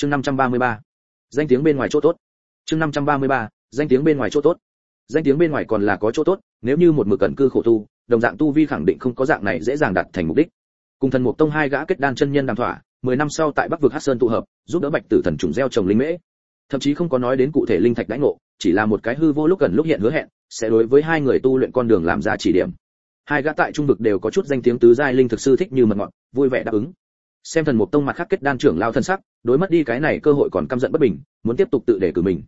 chương 533. danh tiếng bên ngoài chỗ tốt. Chương 533. danh tiếng bên ngoài chỗ tốt. Danh tiếng bên ngoài còn là có chỗ tốt, nếu như một mực cẩn cư khổ tu, đồng dạng tu vi khẳng định không có dạng này dễ dàng đạt thành mục đích. Cùng thần mục tông hai gã kết đan chân nhân đàm thỏa, mười năm sau tại bắc vực hắc sơn tụ hợp, giúp đỡ bạch tử thần trùng gieo trồng linh mễ. Thậm chí không có nói đến cụ thể linh thạch đãi ngộ, chỉ là một cái hư vô lúc gần lúc hiện hứa hẹn, sẽ đối với hai người tu luyện con đường làm ra chỉ điểm. Hai gã tại trung vực đều có chút danh tiếng tứ giai linh thực sư thích như mật ngọt, vui vẻ đáp ứng xem thần mục tông mặt khác kết đan trưởng lao thân sắc, đối mất đi cái này cơ hội còn căm giận bất bình, muốn tiếp tục tự để cử mình.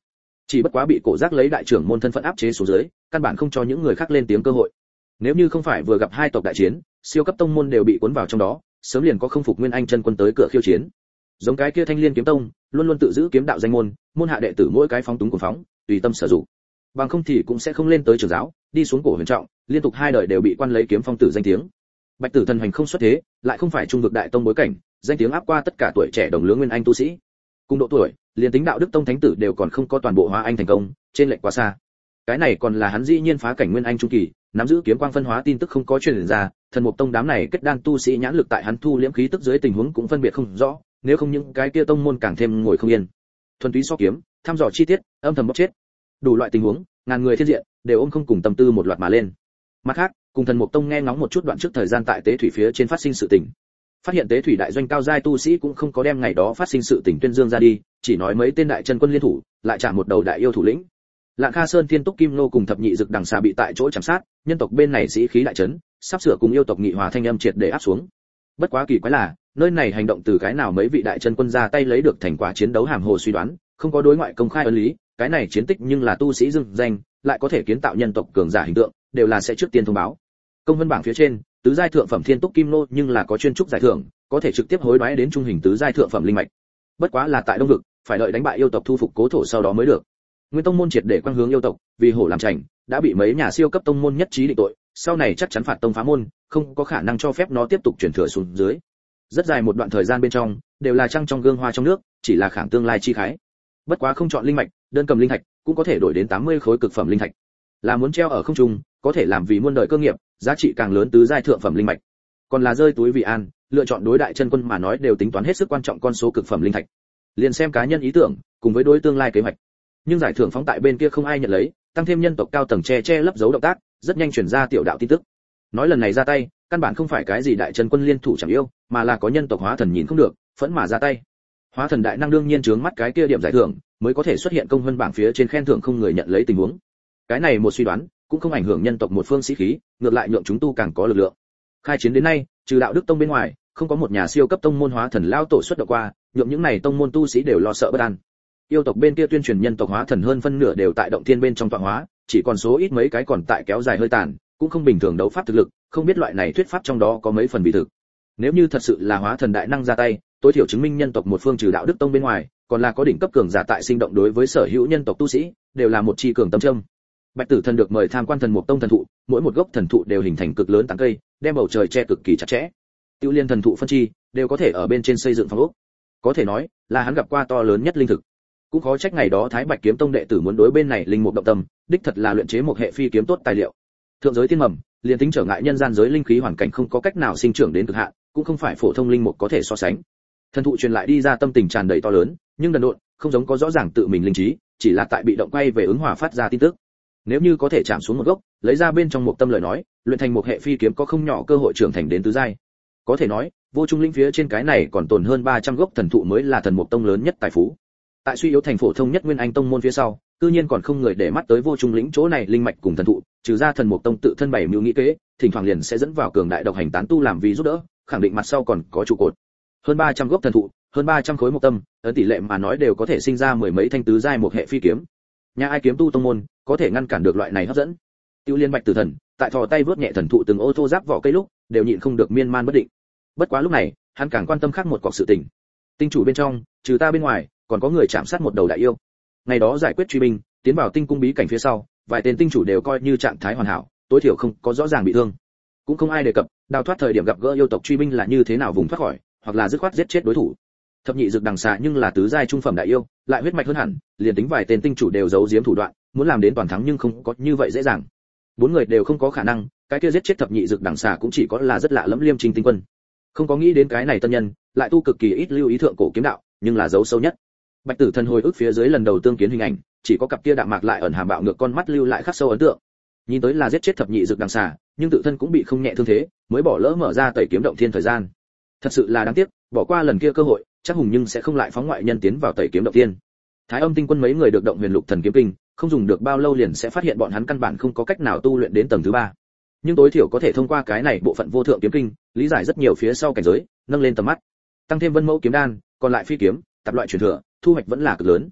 Chỉ bất quá bị cổ giác lấy đại trưởng môn thân phận áp chế xuống dưới, căn bản không cho những người khác lên tiếng cơ hội. Nếu như không phải vừa gặp hai tộc đại chiến, siêu cấp tông môn đều bị cuốn vào trong đó, sớm liền có không phục nguyên anh chân quân tới cửa khiêu chiến. Giống cái kia thanh liên kiếm tông, luôn luôn tự giữ kiếm đạo danh môn môn hạ đệ tử mỗi cái phóng túng của phóng, tùy tâm sở dụng. Bằng không thì cũng sẽ không lên tới trường giáo, đi xuống cổ huyền trọng, liên tục hai đời đều bị quan lấy kiếm phong tử danh tiếng. Bạch tử thần hành không xuất thế, lại không phải trung vực đại tông bối cảnh danh tiếng áp qua tất cả tuổi trẻ đồng lứa nguyên anh tu sĩ. Cùng độ tuổi, liền tính đạo đức tông thánh tử đều còn không có toàn bộ hóa anh thành công, trên lệnh quá xa. Cái này còn là hắn dĩ nhiên phá cảnh nguyên anh trung kỳ, nắm giữ kiếm quang phân hóa tin tức không có truyền ra, thần mục tông đám này kết đan tu sĩ nhãn lực tại hắn thu liễm khí tức dưới tình huống cũng phân biệt không rõ, nếu không những cái kia tông môn càng thêm ngồi không yên. Thuần túy so kiếm, thăm dò chi tiết, âm thầm bóc chết. Đủ loại tình huống, ngàn người thiên diện, đều ôm không cùng tâm tư một loạt mà lên. Mặt khác, cùng thần mục tông nghe ngóng một chút đoạn trước thời gian tại tế thủy phía trên phát sinh sự tình phát hiện tế thủy đại doanh cao giai tu sĩ cũng không có đem ngày đó phát sinh sự tình tuyên dương ra đi, chỉ nói mấy tên đại chân quân liên thủ, lại trả một đầu đại yêu thủ lĩnh. Lạng kha sơn thiên túc kim nô cùng thập nhị dực đằng xà bị tại chỗ chạm sát, nhân tộc bên này sĩ khí đại chấn, sắp sửa cùng yêu tộc nghị hòa thanh âm triệt để áp xuống. Bất quá kỳ quái là, nơi này hành động từ cái nào mấy vị đại chân quân ra tay lấy được thành quả chiến đấu hàm hồ suy đoán, không có đối ngoại công khai ân lý, cái này chiến tích nhưng là tu sĩ dưng danh, lại có thể kiến tạo nhân tộc cường giả hình tượng, đều là sẽ trước tiên thông báo. Công văn bảng phía trên tứ giai thượng phẩm thiên túc kim nô nhưng là có chuyên trúc giải thưởng, có thể trực tiếp hối đoái đến trung hình tứ giai thượng phẩm linh mạch. Bất quá là tại đông vực, phải đợi đánh bại yêu tộc thu phục cố thổ sau đó mới được. Nguyên tông môn triệt để quang hướng yêu tộc, vì hổ làm chảnh, đã bị mấy nhà siêu cấp tông môn nhất trí định tội, sau này chắc chắn phạt tông phá môn, không có khả năng cho phép nó tiếp tục chuyển thừa xuống dưới. Rất dài một đoạn thời gian bên trong, đều là trăng trong gương hoa trong nước, chỉ là khảng tương lai chi khái. Bất quá không chọn linh mạch, đơn cầm linh thạch, cũng có thể đổi đến 80 khối cực phẩm linh thạch. Là muốn treo ở không trung, có thể làm vì muôn đời cơ nghiệp giá trị càng lớn tứ giai thượng phẩm linh mạch. Còn là rơi túi vị an, lựa chọn đối đại chân quân mà nói đều tính toán hết sức quan trọng con số cực phẩm linh thạch. Liền xem cá nhân ý tưởng, cùng với đối tương lai kế hoạch. Nhưng giải thưởng phóng tại bên kia không ai nhận lấy, tăng thêm nhân tộc cao tầng che che lấp giấu động tác, rất nhanh chuyển ra tiểu đạo tin tức. Nói lần này ra tay, căn bản không phải cái gì đại chân quân liên thủ chẳng yêu, mà là có nhân tộc hóa thần nhìn không được, phẫn mà ra tay. Hóa thần đại năng đương nhiên trướng mắt cái kia điểm giải thưởng, mới có thể xuất hiện công vân bảng phía trên khen thưởng không người nhận lấy tình huống. Cái này một suy đoán cũng không ảnh hưởng nhân tộc một phương sĩ khí, ngược lại nhượng chúng tu càng có lực lượng. Khai chiến đến nay, trừ đạo đức tông bên ngoài, không có một nhà siêu cấp tông môn hóa thần lao tổ xuất động qua, nhượng những này tông môn tu sĩ đều lo sợ bất an. Yêu tộc bên kia tuyên truyền nhân tộc hóa thần hơn phân nửa đều tại động thiên bên trong tọa hóa, chỉ còn số ít mấy cái còn tại kéo dài hơi tàn, cũng không bình thường đấu pháp thực lực, không biết loại này thuyết pháp trong đó có mấy phần bị thực. Nếu như thật sự là hóa thần đại năng ra tay, tối thiểu chứng minh nhân tộc một phương trừ đạo đức tông bên ngoài, còn là có đỉnh cấp cường giả tại sinh động đối với sở hữu nhân tộc tu sĩ, đều là một chi cường tâm trâm bạch tử thần được mời tham quan thần mục tông thần thụ, mỗi một gốc thần thụ đều hình thành cực lớn tán cây, đem bầu trời che cực kỳ chặt chẽ. Tiêu liên thần thụ phân chi, đều có thể ở bên trên xây dựng phòng ốc. Có thể nói, là hắn gặp qua to lớn nhất linh thực. Cũng khó trách ngày đó thái bạch kiếm tông đệ tử muốn đối bên này linh mục động tâm, đích thật là luyện chế một hệ phi kiếm tốt tài liệu. Thượng giới tiên mầm, liền tính trở ngại nhân gian giới linh khí hoàn cảnh không có cách nào sinh trưởng đến cực hạn, cũng không phải phổ thông linh mục có thể so sánh. Thần thụ truyền lại đi ra tâm tình tràn đầy to lớn, nhưng đần độn, không giống có rõ ràng tự mình linh trí, chỉ là tại bị động quay về ứng hòa phát ra tin tức nếu như có thể chạm xuống một gốc, lấy ra bên trong một tâm lời nói, luyện thành một hệ phi kiếm có không nhỏ cơ hội trưởng thành đến tứ giai. Có thể nói, vô trung linh phía trên cái này còn tồn hơn 300 gốc thần thụ mới là thần mục tông lớn nhất tài phú. Tại suy yếu thành phổ thông nhất nguyên anh tông môn phía sau tự nhiên còn không người để mắt tới vô trung lĩnh chỗ này linh mạch cùng thần thụ, trừ ra thần mục tông tự thân bảy mưu nghĩ kế, thỉnh thoảng liền sẽ dẫn vào cường đại độc hành tán tu làm vì giúp đỡ, khẳng định mặt sau còn có trụ cột. Hơn 300 gốc thần thụ, hơn 300 khối một tâm, ấn tỷ lệ mà nói đều có thể sinh ra mười mấy thanh tứ giai một hệ phi kiếm nhà ai kiếm tu tông môn, có thể ngăn cản được loại này hấp dẫn? Tiêu liên bạch tử thần, tại thò tay vớt nhẹ thần thụ từng ô tô giáp vỏ cây lúc, đều nhịn không được miên man bất định. Bất quá lúc này, hắn càng quan tâm khác một cọc sự tình. Tinh chủ bên trong, trừ ta bên ngoài, còn có người chạm sát một đầu đại yêu. Ngày đó giải quyết truy binh, tiến vào tinh cung bí cảnh phía sau, vài tên tinh chủ đều coi như trạng thái hoàn hảo, tối thiểu không có rõ ràng bị thương. Cũng không ai đề cập, đào thoát thời điểm gặp gỡ yêu tộc truy binh là như thế nào vùng thoát khỏi, hoặc là dứt khoát giết chết đối thủ. Thập nhị dược đằng xà nhưng là tứ giai trung phẩm đại yêu lại huyết mạch hơn hẳn, liền tính vài tên tinh chủ đều giấu giếm thủ đoạn, muốn làm đến toàn thắng nhưng không có như vậy dễ dàng. Bốn người đều không có khả năng, cái kia giết chết thập nhị dược đẳng xà cũng chỉ có là rất lạ lẫm liêm trình tinh quân. Không có nghĩ đến cái này tân nhân, lại tu cực kỳ ít lưu ý thượng cổ kiếm đạo, nhưng là dấu sâu nhất. Bạch tử thần hồi ức phía dưới lần đầu tương kiến hình ảnh, chỉ có cặp kia đạm mạc lại ẩn hàm bạo ngược con mắt lưu lại khắc sâu ấn tượng. Nhìn tới là giết chết thập nhị dược đằng xà, nhưng tự thân cũng bị không nhẹ thương thế, mới bỏ lỡ mở ra tẩy kiếm động thiên thời gian thật sự là đáng tiếc, bỏ qua lần kia cơ hội, chắc hùng nhưng sẽ không lại phóng ngoại nhân tiến vào tẩy kiếm động tiên. Thái âm tinh quân mấy người được động huyền lục thần kiếm kinh, không dùng được bao lâu liền sẽ phát hiện bọn hắn căn bản không có cách nào tu luyện đến tầng thứ ba. Nhưng tối thiểu có thể thông qua cái này bộ phận vô thượng kiếm kinh, lý giải rất nhiều phía sau cảnh giới, nâng lên tầm mắt. Tăng thêm vân mẫu kiếm đan, còn lại phi kiếm, tập loại truyền thừa, thu hoạch vẫn là cực lớn.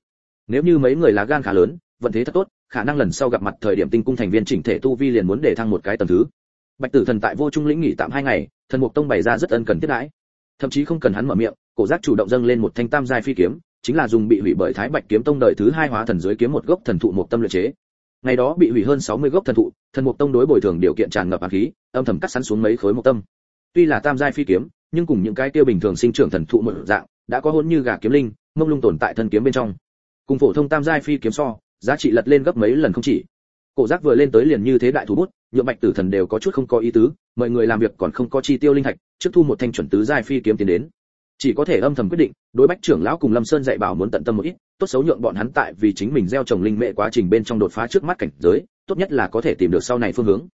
Nếu như mấy người lá gan khá lớn, vận thế thật tốt, khả năng lần sau gặp mặt thời điểm tinh cung thành viên chỉnh thể tu vi liền muốn để thăng một cái tầng thứ. Bạch tử thần tại vô trung lĩnh nghỉ tạm hai ngày, thần mục tông bày ra rất ân cần tiếp đãi thậm chí không cần hắn mở miệng, cổ giác chủ động dâng lên một thanh tam giai phi kiếm, chính là dùng bị hủy bởi thái bạch kiếm tông đời thứ hai hóa thần dưới kiếm một gốc thần thụ một tâm luyện chế. Ngày đó bị hủy hơn 60 gốc thần thụ, thần mục tông đối bồi thường điều kiện tràn ngập hàn khí, âm thầm cắt sắn xuống mấy khối một tâm. Tuy là tam giai phi kiếm, nhưng cùng những cái tiêu bình thường sinh trưởng thần thụ một dạng, đã có hôn như gà kiếm linh, mông lung tồn tại thân kiếm bên trong. Cùng phổ thông tam giai phi kiếm so, giá trị lật lên gấp mấy lần không chỉ. Cổ giác vừa lên tới liền như thế đại thủ bút, nhượng bạch tử thần đều có chút không có ý tứ, mọi người làm việc còn không có chi tiêu linh thạch trước thu một thanh chuẩn tứ giai phi kiếm tiến đến. Chỉ có thể âm thầm quyết định, đối bách trưởng lão cùng lâm sơn dạy bảo muốn tận tâm một ít, tốt xấu nhượng bọn hắn tại vì chính mình gieo trồng linh mệ quá trình bên trong đột phá trước mắt cảnh giới, tốt nhất là có thể tìm được sau này phương hướng.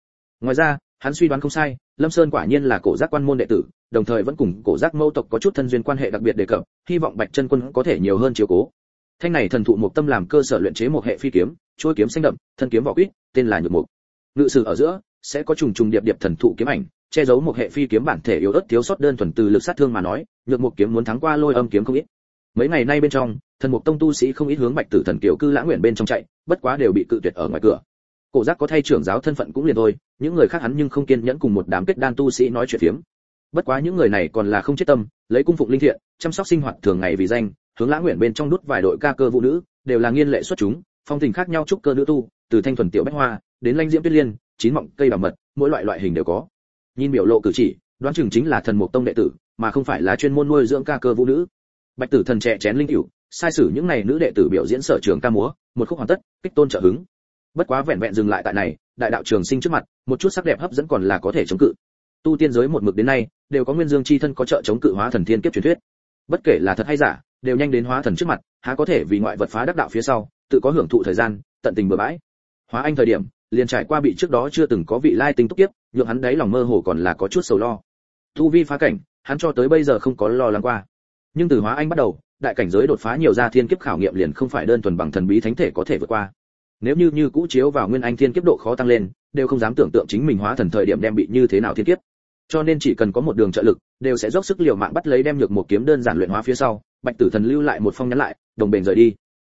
Ngoài ra, hắn suy đoán không sai, lâm sơn quả nhiên là cổ giác quan môn đệ tử, đồng thời vẫn cùng cổ giác mâu tộc có chút thân duyên quan hệ đặc biệt đề cập, hy vọng bạch chân quân có thể nhiều hơn chiếu cố. Thanh này thần thụ một tâm làm cơ sở luyện chế một hệ phi kiếm, chuôi kiếm xanh đậm, thân kiếm vỏ quýt, tên là nhược mục. Ngự sử ở giữa, sẽ có trùng trùng điệp điệp thần thụ kiếm ảnh che giấu một hệ phi kiếm bản thể yếu ớt thiếu sót đơn thuần từ lực sát thương mà nói, nhược một kiếm muốn thắng qua lôi âm kiếm không ít. Mấy ngày nay bên trong, thần mục tông tu sĩ không ít hướng bạch tử thần kiều cư lãng nguyện bên trong chạy, bất quá đều bị cự tuyệt ở ngoài cửa. Cổ giác có thay trưởng giáo thân phận cũng liền thôi, những người khác hắn nhưng không kiên nhẫn cùng một đám kết đan tu sĩ nói chuyện phiếm. Bất quá những người này còn là không chết tâm, lấy cung phụng linh thiện, chăm sóc sinh hoạt thường ngày vì danh, hướng lãng nguyện bên trong đút vài đội ca cơ vũ nữ, đều là nghiên lệ xuất chúng, phong tình khác nhau trúc cơ nữ tu, từ thanh thuần tiểu bách hoa, đến lanh diễm tuyết liên, chín mọng cây bảo mật, mỗi loại loại hình đều có nhìn biểu lộ cử chỉ, đoán chừng chính là thần mục tông đệ tử, mà không phải là chuyên môn nuôi dưỡng ca cơ vũ nữ. Bạch tử thần trẻ chén linh cửu, sai sử những này nữ đệ tử biểu diễn sở trường ca múa, một khúc hoàn tất, kích tôn trợ hứng. Bất quá vẹn vẹn dừng lại tại này, đại đạo trường sinh trước mặt, một chút sắc đẹp hấp dẫn còn là có thể chống cự. Tu tiên giới một mực đến nay, đều có nguyên dương chi thân có trợ chống cự hóa thần thiên kiếp truyền thuyết. Bất kể là thật hay giả, đều nhanh đến hóa thần trước mặt, há có thể vì ngoại vật phá đắc đạo phía sau, tự có hưởng thụ thời gian, tận tình bừa bãi. Hóa anh thời điểm, liền trải qua bị trước đó chưa từng có vị lai tinh túc tiếp nhượng hắn đấy lòng mơ hồ còn là có chút sầu lo. Tu vi phá cảnh, hắn cho tới bây giờ không có lo lắng qua. Nhưng từ hóa anh bắt đầu, đại cảnh giới đột phá nhiều ra thiên kiếp khảo nghiệm liền không phải đơn thuần bằng thần bí thánh thể có thể vượt qua. Nếu như như cũ chiếu vào nguyên anh thiên kiếp độ khó tăng lên, đều không dám tưởng tượng chính mình hóa thần thời điểm đem bị như thế nào thiên kiếp. Cho nên chỉ cần có một đường trợ lực, đều sẽ dốc sức liều mạng bắt lấy đem nhược một kiếm đơn giản luyện hóa phía sau, bạch tử thần lưu lại một phong nhắn lại, đồng bền rời đi.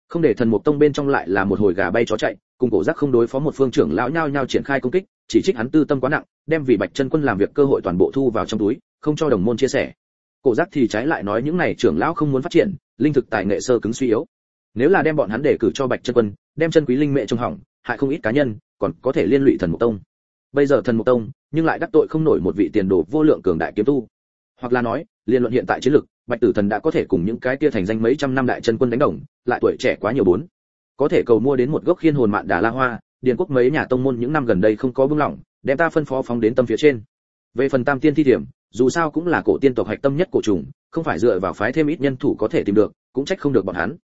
Không để thần mục tông bên trong lại là một hồi gà bay chó chạy cùng cổ giác không đối phó một phương trưởng lão nhao nhao triển khai công kích, chỉ trích hắn tư tâm quá nặng, đem vì bạch chân quân làm việc cơ hội toàn bộ thu vào trong túi, không cho đồng môn chia sẻ. Cổ giác thì trái lại nói những này trưởng lão không muốn phát triển, linh thực tài nghệ sơ cứng suy yếu. Nếu là đem bọn hắn để cử cho bạch chân quân, đem chân quý linh mẹ trong hỏng, hại không ít cá nhân, còn có thể liên lụy thần mục tông. Bây giờ thần mục tông, nhưng lại đắc tội không nổi một vị tiền đồ vô lượng cường đại kiếm tu. Hoặc là nói, liên luận hiện tại chiến lực bạch tử thần đã có thể cùng những cái kia thành danh mấy trăm năm đại chân quân đánh đồng, lại tuổi trẻ quá nhiều bốn có thể cầu mua đến một gốc khiên hồn mạn đà la hoa, điền quốc mấy nhà tông môn những năm gần đây không có bưng lỏng, đem ta phân phó phóng đến tâm phía trên. Về phần tam tiên thi điểm dù sao cũng là cổ tiên tộc hạch tâm nhất cổ trùng không phải dựa vào phái thêm ít nhân thủ có thể tìm được, cũng trách không được bọn hắn.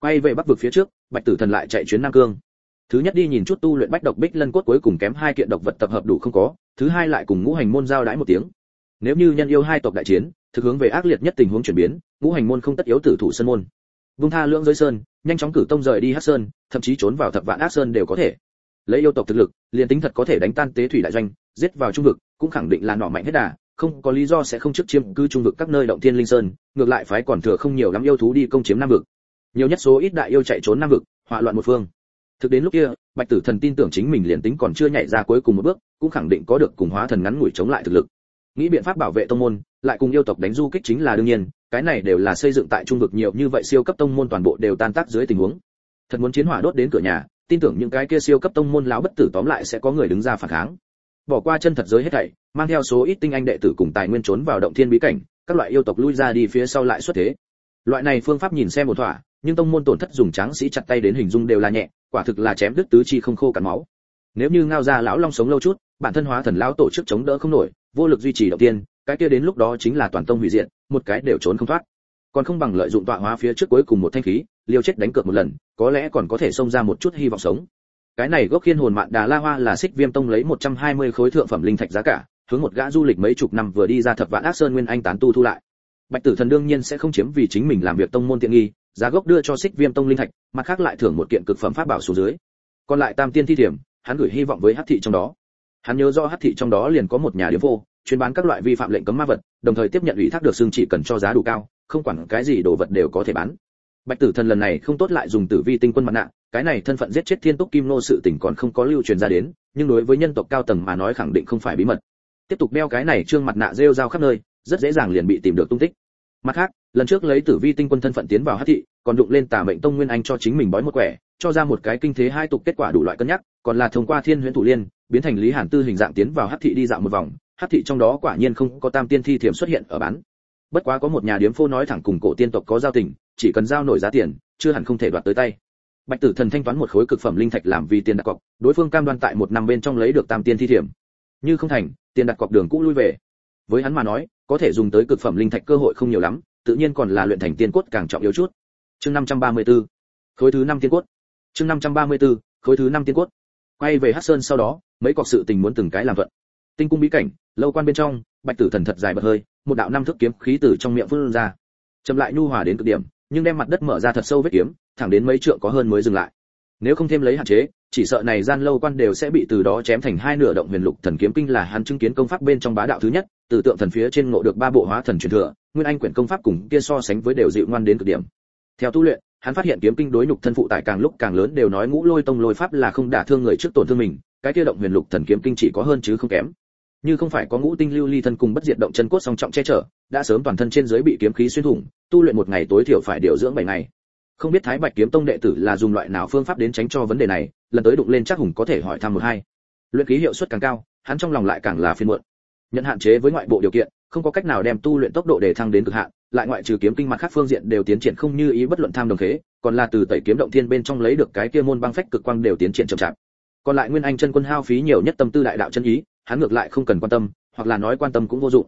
Quay về bắc vực phía trước, bạch tử thần lại chạy chuyến nam cương. Thứ nhất đi nhìn chút tu luyện bách độc bích lân cốt cuối cùng kém hai kiện độc vật tập hợp đủ không có, thứ hai lại cùng ngũ hành môn giao đái một tiếng. Nếu như nhân yêu hai tộc đại chiến, thực hướng về ác liệt nhất tình huống chuyển biến, ngũ hành môn không tất yếu tử thủ sân môn vung tha lưỡng giới sơn, nhanh chóng cử tông rời đi hát sơn, thậm chí trốn vào thập vạn ác sơn đều có thể. Lấy yêu tộc thực lực, liền tính thật có thể đánh tan tế thủy đại doanh, giết vào trung vực, cũng khẳng định là nọ mạnh hết đà, không có lý do sẽ không trước chiếm cư trung vực các nơi động thiên linh sơn, ngược lại phái còn thừa không nhiều lắm yêu thú đi công chiếm nam vực. Nhiều nhất số ít đại yêu chạy trốn nam vực, hỏa loạn một phương. Thực đến lúc kia, bạch tử thần tin tưởng chính mình liền tính còn chưa nhảy ra cuối cùng một bước, cũng khẳng định có được cùng hóa thần ngắn ngủi chống lại thực lực. Nghĩ biện pháp bảo vệ tông môn, lại cùng yêu tộc đánh du kích chính là đương nhiên cái này đều là xây dựng tại trung vực nhiều như vậy siêu cấp tông môn toàn bộ đều tan tác dưới tình huống. Thật muốn chiến hỏa đốt đến cửa nhà, tin tưởng những cái kia siêu cấp tông môn lão bất tử tóm lại sẽ có người đứng ra phản kháng. Bỏ qua chân thật giới hết thảy, mang theo số ít tinh anh đệ tử cùng tài nguyên trốn vào động thiên bí cảnh, các loại yêu tộc lui ra đi phía sau lại xuất thế. Loại này phương pháp nhìn xem một thỏa, nhưng tông môn tổn thất dùng tráng sĩ chặt tay đến hình dung đều là nhẹ, quả thực là chém đứt tứ chi không khô cắn máu. Nếu như ngao ra lão long sống lâu chút, bản thân hóa thần lão tổ chức chống đỡ không nổi, vô lực duy trì động tiên cái kia đến lúc đó chính là toàn tông hủy diệt một cái đều trốn không thoát. Còn không bằng lợi dụng tọa hóa phía trước cuối cùng một thanh khí, liều chết đánh cược một lần, có lẽ còn có thể xông ra một chút hy vọng sống. Cái này gốc khiên hồn mạn đà la hoa là xích viêm tông lấy 120 khối thượng phẩm linh thạch giá cả, hướng một gã du lịch mấy chục năm vừa đi ra thập vạn ác sơn nguyên anh tán tu thu lại. Bạch tử thần đương nhiên sẽ không chiếm vì chính mình làm việc tông môn tiện nghi, giá gốc đưa cho xích viêm tông linh thạch, mặt khác lại thưởng một kiện cực phẩm pháp bảo xuống dưới. Còn lại tam tiên thi thiểm hắn gửi hy vọng với hắc thị trong đó. Hắn nhớ do hắc thị trong đó liền có một nhà điếm vô chuyên bán các loại vi phạm lệnh cấm ma vật, đồng thời tiếp nhận ủy thác được xương chỉ cần cho giá đủ cao, không quản cái gì đồ vật đều có thể bán. Bạch tử thần lần này không tốt lại dùng tử vi tinh quân mặt nạ, cái này thân phận giết chết thiên túc kim nô sự tình còn không có lưu truyền ra đến, nhưng đối với nhân tộc cao tầng mà nói khẳng định không phải bí mật. Tiếp tục đeo cái này trương mặt nạ rêu rao khắp nơi, rất dễ dàng liền bị tìm được tung tích. Mặt khác, lần trước lấy tử vi tinh quân thân phận tiến vào hắc thị, còn đụng lên tà mệnh tông nguyên anh cho chính mình bói một quẻ, cho ra một cái kinh thế hai tục kết quả đủ loại cân nhắc, còn là thông qua thiên huyễn thủ liên, biến thành lý hàn tư hình dạng tiến vào hắc thị đi dạo một vòng hát thị trong đó quả nhiên không có tam tiên thi thiểm xuất hiện ở bán. Bất quá có một nhà điếm phô nói thẳng cùng cổ tiên tộc có giao tình, chỉ cần giao nổi giá tiền, chưa hẳn không thể đoạt tới tay. Bạch tử thần thanh toán một khối cực phẩm linh thạch làm vì tiền đặt cọc, đối phương cam đoan tại một năm bên trong lấy được tam tiên thi thiểm. Như không thành, tiền đặt cọc đường cũ lui về. Với hắn mà nói, có thể dùng tới cực phẩm linh thạch cơ hội không nhiều lắm, tự nhiên còn là luyện thành tiên cốt càng trọng yếu chút. Chương 534 khối thứ năm tiên cốt. Chương 534 khối thứ năm tiên cốt. Quay về hắc sơn sau đó, mấy cọc sự tình muốn từng cái làm thuận tinh cung bí cảnh, lâu quan bên trong, bạch tử thần thật dài bật hơi, một đạo năm thước kiếm khí từ trong miệng phun ra. Chậm lại nhu hòa đến cực điểm, nhưng đem mặt đất mở ra thật sâu vết kiếm, thẳng đến mấy trượng có hơn mới dừng lại. Nếu không thêm lấy hạn chế, chỉ sợ này gian lâu quan đều sẽ bị từ đó chém thành hai nửa động huyền lục thần kiếm kinh là hắn chứng kiến công pháp bên trong bá đạo thứ nhất, từ tượng thần phía trên ngộ được ba bộ hóa thần truyền thừa, nguyên anh quyển công pháp cùng kia so sánh với đều dịu ngoan đến cực điểm. Theo tu luyện, hắn phát hiện kiếm kinh đối nhục thân phụ tại càng lúc càng lớn đều nói ngũ lôi tông lôi pháp là không đả thương người trước tổn thương mình, cái kia động huyền lục thần kiếm kinh chỉ có hơn chứ không kém như không phải có ngũ tinh lưu ly thân cùng bất diệt động chân cốt song trọng che chở đã sớm toàn thân trên dưới bị kiếm khí xuyên thủng tu luyện một ngày tối thiểu phải điều dưỡng bảy ngày. Không biết thái bạch kiếm tông đệ tử là dùng loại nào phương pháp đến tránh cho vấn đề này lần tới đụng lên chắc hùng có thể hỏi thăm một hai. Luyện khí hiệu suất càng cao hắn trong lòng lại càng là phiên muộn. Nhận hạn chế với ngoại bộ điều kiện không có cách nào đem tu luyện tốc độ để thăng đến cực hạn lại ngoại trừ kiếm kinh mặt khác phương diện đều tiến triển không như ý bất luận tham đồng thế, còn là từ tẩy kiếm động thiên bên trong lấy được cái kia môn băng phách cực quang đều tiến triển chậm chạp. Còn lại nguyên anh chân quân hao phí nhiều nhất tâm tư đại đạo chân ý hắn ngược lại không cần quan tâm, hoặc là nói quan tâm cũng vô dụng.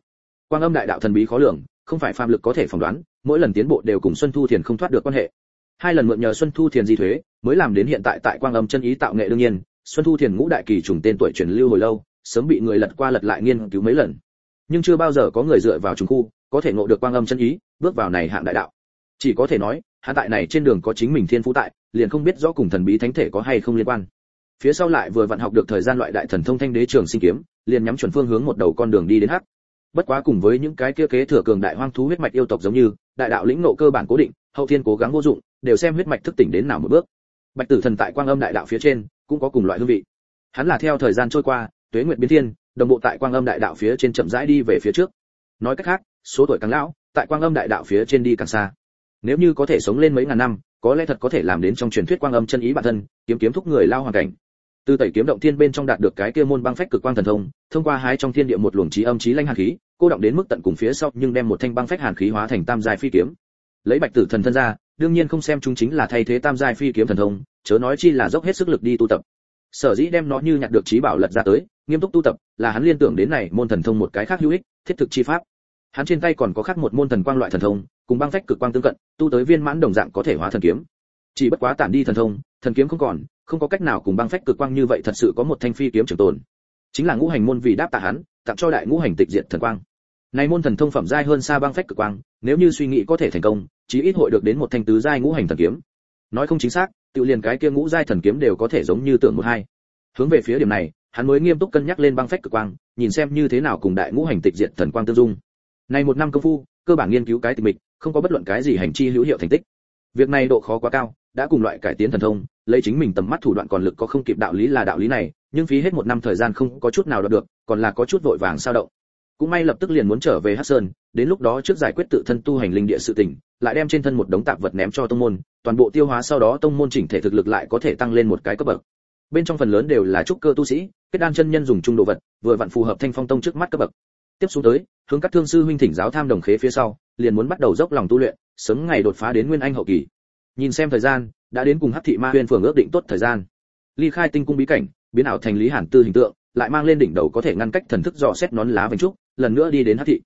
Quang âm đại đạo thần bí khó lường, không phải phàm lực có thể phỏng đoán, mỗi lần tiến bộ đều cùng xuân thu thiền không thoát được quan hệ. Hai lần mượn nhờ xuân thu thiền di thuế, mới làm đến hiện tại tại quang âm chân ý tạo nghệ đương nhiên, xuân thu thiền ngũ đại kỳ trùng tên tuổi truyền lưu hồi lâu, sớm bị người lật qua lật lại nghiên cứu mấy lần. Nhưng chưa bao giờ có người dựa vào trùng khu, có thể ngộ được quang âm chân ý, bước vào này hạng đại đạo. Chỉ có thể nói hạ tại này trên đường có chính mình thiên phú tại, liền không biết rõ cùng thần bí thánh thể có hay không liên quan. Phía sau lại vừa vận học được thời gian loại đại thần thông thanh đế trường sinh kiếm liền nhắm chuẩn phương hướng một đầu con đường đi đến hắc. Bất quá cùng với những cái kia kế thừa cường đại hoang thú huyết mạch yêu tộc giống như, đại đạo lĩnh ngộ cơ bản cố định, hậu thiên cố gắng vô dụng, đều xem huyết mạch thức tỉnh đến nào một bước. Bạch tử thần tại quang âm đại đạo phía trên, cũng có cùng loại hương vị. Hắn là theo thời gian trôi qua, tuế nguyệt biến thiên, đồng bộ tại quang âm đại đạo phía trên chậm rãi đi về phía trước. Nói cách khác, số tuổi càng lão, tại quang âm đại đạo phía trên đi càng xa. Nếu như có thể sống lên mấy ngàn năm, có lẽ thật có thể làm đến trong truyền thuyết quang âm chân ý bản thân, kiếm kiếm thúc người lao hoàn cảnh từ tẩy kiếm động thiên bên trong đạt được cái kia môn băng phách cực quang thần thông thông qua hái trong thiên địa một luồng trí âm trí lanh hàn khí, cô động đến mức tận cùng phía sau, nhưng đem một thanh băng phách hàn khí hóa thành tam giai phi kiếm. Lấy bạch tử thần thân ra, đương nhiên không xem chúng chính là thay thế tam giai phi kiếm thần thông, chớ nói chi là dốc hết sức lực đi tu tập. Sở dĩ đem nó như nhặt được trí bảo lật ra tới, nghiêm túc tu tập, là hắn liên tưởng đến này môn thần thông một cái khác hữu ích, thiết thực chi pháp. Hắn trên tay còn có khác một môn thần quang loại thần thông, cùng băng phách cực quang tương cận, tu tới viên mãn đồng dạng có thể hóa thần kiếm. Chỉ bất quá tản đi thần thông, thần kiếm không còn không có cách nào cùng băng phách cực quang như vậy thật sự có một thanh phi kiếm trường tồn. Chính là ngũ hành môn vì đáp tạ hắn, tặng cho đại ngũ hành tịch diệt thần quang. Này môn thần thông phẩm giai hơn xa băng phách cực quang, nếu như suy nghĩ có thể thành công, chí ít hội được đến một thanh tứ giai ngũ hành thần kiếm. Nói không chính xác, tự liền cái kia ngũ giai thần kiếm đều có thể giống như tượng một hai. Hướng về phía điểm này, hắn mới nghiêm túc cân nhắc lên băng phách cực quang, nhìn xem như thế nào cùng đại ngũ hành tịch diệt thần quang tương dung. Này một năm công phu, cơ bản nghiên cứu cái tịch mịch, không có bất luận cái gì hành chi hữu hiệu thành tích. Việc này độ khó quá cao, đã cùng loại cải tiến thần thông lấy chính mình tầm mắt thủ đoạn còn lực có không kịp đạo lý là đạo lý này, nhưng phí hết một năm thời gian không có chút nào đạt được, còn là có chút vội vàng sao động. Cũng may lập tức liền muốn trở về hắc sơn, đến lúc đó trước giải quyết tự thân tu hành linh địa sự tình, lại đem trên thân một đống tạp vật ném cho tông môn, toàn bộ tiêu hóa sau đó tông môn chỉnh thể thực lực lại có thể tăng lên một cái cấp bậc. Bên trong phần lớn đều là trúc cơ tu sĩ, kết đan chân nhân dùng trung đồ vật, vừa vặn phù hợp thanh phong tông trước mắt cấp bậc. Tiếp xuống tới, hướng các thương sư huynh thỉnh giáo tham đồng khế phía sau, liền muốn bắt đầu dốc lòng tu luyện, sớm ngày đột phá đến nguyên anh hậu kỳ nhìn xem thời gian, đã đến cùng hắc thị ma huyên phường ước định tốt thời gian. Ly khai tinh cung bí cảnh, biến ảo thành lý hàn tư hình tượng, lại mang lên đỉnh đầu có thể ngăn cách thần thức dò xét nón lá vành trúc, lần nữa đi đến hắc thị.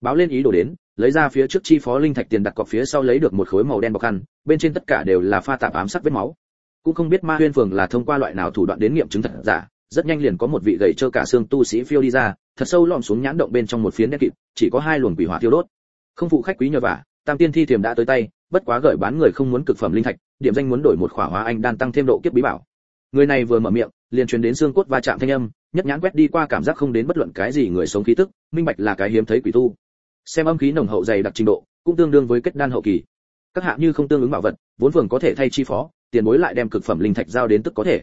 Báo lên ý đồ đến, lấy ra phía trước chi phó linh thạch tiền đặt cọc phía sau lấy được một khối màu đen bọc khăn, bên trên tất cả đều là pha tạp ám sắc vết máu. Cũng không biết ma huyên phường là thông qua loại nào thủ đoạn đến nghiệm chứng thật giả, rất nhanh liền có một vị gầy trơ cả xương tu sĩ phiêu đi ra, thật sâu lọm xuống nhãn động bên trong một phiến đen kịt, chỉ có hai luồng quỷ hỏa thiêu đốt. Không phụ khách quý nhờ vả, tam tiên thi thiềm đã tới tay bất quá gửi bán người không muốn cực phẩm linh thạch, điểm danh muốn đổi một khỏa hóa anh đan tăng thêm độ kiếp bí bảo. Người này vừa mở miệng, liền truyền đến xương cốt va chạm thanh âm, nhất nhãn quét đi qua cảm giác không đến bất luận cái gì người sống khí tức, minh bạch là cái hiếm thấy quỷ tu. Xem âm khí nồng hậu dày đặc trình độ, cũng tương đương với kết đan hậu kỳ. Các hạ như không tương ứng bảo vật, vốn phường có thể thay chi phó, tiền bối lại đem cực phẩm linh thạch giao đến tức có thể.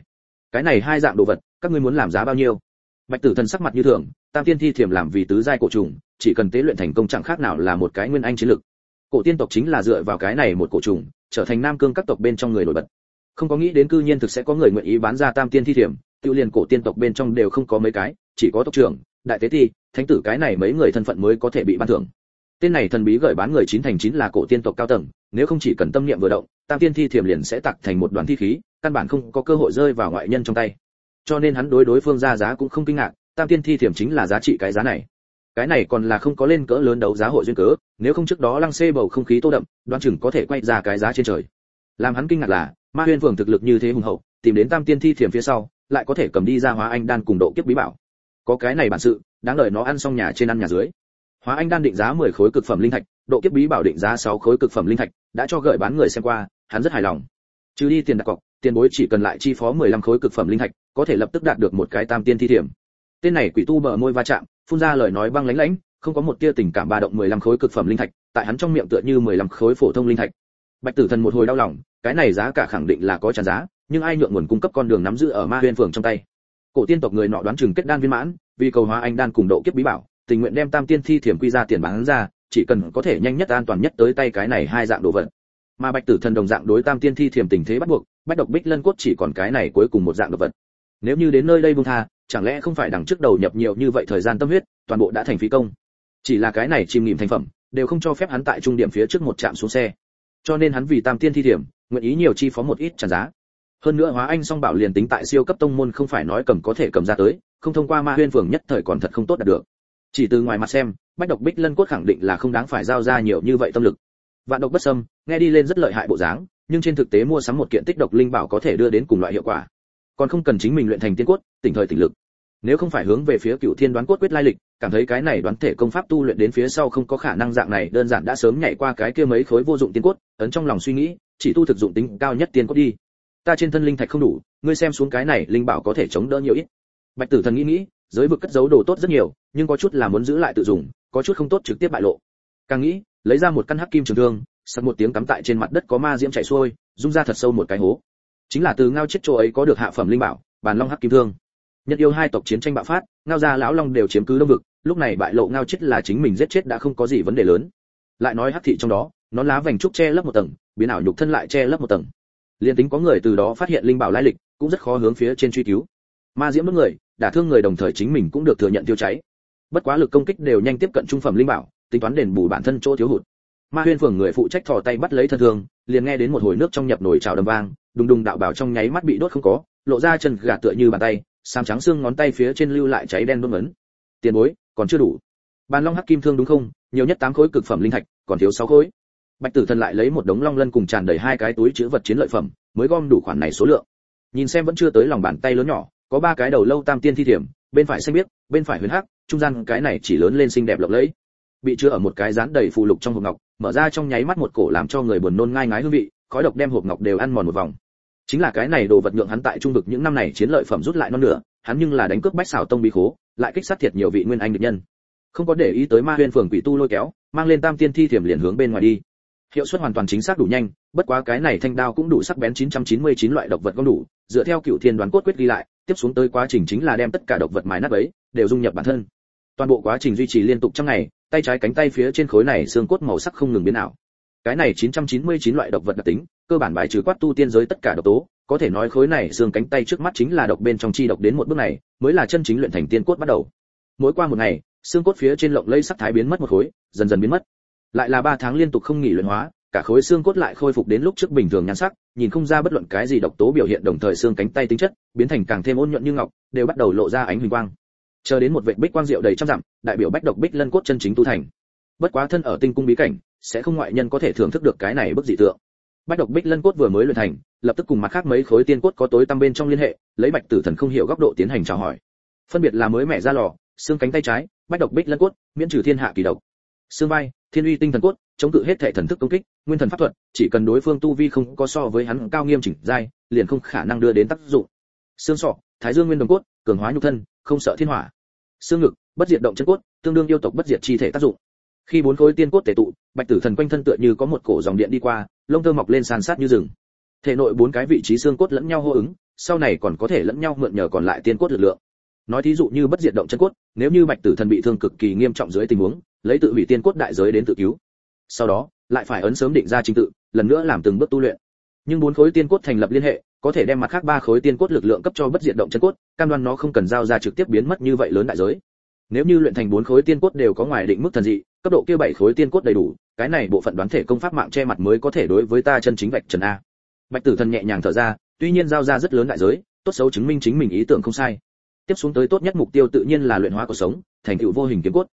Cái này hai dạng đồ vật, các ngươi muốn làm giá bao nhiêu? Bạch tử thần sắc mặt như thường, tam tiên thi thiềm làm vì tứ giai cổ trùng, chỉ cần tế luyện thành công chẳng khác nào là một cái nguyên anh chiến lực cổ tiên tộc chính là dựa vào cái này một cổ trùng, trở thành nam cương các tộc bên trong người nổi bật. Không có nghĩ đến cư nhiên thực sẽ có người nguyện ý bán ra tam tiên thi thiểm tiêu liền cổ tiên tộc bên trong đều không có mấy cái, chỉ có tộc trưởng, đại tế thi, thánh tử cái này mấy người thân phận mới có thể bị ban thưởng. Tên này thần bí gửi bán người chín thành chín là cổ tiên tộc cao tầng, nếu không chỉ cần tâm niệm vừa động, tam tiên thi thiểm liền sẽ tặc thành một đoàn thi khí, căn bản không có cơ hội rơi vào ngoại nhân trong tay. Cho nên hắn đối đối phương ra giá cũng không kinh ngạc, tam tiên thi thiểm chính là giá trị cái giá này cái này còn là không có lên cỡ lớn đấu giá hội duyên cớ, nếu không trước đó lăng xê bầu không khí tô đậm, đoan chừng có thể quay ra cái giá trên trời. Làm hắn kinh ngạc là, ma huyên phường thực lực như thế hùng hậu, tìm đến tam tiên thi thiểm phía sau, lại có thể cầm đi ra hóa anh đan cùng độ kiếp bí bảo. Có cái này bản sự, đáng đợi nó ăn xong nhà trên ăn nhà dưới. Hóa anh đan định giá 10 khối cực phẩm linh thạch, độ kiếp bí bảo định giá 6 khối cực phẩm linh thạch, đã cho gợi bán người xem qua, hắn rất hài lòng. Trừ đi tiền đặt cọc, tiền bối chỉ cần lại chi phó 15 khối cực phẩm linh thạch, có thể lập tức đạt được một cái tam tiên thi thiểm. Tên này quỷ tu bờ môi va chạm phun ra lời nói băng lãnh lãnh, không có một tia tình cảm ba động 15 khối cực phẩm linh thạch, tại hắn trong miệng tựa như 15 khối phổ thông linh thạch. Bạch tử thần một hồi đau lòng, cái này giá cả khẳng định là có tràn giá, nhưng ai nhượng nguồn cung cấp con đường nắm giữ ở ma huyên phường trong tay. Cổ tiên tộc người nọ đoán chừng kết đan viên mãn, vì cầu hóa anh đan cùng độ kiếp bí bảo, tình nguyện đem tam tiên thi thiểm quy ra tiền bán ra, chỉ cần có thể nhanh nhất an toàn nhất tới tay cái này hai dạng đồ vật. Mà bạch tử thần đồng dạng đối tam tiên thi thiểm tình thế bắt buộc, bách độc bích lân cốt chỉ còn cái này cuối cùng một dạng đồ vật. Nếu như đến nơi đây buông tha chẳng lẽ không phải đằng trước đầu nhập nhiều như vậy thời gian tâm huyết toàn bộ đã thành phí công? Chỉ là cái này chìm nghỉm thành phẩm đều không cho phép hắn tại trung điểm phía trước một trạm xuống xe. Cho nên hắn vì tam tiên thi điểm, nguyện ý nhiều chi phó một ít trả giá. Hơn nữa hóa anh song bảo liền tính tại siêu cấp tông môn không phải nói cầm có thể cầm ra tới không thông qua ma huyên phường nhất thời còn thật không tốt đạt được. Chỉ từ ngoài mặt xem bách độc bích lân cốt khẳng định là không đáng phải giao ra nhiều như vậy tâm lực. Vạn độc bất xâm nghe đi lên rất lợi hại bộ dáng nhưng trên thực tế mua sắm một kiện tích độc linh bảo có thể đưa đến cùng loại hiệu quả còn không cần chính mình luyện thành tiên cốt, tỉnh thời tỉnh lực. Nếu không phải hướng về phía cựu thiên đoán cốt quyết lai lịch, cảm thấy cái này đoán thể công pháp tu luyện đến phía sau không có khả năng dạng này, đơn giản đã sớm nhảy qua cái kia mấy khối vô dụng tiên cốt, ấn trong lòng suy nghĩ, chỉ tu thực dụng tính cao nhất tiên cốt đi. Ta trên thân linh thạch không đủ, ngươi xem xuống cái này linh bảo có thể chống đỡ nhiều ít. Bạch tử thần nghĩ nghĩ, giới vực cất giấu đồ tốt rất nhiều, nhưng có chút là muốn giữ lại tự dùng, có chút không tốt trực tiếp bại lộ. Càng nghĩ, lấy ra một căn hắc kim trường thương, sặc một tiếng cắm tại trên mặt đất có ma diễm chảy xuôi, rung ra thật sâu một cái hố chính là từ ngao chết chỗ ấy có được hạ phẩm linh bảo, bàn long hắc kim thương. Nhất yêu hai tộc chiến tranh bạo phát, ngao gia lão long đều chiếm cứ đông vực, lúc này bại lộ ngao chết là chính mình giết chết đã không có gì vấn đề lớn. Lại nói hắc thị trong đó, nó lá vành trúc che lấp một tầng, biến ảo nhục thân lại che lấp một tầng. Liên tính có người từ đó phát hiện linh bảo lai lịch, cũng rất khó hướng phía trên truy cứu. Ma diễm mất người, đả thương người đồng thời chính mình cũng được thừa nhận tiêu cháy. Bất quá lực công kích đều nhanh tiếp cận trung phẩm linh bảo, tính toán đền bù bản thân chỗ thiếu hụt. Ma huyên phường người phụ trách thò tay bắt lấy thân thương, liền nghe đến một hồi nước trong nhập nồi trào đầm vang đùng đùng đạo bảo trong nháy mắt bị đốt không có, lộ ra chân gà tựa như bàn tay sam trắng xương ngón tay phía trên lưu lại cháy đen đốt ngấn. Tiền bối, còn chưa đủ. Bàn long hắc kim thương đúng không? Nhiều nhất tám khối cực phẩm linh thạch, còn thiếu sáu khối. Bạch tử thần lại lấy một đống long lân cùng tràn đầy hai cái túi chứa vật chiến lợi phẩm, mới gom đủ khoản này số lượng. Nhìn xem vẫn chưa tới lòng bàn tay lớn nhỏ, có ba cái đầu lâu tam tiên thi thiểm, bên phải xanh biếc, bên phải huyền hắc, trung gian cái này chỉ lớn lên xinh đẹp lộng lẫy. Bị chứa ở một cái rán đầy phù lục trong hộp ngọc, mở ra trong nháy mắt một cổ làm cho người buồn nôn ngai ngái hương vị, khói độc đem hộp ngọc đều ăn mòn một vòng chính là cái này đồ vật nhượng hắn tại trung vực những năm này chiến lợi phẩm rút lại non nửa, hắn nhưng là đánh cướp bách xảo tông bí khố, lại kích sát thiệt nhiều vị nguyên anh địch nhân. Không có để ý tới ma huyên phường quỷ tu lôi kéo, mang lên tam tiên thi thiểm liền hướng bên ngoài đi. Hiệu suất hoàn toàn chính xác đủ nhanh, bất quá cái này thanh đao cũng đủ sắc bén 999 loại độc vật cũng đủ, dựa theo cựu thiên đoán cốt quyết ghi lại, tiếp xuống tới quá trình chính là đem tất cả độc vật mài nát ấy, đều dung nhập bản thân. Toàn bộ quá trình duy trì liên tục trong ngày, tay trái cánh tay phía trên khối này xương cốt màu sắc không ngừng biến ảo. Cái này 999 loại độc vật đặc tính cơ bản bài trừ quát tu tiên giới tất cả độc tố, có thể nói khối này xương cánh tay trước mắt chính là độc bên trong chi độc đến một bước này, mới là chân chính luyện thành tiên cốt bắt đầu. Mỗi qua một ngày, xương cốt phía trên lộng lây sắc thái biến mất một khối, dần dần biến mất. Lại là ba tháng liên tục không nghỉ luyện hóa, cả khối xương cốt lại khôi phục đến lúc trước bình thường nhan sắc, nhìn không ra bất luận cái gì độc tố biểu hiện đồng thời xương cánh tay tính chất biến thành càng thêm ôn nhuận như ngọc, đều bắt đầu lộ ra ánh huỳnh quang. Chờ đến một vệt bích quang diệu đầy trăm dặm, đại biểu bách độc bích lân cốt chân chính tu thành. Bất quá thân ở tinh cung bí cảnh, sẽ không ngoại nhân có thể thưởng thức được cái này bức dị tượng bách độc bích lân cốt vừa mới luyện thành, lập tức cùng mặt khác mấy khối tiên cốt có tối tăm bên trong liên hệ, lấy bạch tử thần không hiểu góc độ tiến hành chào hỏi. Phân biệt là mới mẹ ra lò, xương cánh tay trái, bách độc bích lân cốt, miễn trừ thiên hạ kỳ độc. Xương vai, thiên uy tinh thần cốt, chống cự hết thể thần thức công kích, nguyên thần pháp thuật, chỉ cần đối phương tu vi không có so với hắn cao nghiêm chỉnh giai, liền không khả năng đưa đến tác dụng. Xương sọ, thái dương nguyên đồng cốt, cường hóa nhục thân, không sợ thiên hỏa. Xương ngực, bất diệt động chân cốt, tương đương yêu tộc bất diệt chi thể tác dụng khi bốn khối tiên cốt tề tụ, bạch tử thần quanh thân tựa như có một cổ dòng điện đi qua, lông tơ mọc lên sàn sát như rừng. Thể nội bốn cái vị trí xương cốt lẫn nhau hô ứng, sau này còn có thể lẫn nhau mượn nhờ còn lại tiên cốt lực lượng. Nói thí dụ như bất diệt động chân cốt, nếu như bạch tử thần bị thương cực kỳ nghiêm trọng dưới tình huống, lấy tự hủy tiên cốt đại giới đến tự cứu. Sau đó, lại phải ấn sớm định ra trình tự, lần nữa làm từng bước tu luyện. Nhưng bốn khối tiên cốt thành lập liên hệ, có thể đem mặt khác ba khối tiên cốt lực lượng cấp cho bất diệt động chân cốt, cam đoan nó không cần giao ra trực tiếp biến mất như vậy lớn đại giới. Nếu như luyện thành bốn khối tiên cốt đều có ngoài định mức thần dị cấp độ kia bảy khối tiên cốt đầy đủ, cái này bộ phận đoán thể công pháp mạng che mặt mới có thể đối với ta chân chính vạch trần a. Bạch tử thần nhẹ nhàng thở ra, tuy nhiên giao ra rất lớn đại giới, tốt xấu chứng minh chính mình ý tưởng không sai. Tiếp xuống tới tốt nhất mục tiêu tự nhiên là luyện hóa cuộc sống, thành tựu vô hình kiếm cốt.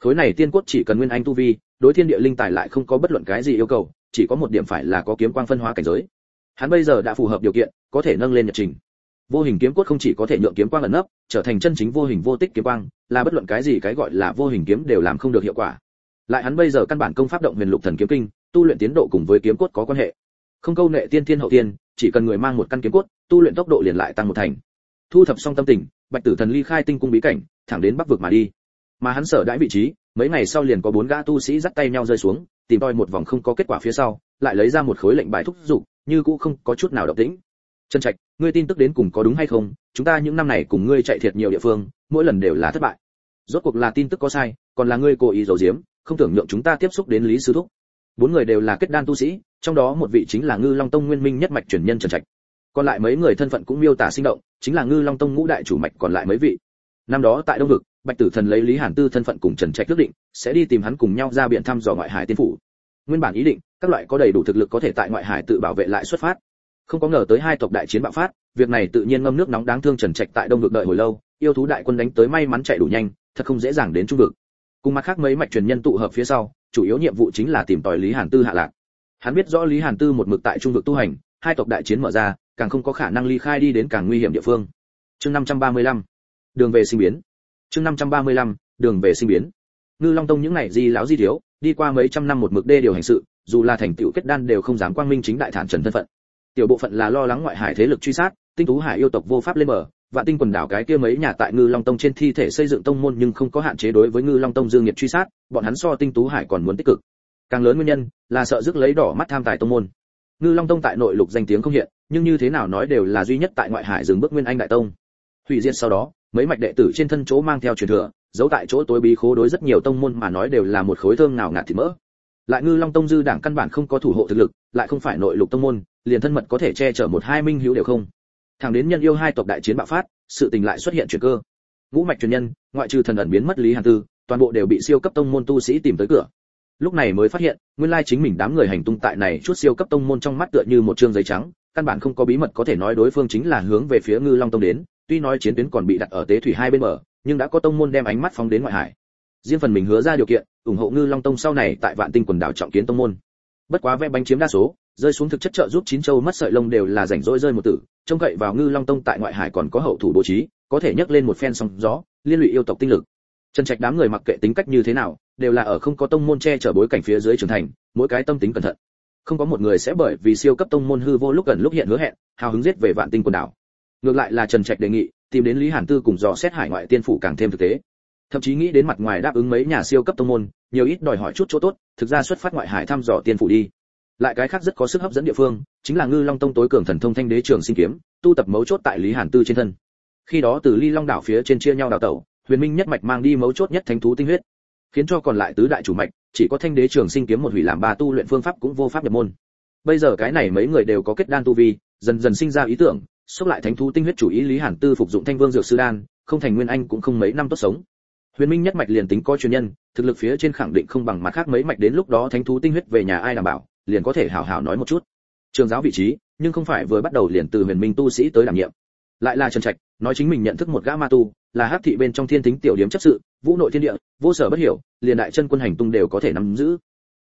Khối này tiên cốt chỉ cần nguyên anh tu vi, đối thiên địa linh tài lại không có bất luận cái gì yêu cầu, chỉ có một điểm phải là có kiếm quang phân hóa cảnh giới. Hắn bây giờ đã phù hợp điều kiện, có thể nâng lên nhật trình. Vô hình kiếm cốt không chỉ có thể nhượng kiếm quang ẩn nấp, trở thành chân chính vô hình vô tích kiếm quang, là bất luận cái gì cái gọi là vô hình kiếm đều làm không được hiệu quả lại hắn bây giờ căn bản công pháp động huyền lục thần kiếm kinh, tu luyện tiến độ cùng với kiếm cốt có quan hệ. Không câu nệ tiên thiên hậu tiên, chỉ cần người mang một căn kiếm cốt, tu luyện tốc độ liền lại tăng một thành. Thu thập xong tâm tình, bạch tử thần ly khai tinh cung bí cảnh, thẳng đến bắc vực mà đi. Mà hắn sở đãi vị trí, mấy ngày sau liền có bốn gã tu sĩ dắt tay nhau rơi xuống, tìm đòi một vòng không có kết quả phía sau, lại lấy ra một khối lệnh bài thúc giục, như cũ không có chút nào động tĩnh. Chân trạch, ngươi tin tức đến cùng có đúng hay không? Chúng ta những năm này cùng ngươi chạy thiệt nhiều địa phương, mỗi lần đều là thất bại. Rốt cuộc là tin tức có sai, còn là ngươi cố ý giấu giếm không tưởng nhượng chúng ta tiếp xúc đến lý sư thúc. Bốn người đều là kết đan tu sĩ, trong đó một vị chính là ngư long tông nguyên minh nhất mạch truyền nhân trần trạch. Còn lại mấy người thân phận cũng miêu tả sinh động, chính là ngư long tông ngũ đại chủ mạch còn lại mấy vị. Năm đó tại đông vực, bạch tử thần lấy lý hàn tư thân phận cùng trần trạch quyết định, sẽ đi tìm hắn cùng nhau ra biển thăm dò ngoại hải tiên phủ. Nguyên bản ý định, các loại có đầy đủ thực lực có thể tại ngoại hải tự bảo vệ lại xuất phát. Không có ngờ tới hai tộc đại chiến bạo phát, việc này tự nhiên ngâm nước nóng đáng thương trần trạch tại đông vực đợi hồi lâu, yêu thú đại quân đánh tới may mắn chạy đủ nhanh, thật không dễ dàng đến trung vực cùng mặt khác mấy mạch truyền nhân tụ hợp phía sau, chủ yếu nhiệm vụ chính là tìm tòi lý hàn tư hạ lạc. Hắn biết rõ lý hàn tư một mực tại trung vực tu hành, hai tộc đại chiến mở ra, càng không có khả năng ly khai đi đến càng nguy hiểm địa phương. Chương 535 đường về sinh biến. Chương 535 đường về sinh biến. Ngư long tông những ngày di lão di thiếu, đi qua mấy trăm năm một mực đê điều hành sự, dù là thành tựu kết đan đều không dám quang minh chính đại thản trần thân phận. Tiểu bộ phận là lo lắng ngoại hải thế lực truy sát, tinh tú hải yêu tộc vô pháp lên mở vạn tinh quần đảo cái kia mấy nhà tại ngư long tông trên thi thể xây dựng tông môn nhưng không có hạn chế đối với ngư long tông dương nhiệt truy sát, bọn hắn so tinh tú hải còn muốn tích cực. Càng lớn nguyên nhân là sợ rước lấy đỏ mắt tham tài tông môn. Ngư long tông tại nội lục danh tiếng không hiện, nhưng như thế nào nói đều là duy nhất tại ngoại hải dừng bước nguyên anh đại tông. Hủy diệt sau đó, mấy mạch đệ tử trên thân chỗ mang theo truyền thừa, giấu tại chỗ tối bí khố đối rất nhiều tông môn mà nói đều là một khối thơm nào ngạt thịt mỡ. Lại ngư long tông dư đảng căn bản không có thủ hộ thực lực, lại không phải nội lục tông môn, liền thân mật có thể che chở một hai minh hữu đều không thẳng đến nhân yêu hai tộc đại chiến bạo phát, sự tình lại xuất hiện chuyển cơ. Ngũ mạch truyền nhân, ngoại trừ thần ẩn biến mất lý hàn tư, toàn bộ đều bị siêu cấp tông môn tu sĩ tìm tới cửa. Lúc này mới phát hiện, nguyên lai chính mình đám người hành tung tại này chút siêu cấp tông môn trong mắt tựa như một trương giấy trắng, căn bản không có bí mật có thể nói đối phương chính là hướng về phía ngư long tông đến, tuy nói chiến tuyến còn bị đặt ở tế thủy hai bên bờ, nhưng đã có tông môn đem ánh mắt phóng đến ngoại hải. Riêng phần mình hứa ra điều kiện, ủng hộ ngư long tông sau này tại vạn tinh quần đảo trọng kiến tông môn. Bất quá vẽ bánh chiếm đa số rơi xuống thực chất trợ giúp chín châu mất sợi lông đều là rảnh rỗi rơi một tử, trông cậy vào ngư long tông tại ngoại hải còn có hậu thủ bố trí, có thể nhấc lên một phen sóng gió, liên lụy yêu tộc tinh lực. Trần trạch đám người mặc kệ tính cách như thế nào, đều là ở không có tông môn che chở bối cảnh phía dưới trưởng thành, mỗi cái tâm tính cẩn thận. Không có một người sẽ bởi vì siêu cấp tông môn hư vô lúc gần lúc hiện hứa hẹn, hào hứng giết về vạn tinh quần đảo. Ngược lại là trần trạch đề nghị, tìm đến lý hàn tư cùng dò xét hải ngoại tiên phủ càng thêm thực tế. Thậm chí nghĩ đến mặt ngoài đáp ứng mấy nhà siêu cấp tông môn, nhiều ít đòi hỏi chút chỗ tốt, thực ra xuất phát ngoại hải thăm dò tiên phủ đi lại cái khác rất có sức hấp dẫn địa phương, chính là ngư long tông tối cường thần thông thanh đế trường sinh kiếm, tu tập mấu chốt tại lý hàn tư trên thân. Khi đó từ ly long đảo phía trên chia nhau đào tẩu, huyền minh nhất mạch mang đi mấu chốt nhất thánh thú tinh huyết. Khiến cho còn lại tứ đại chủ mạch, chỉ có thanh đế trường sinh kiếm một hủy làm ba tu luyện phương pháp cũng vô pháp nhập môn. Bây giờ cái này mấy người đều có kết đan tu vi, dần dần sinh ra ý tưởng, xúc lại thánh thú tinh huyết chủ ý lý hàn tư phục dụng thanh vương dược sư đan, không thành nguyên anh cũng không mấy năm tốt sống. Huyền minh nhất mạch liền tính có truyền nhân, thực lực phía trên khẳng định không bằng mặt khác mấy mạch đến lúc đó thánh thú tinh huyết về nhà ai đảm bảo liền có thể hảo hảo nói một chút. Trường giáo vị trí, nhưng không phải vừa bắt đầu liền từ huyền minh tu sĩ tới đảm nhiệm. Lại là trần trạch, nói chính mình nhận thức một gã ma tu, là hắc thị bên trong thiên tính tiểu điểm chấp sự, vũ nội thiên địa, vô sở bất hiểu, liền đại chân quân hành tung đều có thể nắm giữ.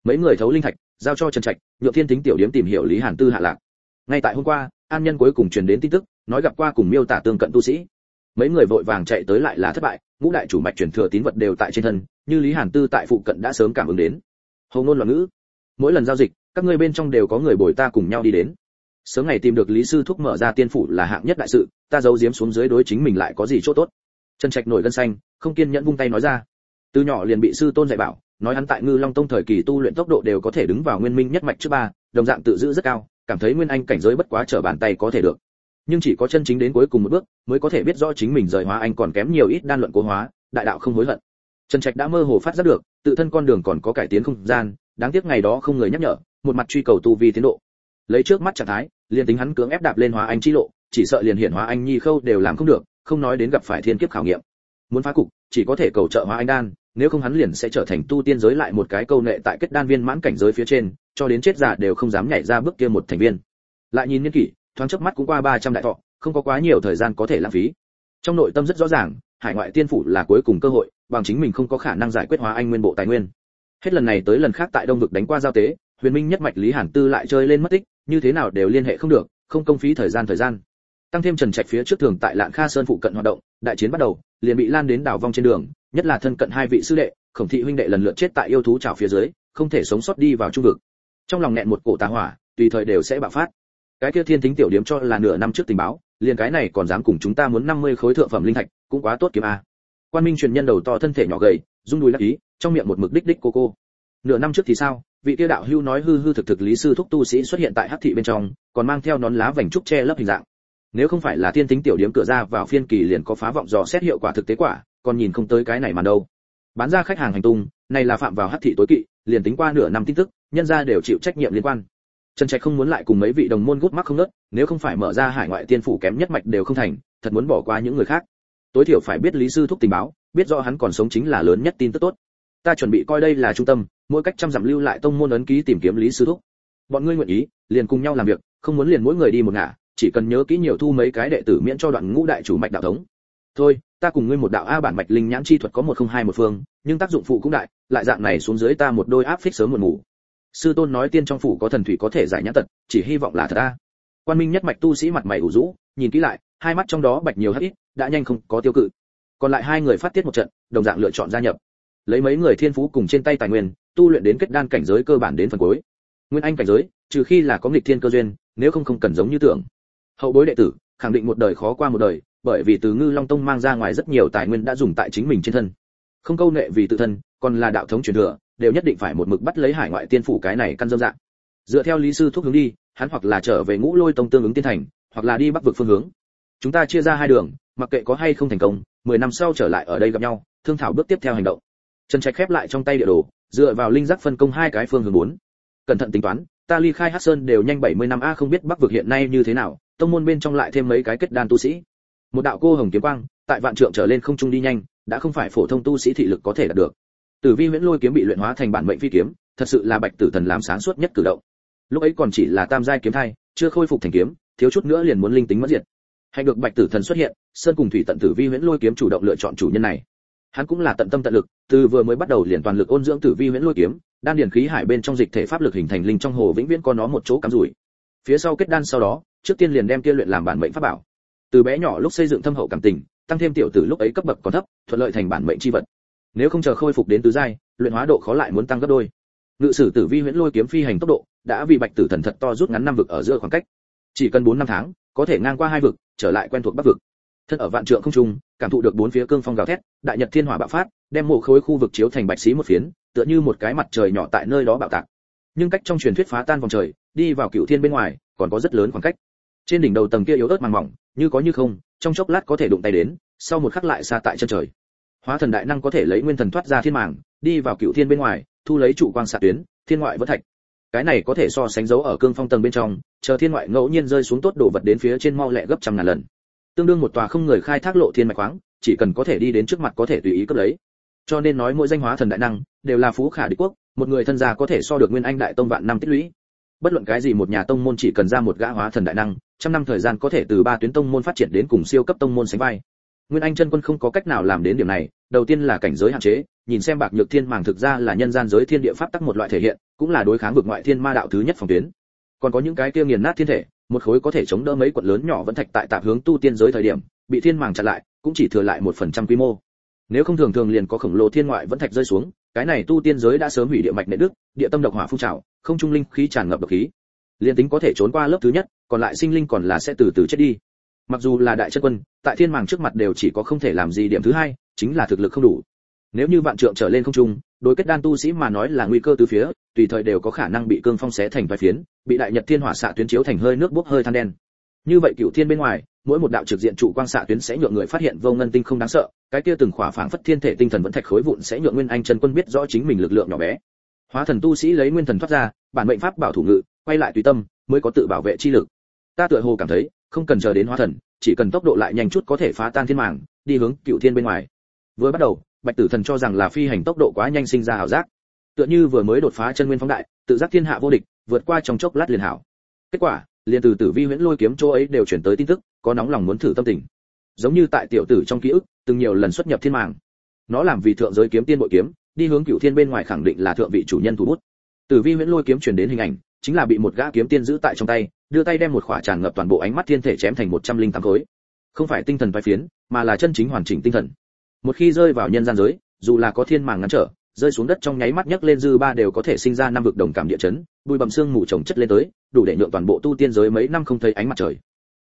Mấy người thấu linh thạch, giao cho trần trạch, nhượng thiên tính tiểu điểm tìm hiểu lý hàn tư hạ lạc. Ngay tại hôm qua, an nhân cuối cùng truyền đến tin tức, nói gặp qua cùng miêu tả tương cận tu sĩ. Mấy người vội vàng chạy tới lại là thất bại, ngũ đại chủ mạch truyền thừa tín vật đều tại trên thân, như lý hàn tư tại phụ cận đã sớm cảm ứng đến. Hầu ngôn loạn ngữ. Mỗi lần giao dịch các ngươi bên trong đều có người bồi ta cùng nhau đi đến. Sớm ngày tìm được lý sư thúc mở ra tiên phủ là hạng nhất đại sự, ta giấu giếm xuống dưới đối chính mình lại có gì chỗ tốt. Trần trạch nổi gân xanh, không kiên nhẫn vung tay nói ra. Từ nhỏ liền bị sư tôn dạy bảo, nói hắn tại ngư long tông thời kỳ tu luyện tốc độ đều có thể đứng vào nguyên minh nhất mạch trước ba, đồng dạng tự giữ rất cao, cảm thấy nguyên anh cảnh giới bất quá trở bàn tay có thể được. Nhưng chỉ có chân chính đến cuối cùng một bước, mới có thể biết rõ chính mình rời hóa anh còn kém nhiều ít đan luận cố hóa, đại đạo không hối hận. Trần trạch đã mơ hồ phát giác được, tự thân con đường còn có cải tiến không gian, đáng tiếc ngày đó không người nhắc nhở một mặt truy cầu tu vi tiến độ. Lấy trước mắt trạng thái, liền tính hắn cưỡng ép đạp lên hóa anh chi lộ, chỉ sợ liền hiển hóa anh nhi khâu đều làm không được, không nói đến gặp phải thiên kiếp khảo nghiệm. Muốn phá cục, chỉ có thể cầu trợ hóa anh đan, nếu không hắn liền sẽ trở thành tu tiên giới lại một cái câu nệ tại kết đan viên mãn cảnh giới phía trên, cho đến chết giả đều không dám nhảy ra bước kia một thành viên. Lại nhìn niên kỷ, thoáng chớp mắt cũng qua 300 đại thọ, không có quá nhiều thời gian có thể lãng phí. Trong nội tâm rất rõ ràng, hải ngoại tiên phủ là cuối cùng cơ hội, bằng chính mình không có khả năng giải quyết hóa anh nguyên bộ tài nguyên. Hết lần này tới lần khác tại đông vực đánh qua giao tế huyền minh nhất mạch lý hàn tư lại chơi lên mất tích, như thế nào đều liên hệ không được, không công phí thời gian thời gian. Tăng thêm trần trạch phía trước thường tại lạng kha sơn phụ cận hoạt động, đại chiến bắt đầu, liền bị lan đến đảo vong trên đường, nhất là thân cận hai vị sư đệ, khổng thị huynh đệ lần lượt chết tại yêu thú trào phía dưới, không thể sống sót đi vào trung vực. Trong lòng nghẹn một cổ tà hỏa, tùy thời đều sẽ bạo phát. Cái kia thiên thính tiểu điếm cho là nửa năm trước tình báo, liền cái này còn dám cùng chúng ta muốn 50 khối thượng phẩm linh thạch, cũng quá tốt kiếm a. Quan minh truyền nhân đầu to thân thể nhỏ gầy, rung đùi lắc ý, trong miệng một mực đích đích cô cô. Nửa năm trước thì sao? Vị kia đạo hưu nói hư hư thực thực lý sư thúc tu sĩ xuất hiện tại hắc thị bên trong, còn mang theo nón lá vành trúc che lấp hình dạng. Nếu không phải là tiên tính tiểu điếm cửa ra vào phiên kỳ liền có phá vọng dò xét hiệu quả thực tế quả, còn nhìn không tới cái này mà đâu. Bán ra khách hàng hành tung, này là phạm vào hắc thị tối kỵ, liền tính qua nửa năm tin tức, nhân ra đều chịu trách nhiệm liên quan. Trần trạch không muốn lại cùng mấy vị đồng môn gút mắc không nớt, nếu không phải mở ra hải ngoại tiên phủ kém nhất mạch đều không thành, thật muốn bỏ qua những người khác. Tối thiểu phải biết lý sư thúc tình báo, biết rõ hắn còn sống chính là lớn nhất tin tức tốt. Ta chuẩn bị coi đây là trung tâm mỗi cách trăm dặm lưu lại tông môn ấn ký tìm kiếm lý sư thúc. Bọn ngươi nguyện ý, liền cùng nhau làm việc, không muốn liền mỗi người đi một ngả, chỉ cần nhớ kỹ nhiều thu mấy cái đệ tử miễn cho đoạn ngũ đại chủ mạch đạo thống. Thôi, ta cùng ngươi một đạo a bản mạch linh nhãn chi thuật có một không hai một phương, nhưng tác dụng phụ cũng đại, lại dạng này xuống dưới ta một đôi áp phích sớm một ngủ. Sư tôn nói tiên trong phủ có thần thủy có thể giải nhãn tật, chỉ hy vọng là thật a. Quan minh nhất mạch tu sĩ mặt mày ủ rũ, nhìn kỹ lại, hai mắt trong đó bạch nhiều hắc ít đã nhanh không có tiêu cự. Còn lại hai người phát tiết một trận, đồng dạng lựa chọn gia nhập lấy mấy người thiên phú cùng trên tay tài nguyên, tu luyện đến kết đan cảnh giới cơ bản đến phần cuối. Nguyên anh cảnh giới, trừ khi là có nghịch thiên cơ duyên, nếu không không cần giống như tưởng. Hậu bối đệ tử, khẳng định một đời khó qua một đời, bởi vì từ ngư long tông mang ra ngoài rất nhiều tài nguyên đã dùng tại chính mình trên thân. Không câu nệ vì tự thân, còn là đạo thống truyền thừa, đều nhất định phải một mực bắt lấy hải ngoại tiên phủ cái này căn dâm dạng. Dựa theo lý sư thúc hướng đi, hắn hoặc là trở về ngũ lôi tông tương ứng tiên thành, hoặc là đi bắc vực phương hướng. Chúng ta chia ra hai đường, mặc kệ có hay không thành công, mười năm sau trở lại ở đây gặp nhau, thương thảo bước tiếp theo hành động trần trạch khép lại trong tay địa đồ, dựa vào linh giác phân công hai cái phương hướng bốn. Cẩn thận tính toán, ta ly khai hắc sơn đều nhanh 70 năm a không biết bắc vực hiện nay như thế nào, tông môn bên trong lại thêm mấy cái kết đan tu sĩ. Một đạo cô hồng kiếm quang, tại vạn trượng trở lên không trung đi nhanh, đã không phải phổ thông tu sĩ thị lực có thể đạt được. Tử vi huyễn lôi kiếm bị luyện hóa thành bản mệnh phi kiếm, thật sự là bạch tử thần làm sáng suốt nhất cử động. Lúc ấy còn chỉ là tam giai kiếm thai, chưa khôi phục thành kiếm, thiếu chút nữa liền muốn linh tính mất diệt. Hay được bạch tử thần xuất hiện, sơn cùng thủy tận tử vi huyễn lôi kiếm chủ động lựa chọn chủ nhân này hắn cũng là tận tâm tận lực, từ vừa mới bắt đầu liền toàn lực ôn dưỡng tử vi huyễn lôi kiếm, đan điển khí hải bên trong dịch thể pháp lực hình thành linh trong hồ vĩnh viễn có nó một chỗ cắm rủi. Phía sau kết đan sau đó, trước tiên liền đem kia luyện làm bản mệnh pháp bảo. Từ bé nhỏ lúc xây dựng thâm hậu cảm tình, tăng thêm tiểu tử lúc ấy cấp bậc còn thấp, thuận lợi thành bản mệnh chi vật. Nếu không chờ khôi phục đến tứ giai, luyện hóa độ khó lại muốn tăng gấp đôi. Ngự sử tử vi huyễn lôi kiếm phi hành tốc độ, đã vì bạch tử thần thật to rút ngắn năm vực ở giữa khoảng cách. Chỉ cần bốn năm tháng, có thể ngang qua hai vực, trở lại quen thuộc bắc vực thân ở vạn trượng không trung, cảm thụ được bốn phía cương phong gào thét, đại nhật thiên hỏa bạo phát, đem mộ khối khu vực chiếu thành bạch xí một phiến, tựa như một cái mặt trời nhỏ tại nơi đó bạo tạc. Nhưng cách trong truyền thuyết phá tan vòng trời, đi vào cựu thiên bên ngoài, còn có rất lớn khoảng cách. Trên đỉnh đầu tầng kia yếu ớt màng mỏng, như có như không, trong chốc lát có thể đụng tay đến, sau một khắc lại xa tại chân trời. Hóa thần đại năng có thể lấy nguyên thần thoát ra thiên màng, đi vào cựu thiên bên ngoài, thu lấy trụ quang xạ tuyến, thiên ngoại vẫn thạch. Cái này có thể so sánh dấu ở cương phong tầng bên trong, chờ thiên ngoại ngẫu nhiên rơi xuống tốt đồ vật đến phía trên mau lẹ gấp trăm ngàn lần tương đương một tòa không người khai thác lộ thiên mạch khoáng, chỉ cần có thể đi đến trước mặt có thể tùy ý cấp lấy. Cho nên nói mỗi danh hóa thần đại năng, đều là phú khả địch quốc, một người thân gia có thể so được nguyên anh đại tông vạn năm tích lũy. Bất luận cái gì một nhà tông môn chỉ cần ra một gã hóa thần đại năng, trăm năm thời gian có thể từ ba tuyến tông môn phát triển đến cùng siêu cấp tông môn sánh vai. Nguyên anh chân quân không có cách nào làm đến điểm này, đầu tiên là cảnh giới hạn chế, nhìn xem bạc nhược thiên màng thực ra là nhân gian giới thiên địa pháp tắc một loại thể hiện, cũng là đối kháng vực ngoại thiên ma đạo thứ nhất phòng tuyến. Còn có những cái kia nghiền nát thiên thể một khối có thể chống đỡ mấy quận lớn nhỏ vẫn thạch tại tạp hướng tu tiên giới thời điểm, bị thiên màng chặn lại, cũng chỉ thừa lại một phần trăm quy mô. Nếu không thường thường liền có khổng lồ thiên ngoại vẫn thạch rơi xuống, cái này tu tiên giới đã sớm hủy địa mạch nệ đức, địa tâm độc hỏa phun trào, không trung linh khí tràn ngập độc khí. Liền tính có thể trốn qua lớp thứ nhất, còn lại sinh linh còn là sẽ từ từ chết đi. Mặc dù là đại chân quân, tại thiên màng trước mặt đều chỉ có không thể làm gì điểm thứ hai, chính là thực lực không đủ. Nếu như vạn trượng trở lên không trung đối kết đan tu sĩ mà nói là nguy cơ từ phía, tùy thời đều có khả năng bị cương phong xé thành vài phiến, bị đại nhật thiên hỏa xạ tuyến chiếu thành hơi nước bốc hơi than đen. Như vậy cựu thiên bên ngoài, mỗi một đạo trực diện trụ quang xạ tuyến sẽ nhượng người phát hiện vô ngân tinh không đáng sợ, cái kia từng khỏa phảng phất thiên thể tinh thần vẫn thạch khối vụn sẽ nhượng nguyên anh chân quân biết rõ chính mình lực lượng nhỏ bé. Hóa thần tu sĩ lấy nguyên thần thoát ra, bản mệnh pháp bảo thủ ngự, quay lại tùy tâm, mới có tự bảo vệ chi lực. Ta tựa hồ cảm thấy, không cần chờ đến hóa thần, chỉ cần tốc độ lại nhanh chút có thể phá tan thiên màng, đi hướng cựu thiên bên ngoài. Vừa bắt đầu bạch tử thần cho rằng là phi hành tốc độ quá nhanh sinh ra ảo giác. Tựa như vừa mới đột phá chân nguyên phóng đại, tự giác thiên hạ vô địch, vượt qua trong chốc lát liền hảo. Kết quả, liền từ tử vi huyễn lôi kiếm chỗ ấy đều chuyển tới tin tức, có nóng lòng muốn thử tâm tình. Giống như tại tiểu tử trong ký ức, từng nhiều lần xuất nhập thiên màng. Nó làm vì thượng giới kiếm tiên bội kiếm, đi hướng cửu thiên bên ngoài khẳng định là thượng vị chủ nhân thủ bút. Tử vi huyễn lôi kiếm truyền đến hình ảnh, chính là bị một gã kiếm tiên giữ tại trong tay, đưa tay đem một khỏa tràn ngập toàn bộ ánh mắt thiên thể chém thành một trăm linh tám khối. Không phải tinh thần vai phiến, mà là chân chính hoàn chỉnh tinh thần một khi rơi vào nhân gian giới, dù là có thiên màng ngăn trở, rơi xuống đất trong nháy mắt nhấc lên dư ba đều có thể sinh ra năm vực đồng cảm địa chấn, bụi bầm xương mù trồng chất lên tới, đủ để nhượng toàn bộ tu tiên giới mấy năm không thấy ánh mặt trời.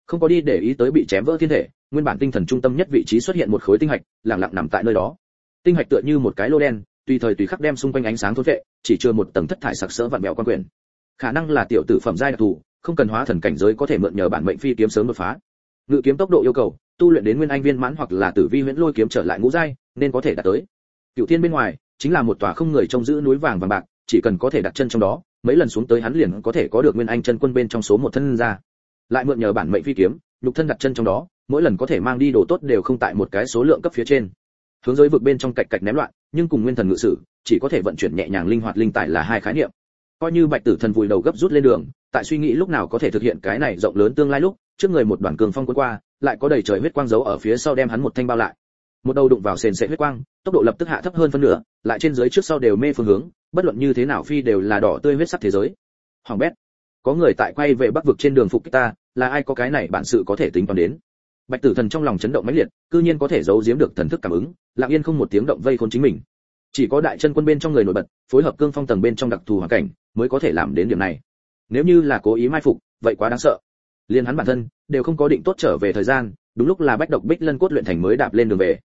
Không có đi để ý tới bị chém vỡ thiên thể, nguyên bản tinh thần trung tâm nhất vị trí xuất hiện một khối tinh hạch, lặng lặng nằm tại nơi đó. Tinh hạch tựa như một cái lô đen, tùy thời tùy khắc đem xung quanh ánh sáng thôn vệ, chỉ chưa một tầng thất thải sặc sỡ vặn mèo quan quyền. Khả năng là tiểu tử phẩm giai đặc thù, không cần hóa thần cảnh giới có thể mượn nhờ bản mệnh phi kiếm sớm đột phá. Ngự kiếm tốc độ yêu cầu tu luyện đến nguyên anh viên mãn hoặc là tử vi huyễn lôi kiếm trở lại ngũ giai, nên có thể đạt tới. Cửu thiên bên ngoài, chính là một tòa không người trông giữ núi vàng vàng bạc, chỉ cần có thể đặt chân trong đó, mấy lần xuống tới hắn liền có thể có được nguyên anh chân quân bên trong số một thân ra. Lại mượn nhờ bản mệnh phi kiếm, nhục thân đặt chân trong đó, mỗi lần có thể mang đi đồ tốt đều không tại một cái số lượng cấp phía trên. Hướng giới vực bên trong cạch cạch ném loạn, nhưng cùng nguyên thần ngự sử, chỉ có thể vận chuyển nhẹ nhàng linh hoạt linh tài là hai khái niệm. Coi như bạch tử thần vùi đầu gấp rút lên đường, tại suy nghĩ lúc nào có thể thực hiện cái này rộng lớn tương lai lúc trước người một đoàn cường phong quân qua, lại có đầy trời huyết quang giấu ở phía sau đem hắn một thanh bao lại. Một đầu đụng vào sền sệt huyết quang, tốc độ lập tức hạ thấp hơn phân nửa, lại trên dưới trước sau đều mê phương hướng, bất luận như thế nào phi đều là đỏ tươi huyết sắc thế giới. Hoàng bét, có người tại quay về bắc vực trên đường phục kích ta, là ai có cái này bản sự có thể tính toán đến? Bạch tử thần trong lòng chấn động mãnh liệt, cư nhiên có thể giấu giếm được thần thức cảm ứng, lặng yên không một tiếng động vây khốn chính mình. Chỉ có đại chân quân bên trong người nổi bật, phối hợp cương phong tầng bên trong đặc thù hoàn cảnh, mới có thể làm đến điểm này. Nếu như là cố ý mai phục, vậy quá đáng sợ liên hắn bản thân, đều không có định tốt trở về thời gian, đúng lúc là bách độc bích lân cốt luyện thành mới đạp lên đường về.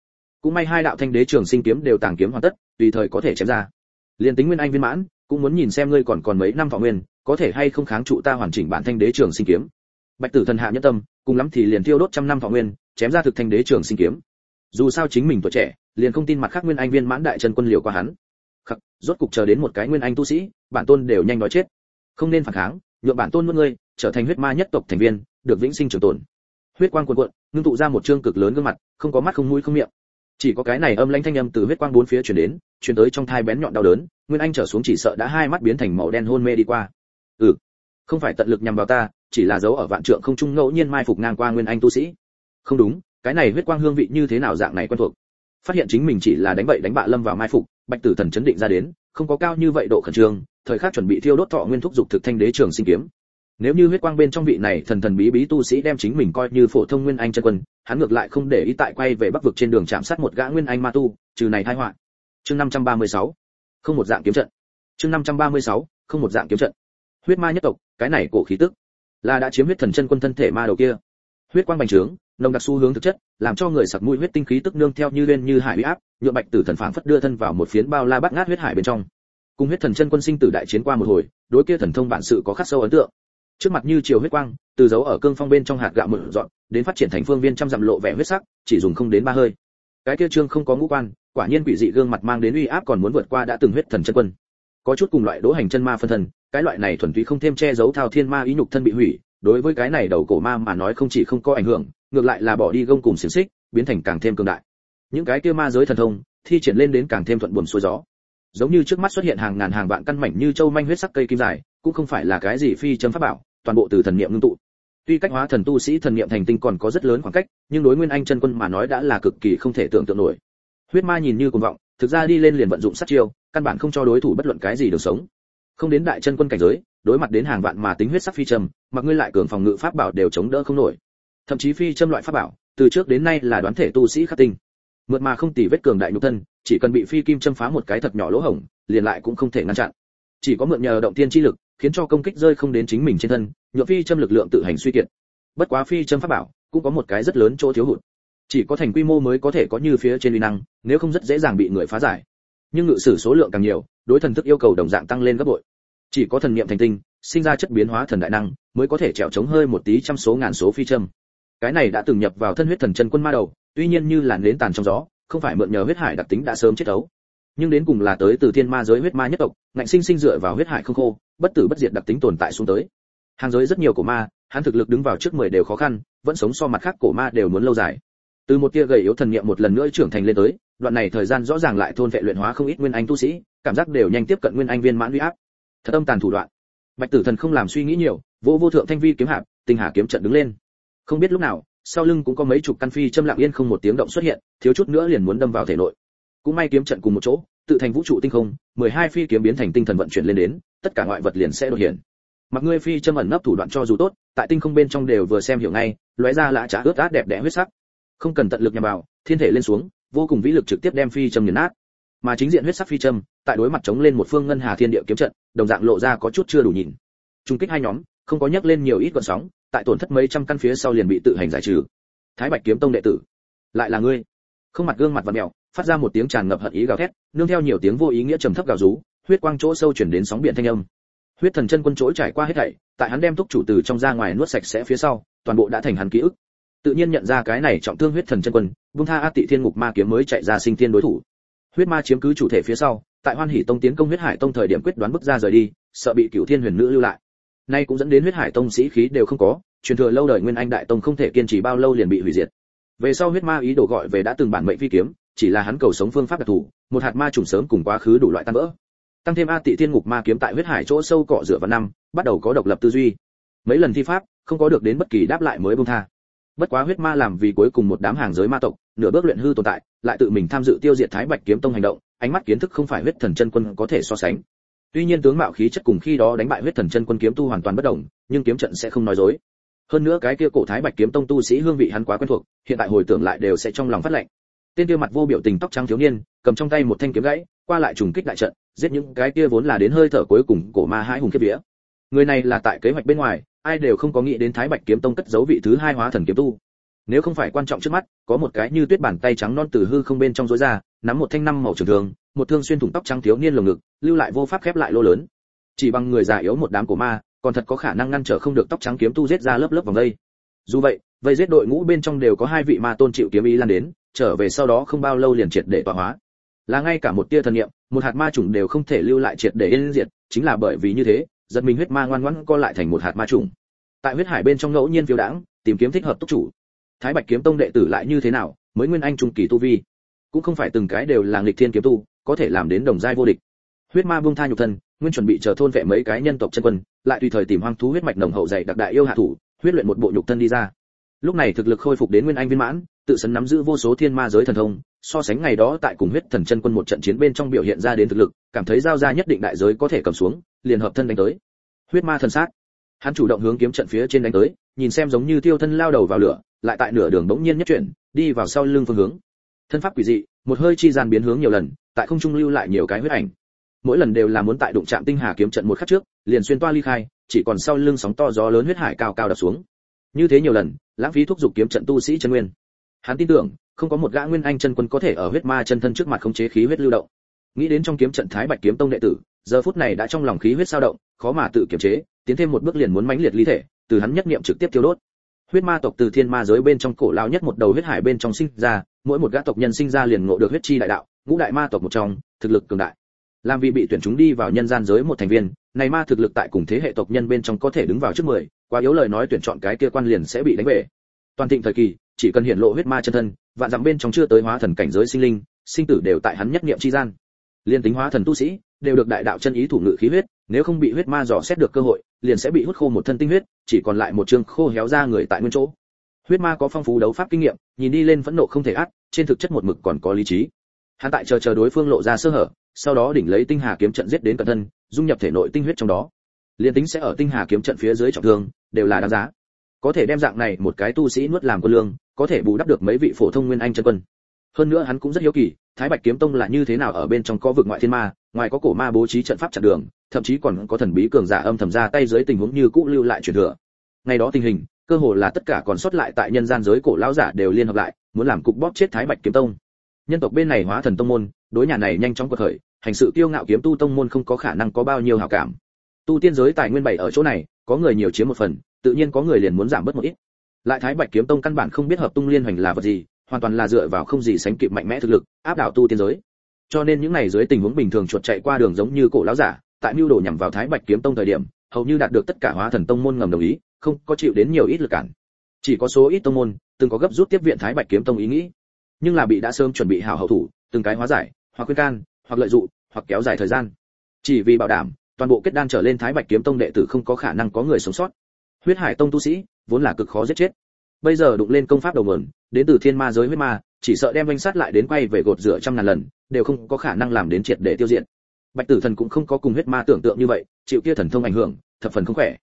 Cũng may hai đạo thanh đế trường sinh kiếm đều tàng kiếm hoàn tất, tùy thời có thể chém ra. Liên tính nguyên anh viên mãn, cũng muốn nhìn xem ngươi còn còn mấy năm thọ nguyên, có thể hay không kháng trụ ta hoàn chỉnh bản thanh đế trường sinh kiếm. Bạch tử thần hạ nhất tâm, cùng lắm thì liền tiêu đốt trăm năm thọ nguyên, chém ra thực thanh đế trường sinh kiếm. Dù sao chính mình tuổi trẻ, liền không tin mặt khác nguyên anh viên mãn đại chân quân liều qua hắn. Khắc, rốt cục chờ đến một cái nguyên anh tu sĩ, bản tôn đều nhanh nói chết. Không nên phản kháng, nhượng bản tôn nuốt ngươi trở thành huyết ma nhất tộc thành viên, được vĩnh sinh trường tồn. Huyết quang cuộn cuộn, ngưng tụ ra một trương cực lớn gương mặt, không có mắt không mũi không miệng. Chỉ có cái này âm lãnh thanh âm từ huyết quang bốn phía truyền đến, truyền tới trong thai bén nhọn đau đớn, nguyên anh trở xuống chỉ sợ đã hai mắt biến thành màu đen hôn mê đi qua. Ừ không phải tận lực nhằm vào ta, chỉ là dấu ở vạn trượng không trung ngẫu nhiên mai phục ngang qua nguyên anh tu sĩ. Không đúng, cái này huyết quang hương vị như thế nào dạng này quen thuộc? Phát hiện chính mình chỉ là đánh bậy đánh bạ lâm vào mai phục, bạch tử thần chấn định ra đến, không có cao như vậy độ khẩn trương, thời khắc chuẩn bị thiêu đốt thọ nguyên thúc dục thực thanh đế trường sinh kiếm nếu như huyết quang bên trong vị này thần thần bí bí tu sĩ đem chính mình coi như phổ thông nguyên anh chân quân, hắn ngược lại không để ý tại quay về bắc vực trên đường chạm sát một gã nguyên anh ma tu, trừ này tai họa. Chương 536 không một dạng kiếm trận. Chương 536 không một dạng kiếm trận. Huyết ma nhất tộc, cái này cổ khí tức, là đã chiếm huyết thần chân quân thân thể ma đầu kia. Huyết quang bành trướng, nồng đặc xu hướng thực chất, làm cho người sặc mũi huyết tinh khí tức nương theo như lên như hải uy áp, nhượng bạch tử thần phảng phất đưa thân vào một phiến bao la bát ngát huyết hải bên trong. Cùng huyết thần chân quân sinh tử đại chiến qua một hồi, đối kia thần thông bản sự có khắc sâu ấn tượng trước mặt như chiều huyết quang, từ dấu ở cương phong bên trong hạt gạo một dọn đến phát triển thành phương viên trăm dặm lộ vẻ huyết sắc, chỉ dùng không đến ba hơi. Cái kia trương không có ngũ quan, quả nhiên quỷ dị gương mặt mang đến uy áp còn muốn vượt qua đã từng huyết thần chân quân. Có chút cùng loại đỗ hành chân ma phân thân, cái loại này thuần túy không thêm che giấu thao thiên ma ý nhục thân bị hủy, đối với cái này đầu cổ ma mà nói không chỉ không có ảnh hưởng, ngược lại là bỏ đi gông cùng xiềng xích, biến thành càng thêm cường đại. Những cái kia ma giới thần thông, thi triển lên đến càng thêm thuận buồm xuôi gió giống như trước mắt xuất hiện hàng ngàn hàng vạn căn mảnh như châu manh huyết sắc cây kim dài, cũng không phải là cái gì phi châm pháp bảo, toàn bộ từ thần niệm ngưng tụ. Tuy cách hóa thần tu sĩ thần niệm thành tinh còn có rất lớn khoảng cách, nhưng đối nguyên anh chân quân mà nói đã là cực kỳ không thể tưởng tượng nổi. Huyết ma nhìn như cuồng vọng, thực ra đi lên liền vận dụng sát chiêu, căn bản không cho đối thủ bất luận cái gì được sống. Không đến đại chân quân cảnh giới, đối mặt đến hàng vạn mà tính huyết sắc phi châm, mặc ngươi lại cường phòng ngự pháp bảo đều chống đỡ không nổi. Thậm chí phi châm loại pháp bảo, từ trước đến nay là đoán thể tu sĩ khắc tinh. Mượt mà không tỉ vết cường đại nhục thân chỉ cần bị phi kim châm phá một cái thật nhỏ lỗ hổng, liền lại cũng không thể ngăn chặn. Chỉ có mượn nhờ động tiên chi lực, khiến cho công kích rơi không đến chính mình trên thân nhựa phi châm lực lượng tự hành suy kiệt. Bất quá phi châm pháp bảo, cũng có một cái rất lớn chỗ thiếu hụt. Chỉ có thành quy mô mới có thể có như phía trên uy năng, nếu không rất dễ dàng bị người phá giải. Nhưng ngự sử số lượng càng nhiều, đối thần thức yêu cầu đồng dạng tăng lên gấp bội. Chỉ có thần niệm thành tinh, sinh ra chất biến hóa thần đại năng, mới có thể trèo chống hơi một tí trăm số ngàn số phi châm. Cái này đã từng nhập vào thân huyết thần chân quân ma đầu, tuy nhiên như làn nến tàn trong gió không phải mượn nhờ huyết hải đặc tính đã sớm chết đấu, nhưng đến cùng là tới từ thiên ma giới huyết ma nhất tộc ngạnh sinh sinh dựa vào huyết hải không khô bất tử bất diệt đặc tính tồn tại xuống tới. Hàng giới rất nhiều cổ ma hắn thực lực đứng vào trước mười đều khó khăn vẫn sống so mặt khác cổ ma đều muốn lâu dài. Từ một tia gầy yếu thần niệm một lần nữa trưởng thành lên tới đoạn này thời gian rõ ràng lại thôn vệ luyện hóa không ít nguyên anh tu sĩ cảm giác đều nhanh tiếp cận nguyên anh viên mãn uy áp. Thật âm tàn thủ đoạn. Bạch tử thần không làm suy nghĩ nhiều vô vô thượng thanh vi kiếm hạp tinh hà kiếm trận đứng lên. Không biết lúc nào sau lưng cũng có mấy chục căn phi châm lặng yên không một tiếng động xuất hiện, thiếu chút nữa liền muốn đâm vào thể nội. Cũng may kiếm trận cùng một chỗ, tự thành vũ trụ tinh không, mười hai phi kiếm biến thành tinh thần vận chuyển lên đến, tất cả ngoại vật liền sẽ đột hiện. Mặc ngươi phi châm ẩn nấp thủ đoạn cho dù tốt, tại tinh không bên trong đều vừa xem hiểu ngay, lóe ra lạ trả ướt át đẹp đẽ huyết sắc. Không cần tận lực nhằm vào, thiên thể lên xuống, vô cùng vĩ lực trực tiếp đem phi châm nghiền nát. Mà chính diện huyết sắc phi châm, tại đối mặt chống lên một phương ngân hà thiên địa kiếm trận, đồng dạng lộ ra có chút chưa đủ nhìn. Trung kích hai nhóm, không có nhắc lên nhiều ít gợn sóng tại tổn thất mấy trăm căn phía sau liền bị tự hành giải trừ. Thái bạch kiếm tông đệ tử, lại là ngươi. Không mặt gương mặt và mèo, phát ra một tiếng tràn ngập hận ý gào thét, nương theo nhiều tiếng vô ý nghĩa trầm thấp gào rú, huyết quang chỗ sâu chuyển đến sóng biển thanh âm. Huyết thần chân quân chỗ trải qua hết thảy, tại hắn đem thúc chủ từ trong ra ngoài nuốt sạch sẽ phía sau, toàn bộ đã thành hắn ký ức. Tự nhiên nhận ra cái này trọng thương huyết thần chân quân, vung tha a tị thiên ngục ma kiếm mới chạy ra sinh tiên đối thủ. Huyết ma chiếm cứ chủ thể phía sau, tại hoan hỷ tông tiến công huyết hải tông thời điểm quyết đoán bước ra rời đi, sợ bị cửu thiên huyền nữ lưu lại nay cũng dẫn đến huyết hải tông sĩ khí đều không có, truyền thừa lâu đời nguyên anh đại tông không thể kiên trì bao lâu liền bị hủy diệt. Về sau huyết ma ý đồ gọi về đã từng bản mệnh phi kiếm, chỉ là hắn cầu sống phương pháp đặc thù, một hạt ma trùng sớm cùng quá khứ đủ loại tan vỡ. Tăng thêm a tị thiên ngục ma kiếm tại huyết hải chỗ sâu cọ rửa vào năm, bắt đầu có độc lập tư duy. Mấy lần thi pháp, không có được đến bất kỳ đáp lại mới buông tha. Bất quá huyết ma làm vì cuối cùng một đám hàng giới ma tộc, nửa bước luyện hư tồn tại, lại tự mình tham dự tiêu diệt thái bạch kiếm tông hành động, ánh mắt kiến thức không phải huyết thần chân quân có thể so sánh tuy nhiên tướng mạo khí chất cùng khi đó đánh bại huyết thần chân quân kiếm tu hoàn toàn bất động nhưng kiếm trận sẽ không nói dối. Hơn nữa cái kia cổ thái bạch kiếm tông tu sĩ hương vị hắn quá quen thuộc, hiện tại hồi tưởng lại đều sẽ trong lòng phát lạnh tên kia mặt vô biểu tình tóc trắng thiếu niên, cầm trong tay một thanh kiếm gãy, qua lại trùng kích đại trận, giết những cái kia vốn là đến hơi thở cuối cùng cổ ma hãi hùng kiếp vía. Người này là tại kế hoạch bên ngoài, ai đều không có nghĩ đến thái bạch kiếm tông cất giấu vị thứ hai hóa thần kiếm tu. Nếu không phải quan trọng trước mắt, có một cái như tuyết bàn tay trắng non từ hư không bên trong rối ra, nắm một thanh năm màu trường thường một thương xuyên thủng tóc trắng thiếu niên lồng ngực, lưu lại vô pháp khép lại lô lớn. Chỉ bằng người già yếu một đám của ma, còn thật có khả năng ngăn trở không được tóc trắng kiếm tu giết ra lớp lớp vòng đây. Dù vậy, vây giết đội ngũ bên trong đều có hai vị ma tôn chịu kiếm ý lan đến, trở về sau đó không bao lâu liền triệt để tọa hóa. Là ngay cả một tia thần niệm, một hạt ma trùng đều không thể lưu lại triệt để yên diệt, chính là bởi vì như thế, giật mình huyết ma ngoan ngoãn co lại thành một hạt ma trùng tại huyết hải bên trong ngẫu nhiên phiêu đãng, tìm kiếm thích hợp tốc chủ. Thái bạch kiếm tông đệ tử lại như thế nào, mới nguyên anh trung kỳ tu vi? Cũng không phải từng cái đều là nghịch thiên kiếm tu có thể làm đến đồng giai vô địch. Huyết ma buông tha nhục thân, nguyên chuẩn bị chờ thôn vệ mấy cái nhân tộc chân quân, lại tùy thời tìm hoang thú huyết mạch nồng hậu dày đặc đại yêu hạ thủ, huyết luyện một bộ nhục thân đi ra. Lúc này thực lực khôi phục đến nguyên anh viên mãn, tự sấn nắm giữ vô số thiên ma giới thần thông, so sánh ngày đó tại cùng huyết thần chân quân một trận chiến bên trong biểu hiện ra đến thực lực, cảm thấy giao ra nhất định đại giới có thể cầm xuống, liền hợp thân đánh tới. Huyết ma thần sát. Hắn chủ động hướng kiếm trận phía trên đánh tới, nhìn xem giống như tiêu thân lao đầu vào lửa, lại tại nửa đường bỗng nhiên nhất chuyển, đi vào sau lưng phương hướng. Thân pháp quỷ dị, một hơi chi gian biến hướng nhiều lần tại không trung lưu lại nhiều cái huyết ảnh. Mỗi lần đều là muốn tại đụng chạm tinh hà kiếm trận một khắc trước, liền xuyên toa ly khai, chỉ còn sau lưng sóng to gió lớn huyết hải cao cao đập xuống. Như thế nhiều lần, lãng phí thúc giục kiếm trận tu sĩ chân nguyên. Hắn tin tưởng, không có một gã nguyên anh chân quân có thể ở huyết ma chân thân trước mặt khống chế khí huyết lưu động. Nghĩ đến trong kiếm trận thái bạch kiếm tông đệ tử, giờ phút này đã trong lòng khí huyết sao động, khó mà tự kiềm chế, tiến thêm một bước liền muốn mãnh liệt ly thể, từ hắn nhất niệm trực tiếp tiêu đốt. Huyết ma tộc từ thiên ma giới bên trong cổ lao nhất một đầu huyết hải bên trong sinh ra, mỗi một gã tộc nhân sinh ra liền ngộ được huyết chi đại đạo ngũ đại ma tộc một trong, thực lực cường đại. Lam Vi bị tuyển chúng đi vào nhân gian giới một thành viên, này ma thực lực tại cùng thế hệ tộc nhân bên trong có thể đứng vào trước mười, quá yếu lời nói tuyển chọn cái kia quan liền sẽ bị đánh về. toàn thịnh thời kỳ, chỉ cần hiện lộ huyết ma chân thân, vạn dặm bên trong chưa tới hóa thần cảnh giới sinh linh, sinh tử đều tại hắn nhất niệm chi gian. Liên tính hóa thần tu sĩ, đều được đại đạo chân ý thủ ngự khí huyết, nếu không bị huyết ma dò xét được cơ hội, liền sẽ bị hút khô một thân tinh huyết, chỉ còn lại một chương khô héo ra người tại nguyên chỗ. Huyết ma có phong phú đấu pháp kinh nghiệm, nhìn đi lên phẫn nộ không thể át trên thực chất một mực còn có lý trí hắn tại chờ chờ đối phương lộ ra sơ hở, sau đó đỉnh lấy tinh hà kiếm trận giết đến cận thân, dung nhập thể nội tinh huyết trong đó. Liên tính sẽ ở tinh hà kiếm trận phía dưới trọng thương, đều là đáng giá. Có thể đem dạng này một cái tu sĩ nuốt làm quân lương, có thể bù đắp được mấy vị phổ thông nguyên anh chân quân. Hơn nữa hắn cũng rất hiếu kỳ, thái bạch kiếm tông là như thế nào ở bên trong có vực ngoại thiên ma, ngoài có cổ ma bố trí trận pháp chặn đường, thậm chí còn có thần bí cường giả âm thầm ra tay dưới tình huống như cũ lưu lại truyền thừa. Ngày đó tình hình, cơ hồ là tất cả còn sót lại tại nhân gian giới cổ lão giả đều liên hợp lại, muốn làm cục bóp chết thái bạch kiếm tông nhân tộc bên này hóa thần tông môn, đối nhà này nhanh chóng quật khởi, hành sự kiêu ngạo kiếm tu tông môn không có khả năng có bao nhiêu hảo cảm. Tu tiên giới tài nguyên bảy ở chỗ này, có người nhiều chiếm một phần, tự nhiên có người liền muốn giảm bớt một ít. Lại thái bạch kiếm tông căn bản không biết hợp tung liên hoành là vật gì, hoàn toàn là dựa vào không gì sánh kịp mạnh mẽ thực lực, áp đảo tu tiên giới. Cho nên những này dưới tình huống bình thường chuột chạy qua đường giống như cổ lão giả, tại mưu đồ nhằm vào thái bạch kiếm tông thời điểm, hầu như đạt được tất cả hóa thần tông môn ngầm đồng ý, không có chịu đến nhiều ít lực cản. Chỉ có số ít tông môn, từng có gấp rút tiếp viện thái bạch kiếm tông ý nghĩ nhưng là bị đã sớm chuẩn bị hảo hậu thủ, từng cái hóa giải, hoặc khuyên can, hoặc lợi dụng, hoặc kéo dài thời gian. Chỉ vì bảo đảm, toàn bộ kết đan trở lên thái bạch kiếm tông đệ tử không có khả năng có người sống sót. Huyết hải tông tu sĩ, vốn là cực khó giết chết. Bây giờ đụng lên công pháp đầu nguồn, đến từ thiên ma giới huyết ma, chỉ sợ đem danh sát lại đến quay về gột rửa trăm ngàn lần, đều không có khả năng làm đến triệt để tiêu diệt. Bạch tử thần cũng không có cùng huyết ma tưởng tượng như vậy, chịu kia thần thông ảnh hưởng, thập phần không khỏe.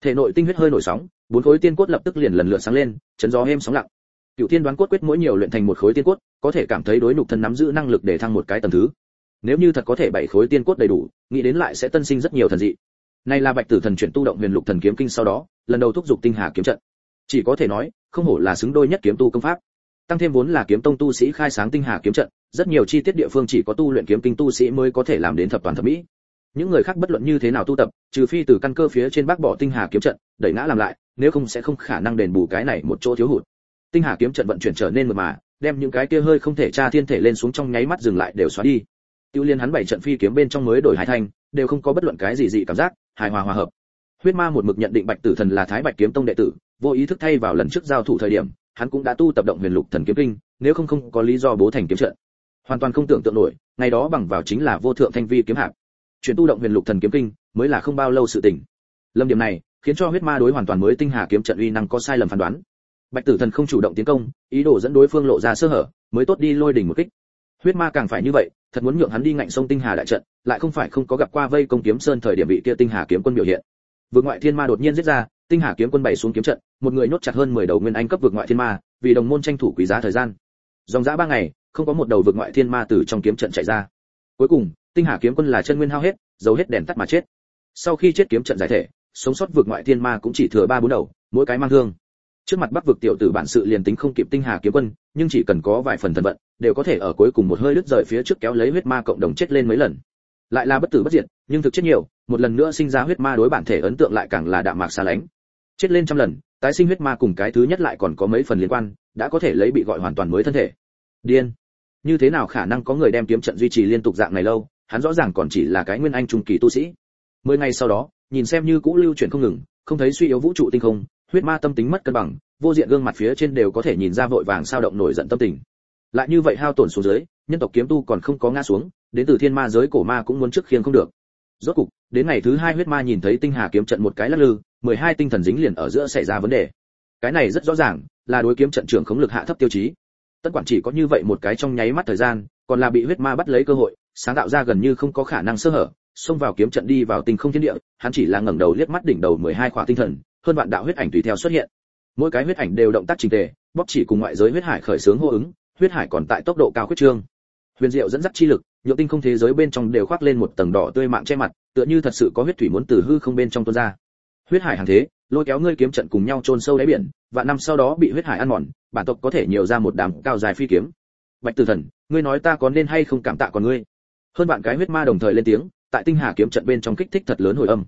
Thể nội tinh huyết hơi nổi sóng, bốn khối tiên cốt lập tức liền lần lượt sáng lên, chấn gió êm sóng lặng cựu thiên đoán cốt quyết mỗi nhiều luyện thành một khối tiên cốt, có thể cảm thấy đối nhục thân nắm giữ năng lực để thăng một cái tầng thứ. Nếu như thật có thể bảy khối tiên cốt đầy đủ, nghĩ đến lại sẽ tân sinh rất nhiều thần dị. Nay là bạch tử thần chuyển tu động huyền lục thần kiếm kinh sau đó, lần đầu thúc giục tinh hà kiếm trận. Chỉ có thể nói, không hổ là xứng đôi nhất kiếm tu công pháp. Tăng thêm vốn là kiếm tông tu sĩ khai sáng tinh hà kiếm trận, rất nhiều chi tiết địa phương chỉ có tu luyện kiếm kinh tu sĩ mới có thể làm đến thập toàn thập mỹ. Những người khác bất luận như thế nào tu tập, trừ phi từ căn cơ phía trên bác bỏ tinh hà kiếm trận, đẩy ngã làm lại, nếu không sẽ không khả năng đền bù cái này một chỗ thiếu hụt tinh hà kiếm trận vận chuyển trở nên mờ mà, đem những cái kia hơi không thể tra thiên thể lên xuống trong nháy mắt dừng lại đều xóa đi. Tiêu liên hắn bảy trận phi kiếm bên trong mới đổi hai thanh, đều không có bất luận cái gì dị cảm giác, hài hòa hòa hợp. Huyết ma một mực nhận định bạch tử thần là thái bạch kiếm tông đệ tử, vô ý thức thay vào lần trước giao thủ thời điểm, hắn cũng đã tu tập động huyền lục thần kiếm kinh, nếu không không có lý do bố thành kiếm trận. Hoàn toàn không tưởng tượng nổi, ngày đó bằng vào chính là vô thượng thanh vi kiếm hạp. Chuyển tu động huyền lục thần kiếm kinh, mới là không bao lâu sự tỉnh. lâm điểm này, khiến cho huyết ma đối hoàn toàn mới tinh hà kiếm trận uy năng có sai lầm phán đoán bạch tử thần không chủ động tiến công, ý đồ dẫn đối phương lộ ra sơ hở, mới tốt đi lôi đỉnh một kích. Huyết ma càng phải như vậy, thật muốn nhượng hắn đi ngạnh sông tinh hà đại trận, lại không phải không có gặp qua vây công kiếm sơn thời điểm bị kia tinh hà kiếm quân biểu hiện. Vượt ngoại thiên ma đột nhiên giết ra, tinh hà kiếm quân bày xuống kiếm trận, một người nhốt chặt hơn 10 đầu nguyên anh cấp vượt ngoại thiên ma, vì đồng môn tranh thủ quý giá thời gian. Dòng dã ba ngày, không có một đầu vượt ngoại thiên ma từ trong kiếm trận chạy ra. Cuối cùng, tinh hà kiếm quân là chân nguyên hao hết, giấu hết đèn tắt mà chết. Sau khi chết kiếm trận giải thể, sống sót vượt ngoại thiên ma cũng chỉ thừa ba bốn đầu, mỗi cái mang thương trước mặt bắc vực tiểu tử bản sự liền tính không kịp tinh hà kiếm quân, nhưng chỉ cần có vài phần thần vận, đều có thể ở cuối cùng một hơi đứt rời phía trước kéo lấy huyết ma cộng đồng chết lên mấy lần. Lại là bất tử bất diệt, nhưng thực chết nhiều, một lần nữa sinh ra huyết ma đối bản thể ấn tượng lại càng là đạm mạc xa lánh. Chết lên trăm lần, tái sinh huyết ma cùng cái thứ nhất lại còn có mấy phần liên quan, đã có thể lấy bị gọi hoàn toàn mới thân thể. Điên. Như thế nào khả năng có người đem kiếm trận duy trì liên tục dạng này lâu, hắn rõ ràng còn chỉ là cái nguyên anh trung kỳ tu sĩ. Mười ngày sau đó, nhìn xem như cũ lưu chuyển không ngừng, không thấy suy yếu vũ trụ tinh không huyết ma tâm tính mất cân bằng, vô diện gương mặt phía trên đều có thể nhìn ra vội vàng sao động nổi giận tâm tình. Lại như vậy hao tổn xuống dưới, nhân tộc kiếm tu còn không có ngã xuống, đến từ thiên ma giới cổ ma cũng muốn trước khiêng không được. Rốt cục, đến ngày thứ hai huyết ma nhìn thấy tinh hà kiếm trận một cái lắc lư, mười hai tinh thần dính liền ở giữa xảy ra vấn đề. Cái này rất rõ ràng, là đối kiếm trận trưởng khống lực hạ thấp tiêu chí. Tất quản chỉ có như vậy một cái trong nháy mắt thời gian, còn là bị huyết ma bắt lấy cơ hội, sáng tạo ra gần như không có khả năng sơ hở, xông vào kiếm trận đi vào tình không thiên địa, hắn chỉ là ngẩng đầu liếc mắt đỉnh đầu mười hai khỏa tinh thần hơn vạn đạo huyết ảnh tùy theo xuất hiện. Mỗi cái huyết ảnh đều động tác trình tề bóc chỉ cùng ngoại giới huyết hải khởi sướng hô ứng, huyết hải còn tại tốc độ cao khuyết trương. Huyền diệu dẫn dắt chi lực nhựa tinh không thế giới bên trong đều khoác lên một tầng đỏ tươi mạng che mặt, tựa như thật sự có huyết thủy muốn từ hư không bên trong tuôn ra. Huyết hải hàng thế, lôi kéo ngươi kiếm trận cùng nhau chôn sâu đáy biển và năm sau đó bị huyết hải ăn mòn, bản tộc có thể nhiều ra một đám cao dài phi kiếm. Bạch tử thần, ngươi nói ta có nên hay không cảm tạ còn ngươi? Hơn bạn cái huyết ma đồng thời lên tiếng, tại tinh hà kiếm trận bên trong kích thích thật lớn hồi âm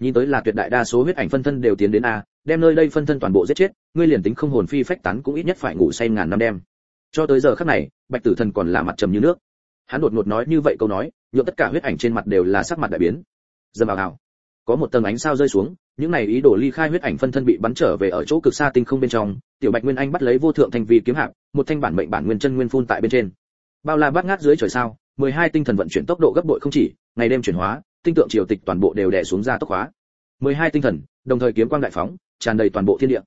nhìn tới là tuyệt đại đa số huyết ảnh phân thân đều tiến đến a, đem nơi đây phân thân toàn bộ giết chết, ngươi liền tính không hồn phi phách tán cũng ít nhất phải ngủ say ngàn năm đêm. Cho tới giờ khắc này, bạch tử thần còn là mặt trầm như nước. Hắn đột ngột nói như vậy câu nói nhộn tất cả huyết ảnh trên mặt đều là sắc mặt đại biến. Dầm vào hào có một tầng ánh sao rơi xuống, những này ý đồ ly khai huyết ảnh phân thân bị bắn trở về ở chỗ cực xa tinh không bên trong, tiểu bạch nguyên anh bắt lấy vô thượng thanh vi kiếm hạp, một thanh bản mệnh bản nguyên chân nguyên phun tại bên trên. Bao la bát ngát dưới trời sao, mười hai tinh thần vận chuyển tốc độ gấp bội không chỉ, ngày đêm chuyển hóa tinh tượng triều tịch toàn bộ đều đè xuống ra tốc hóa. 12 tinh thần, đồng thời kiếm quang đại phóng, tràn đầy toàn bộ thiên địa.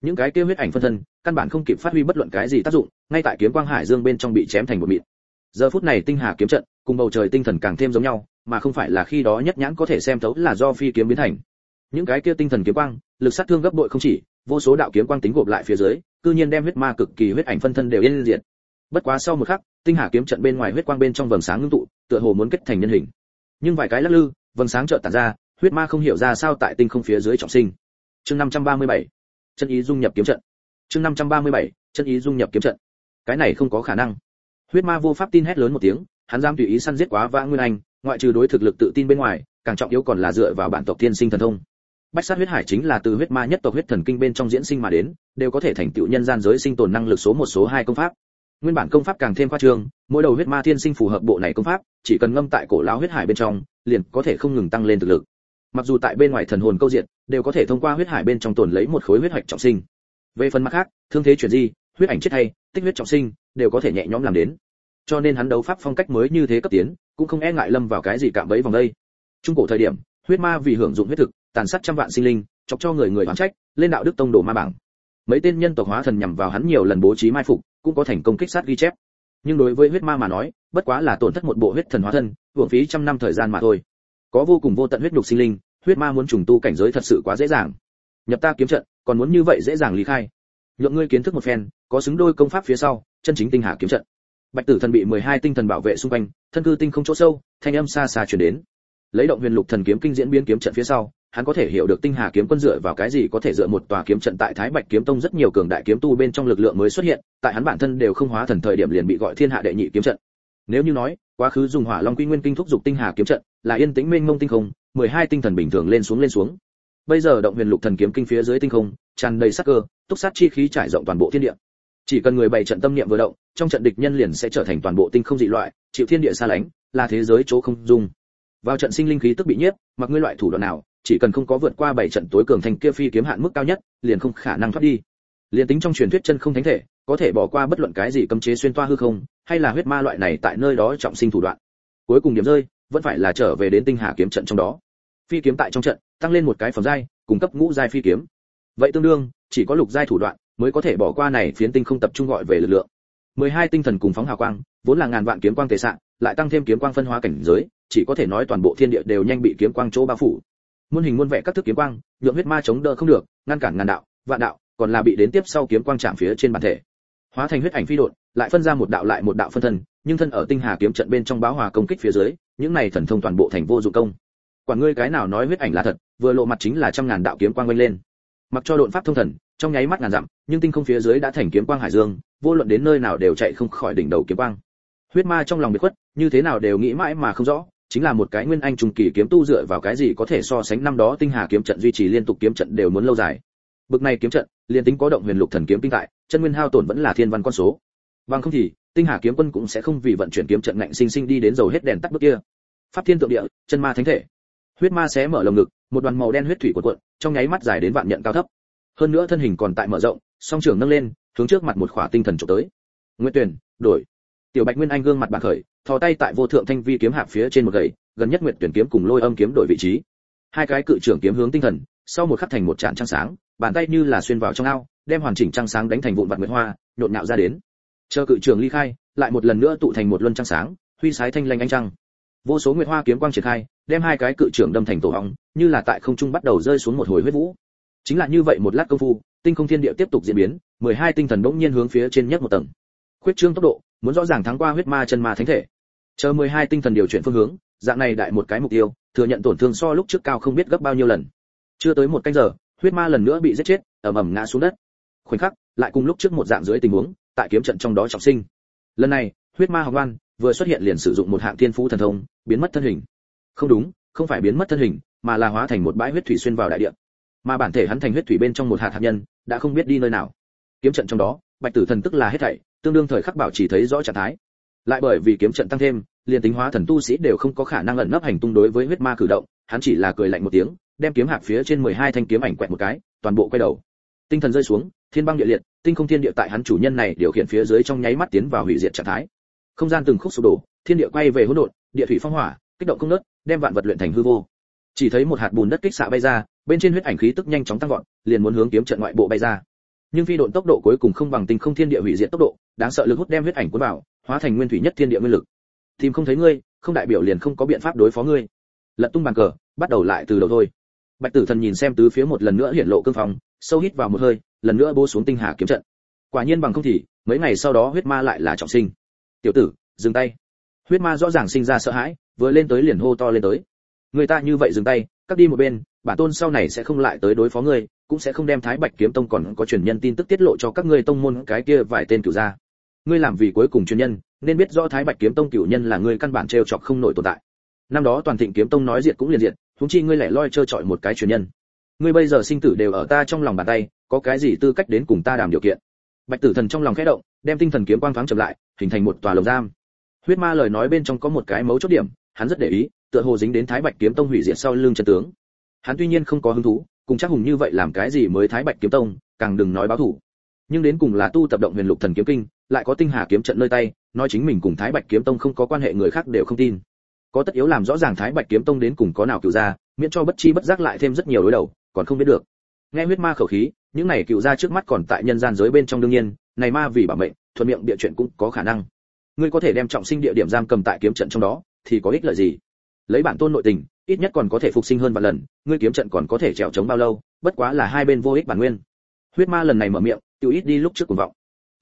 Những cái kia huyết ảnh phân thân, căn bản không kịp phát huy bất luận cái gì tác dụng, ngay tại kiếm quang hải dương bên trong bị chém thành một mịn. Giờ phút này tinh hà kiếm trận, cùng bầu trời tinh thần càng thêm giống nhau, mà không phải là khi đó nhất nhãn có thể xem thấu là do phi kiếm biến thành. Những cái kia tinh thần kiếm quang, lực sát thương gấp bội không chỉ, vô số đạo kiếm quang tính gộp lại phía dưới, cư nhiên đem huyết ma cực kỳ huyết ảnh phân thân đều yên diệt. Bất quá sau một khắc, tinh hà kiếm trận bên ngoài huyết quang bên trong vầng sáng ngưng tụ, tựa hồ muốn kết thành nhân hình nhưng vài cái lắc lư, vầng sáng chợt tản ra, huyết ma không hiểu ra sao tại tinh không phía dưới trọng sinh. Chương 537 chân ý dung nhập kiếm trận. Chương 537 chân ý dung nhập kiếm trận. Cái này không có khả năng. Huyết ma vô pháp tin hét lớn một tiếng, hắn dám tùy ý săn giết quá vã nguyên anh, ngoại trừ đối thực lực tự tin bên ngoài, càng trọng yếu còn là dựa vào bản tộc thiên sinh thần thông. Bách sát huyết hải chính là từ huyết ma nhất tộc huyết thần kinh bên trong diễn sinh mà đến, đều có thể thành tựu nhân gian giới sinh tồn năng lực số một số hai công pháp nguyên bản công pháp càng thêm khoa trương, mỗi đầu huyết ma thiên sinh phù hợp bộ này công pháp, chỉ cần ngâm tại cổ lão huyết hải bên trong, liền có thể không ngừng tăng lên thực lực. Mặc dù tại bên ngoài thần hồn câu diện, đều có thể thông qua huyết hải bên trong tồn lấy một khối huyết hạch trọng sinh. Về phần mặt khác, thương thế chuyển di, huyết ảnh chết hay tích huyết trọng sinh, đều có thể nhẹ nhõm làm đến. Cho nên hắn đấu pháp phong cách mới như thế cấp tiến, cũng không e ngại lâm vào cái gì cạm bẫy vòng đây. Trung cổ thời điểm, huyết ma vì hưởng dụng huyết thực, tàn sát trăm vạn sinh linh, chọc cho người người oán trách, lên đạo đức tông đổ ma bảng. Mấy tên nhân tộc hóa thần nhằm vào hắn nhiều lần bố trí mai phục cũng có thành công kích sát ghi chép. Nhưng đối với huyết ma mà nói, bất quá là tổn thất một bộ huyết thần hóa thân, hưởng phí trăm năm thời gian mà thôi. Có vô cùng vô tận huyết nhục sinh linh, huyết ma muốn trùng tu cảnh giới thật sự quá dễ dàng. Nhập ta kiếm trận, còn muốn như vậy dễ dàng lý khai. Nhượng ngươi kiến thức một phen, có xứng đôi công pháp phía sau, chân chính tinh hà kiếm trận. Bạch tử thần bị 12 tinh thần bảo vệ xung quanh, thân cư tinh không chỗ sâu, thanh âm xa xa truyền đến lấy động huyền lục thần kiếm kinh diễn biến kiếm trận phía sau, hắn có thể hiểu được tinh hà kiếm quân dựa vào cái gì có thể dựa một tòa kiếm trận tại thái bạch kiếm tông rất nhiều cường đại kiếm tu bên trong lực lượng mới xuất hiện, tại hắn bản thân đều không hóa thần thời điểm liền bị gọi thiên hạ đệ nhị kiếm trận. Nếu như nói, quá khứ dùng hỏa long quy nguyên kinh thúc dục tinh hà kiếm trận, là yên tĩnh mênh mông tinh không 12 tinh thần bình thường lên xuống lên xuống. Bây giờ động huyền lục thần kiếm kinh phía dưới tinh không, tràn đầy sát cơ, túc sát chi khí trải rộng toàn bộ thiên địa. Chỉ cần người bày trận tâm niệm vừa động, trong trận địch nhân liền sẽ trở thành toàn bộ tinh không dị loại, chịu thiên địa xa lánh, là thế giới chỗ không dung vào trận sinh linh khí tức bị nhiếp, mặc ngươi loại thủ đoạn nào, chỉ cần không có vượt qua bảy trận tối cường thành kia phi kiếm hạn mức cao nhất, liền không khả năng thoát đi. Liền tính trong truyền thuyết chân không thánh thể, có thể bỏ qua bất luận cái gì cấm chế xuyên toa hư không, hay là huyết ma loại này tại nơi đó trọng sinh thủ đoạn. Cuối cùng điểm rơi, vẫn phải là trở về đến tinh hà kiếm trận trong đó. Phi kiếm tại trong trận, tăng lên một cái phẩm giai, cung cấp ngũ giai phi kiếm. Vậy tương đương, chỉ có lục giai thủ đoạn mới có thể bỏ qua này phiến tinh không tập trung gọi về lực lượng. 12 tinh thần cùng phóng hào quang, vốn là ngàn vạn kiếm quang thể sạng, lại tăng thêm kiếm quang phân hóa cảnh giới chỉ có thể nói toàn bộ thiên địa đều nhanh bị kiếm quang chỗ bao phủ. Muôn hình muôn vẻ các thức kiếm quang, nhượng huyết ma chống đỡ không được, ngăn cản ngàn đạo, vạn đạo, còn là bị đến tiếp sau kiếm quang chạm phía trên bản thể. Hóa thành huyết ảnh phi đột lại phân ra một đạo lại một đạo phân thân, nhưng thân ở tinh hà kiếm trận bên trong báo hòa công kích phía dưới, những này thần thông toàn bộ thành vô dụng công. Quản ngươi cái nào nói huyết ảnh là thật, vừa lộ mặt chính là trăm ngàn đạo kiếm quang quanh lên. Mặc cho độn pháp thông thần, trong nháy mắt ngàn dặm, nhưng tinh không phía dưới đã thành kiếm quang hải dương, vô luận đến nơi nào đều chạy không khỏi đỉnh đầu kiếm quang. Huyết ma trong lòng bị khuất, như thế nào đều nghĩ mãi mà không rõ chính là một cái nguyên anh trùng kỳ kiếm tu dựa vào cái gì có thể so sánh năm đó tinh hà kiếm trận duy trì liên tục kiếm trận đều muốn lâu dài. Bực này kiếm trận liên tính có động huyền lục thần kiếm tinh tại, chân nguyên hao tổn vẫn là thiên văn con số. Bằng không thì, tinh hà kiếm quân cũng sẽ không vì vận chuyển kiếm trận ngạnh sinh sinh đi đến dầu hết đèn tắt bước kia. Pháp thiên tượng địa, chân ma thánh thể. Huyết ma xé mở lồng ngực, một đoàn màu đen huyết thủy của cuộn, trong nháy mắt dài đến vạn nhận cao thấp. Hơn nữa thân hình còn tại mở rộng, song trường nâng lên, hướng trước mặt một khỏa tinh thần chụp tới. Nguyệt tuyển đổi tiểu bạch nguyên anh gương mặt bạc khởi, thò tay tại vô thượng thanh vi kiếm hạp phía trên một gậy, gần nhất nguyệt tuyển kiếm cùng lôi âm kiếm đổi vị trí. Hai cái cự trưởng kiếm hướng tinh thần, sau một khắc thành một trạm trăng sáng, bàn tay như là xuyên vào trong ao, đem hoàn chỉnh trăng sáng đánh thành vụn vặt nguyệt hoa, nhộn nhạo ra đến. Chờ cự trưởng ly khai, lại một lần nữa tụ thành một luân trăng sáng, huy sái thanh lanh anh trăng. Vô số nguyệt hoa kiếm quang triển khai, đem hai cái cự trưởng đâm thành tổ hóng như là tại không trung bắt đầu rơi xuống một hồi huyết vũ. Chính là như vậy một lát công phu, tinh không thiên địa tiếp tục diễn biến, mười hai tinh thần bỗng nhiên hướng phía trên nhất một tầng khuyết trương tốc độ, muốn rõ ràng thắng qua huyết ma chân ma thánh thể. Chờ mười hai tinh thần điều chuyển phương hướng, dạng này đại một cái mục tiêu, thừa nhận tổn thương so lúc trước cao không biết gấp bao nhiêu lần. Chưa tới một canh giờ, huyết ma lần nữa bị giết chết, ầm ầm ngã xuống đất. Khoảnh khắc, lại cùng lúc trước một dạng dưới tình huống, tại kiếm trận trong đó trọng sinh. Lần này, huyết ma học văn vừa xuất hiện liền sử dụng một hạng thiên phú thần thông, biến mất thân hình. Không đúng, không phải biến mất thân hình, mà là hóa thành một bãi huyết thủy xuyên vào đại địa. Mà bản thể hắn thành huyết thủy bên trong một hạt hạt nhân, đã không biết đi nơi nào. Kiếm trận trong đó, bạch tử thần tức là hết thảy tương đương thời khắc bảo chỉ thấy rõ trạng thái. Lại bởi vì kiếm trận tăng thêm, liền tính hóa thần tu sĩ đều không có khả năng ẩn nấp hành tung đối với huyết ma cử động, hắn chỉ là cười lạnh một tiếng, đem kiếm hạc phía trên 12 thanh kiếm ảnh quẹt một cái, toàn bộ quay đầu. Tinh thần rơi xuống, thiên băng địa liệt, tinh không thiên địa tại hắn chủ nhân này điều khiển phía dưới trong nháy mắt tiến vào hủy diệt trạng thái. Không gian từng khúc sụp đổ, thiên địa quay về hỗn độn, địa thủy phong hỏa, kích động không nớt đem vạn vật luyện thành hư vô. Chỉ thấy một hạt bùn đất kích xạ bay ra, bên trên huyết ảnh khí tức nhanh chóng tăng vọt, liền muốn hướng kiếm trận ngoại bộ bay ra nhưng phi độn tốc độ cuối cùng không bằng tinh không thiên địa hủy diệt tốc độ, đáng sợ lực hút đem huyết ảnh cuốn vào, hóa thành nguyên thủy nhất thiên địa nguyên lực. Tìm không thấy ngươi, không đại biểu liền không có biện pháp đối phó ngươi. Lật tung bàn cờ, bắt đầu lại từ đầu thôi. Bạch tử thần nhìn xem tứ phía một lần nữa hiện lộ cương phong, sâu hít vào một hơi, lần nữa bô xuống tinh hà kiếm trận. Quả nhiên bằng không thì, mấy ngày sau đó huyết ma lại là trọng sinh. Tiểu tử, dừng tay. Huyết ma rõ ràng sinh ra sợ hãi, vừa lên tới liền hô to lên tới. Người ta như vậy dừng tay cắt đi một bên, bản tôn sau này sẽ không lại tới đối phó ngươi cũng sẽ không đem thái bạch kiếm tông còn có truyền nhân tin tức tiết lộ cho các ngươi tông môn cái kia vài tên cửu gia. Ngươi làm vì cuối cùng truyền nhân, nên biết rõ thái bạch kiếm tông cửu nhân là ngươi căn bản trêu chọc không nổi tồn tại. Năm đó toàn thịnh kiếm tông nói diệt cũng liền diệt, huống chi ngươi lẻ loi trơ trọi một cái truyền nhân. Ngươi bây giờ sinh tử đều ở ta trong lòng bàn tay, có cái gì tư cách đến cùng ta đàm điều kiện? Bạch tử thần trong lòng khẽ động, đem tinh thần kiếm quang thoáng chậm lại, hình thành một tòa lồng giam. Huyết ma lời nói bên trong có một cái mấu chốt điểm, hắn rất để ý, tựa hồ dính đến thái bạch kiếm tông hủy diệt sau lưng chân tướng. Hắn tuy nhiên không có hứng thú cùng chắc hùng như vậy làm cái gì mới thái bạch kiếm tông, càng đừng nói báo thủ. Nhưng đến cùng là tu tập động huyền lục thần kiếm kinh, lại có tinh hà kiếm trận nơi tay, nói chính mình cùng thái bạch kiếm tông không có quan hệ người khác đều không tin. Có tất yếu làm rõ ràng thái bạch kiếm tông đến cùng có nào cựu gia, miễn cho bất chi bất giác lại thêm rất nhiều đối đầu, còn không biết được. Nghe huyết ma khẩu khí, những này cựu gia trước mắt còn tại nhân gian giới bên trong đương nhiên, này ma vì bảo mệnh, thuận miệng địa chuyện cũng có khả năng. Ngươi có thể đem trọng sinh địa điểm giam cầm tại kiếm trận trong đó, thì có ích lợi gì? Lấy bản tôn nội tình ít nhất còn có thể phục sinh hơn vài lần, ngươi kiếm trận còn có thể trèo chống bao lâu, bất quá là hai bên vô ích bản nguyên. Huyết ma lần này mở miệng tiêu ít đi lúc trước cuồng vọng.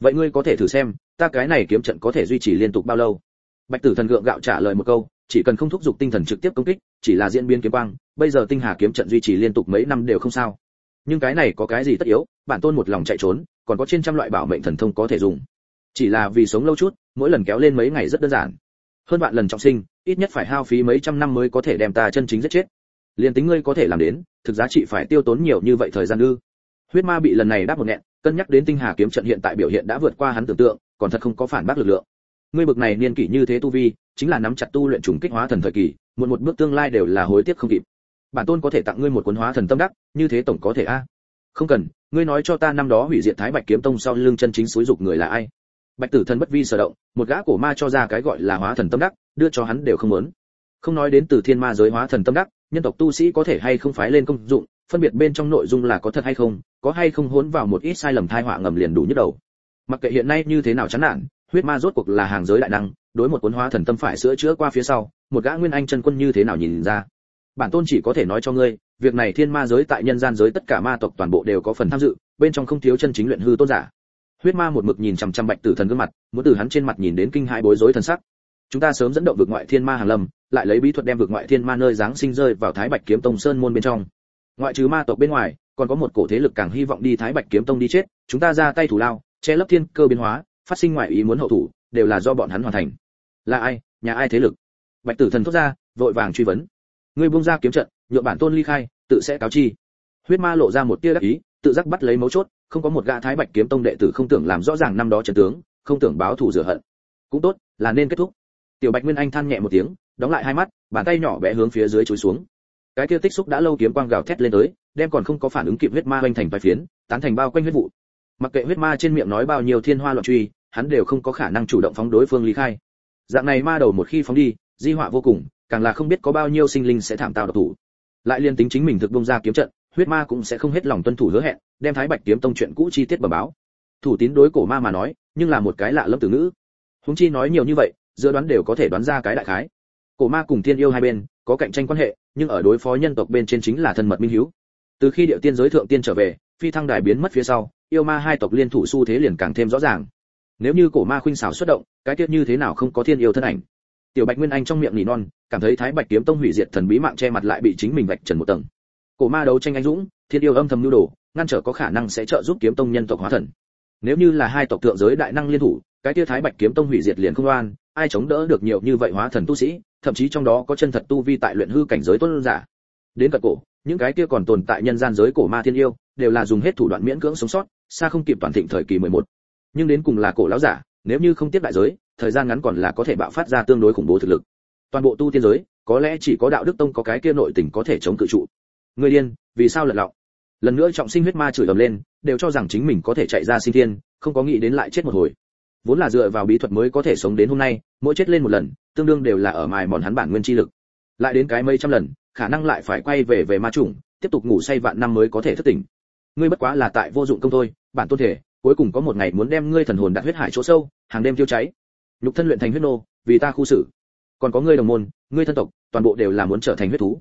Vậy ngươi có thể thử xem, ta cái này kiếm trận có thể duy trì liên tục bao lâu? Bạch tử thần gượng gạo trả lời một câu, chỉ cần không thúc giục tinh thần trực tiếp công kích, chỉ là diễn biến kiếm quang, bây giờ tinh hà kiếm trận duy trì liên tục mấy năm đều không sao. Nhưng cái này có cái gì tất yếu, bản tôn một lòng chạy trốn, còn có trên trăm loại bảo mệnh thần thông có thể dùng. Chỉ là vì sống lâu chút, mỗi lần kéo lên mấy ngày rất đơn giản. Hơn bạn lần trọng sinh ít nhất phải hao phí mấy trăm năm mới có thể đem ta chân chính giết chết. Liền tính ngươi có thể làm đến, thực giá trị phải tiêu tốn nhiều như vậy thời gian ư. Huyết ma bị lần này đáp một nghẹn, cân nhắc đến tinh hà kiếm trận hiện tại biểu hiện đã vượt qua hắn tưởng tượng, còn thật không có phản bác lực lượng. Ngươi bực này niên kỷ như thế tu vi, chính là nắm chặt tu luyện trùng kích hóa thần thời kỳ muộn một bước tương lai đều là hối tiếc không kịp. Bản tôn có thể tặng ngươi một cuốn hóa thần tâm đắc, như thế tổng có thể a? Không cần, ngươi nói cho ta năm đó hủy diệt thái bạch kiếm tông sau lưng chân chính suối dục người là ai? Bạch tử thần bất vi sở động, một gã cổ ma cho ra cái gọi là hóa thần tâm đắc đưa cho hắn đều không muốn. Không nói đến từ thiên ma giới hóa thần tâm đắc, nhân tộc tu sĩ có thể hay không phái lên công dụng, phân biệt bên trong nội dung là có thật hay không, có hay không hỗn vào một ít sai lầm thai họa ngầm liền đủ nhức đầu. Mặc kệ hiện nay như thế nào chán nản, huyết ma rốt cuộc là hàng giới đại năng, đối một cuốn hóa thần tâm phải sửa chữa qua phía sau, một gã nguyên anh chân quân như thế nào nhìn ra. Bản tôn chỉ có thể nói cho ngươi, việc này thiên ma giới tại nhân gian giới tất cả ma tộc toàn bộ đều có phần tham dự, bên trong không thiếu chân chính luyện hư tôn giả. Huyết ma một mực nhìn chằm chằm bạch tử thần gương mặt, muốn từ hắn trên mặt nhìn đến kinh hãi bối rối thần sắc chúng ta sớm dẫn động vực ngoại thiên ma hàng lâm, lại lấy bí thuật đem vực ngoại thiên ma nơi giáng sinh rơi vào thái bạch kiếm tông sơn môn bên trong. Ngoại trừ ma tộc bên ngoài, còn có một cổ thế lực càng hy vọng đi thái bạch kiếm tông đi chết, chúng ta ra tay thủ lao, che lấp thiên cơ biến hóa, phát sinh ngoại ý muốn hậu thủ, đều là do bọn hắn hoàn thành. Là ai? Nhà ai thế lực? Bạch tử thần thốt ra, vội vàng truy vấn. Ngươi buông ra kiếm trận nhựa bản tôn ly khai, tự sẽ cáo chi. Huyết ma lộ ra một tia đắc ý, tự giác bắt lấy mấu chốt, không có một gã thái bạch kiếm tông đệ tử không tưởng làm rõ ràng năm đó trận tướng, không tưởng báo thù rửa hận. Cũng tốt, là nên kết thúc tiểu bạch nguyên anh than nhẹ một tiếng, đóng lại hai mắt, bàn tay nhỏ bé hướng phía dưới chối xuống. Cái kia tích xúc đã lâu kiếm quang gào thét lên tới, đem còn không có phản ứng kịp huyết ma hoành thành vài phiến, tán thành bao quanh huyết vụ. Mặc kệ huyết ma trên miệng nói bao nhiêu thiên hoa loạn truy, hắn đều không có khả năng chủ động phóng đối phương ly khai. Dạng này ma đầu một khi phóng đi, di họa vô cùng, càng là không biết có bao nhiêu sinh linh sẽ thảm tạo độc thủ. Lại liên tính chính mình thực bông ra kiếm trận, huyết ma cũng sẽ không hết lòng tuân thủ hứa hẹn, đem thái bạch kiếm tông chuyện cũ chi tiết bẩm báo. Thủ tín đối cổ ma mà nói, nhưng là một cái lạ lâm từ ngữ. Húng chi nói nhiều như vậy giữa đoán đều có thể đoán ra cái đại khái. Cổ ma cùng tiên yêu hai bên có cạnh tranh quan hệ, nhưng ở đối phó nhân tộc bên trên chính là thân mật minh hiếu. Từ khi điệu tiên giới thượng tiên trở về, phi thăng đài biến mất phía sau, yêu ma hai tộc liên thủ xu thế liền càng thêm rõ ràng. Nếu như cổ ma khuynh xảo xuất động, cái tiết như thế nào không có thiên yêu thân ảnh. Tiểu bạch nguyên anh trong miệng nỉ non, cảm thấy thái bạch kiếm tông hủy diệt thần bí mạng che mặt lại bị chính mình vạch trần một tầng. Cổ ma đấu tranh anh dũng, thiên yêu âm thầm nhu đồ, ngăn trở có khả năng sẽ trợ giúp kiếm tông nhân tộc hóa thần. Nếu như là hai tộc thượng giới đại năng liên thủ, cái tia thái bạch kiếm tông hủy diệt liền không oan ai chống đỡ được nhiều như vậy hóa thần tu sĩ, thậm chí trong đó có chân thật tu vi tại luyện hư cảnh giới tuân giả. Đến cận cổ, những cái kia còn tồn tại nhân gian giới cổ ma thiên yêu, đều là dùng hết thủ đoạn miễn cưỡng sống sót, xa không kịp toàn thịnh thời kỳ 11. nhưng đến cùng là cổ lão giả, nếu như không tiếp đại giới, thời gian ngắn còn là có thể bạo phát ra tương đối khủng bố thực lực. Toàn bộ tu tiên giới, có lẽ chỉ có đạo đức tông có cái kia nội tình có thể chống cự trụ. Người điên, vì sao lật lọng? Lần nữa trọng sinh huyết ma chửi ầm lên, đều cho rằng chính mình có thể chạy ra sinh thiên, không có nghĩ đến lại chết một hồi vốn là dựa vào bí thuật mới có thể sống đến hôm nay, mỗi chết lên một lần, tương đương đều là ở mài mòn hắn bản nguyên chi lực. Lại đến cái mấy trăm lần, khả năng lại phải quay về về ma trùng tiếp tục ngủ say vạn năm mới có thể thức tỉnh. Ngươi bất quá là tại vô dụng công thôi, bản tôn thể, cuối cùng có một ngày muốn đem ngươi thần hồn đặt huyết hải chỗ sâu, hàng đêm tiêu cháy. Nhục thân luyện thành huyết nô, vì ta khu xử. Còn có ngươi đồng môn, ngươi thân tộc, toàn bộ đều là muốn trở thành huyết thú.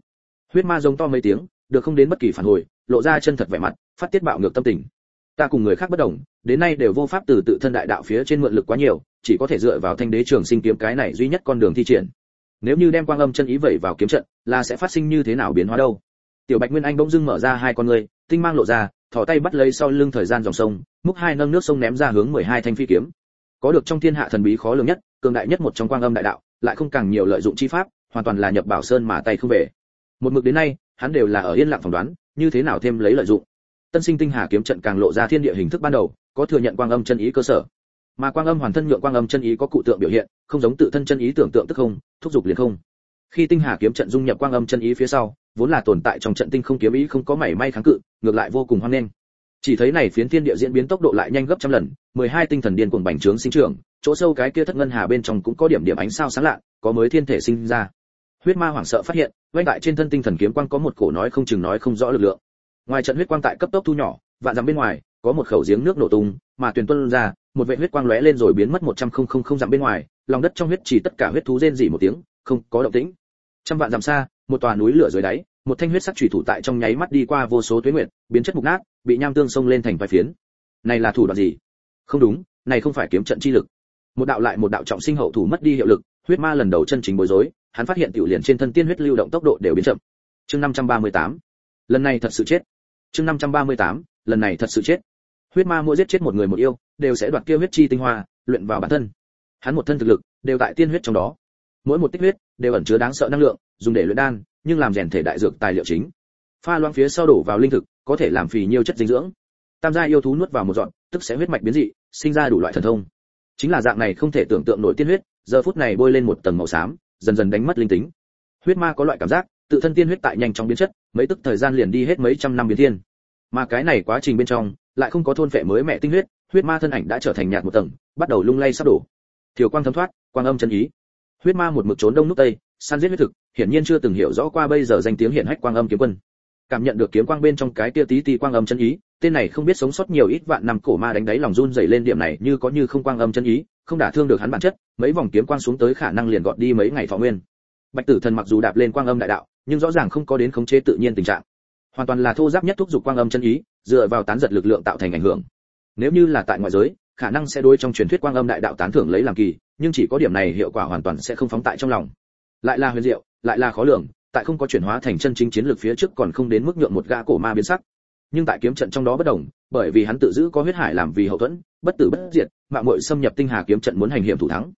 Huyết ma giống to mấy tiếng, được không đến bất kỳ phản hồi, lộ ra chân thật vẻ mặt, phát tiết bạo ngược tâm tình ta cùng người khác bất đồng, đến nay đều vô pháp từ tự thân đại đạo phía trên mượn lực quá nhiều, chỉ có thể dựa vào thanh đế trường sinh kiếm cái này duy nhất con đường thi triển. Nếu như đem quang âm chân ý vẩy vào kiếm trận, là sẽ phát sinh như thế nào biến hóa đâu? Tiểu bạch nguyên anh bỗng dưng mở ra hai con ngươi, tinh mang lộ ra, thò tay bắt lấy sau lưng thời gian dòng sông, múc hai nâng nước sông ném ra hướng 12 thanh phi kiếm. Có được trong thiên hạ thần bí khó lường nhất, cường đại nhất một trong quang âm đại đạo, lại không càng nhiều lợi dụng chi pháp, hoàn toàn là nhập bảo sơn mà tay không về. Một mực đến nay, hắn đều là ở yên lặng phỏng đoán, như thế nào thêm lấy lợi dụng tân sinh tinh hà kiếm trận càng lộ ra thiên địa hình thức ban đầu, có thừa nhận quang âm chân ý cơ sở. Mà quang âm hoàn thân nhượng quang âm chân ý có cụ tượng biểu hiện, không giống tự thân chân ý tưởng tượng tức không, thúc giục liền không. Khi tinh hà kiếm trận dung nhập quang âm chân ý phía sau, vốn là tồn tại trong trận tinh không kiếm ý không có mảy may kháng cự, ngược lại vô cùng hoang nghênh. Chỉ thấy này phiến thiên địa diễn biến tốc độ lại nhanh gấp trăm lần 12 tinh thần điên cuồng bành trướng sinh trưởng, chỗ sâu cái kia thất ngân hà bên trong cũng có điểm điểm ánh sao sáng lạ, có mới thiên thể sinh ra. Huyết ma hoảng sợ phát hiện vây tại trên thân tinh thần kiếm quang có một cổ nói không chừng nói không rõ lực lượng ngoài trận huyết quang tại cấp tốc thu nhỏ, vạn dặm bên ngoài, có một khẩu giếng nước nổ tung, mà tuyền tuân ra, một vệ huyết quang lóe lên rồi biến mất một trăm không không không dặm bên ngoài, lòng đất trong huyết chỉ tất cả huyết thú rên rỉ một tiếng, không có động tĩnh. Trăm vạn dặm xa, một tòa núi lửa dưới đáy, một thanh huyết sắc chủy thủ tại trong nháy mắt đi qua vô số tuyết nguyện biến chất mục nát, bị nham tương xông lên thành vài phiến. Này là thủ đoạn gì? Không đúng, này không phải kiếm trận chi lực. Một đạo lại một đạo trọng sinh hậu thủ mất đi hiệu lực, huyết ma lần đầu chân chính bối rối, hắn phát hiện tiểu liền trên thân tiên huyết lưu động tốc độ đều biến chậm. Chương 538 lần này thật sự chết chương 538 lần này thật sự chết. Huyết ma mua giết chết một người một yêu, đều sẽ đoạt kia huyết chi tinh hoa, luyện vào bản thân. Hắn một thân thực lực, đều tại tiên huyết trong đó. Mỗi một tích huyết, đều ẩn chứa đáng sợ năng lượng, dùng để luyện đan, nhưng làm rèn thể đại dược tài liệu chính. Pha loãng phía sau đổ vào linh thực, có thể làm phì nhiều chất dinh dưỡng. Tam gia yêu thú nuốt vào một dọn, tức sẽ huyết mạch biến dị, sinh ra đủ loại thần thông. Chính là dạng này không thể tưởng tượng nổi tiên huyết, giờ phút này bôi lên một tầng màu xám, dần dần đánh mất linh tính. Huyết ma có loại cảm giác tự thân tiên huyết tại nhanh chóng biến chất, mấy tức thời gian liền đi hết mấy trăm năm biến thiên. Mà cái này quá trình bên trong, lại không có thôn phệ mới mẹ tinh huyết huyết ma thân ảnh đã trở thành nhạt một tầng, bắt đầu lung lay sắp đổ. Thiều quang thấm thoát, quang âm chân ý. Huyết ma một mực trốn đông nút tây, săn giết huyết thực, hiển nhiên chưa từng hiểu rõ qua bây giờ danh tiếng hiển hách quang âm kiếm quân. Cảm nhận được kiếm quang bên trong cái kia tí tí quang âm chân ý, tên này không biết sống sót nhiều ít vạn năm cổ ma đánh đáy lòng run rẩy lên điểm này như có như không quang âm chân ý, không đả thương được hắn bản chất, mấy vòng kiếm quang xuống tới khả năng liền gọt đi mấy ngày thọ nguyên. Bạch tử thần mặc dù đạp lên quang âm đại đạo nhưng rõ ràng không có đến khống chế tự nhiên tình trạng. Hoàn toàn là thô giáp nhất thúc giục quang âm chân ý, dựa vào tán giật lực lượng tạo thành ảnh hưởng. Nếu như là tại ngoại giới, khả năng sẽ đối trong truyền thuyết quang âm đại đạo tán thưởng lấy làm kỳ, nhưng chỉ có điểm này hiệu quả hoàn toàn sẽ không phóng tại trong lòng. Lại là huyền diệu, lại là khó lường, tại không có chuyển hóa thành chân chính chiến lược phía trước còn không đến mức nhượng một gã cổ ma biến sắc. Nhưng tại kiếm trận trong đó bất đồng, bởi vì hắn tự giữ có huyết hải làm vì hậu thuẫn, bất tử bất diệt mạng muội xâm nhập tinh hà kiếm trận muốn hành hiểm thủ thắng.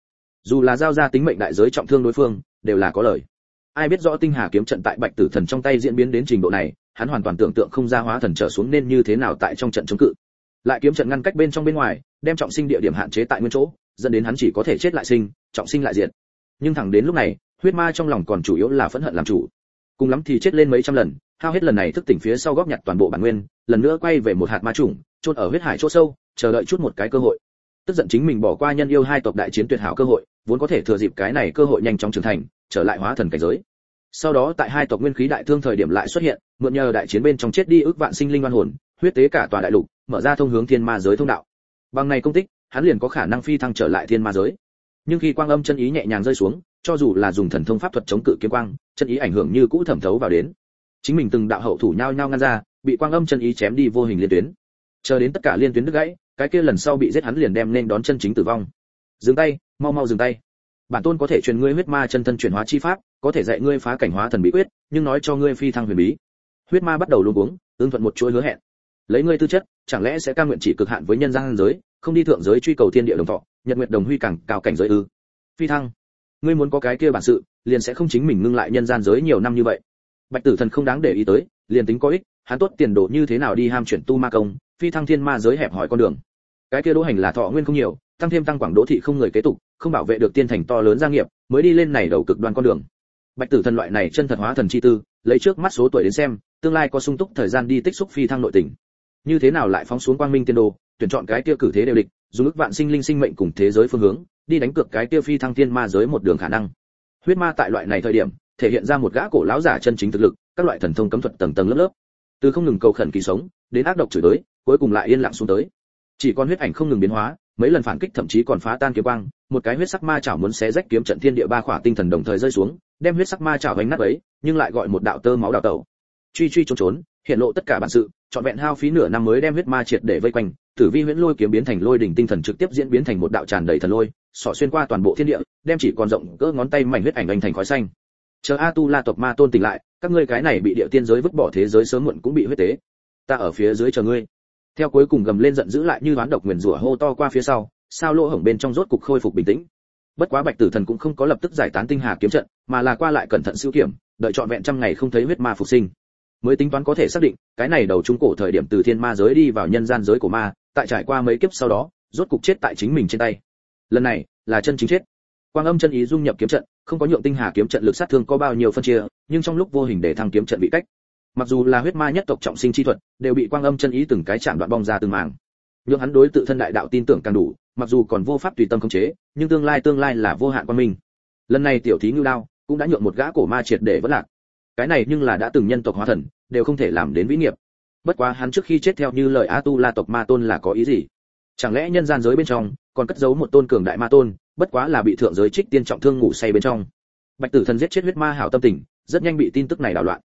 Dù là giao ra tính mệnh đại giới trọng thương đối phương, đều là có lời ai biết rõ tinh hà kiếm trận tại bạch tử thần trong tay diễn biến đến trình độ này, hắn hoàn toàn tưởng tượng không ra hóa thần trở xuống nên như thế nào tại trong trận chống cự. Lại kiếm trận ngăn cách bên trong bên ngoài, đem trọng sinh địa điểm hạn chế tại nguyên chỗ, dẫn đến hắn chỉ có thể chết lại sinh, trọng sinh lại diệt. Nhưng thẳng đến lúc này, huyết ma trong lòng còn chủ yếu là phẫn hận làm chủ. Cùng lắm thì chết lên mấy trăm lần, hao hết lần này thức tỉnh phía sau góp nhặt toàn bộ bản nguyên, lần nữa quay về một hạt ma trùng chôn ở huyết hải chỗ sâu, chờ đợi chút một cái cơ hội. Tức giận chính mình bỏ qua nhân yêu hai tộc đại chiến tuyệt hảo cơ hội, vốn có thể thừa dịp cái này cơ hội nhanh chóng trưởng thành trở lại hóa thần cảnh giới. Sau đó tại hai tộc nguyên khí đại thương thời điểm lại xuất hiện, mượn nhờ đại chiến bên trong chết đi ước vạn sinh linh oan hồn, huyết tế cả tòa đại lục, mở ra thông hướng thiên ma giới thông đạo. Bằng này công tích, hắn liền có khả năng phi thăng trở lại thiên ma giới. Nhưng khi quang âm chân ý nhẹ nhàng rơi xuống, cho dù là dùng thần thông pháp thuật chống cự kiếm quang, chân ý ảnh hưởng như cũ thẩm thấu vào đến. Chính mình từng đạo hậu thủ nhau nhau ngăn ra, bị quang âm chân ý chém đi vô hình liên tuyến. Chờ đến tất cả liên tuyến đứt gãy, cái kia lần sau bị giết hắn liền đem nên đón chân chính tử vong. Dừng tay, mau mau dừng tay bản tôn có thể truyền ngươi huyết ma chân thân chuyển hóa chi pháp, có thể dạy ngươi phá cảnh hóa thần bí quyết, nhưng nói cho ngươi phi thăng huyền bí. Huyết ma bắt đầu luống cuống ứng thuận một chuỗi hứa hẹn. Lấy ngươi tư chất, chẳng lẽ sẽ cam nguyện chỉ cực hạn với nhân gian giới, không đi thượng giới truy cầu thiên địa đồng thọ, nhật nguyệt đồng huy càng cao cảnh giới ư? Phi thăng. Ngươi muốn có cái kia bản sự, liền sẽ không chính mình ngưng lại nhân gian giới nhiều năm như vậy. Bạch tử thần không đáng để ý tới, liền tính có ích, hắn tốt tiền đồ như thế nào đi ham chuyển tu ma công, phi thăng thiên ma giới hẹp hỏi con đường cái kia đỗ hành là thọ nguyên không nhiều, tăng thêm tăng quảng đỗ thị không người kế tục, không bảo vệ được tiên thành to lớn gia nghiệp, mới đi lên này đầu cực đoan con đường. Bạch tử thần loại này chân thật hóa thần chi tư, lấy trước mắt số tuổi đến xem, tương lai có sung túc thời gian đi tích xúc phi thăng nội tình. Như thế nào lại phóng xuống quang minh tiên đồ tuyển chọn cái kia cử thế đều địch, dùng ức vạn sinh linh sinh mệnh cùng thế giới phương hướng, đi đánh cược cái kia phi thăng thiên ma giới một đường khả năng. Huyết ma tại loại này thời điểm, thể hiện ra một gã cổ lão giả chân chính thực lực, các loại thần thông cấm thuật tầng tầng lớp lớp. Từ không ngừng cầu khẩn kỳ sống, đến ác độc chửi tới, cuối cùng lại yên lặng xuống tới chỉ còn huyết ảnh không ngừng biến hóa, mấy lần phản kích thậm chí còn phá tan kiếm quang, một cái huyết sắc ma chảo muốn xé rách kiếm trận thiên địa ba khỏa tinh thần đồng thời rơi xuống, đem huyết sắc ma chảo vánh nát ấy, nhưng lại gọi một đạo tơ máu đào tẩu. Truy truy trốn trốn, hiện lộ tất cả bản sự, trọn vẹn hao phí nửa năm mới đem huyết ma triệt để vây quanh, tử vi huyễn lôi kiếm biến thành lôi đỉnh tinh thần trực tiếp diễn biến thành một đạo tràn đầy thần lôi, xỏ xuyên qua toàn bộ thiên địa, đem chỉ còn rộng cỡ ngón tay mảnh huyết ảnh anh thành khói xanh. Chờ a tu la tộc ma tôn tỉnh lại, các ngươi cái này bị địa tiên giới vứt bỏ thế giới sớm muộn cũng bị huyết tế. Ta ở phía dưới chờ ngươi theo cuối cùng gầm lên giận dữ lại như đoán độc nguyền rủa hô to qua phía sau, sao lỗ hổng bên trong rốt cục khôi phục bình tĩnh. Bất quá bạch tử thần cũng không có lập tức giải tán tinh hà kiếm trận, mà là qua lại cẩn thận siêu kiểm, đợi trọn vẹn trăm ngày không thấy huyết ma phục sinh. Mới tính toán có thể xác định, cái này đầu trung cổ thời điểm từ thiên ma giới đi vào nhân gian giới của ma, tại trải qua mấy kiếp sau đó, rốt cục chết tại chính mình trên tay. Lần này, là chân chính chết. Quang âm chân ý dung nhập kiếm trận, không có nhượng tinh hà kiếm trận lực sát thương có bao nhiêu phân chia, nhưng trong lúc vô hình để thăng kiếm trận bị cách mặc dù là huyết ma nhất tộc trọng sinh chi thuật, đều bị quang âm chân ý từng cái chạm đoạn bong ra từng màng nhưng hắn đối tự thân đại đạo tin tưởng càng đủ, mặc dù còn vô pháp tùy tâm khống chế, nhưng tương lai tương lai là vô hạn quan minh. Lần này tiểu thí ngưu đao cũng đã nhượng một gã cổ ma triệt để vất lạc. Cái này nhưng là đã từng nhân tộc hóa thần, đều không thể làm đến vĩ nghiệp. Bất quá hắn trước khi chết theo như lời a tu la tộc ma tôn là có ý gì? Chẳng lẽ nhân gian giới bên trong còn cất giấu một tôn cường đại ma tôn, bất quá là bị thượng giới trích tiên trọng thương ngủ say bên trong? Bạch tử thần giết chết huyết ma hảo tâm tình, rất nhanh bị tin tức này đảo loạn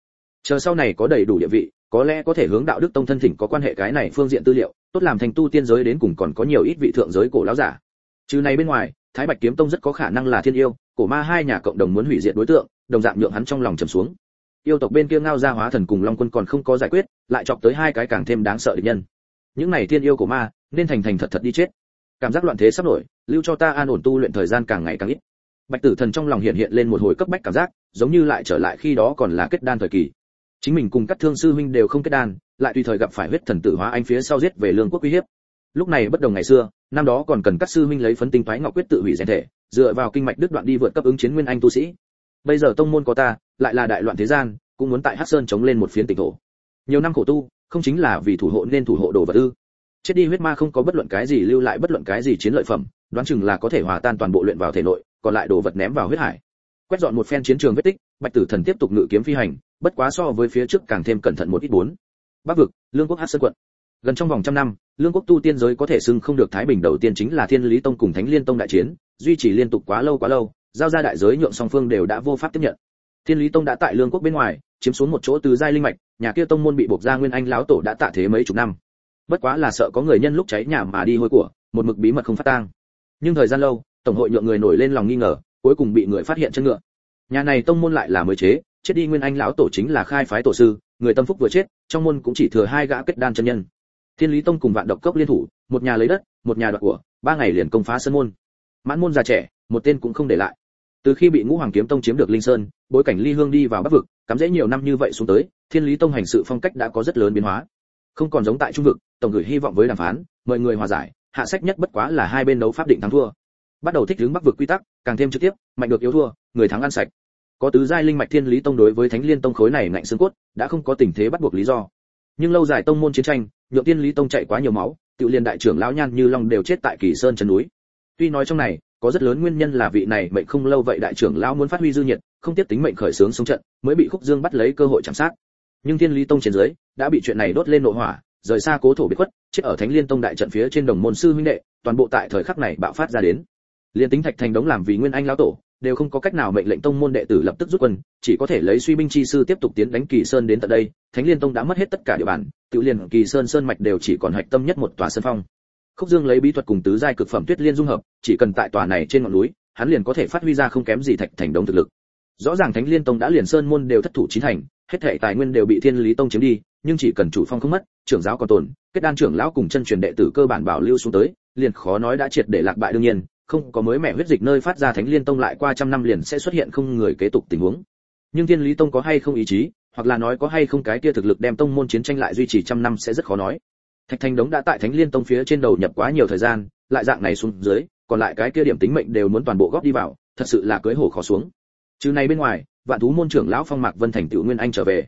chờ sau này có đầy đủ địa vị, có lẽ có thể hướng đạo đức tông thân thỉnh có quan hệ cái này phương diện tư liệu, tốt làm thành tu tiên giới đến cùng còn có nhiều ít vị thượng giới cổ lão giả. Trừ này bên ngoài, thái bạch kiếm tông rất có khả năng là thiên yêu, cổ ma hai nhà cộng đồng muốn hủy diệt đối tượng, đồng dạng nhượng hắn trong lòng trầm xuống. Yêu tộc bên kia ngao ra hóa thần cùng long quân còn không có giải quyết, lại chọc tới hai cái càng thêm đáng sợ địch nhân. Những này thiên yêu của ma, nên thành thành thật thật đi chết. Cảm giác loạn thế sắp nổi, lưu cho ta an ổn tu luyện thời gian càng ngày càng ít. Bạch tử thần trong lòng hiện hiện lên một hồi cấp bách cảm giác, giống như lại trở lại khi đó còn là kết đan thời kỳ chính mình cùng các thương sư huynh đều không kết đan, lại tùy thời gặp phải huyết thần tử hóa anh phía sau giết về lương quốc uy hiếp. Lúc này bất đồng ngày xưa, năm đó còn cần các sư huynh lấy phấn tinh toái ngọc quyết tự hủy rèn thể, dựa vào kinh mạch đứt đoạn đi vượt cấp ứng chiến nguyên anh tu sĩ. Bây giờ tông môn có ta, lại là đại loạn thế gian, cũng muốn tại hắc sơn chống lên một phiến tỉnh thổ. Nhiều năm khổ tu, không chính là vì thủ hộ nên thủ hộ đồ vật ư. Chết đi huyết ma không có bất luận cái gì lưu lại bất luận cái gì chiến lợi phẩm, đoán chừng là có thể hòa tan toàn bộ luyện vào thể nội, còn lại đồ vật ném vào huyết hải. Quét dọn một phen chiến trường vết tích, bạch tử thần tiếp tục ngự kiếm phi hành bất quá so với phía trước càng thêm cẩn thận một ít bốn. Bắc vực, lương quốc hắc sơn quận. Gần trong vòng trăm năm, lương quốc tu tiên giới có thể xưng không được thái bình đầu tiên chính là thiên lý tông cùng thánh liên tông đại chiến, duy trì liên tục quá lâu quá lâu, giao ra đại giới nhượng song phương đều đã vô pháp tiếp nhận. Thiên lý tông đã tại lương quốc bên ngoài, chiếm xuống một chỗ từ giai linh mạch, nhà kia tông môn bị buộc ra nguyên anh lão tổ đã tạ thế mấy chục năm. Bất quá là sợ có người nhân lúc cháy nhà mà đi hôi của, một mực bí mật không phát tang. Nhưng thời gian lâu, tổng hội nhượng người nổi lên lòng nghi ngờ, cuối cùng bị người phát hiện chân ngựa. Nhà này tông môn lại là mới chế chết đi nguyên anh lão tổ chính là khai phái tổ sư, người tâm phúc vừa chết, trong môn cũng chỉ thừa hai gã kết đan chân nhân. Thiên lý tông cùng vạn độc cốc liên thủ, một nhà lấy đất, một nhà đoạt của, ba ngày liền công phá sân môn. Mãn môn già trẻ, một tên cũng không để lại. Từ khi bị ngũ hoàng kiếm tông chiếm được linh sơn, bối cảnh ly hương đi vào bắc vực, cắm dễ nhiều năm như vậy xuống tới, thiên lý tông hành sự phong cách đã có rất lớn biến hóa. Không còn giống tại trung vực, tổng gửi hy vọng với đàm phán mọi người hòa giải, hạ sách nhất bất quá là hai bên đấu pháp định thắng thua. Bắt đầu thích ứng bắc vực quy tắc, càng thêm trực tiếp, mạnh được yếu thua, người thắng ăn sạch có tứ giai linh mạch thiên lý tông đối với thánh liên tông khối này ngạnh xương cốt, đã không có tình thế bắt buộc lý do. Nhưng lâu dài tông môn chiến tranh, nhượng thiên lý tông chạy quá nhiều máu tự liên đại trưởng lão nhan như long đều chết tại kỳ sơn chân núi. Tuy nói trong này, có rất lớn nguyên nhân là vị này mệnh không lâu vậy đại trưởng lão muốn phát huy dư nhiệt, không tiếp tính mệnh khởi sướng sống trận, mới bị khúc dương bắt lấy cơ hội chạm sát. Nhưng thiên lý tông trên dưới, đã bị chuyện này đốt lên nội hỏa, rời xa cố thổ biệt khuất, chết ở thánh liên tông đại trận phía trên đồng môn sư huynh đệ, toàn bộ tại thời khắc này bạo phát ra đến. Liên tính thạch thành đống làm vì nguyên anh lão tổ đều không có cách nào mệnh lệnh tông môn đệ tử lập tức rút quân, chỉ có thể lấy suy binh chi sư tiếp tục tiến đánh kỳ sơn đến tận đây, thánh liên tông đã mất hết tất cả địa bàn tự liền kỳ sơn sơn mạch đều chỉ còn hạch tâm nhất một tòa sơn phong. Khúc dương lấy bí thuật cùng tứ giai cực phẩm tuyết liên dung hợp, chỉ cần tại tòa này trên ngọn núi, hắn liền có thể phát huy ra không kém gì thạch thành đống thực lực. Rõ ràng thánh liên tông đã liền sơn môn đều thất thủ chín thành, hết thảy tài nguyên đều bị thiên lý tông chiếm đi, nhưng chỉ cần chủ phong không mất, trưởng giáo còn tồn, kết đan trưởng lão cùng chân truyền đệ tử cơ bản bảo lưu xuống tới, liền khó nói đã triệt để lạc bại đương nhiên không có mới mẹ huyết dịch nơi phát ra thánh liên tông lại qua trăm năm liền sẽ xuất hiện không người kế tục tình huống. Nhưng thiên lý tông có hay không ý chí, hoặc là nói có hay không cái kia thực lực đem tông môn chiến tranh lại duy trì trăm năm sẽ rất khó nói. Thạch thành đống đã tại thánh liên tông phía trên đầu nhập quá nhiều thời gian, lại dạng này xuống dưới, còn lại cái kia điểm tính mệnh đều muốn toàn bộ góp đi vào, thật sự là cưới hổ khó xuống. Chứ này bên ngoài, vạn thú môn trưởng lão phong mạc vân thành tiểu nguyên anh trở về.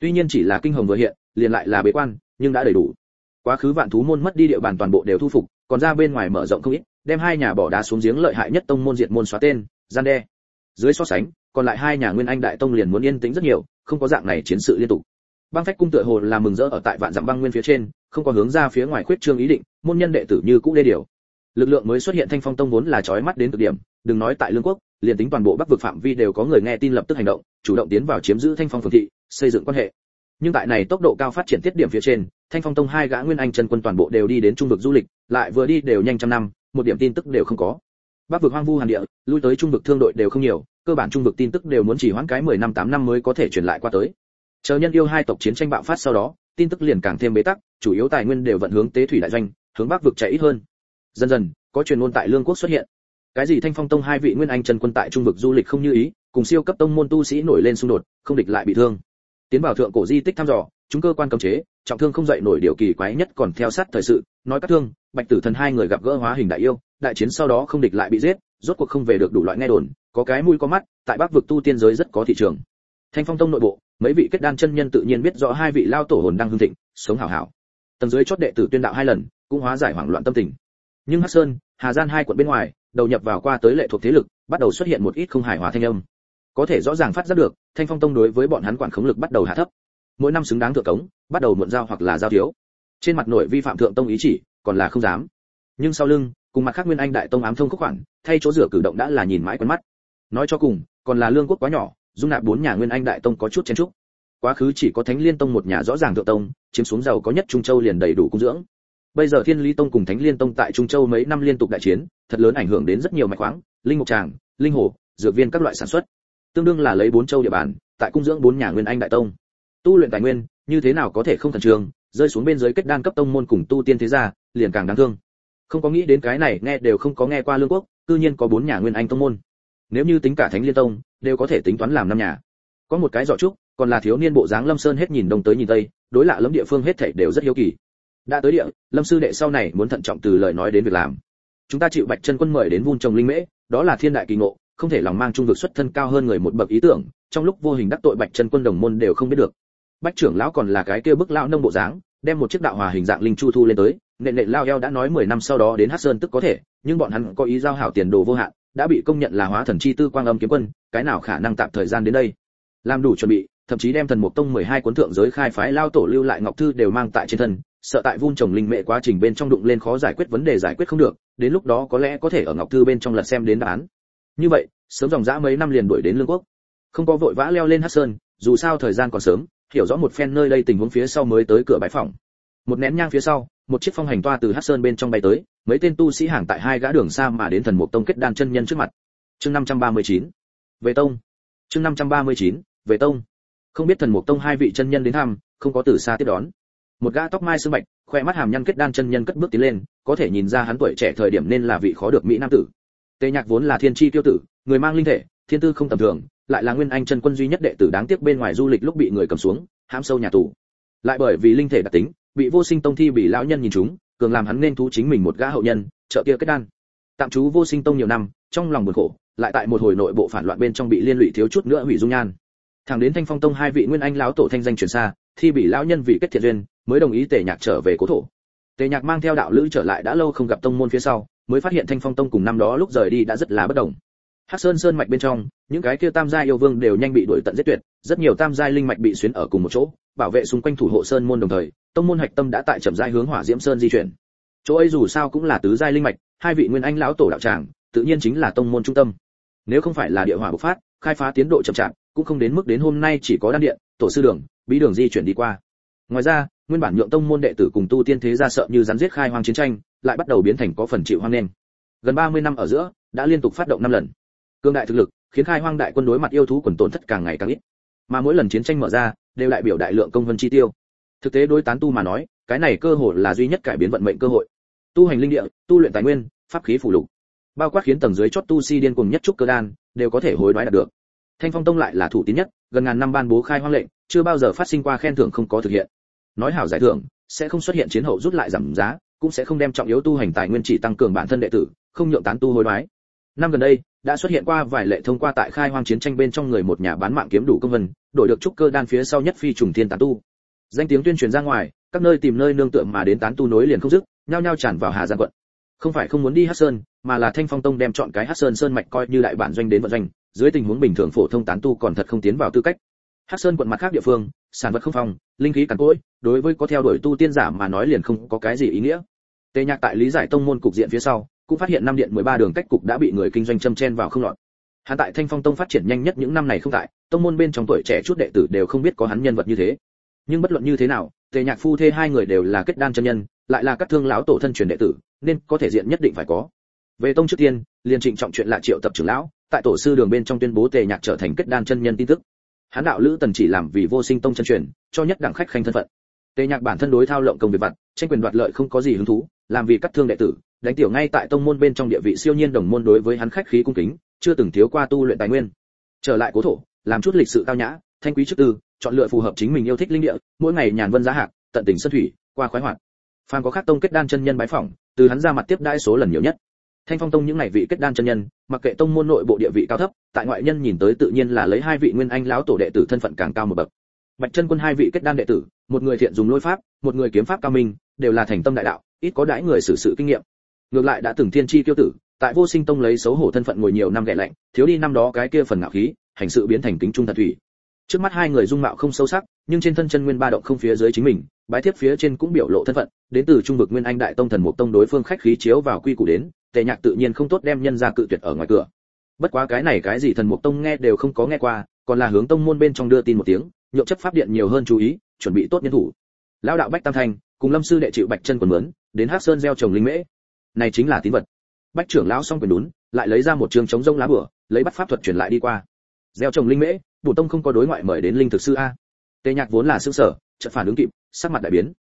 Tuy nhiên chỉ là kinh hồng vừa hiện, liền lại là bế quan, nhưng đã đầy đủ. Quá khứ vạn thú môn mất đi địa bàn toàn bộ đều thu phục, còn ra bên ngoài mở rộng không ít đem hai nhà bỏ đá xuống giếng lợi hại nhất tông môn diệt môn xóa tên, gian đe. Dưới so sánh, còn lại hai nhà nguyên anh đại tông liền muốn yên tĩnh rất nhiều, không có dạng này chiến sự liên tục. Băng phách cung tựa hồ là mừng rỡ ở tại vạn dặm băng nguyên phía trên, không có hướng ra phía ngoài khuyết trương ý định, môn nhân đệ tử như cũ đê điều. Lực lượng mới xuất hiện thanh phong tông vốn là chói mắt đến cực điểm, đừng nói tại lương quốc, liền tính toàn bộ bắc vực phạm vi đều có người nghe tin lập tức hành động, chủ động tiến vào chiếm giữ thanh phong phường thị, xây dựng quan hệ. Nhưng tại này tốc độ cao phát triển tiết điểm phía trên, thanh phong tông hai gã nguyên anh chân quân toàn bộ đều đi đến trung vực du lịch, lại vừa đi đều nhanh trăm năm một điểm tin tức đều không có. Bắc vực hoang vu hàn địa, lui tới trung vực thương đội đều không nhiều, cơ bản trung vực tin tức đều muốn chỉ hoãn cái 10 năm 8 năm mới có thể truyền lại qua tới. Chờ nhân yêu hai tộc chiến tranh bạo phát sau đó, tin tức liền càng thêm bế tắc, chủ yếu tài nguyên đều vận hướng tế thủy đại doanh, hướng bắc vực chạy ít hơn. Dần dần, có truyền ngôn tại lương quốc xuất hiện. Cái gì thanh phong tông hai vị nguyên anh chân quân tại trung vực du lịch không như ý, cùng siêu cấp tông môn tu sĩ nổi lên xung đột, không địch lại bị thương. Tiến vào thượng cổ di tích thăm dò, chúng cơ quan cấm chế, trọng thương không dậy nổi điều kỳ quái nhất còn theo sát thời sự, nói các thương bạch tử thần hai người gặp gỡ hóa hình đại yêu, đại chiến sau đó không địch lại bị giết, rốt cuộc không về được đủ loại nghe đồn, có cái mũi có mắt, tại bắc vực tu tiên giới rất có thị trường. Thanh phong tông nội bộ, mấy vị kết đan chân nhân tự nhiên biết rõ hai vị lao tổ hồn đang hưng thịnh, sống hảo hảo. Tầng dưới chót đệ tử tuyên đạo hai lần, cũng hóa giải hoảng loạn tâm tình. Nhưng hắc sơn, hà gian hai quận bên ngoài, đầu nhập vào qua tới lệ thuộc thế lực, bắt đầu xuất hiện một ít không hài hòa thanh âm. Có thể rõ ràng phát giác được, thanh phong tông đối với bọn hắn quản khống lực bắt đầu hạ thấp. Mỗi năm xứng đáng thượng cống, bắt đầu muộn giao hoặc là giao thiếu. Trên mặt nội vi phạm thượng tông ý chỉ còn là không dám. Nhưng sau lưng, cùng mặt khác nguyên anh đại tông ám thông khúc khoản, thay chỗ rửa cử động đã là nhìn mãi quen mắt. Nói cho cùng, còn là lương quốc quá nhỏ, dung nạp bốn nhà nguyên anh đại tông có chút chen trúc quá khứ chỉ có thánh liên tông một nhà rõ ràng thượng tông, chiếm xuống giàu có nhất trung châu liền đầy đủ cung dưỡng. Bây giờ thiên lý tông cùng thánh liên tông tại trung châu mấy năm liên tục đại chiến, thật lớn ảnh hưởng đến rất nhiều mạch khoáng, linh mục tràng, linh hồ, dược viên các loại sản xuất. Tương đương là lấy bốn châu địa bàn, tại cung dưỡng bốn nhà nguyên anh đại tông. Tu luyện tài nguyên, như thế nào có thể không thần trường rơi xuống bên dưới kết đan cấp tông môn cùng tu tiên thế gia, liền càng đáng thương. Không có nghĩ đến cái này nghe đều không có nghe qua lương quốc, cư nhiên có bốn nhà nguyên anh tông môn. Nếu như tính cả thánh liên tông, đều có thể tính toán làm năm nhà. Có một cái giỏ trúc, còn là thiếu niên bộ dáng lâm sơn hết nhìn đông tới nhìn tây, đối lạ lẫm địa phương hết thảy đều rất hiếu kỳ. Đã tới địa, lâm sư đệ sau này muốn thận trọng từ lời nói đến việc làm. Chúng ta chịu bạch chân quân mời đến vun trồng linh mễ, đó là thiên đại kỳ ngộ, không thể lòng mang trung vực xuất thân cao hơn người một bậc ý tưởng, trong lúc vô hình đắc tội bạch chân quân đồng môn đều không biết được bách trưởng lão còn là cái kia bức lão nông bộ dáng, đem một chiếc đạo hòa hình dạng linh chu thu lên tới nệ nệ lao eo đã nói 10 năm sau đó đến hát sơn tức có thể, nhưng bọn hắn có ý giao hảo tiền đồ vô hạn, đã bị công nhận là hóa thần chi tư quang âm kiếm quân, cái nào khả năng tạm thời gian đến đây? Làm đủ chuẩn bị, thậm chí đem thần mục tông 12 cuốn thượng giới khai phái lao tổ lưu lại ngọc thư đều mang tại trên thân, sợ tại vun trồng linh mệ quá trình bên trong đụng lên khó giải quyết vấn đề giải quyết không được, đến lúc đó có lẽ có thể ở ngọc thư bên trong lật xem đến đáp án. Như vậy, sớm dòng dã mấy năm liền đuổi đến lương quốc. Không có vội vã leo lên hát sơn, dù sao thời gian còn sớm hiểu rõ một phen nơi đây tình huống phía sau mới tới cửa bãi phòng một nén nhang phía sau, một chiếc phong hành toa từ hát sơn bên trong bay tới, mấy tên tu sĩ hàng tại hai gã đường xa mà đến thần mục tông kết đan chân nhân trước mặt chương 539. về tông chương 539. về tông không biết thần mục tông hai vị chân nhân đến thăm, không có từ xa tiếp đón một gã tóc mai sương bạch, khoe mắt hàm nhăn kết đan chân nhân cất bước tiến lên, có thể nhìn ra hắn tuổi trẻ thời điểm nên là vị khó được mỹ nam tử tề nhạc vốn là thiên chi tiêu tử, người mang linh thể, thiên tư không tầm thường lại là nguyên anh chân quân duy nhất đệ tử đáng tiếc bên ngoài du lịch lúc bị người cầm xuống, hãm sâu nhà tù. Lại bởi vì linh thể đặc tính, bị vô sinh tông thi bị lão nhân nhìn chúng, cường làm hắn nên thú chính mình một gã hậu nhân, trợ kia kết đan. Tạm trú vô sinh tông nhiều năm, trong lòng buồn khổ, lại tại một hồi nội bộ phản loạn bên trong bị liên lụy thiếu chút nữa hủy dung nhan. Thẳng đến thanh phong tông hai vị nguyên anh lão tổ thanh danh truyền xa, thi bị lão nhân vì kết thiện duyên, mới đồng ý tề nhạc trở về cố thổ. Tề nhạc mang theo đạo lữ trở lại đã lâu không gặp tông môn phía sau, mới phát hiện thanh phong tông cùng năm đó lúc rời đi đã rất là bất đồng hắc sơn sơn mạch bên trong, những cái kia tam gia yêu vương đều nhanh bị đuổi tận giết tuyệt, rất nhiều tam giai linh mạch bị xuyến ở cùng một chỗ, bảo vệ xung quanh thủ hộ sơn môn đồng thời, tông môn hạch tâm đã tại chậm giai hướng hỏa diễm sơn di chuyển. Chỗ ấy dù sao cũng là tứ giai linh mạch, hai vị nguyên anh lão tổ đạo tràng, tự nhiên chính là tông môn trung tâm. Nếu không phải là địa hỏa bộc phát, khai phá tiến độ chậm chạp, cũng không đến mức đến hôm nay chỉ có đan điện, tổ sư đường, bí đường di chuyển đi qua. Ngoài ra, nguyên bản nhượng tông môn đệ tử cùng tu tiên thế gia sợ như rắn giết khai hoang chiến tranh, lại bắt đầu biến thành có phần chịu hoang nên gần 30 năm ở giữa, đã liên tục phát động năm lần cương đại thực lực, khiến khai hoang đại quân đối mặt yêu thú quần tổn thất càng ngày càng ít. Mà mỗi lần chiến tranh mở ra, đều đại biểu đại lượng công vân chi tiêu. Thực tế đối tán tu mà nói, cái này cơ hội là duy nhất cải biến vận mệnh cơ hội. Tu hành linh địa, tu luyện tài nguyên, pháp khí phủ lục, bao quát khiến tầng dưới chót tu si điên cùng nhất trúc cơ đan, đều có thể hối đoái đạt được. Thanh phong tông lại là thủ tín nhất, gần ngàn năm ban bố khai hoang lệnh, chưa bao giờ phát sinh qua khen thưởng không có thực hiện. Nói hảo giải thưởng, sẽ không xuất hiện chiến hậu rút lại giảm giá, cũng sẽ không đem trọng yếu tu hành tài nguyên chỉ tăng cường bản thân đệ tử, không nhượng tán tu hối đoái. Năm gần đây đã xuất hiện qua vài lệ thông qua tại khai hoang chiến tranh bên trong người một nhà bán mạng kiếm đủ công vân, đổi được trúc cơ đan phía sau nhất phi trùng thiên tán tu. Danh tiếng tuyên truyền ra ngoài, các nơi tìm nơi nương tựa mà đến tán tu nối liền không dứt, nhao nhao tràn vào hà giang quận. Không phải không muốn đi hát sơn, mà là thanh phong tông đem chọn cái hát sơn sơn mạch coi như đại bản doanh đến vận doanh, dưới tình huống bình thường phổ thông tán tu còn thật không tiến vào tư cách. Hắc sơn quận mặt khác địa phương, sản vật không phòng linh khí cằn cỗi, đối với có theo đuổi tu tiên giả mà nói liền không có cái gì ý nghĩa. Tề nhạc tại lý giải tông môn cục diện phía sau cũng phát hiện năm điện 13 đường cách cục đã bị người kinh doanh châm chen vào không lọt. Hắn tại thanh phong tông phát triển nhanh nhất những năm này không tại, tông môn bên trong tuổi trẻ chút đệ tử đều không biết có hắn nhân vật như thế. Nhưng bất luận như thế nào, tề nhạc phu thê hai người đều là kết đan chân nhân, lại là các thương lão tổ thân truyền đệ tử, nên có thể diện nhất định phải có. Về tông trước tiên, liền trịnh trọng chuyện lạ triệu tập trưởng lão, tại tổ sư đường bên trong tuyên bố tề nhạc trở thành kết đan chân nhân tin tức. Hắn đạo lữ tần chỉ làm vì vô sinh tông chân truyền, cho nhất đẳng khách khanh thân phận. Tề nhạc bản thân đối thao lộng công việc vặt, tranh quyền đoạt lợi không có gì hứng thú, làm vì cắt thương đệ tử đánh tiểu ngay tại tông môn bên trong địa vị siêu nhiên đồng môn đối với hắn khách khí cung kính, chưa từng thiếu qua tu luyện tài nguyên. Trở lại cố thổ, làm chút lịch sự tao nhã, thanh quý chức tư, chọn lựa phù hợp chính mình yêu thích linh địa, mỗi ngày nhàn vân giá hạc, tận tình sơn thủy, qua khoái hoạt. Phan có khác tông kết đan chân nhân bái phỏng, từ hắn ra mặt tiếp đãi số lần nhiều nhất. Thanh phong tông những ngày vị kết đan chân nhân, mặc kệ tông môn nội bộ địa vị cao thấp, tại ngoại nhân nhìn tới tự nhiên là lấy hai vị nguyên anh lão tổ đệ tử thân phận càng cao một bậc. Bạch chân quân hai vị kết đan đệ tử, một người thiện dùng lôi pháp, một người kiếm pháp cao minh, đều là thành tâm đại đạo, ít có đãi người xử sự kinh nghiệm ngược lại đã từng thiên chi tiêu tử, tại vô sinh tông lấy xấu hổ thân phận ngồi nhiều năm ghẻ lạnh, thiếu đi năm đó cái kia phần ngạo khí, hành sự biến thành tính trung thật thủy. Trước mắt hai người dung mạo không sâu sắc, nhưng trên thân chân nguyên ba động không phía dưới chính mình, bái thiếp phía trên cũng biểu lộ thân phận, đến từ trung vực nguyên anh đại tông thần một tông đối phương khách khí chiếu vào quy củ đến, tề nhạc tự nhiên không tốt đem nhân ra cự tuyệt ở ngoài cửa. Bất quá cái này cái gì thần một tông nghe đều không có nghe qua, còn là hướng tông môn bên trong đưa tin một tiếng nhộn chấp pháp điện nhiều hơn chú ý, chuẩn bị tốt nhân thủ. Lão đạo bách tam thành cùng lâm sư đệ chịu bạch chân quần mướn, đến hắc sơn gieo trồng linh mễ này chính là tín vật. Bách trưởng lão xong quyền đún, lại lấy ra một trường chống rông lá bửa, lấy bắt pháp thuật truyền lại đi qua. Gieo trồng linh mễ, bổ tông không có đối ngoại mời đến linh thực sư a. Tề nhạc vốn là xương sở chợt phản ứng kịp, sắc mặt đại biến.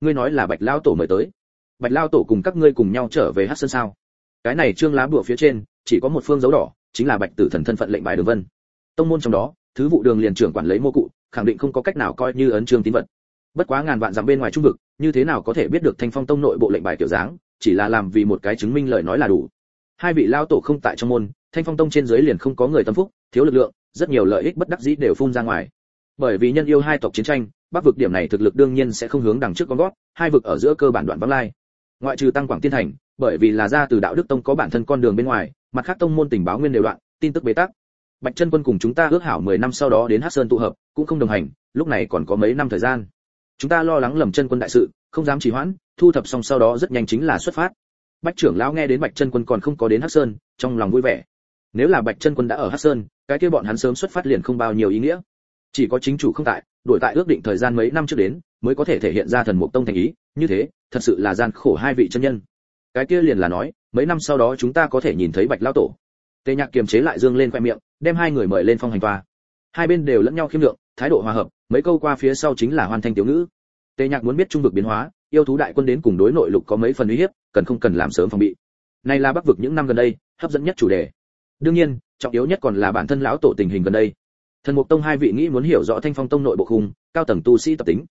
Ngươi nói là bạch lao tổ mời tới. Bạch lao tổ cùng các ngươi cùng nhau trở về hát sơn sao? Cái này trương lá bửa phía trên, chỉ có một phương dấu đỏ, chính là bạch tử thần thân phận lệnh bài đường vân. Tông môn trong đó, thứ vụ đường liền trưởng quản lấy mô cụ, khẳng định không có cách nào coi như ấn trương tín vật. Bất quá ngàn vạn dặm bên ngoài trung vực, như thế nào có thể biết được thanh phong tông nội bộ lệnh bài kiểu dáng? Chỉ là làm vì một cái chứng minh lời nói là đủ. Hai vị lao tổ không tại trong môn, thanh phong tông trên dưới liền không có người tâm phúc, thiếu lực lượng, rất nhiều lợi ích bất đắc dĩ đều phun ra ngoài. Bởi vì nhân yêu hai tộc chiến tranh, bắc vực điểm này thực lực đương nhiên sẽ không hướng đằng trước con gót, hai vực ở giữa cơ bản đoạn vắng lai. Ngoại trừ tăng quảng tiên thành, bởi vì là ra từ đạo đức tông có bản thân con đường bên ngoài, mặt khác tông môn tình báo nguyên đều đoạn, tin tức bế tắc. Bạch chân quân cùng chúng ta ước hảo 10 năm sau đó đến hắc sơn tụ hợp, cũng không đồng hành, lúc này còn có mấy năm thời gian. Chúng ta lo lắng lầm chân quân đại sự không dám trì hoãn, thu thập xong sau đó rất nhanh chính là xuất phát. Bạch trưởng lão nghe đến bạch chân quân còn không có đến hắc sơn, trong lòng vui vẻ. Nếu là bạch chân quân đã ở hắc sơn, cái kia bọn hắn sớm xuất phát liền không bao nhiêu ý nghĩa. Chỉ có chính chủ không tại, đổi tại ước định thời gian mấy năm trước đến, mới có thể thể hiện ra thần mục tông thành ý, như thế, thật sự là gian khổ hai vị chân nhân. Cái kia liền là nói, mấy năm sau đó chúng ta có thể nhìn thấy bạch lão tổ. Tề nhạc kiềm chế lại dương lên khoe miệng, đem hai người mời lên phong hành toa hai bên đều lẫn nhau khiêm lượng, thái độ hòa hợp, mấy câu qua phía sau chính là hoàn thành tiểu ngữ tề nhạc muốn biết trung vực biến hóa, yêu thú đại quân đến cùng đối nội lục có mấy phần uy hiếp, cần không cần làm sớm phòng bị. Này là bắc vực những năm gần đây, hấp dẫn nhất chủ đề. Đương nhiên, trọng yếu nhất còn là bản thân lão tổ tình hình gần đây. Thần mục tông hai vị nghĩ muốn hiểu rõ thanh phong tông nội bộ khung, cao tầng tu sĩ tập tính.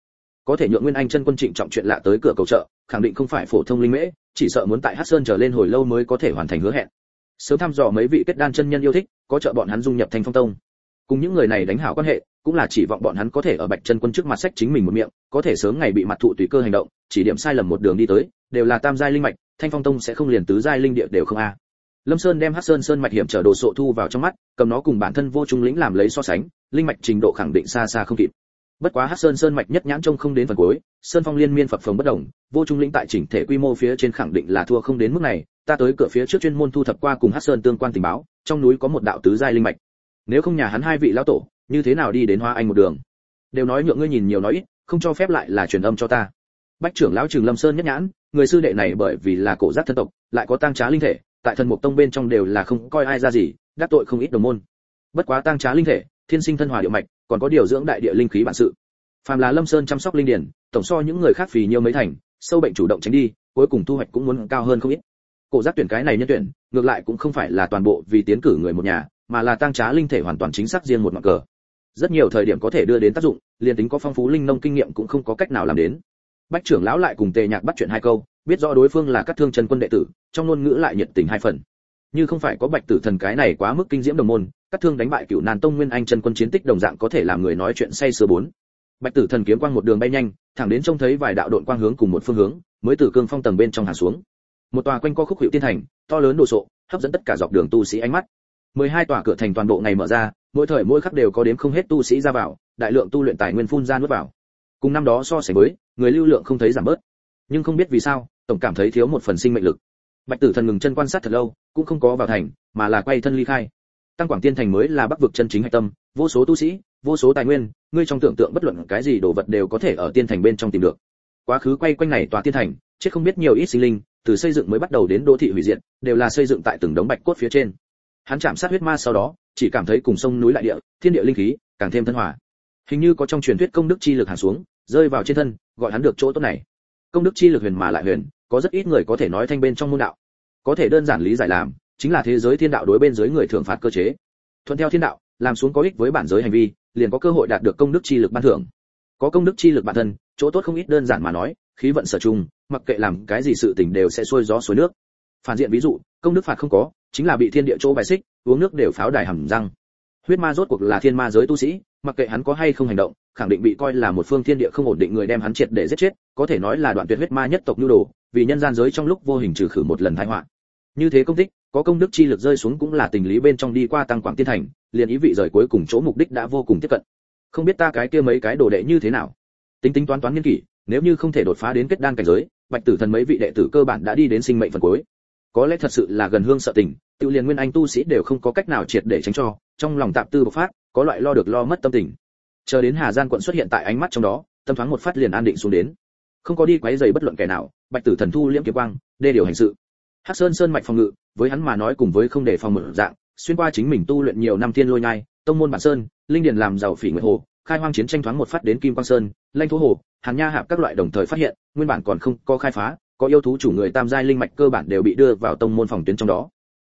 Có thể nhượng nguyên anh chân quân trịnh trọng chuyện lạ tới cửa cầu trợ, khẳng định không phải phổ thông linh mễ, chỉ sợ muốn tại hát sơn trở lên hồi lâu mới có thể hoàn thành hứa hẹn. Sớm thăm dò mấy vị kết đan chân nhân yêu thích, có trợ bọn hắn dung nhập thanh phong tông. Cùng những người này đánh hảo quan hệ cũng là chỉ vọng bọn hắn có thể ở bạch chân quân trước mặt sách chính mình một miệng, có thể sớm ngày bị mặt thụ tùy cơ hành động, chỉ điểm sai lầm một đường đi tới, đều là tam giai linh mạch, thanh phong tông sẽ không liền tứ giai linh địa đều không a. Lâm sơn đem hắc sơn sơn mạch hiểm trở đồ sộ thu vào trong mắt, cầm nó cùng bản thân vô trung lĩnh làm lấy so sánh, linh mạch trình độ khẳng định xa xa không kịp. Bất quá hắc sơn sơn mạch nhất nhãn trông không đến phần cuối, sơn phong liên miên phập phồng bất động, vô trung lĩnh tại chỉnh thể quy mô phía trên khẳng định là thua không đến mức này, ta tới cửa phía trước chuyên môn thu thập qua cùng hắc sơn tương quan tình báo, trong núi có một đạo tứ giai linh mạch. Nếu không nhà hắn hai vị lão tổ như thế nào đi đến hoa anh một đường? Đều nói nhượng ngươi nhìn nhiều nói ít, không cho phép lại là truyền âm cho ta. Bách trưởng lão trường lâm sơn nhất nhãn, người sư đệ này bởi vì là cổ giác thân tộc, lại có tăng trá linh thể, tại thần mục tông bên trong đều là không coi ai ra gì, đắc tội không ít đồng môn. Bất quá tăng trá linh thể, thiên sinh thân hòa địa mạch, còn có điều dưỡng đại địa linh khí bản sự. Phàm là lâm sơn chăm sóc linh điển, tổng so những người khác phì nhiều mấy thành, sâu bệnh chủ động tránh đi, cuối cùng thu hoạch cũng muốn cao hơn không ít. Cổ giác tuyển cái này nhân tuyển, ngược lại cũng không phải là toàn bộ vì tiến cử người một nhà, mà là tăng trá linh thể hoàn toàn chính xác riêng một ngọn cờ rất nhiều thời điểm có thể đưa đến tác dụng liền tính có phong phú linh nông kinh nghiệm cũng không có cách nào làm đến. Bách trưởng lão lại cùng tề nhạc bắt chuyện hai câu biết rõ đối phương là các thương chân quân đệ tử trong ngôn ngữ lại nhiệt tình hai phần. Như không phải có bạch tử thần cái này quá mức kinh diễm đồng môn các thương đánh bại cựu nàn tông nguyên anh chân quân chiến tích đồng dạng có thể làm người nói chuyện say sưa bốn. Bạch tử thần kiếm quang một đường bay nhanh thẳng đến trông thấy vài đạo đội quang hướng cùng một phương hướng mới từ cương phong tầng bên trong hạ xuống. Một tòa quanh co khúc hiệu tiên thành to lớn đồ sộ hấp dẫn tất cả dọc đường tu sĩ ánh mắt. 12 tòa cửa thành toàn bộ ngày mở ra, mỗi thời mỗi khắc đều có đếm không hết tu sĩ ra vào, đại lượng tu luyện tài nguyên phun ra nuốt vào. Cùng năm đó so sánh với, người lưu lượng không thấy giảm bớt. Nhưng không biết vì sao, tổng cảm thấy thiếu một phần sinh mệnh lực. Bạch Tử Thần ngừng chân quan sát thật lâu, cũng không có vào thành, mà là quay thân ly khai. Tăng Quảng Tiên thành mới là Bắc vực chân chính hải tâm, vô số tu sĩ, vô số tài nguyên, ngươi trong tưởng tượng bất luận cái gì đồ vật đều có thể ở tiên thành bên trong tìm được. Quá khứ quay quanh này tòa tiên thành, chết không biết nhiều ít sinh linh, từ xây dựng mới bắt đầu đến đô thị hủy diệt, đều là xây dựng tại từng đống bạch cốt phía trên. Hắn chạm sát huyết ma sau đó, chỉ cảm thấy cùng sông núi lại địa, thiên địa linh khí càng thêm thân hòa. Hình như có trong truyền thuyết công đức chi lực hạ xuống, rơi vào trên thân, gọi hắn được chỗ tốt này. Công đức chi lực huyền mà lại huyền, có rất ít người có thể nói thanh bên trong môn đạo. Có thể đơn giản lý giải làm, chính là thế giới thiên đạo đối bên dưới người thường phạt cơ chế. Thuận theo thiên đạo, làm xuống có ích với bản giới hành vi, liền có cơ hội đạt được công đức chi lực ban thưởng. Có công đức chi lực bản thân, chỗ tốt không ít đơn giản mà nói, khí vận sở chung, mặc kệ làm cái gì sự tình đều sẽ xuôi gió xuôi nước. Phản diện ví dụ, công đức phạt không có, chính là bị thiên địa chỗ bài xích, uống nước đều pháo đài hầm răng. Huyết ma rốt cuộc là thiên ma giới tu sĩ, mặc kệ hắn có hay không hành động, khẳng định bị coi là một phương thiên địa không ổn định người đem hắn triệt để giết chết, có thể nói là đoạn tuyệt huyết ma nhất tộc nhu đồ, vì nhân gian giới trong lúc vô hình trừ khử một lần tai họa. Như thế công tích, có công đức chi lực rơi xuống cũng là tình lý bên trong đi qua tăng quảng tiên thành, liền ý vị rời cuối cùng chỗ mục đích đã vô cùng tiếp cận. Không biết ta cái kia mấy cái đồ đệ như thế nào. Tính tính toán toán nghiên kỷ, nếu như không thể đột phá đến kết đan cảnh giới, Bạch Tử Thần mấy vị đệ tử cơ bản đã đi đến sinh mệnh phần cuối. Có lẽ thật sự là gần hương sợ tình, tự liền nguyên anh tu sĩ đều không có cách nào triệt để tránh cho, trong lòng tạm tư bộc phát, có loại lo được lo mất tâm tình. Chờ đến Hà Gian quận xuất hiện tại ánh mắt trong đó, tâm thoáng một phát liền an định xuống đến. Không có đi quấy rầy bất luận kẻ nào, Bạch Tử Thần thu liễm kiếm quang, đê điều hành sự. Hắc Sơn Sơn mạch phòng ngự, với hắn mà nói cùng với không để phòng mở dạng, xuyên qua chính mình tu luyện nhiều năm thiên lôi nhai, tông môn bản sơn, linh điền làm giàu phỉ nguyệt hồ, khai hoang chiến tranh thoáng một phát đến kim quang sơn, lanh thú hồ, hàn nha hạp các loại đồng thời phát hiện, nguyên bản còn không có khai phá, có yêu thú chủ người tam giai linh mạch cơ bản đều bị đưa vào tông môn phòng tuyến trong đó.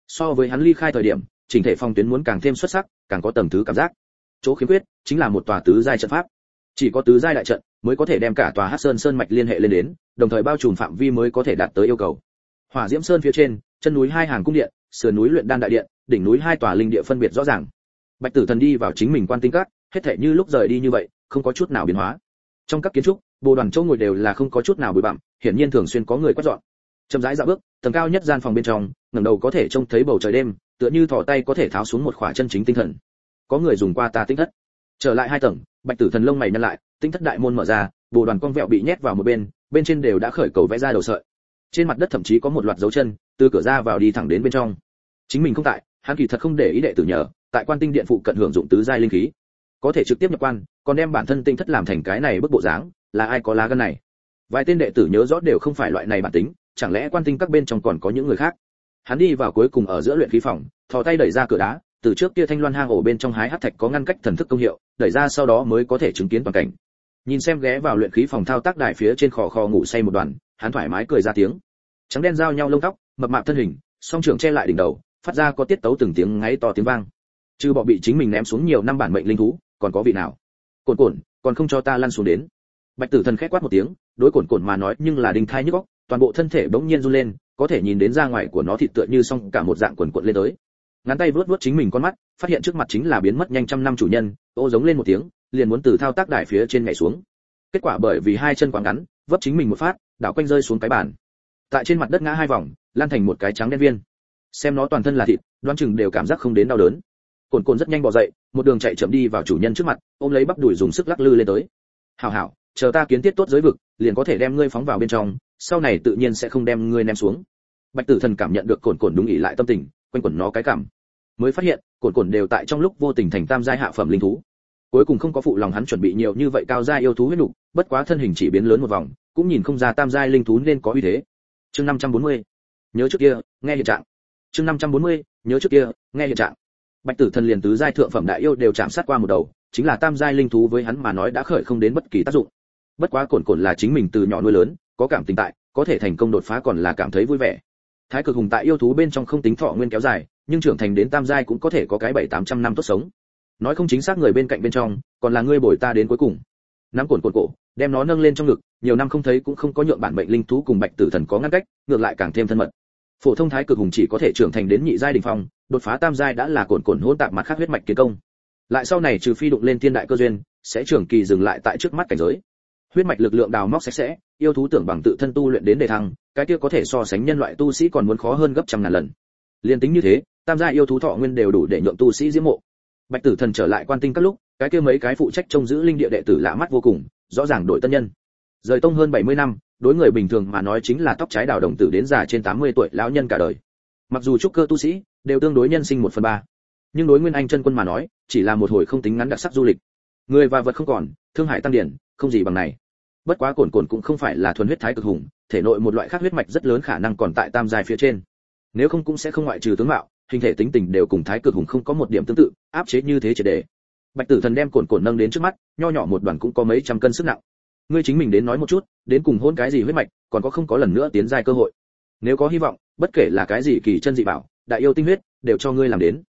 So với hắn ly khai thời điểm, chỉnh thể phong tuyến muốn càng thêm xuất sắc, càng có tầng thứ cảm giác. Chỗ khiếm khuyết chính là một tòa tứ giai trận pháp. Chỉ có tứ giai đại trận mới có thể đem cả tòa Hắc Sơn Sơn mạch liên hệ lên đến, đồng thời bao trùm phạm vi mới có thể đạt tới yêu cầu. Hỏa Diễm Sơn phía trên, chân núi hai hàng cung điện, sườn núi luyện đan đại điện, đỉnh núi hai tòa linh địa phân biệt rõ ràng. Bạch Tử Thần đi vào chính mình quan tinh các, hết thảy như lúc rời đi như vậy, không có chút nào biến hóa. Trong các kiến trúc, bồ đoàn chỗ ngồi đều là không có chút nào bụi bặm, hiển nhiên thường xuyên có người quét dọn. Chậm rãi dạo bước, tầng cao nhất gian phòng bên trong, ngẩng đầu có thể trông thấy bầu trời đêm, tựa như thò tay có thể tháo xuống một khỏa chân chính tinh thần. Có người dùng qua ta tinh thất. Trở lại hai tầng, Bạch Tử Thần lông mày nhăn lại, tinh thất đại môn mở ra, bộ đoàn con vẹo bị nhét vào một bên, bên trên đều đã khởi cầu vẽ ra đầu sợi. Trên mặt đất thậm chí có một loạt dấu chân, từ cửa ra vào đi thẳng đến bên trong. Chính mình không tại, hắn kỳ thật không để ý đệ tử nhờ, tại quan tinh điện phụ cận hưởng dụng tứ giai linh khí, có thể trực tiếp nhập quan, còn đem bản thân tinh thất làm thành cái này bức bộ dáng, là ai có lá gan này? Vài tên đệ tử nhớ rõ đều không phải loại này bản tính, chẳng lẽ quan tinh các bên trong còn có những người khác? Hắn đi vào cuối cùng ở giữa luyện khí phòng, thò tay đẩy ra cửa đá, từ trước kia thanh loan hang ổ bên trong hái hắc thạch có ngăn cách thần thức công hiệu, đẩy ra sau đó mới có thể chứng kiến toàn cảnh. Nhìn xem ghé vào luyện khí phòng thao tác đài phía trên khò khò ngủ say một đoàn, hắn thoải mái cười ra tiếng. Trắng đen giao nhau lông tóc, mập mạp thân hình, song trường che lại đỉnh đầu, phát ra có tiết tấu từng tiếng ngáy to tiếng vang. Trừ bỏ bị chính mình ném xuống nhiều năm bản mệnh linh thú, còn có vị nào? Cồn cồn, còn không cho ta lăn xuống đến. Bạch Tử Thần khét quát một tiếng, đối cồn cồn mà nói nhưng là đinh thai nhức óc, toàn bộ thân thể bỗng nhiên run lên, có thể nhìn đến ra ngoài của nó thịt tựa như song cả một dạng quần cuộn lên tới. Ngắn tay vuốt vuốt chính mình con mắt, phát hiện trước mặt chính là biến mất nhanh trăm năm chủ nhân, ô giống lên một tiếng, liền muốn từ thao tác đài phía trên nhảy xuống. Kết quả bởi vì hai chân quá ngắn, vấp chính mình một phát, đảo quanh rơi xuống cái bàn. Tại trên mặt đất ngã hai vòng, lan thành một cái trắng đen viên. Xem nó toàn thân là thịt, đoán chừng đều cảm giác không đến đau đớn. Cồn cồn rất nhanh bò dậy, một đường chạy chậm đi vào chủ nhân trước mặt, ôm lấy bắp đùi dùng sức lắc lư lên tới. "Hảo hảo, chờ ta kiến thiết tốt giới vực, liền có thể đem ngươi phóng vào bên trong, sau này tự nhiên sẽ không đem ngươi ném xuống." Bạch Tử Thần cảm nhận được cồn cồn đúng ý lại tâm tình, quanh quẩn nó cái cảm. Mới phát hiện, cồn cồn đều tại trong lúc vô tình thành tam giai hạ phẩm linh thú. Cuối cùng không có phụ lòng hắn chuẩn bị nhiều như vậy cao giai yêu thú huyết nục, bất quá thân hình chỉ biến lớn một vòng, cũng nhìn không ra tam giai linh thú nên có uy thế. Chương 540. Nhớ trước kia, nghe hiện trạng. Chương 540. Nhớ trước kia, nghe hiện trạng bạch tử thần liền tứ giai thượng phẩm đại yêu đều chạm sát qua một đầu chính là tam giai linh thú với hắn mà nói đã khởi không đến bất kỳ tác dụng bất quá cồn cồn là chính mình từ nhỏ nuôi lớn có cảm tình tại, có thể thành công đột phá còn là cảm thấy vui vẻ. Thái cực hùng tại yêu thú bên trong không tính thọ nguyên kéo dài, nhưng trưởng thành đến tam giai cũng có thể có cái bảy tám trăm năm tốt sống. Nói không chính xác người bên cạnh bên trong, còn là ngươi bồi ta đến cuối cùng. Nắm cuộn cuộn cổ, đem nó nâng lên trong ngực, nhiều năm không thấy cũng không có nhượng bản mệnh linh thú cùng bạch tử thần có ngăn cách, ngược lại càng thêm thân mật. Phổ thông thái cực hùng chỉ có thể trưởng thành đến nhị giai đỉnh phong, đột phá tam giai đã là cuộn cuộn hỗn tạp mặt khác huyết mạch kiến công. Lại sau này trừ phi đụng lên thiên đại cơ duyên, sẽ trưởng kỳ dừng lại tại trước mắt cảnh giới huyết mạch lực lượng đào móc sạch sẽ, yêu thú tưởng bằng tự thân tu luyện đến đề thăng, cái kia có thể so sánh nhân loại tu sĩ còn muốn khó hơn gấp trăm ngàn lần. Liên tính như thế, tam gia yêu thú thọ nguyên đều đủ để nhượng tu sĩ diễm mộ. Bạch tử thần trở lại quan tinh các lúc, cái kia mấy cái phụ trách trông giữ linh địa đệ tử lạ mắt vô cùng, rõ ràng đổi tân nhân. Rời tông hơn 70 năm, đối người bình thường mà nói chính là tóc trái đào đồng tử đến già trên 80 tuổi lão nhân cả đời. Mặc dù trúc cơ tu sĩ đều tương đối nhân sinh một phần ba, nhưng đối nguyên anh chân quân mà nói, chỉ là một hồi không tính ngắn đặc sắc du lịch. Người và vật không còn thương hải tăng điển, không gì bằng này. Bất quá cồn cồn cũng không phải là thuần huyết thái cực hùng, thể nội một loại khác huyết mạch rất lớn khả năng còn tại tam giai phía trên. Nếu không cũng sẽ không ngoại trừ tướng mạo, hình thể tính tình đều cùng thái cực hùng không có một điểm tương tự, áp chế như thế chỉ để. Bạch tử thần đem cồn cồn nâng đến trước mắt, nho nhỏ một đoàn cũng có mấy trăm cân sức nặng. Ngươi chính mình đến nói một chút, đến cùng hôn cái gì huyết mạch, còn có không có lần nữa tiến giai cơ hội. Nếu có hy vọng, bất kể là cái gì kỳ chân dị bảo, đại yêu tinh huyết, đều cho ngươi làm đến.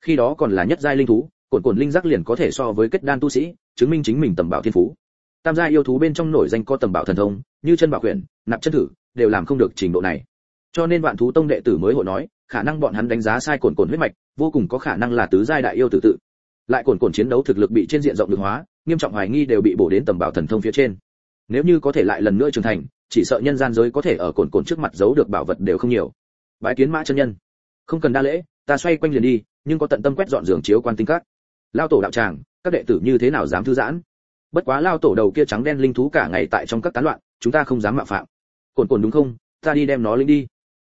Khi đó còn là nhất giai linh thú cồn cồn linh giác liền có thể so với kết đan tu sĩ, chứng minh chính mình tầm bảo thiên phú. Tam gia yêu thú bên trong nổi danh có tầm bảo thần thông, như chân bảo quyển, nạp chân thử, đều làm không được trình độ này. Cho nên vạn thú tông đệ tử mới hội nói, khả năng bọn hắn đánh giá sai cồn cồn huyết mạch, vô cùng có khả năng là tứ giai đại yêu tử tự. Lại cồn cồn chiến đấu thực lực bị trên diện rộng được hóa, nghiêm trọng hoài nghi đều bị bổ đến tầm bảo thần thông phía trên. Nếu như có thể lại lần nữa trưởng thành, chỉ sợ nhân gian giới có thể ở cồn cồn trước mặt giấu được bảo vật đều không nhiều. Bái kiến mã chân nhân. Không cần đa lễ, ta xoay quanh liền đi, nhưng có tận tâm quét dọn giường chiếu quan tinh các lao tổ đạo tràng, các đệ tử như thế nào dám thư giãn? Bất quá lao tổ đầu kia trắng đen linh thú cả ngày tại trong các tán loạn, chúng ta không dám mạo phạm. Cồn cồn đúng không? Ta đi đem nó linh đi.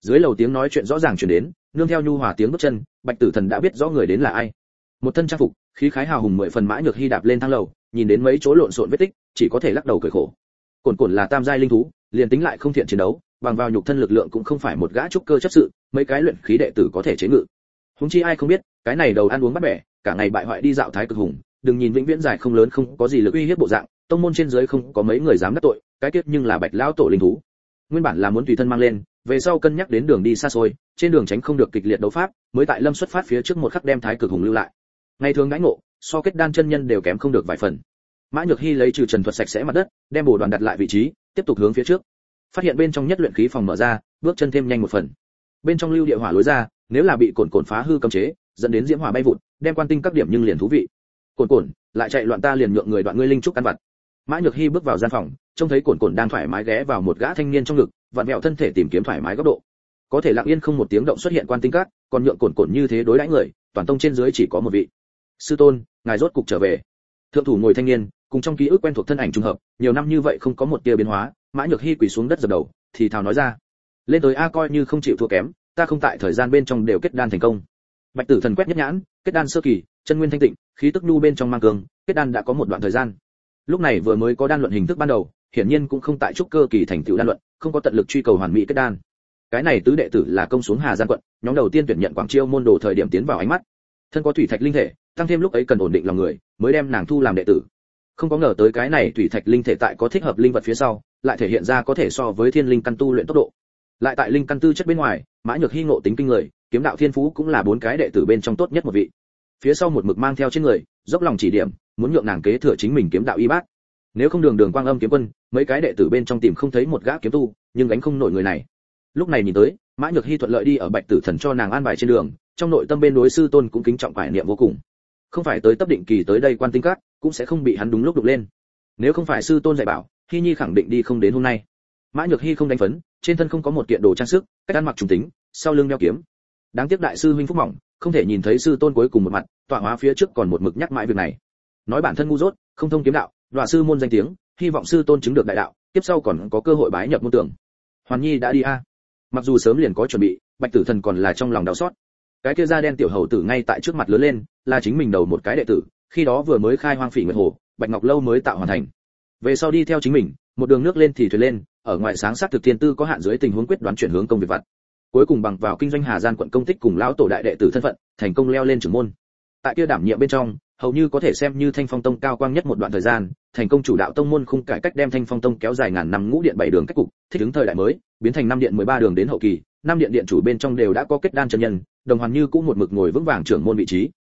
Dưới lầu tiếng nói chuyện rõ ràng truyền đến, nương theo nhu hòa tiếng bước chân, bạch tử thần đã biết rõ người đến là ai. Một thân trang phục, khí khái hào hùng mười phần mã nhược hy đạp lên thang lầu, nhìn đến mấy chỗ lộn xộn vết tích, chỉ có thể lắc đầu cười khổ. Cồn cồn là tam giai linh thú, liền tính lại không thiện chiến đấu, bằng vào nhục thân lực lượng cũng không phải một gã trúc cơ chấp sự, mấy cái luyện khí đệ tử có thể chế ngự. Húng chi ai không biết, cái này đầu ăn uống bắt bẻ cả ngày bại hoại đi dạo thái cực hùng, đừng nhìn vĩnh viễn dài không lớn không có gì lực uy hiếp bộ dạng, tông môn trên dưới không có mấy người dám đắc tội, cái kết nhưng là bạch lão tổ linh thú. Nguyên bản là muốn tùy thân mang lên, về sau cân nhắc đến đường đi xa xôi, trên đường tránh không được kịch liệt đấu pháp, mới tại lâm xuất phát phía trước một khắc đem thái cực hùng lưu lại. Ngày thường ngãi ngộ, so kết đan chân nhân đều kém không được vài phần. Mã nhược hy lấy trừ trần thuật sạch sẽ mặt đất, đem bổ đoàn đặt lại vị trí, tiếp tục hướng phía trước. Phát hiện bên trong nhất luyện khí phòng mở ra, bước chân thêm nhanh một phần. Bên trong lưu địa hỏa lối ra, nếu là bị cồn cồn phá hư cấm chế, dẫn đến diễm hỏa bay vụt đem quan tinh các điểm nhưng liền thú vị. Cồn cồn lại chạy loạn ta liền nhượng người đoạn ngươi linh trúc căn vật mã nhược hy bước vào gian phòng, trông thấy cồn cồn đang thoải mái ghé vào một gã thanh niên trong ngực, vặn vẹo thân thể tìm kiếm thoải mái góc độ. Có thể lặng yên không một tiếng động xuất hiện quan tinh các, còn nhượng cồn cồn như thế đối đãi người, toàn tông trên dưới chỉ có một vị. Sư tôn, ngài rốt cục trở về. Thượng thủ ngồi thanh niên, cùng trong ký ức quen thuộc thân ảnh trùng hợp, nhiều năm như vậy không có một tia biến hóa, mã nhược hy quỳ xuống đất dập đầu, thì thào nói ra. Lên tới a coi như không chịu thua kém, ta không tại thời gian bên trong đều kết đan thành công bạch tử thần quét nhất nhãn, kết đan sơ kỳ, chân nguyên thanh tịnh, khí tức nhu bên trong mang cường, kết đan đã có một đoạn thời gian. Lúc này vừa mới có đan luận hình thức ban đầu, hiển nhiên cũng không tại trúc cơ kỳ thành tựu đan luận, không có tận lực truy cầu hoàn mỹ kết đan. Cái này tứ đệ tử là công xuống hà giang quận, nhóm đầu tiên tuyển nhận quảng chiêu môn đồ thời điểm tiến vào ánh mắt. Thân có thủy thạch linh thể, tăng thêm lúc ấy cần ổn định lòng người, mới đem nàng thu làm đệ tử. Không có ngờ tới cái này thủy thạch linh thể tại có thích hợp linh vật phía sau, lại thể hiện ra có thể so với thiên linh căn tu luyện tốc độ. Lại tại linh căn tư chất bên ngoài, mã nhược Hi ngộ tính kinh người kiếm đạo thiên phú cũng là bốn cái đệ tử bên trong tốt nhất một vị. Phía sau một mực mang theo trên người, dốc lòng chỉ điểm, muốn nhượng nàng kế thừa chính mình kiếm đạo y bác. nếu không đường đường quang âm kiếm quân, mấy cái đệ tử bên trong tìm không thấy một gã kiếm tu, nhưng gánh không nổi người này. Lúc này nhìn tới, mã nhược hy thuận lợi đi ở bạch tử thần cho nàng an bài trên đường, trong nội tâm bên đối sư tôn cũng kính trọng phải niệm vô cùng. Không phải tới tấp định kỳ tới đây quan tinh cát cũng sẽ không bị hắn đúng lúc đục lên. Nếu không phải sư tôn dạy bảo hy nhi khẳng định đi không đến hôm nay. Mã nhược hy không đánh phấn, trên thân không có một kiện đồ trang sức, cách ăn mặc trùng tính, sau lưng đeo kiếm đáng tiếc đại sư huynh phúc mỏng, không thể nhìn thấy sư tôn cuối cùng một mặt, tọa hóa phía trước còn một mực nhắc mãi việc này. Nói bản thân ngu dốt, không thông kiếm đạo đoạn sư môn danh tiếng, hy vọng sư tôn chứng được đại đạo, tiếp sau còn có cơ hội bái nhập môn tưởng. Hoàn nhi đã đi a. Mặc dù sớm liền có chuẩn bị, bạch tử thần còn là trong lòng đau xót. Cái kia da đen tiểu hầu tử ngay tại trước mặt lớn lên, là chính mình đầu một cái đệ tử, khi đó vừa mới khai hoang phỉ nguyệt hồ, bạch ngọc lâu mới tạo hoàn thành. Về sau đi theo chính mình, một đường nước lên thì thuyền lên, ở ngoài sáng sát thực thiên tư có hạn dưới tình huống quyết đoán chuyển hướng công việc vặt cuối cùng bằng vào kinh doanh hà gian quận công tích cùng lão tổ đại đệ tử thân phận, thành công leo lên trưởng môn. Tại kia đảm nhiệm bên trong, hầu như có thể xem như thanh phong tông cao quang nhất một đoạn thời gian, thành công chủ đạo tông môn khung cải cách đem thanh phong tông kéo dài ngàn năm ngũ điện bảy đường cách cục, thích ứng thời đại mới, biến thành năm điện 13 đường đến hậu kỳ, năm điện điện chủ bên trong đều đã có kết đan chân nhân, đồng hoàn như cũng một mực ngồi vững vàng trưởng môn vị trí.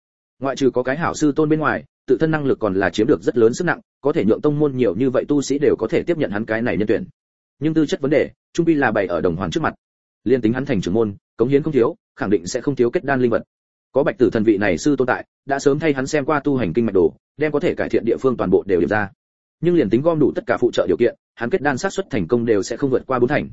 Ngoại trừ có cái hảo sư tôn bên ngoài, tự thân năng lực còn là chiếm được rất lớn sức nặng, có thể nhượng tông môn nhiều như vậy tu sĩ đều có thể tiếp nhận hắn cái này nhân tuyển. Nhưng tư chất vấn đề, trung bi là bày ở đồng hoàn trước mặt liên tính hắn thành trưởng môn, cống hiến không thiếu, khẳng định sẽ không thiếu kết đan linh vật. Có bạch tử thần vị này sư tồn tại, đã sớm thay hắn xem qua tu hành kinh mạch đồ, đem có thể cải thiện địa phương toàn bộ đều điểm ra. Nhưng liền tính gom đủ tất cả phụ trợ điều kiện, hắn kết đan sát xuất thành công đều sẽ không vượt qua bốn thành.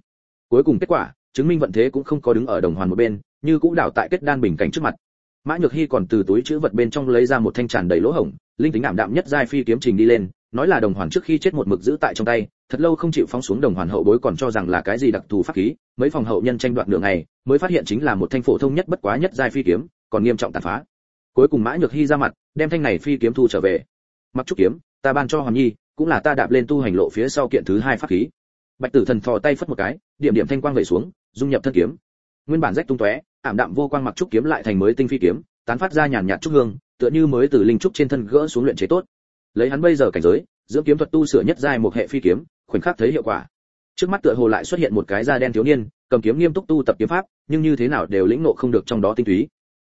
Cuối cùng kết quả, chứng minh vận thế cũng không có đứng ở đồng hoàn một bên, như cũng đảo tại kết đan bình cảnh trước mặt. Mã nhược hy còn từ túi chữ vật bên trong lấy ra một thanh tràn đầy lỗ hổng, linh tính ảm đạm nhất giai phi kiếm trình đi lên, nói là đồng hoàn trước khi chết một mực giữ tại trong tay thật lâu không chịu phóng xuống đồng hoàn hậu bối còn cho rằng là cái gì đặc thù pháp khí, mấy phòng hậu nhân tranh đoạt đường này mới phát hiện chính là một thanh phổ thông nhất bất quá nhất giai phi kiếm, còn nghiêm trọng tàn phá. Cuối cùng mã nhược hy ra mặt, đem thanh này phi kiếm thu trở về. Mặc trúc kiếm, ta ban cho hoàn nhi, cũng là ta đạp lên tu hành lộ phía sau kiện thứ hai pháp khí. Bạch tử thần thò tay phất một cái, điểm điểm thanh quang vẩy xuống, dung nhập thân kiếm. Nguyên bản rách tung tóe, ảm đạm vô quang mặc trúc kiếm lại thành mới tinh phi kiếm, tán phát ra nhàn nhạt trúc hương, tựa như mới từ linh trúc trên thân gỡ xuống luyện chế tốt. Lấy hắn bây giờ cảnh giới, dưỡng kiếm thuật tu sửa nhất giai một hệ phi kiếm khoảnh khắc thấy hiệu quả. Trước mắt tựa hồ lại xuất hiện một cái da đen thiếu niên, cầm kiếm nghiêm túc tu tập kiếm pháp, nhưng như thế nào đều lĩnh ngộ không được trong đó tinh túy.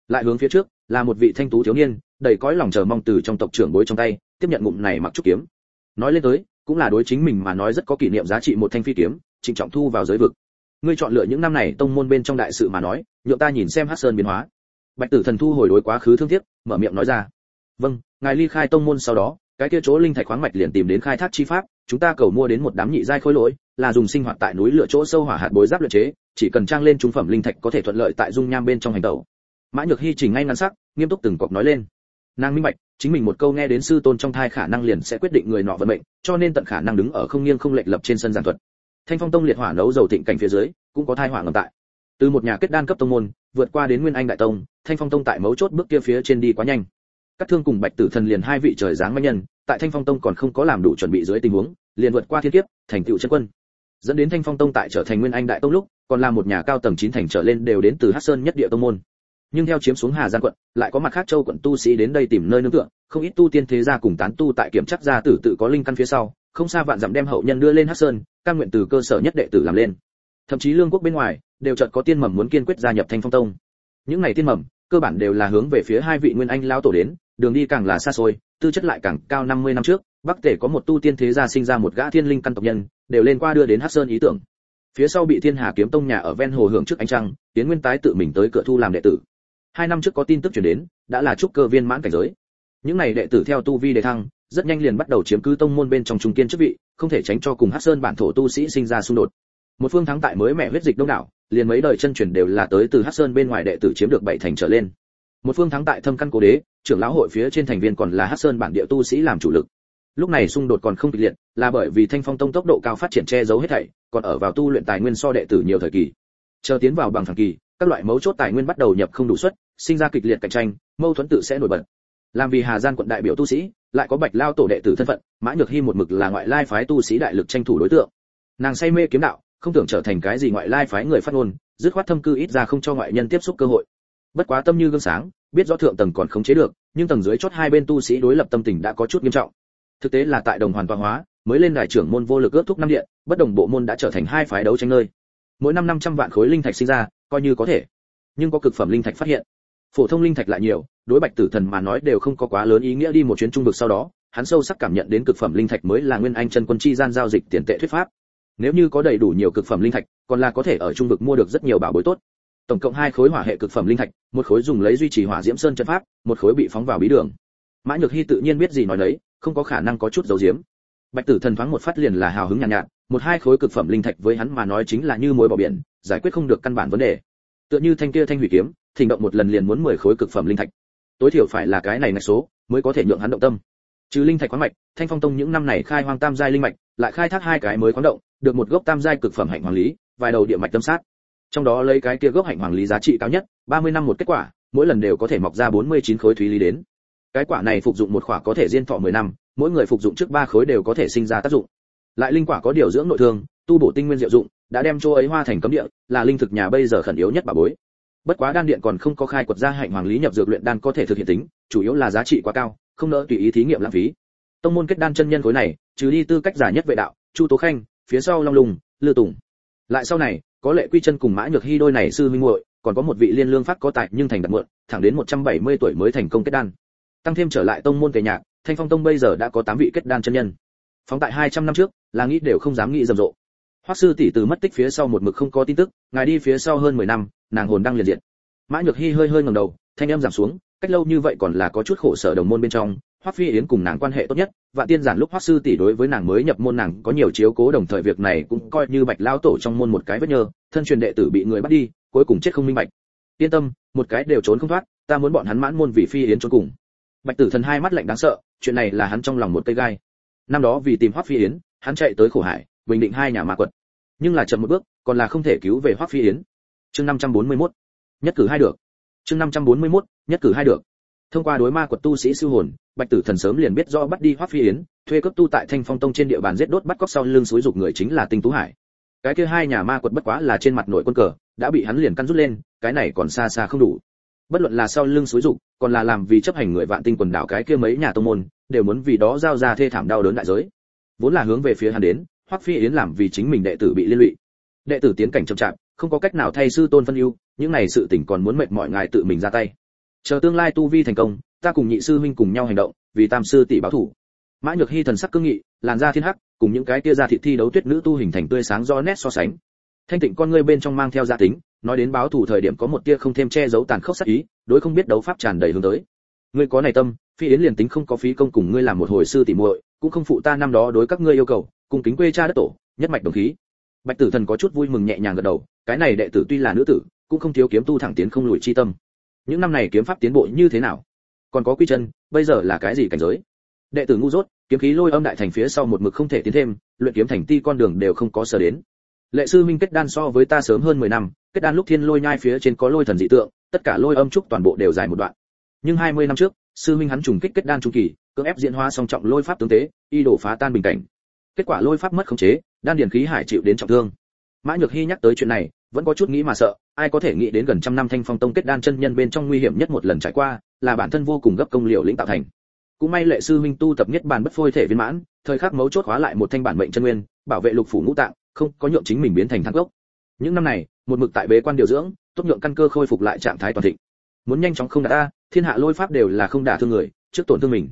Lại hướng phía trước, là một vị thanh tú thiếu niên, đầy cõi lòng chờ mong từ trong tộc trưởng bối trong tay, tiếp nhận ngụm này mặc trúc kiếm. Nói lên tới, cũng là đối chính mình mà nói rất có kỷ niệm giá trị một thanh phi kiếm, trịnh trọng thu vào giới vực. Ngươi chọn lựa những năm này tông môn bên trong đại sự mà nói, nhượng ta nhìn xem hắc sơn biến hóa. Bạch tử thần thu hồi đối quá khứ thương tiếc, mở miệng nói ra. Vâng ngài ly khai tông môn sau đó, cái kia chỗ linh thạch khoáng mạch liền tìm đến khai thác chi pháp chúng ta cầu mua đến một đám nhị giai khối lỗi, là dùng sinh hoạt tại núi lửa chỗ sâu hỏa hạt bối giáp luyện chế, chỉ cần trang lên trung phẩm linh thạch có thể thuận lợi tại dung nham bên trong hành tẩu. Mã nhược hy chỉnh ngay ngắn sắc, nghiêm túc từng cọc nói lên. Nàng minh bạch, chính mình một câu nghe đến sư tôn trong thai khả năng liền sẽ quyết định người nọ vận mệnh, cho nên tận khả năng đứng ở không nghiêng không lệch lập trên sân giảng thuật. Thanh phong tông liệt hỏa nấu dầu thịnh cảnh phía dưới, cũng có thai hỏa ngầm tại. Từ một nhà kết đan cấp tông môn, vượt qua đến nguyên anh đại tông, thanh phong tông tại mấu chốt bước kia phía trên đi quá nhanh. Các thương cùng bạch tử thần liền hai vị trời dáng mãnh nhân tại thanh phong tông còn không có làm đủ chuẩn bị dưới tình huống, liền vượt qua thiên kiếp, thành tựu chân quân. Dẫn đến thanh phong tông tại trở thành nguyên anh đại tông lúc, còn là một nhà cao tầng chín thành trở lên đều đến từ hắc sơn nhất địa tông môn. Nhưng theo chiếm xuống hà giang quận, lại có mặt khác châu quận tu sĩ đến đây tìm nơi nương tựa, không ít tu tiên thế gia cùng tán tu tại kiểm chắc gia tử tự có linh căn phía sau, không xa vạn dặm đem hậu nhân đưa lên hắc sơn, căn nguyện từ cơ sở nhất đệ tử làm lên. Thậm chí lương quốc bên ngoài, đều chợt có tiên mầm muốn kiên quyết gia nhập thanh phong tông. Những ngày tiên mầm, cơ bản đều là hướng về phía hai vị nguyên anh lao tổ đến, đường đi càng là xa xôi tư chất lại càng cao 50 năm trước, bắc tề có một tu tiên thế gia sinh ra một gã thiên linh căn tộc nhân, đều lên qua đưa đến hắc sơn ý tưởng. Phía sau bị thiên hà kiếm tông nhà ở ven hồ hưởng trước ánh trăng tiến nguyên tái tự mình tới cửa thu làm đệ tử. Hai năm trước có tin tức truyền đến, đã là trúc cơ viên mãn cảnh giới. Những này đệ tử theo tu vi đề thăng, rất nhanh liền bắt đầu chiếm cứ tông môn bên trong trung kiên chức vị, không thể tránh cho cùng hắc sơn bản thổ tu sĩ sinh ra xung đột. Một phương thắng tại mới mẹ huyết dịch đông đảo, liền mấy đời chân truyền đều là tới từ hắc sơn bên ngoài đệ tử chiếm được bảy thành trở lên một phương thắng tại thâm căn cố đế, trưởng lão hội phía trên thành viên còn là hắc sơn bản địa tu sĩ làm chủ lực. Lúc này xung đột còn không kịch liệt, là bởi vì thanh phong tông tốc độ cao phát triển che giấu hết thảy, còn ở vào tu luyện tài nguyên so đệ tử nhiều thời kỳ. Chờ tiến vào bằng phẳng kỳ, các loại mấu chốt tài nguyên bắt đầu nhập không đủ suất, sinh ra kịch liệt cạnh tranh, mâu thuẫn tự sẽ nổi bật. Làm vì hà gian quận đại biểu tu sĩ, lại có bạch lao tổ đệ tử thân phận, mã nhược hy một mực là ngoại lai phái tu sĩ đại lực tranh thủ đối tượng. Nàng say mê kiếm đạo, không tưởng trở thành cái gì ngoại lai phái người phát ngôn, dứt khoát thâm cư ít ra không cho ngoại nhân tiếp xúc cơ hội bất quá tâm như gương sáng, biết rõ thượng tầng còn khống chế được, nhưng tầng dưới chót hai bên tu sĩ đối lập tâm tình đã có chút nghiêm trọng. Thực tế là tại đồng hoàn toàn hóa, mới lên đài trưởng môn vô lực ước thúc năm điện, bất đồng bộ môn đã trở thành hai phái đấu tranh nơi. Mỗi năm 500 vạn khối linh thạch sinh ra, coi như có thể. Nhưng có cực phẩm linh thạch phát hiện. Phổ thông linh thạch lại nhiều, đối bạch tử thần mà nói đều không có quá lớn ý nghĩa đi một chuyến trung vực sau đó, hắn sâu sắc cảm nhận đến cực phẩm linh thạch mới là nguyên anh chân quân chi gian giao dịch tiền tệ thuyết pháp. Nếu như có đầy đủ nhiều cực phẩm linh thạch, còn là có thể ở trung vực mua được rất nhiều bảo bối tốt tổng cộng hai khối hỏa hệ cực phẩm linh thạch một khối dùng lấy duy trì hỏa diễm sơn chân pháp một khối bị phóng vào bí đường. Mã nhược hy tự nhiên biết gì nói đấy không có khả năng có chút dấu diếm. Bạch tử thần thoáng một phát liền là hào hứng nhàn nhạt, nhạt một hai khối cực phẩm linh thạch với hắn mà nói chính là như muối bỏ biển giải quyết không được căn bản vấn đề. Tựa như thanh kia thanh hủy kiếm thỉnh động một lần liền muốn 10 khối cực phẩm linh thạch. Tối thiểu phải là cái này ngạch số mới có thể nhượng hắn động tâm. Trừ linh thạch khoáng mạch thanh phong tông những năm này khai hoang tam giai linh mạch lại khai thác hai cái mới khoáng động được một gốc tam giai cực phẩm hạnh hoàng lý vài đầu địa mạch tâm sát trong đó lấy cái kia gốc hạnh hoàng lý giá trị cao nhất 30 năm một kết quả, mỗi lần đều có thể mọc ra 49 khối thúy lý đến. Cái quả này phục dụng một quả có thể diên thọ 10 năm, mỗi người phục dụng trước ba khối đều có thể sinh ra tác dụng. Lại linh quả có điều dưỡng nội thương, tu bổ tinh nguyên diệu dụng, đã đem chỗ ấy hoa thành cấm địa, là linh thực nhà bây giờ khẩn yếu nhất bà bối. Bất quá đan điện còn không có khai quật ra hạnh hoàng lý nhập dược luyện đan có thể thực hiện tính, chủ yếu là giá trị quá cao, không nỡ tùy ý thí nghiệm lãng phí. Tông môn kết đan chân nhân khối này, trừ đi tư cách giả nhất vệ đạo, chu tố khanh, phía sau long lùng, lư tùng. Lại sau này có lệ quy chân cùng mã nhược hy đôi này sư minh muội, còn có một vị liên lương phát có tài nhưng thành đặt muộn thẳng đến 170 tuổi mới thành công kết đan. Tăng thêm trở lại tông môn tề nhạc, thanh phong tông bây giờ đã có 8 vị kết đan chân nhân. Phóng tại 200 năm trước, là nghĩ đều không dám nghĩ rầm rộ. Hoắc sư tỷ từ mất tích phía sau một mực không có tin tức, ngài đi phía sau hơn 10 năm, nàng hồn đang liền diện mã nhược hy hơi hơi ngẩng đầu, thanh âm giảm xuống, cách lâu như vậy còn là có chút khổ sở đồng môn bên trong hoắc phi yến cùng nàng quan hệ tốt nhất và tiên giản lúc hoắc sư tỷ đối với nàng mới nhập môn nàng có nhiều chiếu cố đồng thời việc này cũng coi như bạch lao tổ trong môn một cái vết nhơ, thân truyền đệ tử bị người bắt đi, cuối cùng chết không minh bạch. Yên tâm, một cái đều trốn không thoát, ta muốn bọn hắn mãn môn vì phi yến trốn cùng. Bạch tử thần hai mắt lạnh đáng sợ, chuyện này là hắn trong lòng một cây gai. Năm đó vì tìm hoắc phi yến, hắn chạy tới khổ hải, bình định hai nhà ma quật. Nhưng là chậm một bước, còn là không thể cứu về hoắc phi yến. Chương 541 nhất cử hai được. Chương 541 nhất cử hai được thông qua đối ma quật tu sĩ siêu hồn, bạch tử thần sớm liền biết rõ bắt đi hoắc phi yến, thuê cấp tu tại thanh phong tông trên địa bàn giết đốt bắt cóc sau lưng suối dục người chính là tinh tú hải. Cái kia hai nhà ma quật bất quá là trên mặt nội quân cờ, đã bị hắn liền căn rút lên, cái này còn xa xa không đủ. Bất luận là sau lưng suối dục, còn là làm vì chấp hành người vạn tinh quần đảo cái kia mấy nhà tông môn, đều muốn vì đó giao ra thê thảm đau đớn đại giới. Vốn là hướng về phía hắn đến, hoắc phi yến làm vì chính mình đệ tử bị liên lụy. Đệ tử tiến cảnh chậm chạp, không có cách nào thay sư tôn phân ưu, những này sự tình còn muốn mệt mọi ngài tự mình ra tay chờ tương lai tu vi thành công, ta cùng nhị sư huynh cùng nhau hành động, vì tam sư tỷ báo thủ. Mã nhược hy thần sắc cương nghị, làn da thiên hắc, cùng những cái kia ra thị thi đấu tuyết nữ tu hình thành tươi sáng do nét so sánh. Thanh tịnh con ngươi bên trong mang theo gia tính, nói đến báo thủ thời điểm có một tia không thêm che giấu tàn khốc sát ý, đối không biết đấu pháp tràn đầy hướng tới. Ngươi có này tâm, phi yến liền tính không có phí công cùng ngươi làm một hồi sư tỷ muội, cũng không phụ ta năm đó đối các ngươi yêu cầu, cùng kính quê cha đất tổ, nhất mạch đồng khí. Bạch tử thần có chút vui mừng nhẹ nhàng gật đầu, cái này đệ tử tuy là nữ tử, cũng không thiếu kiếm tu thẳng tiến không lùi chi tâm những năm này kiếm pháp tiến bộ như thế nào? Còn có quy chân, bây giờ là cái gì cảnh giới? Đệ tử ngu dốt, kiếm khí lôi âm đại thành phía sau một mực không thể tiến thêm, luyện kiếm thành ti con đường đều không có sở đến. Lệ sư minh kết đan so với ta sớm hơn 10 năm, kết đan lúc thiên lôi nhai phía trên có lôi thần dị tượng, tất cả lôi âm trúc toàn bộ đều dài một đoạn. Nhưng 20 năm trước, sư minh hắn trùng kích kết đan trung kỳ, cưỡng ép diễn hóa song trọng lôi pháp tướng tế, y đổ phá tan bình cảnh. Kết quả lôi pháp mất khống chế, đan điển khí hải chịu đến trọng thương. Mã nhược hy nhắc tới chuyện này vẫn có chút nghĩ mà sợ ai có thể nghĩ đến gần trăm năm thanh phong tông kết đan chân nhân bên trong nguy hiểm nhất một lần trải qua là bản thân vô cùng gấp công liệu lĩnh tạo thành. Cũng may lệ sư huynh tu tập nhất bản bất phôi thể viên mãn thời khắc mấu chốt hóa lại một thanh bản mệnh chân nguyên bảo vệ lục phủ ngũ tạng không có nhượng chính mình biến thành thang gốc những năm này một mực tại bế quan điều dưỡng tốt nhượng căn cơ khôi phục lại trạng thái toàn thịnh. Muốn nhanh chóng không đả a, thiên hạ lôi pháp đều là không đả thương người trước tổn thương mình.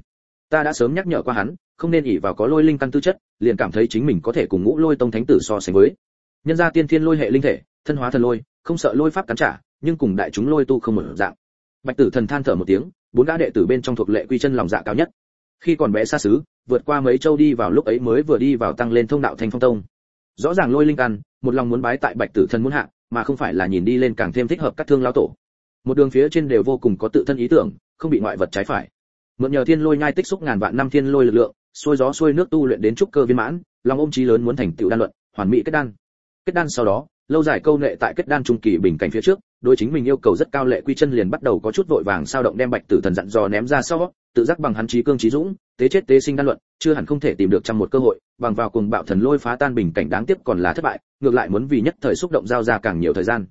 Ta đã sớm nhắc nhở qua hắn không nên ỷ vào có lôi linh căn tư chất liền cảm thấy chính mình có thể cùng ngũ lôi tông thánh tử so sánh với. Nhân gia tiên thiên lôi hệ linh thể thân hóa thần lôi, không sợ lôi pháp cắn trả, nhưng cùng đại chúng lôi tu không mở dạng. Bạch tử thần than thở một tiếng, bốn gã đệ tử bên trong thuộc lệ quy chân lòng dạ cao nhất. Khi còn bé xa xứ, vượt qua mấy châu đi vào lúc ấy mới vừa đi vào tăng lên thông đạo thanh phong tông. Rõ ràng lôi linh căn, một lòng muốn bái tại bạch tử thần muốn hạ, mà không phải là nhìn đi lên càng thêm thích hợp các thương lao tổ. Một đường phía trên đều vô cùng có tự thân ý tưởng, không bị ngoại vật trái phải. Mượn nhờ thiên lôi nhai tích xúc ngàn vạn năm thiên lôi lực lượng, xuôi gió xuôi nước tu luyện đến trúc cơ viên mãn, lòng ôm chí lớn muốn thành tựu đan luận, hoàn mỹ kết đan. Kết đan sau đó lâu dài câu nệ tại kết đan trung kỳ bình cảnh phía trước, đối chính mình yêu cầu rất cao lệ quy chân liền bắt đầu có chút vội vàng sao động đem bạch tử thần dặn dò ném ra sau, tự giác bằng hắn trí cương trí dũng tế chết tế sinh đan luận, chưa hẳn không thể tìm được trong một cơ hội, bằng vào cùng bạo thần lôi phá tan bình cảnh đáng tiếc còn là thất bại, ngược lại muốn vì nhất thời xúc động giao ra càng nhiều thời gian.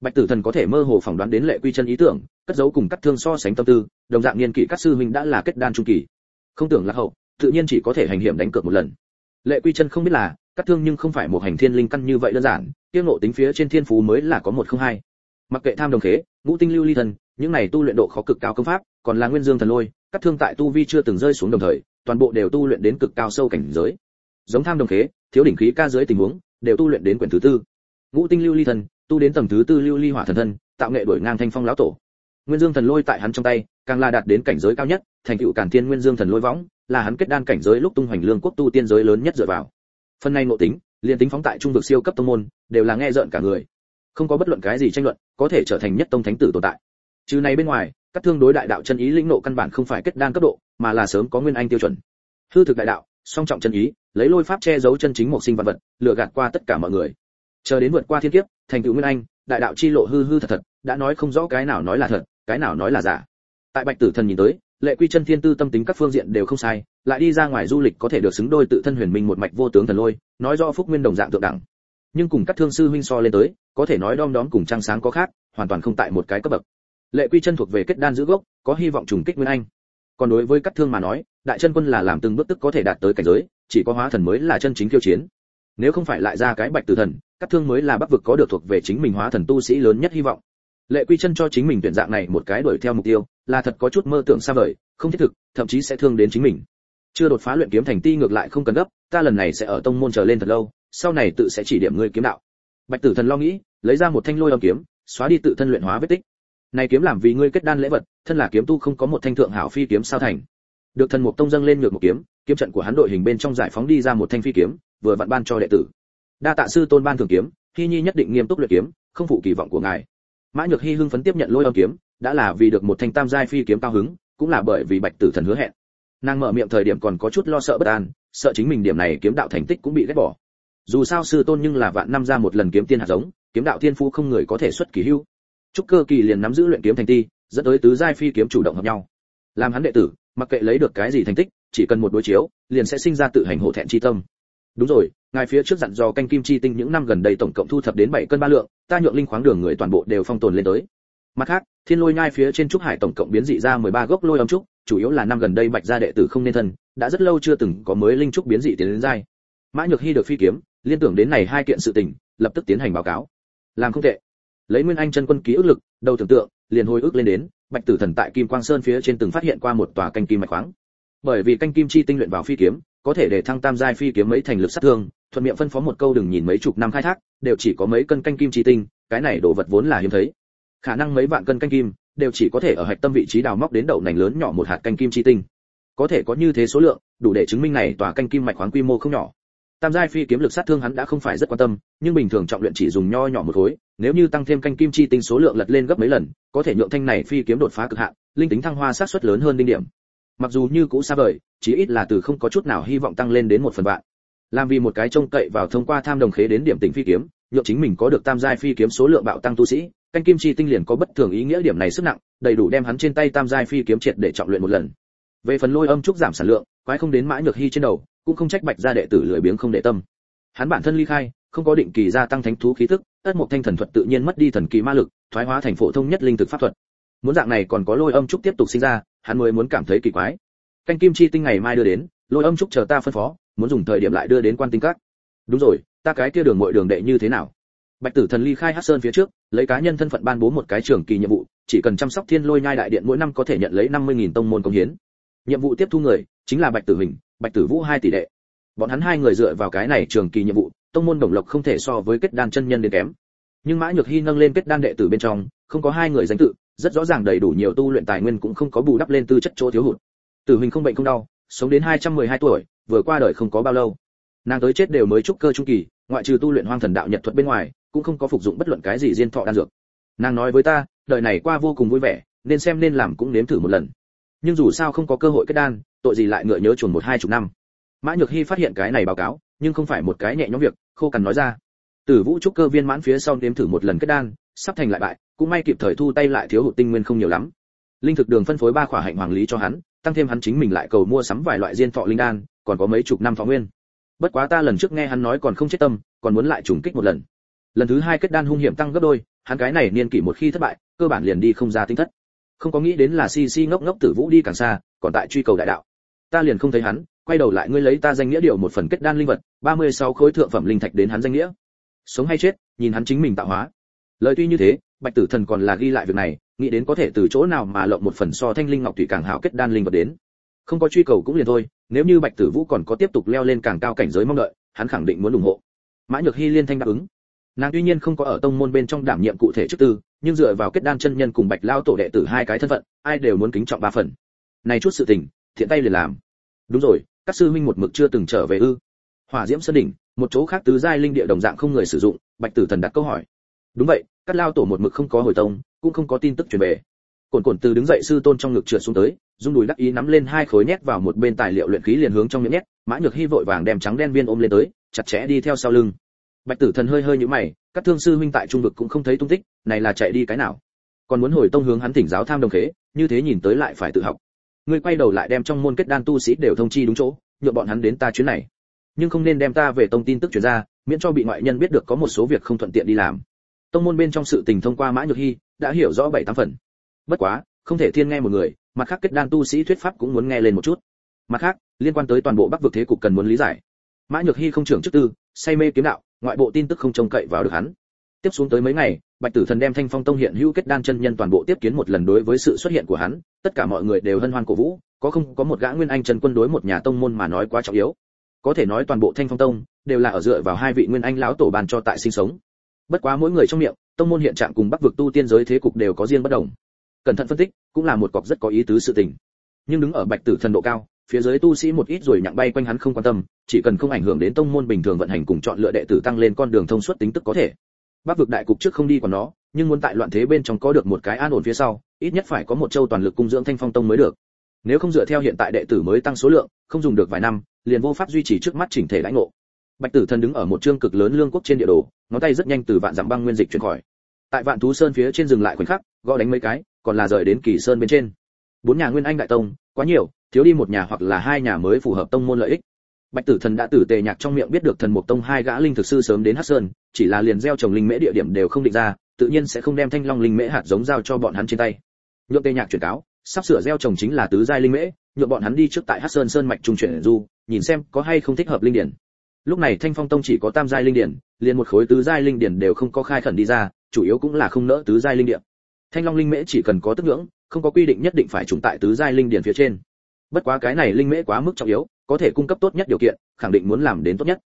Bạch tử thần có thể mơ hồ phỏng đoán đến lệ quy chân ý tưởng, cất giấu cùng cắt thương so sánh tâm tư, đồng dạng niên kỷ các sư huynh đã là kết đan trung kỳ. Không tưởng là hậu, tự nhiên chỉ có thể hành hiểm đánh cược một lần lệ quy chân không biết là cắt thương nhưng không phải một hành thiên linh căn như vậy đơn giản tiêu ngộ tính phía trên thiên phú mới là có một không hai. Mặc kệ tham đồng khế, ngũ tinh lưu ly thần, những này tu luyện độ khó cực cao công pháp, còn là nguyên dương thần lôi cắt thương tại tu vi chưa từng rơi xuống đồng thời, toàn bộ đều tu luyện đến cực cao sâu cảnh giới. Giống tham đồng khế, thiếu đỉnh khí ca dưới tình huống, đều tu luyện đến quyển thứ tư. Ngũ tinh lưu ly thần, tu đến tầng thứ tư lưu ly hỏa thần thân, tạo nghệ đổi ngang thanh phong lão tổ. Nguyên dương thần lôi tại hắn trong tay, càng là đạt đến cảnh giới cao nhất, thành tựu cản thiên nguyên dương thần lôi võng là hắn kết đan cảnh giới lúc tung hoành lương quốc tu tiên giới lớn nhất dựa vào. Phần này nội tính, liền tính phóng tại trung vực siêu cấp tông môn, đều là nghe rợn cả người. Không có bất luận cái gì tranh luận, có thể trở thành nhất tông thánh tử tồn tại. Trừ này bên ngoài, các thương đối đại đạo chân ý lĩnh nộ căn bản không phải kết đan cấp độ, mà là sớm có nguyên anh tiêu chuẩn. Hư thực đại đạo, song trọng chân ý, lấy lôi pháp che giấu chân chính một sinh vật vật, lừa gạt qua tất cả mọi người. Chờ đến vượt qua thiên kiếp, thành tựu nguyên anh, đại đạo chi lộ hư hư thật thật, đã nói không rõ cái nào nói là thật, cái nào nói là giả. Tại bạch tử thần nhìn tới lệ quy chân thiên tư tâm tính các phương diện đều không sai, lại đi ra ngoài du lịch có thể được xứng đôi tự thân huyền minh một mạch vô tướng thần lôi, nói do phúc nguyên đồng dạng thượng đẳng. Nhưng cùng các thương sư huynh so lên tới, có thể nói đom đóm cùng trăng sáng có khác, hoàn toàn không tại một cái cấp bậc. Lệ quy chân thuộc về kết đan giữ gốc, có hy vọng trùng kích nguyên anh. Còn đối với các thương mà nói, đại chân quân là làm từng bước tức có thể đạt tới cảnh giới, chỉ có hóa thần mới là chân chính kiêu chiến. Nếu không phải lại ra cái bạch tử thần, các thương mới là bắc vực có được thuộc về chính mình hóa thần tu sĩ lớn nhất hy vọng. Lệ quy chân cho chính mình tuyển dạng này một cái đuổi theo mục tiêu là thật có chút mơ tưởng xa vời, không thiết thực, thậm chí sẽ thương đến chính mình. Chưa đột phá luyện kiếm thành ti ngược lại không cần gấp, ta lần này sẽ ở tông môn chờ lên thật lâu, sau này tự sẽ chỉ điểm ngươi kiếm đạo. Bạch tử thần lo nghĩ, lấy ra một thanh lôi âm kiếm, xóa đi tự thân luyện hóa vết tích. Này kiếm làm vì ngươi kết đan lễ vật, thân là kiếm tu không có một thanh thượng hảo phi kiếm sao thành. Được thần mục tông dâng lên ngược một kiếm kiếm trận của hắn đội hình bên trong giải phóng đi ra một thanh phi kiếm, vừa vặn ban cho đệ tử. Đa tạ sư tôn ban thường kiếm, hy nhi nhất định nghiêm túc luyện kiếm, không phụ kỳ vọng của ngài. Mã nhược hy hưng phấn tiếp nhận lôi âm kiếm đã là vì được một thanh tam giai phi kiếm cao hứng, cũng là bởi vì bạch tử thần hứa hẹn. Nàng mở miệng thời điểm còn có chút lo sợ bất an, sợ chính mình điểm này kiếm đạo thành tích cũng bị ghét bỏ. Dù sao sư tôn nhưng là vạn năm ra một lần kiếm tiên hạt giống, kiếm đạo thiên phú không người có thể xuất kỳ hưu. Trúc cơ kỳ liền nắm giữ luyện kiếm thành ti, dẫn tới tứ giai phi kiếm chủ động hợp nhau. Làm hắn đệ tử, mặc kệ lấy được cái gì thành tích, chỉ cần một đối chiếu, liền sẽ sinh ra tự hành hổ thẹn chi tâm. Đúng rồi, ngài phía trước dặn dò canh kim chi tinh những năm gần đây tổng cộng thu thập đến 7 cân ba lượng, ta nhượng linh khoáng đường người toàn bộ đều phong tồn lên tới mặt khác, thiên lôi nhai phía trên trúc hải tổng cộng biến dị ra 13 gốc lôi âm trúc, chủ yếu là năm gần đây bạch gia đệ tử không nên thân, đã rất lâu chưa từng có mới linh trúc biến dị tiến đến giai. Mã nhược hy được phi kiếm, liên tưởng đến này hai kiện sự tình, lập tức tiến hành báo cáo. Làm không tệ. Lấy nguyên anh chân quân ký ức lực, đầu tưởng tượng, liền hồi ức lên đến, bạch tử thần tại kim quang sơn phía trên từng phát hiện qua một tòa canh kim mạch khoáng. Bởi vì canh kim chi tinh luyện vào phi kiếm, có thể để thăng tam giai phi kiếm mấy thành lực sát thương, thuận miệng phân phó một câu đừng nhìn mấy chục năm khai thác, đều chỉ có mấy cân canh kim chi tinh, cái này đồ vật vốn là hiếm thấy khả năng mấy vạn cân canh kim đều chỉ có thể ở hạch tâm vị trí đào móc đến đậu nành lớn nhỏ một hạt canh kim chi tinh. Có thể có như thế số lượng, đủ để chứng minh này tòa canh kim mạch khoáng quy mô không nhỏ. Tam giai phi kiếm lực sát thương hắn đã không phải rất quan tâm, nhưng bình thường trọng luyện chỉ dùng nho nhỏ một khối, nếu như tăng thêm canh kim chi tinh số lượng lật lên gấp mấy lần, có thể nhượng thanh này phi kiếm đột phá cực hạn, linh tính thăng hoa sát suất lớn hơn đinh điểm. Mặc dù như cũ xa vời, chí ít là từ không có chút nào hy vọng tăng lên đến một phần vạn. Làm vì một cái trông cậy vào thông qua tham đồng khế đến điểm tỉnh phi kiếm, nhượng chính mình có được tam giai phi kiếm số lượng bạo tăng tu sĩ canh kim chi tinh liền có bất thường ý nghĩa điểm này sức nặng, đầy đủ đem hắn trên tay tam giai phi kiếm triệt để trọng luyện một lần. Về phần lôi âm trúc giảm sản lượng, quái không đến mã nhược hy trên đầu, cũng không trách bạch gia đệ tử lười biếng không để tâm. Hắn bản thân ly khai, không có định kỳ gia tăng thánh thú khí tức, ất một thanh thần thuật tự nhiên mất đi thần kỳ ma lực, thoái hóa thành phổ thông nhất linh thực pháp thuật. Muốn dạng này còn có lôi âm trúc tiếp tục sinh ra, hắn mới muốn cảm thấy kỳ quái. Canh kim chi tinh ngày mai đưa đến, lôi âm trúc chờ ta phân phó, muốn dùng thời điểm lại đưa đến quan tinh các. Đúng rồi, ta cái kia đường mọi đường đệ như thế nào? Bạch tử thần ly khai hắc sơn phía trước, lấy cá nhân thân phận ban bố một cái trường kỳ nhiệm vụ, chỉ cần chăm sóc thiên lôi nhai đại điện mỗi năm có thể nhận lấy năm mươi nghìn tông môn công hiến. Nhiệm vụ tiếp thu người, chính là bạch tử hình bạch tử vũ hai tỷ đệ. Bọn hắn hai người dựa vào cái này trường kỳ nhiệm vụ, tông môn đồng lộc không thể so với kết đan chân nhân đến kém. Nhưng mã nhược hy nâng lên kết đan đệ tử bên trong, không có hai người danh tự, rất rõ ràng đầy đủ nhiều tu luyện tài nguyên cũng không có bù đắp lên tư chất chỗ thiếu hụt. Tử hình không bệnh không đau, sống đến 212 tuổi, vừa qua đời không có bao lâu. Nàng tới chết đều mới trúc cơ trung kỳ, ngoại trừ tu luyện hoang thần đạo nhật thuật bên ngoài cũng không có phục dụng bất luận cái gì diên thọ đan dược. Nàng nói với ta, đời này qua vô cùng vui vẻ, nên xem nên làm cũng nếm thử một lần. Nhưng dù sao không có cơ hội kết đan, tội gì lại ngựa nhớ chuồn một hai chục năm. Mã nhược hy phát hiện cái này báo cáo, nhưng không phải một cái nhẹ nhõm việc, khô cằn nói ra. Tử vũ trúc cơ viên mãn phía sau nếm thử một lần kết đan, sắp thành lại bại, cũng may kịp thời thu tay lại thiếu hụt tinh nguyên không nhiều lắm. Linh thực đường phân phối ba khỏa hạnh hoàng lý cho hắn, tăng thêm hắn chính mình lại cầu mua sắm vài loại diên thọ linh đan, còn có mấy chục năm thọ nguyên. Bất quá ta lần trước nghe hắn nói còn không chết tâm, còn muốn lại trùng kích một lần lần thứ hai kết đan hung hiểm tăng gấp đôi, hắn cái này niên kỷ một khi thất bại, cơ bản liền đi không ra tinh thất. Không có nghĩ đến là si si ngốc ngốc tử vũ đi càng xa, còn tại truy cầu đại đạo. Ta liền không thấy hắn, quay đầu lại ngươi lấy ta danh nghĩa điều một phần kết đan linh vật 36 khối thượng phẩm linh thạch đến hắn danh nghĩa. Sống hay chết, nhìn hắn chính mình tạo hóa. Lời tuy như thế, bạch tử thần còn là ghi lại việc này, nghĩ đến có thể từ chỗ nào mà lộng một phần so thanh linh ngọc thủy càng hảo kết đan linh vật đến. Không có truy cầu cũng liền thôi, nếu như bạch tử vũ còn có tiếp tục leo lên càng cao cảnh giới mong đợi, hắn khẳng định muốn ủng hộ. Mã nhược hy liên thanh đáp ứng nàng tuy nhiên không có ở tông môn bên trong đảm nhiệm cụ thể chức tư, nhưng dựa vào kết đan chân nhân cùng bạch lao tổ đệ tử hai cái thân phận, ai đều muốn kính trọng ba phần. Này chút sự tình, thiện tay liền làm. Đúng rồi, các sư huynh một mực chưa từng trở về ư? Hỏa diễm sơn đỉnh, một chỗ khác tứ giai linh địa đồng dạng không người sử dụng, bạch tử thần đặt câu hỏi. Đúng vậy, các lao tổ một mực không có hồi tông, cũng không có tin tức truyền về. Cồn cồn từ đứng dậy sư tôn trong ngực trượt xuống tới dung đùi đắc ý nắm lên hai khối nhét vào một bên tài liệu luyện khí liền hướng trong miệng nhét, mã nhược hy vội vàng đem trắng đen viên ôm lên tới, chặt chẽ đi theo sau lưng bạch tử thần hơi hơi nhíu mày, các thương sư huynh tại trung vực cũng không thấy tung tích, này là chạy đi cái nào? Còn muốn hồi tông hướng hắn thỉnh giáo tham đồng khế, như thế nhìn tới lại phải tự học. Ngươi quay đầu lại đem trong môn kết đan tu sĩ đều thông chi đúng chỗ, nhượng bọn hắn đến ta chuyến này. Nhưng không nên đem ta về tông tin tức truyền ra, miễn cho bị ngoại nhân biết được có một số việc không thuận tiện đi làm. Tông môn bên trong sự tình thông qua mã nhược hy, đã hiểu rõ bảy tám phần. Bất quá, không thể thiên nghe một người, mặt khác kết đan tu sĩ thuyết pháp cũng muốn nghe lên một chút. Mặt khác, liên quan tới toàn bộ bắc vực thế cục cần muốn lý giải. Mã nhược hy không trưởng chức tư, say mê kiếm đạo ngoại bộ tin tức không trông cậy vào được hắn. Tiếp xuống tới mấy ngày, bạch tử thần đem thanh phong tông hiện hữu kết đan chân nhân toàn bộ tiếp kiến một lần đối với sự xuất hiện của hắn, tất cả mọi người đều hân hoan cổ vũ, có không, có một gã nguyên anh chân quân đối một nhà tông môn mà nói quá trọng yếu. Có thể nói toàn bộ thanh phong tông đều là ở dựa vào hai vị nguyên anh lão tổ bàn cho tại sinh sống. Bất quá mỗi người trong miệng, tông môn hiện trạng cùng bắc vực tu tiên giới thế cục đều có riêng bất đồng. Cẩn thận phân tích cũng là một cọc rất có ý tứ sự tình. Nhưng đứng ở bạch tử thần độ cao phía dưới tu sĩ một ít rồi nhặng bay quanh hắn không quan tâm, chỉ cần không ảnh hưởng đến tông môn bình thường vận hành cùng chọn lựa đệ tử tăng lên con đường thông suốt tính tức có thể. Bắc vực đại cục trước không đi còn nó, nhưng muốn tại loạn thế bên trong có được một cái an ổn phía sau, ít nhất phải có một châu toàn lực cung dưỡng thanh phong tông mới được. Nếu không dựa theo hiện tại đệ tử mới tăng số lượng, không dùng được vài năm, liền vô pháp duy trì trước mắt chỉnh thể lãnh ngộ. Bạch tử thần đứng ở một trương cực lớn lương quốc trên địa đồ, ngón tay rất nhanh từ vạn dặm băng nguyên dịch chuyển khỏi. Tại vạn thú sơn phía trên dừng lại khoảnh khắc, gõ đánh mấy cái, còn là rời đến kỳ sơn bên trên. Bốn nhà nguyên anh đại tông, quá nhiều thiếu đi một nhà hoặc là hai nhà mới phù hợp tông môn lợi ích. Bạch tử thần đã tử tề nhạc trong miệng biết được thần mục tông hai gã linh thực sư sớm đến hắc sơn, chỉ là liền gieo trồng linh mễ địa điểm đều không định ra, tự nhiên sẽ không đem thanh long linh mễ hạt giống giao cho bọn hắn trên tay. Nhượng tề nhạc chuyển cáo, sắp sửa gieo trồng chính là tứ giai linh mễ, nhượng bọn hắn đi trước tại hắc sơn sơn mạch trung chuyển du, nhìn xem có hay không thích hợp linh điển. Lúc này thanh phong tông chỉ có tam giai linh điển, liền một khối tứ giai linh điển đều không có khai khẩn đi ra, chủ yếu cũng là không nỡ tứ giai linh điển. Thanh long linh mễ chỉ cần có tức ngưỡng, không có quy định nhất định phải trùng tại tứ giai linh điển phía trên bất quá cái này linh mễ quá mức trọng yếu, có thể cung cấp tốt nhất điều kiện, khẳng định muốn làm đến tốt nhất.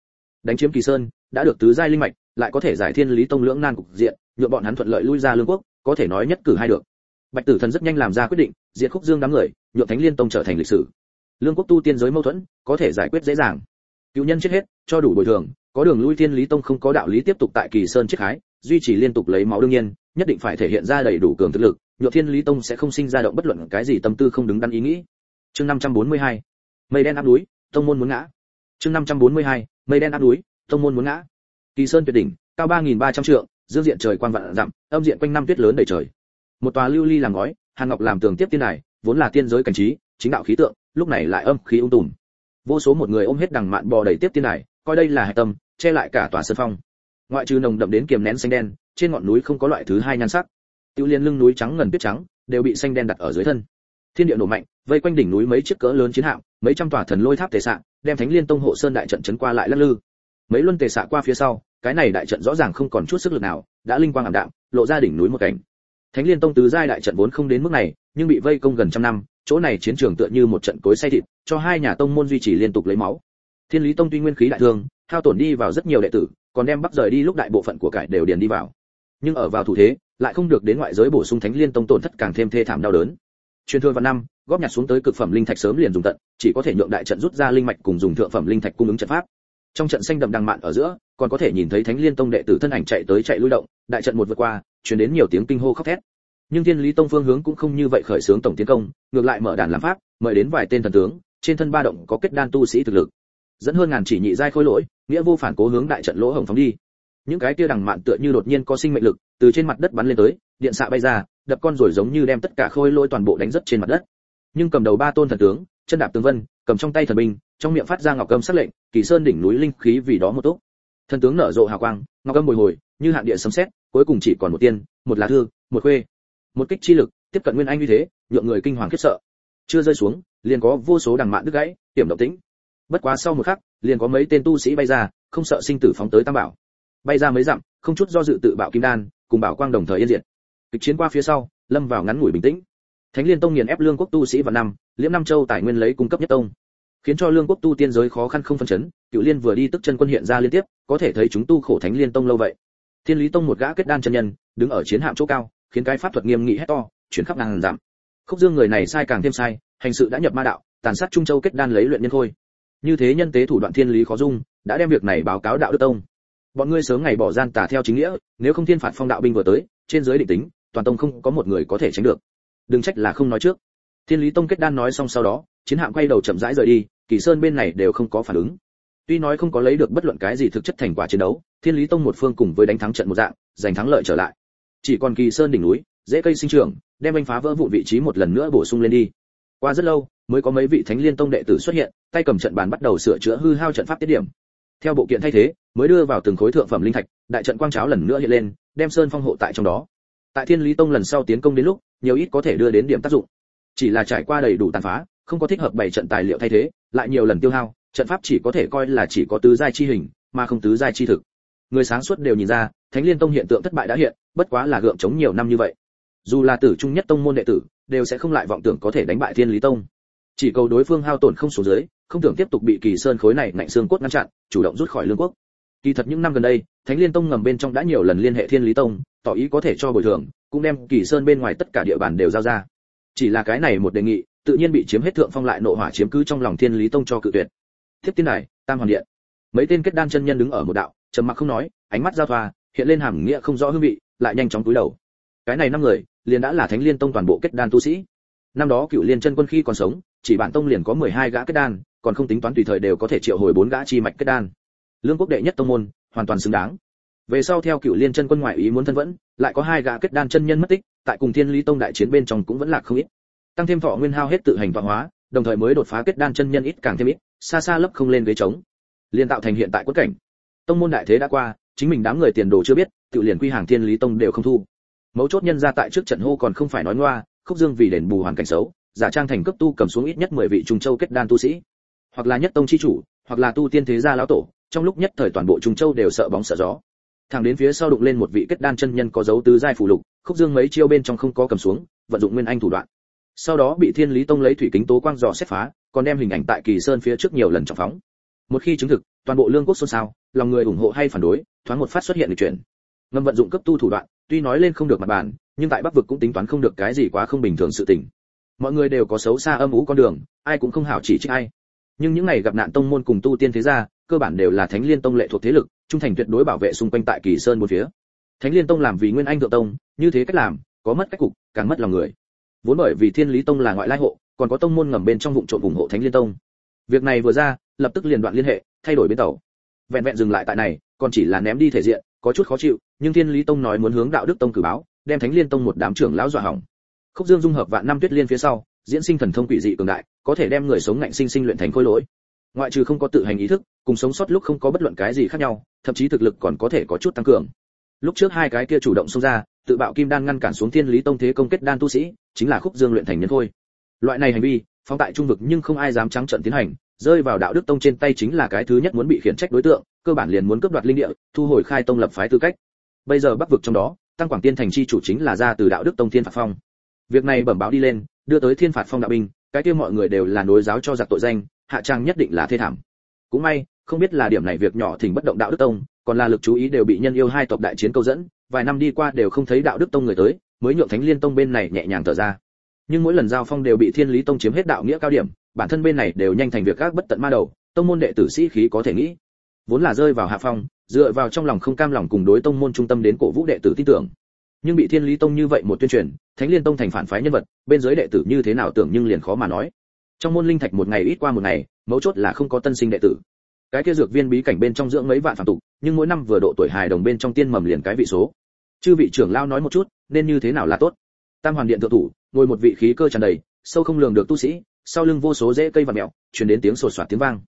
Đánh chiếm kỳ sơn, đã được tứ giai linh mạch, lại có thể giải thiên lý tông lưỡng nan cục diện nhựa bọn hắn thuận lợi lui ra lương quốc, có thể nói nhất cử hai được. Bạch tử thần rất nhanh làm ra quyết định, diệt khúc dương đám người, nhượng thánh liên tông trở thành lịch sử. Lương quốc tu tiên giới mâu thuẫn, có thể giải quyết dễ dàng. Cựu nhân chết hết, cho đủ bồi thường, có đường lui thiên lý tông không có đạo lý tiếp tục tại kỳ sơn chiết khái, duy trì liên tục lấy máu đương nhiên, nhất định phải thể hiện ra đầy đủ cường thực lực, nhượng thiên lý tông sẽ không sinh ra động bất luận cái gì tâm tư không đứng đắn ý nghĩ chương 542 mây đen áp núi, tông môn muốn ngã. Chương 542 mây đen áp núi, tông môn muốn ngã. Kỳ sơn tuyệt đỉnh, cao 3.300 trượng, dương diện trời quang vạn dặm, âm diện quanh năm tuyết lớn đầy trời. Một tòa lưu ly làm ngói, hàn ngọc làm tường tiếp tiên này vốn là tiên giới cảnh trí, chính đạo khí tượng, lúc này lại âm khí ung tùm. Vô số một người ôm hết đằng mạn bò đầy tiếp tiên này coi đây là hạch tâm, che lại cả tòa sơn phong. Ngoại trừ nồng đậm đến kiềm nén xanh đen, trên ngọn núi không có loại thứ hai nhan sắc. Tiêu liên lưng núi trắng ngần tuyết trắng, đều bị xanh đen đặt ở dưới thân thiên địa nổ mạnh, vây quanh đỉnh núi mấy chiếc cỡ lớn chiến hạm, mấy trăm tòa thần lôi tháp tề xạ đem thánh liên tông hộ sơn đại trận chấn qua lại lắc lư. Mấy luân tề xạ qua phía sau, cái này đại trận rõ ràng không còn chút sức lực nào, đã linh quang ảm đạm, lộ ra đỉnh núi một cảnh thánh liên tông tứ giai đại trận vốn không đến mức này, nhưng bị vây công gần trăm năm, chỗ này chiến trường tựa như một trận cối say thịt, cho hai nhà tông môn duy trì liên tục lấy máu. Thiên lý tông tuy nguyên khí đại thương, hao tổn đi vào rất nhiều đệ tử, còn đem bắt rời đi lúc đại bộ phận của cải đều điền đi vào. Nhưng ở vào thủ thế, lại không được đến ngoại giới bổ sung thánh liên tông tổn thất càng thêm thê thảm đau đớn truyền thừa vào năm, góp nhặt xuống tới cực phẩm linh thạch sớm liền dùng tận, chỉ có thể nhượng đại trận rút ra linh mạch cùng dùng thượng phẩm linh thạch cung ứng trận pháp. Trong trận xanh đậm đằng mạn ở giữa, còn có thể nhìn thấy thánh liên tông đệ tử thân ảnh chạy tới chạy lui động, đại trận một vượt qua, truyền đến nhiều tiếng kinh hô khóc thét. Nhưng thiên lý tông phương hướng cũng không như vậy khởi xướng tổng tiến công, ngược lại mở đàn làm pháp, mời đến vài tên thần tướng, trên thân ba động có kết đan tu sĩ thực lực. Dẫn hơn ngàn chỉ nhị giai khôi lỗi, nghĩa vô phản cố hướng đại trận lỗ hồng phóng đi. Những cái kia đằng mạn tựa như đột nhiên có sinh mệnh lực, từ trên mặt đất bắn lên tới điện xạ bay ra, đập con rồi giống như đem tất cả khôi lỗi toàn bộ đánh rất trên mặt đất. Nhưng cầm đầu ba tôn thần tướng, chân đạp tướng vân, cầm trong tay thần binh, trong miệng phát ra ngọc âm sắc lệnh, kỳ sơn đỉnh núi linh khí vì đó một tốt thần tướng nở rộ hào quang, ngọc âm bồi hồi, như hạn địa sấm sét, cuối cùng chỉ còn một tiên, một lá thư, một khuê. Một kích chi lực, tiếp cận nguyên anh như thế, nhượng người kinh hoàng khiếp sợ. Chưa rơi xuống, liền có vô số đằng mạn đứt gãy tiềm động tĩnh. Bất quá sau một khắc, liền có mấy tên tu sĩ bay ra, không sợ sinh tử phóng tới tam bảo. Bay ra mấy dặm, không chút do dự tự bạo kim đan, cùng bảo quang đồng thời yên diệt kịch chiến qua phía sau, lâm vào ngắn ngủi bình tĩnh. Thánh liên tông nghiền ép lương quốc tu sĩ vào năm, liễm nam châu tài nguyên lấy cung cấp nhất tông. Khiến cho lương quốc tu tiên giới khó khăn không phân chấn, cựu liên vừa đi tức chân quân hiện ra liên tiếp, có thể thấy chúng tu khổ thánh liên tông lâu vậy. Thiên lý tông một gã kết đan chân nhân, đứng ở chiến hạm chỗ cao, khiến cái pháp thuật nghiêm nghị hét to, chuyển khắp ngàn giảm khúc dương người này sai càng thêm sai, hành sự đã nhập ma đạo, tàn sát trung châu kết đan lấy luyện nhân thôi. như thế nhân tế thủ đoạn thiên lý khó dung, đã đem việc này báo cáo đạo đức tông. Bọn ngươi sớm ngày bỏ gian tà theo chính nghĩa, nếu không thiên phạt phong đạo binh vừa tới, trên giới định tính toàn tông không có một người có thể tránh được. Đừng trách là không nói trước. Thiên lý tông kết đan nói xong sau đó, chiến hạm quay đầu chậm rãi rời đi, kỳ sơn bên này đều không có phản ứng. Tuy nói không có lấy được bất luận cái gì thực chất thành quả chiến đấu, thiên lý tông một phương cùng với đánh thắng trận một dạng, giành thắng lợi trở lại. Chỉ còn kỳ sơn đỉnh núi, dễ cây sinh trưởng, đem anh phá vỡ vụ vị trí một lần nữa bổ sung lên đi. Qua rất lâu, mới có mấy vị thánh liên tông đệ tử xuất hiện, tay cầm trận bàn bắt đầu sửa chữa hư hao trận pháp tiết điểm. Theo bộ kiện thay thế, mới đưa vào từng khối thượng phẩm linh thạch, đại trận quang cháo lần nữa hiện lên, đem sơn phong hộ tại trong đó tại thiên lý tông lần sau tiến công đến lúc, nhiều ít có thể đưa đến điểm tác dụng. Chỉ là trải qua đầy đủ tàn phá, không có thích hợp bảy trận tài liệu thay thế, lại nhiều lần tiêu hao, trận pháp chỉ có thể coi là chỉ có tứ giai chi hình, mà không tứ giai chi thực. Người sáng suốt đều nhìn ra, thánh liên tông hiện tượng thất bại đã hiện, bất quá là gượng chống nhiều năm như vậy. Dù là tử trung nhất tông môn đệ tử, đều sẽ không lại vọng tưởng có thể đánh bại thiên lý tông. Chỉ cầu đối phương hao tổn không xuống dưới, không tưởng tiếp tục bị kỳ sơn khối này ngạnh xương cốt ngăn chặn, chủ động rút khỏi lương quốc. Kỳ thật những năm gần đây, thánh liên tông ngầm bên trong đã nhiều lần liên hệ thiên lý tông tỏ ý có thể cho bồi thường, cũng đem kỳ sơn bên ngoài tất cả địa bàn đều giao ra. Chỉ là cái này một đề nghị, tự nhiên bị chiếm hết thượng phong lại nộ hỏa chiếm cứ trong lòng thiên lý tông cho cự tuyệt. Tiếp tiên này tam hoàn điện. Mấy tên kết đan chân nhân đứng ở một đạo, trầm mặc không nói, ánh mắt giao thoa, hiện lên hàm nghĩa không rõ hương vị, lại nhanh chóng cúi đầu. Cái này năm người, liền đã là thánh liên tông toàn bộ kết đan tu sĩ. Năm đó cựu liên chân quân khi còn sống, chỉ bản tông liền có 12 gã kết đan, còn không tính toán tùy thời đều có thể triệu hồi bốn gã chi mạch kết đan. Lương quốc đệ nhất tông môn, hoàn toàn xứng đáng về sau theo cựu liên chân quân ngoại ý muốn thân vẫn, lại có hai gã kết đan chân nhân mất tích, tại cùng thiên lý tông đại chiến bên trong cũng vẫn lạc không ít. Tăng thêm thọ nguyên hao hết tự hành vạn hóa, đồng thời mới đột phá kết đan chân nhân ít càng thêm ít, xa xa lấp không lên ghế trống. Liên tạo thành hiện tại quất cảnh. Tông môn đại thế đã qua, chính mình đám người tiền đồ chưa biết, tự liền quy hàng thiên lý tông đều không thu. Mấu chốt nhân ra tại trước trận hô còn không phải nói ngoa, khúc dương vì đền bù hoàn cảnh xấu, giả trang thành cấp tu cầm xuống ít nhất 10 vị trung châu kết đan tu sĩ. Hoặc là nhất tông chi chủ, hoặc là tu tiên thế gia lão tổ, trong lúc nhất thời toàn bộ trung châu đều sợ bóng sợ gió thẳng đến phía sau đụng lên một vị kết đan chân nhân có dấu tứ giai phù lục, khúc dương mấy chiêu bên trong không có cầm xuống, vận dụng nguyên anh thủ đoạn. Sau đó bị thiên lý tông lấy thủy kính tố quang dò xét phá, còn đem hình ảnh tại kỳ sơn phía trước nhiều lần trọng phóng. Một khi chứng thực, toàn bộ lương quốc xôn xao, lòng người ủng hộ hay phản đối, thoáng một phát xuất hiện lịch chuyển ngâm vận dụng cấp tu thủ đoạn, tuy nói lên không được mặt bàn, nhưng tại bắc vực cũng tính toán không được cái gì quá không bình thường sự tình. Mọi người đều có xấu xa âm ú con đường, ai cũng không hảo chỉ trích ai. Nhưng những ngày gặp nạn tông môn cùng tu tiên thế gia, cơ bản đều là thánh liên tông lệ thuộc thế lực trung thành tuyệt đối bảo vệ xung quanh tại kỳ sơn một phía. Thánh liên tông làm vì nguyên anh thượng tông, như thế cách làm, có mất cách cục, càng mất lòng người. Vốn bởi vì thiên lý tông là ngoại lai hộ, còn có tông môn ngầm bên trong vụ trộm ủng hộ thánh liên tông. Việc này vừa ra, lập tức liền đoạn liên hệ, thay đổi bên tàu. Vẹn vẹn dừng lại tại này, còn chỉ là ném đi thể diện, có chút khó chịu, nhưng thiên lý tông nói muốn hướng đạo đức tông cử báo, đem thánh liên tông một đám trưởng lão dọa hỏng. Khúc dương dung hợp vạn năm tuyết liên phía sau, diễn sinh thần thông quỷ dị cường đại, có thể đem người sống ngạnh sinh sinh luyện thành khối lỗi. Ngoại trừ không có tự hành ý thức cùng sống sót lúc không có bất luận cái gì khác nhau, thậm chí thực lực còn có thể có chút tăng cường. Lúc trước hai cái kia chủ động xông ra, tự bạo kim đan ngăn cản xuống thiên lý tông thế công kết đan tu sĩ, chính là khúc dương luyện thành nhân thôi loại này hành vi, phóng tại trung vực nhưng không ai dám trắng trợn tiến hành, rơi vào đạo đức tông trên tay chính là cái thứ nhất muốn bị khiển trách đối tượng, cơ bản liền muốn cướp đoạt linh địa, thu hồi khai tông lập phái tư cách. Bây giờ bắc vực trong đó, tăng quảng tiên thành chi chủ chính là ra từ đạo đức tông thiên phạt phong. Việc này bẩm báo đi lên, đưa tới thiên phạt phong đạo binh, cái kia mọi người đều là nối giáo cho giặc tội danh, hạ trang nhất định là thê thảm. Cũng may không biết là điểm này việc nhỏ thỉnh bất động đạo đức tông, còn là lực chú ý đều bị nhân yêu hai tộc đại chiến câu dẫn, vài năm đi qua đều không thấy đạo đức tông người tới, mới nhượng thánh liên tông bên này nhẹ nhàng thở ra. Nhưng mỗi lần giao phong đều bị thiên lý tông chiếm hết đạo nghĩa cao điểm, bản thân bên này đều nhanh thành việc các bất tận ma đầu, tông môn đệ tử sĩ khí có thể nghĩ. Vốn là rơi vào hạ phong, dựa vào trong lòng không cam lòng cùng đối tông môn trung tâm đến cổ vũ đệ tử tin tưởng. Nhưng bị thiên lý tông như vậy một tuyên truyền, thánh liên tông thành phản phái nhân vật, bên dưới đệ tử như thế nào tưởng nhưng liền khó mà nói. Trong môn linh thạch một ngày ít qua một ngày, mấu chốt là không có tân sinh đệ tử cái kia dược viên bí cảnh bên trong dưỡng mấy vạn phạm tục, nhưng mỗi năm vừa độ tuổi hài đồng bên trong tiên mầm liền cái vị số. Chư vị trưởng lao nói một chút, nên như thế nào là tốt? Tam hoàn điện thượng thủ, ngồi một vị khí cơ tràn đầy, sâu không lường được tu sĩ, sau lưng vô số rễ cây và mèo truyền đến tiếng sột soạt tiếng vang.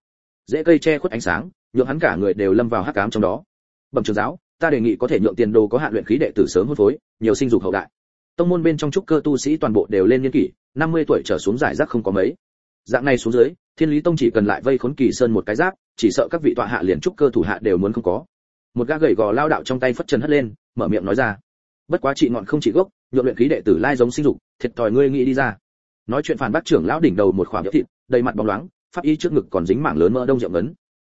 Rễ cây che khuất ánh sáng, nhượng hắn cả người đều lâm vào hắc ám trong đó. Bẩm trường giáo, ta đề nghị có thể nhượng tiền đồ có hạn luyện khí đệ tử sớm hôn phối, nhiều sinh dục hậu đại. Tông môn bên trong trúc cơ tu sĩ toàn bộ đều lên niên kỷ 50 tuổi trở xuống giải rác không có mấy. Dạng này xuống dưới, thiên lý tông chỉ cần lại vây khốn kỳ sơn một cái giáp chỉ sợ các vị tọa hạ liền trúc cơ thủ hạ đều muốn không có. Một gã gầy gò lao đạo trong tay phất chân hất lên, mở miệng nói ra. Bất quá trị ngọn không trị gốc, nhuộm luyện khí đệ tử lai giống sinh dục, thiệt thòi ngươi nghĩ đi ra. Nói chuyện phản bác trưởng lão đỉnh đầu một khoảng thịt, đầy mặt bóng loáng, pháp y trước ngực còn dính mảng lớn mỡ đông rộng ấn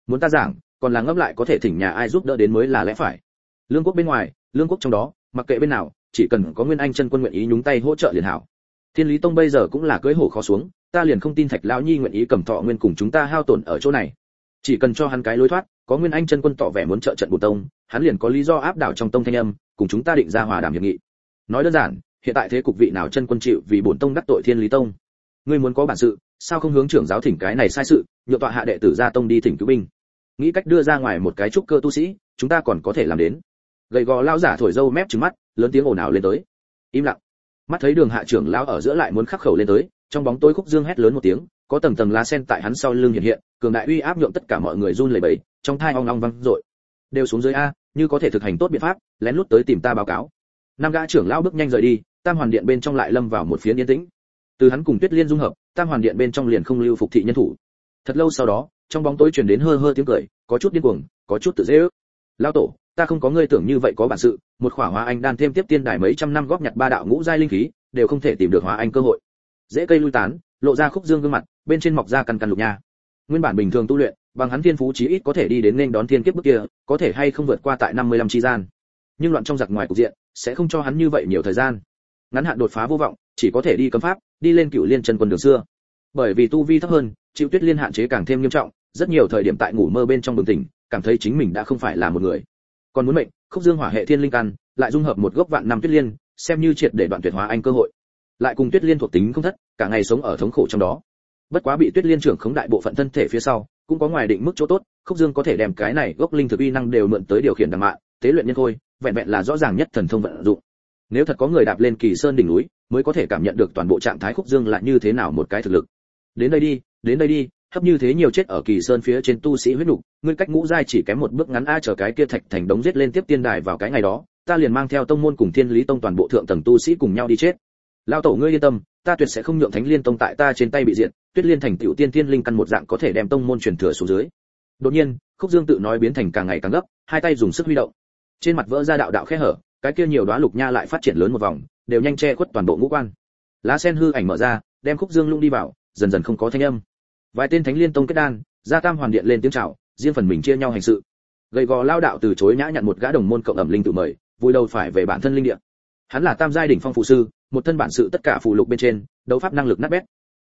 muốn ta giảng, còn là ngấp lại có thể thỉnh nhà ai giúp đỡ đến mới là lẽ phải. Lương quốc bên ngoài, lương quốc trong đó, mặc kệ bên nào, chỉ cần có nguyên anh chân quân nguyện ý nhúng tay hỗ trợ liền hảo. Thiên lý tông bây giờ cũng là cưỡi hổ khó xuống, ta liền không tin thạch lão nhi nguyện ý cầm thọ nguyên cùng chúng ta hao tổn ở chỗ này chỉ cần cho hắn cái lối thoát, có nguyên anh chân quân tỏ vẻ muốn trợ trận bùn tông, hắn liền có lý do áp đảo trong tông thanh âm, cùng chúng ta định ra hòa đàm hiệp nghị. Nói đơn giản, hiện tại thế cục vị nào chân quân chịu vì bổn tông đắc tội thiên lý tông? Ngươi muốn có bản sự, sao không hướng trưởng giáo thỉnh cái này sai sự, nhượng tọa hạ đệ tử ra tông đi thỉnh cứu binh? Nghĩ cách đưa ra ngoài một cái trúc cơ tu sĩ, chúng ta còn có thể làm đến. Gầy gò lao giả thổi dâu mép trừng mắt, lớn tiếng ồn ào lên tới. Im lặng. Mắt thấy đường hạ trưởng lão ở giữa lại muốn khắc khẩu lên tới trong bóng tối khúc dương hét lớn một tiếng, có tầng tầng lá sen tại hắn sau lưng hiện hiện, cường đại uy áp nhượng tất cả mọi người run lẩy bẩy, trong thai ong ong vang dội. Đều xuống dưới a, như có thể thực hành tốt biện pháp, lén lút tới tìm ta báo cáo. Năm gã trưởng lão bước nhanh rời đi, tam hoàn điện bên trong lại lâm vào một phiến yên tĩnh. Từ hắn cùng tuyết liên dung hợp, tam hoàn điện bên trong liền không lưu phục thị nhân thủ. Thật lâu sau đó, trong bóng tối truyền đến hơ hơ tiếng cười, có chút điên cuồng, có chút tự dễ ước. Lao tổ, ta không có ngươi tưởng như vậy có bản sự, một khỏa hóa anh đan thêm tiếp tiên đài mấy trăm năm góp nhặt ba đạo ngũ giai linh khí, đều không thể tìm được hóa anh cơ hội dễ cây lui tán, lộ ra khúc dương gương mặt, bên trên mọc ra căn căn lục nha. Nguyên bản bình thường tu luyện, bằng hắn thiên phú chí ít có thể đi đến nên đón thiên kiếp bước kia, có thể hay không vượt qua tại 55 chi gian. Nhưng loạn trong giặc ngoài cục diện, sẽ không cho hắn như vậy nhiều thời gian. Ngắn hạn đột phá vô vọng, chỉ có thể đi cấm pháp, đi lên cựu liên chân quân đường xưa. Bởi vì tu vi thấp hơn, chịu tuyết liên hạn chế càng thêm nghiêm trọng, rất nhiều thời điểm tại ngủ mơ bên trong bừng tỉnh, cảm thấy chính mình đã không phải là một người. Còn muốn mệnh, khúc dương hỏa hệ thiên linh căn, lại dung hợp một gốc vạn năm tuyết liên, xem như triệt để đoạn tuyệt hóa anh cơ hội lại cùng tuyết liên thuộc tính không thất cả ngày sống ở thống khổ trong đó. Bất quá bị tuyết liên trưởng khống đại bộ phận thân thể phía sau cũng có ngoài định mức chỗ tốt khúc dương có thể đem cái này gốc linh thực uy năng đều mượn tới điều khiển đằng mạng, tế luyện nhân khôi vẹn vẹn là rõ ràng nhất thần thông vận dụng. Nếu thật có người đạp lên kỳ sơn đỉnh núi mới có thể cảm nhận được toàn bộ trạng thái khúc dương lại như thế nào một cái thực lực. Đến đây đi đến đây đi hấp như thế nhiều chết ở kỳ sơn phía trên tu sĩ huyết nục ngươi cách ngũ giai chỉ kém một bước ngắn a chờ cái kia thạch thành đống giết lên tiếp tiên đài vào cái ngày đó ta liền mang theo tông môn cùng thiên lý tông toàn bộ thượng tầng tu sĩ cùng nhau đi chết lao tổ ngươi yên tâm, ta tuyệt sẽ không nhượng thánh liên tông tại ta trên tay bị diện tuyết liên thành tiểu tiên tiên linh căn một dạng có thể đem tông môn truyền thừa xuống dưới. Đột nhiên, khúc dương tự nói biến thành càng ngày càng gấp, hai tay dùng sức huy động. Trên mặt vỡ ra đạo đạo khe hở, cái kia nhiều đóa lục nha lại phát triển lớn một vòng, đều nhanh che khuất toàn bộ ngũ quan. Lá sen hư ảnh mở ra, đem khúc dương lung đi vào, dần dần không có thanh âm. Vài tên thánh liên tông kết đan gia tam hoàn điện lên tiếng chào, riêng phần mình chia nhau hành sự. Gầy gò lao đạo từ chối nhã nhận một gã đồng môn cộng ẩm linh tự mời, vui đầu phải về bản thân linh địa. Hắn là tam giai đỉnh phong phụ sư một thân bản sự tất cả phụ lục bên trên, đấu pháp năng lực nát bét.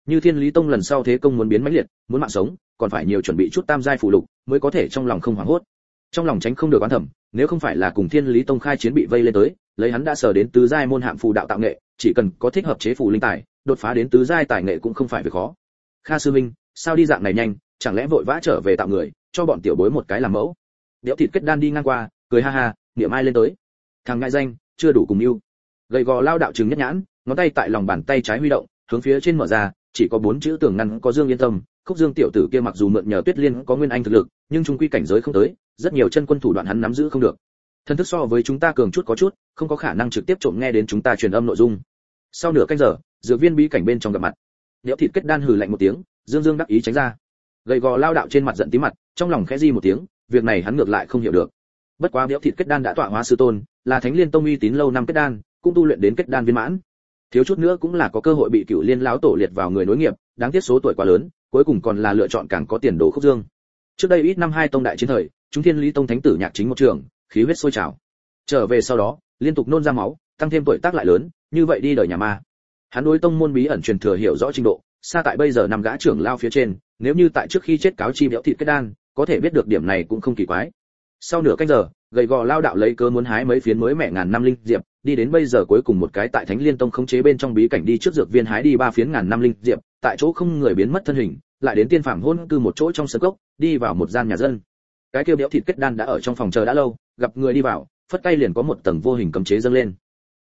Như thiên lý tông lần sau thế công muốn biến mãnh liệt, muốn mạng sống, còn phải nhiều chuẩn bị chút tam giai phụ lục mới có thể trong lòng không hoảng hốt. Trong lòng tránh không được oán thẩm nếu không phải là cùng thiên lý tông khai chiến bị vây lên tới, lấy hắn đã sở đến tứ giai môn hạng phù đạo tạo nghệ, chỉ cần có thích hợp chế phù linh tài, đột phá đến tứ giai tài nghệ cũng không phải việc khó. Kha sư minh, sao đi dạng này nhanh, chẳng lẽ vội vã trở về tạo người, cho bọn tiểu bối một cái làm mẫu? Điệu thịt kết đan đi ngang qua, cười ha ha, niệm ai lên tới. Thằng ngại danh, chưa đủ cùng yêu gầy gò lao đạo trừng nhất nhãn, ngón tay tại lòng bàn tay trái huy động, hướng phía trên mở ra, chỉ có bốn chữ tường ngăn có dương yên tâm, khúc dương tiểu tử kia mặc dù mượn nhờ tuyết liên có nguyên anh thực lực, nhưng chúng quy cảnh giới không tới, rất nhiều chân quân thủ đoạn hắn nắm giữ không được. Thân thức so với chúng ta cường chút có chút, không có khả năng trực tiếp trộm nghe đến chúng ta truyền âm nội dung. Sau nửa canh giờ, dược viên bí cảnh bên trong gặp mặt. Liễu thịt kết đan hừ lạnh một tiếng, dương dương đắc ý tránh ra. Gầy gò lao đạo trên mặt giận tí mặt, trong lòng khẽ di một tiếng, việc này hắn ngược lại không hiểu được. Bất quá liễu thịt kết đan đã tọa hóa sư tôn, là thánh liên tông uy tín lâu năm kết đan cũng tu luyện đến kết đan viên mãn. Thiếu chút nữa cũng là có cơ hội bị cựu liên lão tổ liệt vào người nối nghiệp, đáng tiếc số tuổi quá lớn, cuối cùng còn là lựa chọn càng có tiền đồ khúc dương. Trước đây ít năm hai tông đại chiến thời, chúng thiên lý tông thánh tử nhạc chính một trường, khí huyết sôi trào. Trở về sau đó, liên tục nôn ra máu, tăng thêm tuổi tác lại lớn, như vậy đi đời nhà ma. Hắn đối tông môn bí ẩn truyền thừa hiểu rõ trình độ, xa tại bây giờ nằm gã trưởng lao phía trên, nếu như tại trước khi chết cáo chi béo thịt kết đan, có thể biết được điểm này cũng không kỳ quái. Sau nửa canh giờ, gầy gò lao đạo lấy cớ muốn hái mấy phiến mới mẹ ngàn năm linh diệp đi đến bây giờ cuối cùng một cái tại thánh liên tông khống chế bên trong bí cảnh đi trước dược viên hái đi ba phiến ngàn năm linh diệp, tại chỗ không người biến mất thân hình, lại đến tiên phàm hôn cư một chỗ trong sân cốc, đi vào một gian nhà dân. Cái kêu béo thịt kết đan đã ở trong phòng chờ đã lâu, gặp người đi vào, phất tay liền có một tầng vô hình cấm chế dâng lên.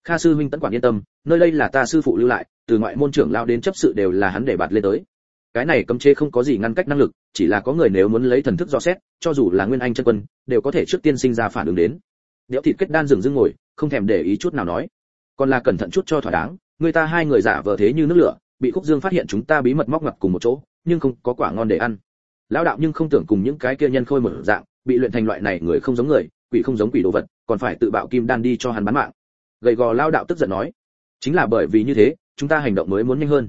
Kha sư huynh tấn quản yên tâm, nơi đây là ta sư phụ lưu lại, từ ngoại môn trưởng lao đến chấp sự đều là hắn để bạt lên tới. Cái này cấm chế không có gì ngăn cách năng lực, chỉ là có người nếu muốn lấy thần thức dò xét, cho dù là nguyên anh chân quân, đều có thể trước tiên sinh ra phản ứng đến. Đẽo thịt kết đan dừng dưng ngồi không thèm để ý chút nào nói. Còn là cẩn thận chút cho thỏa đáng, người ta hai người giả vờ thế như nước lửa, bị khúc dương phát hiện chúng ta bí mật móc ngặt cùng một chỗ, nhưng không có quả ngon để ăn. Lão đạo nhưng không tưởng cùng những cái kia nhân khôi một dạng, bị luyện thành loại này người không giống người, quỷ không giống quỷ đồ vật, còn phải tự bạo kim đan đi cho hắn bán mạng. Gầy gò lao đạo tức giận nói, chính là bởi vì như thế, chúng ta hành động mới muốn nhanh hơn.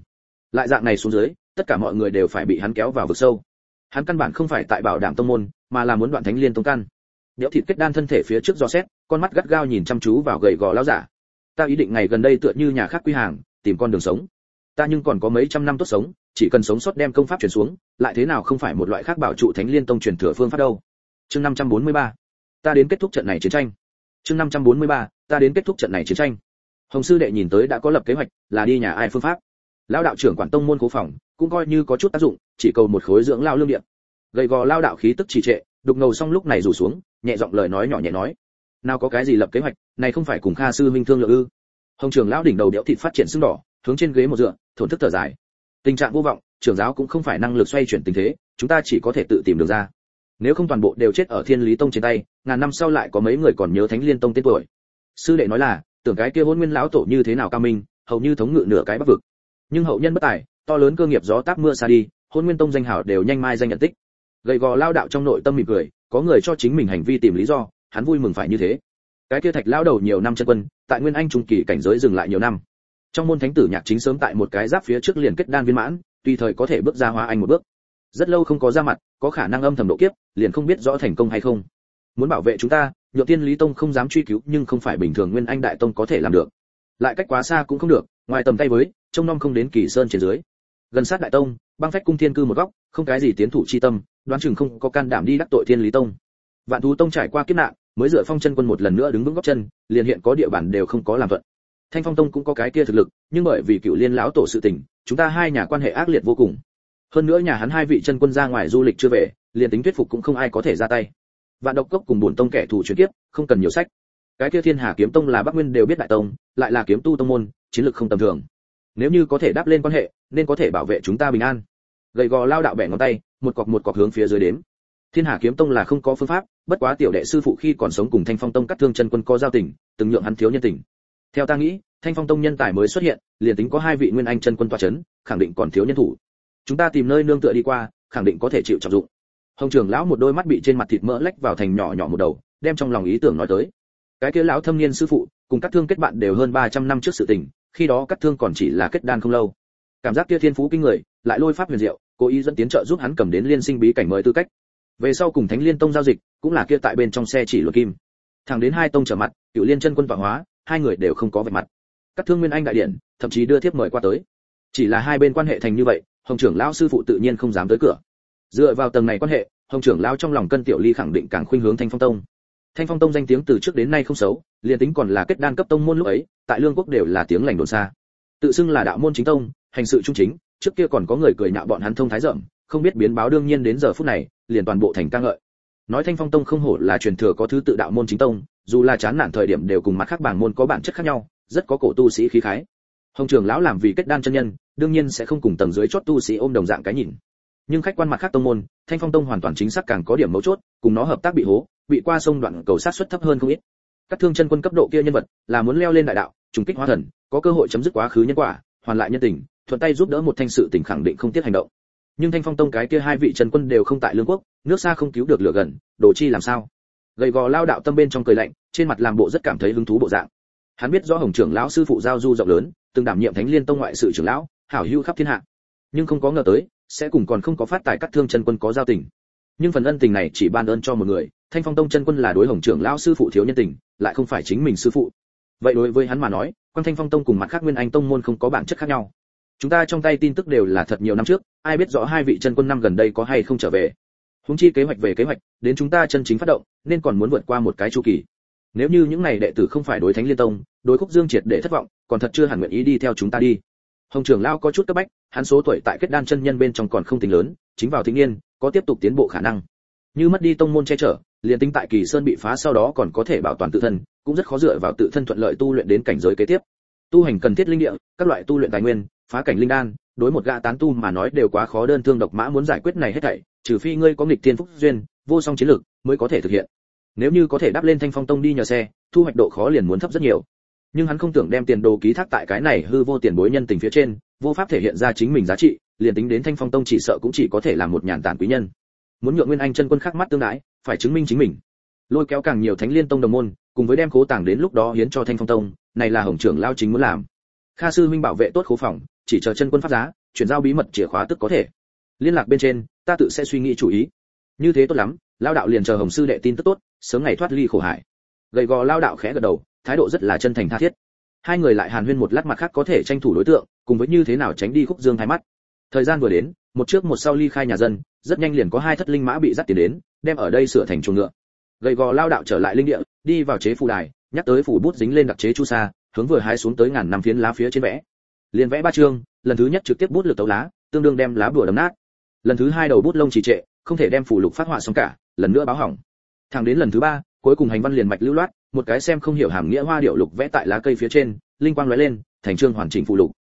Lại dạng này xuống dưới, tất cả mọi người đều phải bị hắn kéo vào vực sâu. Hắn căn bản không phải tại bảo đảm tông môn, mà là muốn đoạn thánh liên tông căn. Đẽo thịt kết đan thân thể phía trước do xét, con mắt gắt gao nhìn chăm chú vào gầy gò lão giả. Ta ý định ngày gần đây tựa như nhà khác quy hàng, tìm con đường sống. Ta nhưng còn có mấy trăm năm tốt sống, chỉ cần sống sót đem công pháp truyền xuống, lại thế nào không phải một loại khác bảo trụ Thánh Liên Tông truyền thừa phương pháp đâu. Chương 543. Ta đến kết thúc trận này chiến tranh. Chương 543. Ta đến kết thúc trận này chiến tranh. Hồng sư đệ nhìn tới đã có lập kế hoạch, là đi nhà ai phương pháp. Lão đạo trưởng quản tông môn cố phòng, cũng coi như có chút tác dụng, chỉ cầu một khối dưỡng lao lương điện. Gầy gò lao đạo khí tức trì trệ, đục ngầu xong lúc này rủ xuống, nhẹ giọng lời nói nhỏ nhẹ nói, nào có cái gì lập kế hoạch, này không phải cùng kha sư minh thương lượng ư? Hồng trưởng lão đỉnh đầu đẽo thịt phát triển sưng đỏ, hướng trên ghế một dựa, thổn thức thở dài. Tình trạng vô vọng, trưởng giáo cũng không phải năng lực xoay chuyển tình thế, chúng ta chỉ có thể tự tìm được ra. Nếu không toàn bộ đều chết ở thiên lý tông trên tay, ngàn năm sau lại có mấy người còn nhớ thánh liên tông tên tuổi. Sư đệ nói là, tưởng cái kia hôn nguyên lão tổ như thế nào cao minh, hầu như thống ngự nửa cái bắc vực. Nhưng hậu nhân bất tài, to lớn cơ nghiệp gió táp mưa xa đi hôn nguyên tông danh hảo đều nhanh mai danh nhận tích. Gầy gò lao đạo trong nội tâm mỉm cười có người cho chính mình hành vi tìm lý do, hắn vui mừng phải như thế. Cái kia thạch lao đầu nhiều năm chân quân, tại nguyên anh trung kỳ cảnh giới dừng lại nhiều năm. Trong môn thánh tử nhạc chính sớm tại một cái giáp phía trước liền kết đan viên mãn, tùy thời có thể bước ra hóa anh một bước. Rất lâu không có ra mặt, có khả năng âm thầm độ kiếp, liền không biết rõ thành công hay không. Muốn bảo vệ chúng ta nhựa tiên lý tông không dám truy cứu, nhưng không phải bình thường nguyên anh đại tông có thể làm được. Lại cách quá xa cũng không được, ngoài tầm tay với, trông nom không đến kỳ sơn trên dưới. Gần sát đại tông, băng phách cung thiên cư một góc, không cái gì tiến thủ chi tâm đoán chừng không có can đảm đi đắc tội thiên lý tông. Vạn thú tông trải qua kiếp nạn mới dựa phong chân quân một lần nữa đứng vững góc chân liền hiện có địa bàn đều không có làm thuận. Thanh phong tông cũng có cái kia thực lực nhưng bởi vì cựu liên lão tổ sự tình chúng ta hai nhà quan hệ ác liệt vô cùng. Hơn nữa nhà hắn hai vị chân quân ra ngoài du lịch chưa về liền tính thuyết phục cũng không ai có thể ra tay. Vạn độc cốc cùng bổn tông kẻ thù chuyển kiếp, không cần nhiều sách. Cái kia thiên hà kiếm tông là bắc nguyên đều biết đại tông lại là kiếm tu tông môn chiến lược không tầm thường. Nếu như có thể đáp lên quan hệ nên có thể bảo vệ chúng ta bình an. Gầy gò lao đạo bẻ ngón tay một cọc một cọc hướng phía dưới đến thiên hà kiếm tông là không có phương pháp, bất quá tiểu đệ sư phụ khi còn sống cùng thanh phong tông cắt thương chân quân có giao tình, từng nhượng hắn thiếu nhân tình. Theo ta nghĩ, thanh phong tông nhân tài mới xuất hiện, liền tính có hai vị nguyên anh chân quân toa chấn, khẳng định còn thiếu nhân thủ. Chúng ta tìm nơi nương tựa đi qua, khẳng định có thể chịu trọng dụng. Hồng trưởng lão một đôi mắt bị trên mặt thịt mỡ lách vào thành nhỏ nhỏ một đầu, đem trong lòng ý tưởng nói tới. Cái kia lão thâm niên sư phụ, cùng các thương kết bạn đều hơn 300 năm trước sự tình, khi đó các thương còn chỉ là kết đan không lâu. Cảm giác kia thiên phú kinh người, lại lôi pháp huyền diệu cố ý dẫn tiến trợ giúp hắn cầm đến liên sinh bí cảnh mời tư cách. Về sau cùng thánh liên tông giao dịch, cũng là kia tại bên trong xe chỉ luật kim. Thẳng đến hai tông trở mặt, cựu liên chân quân tọa hóa, hai người đều không có vẻ mặt. Các thương nguyên anh đại điện, thậm chí đưa thiếp mời qua tới. Chỉ là hai bên quan hệ thành như vậy, hồng trưởng lão sư phụ tự nhiên không dám tới cửa. Dựa vào tầng này quan hệ, hồng trưởng lão trong lòng cân tiểu ly khẳng định càng khuynh hướng thanh phong tông. Thanh phong tông danh tiếng từ trước đến nay không xấu, liền tính còn là kết đan cấp tông môn lúc ấy, tại lương quốc đều là tiếng lành đồn xa. Tự xưng là đạo môn chính tông, hành sự trung chính trước kia còn có người cười nhạo bọn hắn thông thái rộng, không biết biến báo đương nhiên đến giờ phút này, liền toàn bộ thành ca ngợi. Nói thanh phong tông không hổ là truyền thừa có thứ tự đạo môn chính tông, dù là chán nản thời điểm đều cùng mặt khác bảng môn có bản chất khác nhau, rất có cổ tu sĩ khí khái. Hồng trưởng lão làm vì kết đan chân nhân, đương nhiên sẽ không cùng tầng dưới chót tu sĩ ôm đồng dạng cái nhìn. Nhưng khách quan mặt khác tông môn, thanh phong tông hoàn toàn chính xác càng có điểm mấu chốt, cùng nó hợp tác bị hố, bị qua sông đoạn cầu sát suất thấp hơn không ít. Các thương chân quân cấp độ kia nhân vật, là muốn leo lên đại đạo, trùng kích hóa thần, có cơ hội chấm dứt quá khứ nhân quả, hoàn lại nhân tình thuận tay giúp đỡ một thanh sự tình khẳng định không tiếc hành động. Nhưng thanh phong tông cái kia hai vị trần quân đều không tại lương quốc, nước xa không cứu được lửa gần, đồ chi làm sao? Gầy gò lao đạo tâm bên trong cười lạnh, trên mặt làm bộ rất cảm thấy hứng thú bộ dạng. Hắn biết rõ hồng trưởng lão sư phụ giao du rộng lớn, từng đảm nhiệm thánh liên tông ngoại sự trưởng lão, hảo hữu khắp thiên hạ. Nhưng không có ngờ tới, sẽ cùng còn không có phát tài cắt thương chân quân có giao tình. Nhưng phần ân tình này chỉ ban ơn cho một người, thanh phong tông chân quân là đối hồng trưởng lão sư phụ thiếu nhân tình, lại không phải chính mình sư phụ. Vậy đối với hắn mà nói, quan thanh phong tông cùng mặt khác nguyên anh tông môn không có bản chất khác nhau chúng ta trong tay tin tức đều là thật nhiều năm trước, ai biết rõ hai vị chân quân năm gần đây có hay không trở về. Húng chi kế hoạch về kế hoạch, đến chúng ta chân chính phát động, nên còn muốn vượt qua một cái chu kỳ. Nếu như những này đệ tử không phải đối thánh liên tông, đối khúc dương triệt để thất vọng, còn thật chưa hẳn nguyện ý đi theo chúng ta đi. Hồng trưởng lao có chút cấp bách, hắn số tuổi tại kết đan chân nhân bên trong còn không tính lớn, chính vào thanh niên, có tiếp tục tiến bộ khả năng. Như mất đi tông môn che chở, liền tính tại kỳ sơn bị phá sau đó còn có thể bảo toàn tự thân, cũng rất khó dựa vào tự thân thuận lợi tu luyện đến cảnh giới kế tiếp. Tu hành cần thiết linh địa, các loại tu luyện tài nguyên phá cảnh linh đan, đối một gã tán tu mà nói đều quá khó đơn thương độc mã muốn giải quyết này hết thảy, trừ phi ngươi có nghịch thiên phúc duyên, vô song chiến lược mới có thể thực hiện. Nếu như có thể đáp lên thanh phong tông đi nhờ xe, thu hoạch độ khó liền muốn thấp rất nhiều. Nhưng hắn không tưởng đem tiền đồ ký thác tại cái này hư vô tiền bối nhân tình phía trên, vô pháp thể hiện ra chính mình giá trị, liền tính đến thanh phong tông chỉ sợ cũng chỉ có thể là một nhàn tản quý nhân. Muốn nhượng nguyên anh chân quân khắc mắt tương đái, phải chứng minh chính mình. Lôi kéo càng nhiều thánh liên tông đồng môn, cùng với đem cố tàng đến lúc đó hiến cho thanh phong tông, này là hồng trưởng lao chính muốn làm. Kha sư minh bảo vệ tốt khố phòng chỉ chờ chân quân phát giá, chuyển giao bí mật chìa khóa tức có thể. Liên lạc bên trên, ta tự sẽ suy nghĩ chủ ý. Như thế tốt lắm, lao đạo liền chờ hồng sư đệ tin tức tốt, sớm ngày thoát ly khổ hải gầy gò lao đạo khẽ gật đầu, thái độ rất là chân thành tha thiết. Hai người lại hàn huyên một lát mặt khác có thể tranh thủ đối tượng, cùng với như thế nào tránh đi khúc dương hai mắt. Thời gian vừa đến, một trước một sau ly khai nhà dân, rất nhanh liền có hai thất linh mã bị dắt tiền đến, đem ở đây sửa thành chuồng ngựa. Gầy gò lao đạo trở lại linh địa, đi vào chế phù đài, nhắc tới phủ bút dính lên đặc chế chu sa, hướng vừa hái xuống tới ngàn năm phiến lá phía trên vẽ liền vẽ ba chương, lần thứ nhất trực tiếp bút lực tấu lá, tương đương đem lá bùa đấm nát. Lần thứ hai đầu bút lông trì trệ, không thể đem phủ lục phát họa xong cả, lần nữa báo hỏng. Thẳng đến lần thứ ba, cuối cùng hành văn liền mạch lưu loát, một cái xem không hiểu hàm nghĩa hoa điệu lục vẽ tại lá cây phía trên, linh quang lóe lên, thành chương hoàn chỉnh phụ lục.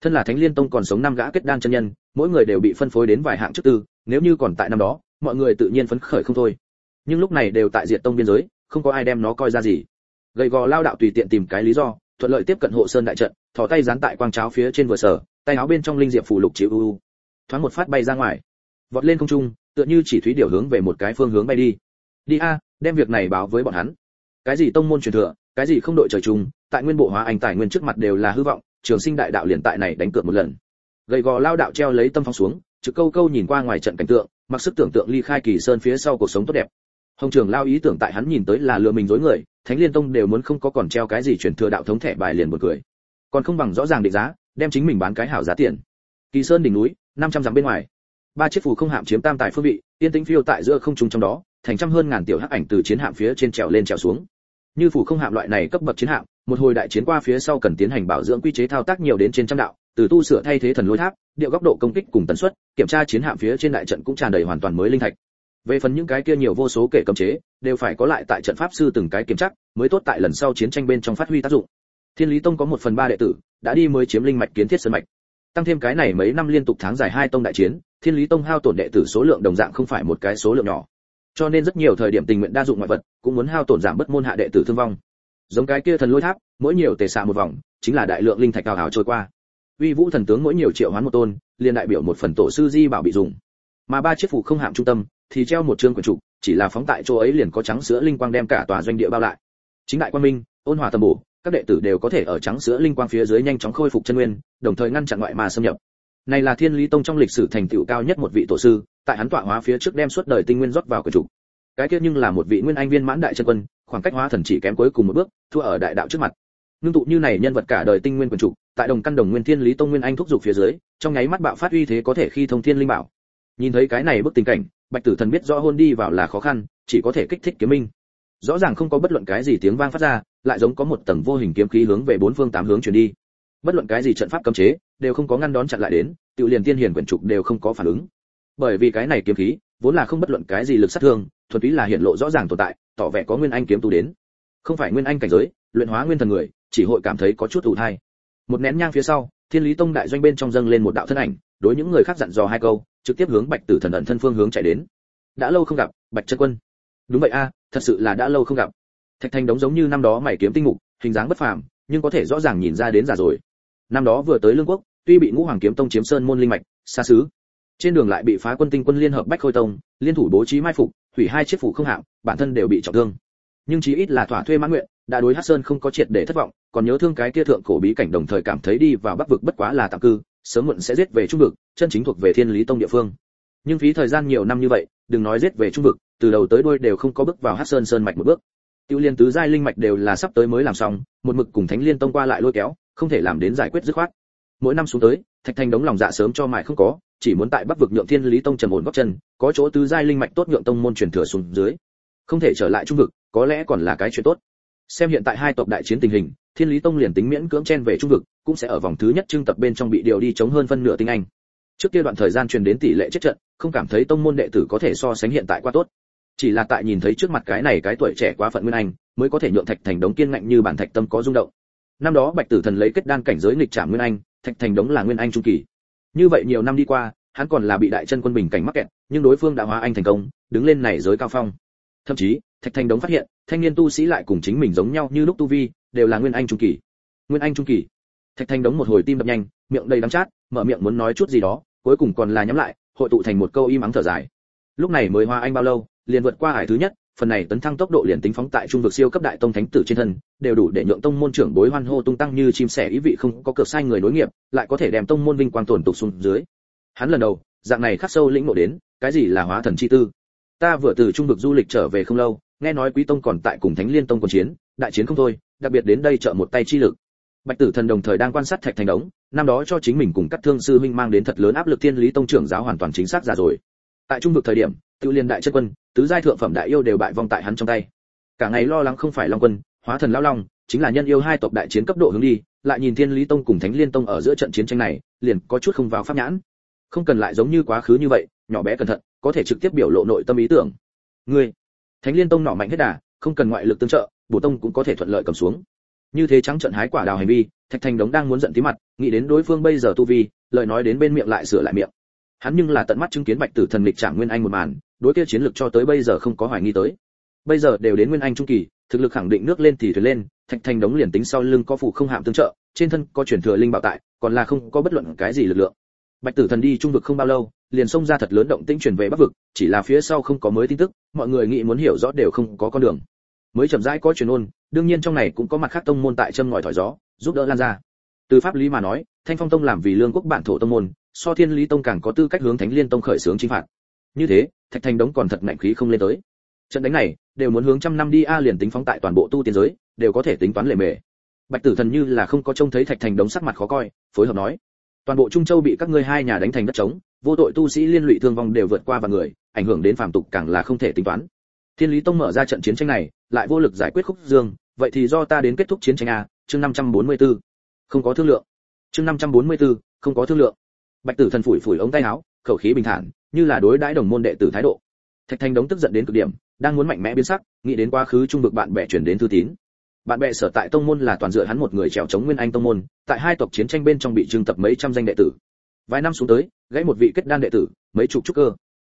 Thân là thánh liên tông còn sống năm gã kết đan chân nhân, mỗi người đều bị phân phối đến vài hạng chức tư, nếu như còn tại năm đó, mọi người tự nhiên phấn khởi không thôi. Nhưng lúc này đều tại diện tông biên giới, không có ai đem nó coi ra gì. Gầy gò lao đạo tùy tiện tìm cái lý do thuận lợi tiếp cận hộ sơn đại trận thò tay dán tại quang cháo phía trên vừa sở tay áo bên trong linh diệp phủ lục chịu ưu, thoáng một phát bay ra ngoài. Vọt lên không trung tựa như chỉ thúy điều hướng về một cái phương hướng bay đi. Đi a đem việc này báo với bọn hắn. Cái gì tông môn truyền thừa cái gì không đội trời chung tại nguyên bộ hóa anh tài nguyên trước mặt đều là hư vọng trường sinh đại đạo liền tại này đánh cược một lần. Gầy gò lao đạo treo lấy tâm phong xuống trực câu câu nhìn qua ngoài trận cảnh tượng mặc sức tưởng tượng ly khai kỳ sơn phía sau cuộc sống tốt đẹp hồng trường lao ý tưởng tại hắn nhìn tới là lừa mình dối người, thánh liên tông đều muốn không có còn treo cái gì truyền thừa đạo thống thẻ bài liền một cười. Còn không bằng rõ ràng định giá, đem chính mình bán cái hảo giá tiền. Kỳ sơn đỉnh núi, năm trăm dặm bên ngoài. Ba chiếc phù không hạm chiếm tam tài phương vị tiên tĩnh phiêu tại giữa không trung trong đó, thành trăm hơn ngàn tiểu hắc ảnh từ chiến hạm phía trên trèo lên trèo xuống. Như phù không hạm loại này cấp bậc chiến hạm, một hồi đại chiến qua phía sau cần tiến hành bảo dưỡng quy chế thao tác nhiều đến trên trăm đạo, từ tu sửa thay thế thần lôi tháp, điệu góc độ công kích cùng tần suất, kiểm tra chiến hạm phía trên đại trận cũng tràn đầy hoàn toàn mới linh thạch về phần những cái kia nhiều vô số kể cấm chế, đều phải có lại tại trận pháp sư từng cái kiểm chắc mới tốt tại lần sau chiến tranh bên trong phát huy tác dụng. Thiên lý tông có một phần ba đệ tử, đã đi mới chiếm linh mạch kiến thiết sơn mạch. Tăng thêm cái này mấy năm liên tục tháng dài hai tông đại chiến, thiên lý tông hao tổn đệ tử số lượng đồng dạng không phải một cái số lượng nhỏ. Cho nên rất nhiều thời điểm tình nguyện đa dụng ngoại vật, cũng muốn hao tổn giảm bất môn hạ đệ tử thương vong. Giống cái kia thần lôi tháp, mỗi nhiều tề xạ một vòng, chính là đại lượng linh thạch cao hào trôi qua. Uy vũ thần tướng mỗi nhiều triệu hoán một tôn, liền đại biểu một phần tổ sư di bảo bị dùng. Mà ba chiếc phủ không hạm trung tâm thì treo một chương quyển trục, chỉ là phóng tại chỗ ấy liền có trắng sữa linh quang đem cả tòa doanh địa bao lại. Chính đại quan minh, ôn hòa tầm bổ, các đệ tử đều có thể ở trắng sữa linh quang phía dưới nhanh chóng khôi phục chân nguyên, đồng thời ngăn chặn ngoại mà xâm nhập. Này là thiên lý tông trong lịch sử thành tựu cao nhất một vị tổ sư, tại hắn tọa hóa phía trước đem suốt đời tinh nguyên rót vào quyển trục. Cái kia nhưng là một vị nguyên anh viên mãn đại chân quân, khoảng cách hóa thần chỉ kém cuối cùng một bước, thua ở đại đạo trước mặt. Ngưng tụ như này nhân vật cả đời tinh nguyên quyển trục, tại đồng căn đồng nguyên thiên lý tông nguyên anh thúc giục phía dưới, trong nháy mắt bạo phát uy thế có thể khi thông thiên linh bảo. Nhìn thấy cái này bức tình cảnh bạch tử thần biết rõ hôn đi vào là khó khăn, chỉ có thể kích thích kiếm minh. Rõ ràng không có bất luận cái gì tiếng vang phát ra, lại giống có một tầng vô hình kiếm khí hướng về bốn phương tám hướng truyền đi. Bất luận cái gì trận pháp cấm chế, đều không có ngăn đón chặn lại đến, tự liền tiên hiển quyển trục đều không có phản ứng. Bởi vì cái này kiếm khí, vốn là không bất luận cái gì lực sát thương, thuần túy là hiện lộ rõ ràng tồn tại, tỏ vẻ có nguyên anh kiếm tu đến. Không phải nguyên anh cảnh giới, luyện hóa nguyên thần người, chỉ hội cảm thấy có chút ủ thai. Một nén nhang phía sau, thiên lý tông đại doanh bên trong dâng lên một đạo thân ảnh, đối những người khác dặn dò hai câu trực tiếp hướng bạch tử thần ẩn thân phương hướng chạy đến. Đã lâu không gặp, bạch chân quân. Đúng vậy a, thật sự là đã lâu không gặp. Thạch thành đống giống như năm đó mày kiếm tinh mục, hình dáng bất phàm, nhưng có thể rõ ràng nhìn ra đến già rồi. Năm đó vừa tới lương quốc, tuy bị ngũ hoàng kiếm tông chiếm sơn môn linh mạch, xa xứ, trên đường lại bị phá quân tinh quân liên hợp bách khôi tông, liên thủ bố trí mai phục, hủy hai chiếc phủ không hạng, bản thân đều bị trọng thương. Nhưng chí ít là thỏa thuê mãn nguyện, đã đối hắc sơn không có triệt để thất vọng, còn nhớ thương cái kia thượng cổ bí cảnh đồng thời cảm thấy đi vào bắc vực bất quá là tạm cư sớm muộn sẽ giết về trung vực, chân chính thuộc về thiên lý tông địa phương. Nhưng phí thời gian nhiều năm như vậy, đừng nói giết về trung vực, từ đầu tới đuôi đều không có bước vào hắc sơn sơn mạch một bước. Tiêu liên tứ giai linh mạch đều là sắp tới mới làm xong, một mực cùng thánh liên tông qua lại lôi kéo, không thể làm đến giải quyết dứt khoát. Mỗi năm xuống tới, thạch thành đống lòng dạ sớm cho mại không có, chỉ muốn tại bắc vực nhượng thiên lý tông trầm ổn góp chân, có chỗ tứ giai linh mạch tốt nhượng tông môn truyền thừa xuống dưới. Không thể trở lại trung vực, có lẽ còn là cái chuyện tốt. Xem hiện tại hai tộc đại chiến tình hình, thiên lý tông liền tính miễn cưỡng chen về trung vực cũng sẽ ở vòng thứ nhất trưng tập bên trong bị điều đi chống hơn phân nửa tinh anh. Trước kia đoạn thời gian truyền đến tỷ lệ chết trận, không cảm thấy tông môn đệ tử có thể so sánh hiện tại quá tốt. Chỉ là tại nhìn thấy trước mặt cái này cái tuổi trẻ quá phận nguyên anh, mới có thể nhượng thạch thành đống kiên ngạnh như bản thạch tâm có rung động. Năm đó bạch tử thần lấy kết đan cảnh giới nghịch trả nguyên anh, thạch thành đống là nguyên anh trung kỳ. Như vậy nhiều năm đi qua, hắn còn là bị đại chân quân bình cảnh mắc kẹt, nhưng đối phương đã hóa anh thành công, đứng lên này giới cao phong. Thậm chí, thạch thành đống phát hiện, thanh niên tu sĩ lại cùng chính mình giống nhau như lúc tu vi, đều là nguyên anh trung kỳ. Nguyên anh trung kỳ thạch Thanh đống một hồi tim đập nhanh, miệng đầy đắng chát, mở miệng muốn nói chút gì đó, cuối cùng còn là nhắm lại, hội tụ thành một câu im ắng thở dài. Lúc này mới hoa anh bao lâu, liền vượt qua hải thứ nhất, phần này tấn thăng tốc độ liền tính phóng tại trung vực siêu cấp đại tông thánh tử trên thân, đều đủ để nhượng tông môn trưởng bối hoan hô tung tăng như chim sẻ ý vị không có cược sai người nối nghiệp, lại có thể đem tông môn vinh quang tổn tục xuống dưới. Hắn lần đầu, dạng này khắc sâu lĩnh ngộ đến, cái gì là hóa thần chi tư? Ta vừa từ trung vực du lịch trở về không lâu, nghe nói quý tông còn tại cùng thánh liên tông còn chiến, đại chiến không thôi, đặc biệt đến đây trợ một tay chi lực bạch tử thần đồng thời đang quan sát thạch thành đống, năm đó cho chính mình cùng các thương sư huynh mang đến thật lớn áp lực thiên lý tông trưởng giáo hoàn toàn chính xác ra rồi. Tại trung vực thời điểm, tự liên đại chất quân, tứ giai thượng phẩm đại yêu đều bại vong tại hắn trong tay. Cả ngày lo lắng không phải long quân, hóa thần lão long, chính là nhân yêu hai tộc đại chiến cấp độ hướng đi, lại nhìn thiên lý tông cùng thánh liên tông ở giữa trận chiến tranh này, liền có chút không vào pháp nhãn. Không cần lại giống như quá khứ như vậy, nhỏ bé cẩn thận, có thể trực tiếp biểu lộ nội tâm ý tưởng. Ngươi, thánh liên tông nọ mạnh hết đà, không cần ngoại lực tương trợ, bổ tông cũng có thể thuận lợi cầm xuống như thế trắng trận hái quả đào hành vi, thạch thành đống đang muốn giận tí mặt, nghĩ đến đối phương bây giờ tu vi, lời nói đến bên miệng lại sửa lại miệng. Hắn nhưng là tận mắt chứng kiến bạch tử thần lịch trạng nguyên anh một màn, đối kia chiến lực cho tới bây giờ không có hoài nghi tới. Bây giờ đều đến nguyên anh trung kỳ, thực lực khẳng định nước lên thì thuyền lên, thạch thành đống liền tính sau lưng có phụ không hạm tương trợ, trên thân có truyền thừa linh bảo tại, còn là không có bất luận cái gì lực lượng. Bạch tử thần đi trung vực không bao lâu, liền xông ra thật lớn động tĩnh chuyển về bắc vực, chỉ là phía sau không có mới tin tức, mọi người nghĩ muốn hiểu rõ đều không có con đường. Mới chậm rãi có truyền ôn đương nhiên trong này cũng có mặt khác tông môn tại châm ngòi thổi gió, giúp đỡ lan ra. Từ pháp lý mà nói, thanh phong tông làm vì lương quốc bản thổ tông môn, so thiên lý tông càng có tư cách hướng thánh liên tông khởi xướng chính phạt. Như thế, thạch thành đống còn thật mạnh khí không lên tới. Trận đánh này, đều muốn hướng trăm năm đi a à liền tính phóng tại toàn bộ tu tiên giới, đều có thể tính toán lệ mề. Bạch tử thần như là không có trông thấy thạch thành đống sắc mặt khó coi, phối hợp nói. Toàn bộ trung châu bị các ngươi hai nhà đánh thành đất trống, vô tội tu sĩ liên lụy thương vong đều vượt qua và người, ảnh hưởng đến phàm tục càng là không thể tính toán thiên lý tông mở ra trận chiến tranh này lại vô lực giải quyết khúc dương vậy thì do ta đến kết thúc chiến tranh a chương 544. không có thương lượng. Chương 544, không có thương lượng. Bạch tử thần phủi phủi ống tay áo khẩu khí bình thản như là đối đãi đồng môn đệ tử thái độ. Thạch thanh đống tức giận đến cực điểm đang muốn mạnh mẽ biến sắc nghĩ đến quá khứ trung vực bạn bè chuyển đến thư tín. Bạn bè sở tại tông môn là toàn dựa hắn một người trèo chống nguyên anh tông môn tại hai tộc chiến tranh bên trong bị trưng tập mấy trăm danh đệ tử. Vài năm xuống tới gãy một vị kết đan đệ tử mấy chục trúc cơ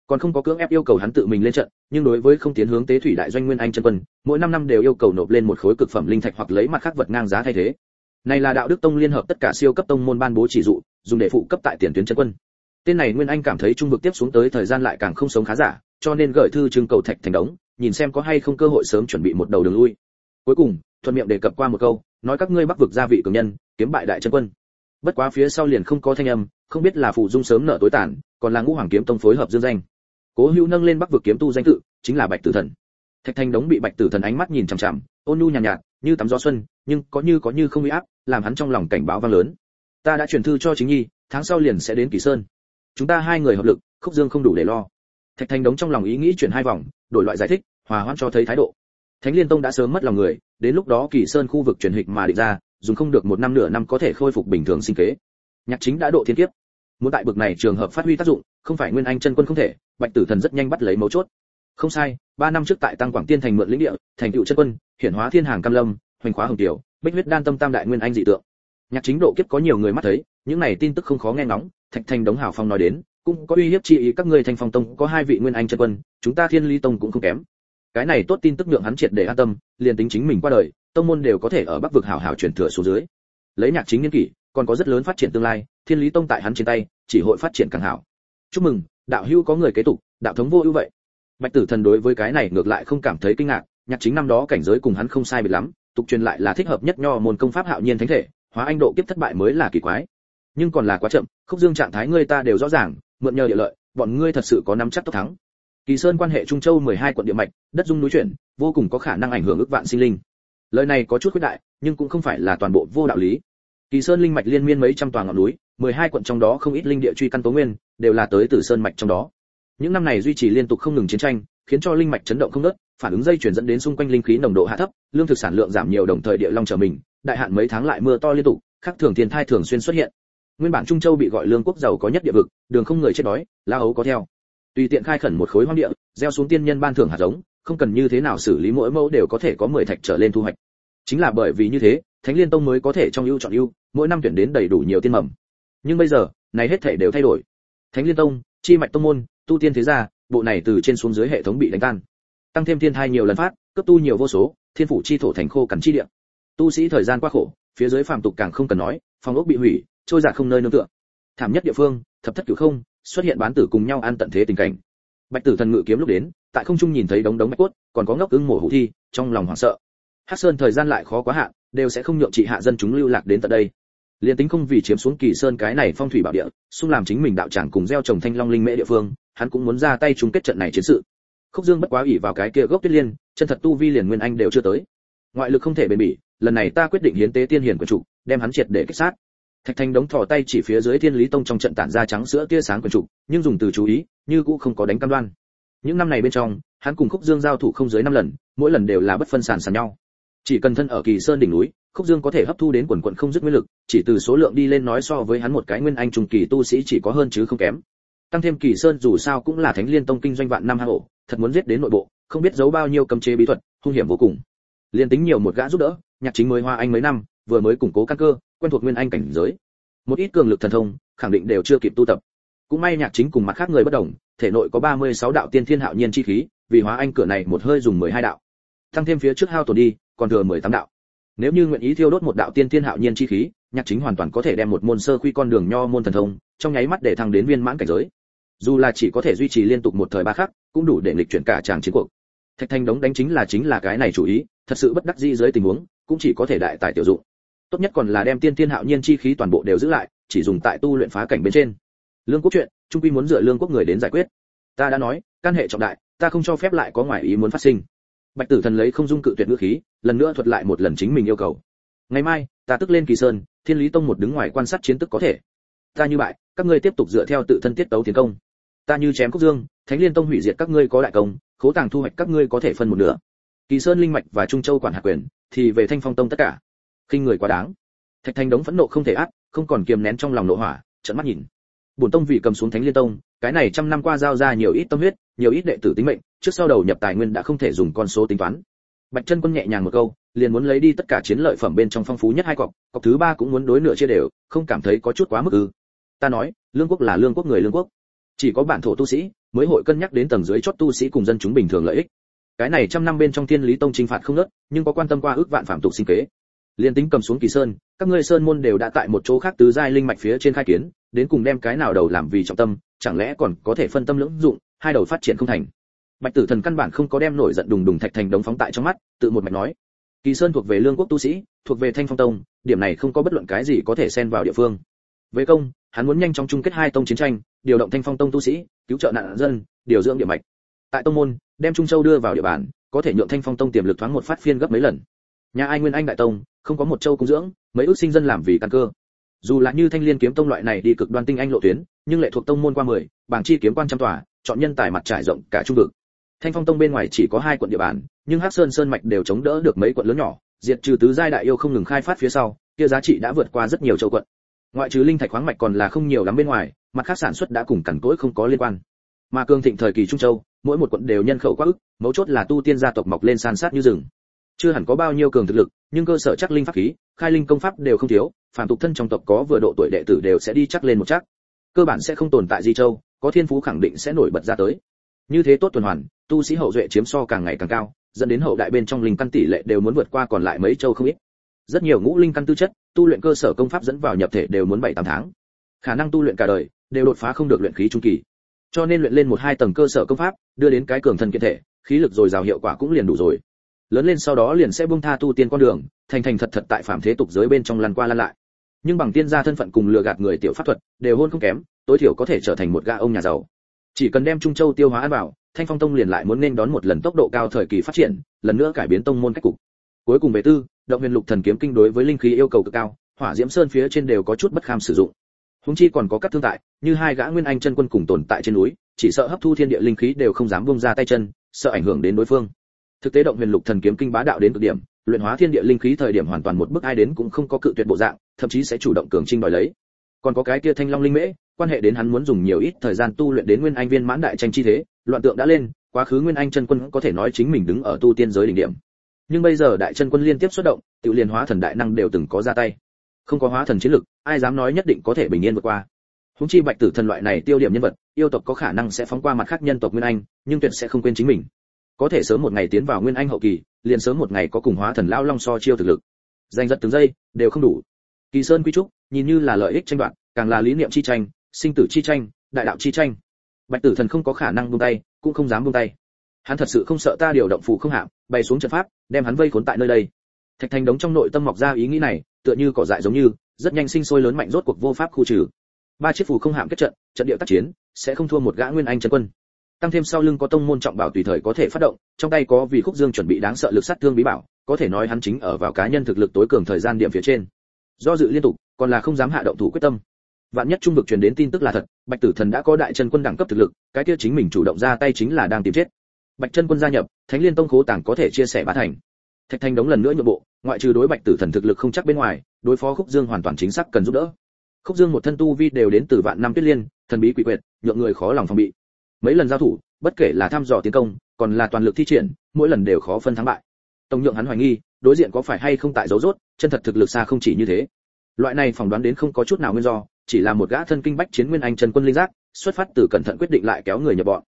còn không có cưỡng ép yêu cầu hắn tự mình lên trận, nhưng đối với không tiến hướng tế thủy đại doanh nguyên anh chân quân, mỗi năm năm đều yêu cầu nộp lên một khối cực phẩm linh thạch hoặc lấy mặt khác vật ngang giá thay thế. Này là đạo đức tông liên hợp tất cả siêu cấp tông môn ban bố chỉ dụ, dùng để phụ cấp tại tiền tuyến chân quân. Tên này nguyên anh cảm thấy trung vực tiếp xuống tới thời gian lại càng không sống khá giả, cho nên gửi thư trưng cầu thạch thành đống, nhìn xem có hay không cơ hội sớm chuẩn bị một đầu đường lui. Cuối cùng, thuận miệng đề cập qua một câu, nói các ngươi bắc vực gia vị cường nhân, kiếm bại đại chân quân. Bất quá phía sau liền không có thanh âm, không biết là phụ dung sớm nợ tối tàn, còn là ngũ hoàng kiếm tông phối hợp dương danh cố hữu nâng lên bắc vực kiếm tu danh tự chính là bạch tử thần. Thạch thanh đống bị bạch tử thần ánh mắt nhìn chằm chằm ôn nhu nhàn nhạt, nhạt như tắm gió xuân nhưng có như có như không uy áp làm hắn trong lòng cảnh báo vang lớn. Ta đã truyền thư cho chính nhi tháng sau liền sẽ đến kỳ sơn. Chúng ta hai người hợp lực khúc dương không đủ để lo. Thạch thanh đống trong lòng ý nghĩ chuyển hai vòng đổi loại giải thích hòa hoãn cho thấy thái độ. Thánh liên tông đã sớm mất lòng người đến lúc đó kỳ sơn khu vực truyền hịch mà định ra dùng không được một năm nửa năm có thể khôi phục bình thường sinh kế. Nhạc chính đã độ thiên kiếp muốn tại bực này trường hợp phát huy tác dụng, không phải nguyên anh chân quân không thể, bạch tử thần rất nhanh bắt lấy mấu chốt. Không sai, ba năm trước tại tăng quảng tiên thành mượn lĩnh địa, thành tựu chân quân, hiển hóa thiên hàng cam lâm, hoành khóa hồng tiểu, bích huyết đan tâm tam đại nguyên anh dị tượng. Nhạc chính độ kiếp có nhiều người mắt thấy, những này tin tức không khó nghe ngóng, thạch thành đống hảo phong nói đến, cũng có uy hiếp chi ý các ngươi thành phong tông, có hai vị nguyên anh chân quân, chúng ta thiên ly tông cũng không kém. Cái này tốt tin tức nhượng hắn triệt để an tâm, liền tính chính mình qua đời, tông môn đều có thể ở bắc vực hảo hảo truyền thừa xuống dưới. Lấy nhạc chính nghiên kỷ còn có rất lớn phát triển tương lai, thiên lý tông tại hắn trên tay, chỉ hội phát triển càng hảo. Chúc mừng, đạo hữu có người kế tục, đạo thống vô ưu vậy. Bạch tử thần đối với cái này ngược lại không cảm thấy kinh ngạc, nhạc chính năm đó cảnh giới cùng hắn không sai biệt lắm, tục truyền lại là thích hợp nhất nho môn công pháp hạo nhiên thánh thể, hóa anh độ kiếp thất bại mới là kỳ quái. Nhưng còn là quá chậm, khúc dương trạng thái ngươi ta đều rõ ràng, mượn nhờ địa lợi, bọn ngươi thật sự có nắm chắc tốc thắng. Kỳ sơn quan hệ trung châu 12 quận địa mạch, đất dung núi chuyển, vô cùng có khả năng ảnh hưởng ước vạn sinh linh. Lời này có chút khuyết đại, nhưng cũng không phải là toàn bộ vô đạo lý kỳ sơn linh mạch liên miên mấy trăm tòa ngọn núi 12 quận trong đó không ít linh địa truy căn tố nguyên, đều là tới từ sơn mạch trong đó. Những năm này duy trì liên tục không ngừng chiến tranh, khiến cho linh mạch chấn động không ngớt, phản ứng dây chuyển dẫn đến xung quanh linh khí nồng độ hạ thấp, lương thực sản lượng giảm nhiều đồng thời địa long trở mình, đại hạn mấy tháng lại mưa to liên tục, khắc thường thiên thai thường xuyên xuất hiện. Nguyên bản trung châu bị gọi lương quốc giàu có nhất địa vực, đường không người chết đói, la ấu có theo. Tùy tiện khai khẩn một khối hoang địa, gieo xuống tiên nhân ban thưởng hạt giống, không cần như thế nào xử lý mỗi mẫu đều có thể có 10 thạch trở lên thu hoạch. Chính là bởi vì như thế thánh liên tông mới có thể trong ưu chọn ưu mỗi năm tuyển đến đầy đủ nhiều tiên mầm. Nhưng bây giờ này hết thể đều thay đổi. Thánh liên tông chi mạch tông môn tu tiên thế gia bộ này từ trên xuống dưới hệ thống bị đánh tan. Tăng thêm thiên thai nhiều lần phát cấp tu nhiều vô số thiên phủ chi thổ thành khô cằn chi địa. Tu sĩ thời gian qua khổ phía dưới phàm tục càng không cần nói phòng ốc bị hủy trôi giạt không nơi nương tựa. Thảm nhất địa phương thập thất cửu không xuất hiện bán tử cùng nhau ăn tận thế tình cảnh. Bạch tử thần ngự kiếm lúc đến tại không trung nhìn thấy đống đống bạch quất, còn có ngốc ưng mổ hủ thi trong lòng hoảng sợ. Hắc sơn thời gian lại khó quá hạn đều sẽ không nhượng trị hạ dân chúng lưu lạc đến tận đây. Liền tính không vì chiếm xuống kỳ sơn cái này phong thủy bảo địa xung làm chính mình đạo tràng cùng gieo trồng thanh long linh mễ địa phương hắn cũng muốn ra tay chung kết trận này chiến sự. Khúc dương bất quá ủy vào cái kia gốc tuyết liên chân thật tu vi liền nguyên anh đều chưa tới. Ngoại lực không thể bền bỉ lần này ta quyết định hiến tế tiên hiển của chủ đem hắn triệt để kích sát. Thạch thanh đống thò tay chỉ phía dưới thiên lý tông trong trận tản ra trắng sữa tia sáng quần chủ, nhưng dùng từ chú ý như cũng không có đánh cam đoan. Những năm này bên trong hắn cùng khúc dương giao thủ không dưới năm lần mỗi lần đều là bất phân sản sàn nhau chỉ cần thân ở kỳ sơn đỉnh núi, khúc dương có thể hấp thu đến quần quận không dứt nguyên lực, chỉ từ số lượng đi lên nói so với hắn một cái nguyên anh trùng kỳ tu sĩ chỉ có hơn chứ không kém. Tăng thêm kỳ sơn dù sao cũng là thánh liên tông kinh doanh vạn năm hang ổ, thật muốn giết đến nội bộ, không biết giấu bao nhiêu cấm chế bí thuật, hung hiểm vô cùng. Liên tính nhiều một gã giúp đỡ, nhạc chính mới hoa anh mấy năm, vừa mới củng cố căn cơ, quen thuộc nguyên anh cảnh giới. Một ít cường lực thần thông, khẳng định đều chưa kịp tu tập. Cũng may nhạc chính cùng mặt khác người bất đồng, thể nội có 36 đạo tiên thiên hạo nhiên chi khí, vì hóa anh cửa này một hơi dùng 12 đạo. Tăng thêm phía trước hao tổn đi còn thừa 18 đạo. Nếu như nguyện ý thiêu đốt một đạo tiên tiên hạo nhiên chi khí, nhạc chính hoàn toàn có thể đem một môn sơ quy con đường nho môn thần thông, trong nháy mắt để thăng đến viên mãn cảnh giới. Dù là chỉ có thể duy trì liên tục một thời ba khắc, cũng đủ để lịch chuyển cả tràng chiến cuộc. Thạch thanh đống đánh chính là chính là cái này chủ ý, thật sự bất đắc dĩ dưới tình huống, cũng chỉ có thể đại tài tiểu dụng. Tốt nhất còn là đem tiên tiên hạo nhiên chi khí toàn bộ đều giữ lại, chỉ dùng tại tu luyện phá cảnh bên trên. Lương quốc chuyện, trung quy muốn dựa lương quốc người đến giải quyết. Ta đã nói, căn hệ trọng đại, ta không cho phép lại có ngoại ý muốn phát sinh bạch tử thần lấy không dung cự tuyệt ngữ khí, lần nữa thuật lại một lần chính mình yêu cầu. Ngày mai, ta tức lên kỳ sơn, thiên lý tông một đứng ngoài quan sát chiến tức có thể. Ta như bại, các ngươi tiếp tục dựa theo tự thân tiết tấu tiến công. Ta như chém cốc dương, thánh liên tông hủy diệt các ngươi có đại công, khố tàng thu hoạch các ngươi có thể phân một nửa. Kỳ sơn linh mạch và trung châu quản hạt quyền, thì về thanh phong tông tất cả. Khinh người quá đáng. Thạch Thanh đống phẫn nộ không thể áp, không còn kiềm nén trong lòng nộ hỏa, trợn mắt nhìn bổn tông vì cầm xuống thánh liên tông, cái này trăm năm qua giao ra nhiều ít tâm huyết, nhiều ít đệ tử tính mệnh, trước sau đầu nhập tài nguyên đã không thể dùng con số tính toán. Bạch chân quân nhẹ nhàng một câu, liền muốn lấy đi tất cả chiến lợi phẩm bên trong phong phú nhất hai cọc cọc thứ ba cũng muốn đối nửa chia đều, không cảm thấy có chút quá mức ư. Ta nói, lương quốc là lương quốc người lương quốc. Chỉ có bản thổ tu sĩ mới hội cân nhắc đến tầng dưới chót tu sĩ cùng dân chúng bình thường lợi ích. Cái này trăm năm bên trong thiên lý tông chinh phạt không nớt nhưng có quan tâm qua ước vạn phạm tục sinh kế liên tính cầm xuống kỳ sơn, các ngươi sơn môn đều đã tại một chỗ khác tứ giai linh mạch phía trên khai kiến, đến cùng đem cái nào đầu làm vì trọng tâm, chẳng lẽ còn có thể phân tâm lưỡng dụng, hai đầu phát triển không thành. Bạch tử thần căn bản không có đem nổi giận đùng đùng thạch thành đống phóng tại trong mắt, tự một mạch nói, kỳ sơn thuộc về lương quốc tu sĩ, thuộc về thanh phong tông, điểm này không có bất luận cái gì có thể xen vào địa phương. Với công, hắn muốn nhanh chóng chung kết hai tông chiến tranh, điều động thanh phong tông tu sĩ, cứu trợ nạn dân, điều dưỡng địa mạch. Tại tông môn, đem trung châu đưa vào địa bàn, có thể nhượng thanh phong tông tiềm lực thoáng một phát phiên gấp mấy lần. Nhà ai nguyên anh đại tông không có một châu cung dưỡng, mấy ước sinh dân làm vì căn cơ. Dù là như thanh liên kiếm tông loại này đi cực đoan tinh anh lộ tuyến, nhưng lệ thuộc tông môn qua mười, bảng chi kiếm quan trăm tòa, chọn nhân tài mặt trải rộng cả trung vực. Thanh phong tông bên ngoài chỉ có hai quận địa bàn, nhưng hắc sơn sơn mạch đều chống đỡ được mấy quận lớn nhỏ, diệt trừ tứ giai đại yêu không ngừng khai phát phía sau, kia giá trị đã vượt qua rất nhiều châu quận. Ngoại trừ linh thạch khoáng mạch còn là không nhiều lắm bên ngoài, mặt khác sản xuất đã cùng cằn cỗi không có liên quan. Mà cương thịnh thời kỳ trung châu, mỗi một quận đều nhân khẩu quá ức, mấu chốt là tu tiên gia tộc mọc lên san sát như rừng chưa hẳn có bao nhiêu cường thực lực, nhưng cơ sở chắc linh pháp khí, khai linh công pháp đều không thiếu phản tục thân trong tộc có vừa độ tuổi đệ tử đều sẽ đi chắc lên một chắc. Cơ bản sẽ không tồn tại di châu, có thiên phú khẳng định sẽ nổi bật ra tới. Như thế tốt tuần hoàn, tu sĩ hậu duệ chiếm so càng ngày càng cao, dẫn đến hậu đại bên trong linh căn tỷ lệ đều muốn vượt qua còn lại mấy châu không ít. Rất nhiều ngũ linh căn tư chất, tu luyện cơ sở công pháp dẫn vào nhập thể đều muốn bảy tám tháng. Khả năng tu luyện cả đời, đều đột phá không được luyện khí trung kỳ. Cho nên luyện lên một hai tầng cơ sở công pháp, đưa đến cái cường thân kiện thể, khí lực rồi giàu hiệu quả cũng liền đủ rồi lớn lên sau đó liền sẽ buông tha tu tiên con đường, thành thành thật thật tại phạm thế tục giới bên trong lăn qua lăn lại. Nhưng bằng tiên gia thân phận cùng lừa gạt người tiểu pháp thuật, đều hôn không kém, tối thiểu có thể trở thành một gã ông nhà giàu. Chỉ cần đem trung châu tiêu hóa ăn vào, thanh phong tông liền lại muốn nên đón một lần tốc độ cao thời kỳ phát triển, lần nữa cải biến tông môn cách cục. Cuối cùng về tư, động huyền lục thần kiếm kinh đối với linh khí yêu cầu cực cao, hỏa diễm sơn phía trên đều có chút bất kham sử dụng. Húng chi còn có các thương tại, như hai gã nguyên anh chân quân cùng tồn tại trên núi, chỉ sợ hấp thu thiên địa linh khí đều không dám buông ra tay chân, sợ ảnh hưởng đến đối phương thực tế động huyền lục thần kiếm kinh bá đạo đến cực điểm, luyện hóa thiên địa linh khí thời điểm hoàn toàn một bước ai đến cũng không có cự tuyệt bộ dạng, thậm chí sẽ chủ động cường trinh đòi lấy. Còn có cái kia thanh long linh mễ, quan hệ đến hắn muốn dùng nhiều ít thời gian tu luyện đến nguyên anh viên mãn đại tranh chi thế, loạn tượng đã lên, quá khứ nguyên anh chân quân có thể nói chính mình đứng ở tu tiên giới đỉnh điểm. Nhưng bây giờ đại chân quân liên tiếp xuất động, tự liền hóa thần đại năng đều từng có ra tay. Không có hóa thần chiến lực, ai dám nói nhất định có thể bình yên vượt qua. Húng chi bạch tử thần loại này tiêu điểm nhân vật, yêu tộc có khả năng sẽ phóng qua mặt khác nhân tộc nguyên anh, nhưng tuyệt sẽ không quên chính mình có thể sớm một ngày tiến vào nguyên anh hậu kỳ, liền sớm một ngày có cùng hóa thần lao long so chiêu thực lực. Danh giật từng giây, đều không đủ. Kỳ sơn quy trúc, nhìn như là lợi ích tranh đoạt, càng là lý niệm chi tranh, sinh tử chi tranh, đại đạo chi tranh. Bạch tử thần không có khả năng buông tay, cũng không dám buông tay. Hắn thật sự không sợ ta điều động phù không hạm bay xuống trận pháp, đem hắn vây khốn tại nơi đây. Thạch thành đống trong nội tâm mọc ra ý nghĩ này, tựa như cỏ dại giống như, rất nhanh sinh sôi lớn mạnh rốt cuộc vô pháp khu trừ. Ba chiếc phù không hạm kết trận trận địa tác chiến, sẽ không thua một gã nguyên anh trần quân tăng thêm sau lưng có tông môn trọng bảo tùy thời có thể phát động, trong tay có vì khúc dương chuẩn bị đáng sợ lực sát thương bí bảo, có thể nói hắn chính ở vào cá nhân thực lực tối cường thời gian điểm phía trên. Do dự liên tục, còn là không dám hạ động thủ quyết tâm. Vạn nhất trung vực truyền đến tin tức là thật, bạch tử thần đã có đại chân quân đẳng cấp thực lực, cái kia chính mình chủ động ra tay chính là đang tìm chết. Bạch chân quân gia nhập, thánh liên tông khố tàng có thể chia sẻ bá thành. Thạch thành đống lần nữa nhượng bộ, ngoại trừ đối bạch tử thần thực lực không chắc bên ngoài, đối phó khúc dương hoàn toàn chính xác cần giúp đỡ. Khúc dương một thân tu vi đều đến từ vạn năm tuyết liên, thần bí quỷ quyệt, nhượng người khó lòng phòng bị mấy lần giao thủ, bất kể là thăm dò tiến công, còn là toàn lực thi triển, mỗi lần đều khó phân thắng bại. Tổng nhượng hắn hoài nghi, đối diện có phải hay không tại dấu rốt, chân thật thực lực xa không chỉ như thế. Loại này phỏng đoán đến không có chút nào nguyên do, chỉ là một gã thân kinh bách chiến nguyên anh chân quân linh giác, xuất phát từ cẩn thận quyết định lại kéo người nhập bọn.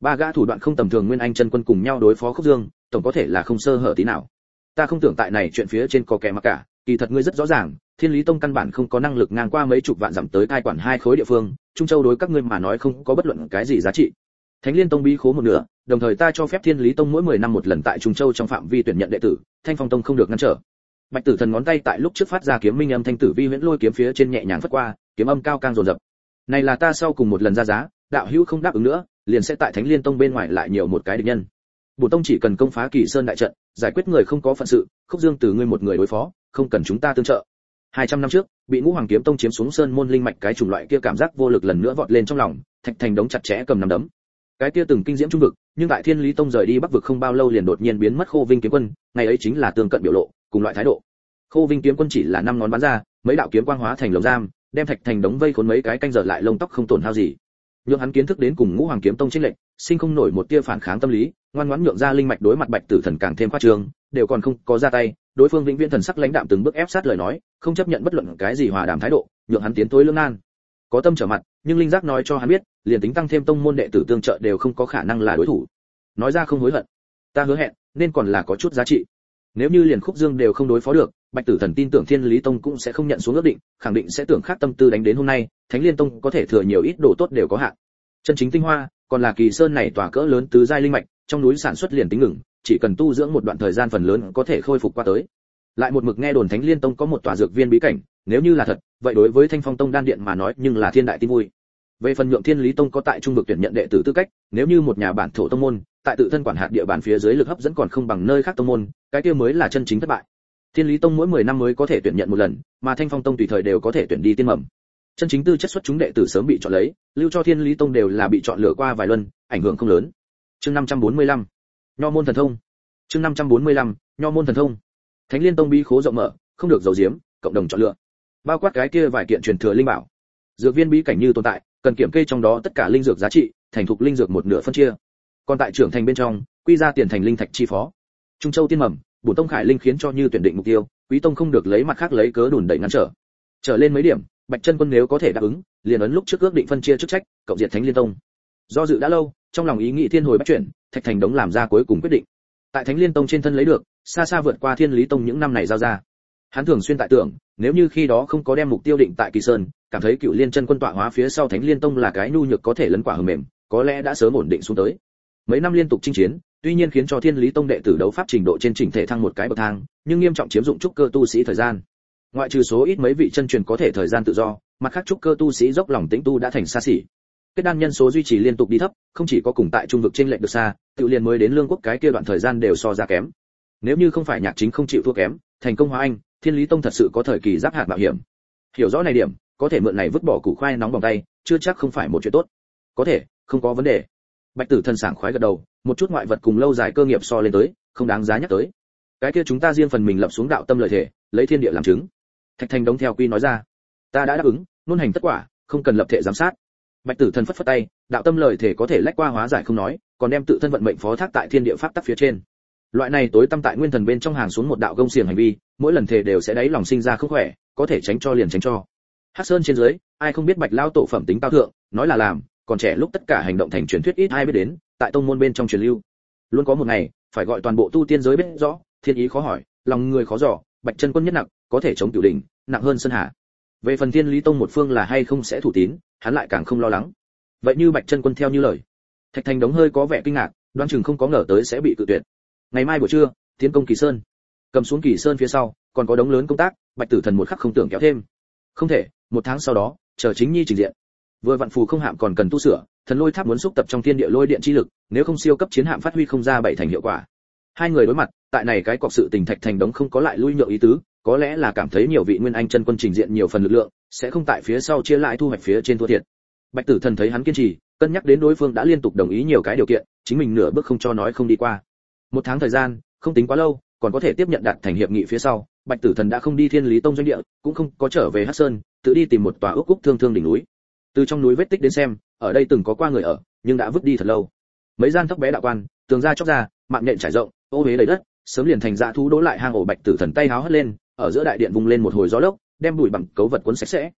Ba gã thủ đoạn không tầm thường nguyên anh chân quân cùng nhau đối phó khúc dương, tổng có thể là không sơ hở tí nào. Ta không tưởng tại này chuyện phía trên có kẻ mà cả, kỳ thật ngươi rất rõ ràng, thiên lý tông căn bản không có năng lực ngang qua mấy chục vạn dặm tới cai quản hai khối địa phương trung châu đối các ngươi mà nói không có bất luận cái gì giá trị. Thánh liên tông bí khố một nửa, đồng thời ta cho phép thiên lý tông mỗi 10 năm một lần tại trung châu trong phạm vi tuyển nhận đệ tử, thanh phong tông không được ngăn trở. Bạch tử thần ngón tay tại lúc trước phát ra kiếm minh âm thanh tử vi huyễn lôi kiếm phía trên nhẹ nhàng phất qua, kiếm âm cao càng dồn dập. Này là ta sau cùng một lần ra giá, đạo hữu không đáp ứng nữa, liền sẽ tại thánh liên tông bên ngoài lại nhiều một cái địch nhân. Bổ tông chỉ cần công phá kỳ sơn đại trận, giải quyết người không có phận sự, khúc dương từ ngươi một người đối phó, không cần chúng ta tương trợ. 200 năm trước bị ngũ hoàng kiếm tông chiếm xuống sơn môn linh mạch cái chủng loại kia cảm giác vô lực lần nữa vọt lên trong lòng, thạch thành đống chặt chẽ cầm nắm đấm. Cái kia từng kinh diễm trung vực, nhưng tại thiên lý tông rời đi bắc vực không bao lâu liền đột nhiên biến mất khô vinh kiếm quân, ngày ấy chính là tương cận biểu lộ, cùng loại thái độ. Khô vinh kiếm quân chỉ là năm ngón bắn ra, mấy đạo kiếm quang hóa thành lồng giam, đem thạch thành đống vây khốn mấy cái canh giờ lại lông tóc không tổn hao gì. Nhưng hắn kiến thức đến cùng ngũ hoàng kiếm tông trinh lệnh sinh không nổi một tia phản kháng tâm lý, ngoan ngoãn nhượng ra linh mạch đối mặt bạch tử thần càng thêm khoa trương, đều còn không có ra tay đối phương vĩnh viễn thần sắc lãnh đạm từng bước ép sát lời nói, không chấp nhận bất luận cái gì hòa đàm thái độ, nhượng hắn tiến tối lương nan. Có tâm trở mặt, nhưng linh giác nói cho hắn biết, liền tính tăng thêm tông môn đệ tử tương trợ đều không có khả năng là đối thủ. Nói ra không hối hận. Ta hứa hẹn, nên còn là có chút giá trị. Nếu như liền khúc dương đều không đối phó được, bạch tử thần tin tưởng thiên lý tông cũng sẽ không nhận xuống ước định, khẳng định sẽ tưởng khác tâm tư đánh đến hôm nay, thánh liên tông có thể thừa nhiều ít đồ tốt đều có hạn. Chân chính tinh hoa, còn là kỳ sơn này tỏa cỡ lớn tứ giai linh mạch, trong núi sản xuất liền tính ngừng chỉ cần tu dưỡng một đoạn thời gian phần lớn có thể khôi phục qua tới. Lại một mực nghe đồn thánh liên tông có một tòa dược viên bí cảnh, nếu như là thật, vậy đối với thanh phong tông đan điện mà nói nhưng là thiên đại tin vui. Về phần nhượng thiên lý tông có tại trung vực tuyển nhận đệ tử tư cách, nếu như một nhà bản thổ tông môn, tại tự thân quản hạt địa bàn phía dưới lực hấp dẫn còn không bằng nơi khác tông môn, cái kia mới là chân chính thất bại. Thiên lý tông mỗi 10 năm mới có thể tuyển nhận một lần, mà thanh phong tông tùy thời đều có thể tuyển đi tiên mầm. Chân chính tư chất xuất chúng đệ tử sớm bị chọn lấy, lưu cho thiên lý tông đều là bị chọn lựa qua vài lần ảnh hưởng không lớn. Chương 545 nho môn thần thông. Chương 545 nho môn thần thông. Thánh liên tông bí khố rộng mở, không được giấu giếm cộng đồng chọn lựa. Bao quát cái kia vài kiện truyền thừa linh bảo. Dược viên bí cảnh như tồn tại, cần kiểm kê trong đó tất cả linh dược giá trị, thành thục linh dược một nửa phân chia. Còn tại trưởng thành bên trong, quy ra tiền thành linh thạch chi phó. Trung châu tiên mầm, bổn tông khải linh khiến cho như tuyển định mục tiêu, quý tông không được lấy mặt khác lấy cớ đùn đẩy ngăn trở. Trở lên mấy điểm, bạch chân quân nếu có thể đáp ứng, liền ấn lúc trước ước định phân chia chức trách, cộng diệt thánh liên tông. Do dự đã lâu, trong lòng ý nghĩ thiên hồi bắt chuyển thạch thành đống làm ra cuối cùng quyết định. Tại thánh liên tông trên thân lấy được, xa xa vượt qua thiên lý tông những năm này giao ra. Hắn thường xuyên tại tưởng, nếu như khi đó không có đem mục tiêu định tại kỳ sơn, cảm thấy cựu liên chân quân tọa hóa phía sau thánh liên tông là cái nhu nhược có thể lấn quả hầm mềm, có lẽ đã sớm ổn định xuống tới. Mấy năm liên tục chinh chiến, tuy nhiên khiến cho thiên lý tông đệ tử đấu pháp trình độ trên chỉnh thể thăng một cái bậc thang, nhưng nghiêm trọng chiếm dụng trúc cơ tu sĩ thời gian. Ngoại trừ số ít mấy vị chân truyền có thể thời gian tự do, mặt khác trúc cơ tu sĩ dốc lòng tĩnh tu đã thành xa xỉ kết đan nhân số duy trì liên tục đi thấp, không chỉ có cùng tại trung vực trên lệnh được xa, tự liền mới đến lương quốc cái kia đoạn thời gian đều so ra kém. Nếu như không phải nhạc chính không chịu thua kém, thành công hóa anh, thiên lý tông thật sự có thời kỳ giáp hạt bảo hiểm. Hiểu rõ này điểm, có thể mượn này vứt bỏ củ khoai nóng bằng tay, chưa chắc không phải một chuyện tốt. Có thể, không có vấn đề. Bạch tử thần sảng khoái gật đầu, một chút ngoại vật cùng lâu dài cơ nghiệp so lên tới, không đáng giá nhắc tới. Cái kia chúng ta riêng phần mình lập xuống đạo tâm lợi thể, lấy thiên địa làm chứng. Thạch thành đống theo quy nói ra. Ta đã đáp ứng luôn hành tất quả, không cần lập thể giám sát bạch tử thần phất phất tay, đạo tâm lời thể có thể lách qua hóa giải không nói, còn đem tự thân vận mệnh phó thác tại thiên địa pháp tắc phía trên. Loại này tối tâm tại nguyên thần bên trong hàng xuống một đạo gông xiềng hành vi, mỗi lần thể đều sẽ đáy lòng sinh ra không khỏe, có thể tránh cho liền tránh cho. Hắc sơn trên dưới, ai không biết bạch lao tổ phẩm tính cao thượng, nói là làm, còn trẻ lúc tất cả hành động thành truyền thuyết ít ai biết đến, tại tông môn bên trong truyền lưu. Luôn có một ngày, phải gọi toàn bộ tu tiên giới biết rõ, thiên ý khó hỏi, lòng người khó dò, bạch chân quân nhất nặng, có thể chống tiểu đỉnh, nặng hơn sơn hà. Về phần thiên lý tông một phương là hay không sẽ thủ tín hắn lại càng không lo lắng. Vậy như bạch chân quân theo như lời, thạch thành đống hơi có vẻ kinh ngạc, đoán chừng không có ngờ tới sẽ bị cự tuyệt. Ngày mai buổi trưa, tiến công kỳ sơn. Cầm xuống kỳ sơn phía sau, còn có đống lớn công tác, bạch tử thần một khắc không tưởng kéo thêm. Không thể, một tháng sau đó, chờ chính nhi trình diện. Vừa vạn phù không hạm còn cần tu sửa, thần lôi tháp muốn xúc tập trong thiên địa lôi điện chi lực, nếu không siêu cấp chiến hạm phát huy không ra bảy thành hiệu quả. Hai người đối mặt, tại này cái cọc sự tình thạch thành đống không có lại lui nhượng ý tứ, có lẽ là cảm thấy nhiều vị nguyên anh chân quân trình diện nhiều phần lực lượng sẽ không tại phía sau chia lại thu hoạch phía trên thua thiệt. Bạch tử thần thấy hắn kiên trì, cân nhắc đến đối phương đã liên tục đồng ý nhiều cái điều kiện, chính mình nửa bước không cho nói không đi qua. Một tháng thời gian, không tính quá lâu, còn có thể tiếp nhận đạt thành hiệp nghị phía sau, bạch tử thần đã không đi thiên lý tông doanh địa, cũng không có trở về hắc sơn, tự đi tìm một tòa ước cúc thương thương đỉnh núi. Từ trong núi vết tích đến xem, ở đây từng có qua người ở, nhưng đã vứt đi thật lâu. Mấy gian thấp bé đạo quan, tường ra chóc ra, mạng nhện trải rộng, ô huế đầy đất, sớm liền thành dạ thú đỗ lại hang ổ bạch tử thần tay háo hất lên, ở giữa đại điện vung lên một hồi gió lốc đem bụi bằng cấu vật cuốn sạch sẽ.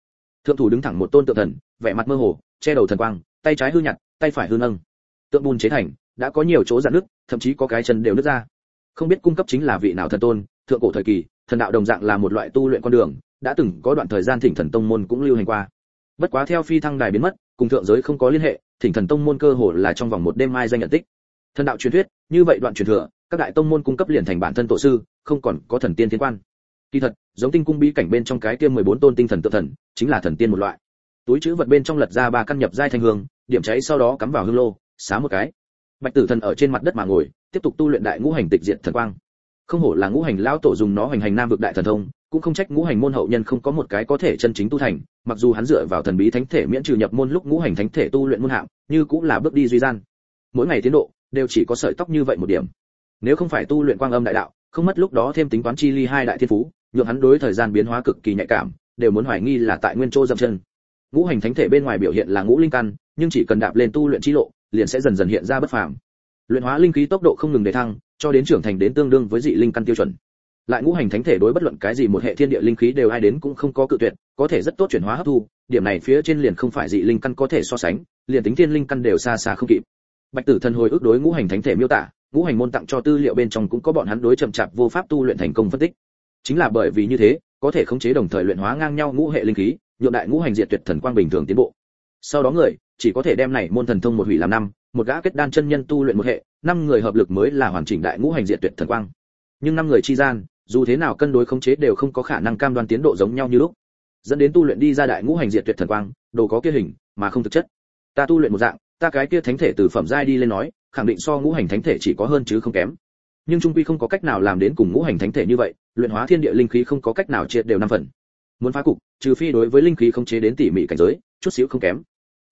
Thượng thủ đứng thẳng một tôn tượng thần, vẻ mặt mơ hồ, che đầu thần quang, tay trái hư nhặt, tay phải hư nâng. Tượng bùn chế thành, đã có nhiều chỗ giãn nước thậm chí có cái chân đều nứt ra. Không biết cung cấp chính là vị nào thần tôn, thượng cổ thời kỳ, thần đạo đồng dạng là một loại tu luyện con đường, đã từng có đoạn thời gian thỉnh thần tông môn cũng lưu hành qua. Bất quá theo phi thăng đài biến mất, cùng thượng giới không có liên hệ, thỉnh thần tông môn cơ hồ là trong vòng một đêm mai danh nhận tích. Thần đạo truyền thuyết, như vậy đoạn truyền thừa, các đại tông môn cung cấp liền thành bản thân tổ sư, không còn có thần tiên thiên quan kỳ thật, giống tinh cung bí cảnh bên trong cái kia 14 tôn tinh thần tự thần, chính là thần tiên một loại. Túi chữ vật bên trong lật ra ba căn nhập giai thanh hương, điểm cháy sau đó cắm vào hương lô, xá một cái. Bạch tử thần ở trên mặt đất mà ngồi, tiếp tục tu luyện đại ngũ hành tịch diện thần quang. Không hổ là ngũ hành lão tổ dùng nó hành hành nam vực đại thần thông, cũng không trách ngũ hành môn hậu nhân không có một cái có thể chân chính tu thành, mặc dù hắn dựa vào thần bí thánh thể miễn trừ nhập môn lúc ngũ hành thánh thể tu luyện môn hạng, như cũng là bước đi duy gian. Mỗi ngày tiến độ, đều chỉ có sợi tóc như vậy một điểm. Nếu không phải tu luyện quang âm đại đạo, không mất lúc đó thêm tính toán chi ly hai đại thiên phú nhượng hắn đối thời gian biến hóa cực kỳ nhạy cảm, đều muốn hoài nghi là tại nguyên châu dậm chân. Ngũ hành thánh thể bên ngoài biểu hiện là ngũ linh căn, nhưng chỉ cần đạp lên tu luyện chi lộ, liền sẽ dần dần hiện ra bất phàm. Luyện hóa linh khí tốc độ không ngừng để thăng, cho đến trưởng thành đến tương đương với dị linh căn tiêu chuẩn. Lại ngũ hành thánh thể đối bất luận cái gì một hệ thiên địa linh khí đều ai đến cũng không có cự tuyệt, có thể rất tốt chuyển hóa hấp thu, điểm này phía trên liền không phải dị linh căn có thể so sánh, liền tính thiên linh căn đều xa xa không kịp. Bạch tử thần hồi ức đối ngũ hành thánh thể miêu tả, ngũ hành môn tặng cho tư liệu bên trong cũng có bọn hắn đối chậm chạp vô pháp tu luyện thành công phân tích chính là bởi vì như thế, có thể khống chế đồng thời luyện hóa ngang nhau ngũ hệ linh khí, nhượng đại ngũ hành diệt tuyệt thần quang bình thường tiến bộ. Sau đó người, chỉ có thể đem này môn thần thông một hủy làm năm, một gã kết đan chân nhân tu luyện một hệ, năm người hợp lực mới là hoàn chỉnh đại ngũ hành diệt tuyệt thần quang. Nhưng năm người chi gian, dù thế nào cân đối khống chế đều không có khả năng cam đoan tiến độ giống nhau như lúc. Dẫn đến tu luyện đi ra đại ngũ hành diệt tuyệt thần quang, đồ có kia hình, mà không thực chất. Ta tu luyện một dạng, ta cái kia thánh thể từ phẩm giai đi lên nói, khẳng định so ngũ hành thánh thể chỉ có hơn chứ không kém. Nhưng trung quy không có cách nào làm đến cùng ngũ hành thánh thể như vậy luyện hóa thiên địa linh khí không có cách nào triệt đều năm phần. Muốn phá cục, trừ phi đối với linh khí không chế đến tỉ mỉ cảnh giới, chút xíu không kém.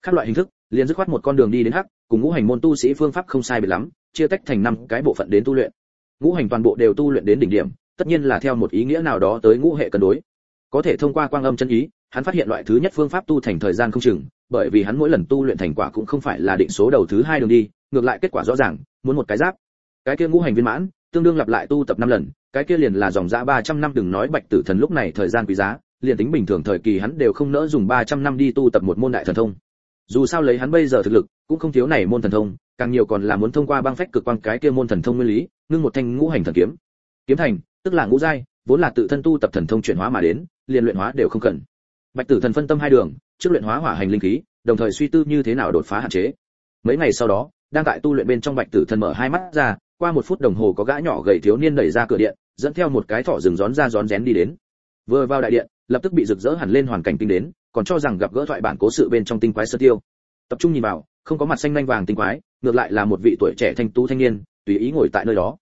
Các loại hình thức, liền dứt khoát một con đường đi đến hắc, cùng ngũ hành môn tu sĩ phương pháp không sai biệt lắm, chia tách thành năm cái bộ phận đến tu luyện. Ngũ hành toàn bộ đều tu luyện đến đỉnh điểm, tất nhiên là theo một ý nghĩa nào đó tới ngũ hệ cân đối. Có thể thông qua quang âm chân ý, hắn phát hiện loại thứ nhất phương pháp tu thành thời gian không chừng, bởi vì hắn mỗi lần tu luyện thành quả cũng không phải là định số đầu thứ hai đường đi, ngược lại kết quả rõ ràng, muốn một cái giáp. Cái kia ngũ hành viên mãn tương đương lặp lại tu tập năm lần, cái kia liền là dòng dã 300 năm đừng nói bạch tử thần lúc này thời gian quý giá, liền tính bình thường thời kỳ hắn đều không nỡ dùng 300 năm đi tu tập một môn đại thần thông. Dù sao lấy hắn bây giờ thực lực, cũng không thiếu này môn thần thông, càng nhiều còn là muốn thông qua băng phách cực quang cái kia môn thần thông nguyên lý, ngưng một thanh ngũ hành thần kiếm. Kiếm thành, tức là ngũ giai, vốn là tự thân tu tập thần thông chuyển hóa mà đến, liền luyện hóa đều không cần. Bạch tử thần phân tâm hai đường, trước luyện hóa hỏa hành linh khí, đồng thời suy tư như thế nào đột phá hạn chế. Mấy ngày sau đó, đang tại tu luyện bên trong bạch tử thần mở hai mắt ra qua một phút đồng hồ có gã nhỏ gầy thiếu niên đẩy ra cửa điện, dẫn theo một cái thỏ rừng rón ra rón rén đi đến. Vừa vào đại điện, lập tức bị rực rỡ hẳn lên hoàn cảnh tinh đến, còn cho rằng gặp gỡ thoại bản cố sự bên trong tinh quái sơ tiêu. Tập trung nhìn vào, không có mặt xanh lanh vàng tinh quái, ngược lại là một vị tuổi trẻ thanh tú thanh niên, tùy ý ngồi tại nơi đó.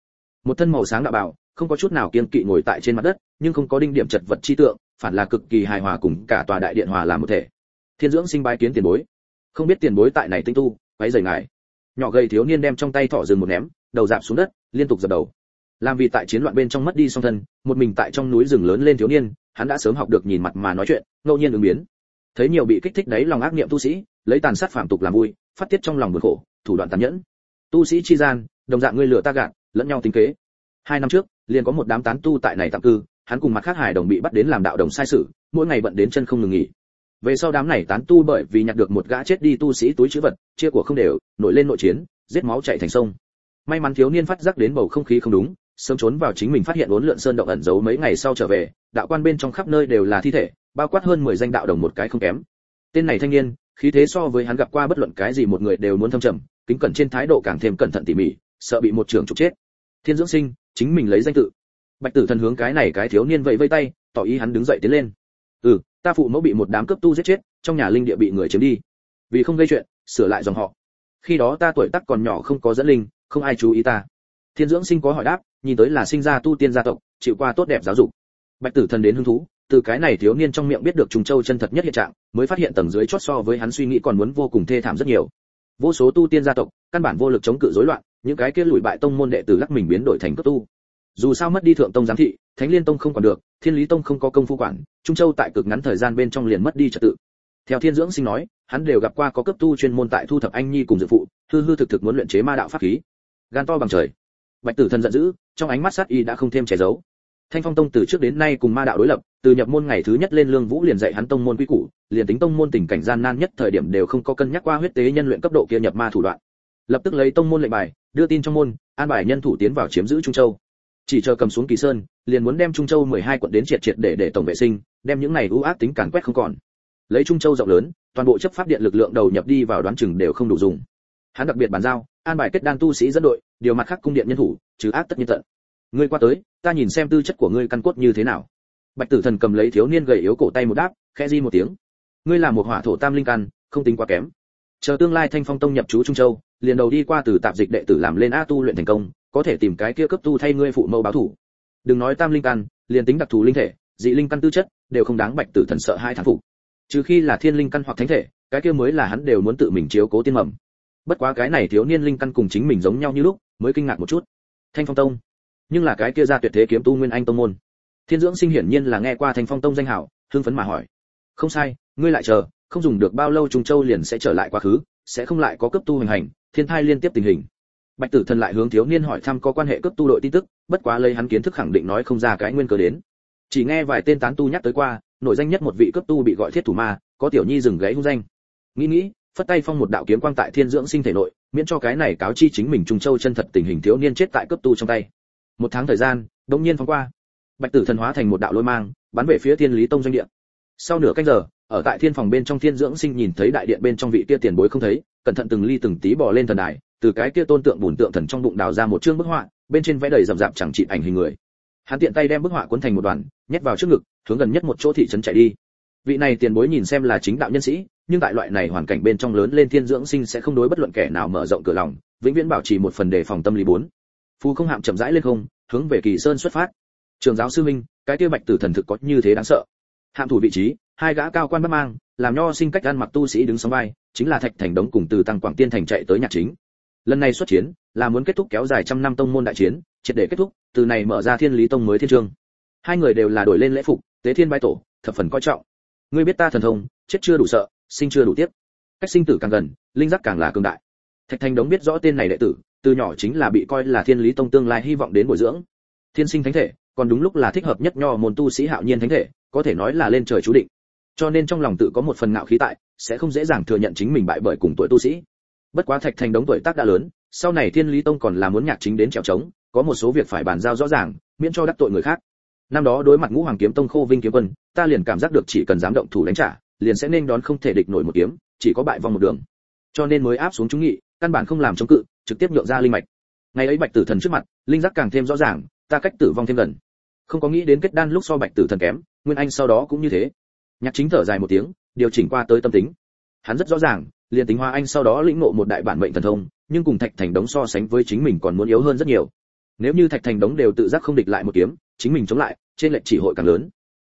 Một thân màu sáng đạo bảo không có chút nào kiên kỵ ngồi tại trên mặt đất, nhưng không có đinh điểm chật vật chi tượng, phản là cực kỳ hài hòa cùng cả tòa đại điện hòa làm một thể. Thiên dưỡng sinh bái kiến tiền bối. Không biết tiền bối tại này tinh tu, quấy rầy ngài. Nhỏ gầy thiếu niên đem trong tay thỏ rừng một ném đầu dạp xuống đất, liên tục dập đầu. Làm vì tại chiến loạn bên trong mất đi song thân, một mình tại trong núi rừng lớn lên thiếu niên, hắn đã sớm học được nhìn mặt mà nói chuyện, ngẫu nhiên ứng biến. Thấy nhiều bị kích thích đấy lòng ác niệm tu sĩ, lấy tàn sát phạm tục làm vui, phát tiết trong lòng buồn khổ, thủ đoạn tàn nhẫn. Tu sĩ chi gian, đồng dạng ngươi lừa ta gạt, lẫn nhau tính kế. Hai năm trước, liền có một đám tán tu tại này tạm cư, hắn cùng mặt khác hải đồng bị bắt đến làm đạo đồng sai sự, mỗi ngày bận đến chân không ngừng nghỉ. Về sau đám này tán tu bởi vì nhặt được một gã chết đi tu sĩ túi chữ vật, chia của không đều, nổi lên nội chiến, giết máu chảy thành sông may mắn thiếu niên phát giác đến bầu không khí không đúng, sớm trốn vào chính mình phát hiện uốn lượn sơn động ẩn giấu mấy ngày sau trở về, đạo quan bên trong khắp nơi đều là thi thể, bao quát hơn 10 danh đạo đồng một cái không kém. Tên này thanh niên, khí thế so với hắn gặp qua bất luận cái gì một người đều muốn thâm trầm, kính cẩn trên thái độ càng thêm cẩn thận tỉ mỉ, sợ bị một trường trục chết. Thiên dưỡng sinh, chính mình lấy danh tự. Bạch tử thần hướng cái này cái thiếu niên vẫy vây tay, tỏ ý hắn đứng dậy tiến lên. Ừ ta phụ mẫu bị một đám cấp tu giết chết, trong nhà linh địa bị người chiếm đi. Vì không gây chuyện, sửa lại dòng họ. Khi đó ta tuổi tác còn nhỏ không có dẫn linh không ai chú ý ta. Thiên dưỡng sinh có hỏi đáp, nhìn tới là sinh ra tu tiên gia tộc, chịu qua tốt đẹp giáo dục. Bạch tử thần đến hứng thú, từ cái này thiếu niên trong miệng biết được trùng châu chân thật nhất hiện trạng, mới phát hiện tầng dưới chót so với hắn suy nghĩ còn muốn vô cùng thê thảm rất nhiều. Vô số tu tiên gia tộc, căn bản vô lực chống cự rối loạn, những cái kia lùi bại tông môn đệ tử lắc mình biến đổi thành cấp tu. Dù sao mất đi thượng tông giám thị, thánh liên tông không còn được, thiên lý tông không có công phu quản trung châu tại cực ngắn thời gian bên trong liền mất đi trật tự. Theo thiên dưỡng sinh nói, hắn đều gặp qua có cấp tu chuyên môn tại thu thập anh nhi cùng dự phụ, hư hư thực thực muốn luyện chế ma đạo pháp khí gan to bằng trời. Bạch tử thần giận dữ, trong ánh mắt sát y đã không thêm che giấu. Thanh phong tông từ trước đến nay cùng ma đạo đối lập, từ nhập môn ngày thứ nhất lên lương vũ liền dạy hắn tông môn quy củ, liền tính tông môn tình cảnh gian nan nhất thời điểm đều không có cân nhắc qua huyết tế nhân luyện cấp độ kia nhập ma thủ đoạn. Lập tức lấy tông môn lệnh bài, đưa tin trong môn, an bài nhân thủ tiến vào chiếm giữ trung châu. Chỉ chờ cầm xuống kỳ sơn, liền muốn đem trung châu 12 quận đến triệt triệt để để tổng vệ sinh, đem những này ưu ác tính càn quét không còn. Lấy trung châu rộng lớn, toàn bộ chấp pháp điện lực lượng đầu nhập đi vào đoán chừng đều không đủ dùng. Hắn đặc biệt bàn giao an bài kết đan tu sĩ dẫn đội, điều mặt khác cung điện nhân thủ, trừ ác tất nhiên tận. Ngươi qua tới, ta nhìn xem tư chất của ngươi căn cốt như thế nào. Bạch tử thần cầm lấy thiếu niên gầy yếu cổ tay một đáp, khẽ di một tiếng. Ngươi là một hỏa thổ tam linh căn, không tính quá kém. Chờ tương lai thanh phong tông nhập chú trung châu, liền đầu đi qua từ tạp dịch đệ tử làm lên a tu luyện thành công, có thể tìm cái kia cấp tu thay ngươi phụ mẫu báo thủ. Đừng nói tam linh căn, liền tính đặc thù linh thể, dị linh căn tư chất, đều không đáng bạch tử thần sợ hai thán phục. Trừ khi là thiên linh căn hoặc thánh thể, cái kia mới là hắn đều muốn tự mình chiếu cố tiên mầm bất quá cái này thiếu niên linh căn cùng chính mình giống nhau như lúc, mới kinh ngạc một chút. Thanh phong tông. Nhưng là cái kia ra tuyệt thế kiếm tu nguyên anh tông môn. Thiên dưỡng sinh hiển nhiên là nghe qua thanh phong tông danh hảo, hưng phấn mà hỏi. Không sai, ngươi lại chờ, không dùng được bao lâu trung châu liền sẽ trở lại quá khứ, sẽ không lại có cấp tu hành hành, thiên thai liên tiếp tình hình. Bạch tử thần lại hướng thiếu niên hỏi thăm có quan hệ cấp tu đội tin tức, bất quá lấy hắn kiến thức khẳng định nói không ra cái nguyên cớ đến. Chỉ nghe vài tên tán tu nhắc tới qua, nổi danh nhất một vị cấp tu bị gọi thiết thủ ma, có tiểu nhi dừng gáy hung danh. Nghĩ nghĩ phất tay phong một đạo kiếm quang tại thiên dưỡng sinh thể nội, miễn cho cái này cáo chi chính mình trung châu chân thật tình hình thiếu niên chết tại cấp tu trong tay. Một tháng thời gian đống nhiên phóng qua. Bạch tử thần hóa thành một đạo lôi mang, bắn về phía thiên lý tông doanh địa. Sau nửa canh giờ, ở tại thiên phòng bên trong thiên dưỡng sinh nhìn thấy đại điện bên trong vị kia tiền bối không thấy, cẩn thận từng ly từng tí bò lên thần đài, từ cái kia tôn tượng bùn tượng thần trong bụng đào ra một chương bức họa, bên trên vẽ đầy rậm rạp chẳng trị ảnh hình người. Hắn tiện tay đem bức họa cuốn thành một đoàn nhét vào trước ngực, hướng gần nhất một chỗ thị trấn chạy đi. Vị này tiền bối nhìn xem là chính đạo nhân sĩ nhưng tại loại này hoàn cảnh bên trong lớn lên thiên dưỡng sinh sẽ không đối bất luận kẻ nào mở rộng cửa lòng, vĩnh viễn bảo trì một phần đề phòng tâm lý bốn. Phù không hạm chậm rãi lên không, hướng về kỳ sơn xuất phát. Trường giáo sư minh cái kia bạch tử thần thực có như thế đáng sợ. Hạm thủ vị trí, hai gã cao quan bắt mang, làm nho sinh cách ăn mặc tu sĩ đứng sóng vai, chính là thạch thành đống cùng từ tăng quảng tiên thành chạy tới nhạc chính. Lần này xuất chiến, là muốn kết thúc kéo dài trăm năm tông môn đại chiến, triệt để kết thúc, từ này mở ra thiên lý tông mới thiên trương. Hai người đều là đổi lên lễ phục, tế thiên bái tổ, thập phần coi trọng. Ngươi biết ta thần thông, chết chưa đủ sợ sinh chưa đủ tiếp, cách sinh tử càng gần linh giác càng là cường đại. Thạch thành đống biết rõ tên này đệ tử từ nhỏ chính là bị coi là thiên lý tông tương lai hy vọng đến bồi dưỡng. Thiên sinh thánh thể còn đúng lúc là thích hợp nhất nho môn tu sĩ hạo nhiên thánh thể có thể nói là lên trời chú định. Cho nên trong lòng tự có một phần ngạo khí tại sẽ không dễ dàng thừa nhận chính mình bại bởi cùng tuổi tu sĩ. Bất quá thạch thành đống tuổi tác đã lớn sau này thiên lý tông còn là muốn nhạc chính đến trèo trống có một số việc phải bàn giao rõ ràng miễn cho đắc tội người khác. Năm đó đối mặt ngũ hoàng kiếm tông khô vinh kiếm quân ta liền cảm giác được chỉ cần dám động thủ đánh trả liền sẽ nên đón không thể địch nổi một kiếm, chỉ có bại vong một đường. Cho nên mới áp xuống chúng nghị, căn bản không làm chống cự, trực tiếp nhượng ra linh mạch. Ngày ấy bạch tử thần trước mặt, linh giác càng thêm rõ ràng, ta cách tử vong thêm gần. Không có nghĩ đến kết đan lúc so bạch tử thần kém, nguyên anh sau đó cũng như thế. Nhạc chính thở dài một tiếng, điều chỉnh qua tới tâm tính. Hắn rất rõ ràng, liền tính hoa anh sau đó lĩnh ngộ một đại bản mệnh thần thông, nhưng cùng thạch thành đống so sánh với chính mình còn muốn yếu hơn rất nhiều. Nếu như thạch thành đống đều tự giác không địch lại một kiếm, chính mình chống lại, trên lệnh chỉ hội càng lớn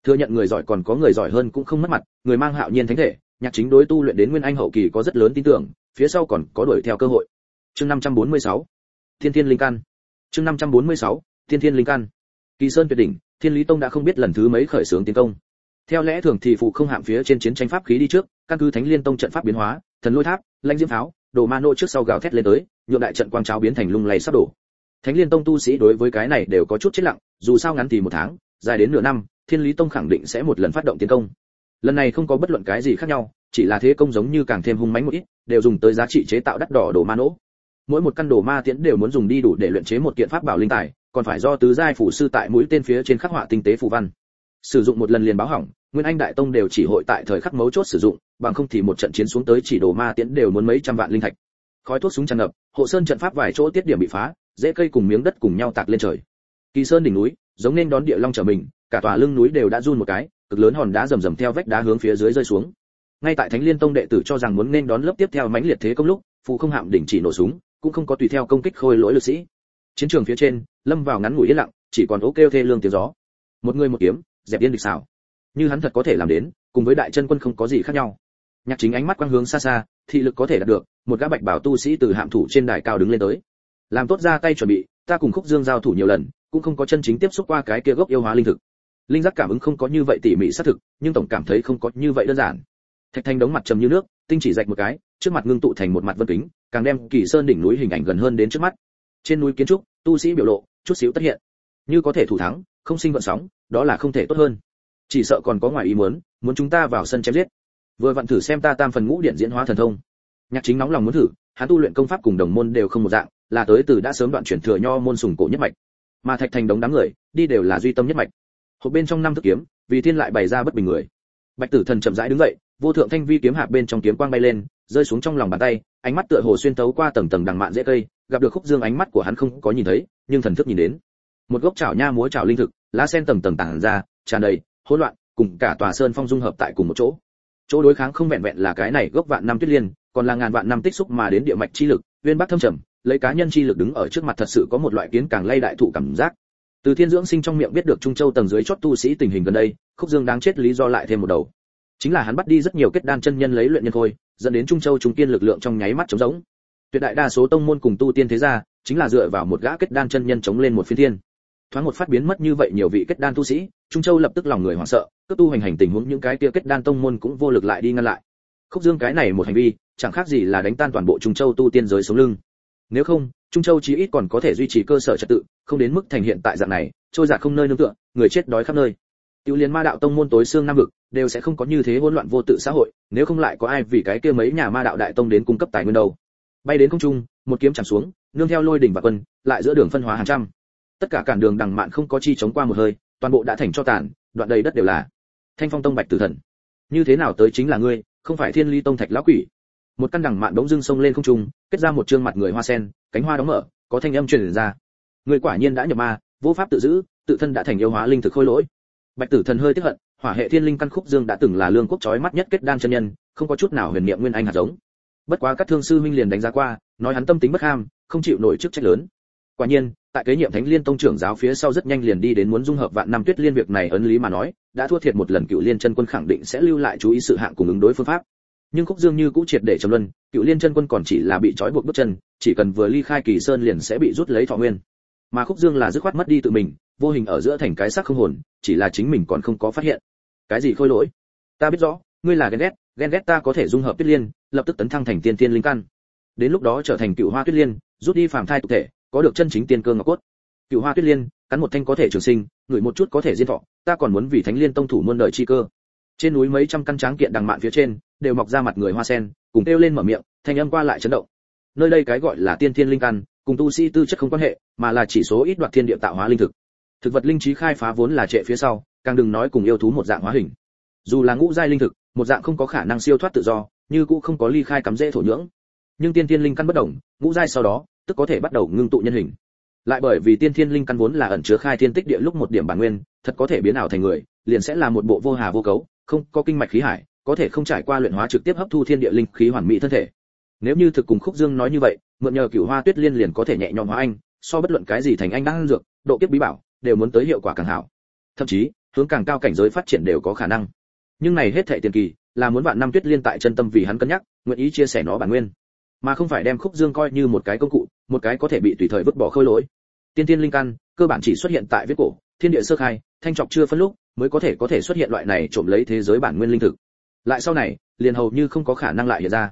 thừa nhận người giỏi còn có người giỏi hơn cũng không mất mặt, người mang hạo nhiên thánh thể, nhạc chính đối tu luyện đến nguyên anh hậu kỳ có rất lớn tin tưởng, phía sau còn có đuổi theo cơ hội. Chương 546 thiên thiên linh căn. Chương 546 thiên thiên linh căn. Kỳ sơn tuyệt đỉnh, thiên lý tông đã không biết lần thứ mấy khởi xướng tiến công. Theo lẽ thường thì phụ không hạm phía trên chiến tranh pháp khí đi trước, căn cứ thánh liên tông trận pháp biến hóa, thần lôi tháp, lãnh diễm pháo, đồ ma nô trước sau gào thét lên tới, nhượng đại trận quang cháo biến thành lung lay sắp đổ. Thánh liên tông tu sĩ đối với cái này đều có chút chết lặng, dù sao ngắn thì một tháng, dài đến nửa năm thiên lý tông khẳng định sẽ một lần phát động tiến công. Lần này không có bất luận cái gì khác nhau, chỉ là thế công giống như càng thêm hung mãnh một ít, đều dùng tới giá trị chế tạo đắt đỏ đồ ma nỗ. Mỗi một căn đồ ma tiễn đều muốn dùng đi đủ để luyện chế một kiện pháp bảo linh tài, còn phải do tứ giai phủ sư tại mũi tên phía trên khắc họa tinh tế phù văn. Sử dụng một lần liền báo hỏng, nguyên anh đại tông đều chỉ hội tại thời khắc mấu chốt sử dụng, bằng không thì một trận chiến xuống tới chỉ đồ ma tiễn đều muốn mấy trăm vạn linh thạch. Khói thuốc súng tràn ngập, hộ sơn trận pháp vài chỗ tiết điểm bị phá dễ cây cùng miếng đất cùng nhau tạc lên trời. Kỳ sơn đỉnh núi, giống nên đón địa long trở mình cả tòa lưng núi đều đã run một cái, cực lớn hòn đá rầm rầm theo vách đá hướng phía dưới rơi xuống. Ngay tại thánh liên tông đệ tử cho rằng muốn nên đón lớp tiếp theo mãnh liệt thế công lúc, phụ không hạm đỉnh chỉ nổ súng, cũng không có tùy theo công kích khôi lỗi lực sĩ. Chiến trường phía trên, lâm vào ngắn ngủi yên lặng, chỉ còn ố kêu thê lương tiếng gió. Một người một kiếm, dẹp điên địch xảo. Như hắn thật có thể làm đến, cùng với đại chân quân không có gì khác nhau. Nhạc chính ánh mắt quang hướng xa xa, thị lực có thể đạt được, một gã bạch bảo tu sĩ từ hạm thủ trên đài cao đứng lên tới. Làm tốt ra tay chuẩn bị, ta cùng khúc dương giao thủ nhiều lần, cũng không có chân chính tiếp xúc qua cái kia gốc yêu hóa linh thực linh giác cảm ứng không có như vậy tỉ mỉ xác thực, nhưng tổng cảm thấy không có như vậy đơn giản. Thạch thanh đống mặt trầm như nước, tinh chỉ rạch một cái, trước mặt ngưng tụ thành một mặt vân kính, càng đem kỳ sơn đỉnh núi hình ảnh gần hơn đến trước mắt. Trên núi kiến trúc, tu sĩ biểu lộ, chút xíu tất hiện. Như có thể thủ thắng, không sinh vận sóng, đó là không thể tốt hơn. Chỉ sợ còn có ngoài ý muốn muốn chúng ta vào sân chém giết. Vừa vặn thử xem ta tam phần ngũ điện diễn hóa thần thông. Nhạc chính nóng lòng muốn thử, hắn tu luyện công pháp cùng đồng môn đều không một dạng, là tới từ đã sớm đoạn chuyển thừa nho môn sùng cổ nhất mạch. Mà thạch thành đống đám người, đi đều là duy tâm nhất mạch hộp bên trong năm thức kiếm, vì thiên lại bày ra bất bình người. Bạch tử thần chậm rãi đứng dậy, vô thượng thanh vi kiếm hạp bên trong kiếm quang bay lên, rơi xuống trong lòng bàn tay, ánh mắt tựa hồ xuyên tấu qua tầng tầng đằng mạn dễ cây, gặp được khúc dương ánh mắt của hắn không có nhìn thấy, nhưng thần thức nhìn đến. Một gốc chảo nha múa chảo linh thực, lá sen tầng tầng tảng ra, tràn đầy, hỗn loạn, cùng cả tòa sơn phong dung hợp tại cùng một chỗ. Chỗ đối kháng không vẹn vẹn là cái này gốc vạn năm tuyết liên, còn là ngàn vạn năm tích xúc mà đến địa mạch chi lực uyên bác thâm trầm, lấy cá nhân chi lực đứng ở trước mặt thật sự có một loại kiến càng lay đại thụ cảm giác từ thiên dưỡng sinh trong miệng biết được trung châu tầng dưới chót tu sĩ tình hình gần đây, khúc dương đáng chết lý do lại thêm một đầu. Chính là hắn bắt đi rất nhiều kết đan chân nhân lấy luyện nhân thôi, dẫn đến trung châu trung kiên lực lượng trong nháy mắt trống rỗng. Tuyệt đại đa số tông môn cùng tu tiên thế gia, chính là dựa vào một gã kết đan chân nhân chống lên một phiên thiên. Thoáng một phát biến mất như vậy nhiều vị kết đan tu sĩ, trung châu lập tức lòng người hoảng sợ cấp tu hành hành tình huống những cái kia kết đan tông môn cũng vô lực lại đi ngăn lại. Khúc dương cái này một hành vi, chẳng khác gì là đánh tan toàn bộ trung châu tu tiên giới sống lưng nếu không, trung châu chí ít còn có thể duy trì cơ sở trật tự, không đến mức thành hiện tại dạng này, trôi giạt không nơi nương tựa, người chết đói khắp nơi. Tiêu liên ma đạo tông môn tối xương nam vực đều sẽ không có như thế hỗn loạn vô tự xã hội, nếu không lại có ai vì cái kia mấy nhà ma đạo đại tông đến cung cấp tài nguyên đâu. Bay đến không trung, một kiếm chạm xuống, nương theo lôi đỉnh và quân, lại giữa đường phân hóa hàng trăm. Tất cả cản đường đằng mạn không có chi chống qua một hơi, toàn bộ đã thành cho tàn, đoạn đầy đất đều là. Thanh phong tông bạch tử thần, như thế nào tới chính là ngươi, không phải thiên ly tông thạch lão quỷ một căn đằng mạn đống dưng sông lên không trung, kết ra một trương mặt người hoa sen, cánh hoa đóng mở, có thanh âm truyền ra. Người quả nhiên đã nhập ma, vô pháp tự giữ, tự thân đã thành yêu hóa linh thực khôi lỗi. Bạch tử thần hơi tiếc hận, hỏa hệ thiên linh căn khúc dương đã từng là lương quốc chói mắt nhất kết đan chân nhân, không có chút nào huyền niệm nguyên anh hạt giống. Bất quá các thương sư minh liền đánh giá qua, nói hắn tâm tính bất ham, không chịu nổi chức trách lớn. Quả nhiên, tại kế nhiệm thánh liên tông trưởng giáo phía sau rất nhanh liền đi đến muốn dung hợp vạn năm tuyết liên việc này ấn lý mà nói, đã thua thiệt một lần cựu liên chân quân khẳng định sẽ lưu lại chú ý sự hạng cùng ứng đối phương pháp nhưng khúc dương như cũ triệt để trầm luân, cựu liên chân quân còn chỉ là bị trói buộc bước chân, chỉ cần vừa ly khai kỳ sơn liền sẽ bị rút lấy thọ nguyên. Mà khúc dương là dứt khoát mất đi tự mình, vô hình ở giữa thành cái xác không hồn, chỉ là chính mình còn không có phát hiện. Cái gì khôi lỗi? Ta biết rõ, ngươi là ghen ghét ghen ghét ta có thể dung hợp tuyết liên, lập tức tấn thăng thành tiên tiên linh căn. Đến lúc đó trở thành cựu hoa tuyết liên, rút đi phàm thai tục thể, có được chân chính tiên cơ ngọc cốt. Cựu hoa tuyết liên, cắn một thanh có thể trường sinh, ngửi một chút có thể diên thọ, ta còn muốn vì thánh liên tông thủ muôn đời chi cơ trên núi mấy trăm căn tráng kiện đằng mạn phía trên, đều mọc ra mặt người hoa sen, cùng kêu lên mở miệng, thanh âm qua lại chấn động. Nơi đây cái gọi là tiên thiên linh căn, cùng tu sĩ tư chất không quan hệ, mà là chỉ số ít đoạt thiên địa tạo hóa linh thực. Thực vật linh trí khai phá vốn là trệ phía sau, càng đừng nói cùng yêu thú một dạng hóa hình. Dù là ngũ giai linh thực, một dạng không có khả năng siêu thoát tự do, như cũng không có ly khai cắm rễ thổ nhưỡng. Nhưng tiên thiên linh căn bất động, ngũ giai sau đó, tức có thể bắt đầu ngưng tụ nhân hình. Lại bởi vì tiên thiên linh căn vốn là ẩn chứa khai thiên tích địa lúc một điểm bản nguyên, thật có thể biến ảo thành người, liền sẽ là một bộ vô hà vô cấu không có kinh mạch khí hải, có thể không trải qua luyện hóa trực tiếp hấp thu thiên địa linh khí hoàn mỹ thân thể. Nếu như thực cùng khúc dương nói như vậy, mượn nhờ cửu hoa tuyết liên liền có thể nhẹ nhõm hóa anh, so bất luận cái gì thành anh đang dược, độ kiếp bí bảo, đều muốn tới hiệu quả càng hảo. Thậm chí, hướng càng cao cảnh giới phát triển đều có khả năng. Nhưng này hết thệ tiền kỳ, là muốn bạn năm tuyết liên tại chân tâm vì hắn cân nhắc, nguyện ý chia sẻ nó bản nguyên. Mà không phải đem khúc dương coi như một cái công cụ, một cái có thể bị tùy thời vứt bỏ khôi lỗi. Tiên tiên linh căn, cơ bản chỉ xuất hiện tại viết cổ thiên địa sơ khai, thanh trọc chưa phân lúc, mới có thể có thể xuất hiện loại này trộm lấy thế giới bản nguyên linh thực. Lại sau này, liền hầu như không có khả năng lại hiện ra.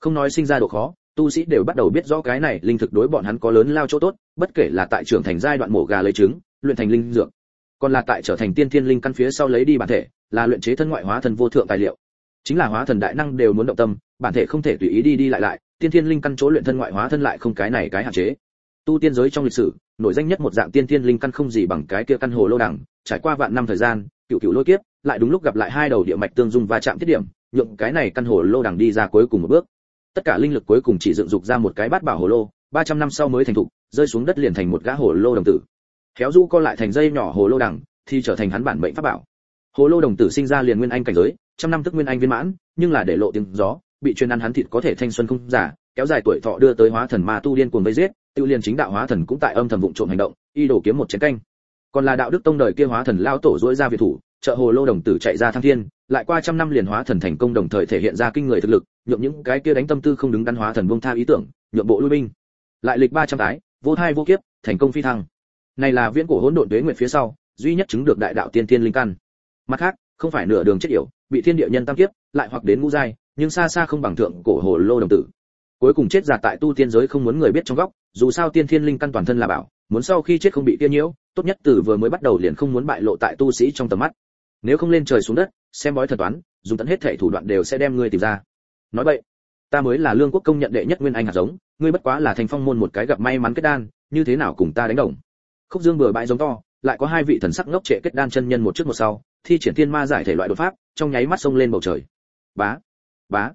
Không nói sinh ra độ khó, tu sĩ đều bắt đầu biết rõ cái này linh thực đối bọn hắn có lớn lao chỗ tốt, bất kể là tại trưởng thành giai đoạn mổ gà lấy trứng, luyện thành linh dược, còn là tại trở thành tiên thiên linh căn phía sau lấy đi bản thể, là luyện chế thân ngoại hóa thần vô thượng tài liệu. Chính là hóa thần đại năng đều muốn động tâm, bản thể không thể tùy ý đi đi lại lại, tiên thiên linh căn chỗ luyện thân ngoại hóa thân lại không cái này cái hạn chế. Tu tiên giới trong lịch sử nổi danh nhất một dạng tiên thiên linh căn không gì bằng cái kia căn hồ lô đẳng trải qua vạn năm thời gian, cựu cựu lôi kiếp, lại đúng lúc gặp lại hai đầu địa mạch tương dung va chạm tiết điểm, nhượng cái này căn hồ lô đẳng đi ra cuối cùng một bước. Tất cả linh lực cuối cùng chỉ dựng dục ra một cái bát bảo hồ lô 300 năm sau mới thành thục, rơi xuống đất liền thành một gã hồ lô đồng tử. Kéo du co lại thành dây nhỏ hồ lô đẳng thì trở thành hắn bản mệnh pháp bảo. Hồ lô đồng tử sinh ra liền nguyên anh cảnh giới, trăm năm tức nguyên anh viên mãn, nhưng là để lộ tiếng gió, bị truyền ăn hắn thịt có thể thanh xuân không giả, kéo dài tuổi thọ đưa tới hóa thần ma tu điên cuồng vây giết tiêu liên chính đạo hóa thần cũng tại âm thầm vụng trộm hành động, y đổ kiếm một chén canh. Còn là đạo đức tông đời kia hóa thần lao tổ dỗi ra việt thủ, trợ hồ lô đồng tử chạy ra thăng thiên, lại qua trăm năm liền hóa thần thành công đồng thời thể hiện ra kinh người thực lực, nhượng những cái kia đánh tâm tư không đứng đắn hóa thần buông tha ý tưởng, nhượng bộ lui binh. Lại lịch 300 tái vô thai vô kiếp, thành công phi thăng. Này là viễn cổ hỗn độn tuế nguyệt phía sau, duy nhất chứng được đại đạo tiên tiên linh căn. Mặt khác, không phải nửa đường chết yểu, bị thiên địa nhân tam kiếp, lại hoặc đến ngũ giai, nhưng xa xa không bằng thượng cổ hồ lô đồng tử cuối cùng chết giả tại tu tiên giới không muốn người biết trong góc, dù sao tiên thiên linh căn toàn thân là bảo, muốn sau khi chết không bị tiên nhiễu, tốt nhất từ vừa mới bắt đầu liền không muốn bại lộ tại tu sĩ trong tầm mắt. Nếu không lên trời xuống đất, xem bói thuật toán, dùng tận hết thể thủ đoạn đều sẽ đem ngươi tìm ra. Nói vậy, ta mới là lương quốc công nhận đệ nhất nguyên anh hạt giống, ngươi bất quá là thành phong môn một cái gặp may mắn kết đan, như thế nào cùng ta đánh đồng? Khúc dương bừa bãi giống to, lại có hai vị thần sắc ngốc trệ kết đan chân nhân một trước một sau, thi triển thiên ma giải thể loại đột pháp, trong nháy mắt xông lên bầu trời. Bá bá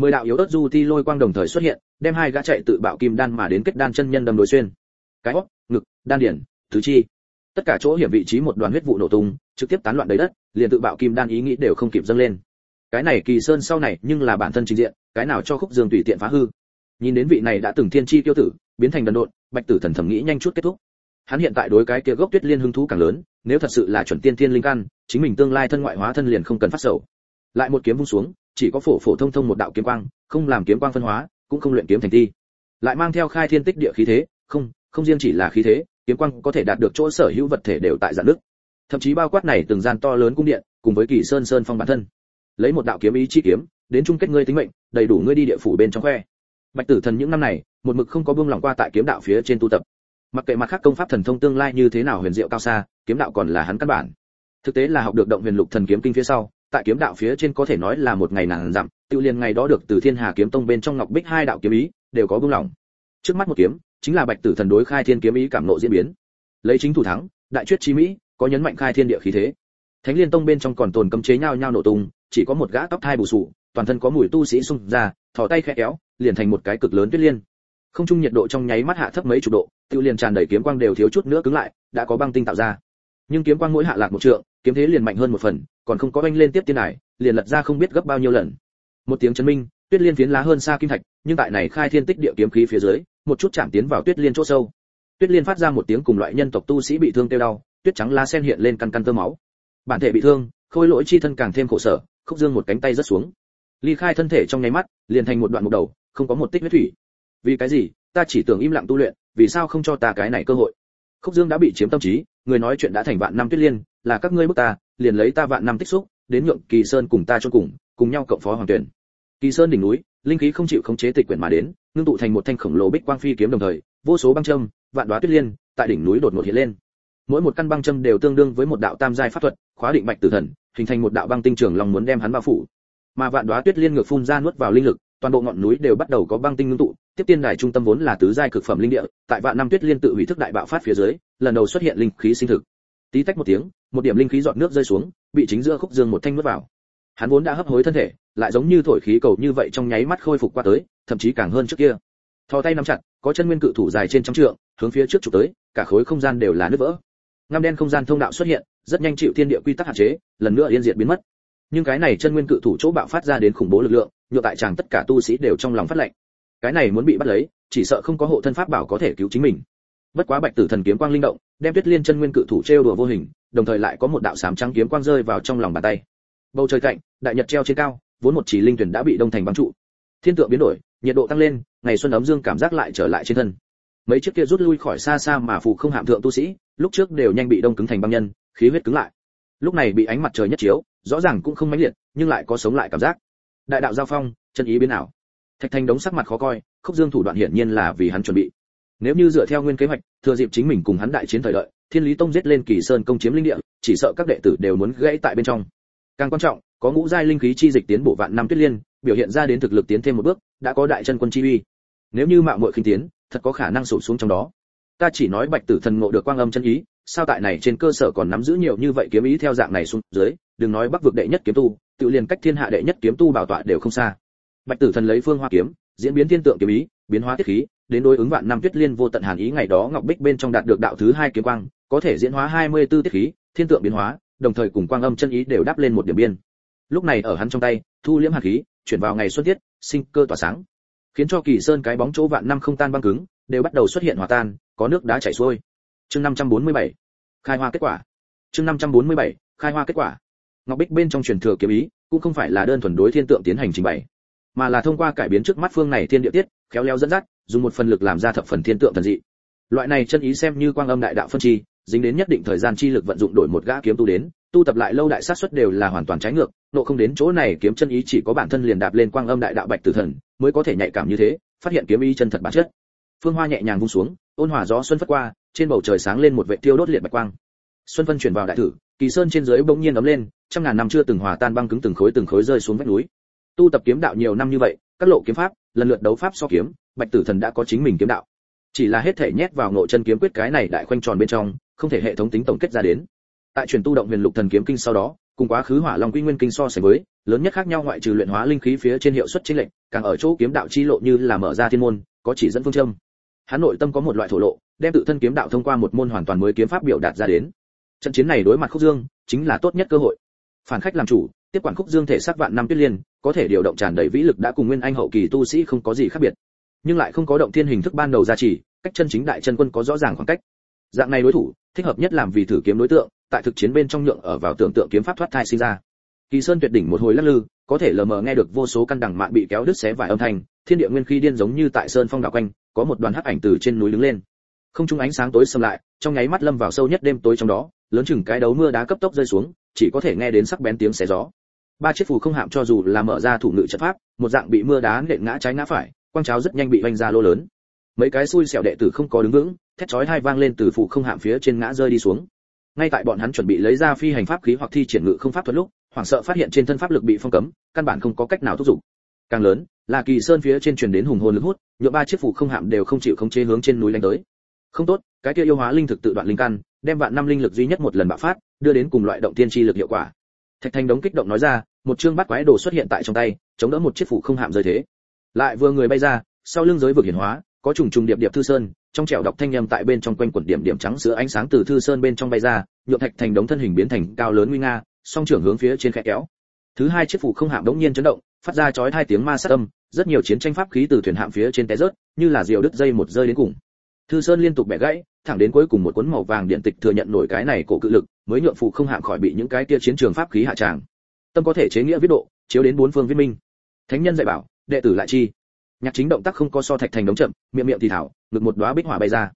mười đạo yếu ớt du ti lôi quang đồng thời xuất hiện, đem hai gã chạy tự bạo kim đan mà đến kết đan chân nhân đâm đối xuyên. Cái hót ngực, đan điển, tứ chi. Tất cả chỗ hiểm vị trí một đoàn huyết vụ nổ tung, trực tiếp tán loạn đầy đất, liền tự bạo kim đan ý nghĩ đều không kịp dâng lên. Cái này kỳ sơn sau này nhưng là bản thân trình diện, cái nào cho khúc dương tùy tiện phá hư. Nhìn đến vị này đã từng thiên chi tiêu tử, biến thành đần độn, bạch tử thần thẩm nghĩ nhanh chút kết thúc. Hắn hiện tại đối cái kia gốc tuyết liên hứng thú càng lớn, nếu thật sự là chuẩn tiên thiên linh căn, chính mình tương lai thân ngoại hóa thân liền không cần phát sầu. Lại một kiếm vung xuống chỉ có phổ phổ thông thông một đạo kiếm quang không làm kiếm quang phân hóa cũng không luyện kiếm thành thi, lại mang theo khai thiên tích địa khí thế không không riêng chỉ là khí thế kiếm quang có thể đạt được chỗ sở hữu vật thể đều tại dạng nước thậm chí bao quát này từng gian to lớn cung điện cùng với kỳ sơn sơn phong bản thân. Lấy một đạo kiếm ý chi kiếm đến chung kết ngươi tính mệnh đầy đủ ngươi đi địa phủ bên trong khoe. Bạch tử thần những năm này một mực không có buông lòng qua tại kiếm đạo phía trên tu tập. Mặc kệ mặt khác công pháp thần thông tương lai như thế nào huyền diệu cao xa kiếm đạo còn là hắn căn bản. Thực tế là học được động huyền lục thần kiếm kinh phía sau tại kiếm đạo phía trên có thể nói là một ngày nàng dặm tự liền ngày đó được từ thiên hà kiếm tông bên trong ngọc bích hai đạo kiếm ý đều có buông lòng trước mắt một kiếm chính là bạch tử thần đối khai thiên kiếm ý cảm nộ diễn biến. Lấy chính thủ thắng đại chuyết chi mỹ có nhấn mạnh khai thiên địa khí thế. Thánh liên tông bên trong còn tồn cấm chế nhau nhau nổ tung chỉ có một gã tóc thai bù sụ, toàn thân có mùi tu sĩ xung ra thò tay khẽ kéo liền thành một cái cực lớn tuyết liên. Không trung nhiệt độ trong nháy mắt hạ thấp mấy chục độ tiêu liền tràn đầy kiếm quang đều thiếu chút nữa cứng lại đã có băng tinh tạo ra. Nhưng kiếm quang mỗi hạ lạc một trượng kiếm thế liền mạnh hơn một phần còn không có oanh lên tiếp tiên đài, liền lật ra không biết gấp bao nhiêu lần. Một tiếng chấn minh, tuyết liên phiến lá hơn xa kim thạch, nhưng tại này khai thiên tích địa kiếm khí phía dưới, một chút chạm tiến vào tuyết liên chỗ sâu. Tuyết liên phát ra một tiếng cùng loại nhân tộc tu sĩ bị thương tiêu đau, tuyết trắng lá sen hiện lên căn căn tơ máu. Bản thể bị thương, khôi lỗi chi thân càng thêm khổ sở, khúc dương một cánh tay rất xuống. Ly khai thân thể trong nháy mắt, liền thành một đoạn mục đầu, không có một tích huyết thủy. Vì cái gì, ta chỉ tưởng im lặng tu luyện, vì sao không cho ta cái này cơ hội? Khúc dương đã bị chiếm tâm trí, người nói chuyện đã thành vạn năm tuyết liên là các ngươi bức ta, liền lấy ta vạn năm tích xúc, đến nhượng kỳ sơn cùng ta cho cùng cùng nhau cộng phó hoàng tuyển. Kỳ sơn đỉnh núi, linh khí không chịu khống chế tịch quyển mà đến, ngưng tụ thành một thanh khổng lồ bích quang phi kiếm đồng thời, vô số băng châm, vạn đoá tuyết liên, tại đỉnh núi đột ngột hiện lên. Mỗi một căn băng châm đều tương đương với một đạo tam giai pháp thuật, khóa định bạch tử thần, hình thành một đạo băng tinh trường lòng muốn đem hắn bao phủ. Mà vạn đoá tuyết liên ngược phun ra nuốt vào linh lực, toàn bộ ngọn núi đều bắt đầu có băng tinh ngưng tụ, tiếp tiên đài trung tâm vốn là tứ giai cực phẩm linh địa, tại vạn năm tuyết liên tự hủy thức đại bạo phát phía dưới, lần đầu xuất hiện linh khí sinh thực. Tí tách một tiếng một điểm linh khí giọt nước rơi xuống, bị chính giữa khúc dương một thanh nuốt vào. Hắn vốn đã hấp hối thân thể, lại giống như thổi khí cầu như vậy trong nháy mắt khôi phục qua tới, thậm chí càng hơn trước kia. Thò tay nắm chặt, có chân nguyên cự thủ dài trên trăm trượng, hướng phía trước chụp tới, cả khối không gian đều là nứt vỡ. Ngăm đen không gian thông đạo xuất hiện, rất nhanh chịu thiên địa quy tắc hạn chế, lần nữa yên diệt biến mất. Nhưng cái này chân nguyên cự thủ chỗ bạo phát ra đến khủng bố lực lượng nhựa tại chàng tất cả tu sĩ đều trong lòng phát lệnh. Cái này muốn bị bắt lấy, chỉ sợ không có hộ thân pháp bảo có thể cứu chính mình. Bất quá bạch tử thần kiếm quang linh động, đem tuyết liên chân nguyên cự thủ trêu đùa vô hình đồng thời lại có một đạo sám trắng kiếm quang rơi vào trong lòng bàn tay. Bầu trời cạnh, đại nhật treo trên cao, vốn một chỉ linh tuyển đã bị đông thành băng trụ. Thiên tượng biến đổi, nhiệt độ tăng lên, ngày xuân ấm dương cảm giác lại trở lại trên thân. Mấy chiếc kia rút lui khỏi xa xa mà phụ không hạm thượng tu sĩ, lúc trước đều nhanh bị đông cứng thành băng nhân, khí huyết cứng lại. Lúc này bị ánh mặt trời nhất chiếu, rõ ràng cũng không mãnh liệt, nhưng lại có sống lại cảm giác. Đại đạo giao phong, chân ý biến ảo. Thạch thành đống sắc mặt khó coi, khúc dương thủ đoạn hiển nhiên là vì hắn chuẩn bị. Nếu như dựa theo nguyên kế hoạch, thừa dịp chính mình cùng hắn đại chiến thời đợi thiên lý tông giết lên kỳ sơn công chiếm linh địa, chỉ sợ các đệ tử đều muốn gãy tại bên trong. Càng quan trọng, có ngũ giai linh khí chi dịch tiến bộ vạn năm tuyết liên, biểu hiện ra đến thực lực tiến thêm một bước, đã có đại chân quân chi uy. Nếu như mạo muội khinh tiến, thật có khả năng sụp xuống trong đó. Ta chỉ nói bạch tử thần ngộ được quang âm chân ý, sao tại này trên cơ sở còn nắm giữ nhiều như vậy kiếm ý theo dạng này xuống dưới, đừng nói bắc vực đệ nhất kiếm tu, tự liền cách thiên hạ đệ nhất kiếm tu bảo tọa đều không xa. Bạch tử thần lấy phương hoa kiếm, diễn biến thiên tượng kiếm ý, biến hóa tiết khí đến đối ứng vạn năm tuyết liên vô tận hàn ý ngày đó ngọc bích bên trong đạt được đạo thứ hai kiếm quang, có thể diễn hóa 24 tiết khí, thiên tượng biến hóa, đồng thời cùng quang âm chân ý đều đáp lên một điểm biên. Lúc này ở hắn trong tay, thu liễm hàn khí, chuyển vào ngày xuân tiết, sinh cơ tỏa sáng. Khiến cho kỳ sơn cái bóng chỗ vạn năm không tan băng cứng, đều bắt đầu xuất hiện hòa tan, có nước đá chảy xuôi. Chương 547 khai hoa kết quả. Chương 547 khai hoa kết quả. Ngọc bích bên trong truyền thừa kiếm ý, cũng không phải là đơn thuần đối thiên tượng tiến hành trình bày mà là thông qua cải biến trước mắt phương này thiên địa tiết, khéo léo dẫn dắt, dùng một phần lực làm ra thập phần thiên tượng thần dị. Loại này chân ý xem như quang âm đại đạo phân chi, dính đến nhất định thời gian chi lực vận dụng đổi một gã kiếm tu đến, tu tập lại lâu đại sát suất đều là hoàn toàn trái ngược, nộ không đến chỗ này kiếm chân ý chỉ có bản thân liền đạp lên quang âm đại đạo bạch tử thần, mới có thể nhạy cảm như thế, phát hiện kiếm ý chân thật bản chất. Phương hoa nhẹ nhàng vung xuống, ôn hòa gió xuân phất qua, trên bầu trời sáng lên một vệ tiêu đốt liệt bạch quang. Xuân phân chuyển vào đại thử, kỳ sơn trên dưới bỗng nhiên ấm lên, trăm ngàn năm chưa từng hòa tan băng cứng từng khối từng khối rơi xuống vách núi tu tập kiếm đạo nhiều năm như vậy, các lộ kiếm pháp, lần lượt đấu pháp so kiếm, bạch tử thần đã có chính mình kiếm đạo. Chỉ là hết thể nhét vào ngộ chân kiếm quyết cái này đại khoanh tròn bên trong, không thể hệ thống tính tổng kết ra đến. Tại truyền tu động huyền lục thần kiếm kinh sau đó, cùng quá khứ hỏa long quy nguyên kinh so sánh với, lớn nhất khác nhau ngoại trừ luyện hóa linh khí phía trên hiệu suất chính lệnh càng ở chỗ kiếm đạo chi lộ như là mở ra thiên môn, có chỉ dẫn phương châm. Hắn nội tâm có một loại thổ lộ, đem tự thân kiếm đạo thông qua một môn hoàn toàn mới kiếm pháp biểu đạt ra đến. Trận chiến này đối mặt khúc dương, chính là tốt nhất cơ hội. Phản khách làm chủ, tiếp quản khúc dương thể xác vạn năm tuyết liên có thể điều động tràn đầy vĩ lực đã cùng nguyên anh hậu kỳ tu sĩ không có gì khác biệt. Nhưng lại không có động thiên hình thức ban đầu gia trì, cách chân chính đại chân quân có rõ ràng khoảng cách. Dạng này đối thủ, thích hợp nhất làm vì thử kiếm đối tượng, tại thực chiến bên trong nhượng ở vào tưởng tượng kiếm pháp thoát thai sinh ra. Kỳ sơn tuyệt đỉnh một hồi lắc lư, có thể lờ mờ nghe được vô số căn đằng mạn bị kéo đứt xé vài âm thanh, thiên địa nguyên khí điên giống như tại sơn phong đảo quanh, có một đoàn hắc ảnh từ trên núi đứng lên. Không trung ánh sáng tối sầm lại, trong nháy mắt lâm vào sâu nhất đêm tối trong đó, lớn chừng cái đấu mưa đá cấp tốc rơi xuống, chỉ có thể nghe đến sắc bén tiếng xé gió ba chiếc phù không hạm cho dù là mở ra thủ ngự trận pháp, một dạng bị mưa đá nện ngã trái ngã phải, quang cháo rất nhanh bị vanh ra lô lớn. Mấy cái xui xẻo đệ tử không có đứng vững, thét chói hai vang lên từ phù không hạm phía trên ngã rơi đi xuống. Ngay tại bọn hắn chuẩn bị lấy ra phi hành pháp khí hoặc thi triển ngự không pháp thuật lúc, hoảng sợ phát hiện trên thân pháp lực bị phong cấm, căn bản không có cách nào thúc giục. Càng lớn, là kỳ sơn phía trên truyền đến hùng hồn lực hút nhựa ba chiếc phù không hạm đều không chịu khống chế hướng trên núi đánh tới. Không tốt, cái kia yêu hóa linh thực tự đoạn linh căn, đem vạn năm linh lực duy nhất một lần bạo phát, đưa đến cùng loại động tiên chi lực hiệu quả. Thạch thanh đống kích động nói ra một chương bắt quái đồ xuất hiện tại trong tay, chống đỡ một chiếc phủ không hạm rơi thế. Lại vừa người bay ra, sau lưng giới vực hiển hóa, có trùng trùng điệp điệp thư sơn, trong trẻo đọc thanh nhầm tại bên trong quanh quần điểm điểm trắng sữa ánh sáng từ thư sơn bên trong bay ra, nhuộm thạch thành đống thân hình biến thành cao lớn nguy nga, song trưởng hướng phía trên khẽ kéo. Thứ hai chiếc phủ không hạm đống nhiên chấn động, phát ra chói hai tiếng ma sát âm, rất nhiều chiến tranh pháp khí từ thuyền hạm phía trên té rớt, như là diều đứt dây một rơi đến cùng. Thư sơn liên tục bẻ gãy, thẳng đến cuối cùng một cuốn màu vàng điện tịch thừa nhận nổi cái này cổ cự lực, mới nhượng phụ không hạm khỏi bị những cái kia chiến trường pháp khí hạ tràng tâm có thể chế nghĩa viết độ, chiếu đến bốn phương viết minh. Thánh nhân dạy bảo, đệ tử lại chi. Nhạc chính động tác không có so thạch thành đống chậm, miệng miệng thì thảo, ngực một đóa bích hỏa bay ra.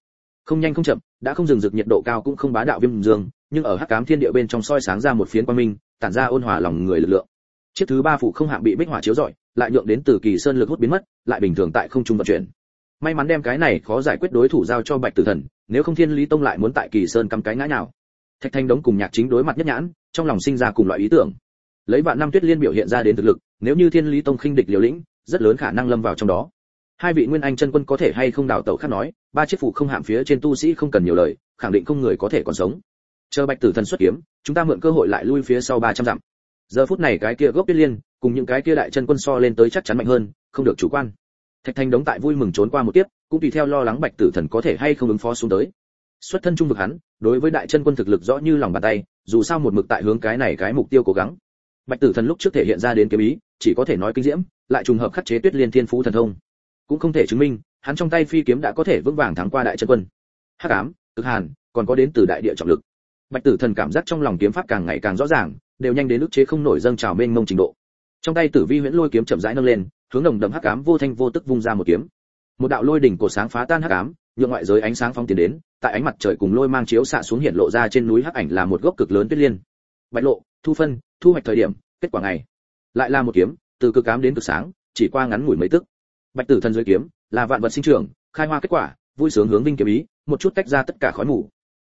Không nhanh không chậm, đã không dừng rực nhiệt độ cao cũng không bá đạo viêm dương, nhưng ở hắc cám thiên địa bên trong soi sáng ra một phiến quang minh, tản ra ôn hòa lòng người lực lượng. Chiếc thứ ba phụ không hạng bị bích hỏa chiếu rọi, lại nhượng đến từ kỳ sơn lực hút biến mất, lại bình thường tại không trung vận chuyển. May mắn đem cái này khó giải quyết đối thủ giao cho bạch tử thần, nếu không thiên lý tông lại muốn tại kỳ sơn cắm cái ngã nào thạch thanh đống cùng nhạc chính đối mặt nhất nhãn, trong lòng sinh ra cùng loại ý tưởng lấy vạn năm tuyết liên biểu hiện ra đến thực lực, nếu như thiên lý tông khinh địch liều lĩnh, rất lớn khả năng lâm vào trong đó. Hai vị nguyên anh chân quân có thể hay không đào tẩu khác nói, ba chiếc phụ không hạm phía trên tu sĩ không cần nhiều lời, khẳng định không người có thể còn sống. Chờ bạch tử thần xuất kiếm, chúng ta mượn cơ hội lại lui phía sau ba trăm dặm. Giờ phút này cái kia gốc tuyết liên, cùng những cái kia đại chân quân so lên tới chắc chắn mạnh hơn, không được chủ quan. Thạch thanh đống tại vui mừng trốn qua một tiếp cũng tùy theo lo lắng bạch tử thần có thể hay không ứng phó xuống tới. Xuất thân trung vực hắn, đối với đại chân quân thực lực rõ như lòng bàn tay, dù sao một mực tại hướng cái này cái mục tiêu cố gắng bạch tử thần lúc trước thể hiện ra đến kiếm ý, chỉ có thể nói kinh diễm, lại trùng hợp khắc chế tuyết liên thiên phú thần thông. Cũng không thể chứng minh, hắn trong tay phi kiếm đã có thể vững vàng thắng qua đại chân quân. Hắc ám, cực hàn, còn có đến từ đại địa trọng lực. Bạch tử thần cảm giác trong lòng kiếm pháp càng ngày càng rõ ràng, đều nhanh đến ức chế không nổi dâng trào mênh mông trình độ. Trong tay tử vi huyễn lôi kiếm chậm rãi nâng lên, hướng đồng đậm hắc ám vô thanh vô tức vung ra một kiếm. Một đạo lôi đỉnh cổ sáng phá tan hắc ám, nhượng ngoại giới ánh sáng phong tiến đến, tại ánh mặt trời cùng lôi mang chiếu xạ xuống hiện lộ ra trên núi hắc ảnh là một gốc cực lớn tuyết liên bạch lộ, thu phân, thu hoạch thời điểm, kết quả ngày. Lại là một kiếm, từ cực cám đến cực sáng, chỉ qua ngắn ngủi mấy tức. Bạch tử thần dưới kiếm, là vạn vật sinh trưởng, khai hoa kết quả, vui sướng hướng vinh kiếm ý, một chút tách ra tất cả khói mù.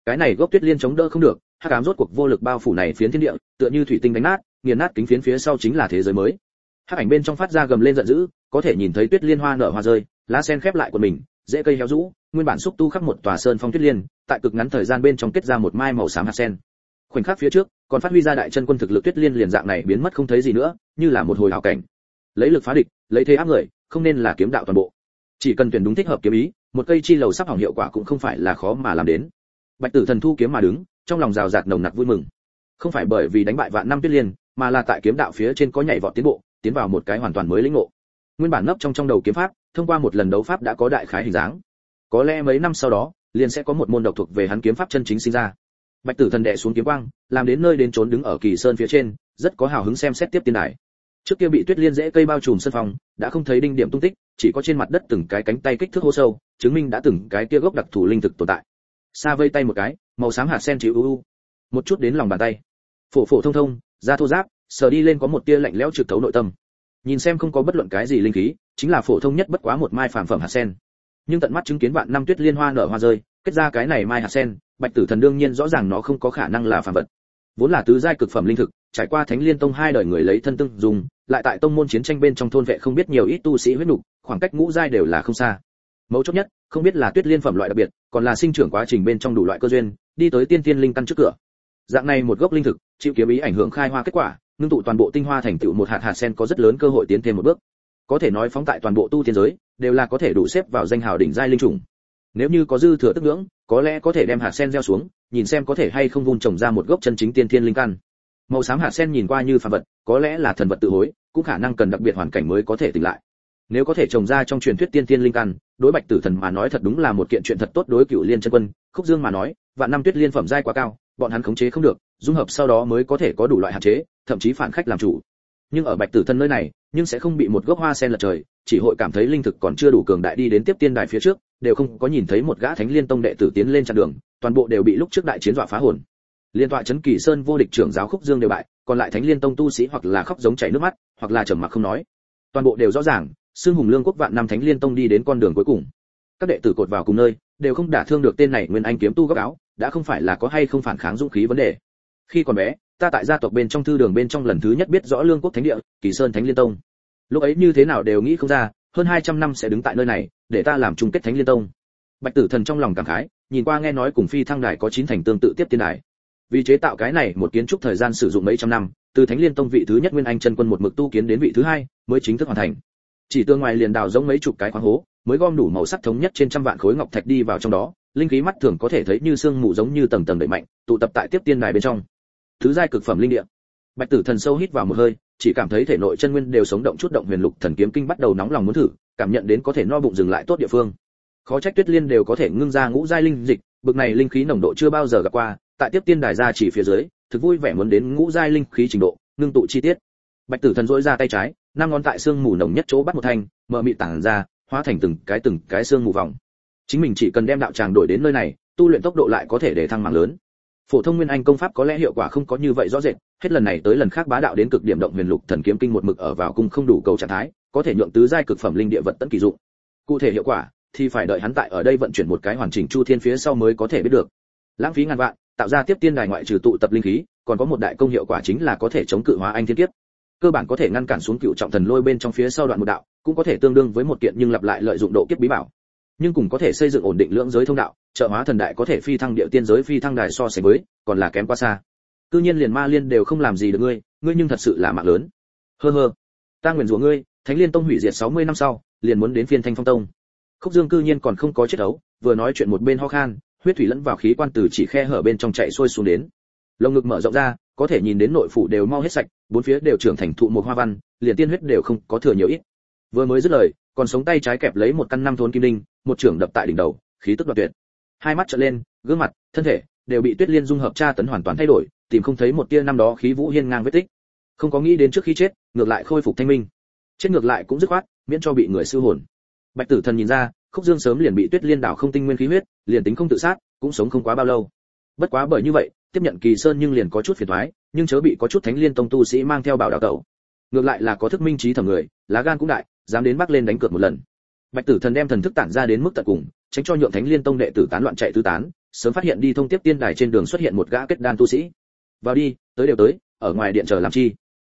Cái này gốc tuyết liên chống đỡ không được, hắc cám rốt cuộc vô lực bao phủ này phiến thiên địa, tựa như thủy tinh đánh nát, nghiền nát kính phiến phía sau chính là thế giới mới. Hắc ảnh bên trong phát ra gầm lên giận dữ, có thể nhìn thấy tuyết liên hoa nở hoa rơi, lá sen khép lại của mình dễ cây héo rũ, nguyên bản xúc tu khắc một tòa sơn phong tuyết liên, tại cực ngắn thời gian bên trong kết ra một mai màu xám hạt sen. Khoảnh khắc phía trước còn phát huy ra đại chân quân thực lực tuyết liên liền dạng này biến mất không thấy gì nữa, như là một hồi hảo cảnh. Lấy lực phá địch, lấy thế áp người, không nên là kiếm đạo toàn bộ. Chỉ cần tuyển đúng thích hợp kiếm ý, một cây chi lầu sắp hỏng hiệu quả cũng không phải là khó mà làm đến. Bạch tử thần thu kiếm mà đứng, trong lòng rào rạt nồng nặc vui mừng. Không phải bởi vì đánh bại vạn năm tuyết liên, mà là tại kiếm đạo phía trên có nhảy vọt tiến bộ, tiến vào một cái hoàn toàn mới lĩnh ngộ. Nguyên bản nấp trong trong đầu kiếm pháp, thông qua một lần đấu pháp đã có đại khái hình dáng. Có lẽ mấy năm sau đó, liền sẽ có một môn độc thuộc về hắn kiếm pháp chân chính sinh ra bạch tử thần đệ xuống kiếm quang, làm đến nơi đến trốn đứng ở kỳ sơn phía trên, rất có hào hứng xem xét tiếp tiên đài. Trước kia bị tuyết liên dễ cây bao trùm sân phòng, đã không thấy đinh điểm tung tích, chỉ có trên mặt đất từng cái cánh tay kích thước hô sâu, chứng minh đã từng cái kia gốc đặc thù linh thực tồn tại. Xa vây tay một cái, màu xám hạt sen chịu u u. Một chút đến lòng bàn tay. Phổ phổ thông thông, da thô giáp sờ đi lên có một tia lạnh lẽo trực thấu nội tâm. Nhìn xem không có bất luận cái gì linh khí, chính là phổ thông nhất bất quá một mai phàm phẩm hạt sen. Nhưng tận mắt chứng kiến vạn năm tuyết liên hoa nở hoa rơi, kết ra cái này mai hạt sen bạch tử thần đương nhiên rõ ràng nó không có khả năng là phàm vật. Vốn là tứ giai cực phẩm linh thực, trải qua thánh liên tông hai đời người lấy thân tương dùng, lại tại tông môn chiến tranh bên trong thôn vệ không biết nhiều ít tu sĩ huyết nục, khoảng cách ngũ giai đều là không xa. Mấu chốt nhất, không biết là tuyết liên phẩm loại đặc biệt, còn là sinh trưởng quá trình bên trong đủ loại cơ duyên, đi tới tiên tiên linh căn trước cửa. Dạng này một gốc linh thực, chịu kiếm ý ảnh hưởng khai hoa kết quả, ngưng tụ toàn bộ tinh hoa thành tựu một hạt hạt sen có rất lớn cơ hội tiến thêm một bước. Có thể nói phóng tại toàn bộ tu tiên giới, đều là có thể đủ xếp vào danh hào đỉnh giai linh trùng. Nếu như có dư thừa tức ngưỡng có lẽ có thể đem hạt sen gieo xuống, nhìn xem có thể hay không vun trồng ra một gốc chân chính tiên thiên linh căn. Màu xám hạt sen nhìn qua như phàm vật, có lẽ là thần vật tự hối, cũng khả năng cần đặc biệt hoàn cảnh mới có thể tỉnh lại. Nếu có thể trồng ra trong truyền thuyết tiên thiên linh căn, đối bạch tử thần mà nói thật đúng là một kiện chuyện thật tốt đối cựu liên chân quân, khúc dương mà nói, vạn năm tuyết liên phẩm giai quá cao, bọn hắn khống chế không được, dung hợp sau đó mới có thể có đủ loại hạn chế, thậm chí phản khách làm chủ. Nhưng ở bạch tử thân nơi này, nhưng sẽ không bị một gốc hoa sen lật trời, chỉ hội cảm thấy linh thực còn chưa đủ cường đại đi đến tiếp tiên đài phía trước đều không có nhìn thấy một gã thánh liên tông đệ tử tiến lên chặn đường, toàn bộ đều bị lúc trước đại chiến dọa phá hồn. Liên tọa chấn kỳ sơn vô địch trưởng giáo khúc dương đều bại, còn lại thánh liên tông tu sĩ hoặc là khóc giống chảy nước mắt, hoặc là trầm mặc không nói. Toàn bộ đều rõ ràng xương hùng lương quốc vạn năm thánh liên tông đi đến con đường cuối cùng. Các đệ tử cột vào cùng nơi, đều không đả thương được tên này nguyên anh kiếm tu góc áo, đã không phải là có hay không phản kháng dũng khí vấn đề. Khi còn bé, ta tại gia tộc bên trong thư đường bên trong lần thứ nhất biết rõ lương quốc thánh địa, kỳ sơn thánh liên tông. Lúc ấy như thế nào đều nghĩ không ra hơn 200 năm sẽ đứng tại nơi này, để ta làm chung kết thánh liên tông. Bạch tử thần trong lòng cảm khái, nhìn qua nghe nói cùng phi thăng đài có chín thành tương tự tiếp tiên đài. Vì chế tạo cái này một kiến trúc thời gian sử dụng mấy trăm năm, từ thánh liên tông vị thứ nhất nguyên anh chân quân một mực tu kiến đến vị thứ hai, mới chính thức hoàn thành. Chỉ tương ngoài liền đào giống mấy chục cái khoáng hố, mới gom đủ màu sắc thống nhất trên trăm vạn khối ngọc thạch đi vào trong đó, linh khí mắt thường có thể thấy như sương mù giống như tầng tầng đẩy mạnh, tụ tập tại tiếp tiên đài bên trong. Thứ giai cực phẩm linh địa. Bạch tử thần sâu hít vào một hơi chỉ cảm thấy thể nội chân nguyên đều sống động chút động huyền lục thần kiếm kinh bắt đầu nóng lòng muốn thử, cảm nhận đến có thể no bụng dừng lại tốt địa phương. Khó trách tuyết liên đều có thể ngưng ra ngũ giai linh dịch, bực này linh khí nồng độ chưa bao giờ gặp qua, tại tiếp tiên đài ra chỉ phía dưới, thực vui vẻ muốn đến ngũ giai linh khí trình độ, ngưng tụ chi tiết. Bạch tử thần dỗi ra tay trái, năm ngón tại xương mù nồng nhất chỗ bắt một thanh, mở mị tản ra, hóa thành từng cái từng cái xương mù vòng. Chính mình chỉ cần đem đạo tràng đổi đến nơi này, tu luyện tốc độ lại có thể để thăng mạng lớn phổ thông nguyên anh công pháp có lẽ hiệu quả không có như vậy rõ rệt, hết lần này tới lần khác bá đạo đến cực điểm động huyền lục thần kiếm kinh một mực ở vào cung không đủ cầu trạng thái, có thể nhượng tứ giai cực phẩm linh địa vật tận kỳ dụng. Cụ thể hiệu quả, thì phải đợi hắn tại ở đây vận chuyển một cái hoàn chỉnh chu thiên phía sau mới có thể biết được. Lãng phí ngàn vạn, tạo ra tiếp tiên đài ngoại trừ tụ tập linh khí, còn có một đại công hiệu quả chính là có thể chống cự hóa anh thiên kiếp. Cơ bản có thể ngăn cản xuống cựu trọng thần lôi bên trong phía sau đoạn một đạo, cũng có thể tương đương với một kiện nhưng lặp lại lợi dụng độ kiếp bí bảo. Nhưng cũng có thể xây dựng ổn định lưỡng giới thông đạo trợ hóa thần đại có thể phi thăng địa tiên giới phi thăng đài so sánh với, còn là kém quá xa. Cư nhiên liền ma liên đều không làm gì được ngươi ngươi nhưng thật sự là mạng lớn. Hơ hơ. Ta nguyện rủa ngươi, thánh liên tông hủy diệt 60 năm sau, liền muốn đến phiên thanh phong tông. Khúc dương cư nhiên còn không có chết đấu vừa nói chuyện một bên ho khan, huyết thủy lẫn vào khí quan từ chỉ khe hở bên trong chạy xuôi xuống đến. Lồng ngực mở rộng ra, có thể nhìn đến nội phủ đều mau hết sạch, bốn phía đều trưởng thành thụ một hoa văn, liền tiên huyết đều không có thừa nhiều ít. Vừa mới dứt lời, còn sống tay trái kẹp lấy một căn năm thốn kim đinh, một trưởng đập tại đỉnh đầu, khí tức đoạt tuyệt hai mắt trợn lên, gương mặt, thân thể đều bị tuyết liên dung hợp tra tấn hoàn toàn thay đổi, tìm không thấy một tia năm đó khí vũ hiên ngang vết tích. Không có nghĩ đến trước khi chết, ngược lại khôi phục thanh minh. Chết ngược lại cũng dứt khoát, miễn cho bị người siêu hồn. Bạch tử thần nhìn ra, khúc dương sớm liền bị tuyết liên đảo không tinh nguyên khí huyết, liền tính không tự sát, cũng sống không quá bao lâu. Bất quá bởi như vậy, tiếp nhận kỳ sơn nhưng liền có chút phiền toái, nhưng chớ bị có chút thánh liên tông tu sĩ mang theo bảo đạo tẩu. Ngược lại là có thức minh trí thẩm người, lá gan cũng đại, dám đến bắc lên đánh cược một lần. Bạch tử thần đem thần thức tản ra đến mức tận cùng tránh cho nhượng thánh liên tông đệ tử tán loạn chạy tứ tán, sớm phát hiện đi thông tiếp tiên đài trên đường xuất hiện một gã kết đan tu sĩ. Vào đi, tới đều tới, ở ngoài điện chờ làm chi.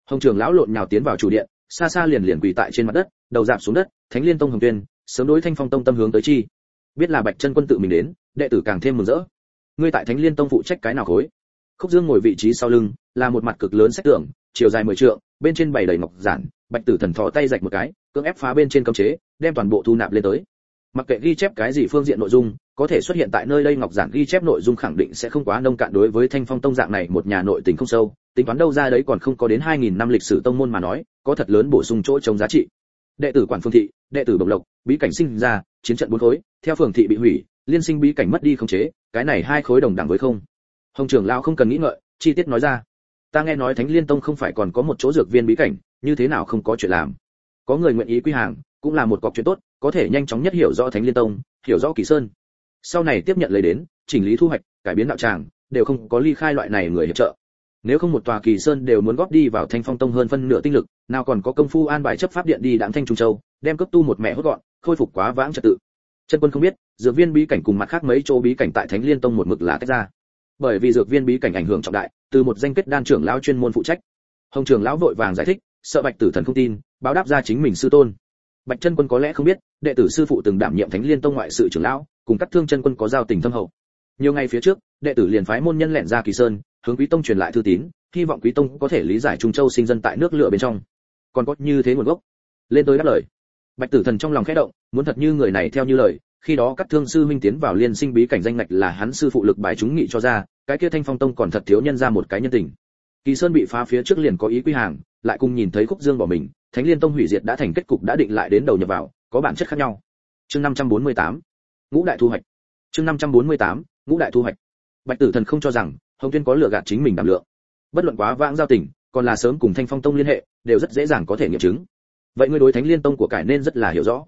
Hồng trường lão lộn nhào tiến vào chủ điện, xa xa liền liền quỳ tại trên mặt đất, đầu giảm xuống đất, thánh liên tông hồng tuyên, sớm đối thanh phong tông tâm hướng tới chi. Biết là bạch chân quân tự mình đến, đệ tử càng thêm mừng rỡ. Ngươi tại thánh liên tông phụ trách cái nào khối? Khúc dương ngồi vị trí sau lưng, là một mặt cực lớn sách tượng chiều dài mười trượng, bên trên bày đầy ngọc giản, bạch tử thần thò tay rạch một cái, cưỡng ép phá bên trên cấm chế, đem toàn bộ thu nạp lên tới mặc kệ ghi chép cái gì phương diện nội dung, có thể xuất hiện tại nơi đây ngọc giản ghi chép nội dung khẳng định sẽ không quá nông cạn đối với thanh phong tông dạng này một nhà nội tình không sâu, tính toán đâu ra đấy còn không có đến 2.000 năm lịch sử tông môn mà nói, có thật lớn bổ sung chỗ trống giá trị. Đệ tử quản phương thị, đệ tử bồng lộc, bí cảnh sinh ra, chiến trận bốn khối, theo phường thị bị hủy, liên sinh bí cảnh mất đi không chế, cái này hai khối đồng đẳng với không. Hồng trưởng lão không cần nghĩ ngợi, chi tiết nói ra. Ta nghe nói thánh liên tông không phải còn có một chỗ dược viên bí cảnh, như thế nào không có chuyện làm. Có người nguyện ý quy hàng, cũng là một cọc chuyện tốt có thể nhanh chóng nhất hiểu rõ thánh liên tông, hiểu rõ kỳ sơn. Sau này tiếp nhận lấy đến, chỉnh lý thu hoạch, cải biến đạo tràng, đều không có ly khai loại này người hiệp trợ. Nếu không một tòa kỳ sơn đều muốn góp đi vào thanh phong tông hơn phân nửa tinh lực, nào còn có công phu an bài chấp pháp điện đi đặng thanh trung châu, đem cấp tu một mẹ hốt gọn, khôi phục quá vãng trật tự. Chân quân không biết, dược viên bí cảnh cùng mặt khác mấy chỗ bí cảnh tại thánh liên tông một mực là tách ra. Bởi vì dược viên bí cảnh ảnh hưởng trọng đại, từ một danh kết đan trưởng lão chuyên môn phụ trách. Hồng trưởng lão vội vàng giải thích, sợ bạch tử thần không tin, báo đáp ra chính mình sư tôn bạch chân quân có lẽ không biết, đệ tử sư phụ từng đảm nhiệm thánh liên tông ngoại sự trưởng lão, cùng các thương chân quân có giao tình thâm hậu. Nhiều ngày phía trước, đệ tử liền phái môn nhân lẻn ra kỳ sơn, hướng quý tông truyền lại thư tín, hy vọng quý tông có thể lý giải trung châu sinh dân tại nước lửa bên trong. Còn có như thế nguồn gốc? Lên tới đáp lời. Bạch tử thần trong lòng khẽ động, muốn thật như người này theo như lời, khi đó các thương sư minh tiến vào liên sinh bí cảnh danh ngạch là hắn sư phụ lực bài chúng nghị cho ra, cái kia thanh phong tông còn thật thiếu nhân ra một cái nhân tình. Kỳ sơn bị phá phía trước liền có ý quy hàng, lại cùng nhìn thấy khúc dương bỏ mình thánh liên tông hủy diệt đã thành kết cục đã định lại đến đầu nhập vào, có bản chất khác nhau. Chương 548 ngũ đại thu hoạch. Chương 548 ngũ đại thu hoạch. Bạch tử thần không cho rằng hồng tuyên có lựa gạt chính mình đảm lượng. Bất luận quá vãng giao tình, còn là sớm cùng thanh phong tông liên hệ, đều rất dễ dàng có thể nghiệm chứng. Vậy ngươi đối thánh liên tông của cải nên rất là hiểu rõ.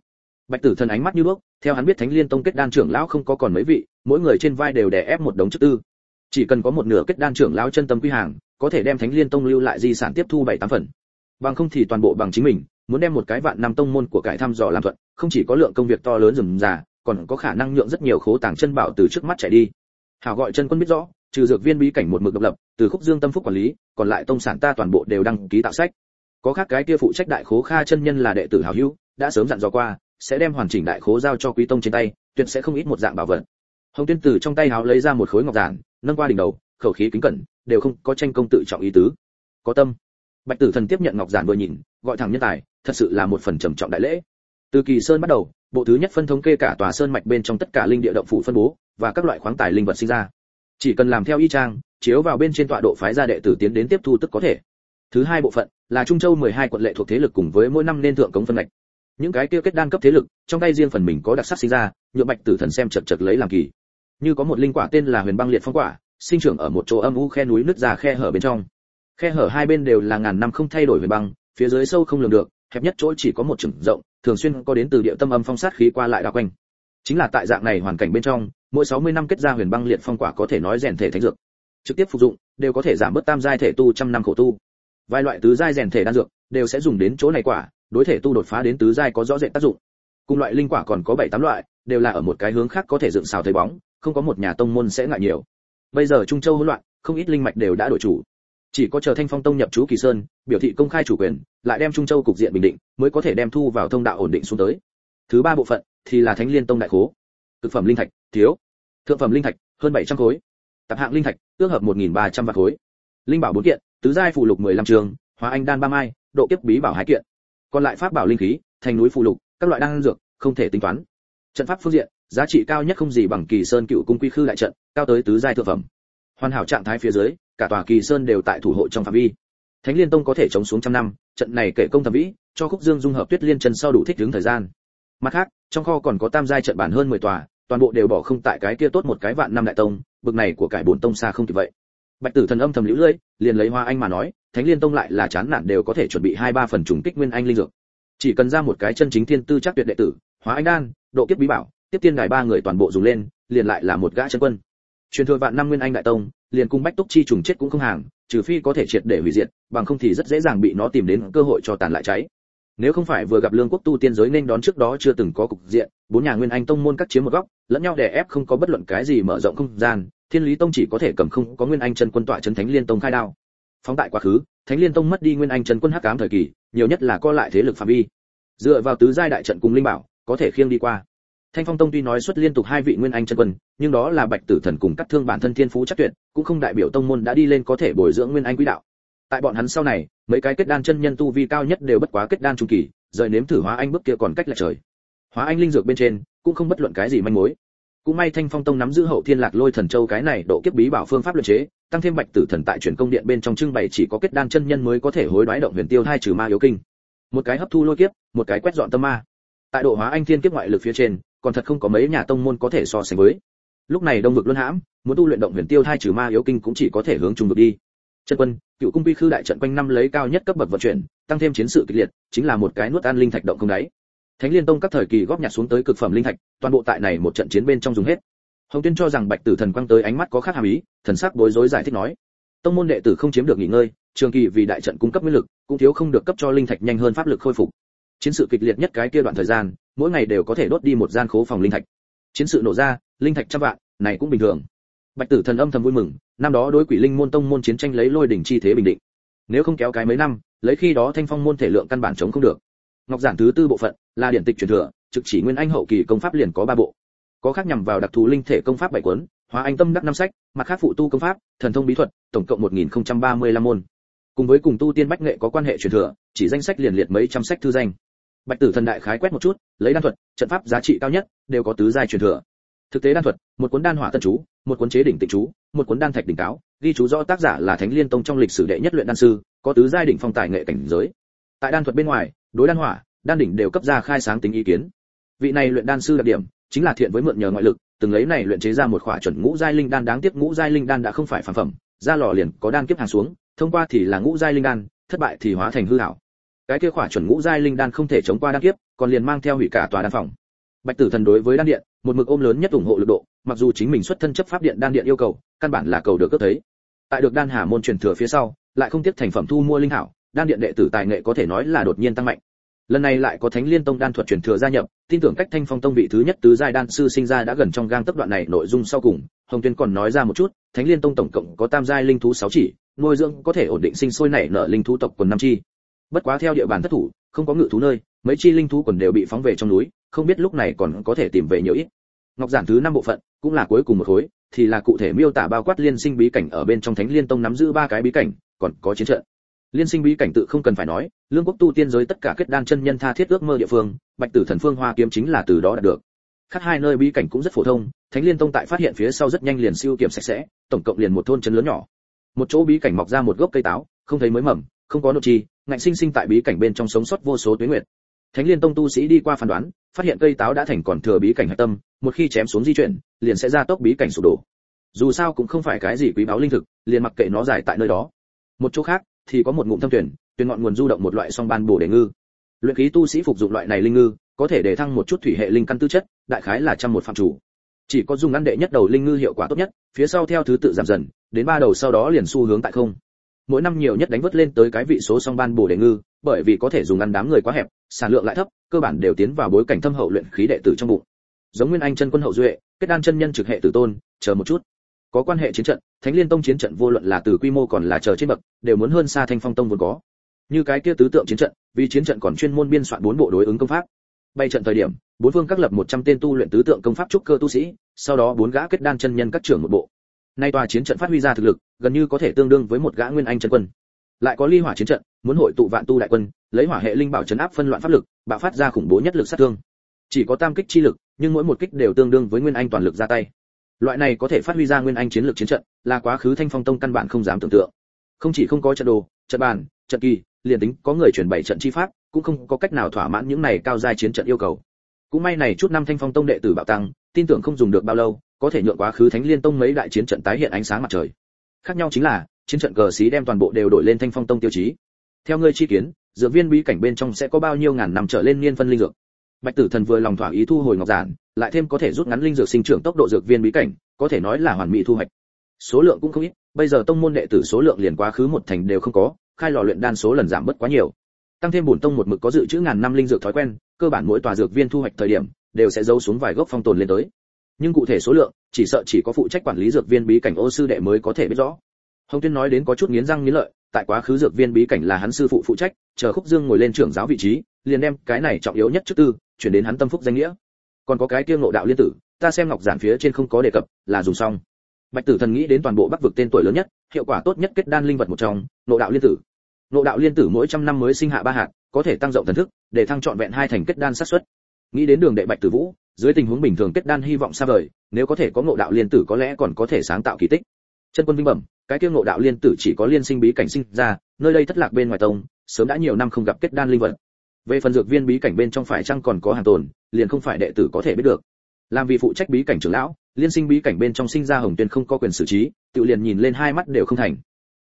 Bạch tử thần ánh mắt như bước, theo hắn biết thánh liên tông kết đan trưởng lão không có còn mấy vị, mỗi người trên vai đều đè ép một đống chức tư. Chỉ cần có một nửa kết đan trưởng lão chân tâm quy hàng, có thể đem thánh liên tông lưu lại di sản tiếp thu bảy tám phần bằng không thì toàn bộ bằng chính mình, muốn đem một cái vạn năm tông môn của cải thăm dò làm thuận, không chỉ có lượng công việc to lớn rườm rà, còn có khả năng nhượng rất nhiều khố tàng chân bảo từ trước mắt chạy đi. Hảo gọi chân quân biết rõ, trừ dược viên bí cảnh một mực độc lập, từ khúc dương tâm phúc quản lý, còn lại tông sản ta toàn bộ đều đăng ký tạo sách. Có khác cái kia phụ trách đại khố kha chân nhân là đệ tử hảo hữu, đã sớm dặn dò qua, sẽ đem hoàn chỉnh đại khố giao cho quý tông trên tay, tuyệt sẽ không ít một dạng bảo vật. Hồng tuyên tử trong tay háo lấy ra một khối ngọc giản, nâng qua đỉnh đầu, khẩu khí kính cẩn, đều không có tranh công tự trọng ý tứ. Có tâm bạch tử thần tiếp nhận ngọc giản vừa nhìn, gọi thẳng nhân tài, thật sự là một phần trầm trọng đại lễ. Từ kỳ sơn bắt đầu, bộ thứ nhất phân thống kê cả tòa sơn mạch bên trong tất cả linh địa động phủ phân bố, và các loại khoáng tài linh vật sinh ra. Chỉ cần làm theo y trang chiếu vào bên trên tọa độ phái gia đệ tử tiến đến tiếp thu tức có thể. Thứ hai bộ phận, là trung châu 12 quận lệ thuộc thế lực cùng với mỗi năm nên thượng cống phân ngạch. Những cái kia kết đan cấp thế lực, trong tay riêng phần mình có đặc sắc sinh ra nhựa bạch tử thần xem chật chật lấy làm kỳ. Như có một linh quả tên là huyền băng liệt phong quả, sinh trưởng ở một chỗ âm u khe núi nứt ra khe hở bên trong khe hở hai bên đều là ngàn năm không thay đổi về băng, phía dưới sâu không lường được, hẹp nhất chỗ chỉ có một chừng rộng, thường xuyên có đến từ địa tâm âm phong sát khí qua lại đa quanh. Chính là tại dạng này hoàn cảnh bên trong, mỗi 60 năm kết ra huyền băng liệt phong quả có thể nói rèn thể thánh dược. Trực tiếp phục dụng, đều có thể giảm bớt tam giai thể tu trăm năm khổ tu. Vài loại tứ giai rèn thể đan dược, đều sẽ dùng đến chỗ này quả, đối thể tu đột phá đến tứ giai có rõ rệt tác dụng. Cùng loại linh quả còn có bảy tám loại, đều là ở một cái hướng khác có thể dựng xào thấy bóng, không có một nhà tông môn sẽ ngại nhiều. Bây giờ trung châu hỗn loạn, không ít linh mạch đều đã đổi chủ chỉ có chờ thanh phong tông nhập chú kỳ sơn, biểu thị công khai chủ quyền, lại đem trung châu cục diện bình định, mới có thể đem thu vào thông đạo ổn định xuống tới. Thứ ba bộ phận thì là thánh liên tông đại khố. Thực phẩm linh thạch, thiếu. Thượng phẩm linh thạch, hơn 700 khối. Tạp hạng linh thạch, ước hợp 1.300 vạn khối. Linh bảo bốn kiện, tứ giai phù lục 15 trường, hóa anh đan ba mai, độ kiếp bí bảo hai kiện. Còn lại pháp bảo linh khí, thành núi phù lục, các loại đan dược, không thể tính toán. Trận pháp phương diện, giá trị cao nhất không gì bằng kỳ sơn cựu cung quy khư đại trận, cao tới tứ giai thượng phẩm. Hoàn hảo trạng thái phía dưới cả tòa kỳ sơn đều tại thủ hộ trong phạm vi. Thánh liên tông có thể chống xuống trăm năm, trận này kể công thẩm vĩ, cho khúc dương dung hợp tuyết liên chân sau đủ thích đứng thời gian. Mặt khác, trong kho còn có tam giai trận bản hơn 10 tòa, toàn bộ đều bỏ không tại cái kia tốt một cái vạn năm đại tông, bực này của cải bổn tông xa không kịp vậy. Bạch tử thần âm thầm lũ lưỡi, liền lấy hoa anh mà nói, thánh liên tông lại là chán nản đều có thể chuẩn bị hai ba phần trùng kích nguyên anh linh dược. Chỉ cần ra một cái chân chính thiên tư chắc tuyệt đệ tử, hóa anh đan, độ kiếp bí bảo, tiếp tiên đài ba người toàn bộ dùng lên, liền lại là một gã chân quân. Truyền thừa vạn năm nguyên anh đại tông liền cung bách túc chi trùng chết cũng không hàng, trừ phi có thể triệt để hủy diệt, bằng không thì rất dễ dàng bị nó tìm đến cơ hội cho tàn lại cháy. Nếu không phải vừa gặp lương quốc tu tiên giới nên đón trước đó chưa từng có cục diện, bốn nhà nguyên anh tông môn cắt chiếm một góc, lẫn nhau đè ép không có bất luận cái gì mở rộng không gian, thiên lý tông chỉ có thể cầm không, có nguyên anh chân quân tọa chân thánh liên tông khai đao. Phóng tại quá khứ, thánh liên tông mất đi nguyên anh chân quân hắc ám thời kỳ, nhiều nhất là co lại thế lực phạm vi. Dựa vào tứ giai đại trận cùng linh bảo, có thể khiêng đi qua thanh phong tông tuy nói xuất liên tục hai vị nguyên anh chân quân, nhưng đó là bạch tử thần cùng cắt thương bản thân thiên phú chắc tuyệt, cũng không đại biểu tông môn đã đi lên có thể bồi dưỡng nguyên anh quý đạo. Tại bọn hắn sau này, mấy cái kết đan chân nhân tu vi cao nhất đều bất quá kết đan trung kỳ, rời nếm thử hóa anh bước kia còn cách là trời. Hóa anh linh dược bên trên, cũng không bất luận cái gì manh mối. Cũng may thanh phong tông nắm giữ hậu thiên lạc lôi thần châu cái này độ kiếp bí bảo phương pháp luyện chế, tăng thêm bạch tử thần tại truyền công điện bên trong trưng bày chỉ có kết đan chân nhân mới có thể hối đoái động huyền tiêu hai trừ ma yếu kinh. Một cái hấp thu lôi kiếp, một cái quét dọn tâm ma. Tại độ hóa anh thiên kiếp ngoại lực phía trên còn thật không có mấy nhà tông môn có thể so sánh với. Lúc này đông vực luân hãm, muốn tu luyện động huyền tiêu thai trừ ma yếu kinh cũng chỉ có thể hướng trung vực đi. Chân quân, cựu cung quy khư đại trận quanh năm lấy cao nhất cấp bậc vận chuyển, tăng thêm chiến sự kịch liệt, chính là một cái nuốt an linh thạch động không đáy. Thánh liên tông các thời kỳ góp nhặt xuống tới cực phẩm linh thạch, toàn bộ tại này một trận chiến bên trong dùng hết. Hồng tuyên cho rằng bạch tử thần quang tới ánh mắt có khác hàm ý, thần sắc bối rối giải thích nói. Tông môn đệ tử không chiếm được nghỉ ngơi, trường kỳ vì đại trận cung cấp nguyên lực, cũng thiếu không được cấp cho linh thạch nhanh hơn pháp lực khôi phục. Chiến sự kịch liệt nhất cái kia đoạn thời gian mỗi ngày đều có thể đốt đi một gian khố phòng linh thạch. Chiến sự nổ ra, linh thạch trăm vạn, này cũng bình thường. Bạch tử thần âm thầm vui mừng, năm đó đối quỷ linh môn tông môn chiến tranh lấy lôi đỉnh chi thế bình định. Nếu không kéo cái mấy năm, lấy khi đó thanh phong môn thể lượng căn bản chống không được. Ngọc giản thứ tư bộ phận, là điển tịch truyền thừa, trực chỉ nguyên anh hậu kỳ công pháp liền có ba bộ. Có khác nhằm vào đặc thù linh thể công pháp bảy cuốn, hóa anh tâm đắc năm sách, mặt khác phụ tu công pháp, thần thông bí thuật, tổng cộng 1035 môn. Cùng với cùng tu tiên bách nghệ có quan hệ truyền thừa, chỉ danh sách liền liệt mấy trăm sách thư danh bạch tử thần đại khái quét một chút, lấy đan thuật, trận pháp giá trị cao nhất, đều có tứ giai truyền thừa. Thực tế đan thuật, một cuốn đan hỏa tân chú, một cuốn chế đỉnh tịnh chú, một cuốn đan thạch đỉnh cáo, ghi chú rõ tác giả là thánh liên tông trong lịch sử đệ nhất luyện đan sư, có tứ giai đỉnh phong tài nghệ cảnh giới. Tại đan thuật bên ngoài, đối đan hỏa, đan đỉnh đều cấp ra khai sáng tính ý kiến. Vị này luyện đan sư đặc điểm, chính là thiện với mượn nhờ ngoại lực, từng lấy này luyện chế ra một khỏa chuẩn ngũ giai linh đan đáng tiếc ngũ giai linh đan đã không phải phản phẩm, ra lò liền có đan kiếp hàng xuống, thông qua thì là ngũ giai linh đan, thất bại thì hóa thành hư ảo cái kia khỏa chuẩn ngũ giai linh đan không thể chống qua đan kiếp, còn liền mang theo hủy cả tòa đan phòng. Bạch tử thần đối với đan điện, một mực ôm lớn nhất ủng hộ lực độ, mặc dù chính mình xuất thân chấp pháp điện đan điện yêu cầu, căn bản là cầu được cấp thấy. Tại được đan hà môn truyền thừa phía sau, lại không tiếp thành phẩm thu mua linh hảo, đan điện đệ tử tài nghệ có thể nói là đột nhiên tăng mạnh. Lần này lại có thánh liên tông đan thuật truyền thừa gia nhập, tin tưởng cách thanh phong tông vị thứ nhất tứ giai đan sư sinh ra đã gần trong gang tấc đoạn này nội dung sau cùng, hồng tuyên còn nói ra một chút, thánh liên tông tổng cộng có tam giai linh thú sáu chỉ, nuôi dưỡng có thể ổn định sinh sôi nảy nở linh thú tộc quần năm chi bất quá theo địa bàn thất thủ, không có ngự thú nơi, mấy chi linh thú quần đều bị phóng về trong núi, không biết lúc này còn có thể tìm về nhiều ít. Ngọc giản thứ năm bộ phận, cũng là cuối cùng một khối, thì là cụ thể miêu tả bao quát liên sinh bí cảnh ở bên trong thánh liên tông nắm giữ ba cái bí cảnh, còn có chiến trận. Liên sinh bí cảnh tự không cần phải nói, lương quốc tu tiên giới tất cả kết đan chân nhân tha thiết ước mơ địa phương, bạch tử thần phương hoa kiếm chính là từ đó đạt được. Khác hai nơi bí cảnh cũng rất phổ thông, thánh liên tông tại phát hiện phía sau rất nhanh liền siêu kiểm sạch sẽ, tổng cộng liền một thôn trấn lớn nhỏ. Một chỗ bí cảnh mọc ra một gốc cây táo, không thấy mới mầm, không có nội chi ngạnh sinh sinh tại bí cảnh bên trong sống sót vô số tuyến nguyệt. Thánh liên tông tu sĩ đi qua phán đoán, phát hiện cây táo đã thành còn thừa bí cảnh hạch tâm, một khi chém xuống di chuyển, liền sẽ ra tốc bí cảnh sụp đổ. Dù sao cũng không phải cái gì quý báu linh thực, liền mặc kệ nó giải tại nơi đó. Một chỗ khác, thì có một ngụm thâm tuyển tuyển ngọn nguồn du động một loại song ban bổ đề ngư. Luyện khí tu sĩ phục dụng loại này linh ngư, có thể để thăng một chút thủy hệ linh căn tư chất, đại khái là trăm một phạm chủ. Chỉ có dùng ngăn đệ nhất đầu linh ngư hiệu quả tốt nhất, phía sau theo thứ tự giảm dần, đến ba đầu sau đó liền xu hướng tại không mỗi năm nhiều nhất đánh vớt lên tới cái vị số song ban bổ đề ngư, bởi vì có thể dùng ăn đám người quá hẹp, sản lượng lại thấp, cơ bản đều tiến vào bối cảnh thâm hậu luyện khí đệ tử trong bụng. Giống nguyên anh chân quân hậu duệ, kết đan chân nhân trực hệ tử tôn, chờ một chút. Có quan hệ chiến trận, thánh liên tông chiến trận vô luận là từ quy mô còn là chờ trên bậc, đều muốn hơn xa thanh phong tông vốn có. Như cái kia tứ tượng chiến trận, vì chiến trận còn chuyên môn biên soạn bốn bộ đối ứng công pháp. Bay trận thời điểm, bốn phương các lập 100 tên tu luyện tứ tượng công pháp trúc cơ tu sĩ, sau đó bốn gã kết đan chân nhân các trưởng một bộ nay tòa chiến trận phát huy ra thực lực, gần như có thể tương đương với một gã nguyên anh chân quân. Lại có ly hỏa chiến trận, muốn hội tụ vạn tu đại quân, lấy hỏa hệ linh bảo chấn áp phân loạn pháp lực, bạo phát ra khủng bố nhất lực sát thương. Chỉ có tam kích chi lực, nhưng mỗi một kích đều tương đương với nguyên anh toàn lực ra tay. Loại này có thể phát huy ra nguyên anh chiến lược chiến trận, là quá khứ thanh phong tông căn bản không dám tưởng tượng. Không chỉ không có trận đồ, trận bàn, trận kỳ, liền tính có người chuyển bảy trận chi pháp, cũng không có cách nào thỏa mãn những này cao giai chiến trận yêu cầu. Cũng may này chút năm thanh phong tông đệ tử bạo tăng, tin tưởng không dùng được bao lâu có thể nhượng quá khứ thánh liên tông mấy đại chiến trận tái hiện ánh sáng mặt trời. Khác nhau chính là, chiến trận cờ xí đem toàn bộ đều đổi lên thanh phong tông tiêu chí. Theo ngươi chi kiến, dược viên bí cảnh bên trong sẽ có bao nhiêu ngàn năm trở lên niên phân linh dược? Bạch tử thần vừa lòng thỏa ý thu hồi ngọc giản, lại thêm có thể rút ngắn linh dược sinh trưởng tốc độ dược viên bí cảnh, có thể nói là hoàn mỹ thu hoạch. Số lượng cũng không ít, bây giờ tông môn đệ tử số lượng liền quá khứ một thành đều không có, khai lò luyện đan số lần giảm bớt quá nhiều. Tăng thêm bổn tông một mực có dự trữ ngàn năm linh dược thói quen, cơ bản mỗi tòa dược viên thu hoạch thời điểm, đều sẽ giấu xuống vài gốc phong tồn lên tới nhưng cụ thể số lượng, chỉ sợ chỉ có phụ trách quản lý dược viên bí cảnh ô sư đệ mới có thể biết rõ. Hồng tuyên nói đến có chút nghiến răng nghiến lợi, tại quá khứ dược viên bí cảnh là hắn sư phụ phụ trách, chờ khúc dương ngồi lên trưởng giáo vị trí, liền đem cái này trọng yếu nhất trước tư, chuyển đến hắn tâm phúc danh nghĩa. Còn có cái kia ngộ đạo liên tử, ta xem ngọc giản phía trên không có đề cập, là dùng xong. Bạch tử thần nghĩ đến toàn bộ bắc vực tên tuổi lớn nhất, hiệu quả tốt nhất kết đan linh vật một trong, ngộ đạo liên tử. Ngộ đạo liên tử mỗi trăm năm mới sinh hạ ba hạt, có thể tăng rộng thần thức, để thăng trọn vẹn hai thành kết đan sát xuất nghĩ đến đường đệ bạch tử vũ, dưới tình huống bình thường kết đan hy vọng xa vời, nếu có thể có ngộ đạo liên tử có lẽ còn có thể sáng tạo kỳ tích. Chân quân vinh bẩm, cái kia ngộ đạo liên tử chỉ có liên sinh bí cảnh sinh ra, nơi đây thất lạc bên ngoài tông, sớm đã nhiều năm không gặp kết đan linh vật. Về phần dược viên bí cảnh bên trong phải chăng còn có hàng tồn, liền không phải đệ tử có thể biết được. Làm vì phụ trách bí cảnh trưởng lão, liên sinh bí cảnh bên trong sinh ra hồng tuyên không có quyền xử trí, tự liền nhìn lên hai mắt đều không thành.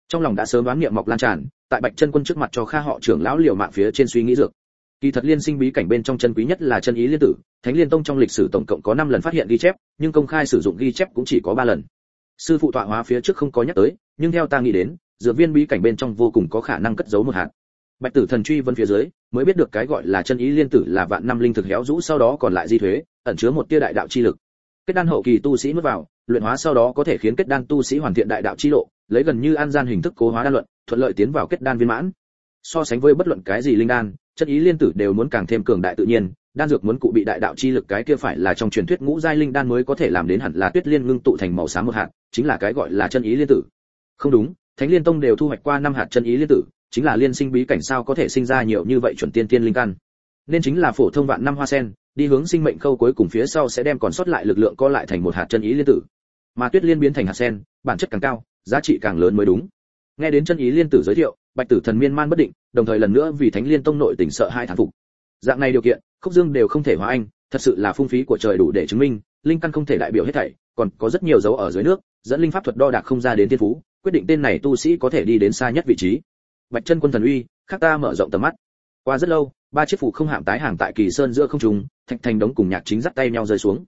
Trong lòng đã sớm đoán niệm mọc lan tràn, tại bạch chân quân trước mặt cho kha họ trưởng lão liều mạng phía trên suy nghĩ dược kỳ thật liên sinh bí cảnh bên trong chân quý nhất là chân ý liên tử, thánh liên tông trong lịch sử tổng cộng có 5 lần phát hiện ghi chép, nhưng công khai sử dụng ghi chép cũng chỉ có 3 lần. Sư phụ tọa hóa phía trước không có nhắc tới, nhưng theo ta nghĩ đến, dược viên bí cảnh bên trong vô cùng có khả năng cất giấu một hạt. Bạch tử thần truy vân phía dưới, mới biết được cái gọi là chân ý liên tử là vạn năm linh thực héo rũ sau đó còn lại di thuế, ẩn chứa một tia đại đạo chi lực. Kết đan hậu kỳ tu sĩ nuốt vào, luyện hóa sau đó có thể khiến kết đan tu sĩ hoàn thiện đại đạo chi lộ, lấy gần như an gian hình thức cố hóa đan luận, thuận lợi tiến vào kết đan viên mãn. So sánh với bất luận cái gì linh đan chân ý liên tử đều muốn càng thêm cường đại tự nhiên, đan dược muốn cụ bị đại đạo chi lực cái kia phải là trong truyền thuyết ngũ giai linh đan mới có thể làm đến hẳn là tuyết liên ngưng tụ thành màu xám một hạt, chính là cái gọi là chân ý liên tử. Không đúng, thánh liên tông đều thu hoạch qua năm hạt chân ý liên tử, chính là liên sinh bí cảnh sao có thể sinh ra nhiều như vậy chuẩn tiên tiên linh căn. Nên chính là phổ thông vạn năm hoa sen, đi hướng sinh mệnh khâu cuối cùng phía sau sẽ đem còn sót lại lực lượng co lại thành một hạt chân ý liên tử. Mà tuyết liên biến thành hạt sen, bản chất càng cao, giá trị càng lớn mới đúng. Nghe đến chân ý liên tử giới thiệu bạch tử thần miên man bất định, đồng thời lần nữa vì thánh liên tông nội tỉnh sợ hai thán phục. Dạng này điều kiện, khúc dương đều không thể hóa anh, thật sự là phung phí của trời đủ để chứng minh, linh căn không thể đại biểu hết thảy, còn có rất nhiều dấu ở dưới nước, dẫn linh pháp thuật đo đạc không ra đến thiên phú, quyết định tên này tu sĩ có thể đi đến xa nhất vị trí. Bạch chân quân thần uy khác ta mở rộng tầm mắt. Qua rất lâu, ba chiếc phủ không hạm tái hàng tại kỳ sơn giữa không trung, thạch thành đống cùng nhạc chính dắt tay nhau rơi xuống.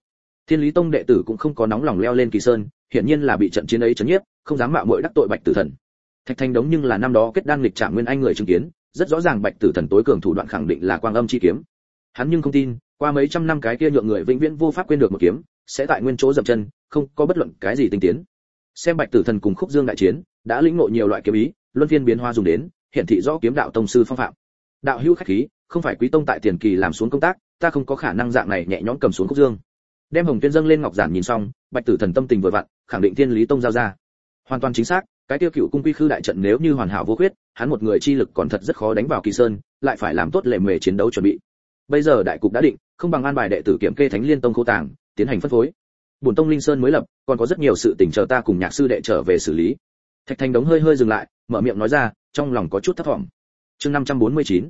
Thiên lý tông đệ tử cũng không có nóng lòng leo lên kỳ sơn, hiển nhiên là bị trận chiến ấy chấn nhiếp, không dám mạo muội đắc tội bạch tử thần thạch Thanh đống nhưng là năm đó kết đan lịch trạng nguyên anh người chứng kiến, rất rõ ràng bạch tử thần tối cường thủ đoạn khẳng định là quang âm chi kiếm. Hắn nhưng không tin, qua mấy trăm năm cái kia nhượng người vĩnh viễn vô pháp quên được một kiếm, sẽ tại nguyên chỗ dậm chân, không có bất luận cái gì tinh tiến. Xem bạch tử thần cùng khúc dương đại chiến, đã lĩnh ngộ nhiều loại kiếm ý, luân phiên biến hoa dùng đến, hiển thị rõ kiếm đạo tông sư phong phạm. Đạo hữu khách khí, không phải quý tông tại tiền kỳ làm xuống công tác, ta không có khả năng dạng này nhẹ nhõm cầm xuống khúc dương. Đem hồng tuyên dâng lên ngọc giản nhìn xong, bạch tử thần tâm tình vừa vặn, khẳng định thiên lý tông giao ra. Hoàn toàn chính xác cái tiêu cựu cung quy khư đại trận nếu như hoàn hảo vô khuyết, hắn một người chi lực còn thật rất khó đánh vào kỳ sơn, lại phải làm tốt lệ mề chiến đấu chuẩn bị. Bây giờ đại cục đã định, không bằng an bài đệ tử kiểm kê thánh liên tông khô tàng, tiến hành phân phối. Bổn tông linh sơn mới lập, còn có rất nhiều sự tình chờ ta cùng nhạc sư đệ trở về xử lý. Thạch thành đống hơi hơi dừng lại, mở miệng nói ra, trong lòng có chút thất vọng. Chương 549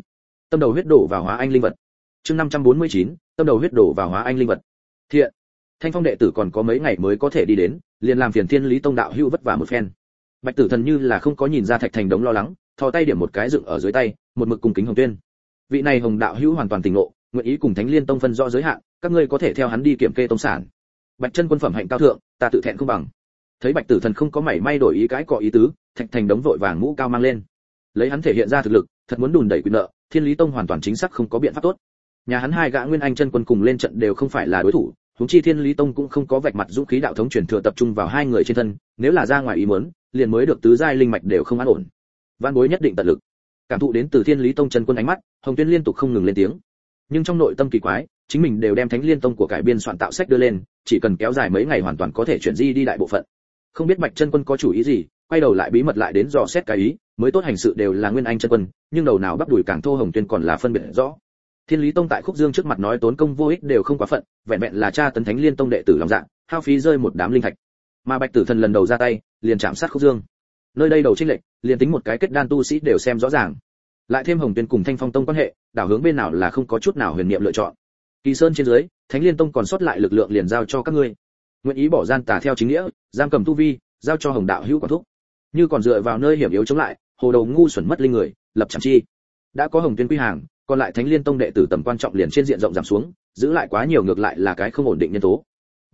tâm đầu huyết đổ vào hóa anh linh vật. Chương 549 tâm đầu huyết đổ vào hóa anh linh vật. Thiện, thanh phong đệ tử còn có mấy ngày mới có thể đi đến, liền làm phiền thiên lý tông đạo hữu vất vả một phen bạch tử thần như là không có nhìn ra thạch thành đống lo lắng, thò tay điểm một cái dựng ở dưới tay, một mực cùng kính hồng tuyên. Vị này hồng đạo hữu hoàn toàn tỉnh ngộ, nguyện ý cùng thánh liên tông phân rõ giới hạn, các ngươi có thể theo hắn đi kiểm kê tông sản. Bạch chân quân phẩm hạnh cao thượng, ta tự thẹn không bằng. Thấy bạch tử thần không có mảy may đổi ý cái cọ ý tứ, thạch thành đống vội vàng mũ cao mang lên. Lấy hắn thể hiện ra thực lực, thật muốn đùn đẩy quyền nợ, thiên lý tông hoàn toàn chính xác không có biện pháp tốt. Nhà hắn hai gã nguyên anh chân quân cùng lên trận đều không phải là đối thủ, huống chi thiên lý tông cũng không có vạch mặt dũng khí đạo thống truyền thừa tập trung vào hai người trên thân, nếu là ra ngoài ý muốn liền mới được tứ giai linh mạch đều không an ổn. Văn bối nhất định tận lực. Cảm thụ đến từ thiên lý tông chân quân ánh mắt, hồng tuyên liên tục không ngừng lên tiếng. Nhưng trong nội tâm kỳ quái, chính mình đều đem thánh liên tông của cải biên soạn tạo sách đưa lên, chỉ cần kéo dài mấy ngày hoàn toàn có thể chuyển di đi đại bộ phận. Không biết bạch chân quân có chủ ý gì, quay đầu lại bí mật lại đến dò xét cái ý, mới tốt hành sự đều là nguyên anh chân quân, nhưng đầu nào bắt đuổi càng thô hồng tuyên còn là phân biệt rõ. Thiên lý tông tại khúc dương trước mặt nói tốn công vô ích đều không quá phận, vẹn vẹn là cha tấn thánh liên tông đệ tử lòng dạng hao phí rơi một đám linh thạch mà bạch tử thần lần đầu ra tay, liền chạm sát khúc dương. Nơi đây đầu trinh lệnh liền tính một cái kết đan tu sĩ đều xem rõ ràng. Lại thêm hồng tuyên cùng thanh phong tông quan hệ, đảo hướng bên nào là không có chút nào huyền niệm lựa chọn. Kỳ sơn trên dưới, thánh liên tông còn sót lại lực lượng liền giao cho các ngươi. Nguyện ý bỏ gian tà theo chính nghĩa, giam cầm tu vi, giao cho hồng đạo hữu quản thúc. Như còn dựa vào nơi hiểm yếu chống lại, hồ đầu ngu xuẩn mất linh người, lập chẳng chi. Đã có hồng tuyên quy hàng, còn lại thánh liên tông đệ tử tầm quan trọng liền trên diện rộng giảm xuống, giữ lại quá nhiều ngược lại là cái không ổn định nhân tố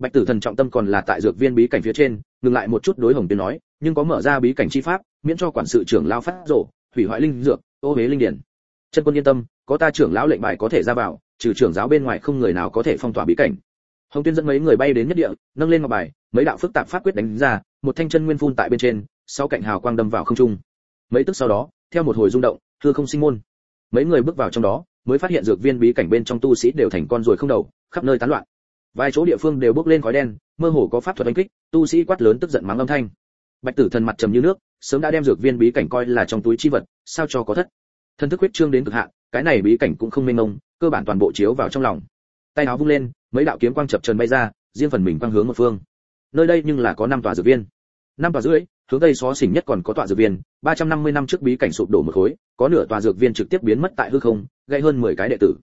bạch tử thần trọng tâm còn là tại dược viên bí cảnh phía trên, ngừng lại một chút đối hồng tuyên nói, nhưng có mở ra bí cảnh chi pháp, miễn cho quản sự trưởng lao phát rổ, hủy hoại linh dược, ô huế linh điển. Chân quân yên tâm, có ta trưởng lão lệnh bài có thể ra vào, trừ trưởng giáo bên ngoài không người nào có thể phong tỏa bí cảnh. Hồng tuyên dẫn mấy người bay đến nhất địa, nâng lên ngọc bài, mấy đạo phức tạp pháp quyết đánh ra, một thanh chân nguyên phun tại bên trên sau cạnh hào quang đâm vào không trung. Mấy tức sau đó, theo một hồi rung động, thưa không sinh môn. Mấy người bước vào trong đó, mới phát hiện dược viên bí cảnh bên trong tu sĩ đều thành con ruồi không đầu, khắp nơi tán loạn vài chỗ địa phương đều bốc lên khói đen, mơ hồ có pháp thuật đánh kích, tu sĩ quát lớn tức giận mắng âm thanh. Bạch tử thần mặt trầm như nước, sớm đã đem dược viên bí cảnh coi là trong túi chi vật, sao cho có thất. Thân thức huyết trương đến cực hạn, cái này bí cảnh cũng không mênh mông, cơ bản toàn bộ chiếu vào trong lòng. Tay áo vung lên, mấy đạo kiếm quang chập trần bay ra, riêng phần mình quang hướng một phương. Nơi đây nhưng là có năm tòa dược viên. Năm tòa rưỡi, hướng tây xó xỉnh nhất còn có tòa dược viên 350 năm trước bí cảnh sụp đổ một khối, có nửa tòa dược viên trực tiếp biến mất tại hư không gây hơn 10 cái đệ tử.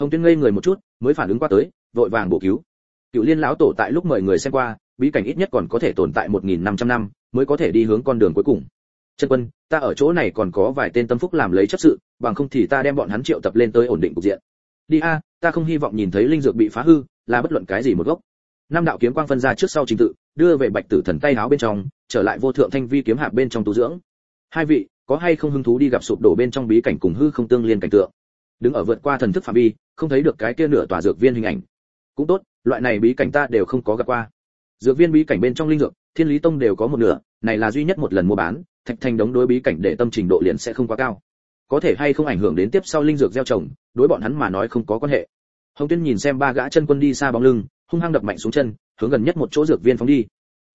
Hồng tuyên ngây người một chút, mới phản ứng qua tới, vội vàng bổ cứu cựu liên lão tổ tại lúc mời người xem qua bí cảnh ít nhất còn có thể tồn tại 1.500 năm trăm năm, mới có thể đi hướng con đường cuối cùng. Chân quân ta ở chỗ này còn có vài tên tâm phúc làm lấy chấp sự bằng không thì ta đem bọn hắn triệu tập lên tới ổn định cục diện. Đi a ta không hy vọng nhìn thấy linh dược bị phá hư là bất luận cái gì một gốc. Năm đạo kiếm quang phân ra trước sau trình tự đưa về bạch tử thần tay háo bên trong trở lại vô thượng thanh vi kiếm hạp bên trong tu dưỡng. Hai vị có hay không hứng thú đi gặp sụp đổ bên trong bí cảnh cùng hư không tương liên cảnh tượng? Đứng ở vượt qua thần thức phạm vi không thấy được cái kia nửa tòa dược viên hình ảnh. Cũng tốt loại này bí cảnh ta đều không có gặp qua. Dược viên bí cảnh bên trong linh dược, thiên lý tông đều có một nửa, này là duy nhất một lần mua bán, thạch thành đống đối bí cảnh để tâm trình độ liền sẽ không quá cao. Có thể hay không ảnh hưởng đến tiếp sau linh dược gieo trồng, đối bọn hắn mà nói không có quan hệ. Hồng tuyên nhìn xem ba gã chân quân đi xa bóng lưng, hung hăng đập mạnh xuống chân, hướng gần nhất một chỗ dược viên phóng đi.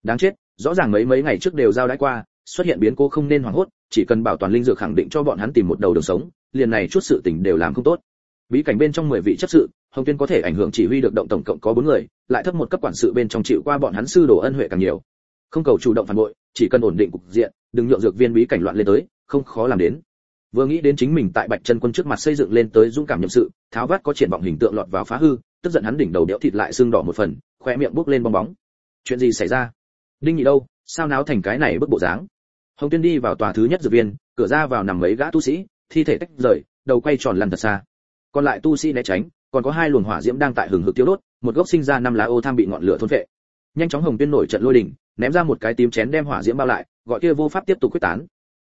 Đáng chết, rõ ràng mấy mấy ngày trước đều giao đãi qua, xuất hiện biến cố không nên hoảng hốt, chỉ cần bảo toàn linh dược khẳng định cho bọn hắn tìm một đầu đường sống, liền này chút sự tình đều làm không tốt. Bí cảnh bên trong mười vị chấp sự hồng tuyên có thể ảnh hưởng chỉ huy được động tổng cộng có bốn người, lại thấp một cấp quản sự bên trong chịu qua bọn hắn sư đồ ân huệ càng nhiều. Không cầu chủ động phản bội, chỉ cần ổn định cục diện, đừng nhượng dược viên bí cảnh loạn lên tới, không khó làm đến. Vừa nghĩ đến chính mình tại bạch chân quân trước mặt xây dựng lên tới dũng cảm nhậm sự, tháo vát có triển vọng hình tượng lọt vào phá hư, tức giận hắn đỉnh đầu đẽo thịt lại xương đỏ một phần khoe miệng bước lên bong bóng. Chuyện gì xảy ra? Đinh nhị đâu? Sao náo thành cái này bức bộ dáng? Hồng tuyên đi vào tòa thứ nhất dược viên, cửa ra vào nằm mấy gã tu sĩ, thi thể tách rời, đầu quay tròn lăn thật xa. Còn lại tu sĩ né tránh còn có hai luồng hỏa diễm đang tại hừng hực tiêu đốt, một gốc sinh ra năm lá ô tham bị ngọn lửa thôn phệ. Nhanh chóng hồng tuyên nổi trận lôi đình, ném ra một cái tím chén đem hỏa diễm bao lại, gọi kia vô pháp tiếp tục quyết tán.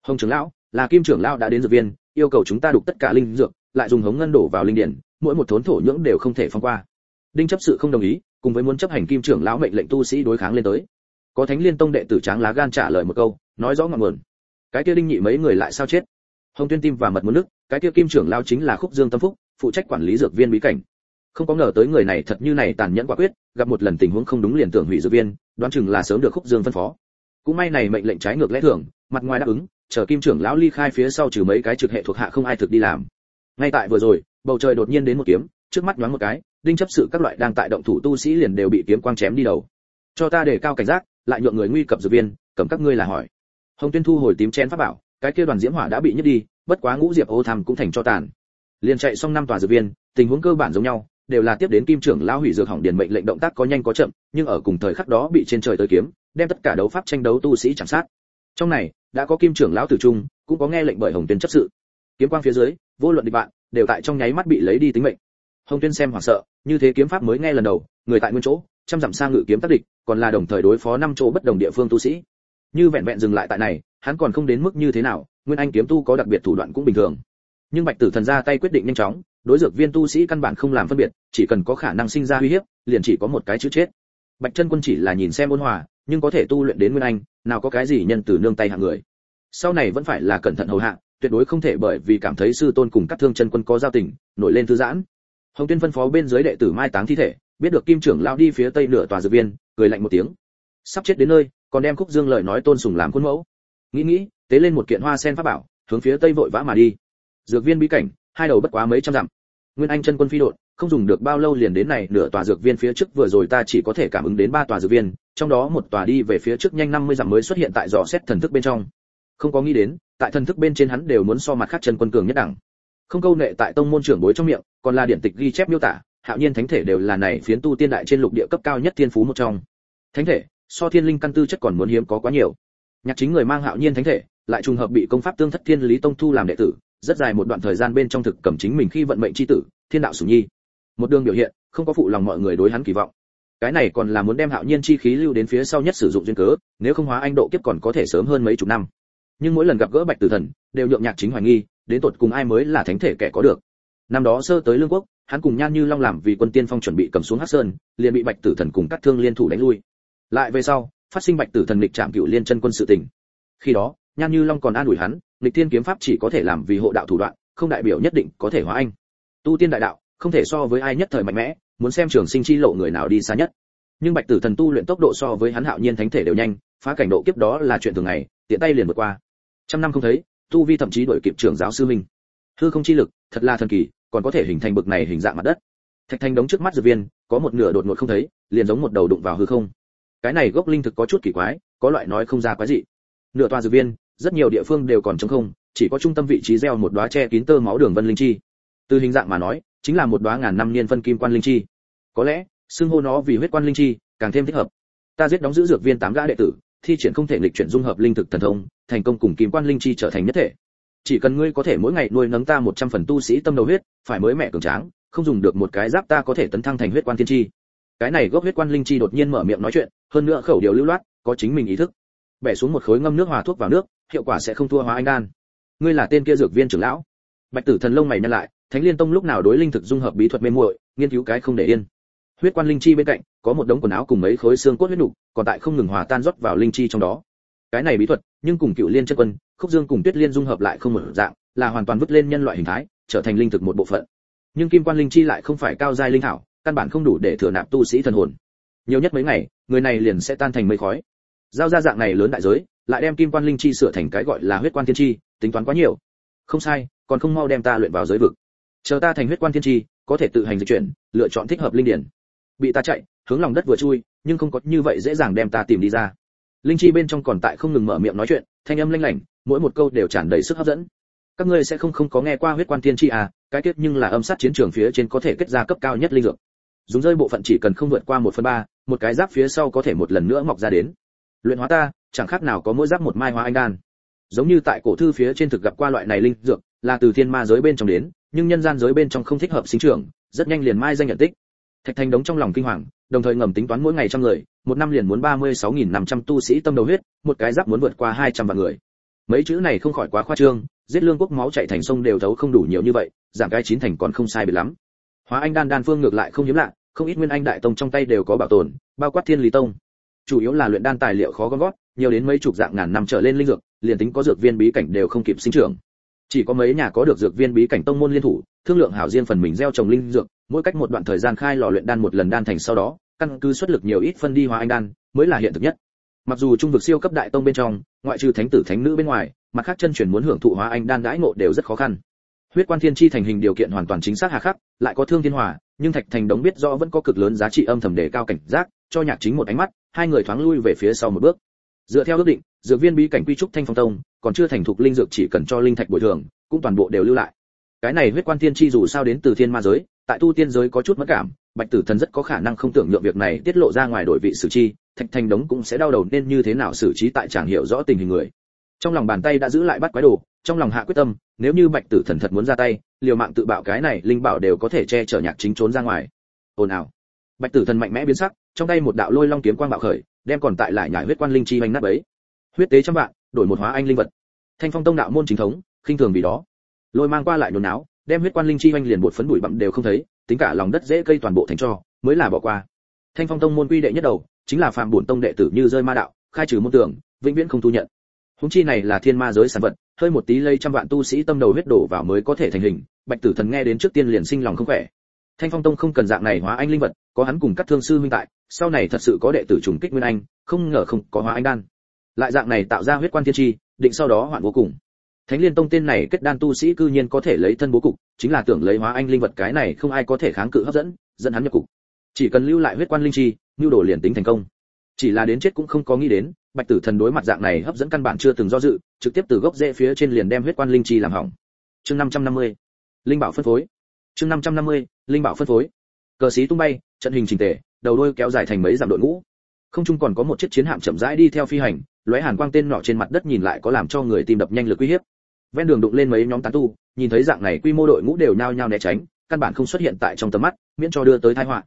Hồng trưởng lão, là kim trưởng lão đã đến dược viên, yêu cầu chúng ta đục tất cả linh dược, lại dùng hống ngân đổ vào linh điển, mỗi một thốn thổ nhưỡng đều không thể phong qua. Đinh chấp sự không đồng ý, cùng với muốn chấp hành kim trưởng lão mệnh lệnh tu sĩ đối kháng lên tới. Có thánh liên tông đệ tử tráng lá gan trả lời một câu, nói rõ ngọn nguồn. Cái kia đinh nhị mấy người lại sao chết? Hồng tuyên tim và mật muốn nước, cái kia kim trưởng lão chính là khúc dương tâm phúc phụ trách quản lý dược viên bí cảnh. Không có ngờ tới người này thật như này tàn nhẫn quả quyết, gặp một lần tình huống không đúng liền tưởng hủy dược viên, đoán chừng là sớm được khúc dương phân phó. Cũng may này mệnh lệnh trái ngược lẽ thường, mặt ngoài đáp ứng, chờ kim trưởng lão ly khai phía sau trừ mấy cái trực hệ thuộc hạ không ai thực đi làm. Ngay tại vừa rồi, bầu trời đột nhiên đến một kiếm, trước mắt nhoáng một cái, đinh chấp sự các loại đang tại động thủ tu sĩ liền đều bị kiếm quang chém đi đầu. Cho ta để cao cảnh giác, lại nhượng người nguy cập dược viên, cầm các ngươi là hỏi. Hồng tuyên thu hồi tím chén pháp bảo, cái kia đoàn diễm hỏa đã bị nhấc đi, bất quá ngũ diệp ô tham cũng thành cho tàn liền chạy xong năm tòa dược viên, tình huống cơ bản giống nhau, đều là tiếp đến kim trưởng lão hủy dược hỏng điền mệnh lệnh động tác có nhanh có chậm, nhưng ở cùng thời khắc đó bị trên trời tới kiếm, đem tất cả đấu pháp tranh đấu tu sĩ chẳng sát. Trong này, đã có kim trưởng lão tử trung, cũng có nghe lệnh bởi hồng tuyên chấp sự. Kiếm quang phía dưới, vô luận địch bạn, đều tại trong nháy mắt bị lấy đi tính mệnh. Hồng tuyên xem hoảng sợ, như thế kiếm pháp mới nghe lần đầu, người tại nguyên chỗ, trăm dặm xa ngự kiếm tác địch, còn là đồng thời đối phó năm chỗ bất đồng địa phương tu sĩ. Như vẹn vẹn dừng lại tại này, hắn còn không đến mức như thế nào, nguyên anh kiếm tu có đặc biệt thủ đoạn cũng bình thường nhưng bạch tử thần ra tay quyết định nhanh chóng, đối dược viên tu sĩ căn bản không làm phân biệt, chỉ cần có khả năng sinh ra uy hiếp, liền chỉ có một cái chữ chết. Bạch chân quân chỉ là nhìn xem ôn hòa, nhưng có thể tu luyện đến nguyên anh, nào có cái gì nhân từ nương tay hạng người. Sau này vẫn phải là cẩn thận hầu hạ, tuyệt đối không thể bởi vì cảm thấy sư tôn cùng các thương chân quân có giao tình, nổi lên thư giãn. Hồng tuyên phân phó bên dưới đệ tử mai táng thi thể, biết được kim trưởng lao đi phía tây nửa tòa dược viên, cười lạnh một tiếng. Sắp chết đến nơi, còn đem khúc dương lợi nói tôn sùng làm khuôn mẫu. Nghĩ nghĩ, tế lên một kiện hoa sen pháp bảo, hướng phía tây vội vã mà đi dược viên bí cảnh hai đầu bất quá mấy trăm dặm. Nguyên anh chân quân phi đội, không dùng được bao lâu liền đến này nửa tòa dược viên phía trước vừa rồi ta chỉ có thể cảm ứng đến ba tòa dược viên trong đó một tòa đi về phía trước nhanh 50 dặm mới xuất hiện tại dò xét thần thức bên trong. Không có nghĩ đến tại thần thức bên trên hắn đều muốn so mặt khác chân quân cường nhất đẳng. Không câu nệ tại tông môn trưởng bối trong miệng còn là điển tịch ghi chép miêu tả hạo nhiên thánh thể đều là này phiến tu tiên đại trên lục địa cấp cao nhất thiên phú một trong. Thánh thể so thiên linh căn tư chất còn muốn hiếm có quá nhiều. Nhạc chính người mang hạo nhiên thánh thể lại trùng hợp bị công pháp tương thất thiên lý tông thu làm đệ tử rất dài một đoạn thời gian bên trong thực cầm chính mình khi vận mệnh chi tử, thiên đạo sủng nhi. Một đường biểu hiện, không có phụ lòng mọi người đối hắn kỳ vọng. Cái này còn là muốn đem hạo nhiên chi khí lưu đến phía sau nhất sử dụng duyên cớ, nếu không hóa anh độ kiếp còn có thể sớm hơn mấy chục năm. Nhưng mỗi lần gặp gỡ bạch tử thần, đều nhượng nhạc chính hoài nghi, đến tột cùng ai mới là thánh thể kẻ có được. Năm đó sơ tới lương quốc, hắn cùng nhan như long làm vì quân tiên phong chuẩn bị cầm xuống hắc sơn, liền bị bạch tử thần cùng các thương liên thủ đánh lui. Lại về sau, phát sinh bạch tử thần lịch trạm cựu liên chân quân sự tình. Khi đó, nhan như long còn an ủi hắn lịch Thiên kiếm pháp chỉ có thể làm vì hộ đạo thủ đoạn, không đại biểu nhất định có thể hóa anh. Tu tiên đại đạo, không thể so với ai nhất thời mạnh mẽ, muốn xem trường sinh chi lộ người nào đi xa nhất. Nhưng bạch tử thần tu luyện tốc độ so với hắn hạo nhiên thánh thể đều nhanh, phá cảnh độ kiếp đó là chuyện thường ngày, tiện tay liền vượt qua. Trăm năm không thấy, tu vi thậm chí đổi kịp trưởng giáo sư minh hư không chi lực, thật là thần kỳ, còn có thể hình thành bực này hình dạng mặt đất. Thạch thanh đống trước mắt dược viên, có một nửa đột ngột không thấy, liền giống một đầu đụng vào hư không. Cái này gốc linh thực có chút kỳ quái, có loại nói không ra quái gì nửa tòa dược viên rất nhiều địa phương đều còn trống không, chỉ có trung tâm vị trí gieo một đóa che kín tơ máu đường vân linh chi. Từ hình dạng mà nói, chính là một đóa ngàn năm niên phân kim quan linh chi. Có lẽ, xưng hô nó vì huyết quan linh chi, càng thêm thích hợp. Ta giết đóng giữ dược viên tám gã đệ tử, thi triển không thể lịch chuyển dung hợp linh thực thần thông, thành công cùng kim quan linh chi trở thành nhất thể. Chỉ cần ngươi có thể mỗi ngày nuôi nấng ta một trăm phần tu sĩ tâm đầu huyết, phải mới mẹ cường tráng, không dùng được một cái giáp ta có thể tấn thăng thành huyết quan thiên chi. Cái này gốc huyết quan linh chi đột nhiên mở miệng nói chuyện, hơn nữa khẩu điều lưu loát, có chính mình ý thức. Bẻ xuống một khối ngâm nước hòa thuốc vào nước hiệu quả sẽ không thua hóa anh đan. Ngươi là tên kia dược viên trưởng lão. Bạch tử thần lông mày nhăn lại, thánh liên tông lúc nào đối linh thực dung hợp bí thuật mê muội, nghiên cứu cái không để yên. Huyết quan linh chi bên cạnh, có một đống quần áo cùng mấy khối xương cốt huyết nục, còn tại không ngừng hòa tan rót vào linh chi trong đó. Cái này bí thuật, nhưng cùng cựu liên chân quân, khúc dương cùng tuyết liên dung hợp lại không một dạng, là hoàn toàn vứt lên nhân loại hình thái, trở thành linh thực một bộ phận. Nhưng kim quan linh chi lại không phải cao giai linh thảo, căn bản không đủ để thừa nạp tu sĩ thần hồn. Nhiều nhất mấy ngày, người này liền sẽ tan thành mây khói. Giao ra dạng này lớn đại giới lại đem kim quan linh chi sửa thành cái gọi là huyết quan thiên chi, tính toán quá nhiều. Không sai, còn không mau đem ta luyện vào giới vực. Chờ ta thành huyết quan thiên chi, có thể tự hành di chuyển, lựa chọn thích hợp linh điển. Bị ta chạy, hướng lòng đất vừa chui, nhưng không có như vậy dễ dàng đem ta tìm đi ra. Linh chi bên trong còn tại không ngừng mở miệng nói chuyện, thanh âm lanh lảnh, mỗi một câu đều tràn đầy sức hấp dẫn. Các ngươi sẽ không không có nghe qua huyết quan thiên chi à cái kết nhưng là âm sát chiến trường phía trên có thể kết ra cấp cao nhất linh dược. Dùng rơi bộ phận chỉ cần không vượt qua một phần ba, một cái giáp phía sau có thể một lần nữa mọc ra đến luyện hóa ta, chẳng khác nào có mỗi giáp một mai hóa anh đan. Giống như tại cổ thư phía trên thực gặp qua loại này linh dược, là từ thiên ma giới bên trong đến, nhưng nhân gian giới bên trong không thích hợp sinh trưởng, rất nhanh liền mai danh nhận tích. Thạch thành đống trong lòng kinh hoàng, đồng thời ngầm tính toán mỗi ngày trăm người, một năm liền muốn ba mươi sáu nghìn năm trăm tu sĩ tâm đầu huyết, một cái giáp muốn vượt qua hai trăm vạn người. Mấy chữ này không khỏi quá khoa trương, giết lương quốc máu chạy thành sông đều thấu không đủ nhiều như vậy, giảm cái chín thành còn không sai biệt lắm. Hóa anh đan đan phương ngược lại không hiếm lạ, không ít nguyên anh đại tông trong tay đều có bảo tồn, bao quát thiên lý tông chủ yếu là luyện đan tài liệu khó gom gót, nhiều đến mấy chục dạng ngàn năm trở lên linh dược, liền tính có dược viên bí cảnh đều không kịp sinh trưởng. Chỉ có mấy nhà có được dược viên bí cảnh tông môn liên thủ, thương lượng hảo riêng phần mình gieo trồng linh dược, mỗi cách một đoạn thời gian khai lò luyện đan một lần đan thành sau đó, căn cứ xuất lực nhiều ít phân đi hóa anh đan, mới là hiện thực nhất. Mặc dù trung vực siêu cấp đại tông bên trong, ngoại trừ thánh tử thánh nữ bên ngoài, mặt khác chân truyền muốn hưởng thụ hóa anh đan đãi ngộ đều rất khó khăn. Huyết quan thiên chi thành hình điều kiện hoàn toàn chính xác hà khắc, lại có thương thiên hòa, nhưng thạch thành đống biết rõ vẫn có cực lớn giá trị âm thầm đề cao cảnh giác, cho nhạc chính một ánh mắt hai người thoáng lui về phía sau một bước. Dựa theo ước định, dược viên bí cảnh quy trúc thanh phong tông, còn chưa thành thục linh dược chỉ cần cho linh thạch bồi thường, cũng toàn bộ đều lưu lại. Cái này huyết quan thiên chi dù sao đến từ thiên ma giới, tại tu tiên giới có chút mất cảm, bạch tử thần rất có khả năng không tưởng nhượng việc này tiết lộ ra ngoài đổi vị xử chi, thạch thành đống cũng sẽ đau đầu nên như thế nào xử trí tại chẳng hiểu rõ tình hình người. Trong lòng bàn tay đã giữ lại bắt quái đồ, trong lòng hạ quyết tâm, nếu như bạch tử thần thật muốn ra tay, liều mạng tự bạo cái này linh bảo đều có thể che chở nhạc chính trốn ra ngoài. Ồn ào. Bạch tử thần mạnh mẽ biến sắc trong tay một đạo lôi long kiếm quang bạo khởi, đem còn tại lại nhảy huyết quan linh chi hoành nát bấy. Huyết tế trăm vạn, đổi một hóa anh linh vật. Thanh phong tông đạo môn chính thống, khinh thường vì đó. Lôi mang qua lại nhốn náo, đem huyết quan linh chi hoành liền bột phấn bụi bặm đều không thấy, tính cả lòng đất dễ cây toàn bộ thành cho, mới là bỏ qua. Thanh phong tông môn quy đệ nhất đầu, chính là phạm bổn tông đệ tử như rơi ma đạo, khai trừ môn tưởng vĩnh viễn không thu nhận. Húng chi này là thiên ma giới sản vật, hơi một tí lây trăm vạn tu sĩ tâm đầu huyết đổ vào mới có thể thành hình, bạch tử thần nghe đến trước tiên liền sinh lòng không khỏe thanh phong tông không cần dạng này hóa anh linh vật, có hắn cùng các thương sư minh tại, sau này thật sự có đệ tử trùng kích nguyên anh, không ngờ không có hóa anh đan. Lại dạng này tạo ra huyết quan thiên chi định sau đó hoạn vô cùng. Thánh liên tông tên này kết đan tu sĩ cư nhiên có thể lấy thân bố cục, chính là tưởng lấy hóa anh linh vật cái này không ai có thể kháng cự hấp dẫn dẫn hắn nhập cục. Chỉ cần lưu lại huyết quan linh chi nhu đồ liền tính thành công. Chỉ là đến chết cũng không có nghĩ đến, bạch tử thần đối mặt dạng này hấp dẫn căn bản chưa từng do dự, trực tiếp từ gốc rễ phía trên liền đem huyết quan linh chi làm hỏng. Chương 550. linh bảo phân phối chương 550. linh bảo phân phối. Cờ sĩ tung bay, trận hình chỉnh tề, đầu đuôi kéo dài thành mấy dặm đội ngũ. Không chung còn có một chiếc chiến hạm chậm rãi đi theo phi hành, lóe hàn quang tên nọ trên mặt đất nhìn lại có làm cho người tìm đập nhanh lực uy hiếp. Ven đường đụng lên mấy nhóm tán tu, nhìn thấy dạng này quy mô đội ngũ đều nhao nhao né tránh, căn bản không xuất hiện tại trong tầm mắt, miễn cho đưa tới tai họa.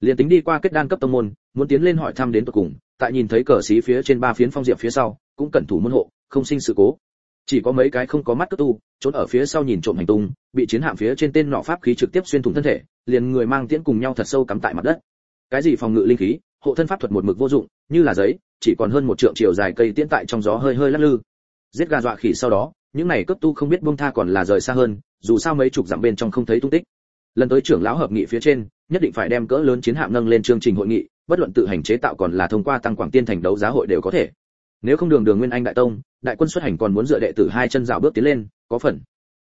Liền tính đi qua kết đan cấp tông môn, muốn tiến lên hỏi thăm đến cuối cùng, tại nhìn thấy cờ xí phía trên ba phiến phong diệp phía sau, cũng cẩn thủ môn hộ, không sinh sự cố chỉ có mấy cái không có mắt cất tu, trốn ở phía sau nhìn trộm hành tung, bị chiến hạm phía trên tên nọ pháp khí trực tiếp xuyên thủng thân thể, liền người mang tiễn cùng nhau thật sâu cắm tại mặt đất. Cái gì phòng ngự linh khí, hộ thân pháp thuật một mực vô dụng, như là giấy, chỉ còn hơn một trượng chiều dài cây tiễn tại trong gió hơi hơi lắc lư. Giết gà dọa khỉ sau đó, những này cấp tu không biết buông tha còn là rời xa hơn, dù sao mấy chục dặm bên trong không thấy tung tích. Lần tới trưởng lão hợp nghị phía trên, nhất định phải đem cỡ lớn chiến hạm nâng lên chương trình hội nghị, bất luận tự hành chế tạo còn là thông qua tăng quảng tiên thành đấu giá hội đều có thể. Nếu không đường đường nguyên anh đại tông đại quân xuất hành còn muốn dựa đệ tử hai chân dạo bước tiến lên, có phần.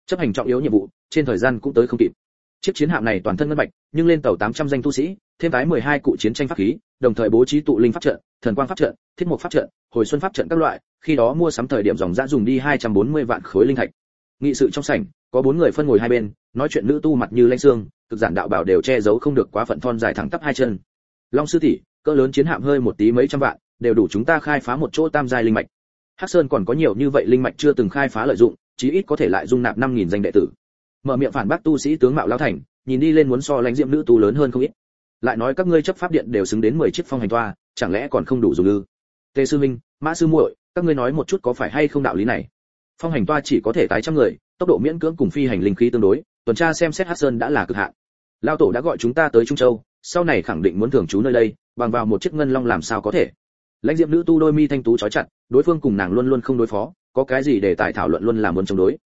Chấp hành trọng yếu nhiệm vụ, trên thời gian cũng tới không kịp. Chiếc chiến hạm này toàn thân ngân bạch, nhưng lên tàu 800 danh tu sĩ, thêm tái 12 cụ chiến tranh pháp khí, đồng thời bố trí tụ linh pháp trận, thần quang pháp trận, thiết mục pháp trận, hồi xuân pháp trận các loại, khi đó mua sắm thời điểm dòng dã dùng đi 240 vạn khối linh thạch. Nghị sự trong sảnh, có bốn người phân ngồi hai bên, nói chuyện nữ tu mặt như lanh xương, cực giản đạo bảo đều che giấu không được quá phận thon dài thẳng tắp hai chân. Long sư tỷ, cỡ lớn chiến hạm hơi một tí mấy trăm vạn, đều đủ chúng ta khai phá một chỗ tam giai linh mạch hắc sơn còn có nhiều như vậy linh mạch chưa từng khai phá lợi dụng, chí ít có thể lại dung nạp năm nghìn danh đệ tử. Mở miệng phản bác tu sĩ tướng mạo lao thành, nhìn đi lên muốn so lãnh diệm nữ tu lớn hơn không ít. Lại nói các ngươi chấp pháp điện đều xứng đến mười chiếc phong hành toa, chẳng lẽ còn không đủ dùng ư? Tề sư minh mã sư muội, các ngươi nói một chút có phải hay không đạo lý này? Phong hành toa chỉ có thể tái trăm người, tốc độ miễn cưỡng cùng phi hành linh khí tương đối, tuần tra xem xét hắc sơn đã là cực hạn. Lao tổ đã gọi chúng ta tới trung châu, sau này khẳng định muốn thường trú nơi đây, bằng vào một chiếc ngân long làm sao có thể? Lãnh diệm nữ tu đôi mi thanh tú chói chặt đối phương cùng nàng luôn luôn không đối phó, có cái gì để tài thảo luận luôn làm muốn chống đối.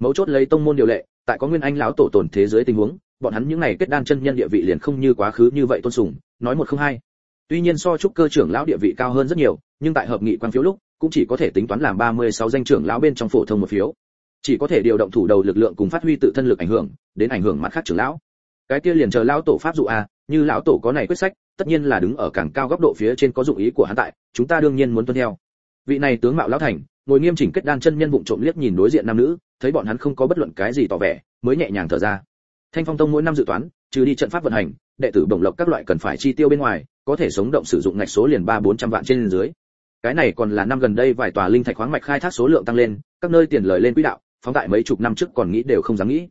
Mấu chốt lấy tông môn điều lệ, tại có nguyên anh lão tổ tồn thế giới tình huống, bọn hắn những này kết đan chân nhân địa vị liền không như quá khứ như vậy tôn sùng, nói một không hai. Tuy nhiên so trúc cơ trưởng lão địa vị cao hơn rất nhiều, nhưng tại hợp nghị quan phiếu lúc, cũng chỉ có thể tính toán làm 36 danh trưởng lão bên trong phổ thông một phiếu. Chỉ có thể điều động thủ đầu lực lượng cùng phát huy tự thân lực ảnh hưởng, đến ảnh hưởng mặt khác trưởng lão. Cái kia liền chờ lão tổ pháp dụ a như lão tổ có này quyết sách, tất nhiên là đứng ở càng cao góc độ phía trên có dụng ý của hắn tại, chúng ta đương nhiên muốn tuân theo vị này tướng mạo lão thành, ngồi nghiêm chỉnh kết đan chân nhân bụng trộm liếc nhìn đối diện nam nữ, thấy bọn hắn không có bất luận cái gì tỏ vẻ, mới nhẹ nhàng thở ra. Thanh phong tông mỗi năm dự toán, trừ đi trận pháp vận hành, đệ tử bổng lộc các loại cần phải chi tiêu bên ngoài, có thể sống động sử dụng ngạch số liền ba bốn trăm vạn trên dưới. Cái này còn là năm gần đây vài tòa linh thạch khoáng mạch khai thác số lượng tăng lên, các nơi tiền lời lên quỹ đạo, phóng tại mấy chục năm trước còn nghĩ đều không dám nghĩ.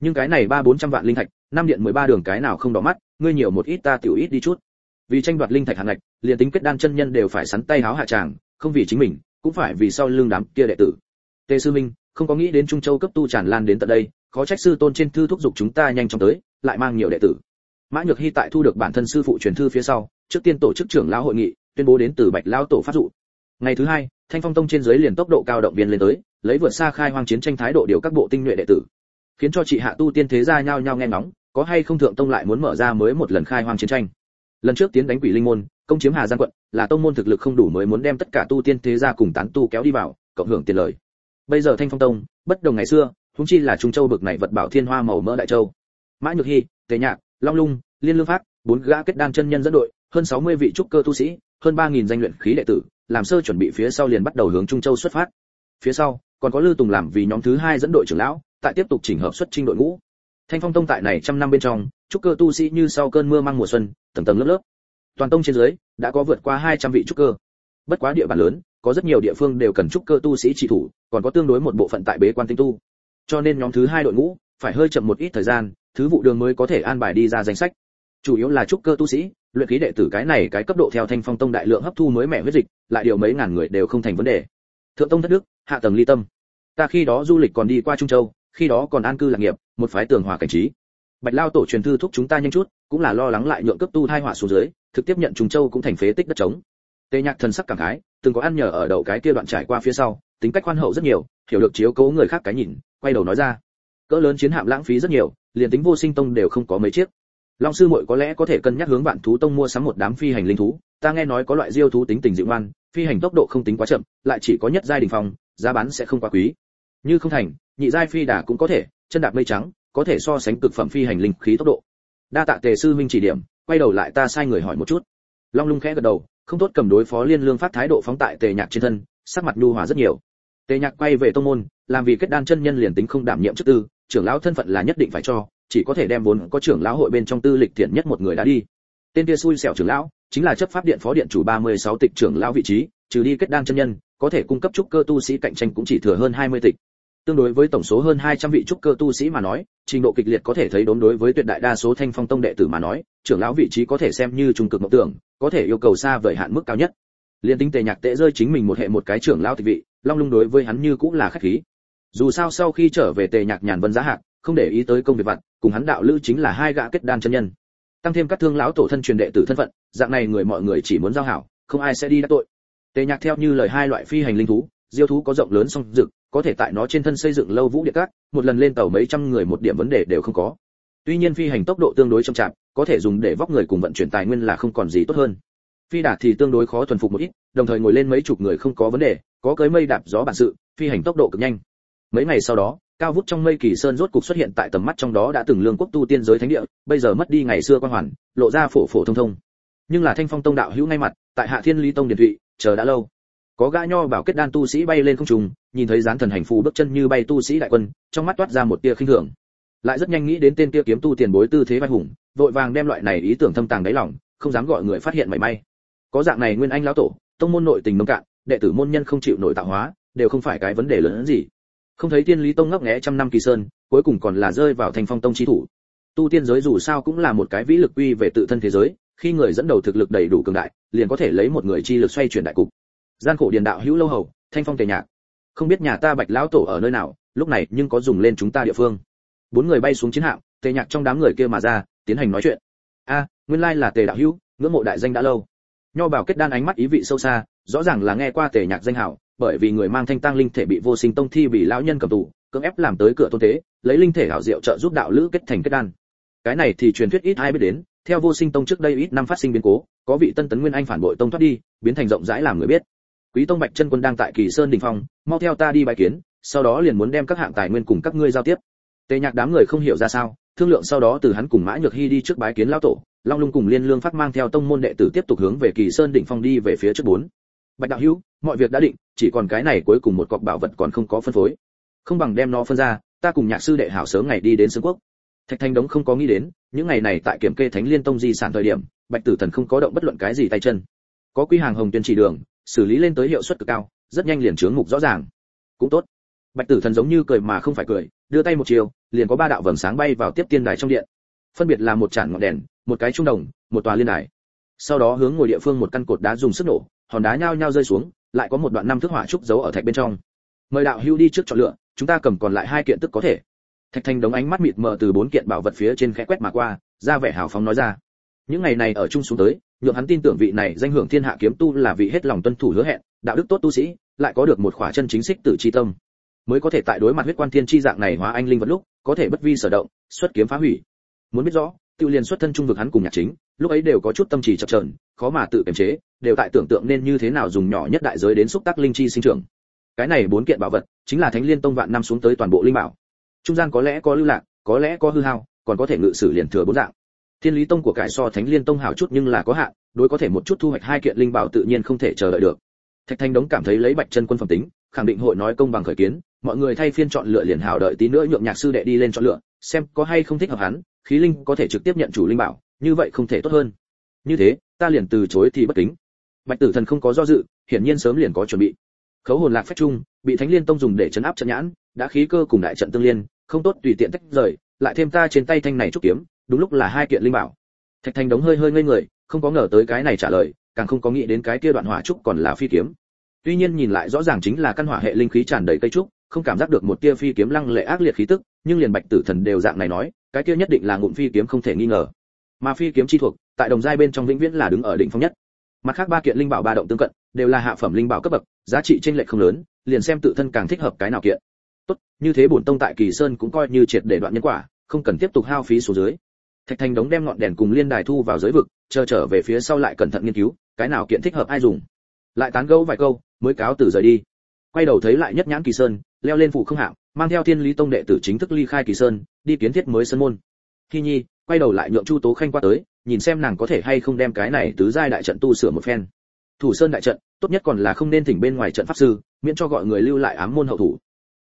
Nhưng cái này ba bốn trăm vạn linh thạch, năm điện mười ba đường cái nào không đỏ mắt, ngươi nhiều một ít ta tiểu ít đi chút. Vì tranh đoạt linh thạch hạng ngạch, liền tính kết đan chân nhân đều phải sắn tay háo hạ tràng không vì chính mình, cũng phải vì sau lưng đám kia đệ tử. Tề sư minh, không có nghĩ đến trung châu cấp tu tràn lan đến tận đây, khó trách sư tôn trên thư thúc giục chúng ta nhanh chóng tới, lại mang nhiều đệ tử. Mã nhược hy tại thu được bản thân sư phụ truyền thư phía sau, trước tiên tổ chức trưởng lão hội nghị, tuyên bố đến từ bạch lão tổ phát dụ. Ngày thứ hai, thanh phong tông trên dưới liền tốc độ cao động viên lên tới, lấy vượt xa khai hoang chiến tranh thái độ điều các bộ tinh nhuệ đệ tử. Khiến cho chị hạ tu tiên thế gia nhao nhao nghe ngóng, có hay không thượng tông lại muốn mở ra mới một lần khai hoang chiến tranh. Lần trước tiến đánh quỷ linh môn công chiếm hà giang quận, là tông môn thực lực không đủ mới muốn đem tất cả tu tiên thế gia cùng tán tu kéo đi vào, cộng hưởng tiền lời. Bây giờ thanh phong tông, bất đồng ngày xưa chúng chi là trung châu bực này vật bảo thiên hoa màu mỡ đại châu. Mã nhược hy, tề nhạc, long lung, liên lương phát bốn gã kết đan chân nhân dẫn đội, hơn 60 vị trúc cơ tu sĩ, hơn 3.000 danh luyện khí đệ tử, làm sơ chuẩn bị phía sau liền bắt đầu hướng trung châu xuất phát. Phía sau, còn có Lư tùng làm vì nhóm thứ hai dẫn đội trưởng lão, tại tiếp tục chỉnh hợp xuất trinh đội ngũ. Thanh phong tông tại này trăm năm bên trong, trúc cơ tu sĩ như sau cơn mưa mang mùa xuân, tầng tầng lớp lớp toàn tông trên dưới, đã có vượt qua 200 vị trúc cơ. Bất quá địa bàn lớn, có rất nhiều địa phương đều cần trúc cơ tu sĩ chỉ thủ, còn có tương đối một bộ phận tại bế quan tinh tu. Cho nên nhóm thứ hai đội ngũ, phải hơi chậm một ít thời gian, thứ vụ đường mới có thể an bài đi ra danh sách. Chủ yếu là trúc cơ tu sĩ, luyện khí đệ tử cái này cái cấp độ theo thanh phong tông đại lượng hấp thu mới mẻ huyết dịch, lại điều mấy ngàn người đều không thành vấn đề. Thượng tông thất đức, hạ tầng ly tâm. Ta khi đó du lịch còn đi qua trung châu, khi đó còn an cư lạc nghiệp, một phái tường hòa cảnh trí. Bạch lao tổ truyền thư thúc chúng ta nhanh chút cũng là lo lắng lại nhượng cấp tu thai họa xuống dưới, thực tiếp nhận trùng châu cũng thành phế tích đất trống. Tề nhạc thần sắc cảm khái, từng có ăn nhờ ở đậu cái kia đoạn trải qua phía sau, tính cách khoan hậu rất nhiều, hiểu được chiếu cố người khác cái nhìn, quay đầu nói ra. Cỡ lớn chiến hạm lãng phí rất nhiều, liền tính vô sinh tông đều không có mấy chiếc. Long sư muội có lẽ có thể cân nhắc hướng bạn thú tông mua sắm một đám phi hành linh thú, ta nghe nói có loại diêu thú tính tình dịu ngoan, phi hành tốc độ không tính quá chậm, lại chỉ có nhất giai đỉnh phong, giá bán sẽ không quá quý. Như không thành, nhị giai phi đà cũng có thể, chân đạp mây trắng, có thể so sánh cực phẩm phi hành linh khí tốc độ đa tạ tề sư minh chỉ điểm, quay đầu lại ta sai người hỏi một chút. Long lung khẽ gật đầu, không tốt cầm đối phó liên lương phát thái độ phóng tại tề nhạc trên thân, sắc mặt nhu hòa rất nhiều. Tề nhạc quay về tông môn, làm vì kết đan chân nhân liền tính không đảm nhiệm chức tư, trưởng lão thân phận là nhất định phải cho, chỉ có thể đem vốn có trưởng lão hội bên trong tư lịch thiện nhất một người đã đi. Tên kia xui xẻo trưởng lão, chính là chấp pháp điện phó điện chủ 36 tịch trưởng lão vị trí, trừ đi kết đan chân nhân, có thể cung cấp trúc cơ tu sĩ cạnh tranh cũng chỉ thừa hơn 20 tịch tương đối với tổng số hơn 200 vị trúc cơ tu sĩ mà nói trình độ kịch liệt có thể thấy đốn đối với tuyệt đại đa số thanh phong tông đệ tử mà nói trưởng lão vị trí có thể xem như trung cực mộng tưởng có thể yêu cầu xa vời hạn mức cao nhất. Liên tính tề nhạc tệ rơi chính mình một hệ một cái trưởng lão tịch vị long lung đối với hắn như cũng là khách khí. Dù sao sau khi trở về tề nhạc nhàn vân giá hạc, không để ý tới công việc vặt cùng hắn đạo lữ chính là hai gã kết đan chân nhân. Tăng thêm các thương lão tổ thân truyền đệ tử thân phận dạng này người mọi người chỉ muốn giao hảo không ai sẽ đi đắc tội. Tề nhạc theo như lời hai loại phi hành linh thú diêu thú có rộng lớn song dực có thể tại nó trên thân xây dựng lâu vũ địa cát, một lần lên tàu mấy trăm người một điểm vấn đề đều không có. Tuy nhiên phi hành tốc độ tương đối chậm chạp, có thể dùng để vóc người cùng vận chuyển tài nguyên là không còn gì tốt hơn. Phi đạp thì tương đối khó thuần phục một ít, đồng thời ngồi lên mấy chục người không có vấn đề, có cưới mây đạp gió bản sự, phi hành tốc độ cực nhanh. Mấy ngày sau đó, cao vút trong mây kỳ sơn rốt cục xuất hiện tại tầm mắt trong đó đã từng lương quốc tu tiên giới thánh địa, bây giờ mất đi ngày xưa quan hoàn, lộ ra phổ phổ thông thông. Nhưng là thanh phong tông đạo hữu ngay mặt, tại hạ thiên lý tông điển thụy, chờ đã lâu. Có gã nho bảo kết đan tu sĩ bay lên không trung nhìn thấy gián thần hành phù bước chân như bay tu sĩ đại quân, trong mắt toát ra một tia khinh thường. Lại rất nhanh nghĩ đến tên kia kiếm tu tiền bối tư thế vai hùng, vội vàng đem loại này ý tưởng thâm tàng đáy lòng, không dám gọi người phát hiện mảy may. Có dạng này nguyên anh lão tổ, tông môn nội tình nông cạn, đệ tử môn nhân không chịu nội tạo hóa, đều không phải cái vấn đề lớn hơn gì. Không thấy tiên lý tông ngốc nghé trăm năm kỳ sơn, cuối cùng còn là rơi vào thành phong tông chi thủ. Tu tiên giới dù sao cũng là một cái vĩ lực quy về tự thân thế giới, khi người dẫn đầu thực lực đầy đủ cường đại, liền có thể lấy một người chi lực xoay chuyển đại cục. Gian khổ điền đạo hữu lâu hầu, thanh phong tề nhạc không biết nhà ta bạch lão tổ ở nơi nào, lúc này nhưng có dùng lên chúng ta địa phương. Bốn người bay xuống chiến hạm, tề nhạc trong đám người kia mà ra, tiến hành nói chuyện. A, nguyên lai là tề đạo hữu, ngưỡng mộ đại danh đã lâu. Nho bảo kết đan ánh mắt ý vị sâu xa, rõ ràng là nghe qua tề nhạc danh hảo bởi vì người mang thanh tăng linh thể bị vô sinh tông thi bị lão nhân cầm tù, cưỡng ép làm tới cửa tôn thế lấy linh thể hảo diệu trợ giúp đạo lữ kết thành kết đan. Cái này thì truyền thuyết ít ai biết đến, theo vô sinh tông trước đây ít năm phát sinh biến cố, có vị tân tấn nguyên anh phản bội tông thoát đi, biến thành rộng rãi làm người biết quý tông bạch chân quân đang tại kỳ sơn đình phong, mau theo ta đi bái kiến, sau đó liền muốn đem các hạng tài nguyên cùng các ngươi giao tiếp. Tề nhạc đám người không hiểu ra sao, thương lượng sau đó từ hắn cùng mã nhược hy đi trước bái kiến lão tổ, long lung cùng liên lương phát mang theo tông môn đệ tử tiếp tục hướng về kỳ sơn đỉnh phong đi về phía trước bốn. Bạch đạo hữu, mọi việc đã định, chỉ còn cái này cuối cùng một cọc bảo vật còn không có phân phối. Không bằng đem nó phân ra, ta cùng nhạc sư đệ hảo sớm ngày đi đến xương quốc. Thạch thanh đống không có nghĩ đến, những ngày này tại kiểm kê thánh liên tông di sản thời điểm, bạch tử thần không có động bất luận cái gì tay chân. Có quy hàng hồng tuyên chỉ đường xử lý lên tới hiệu suất cực cao, rất nhanh liền chướng mục rõ ràng. Cũng tốt. Bạch tử thần giống như cười mà không phải cười, đưa tay một chiều, liền có ba đạo vầng sáng bay vào tiếp tiên đài trong điện. Phân biệt là một chản ngọn đèn, một cái trung đồng, một tòa liên đài. Sau đó hướng ngồi địa phương một căn cột đá dùng sức nổ, hòn đá nhao nhao rơi xuống, lại có một đoạn năm thước hỏa trúc giấu ở thạch bên trong. Mời đạo hưu đi trước chọn lựa, chúng ta cầm còn lại hai kiện tức có thể. Thạch thành đống ánh mắt mịt mờ từ bốn kiện bảo vật phía trên khẽ quét mà qua, ra vẻ hào phóng nói ra những ngày này ở chung xuống tới, nhượng hắn tin tưởng vị này danh hưởng thiên hạ kiếm tu là vị hết lòng tuân thủ hứa hẹn, đạo đức tốt tu sĩ, lại có được một khỏa chân chính xích tử chi tâm. Mới có thể tại đối mặt huyết quan thiên chi dạng này hóa anh linh vật lúc, có thể bất vi sở động, xuất kiếm phá hủy. Muốn biết rõ, tiêu liền xuất thân trung vực hắn cùng nhạc chính, lúc ấy đều có chút tâm trí chập chờn, khó mà tự kiềm chế, đều tại tưởng tượng nên như thế nào dùng nhỏ nhất đại giới đến xúc tác linh chi sinh trưởng. Cái này bốn kiện bảo vật, chính là thánh liên tông vạn năm xuống tới toàn bộ linh bảo. Trung gian có lẽ có lưu lạc, có lẽ có hư hao, còn có thể ngự sử liền thừa bốn dạng thiên lý tông của cải so thánh liên tông hảo chút nhưng là có hạn, đối có thể một chút thu hoạch hai kiện linh bảo tự nhiên không thể chờ đợi được. Thạch thanh đống cảm thấy lấy bạch chân quân phẩm tính, khẳng định hội nói công bằng khởi kiến, mọi người thay phiên chọn lựa liền hảo đợi tí nữa nhượng nhạc sư đệ đi lên chọn lựa, xem có hay không thích hợp hắn, khí linh có thể trực tiếp nhận chủ linh bảo, như vậy không thể tốt hơn. Như thế, ta liền từ chối thì bất kính. Bạch tử thần không có do dự, hiển nhiên sớm liền có chuẩn bị. Khấu hồn lạc phách trung, bị thánh liên tông dùng để chấn áp trận nhãn, đã khí cơ cùng đại trận tương liên, không tốt tùy tiện tách rời, lại thêm ta trên tay thanh này trúc kiếm đúng lúc là hai kiện linh bảo. Thạch thành đống hơi hơi ngây người, không có ngờ tới cái này trả lời, càng không có nghĩ đến cái kia đoạn hỏa trúc còn là phi kiếm. Tuy nhiên nhìn lại rõ ràng chính là căn hỏa hệ linh khí tràn đầy cây trúc, không cảm giác được một tia phi kiếm lăng lệ ác liệt khí tức, nhưng liền bạch tử thần đều dạng này nói, cái kia nhất định là ngụm phi kiếm không thể nghi ngờ. Mà phi kiếm chi thuộc, tại đồng giai bên trong vĩnh viễn là đứng ở đỉnh phong nhất. Mặt khác ba kiện linh bảo ba động tương cận, đều là hạ phẩm linh bảo cấp bậc, giá trị trên lệch không lớn, liền xem tự thân càng thích hợp cái nào kiện. Tốt, như thế bổn tông tại kỳ sơn cũng coi như triệt để đoạn nhân quả, không cần tiếp tục hao phí số dưới thạch thành đống đem ngọn đèn cùng liên đài thu vào giới vực, chờ trở về phía sau lại cẩn thận nghiên cứu, cái nào kiện thích hợp ai dùng. Lại tán gẫu vài câu, mới cáo từ rời đi. Quay đầu thấy lại nhất nhãn kỳ sơn, leo lên phủ không hạng, mang theo thiên lý tông đệ tử chính thức ly khai kỳ sơn, đi kiến thiết mới sân môn. Khi nhi, quay đầu lại nhượng chu tố khanh qua tới, nhìn xem nàng có thể hay không đem cái này tứ giai đại trận tu sửa một phen. Thủ sơn đại trận, tốt nhất còn là không nên thỉnh bên ngoài trận pháp sư, miễn cho gọi người lưu lại ám môn hậu thủ.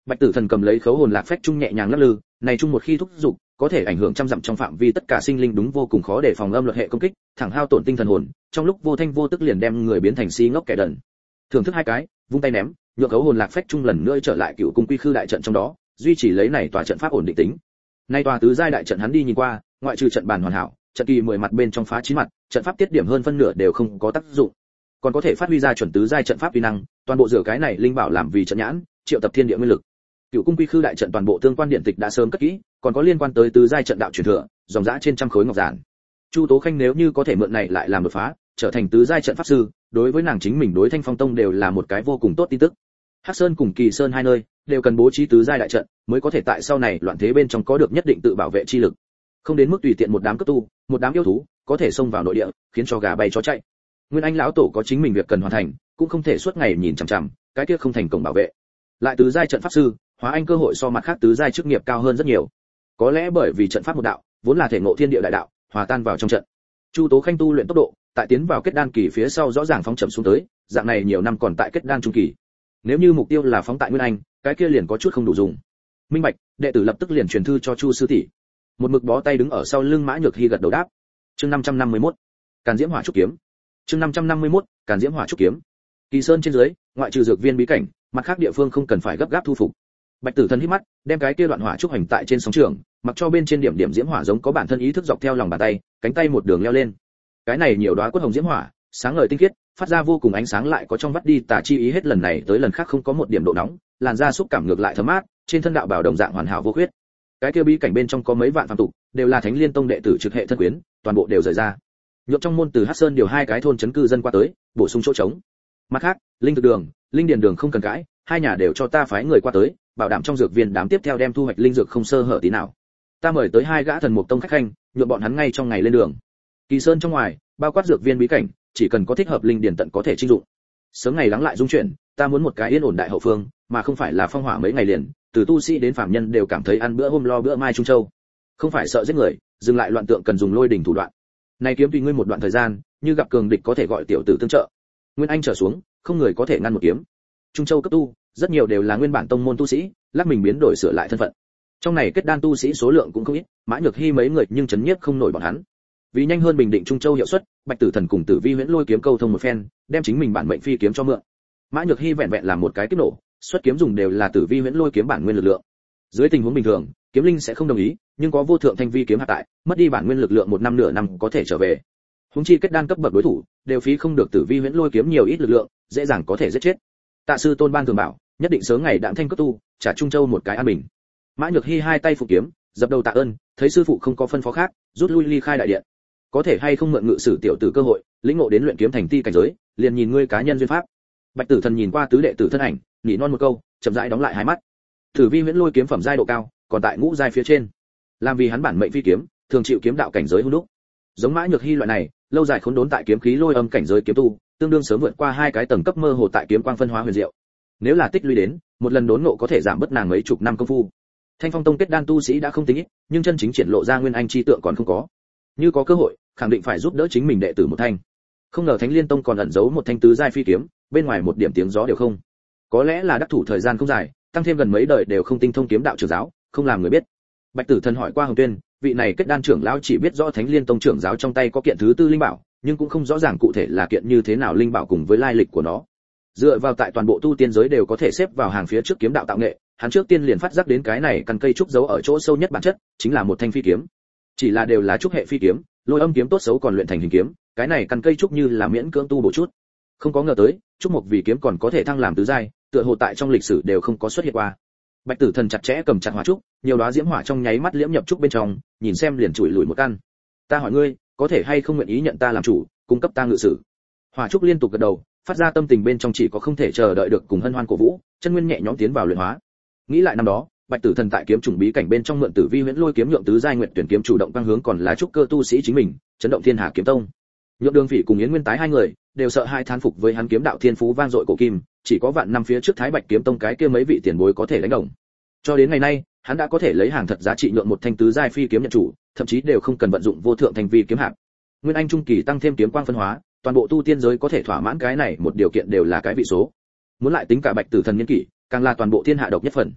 Bạch tử thần cầm lấy khấu hồn lạc phách trung nhẹ nhàng lắc lư, này chung một khi thúc giục có thể ảnh hưởng trăm dặm trong phạm vi tất cả sinh linh đúng vô cùng khó để phòng âm luật hệ công kích, thẳng hao tổn tinh thần hồn, trong lúc vô thanh vô tức liền đem người biến thành si ngốc kẻ đần. Thưởng thức hai cái, vung tay ném, nhựa khấu hồn lạc phách trung lần nữa trở lại cựu cung quy khư đại trận trong đó, duy trì lấy này tòa trận pháp ổn định tính. Nay tòa tứ giai đại trận hắn đi nhìn qua, ngoại trừ trận bàn hoàn hảo, trận kỳ mười mặt bên trong phá chín mặt, trận pháp tiết điểm hơn phân nửa đều không có tác dụng. Còn có thể phát huy ra chuẩn tứ giai trận pháp uy năng, toàn bộ rửa cái này linh bảo làm vì trận nhãn, triệu tập thiên địa nguyên lực cựu cung quy khư đại trận toàn bộ tương quan điện tịch đã sớm cất kỹ, còn có liên quan tới tứ giai trận đạo truyền thừa, dòng dã trên trăm khối ngọc giản. Chu tố khanh nếu như có thể mượn này lại làm đột phá, trở thành tứ giai trận pháp sư, đối với nàng chính mình đối thanh phong tông đều là một cái vô cùng tốt tin tức. Hắc sơn cùng kỳ sơn hai nơi đều cần bố trí tứ giai đại trận, mới có thể tại sau này loạn thế bên trong có được nhất định tự bảo vệ chi lực. Không đến mức tùy tiện một đám cấp tu, một đám yêu thú, có thể xông vào nội địa, khiến cho gà bay chó chạy. Nguyên anh lão tổ có chính mình việc cần hoàn thành, cũng không thể suốt ngày nhìn chằm chằm, cái kia không thành công bảo vệ. Lại tứ giai trận pháp sư hóa anh cơ hội so mặt khác tứ giai chức nghiệp cao hơn rất nhiều. Có lẽ bởi vì trận pháp một đạo, vốn là thể ngộ thiên địa đại đạo, hòa tan vào trong trận. Chu tố khanh tu luyện tốc độ, tại tiến vào kết đan kỳ phía sau rõ ràng phóng chậm xuống tới, dạng này nhiều năm còn tại kết đan trung kỳ. Nếu như mục tiêu là phóng tại nguyên anh, cái kia liền có chút không đủ dùng. Minh bạch, đệ tử lập tức liền truyền thư cho chu sư tỷ. Một mực bó tay đứng ở sau lưng mã nhược hy gật đầu đáp. Chương 551. càn diễm hỏa trúc kiếm. Chương 551. càn diễm hỏa trúc kiếm. Kỳ sơn trên dưới, ngoại trừ dược viên bí cảnh, mặt khác địa phương không cần phải gấp gáp thu phục bạch tử thần hít mắt, đem cái kia đoạn hỏa trúc hành tại trên sóng trường, mặc cho bên trên điểm điểm diễm hỏa giống có bản thân ý thức dọc theo lòng bàn tay, cánh tay một đường leo lên. Cái này nhiều đóa quất hồng diễm hỏa, sáng ngời tinh khiết, phát ra vô cùng ánh sáng lại có trong vắt đi, tà chi ý hết lần này tới lần khác không có một điểm độ nóng, làn da xúc cảm ngược lại thấm mát, trên thân đạo bảo đồng dạng hoàn hảo vô khuyết. Cái kia bí cảnh bên trong có mấy vạn phàm tục, đều là thánh liên tông đệ tử trực hệ thân quyến, toàn bộ đều rời ra. Nhộn trong môn từ hắc sơn điều hai cái thôn chấn cư dân qua tới, bổ sung chỗ trống. Mặt khác, linh thực đường, linh điền đường không cần cãi, hai nhà đều cho ta phái người qua tới bảo đảm trong dược viên đám tiếp theo đem thu hoạch linh dược không sơ hở tí nào. Ta mời tới hai gã thần mục tông khách khanh, nhượng bọn hắn ngay trong ngày lên đường. Kỳ sơn trong ngoài, bao quát dược viên bí cảnh, chỉ cần có thích hợp linh điển tận có thể trinh dụng. Sớm ngày lắng lại dung chuyển ta muốn một cái yên ổn đại hậu phương, mà không phải là phong hỏa mấy ngày liền, từ tu sĩ đến phạm nhân đều cảm thấy ăn bữa hôm lo bữa mai trung châu. Không phải sợ giết người, dừng lại loạn tượng cần dùng lôi đỉnh thủ đoạn. Này kiếm tùy ngươi một đoạn thời gian, như gặp cường địch có thể gọi tiểu tử tương trợ. Nguyên anh trở xuống, không người có thể ngăn một kiếm. Trung châu cấp tu rất nhiều đều là nguyên bản tông môn tu sĩ, lắc mình biến đổi sửa lại thân phận. Trong này kết đan tu sĩ số lượng cũng không ít, mã nhược hy mấy người nhưng chấn nhiếp không nổi bọn hắn. Vì nhanh hơn bình định trung châu hiệu suất, bạch tử thần cùng tử vi huyễn lôi kiếm câu thông một phen, đem chính mình bản mệnh phi kiếm cho mượn. Mã nhược hy vẹn vẹn làm một cái kích nổ, xuất kiếm dùng đều là tử vi huyễn lôi kiếm bản nguyên lực lượng. Dưới tình huống bình thường, kiếm linh sẽ không đồng ý, nhưng có vô thượng thanh vi kiếm hạ tại, mất đi bản nguyên lực lượng một năm nửa năm có thể trở về. Húng chi kết đan cấp bậc đối thủ, đều phí không được tử vi huyễn lôi kiếm nhiều ít lực lượng, dễ dàng có thể giết chết tạ sư tôn ban thường bảo, nhất định sớm ngày đạm thanh cấp tu, trả trung châu một cái an bình. Mã nhược hy hai tay phụ kiếm, dập đầu tạ ơn, thấy sư phụ không có phân phó khác, rút lui ly khai đại điện. Có thể hay không mượn ngự sử tiểu tử cơ hội, lĩnh ngộ đến luyện kiếm thành ti cảnh giới, liền nhìn ngươi cá nhân duyên pháp. Bạch tử thần nhìn qua tứ đệ tử thân ảnh, nhỉ non một câu, chậm rãi đóng lại hai mắt. Thử vi huyễn lôi kiếm phẩm giai độ cao, còn tại ngũ giai phía trên. Làm vì hắn bản mệnh phi kiếm, thường chịu kiếm đạo cảnh giới hung đúc. Giống mã nhược hy loại này, lâu dài khốn đốn tại kiếm khí lôi âm cảnh giới kiếm tu tương đương sớm vượt qua hai cái tầng cấp mơ hồ tại kiếm quang phân hóa huyền diệu. Nếu là tích lũy đến, một lần đốn ngộ có thể giảm bớt nàng mấy chục năm công phu. Thanh phong tông kết đan tu sĩ đã không tính ít, nhưng chân chính triển lộ ra nguyên anh chi tượng còn không có. Như có cơ hội, khẳng định phải giúp đỡ chính mình đệ tử một thanh. Không ngờ thánh liên tông còn ẩn giấu một thanh tứ giai phi kiếm, bên ngoài một điểm tiếng gió đều không. Có lẽ là đắc thủ thời gian không dài, tăng thêm gần mấy đời đều không tinh thông kiếm đạo trưởng giáo, không làm người biết. Bạch tử thần hỏi qua hồng tuyên, vị này kết đan trưởng lão chỉ biết rõ thánh liên tông trưởng giáo trong tay có kiện thứ tư linh bảo nhưng cũng không rõ ràng cụ thể là kiện như thế nào linh bảo cùng với lai lịch của nó. Dựa vào tại toàn bộ tu tiên giới đều có thể xếp vào hàng phía trước kiếm đạo tạo nghệ, hắn trước tiên liền phát giác đến cái này căn cây trúc giấu ở chỗ sâu nhất bản chất, chính là một thanh phi kiếm. Chỉ là đều là trúc hệ phi kiếm, lôi âm kiếm tốt xấu còn luyện thành hình kiếm, cái này căn cây trúc như là miễn cưỡng tu bổ chút. Không có ngờ tới, trúc mục vì kiếm còn có thể thăng làm tứ giai, tựa hồ tại trong lịch sử đều không có xuất hiện qua. Bạch tử thần chặt chẽ cầm chặt hỏa trúc, nhiều đóa diễm hỏa trong nháy mắt liễm nhập trúc bên trong, nhìn xem liền chùi lùi một căn. Ta hỏi ngươi có thể hay không nguyện ý nhận ta làm chủ, cung cấp ta ngự sử. Hỏa trúc liên tục gật đầu, phát ra tâm tình bên trong chỉ có không thể chờ đợi được cùng hân hoan cổ vũ, chân nguyên nhẹ nhõm tiến vào luyện hóa. Nghĩ lại năm đó, bạch tử thần tại kiếm trùng bí cảnh bên trong mượn tử vi huyễn lôi kiếm nhượng tứ giai nguyện tuyển kiếm chủ động tăng hướng còn là trúc cơ tu sĩ chính mình, chấn động thiên hà kiếm tông. Nhượng đường vị cùng yến nguyên tái hai người, đều sợ hai thán phục với hắn kiếm đạo thiên phú vang dội cổ kim, chỉ có vạn năm phía trước thái bạch kiếm tông cái kia mấy vị tiền bối có thể đánh đồng. Cho đến ngày nay hắn đã có thể lấy hàng thật giá trị nhượng một thanh tứ giai phi kiếm nhận chủ, thậm chí đều không cần vận dụng vô thượng thành vi kiếm hạng nguyên anh trung kỳ tăng thêm kiếm quang phân hóa, toàn bộ tu tiên giới có thể thỏa mãn cái này một điều kiện đều là cái vị số. Muốn lại tính cả bạch tử thần nhân kỷ, càng là toàn bộ thiên hạ độc nhất phần.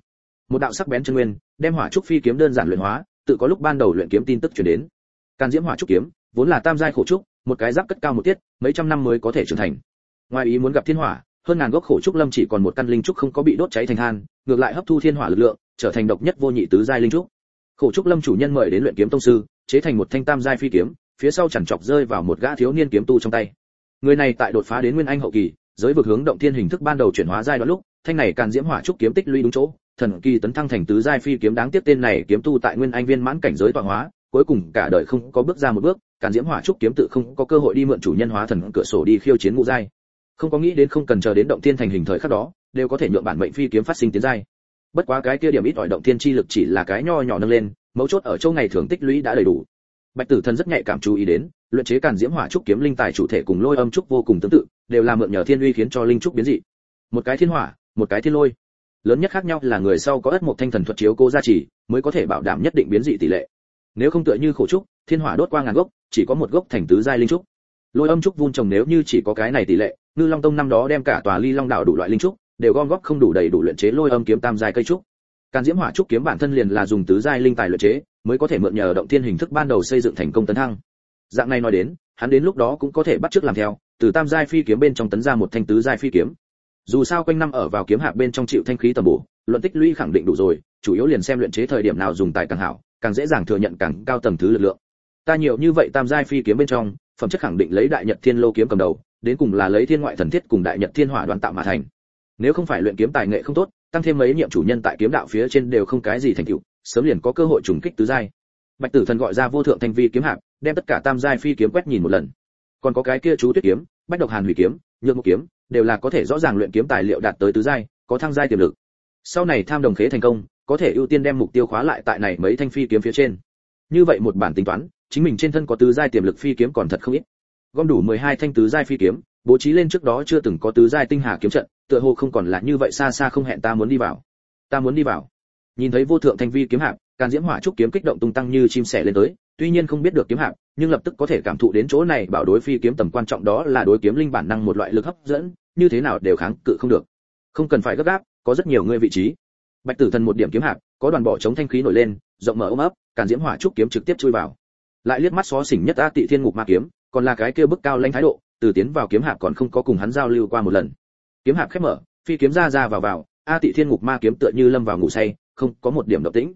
Một đạo sắc bén chân nguyên, đem hỏa trúc phi kiếm đơn giản luyện hóa, tự có lúc ban đầu luyện kiếm tin tức truyền đến. Can diễm hỏa trúc kiếm, vốn là tam giai khổ trúc, một cái giáp cất cao một tiết, mấy trăm năm mới có thể trưởng thành. Ngoài ý muốn gặp thiên hỏa hơn ngàn gốc khổ trúc lâm chỉ còn một căn linh trúc không có bị đốt cháy thành than, ngược lại hấp thu thiên hỏa lực lượng, trở thành độc nhất vô nhị tứ giai linh trúc. Khổ trúc lâm chủ nhân mời đến luyện kiếm tông sư, chế thành một thanh tam giai phi kiếm, phía sau chẳng chọc rơi vào một gã thiếu niên kiếm tu trong tay. Người này tại đột phá đến nguyên anh hậu kỳ, giới vực hướng động thiên hình thức ban đầu chuyển hóa giai đoạn lúc, thanh này càn diễm hỏa trúc kiếm tích lũy đúng chỗ, thần kỳ tấn thăng thành tứ giai phi kiếm đáng tiếc tên này kiếm tu tại nguyên anh viên mãn cảnh giới tọa hóa, cuối cùng cả đời không có bước ra một bước, càn diễm hỏa trúc kiếm tự không có cơ hội đi mượn chủ nhân hóa thần cửa sổ đi khiêu chiến ngũ giai không có nghĩ đến không cần chờ đến động thiên thành hình thời khắc đó, đều có thể nhượng bản mệnh phi kiếm phát sinh tiến giai. Bất quá cái kia điểm ít ỏi động thiên chi lực chỉ là cái nho nhỏ nâng lên, mấu chốt ở châu ngày thường tích lũy đã đầy đủ. Bạch tử thần rất nhạy cảm chú ý đến, luyện chế càn diễm hỏa trúc kiếm linh tài chủ thể cùng lôi âm trúc vô cùng tương tự, đều là mượn nhờ thiên uy khiến cho linh trúc biến dị. Một cái thiên hỏa, một cái thiên lôi. Lớn nhất khác nhau là người sau có ất một thanh thần thuật chiếu cô gia trì, mới có thể bảo đảm nhất định biến dị tỷ lệ. Nếu không tựa như khổ trúc, thiên hỏa đốt qua ngàn gốc, chỉ có một gốc thành tứ giai linh trúc. Lôi âm trúc vun trồng nếu như chỉ có cái này tỷ lệ ngư long tông năm đó đem cả tòa ly long đảo đủ loại linh trúc, đều gom góp không đủ đầy đủ luyện chế lôi âm kiếm tam giai cây trúc. Càn diễm hỏa trúc kiếm bản thân liền là dùng tứ giai linh tài luyện chế, mới có thể mượn nhờ động thiên hình thức ban đầu xây dựng thành công tấn thăng. Dạng này nói đến, hắn đến lúc đó cũng có thể bắt chước làm theo, từ tam giai phi kiếm bên trong tấn ra một thanh tứ giai phi kiếm. Dù sao quanh năm ở vào kiếm hạ bên trong chịu thanh khí tầm bổ, luận tích lũy khẳng định đủ rồi, chủ yếu liền xem luyện chế thời điểm nào dùng tài càng hảo, càng dễ dàng thừa nhận càng cao tầng thứ lực lượng. Ta nhiều như vậy tam giai phi kiếm bên trong, phẩm chất khẳng định lấy đại nhật thiên lô kiếm cầm đầu đến cùng là lấy thiên ngoại thần thiết cùng đại nhật thiên hỏa đoàn tạo mà thành. Nếu không phải luyện kiếm tài nghệ không tốt, tăng thêm mấy nhiệm chủ nhân tại kiếm đạo phía trên đều không cái gì thành tựu, sớm liền có cơ hội trùng kích tứ giai. Bạch tử thần gọi ra vô thượng thanh vi kiếm hạp, đem tất cả tam giai phi kiếm quét nhìn một lần. Còn có cái kia chú tuyết kiếm, bách độc hàn hủy kiếm, nhược một kiếm, đều là có thể rõ ràng luyện kiếm tài liệu đạt tới tứ giai, có thăng giai tiềm lực. Sau này tham đồng khế thành công, có thể ưu tiên đem mục tiêu khóa lại tại này mấy thanh phi kiếm phía trên. Như vậy một bản tính toán, chính mình trên thân có tứ giai tiềm lực phi kiếm còn thật không ít gom đủ 12 thanh tứ giai phi kiếm, bố trí lên trước đó chưa từng có tứ giai tinh hà kiếm trận, tựa hồ không còn là như vậy xa xa không hẹn ta muốn đi vào. Ta muốn đi vào. Nhìn thấy vô thượng thanh vi kiếm hạp, càn diễm hỏa trúc kiếm kích động tung tăng như chim sẻ lên tới, tuy nhiên không biết được kiếm hạp, nhưng lập tức có thể cảm thụ đến chỗ này bảo đối phi kiếm tầm quan trọng đó là đối kiếm linh bản năng một loại lực hấp dẫn, như thế nào đều kháng cự không được. Không cần phải gấp gáp, có rất nhiều người vị trí. Bạch tử thần một điểm kiếm hạp, có đoàn bỏ chống thanh khí nổi lên, rộng mở ôm ấp, càn diễm hỏa trúc kiếm trực tiếp chui vào. Lại liếc mắt xó xỉnh nhất a tị thiên ngục ma kiếm còn là cái kia bức cao lãnh thái độ, từ tiến vào kiếm hạp còn không có cùng hắn giao lưu qua một lần. Kiếm hạp khép mở, phi kiếm ra ra vào vào, a tị thiên ngục ma kiếm tựa như lâm vào ngủ say, không có một điểm động tĩnh.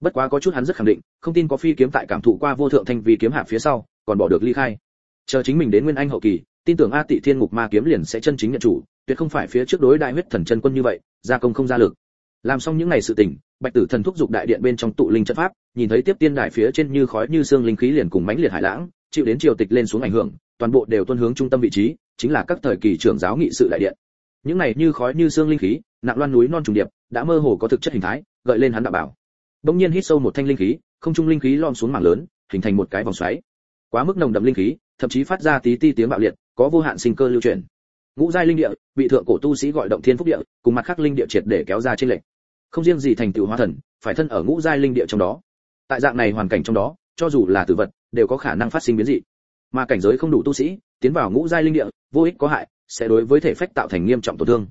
Bất quá có chút hắn rất khẳng định, không tin có phi kiếm tại cảm thụ qua vô thượng thanh vi kiếm hạ phía sau, còn bỏ được ly khai. Chờ chính mình đến nguyên anh hậu kỳ, tin tưởng a tị thiên ngục ma kiếm liền sẽ chân chính nhận chủ, tuyệt không phải phía trước đối đại huyết thần chân quân như vậy, gia công không ra lực. Làm xong những ngày sự tình, bạch tử thần thúc giục đại điện bên trong tụ linh trận pháp, nhìn thấy tiếp tiên đài phía trên như khói như xương linh khí liền cùng mãnh liệt hải lãng chịu đến triều tịch lên xuống ảnh hưởng, toàn bộ đều tuân hướng trung tâm vị trí, chính là các thời kỳ trưởng giáo nghị sự đại điện. Những này như khói như xương linh khí, nặng loan núi non trùng điệp, đã mơ hồ có thực chất hình thái, gợi lên hắn đạo bảo. Bỗng nhiên hít sâu một thanh linh khí, không trung linh khí lom xuống mảng lớn, hình thành một cái vòng xoáy. Quá mức nồng đậm linh khí, thậm chí phát ra tí ti tiếng bạo liệt, có vô hạn sinh cơ lưu truyền. Ngũ giai linh địa bị thượng cổ tu sĩ gọi động thiên phúc địa, cùng mặt khác linh địa triệt để kéo ra trên lệnh không riêng gì thành tựu hóa thần, phải thân ở ngũ giai linh địa trong đó. Tại dạng này hoàn cảnh trong đó cho dù là tử vật, đều có khả năng phát sinh biến dị. Mà cảnh giới không đủ tu sĩ, tiến vào ngũ giai linh địa, vô ích có hại, sẽ đối với thể phách tạo thành nghiêm trọng tổn thương.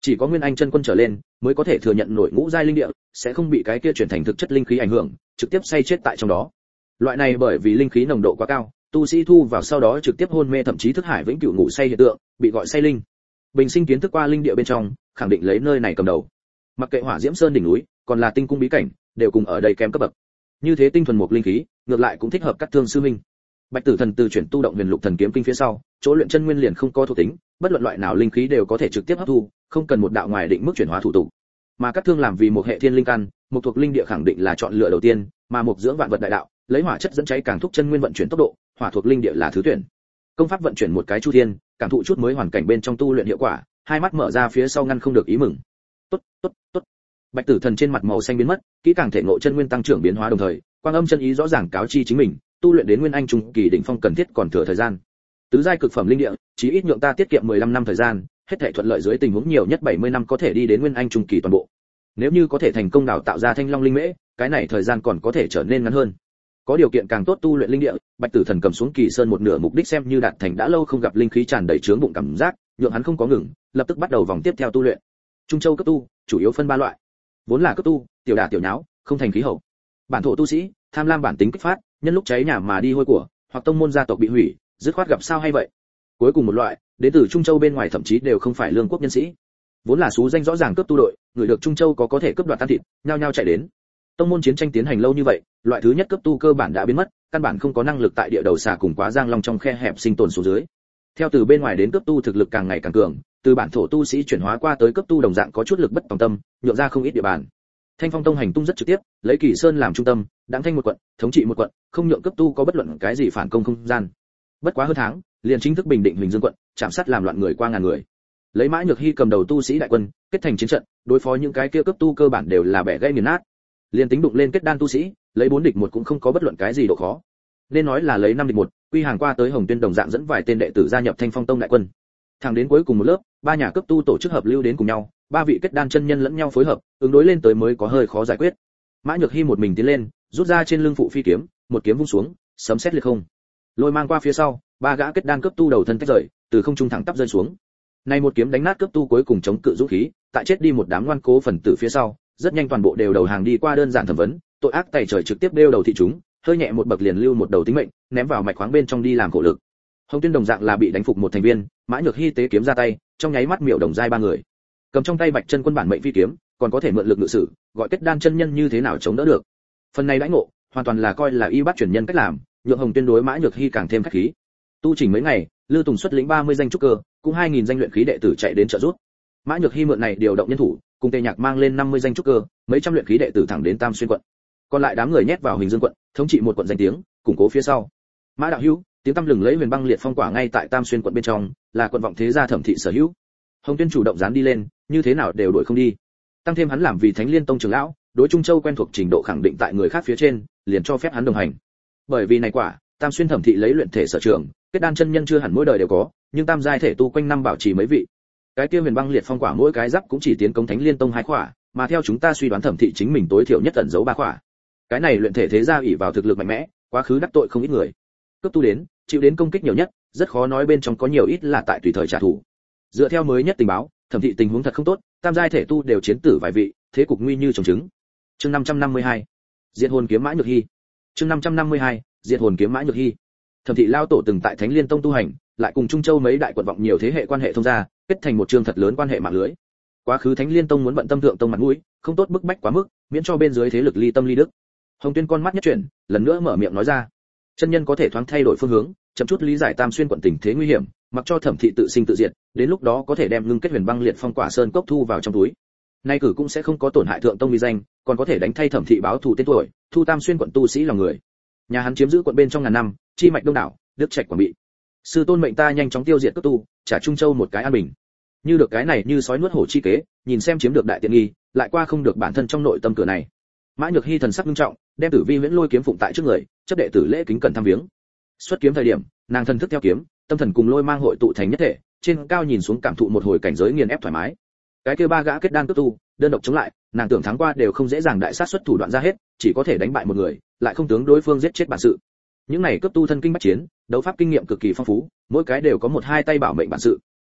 Chỉ có nguyên anh chân quân trở lên, mới có thể thừa nhận nổi ngũ giai linh địa, sẽ không bị cái kia chuyển thành thực chất linh khí ảnh hưởng, trực tiếp say chết tại trong đó. Loại này bởi vì linh khí nồng độ quá cao, tu sĩ thu vào sau đó trực tiếp hôn mê thậm chí thức hải vĩnh cửu ngủ say hiện tượng, bị gọi say linh. Bình sinh kiến thức qua linh địa bên trong, khẳng định lấy nơi này cầm đầu. Mặc kệ hỏa diễm sơn đỉnh núi, còn là tinh cung bí cảnh, đều cùng ở đây kém cấp bậc như thế tinh thuần một linh khí, ngược lại cũng thích hợp cắt thương sư minh bạch tử thần từ chuyển tu động huyền lục thần kiếm kinh phía sau, chỗ luyện chân nguyên liền không có thuộc tính, bất luận loại nào linh khí đều có thể trực tiếp hấp thu, không cần một đạo ngoài định mức chuyển hóa thủ tục. Mà cắt thương làm vì một hệ thiên linh căn, một thuộc linh địa khẳng định là chọn lựa đầu tiên, mà một dưỡng vạn vật đại đạo, lấy hỏa chất dẫn cháy càng thúc chân nguyên vận chuyển tốc độ, hỏa thuộc linh địa là thứ tuyển. Công pháp vận chuyển một cái chu thiên, cảm thụ chút mới hoàn cảnh bên trong tu luyện hiệu quả, hai mắt mở ra phía sau ngăn không được ý mừng. Tốt tốt tốt bạch tử thần trên mặt màu xanh biến mất, kỹ càng thể ngộ chân nguyên tăng trưởng biến hóa đồng thời, quang âm chân ý rõ ràng cáo chi chính mình, tu luyện đến nguyên anh trung kỳ đỉnh phong cần thiết còn thừa thời gian. Tứ giai cực phẩm linh địa chỉ ít nhượng ta tiết kiệm 15 năm thời gian, hết thảy thuận lợi dưới tình huống nhiều nhất 70 năm có thể đi đến nguyên anh trung kỳ toàn bộ. Nếu như có thể thành công đào tạo ra thanh long linh mễ, cái này thời gian còn có thể trở nên ngắn hơn. Có điều kiện càng tốt tu luyện linh địa, bạch tử thần cầm xuống kỳ sơn một nửa mục đích xem như đạt thành đã lâu không gặp linh khí tràn đầy trướng bụng cảm giác, nhượng hắn không có ngừng, lập tức bắt đầu vòng tiếp theo tu luyện. Trung châu cấp tu, chủ yếu phân ba loại vốn là cấp tu, tiểu đả tiểu nháo, không thành khí hậu. Bản thổ tu sĩ, tham lam bản tính kích phát, nhân lúc cháy nhà mà đi hôi của, hoặc tông môn gia tộc bị hủy, dứt khoát gặp sao hay vậy? Cuối cùng một loại, đến từ trung châu bên ngoài thậm chí đều không phải lương quốc nhân sĩ. Vốn là số danh rõ ràng cấp tu đội, người được trung châu có có thể cướp đoạt tan thịt, nhao nhao chạy đến. Tông môn chiến tranh tiến hành lâu như vậy, loại thứ nhất cấp tu cơ bản đã biến mất, căn bản không có năng lực tại địa đầu xà cùng quá giang long trong khe hẹp sinh tồn xuống dưới. Theo từ bên ngoài đến cấp tu thực lực càng ngày càng cường từ bản thổ tu sĩ chuyển hóa qua tới cấp tu đồng dạng có chút lực bất tòng tâm, nhượng ra không ít địa bàn. Thanh phong tông hành tung rất trực tiếp, lấy kỳ sơn làm trung tâm đáng thanh một quận, thống trị một quận, không nhượng cấp tu có bất luận cái gì phản công không gian. Bất quá hơn tháng, liền chính thức bình định huỳnh dương quận, chạm sát làm loạn người qua ngàn người. Lấy mã nhược hy cầm đầu tu sĩ đại quân, kết thành chiến trận, đối phó những cái kia cấp tu cơ bản đều là bẻ gãy nghiền nát. Liền tính đụng lên kết đan tu sĩ, lấy bốn địch một cũng không có bất luận cái gì độ khó. Nên nói là lấy năm địch một, quy hàng qua tới hồng tuyên đồng dạng dẫn vài tên đệ tử gia nhập thanh phong tông đại quân thẳng đến cuối cùng một lớp, ba nhà cấp tu tổ chức hợp lưu đến cùng nhau, ba vị kết đan chân nhân lẫn nhau phối hợp, ứng đối lên tới mới có hơi khó giải quyết. Mã nhược hy một mình tiến lên, rút ra trên lưng phụ phi kiếm, một kiếm vung xuống, sấm sét liệt không. Lôi mang qua phía sau, ba gã kết đan cấp tu đầu thân tách rời, từ không trung thẳng tắp rơi xuống. Nay một kiếm đánh nát cấp tu cuối cùng chống cự dũng khí, tại chết đi một đám ngoan cố phần tử phía sau, rất nhanh toàn bộ đều đầu hàng đi qua đơn giản thẩm vấn, tội ác tày trời trực tiếp đeo đầu thị chúng, hơi nhẹ một bậc liền lưu một đầu tính mệnh, ném vào mạch khoáng bên trong đi làm khổ lực hồng tuyên đồng dạng là bị đánh phục một thành viên, mã nhược hy tế kiếm ra tay, trong nháy mắt miệu đồng giai ba người. Cầm trong tay bạch chân quân bản mệnh phi kiếm, còn có thể mượn lực ngự sử, gọi kết đan chân nhân như thế nào chống đỡ được. Phần này đãi ngộ, hoàn toàn là coi là y bắt chuyển nhân cách làm, nhượng hồng tuyên đối mã nhược hy càng thêm khách khí. Tu chỉnh mấy ngày, lư tùng xuất lĩnh 30 danh trúc cơ, cũng 2.000 danh luyện khí đệ tử chạy đến trợ giúp. Mã nhược hy mượn này điều động nhân thủ, cùng tề nhạc mang lên 50 danh trúc cơ, mấy trăm luyện khí đệ tử thẳng đến tam xuyên quận. Còn lại đám người nhét vào hình dương quận, thống trị một quận danh tiếng, củng cố phía sau. Mã đạo hữu tiếng tăm lừng lấy huyền băng liệt phong quả ngay tại tam xuyên quận bên trong, là quận vọng thế gia thẩm thị sở hữu. Hồng tuyên chủ động dán đi lên, như thế nào đều đuổi không đi. Tăng thêm hắn làm vì thánh liên tông trưởng lão, đối trung châu quen thuộc trình độ khẳng định tại người khác phía trên, liền cho phép hắn đồng hành. Bởi vì này quả, tam xuyên thẩm thị lấy luyện thể sở trường, kết đan chân nhân chưa hẳn mỗi đời đều có, nhưng tam giai thể tu quanh năm bảo trì mấy vị. Cái kia huyền băng liệt phong quả mỗi cái giáp cũng chỉ tiến công thánh liên tông hai quả, mà theo chúng ta suy đoán thẩm thị chính mình tối thiểu nhất ẩn giấu ba quả. Cái này luyện thể thế gia ỷ vào thực lực mạnh mẽ, quá khứ đắc tội không ít người. Cấp tu đến chịu đến công kích nhiều nhất, rất khó nói bên trong có nhiều ít là tại tùy thời trả thù. Dựa theo mới nhất tình báo, thẩm thị tình huống thật không tốt, tam giai thể tu đều chiến tử vài vị, thế cục nguy như trồng trứng. Chương 552 diện hồn kiếm mã nhược hy. Chương 552 diện hồn kiếm mã nhược hy. Thẩm thị lao tổ từng tại thánh liên tông tu hành, lại cùng trung châu mấy đại quận vọng nhiều thế hệ quan hệ thông gia, kết thành một trường thật lớn quan hệ mạng lưới. Quá khứ thánh liên tông muốn bận tâm thượng tông mặt mũi, không tốt bức bách quá mức, miễn cho bên dưới thế lực ly tâm ly đức. Hồng tuyên con mắt nhất chuyển, lần nữa mở miệng nói ra chân nhân có thể thoáng thay đổi phương hướng, chậm chút lý giải tam xuyên quận tình thế nguy hiểm, mặc cho thẩm thị tự sinh tự diệt, đến lúc đó có thể đem ngưng kết huyền băng liệt phong quả sơn cốc thu vào trong túi. Nay cử cũng sẽ không có tổn hại thượng tông uy danh, còn có thể đánh thay thẩm thị báo thù tên tuổi, thu tam xuyên quận tu sĩ lòng người. Nhà hắn chiếm giữ quận bên trong ngàn năm, chi mạch đông đảo, đức trạch quảng bị. Sư tôn mệnh ta nhanh chóng tiêu diệt cấp tu, trả trung châu một cái an bình. Như được cái này như sói nuốt hổ chi kế, nhìn xem chiếm được đại tiện nghi, lại qua không được bản thân trong nội tâm cửa này. Mã nhược hy thần sắc nghiêm trọng đem tử vi huyễn lôi kiếm phụng tại trước người, chấp đệ tử lễ kính cẩn thăm viếng. Xuất kiếm thời điểm, nàng thần thức theo kiếm, tâm thần cùng lôi mang hội tụ thành nhất thể, trên cao nhìn xuống cảm thụ một hồi cảnh giới nghiền ép thoải mái. Cái kia ba gã kết đan cấp tu, đơn độc chống lại, nàng tưởng thắng qua đều không dễ dàng đại sát xuất thủ đoạn ra hết, chỉ có thể đánh bại một người, lại không tướng đối phương giết chết bản sự. Những này cấp tu thân kinh bách chiến, đấu pháp kinh nghiệm cực kỳ phong phú, mỗi cái đều có một hai tay bảo mệnh bản sự.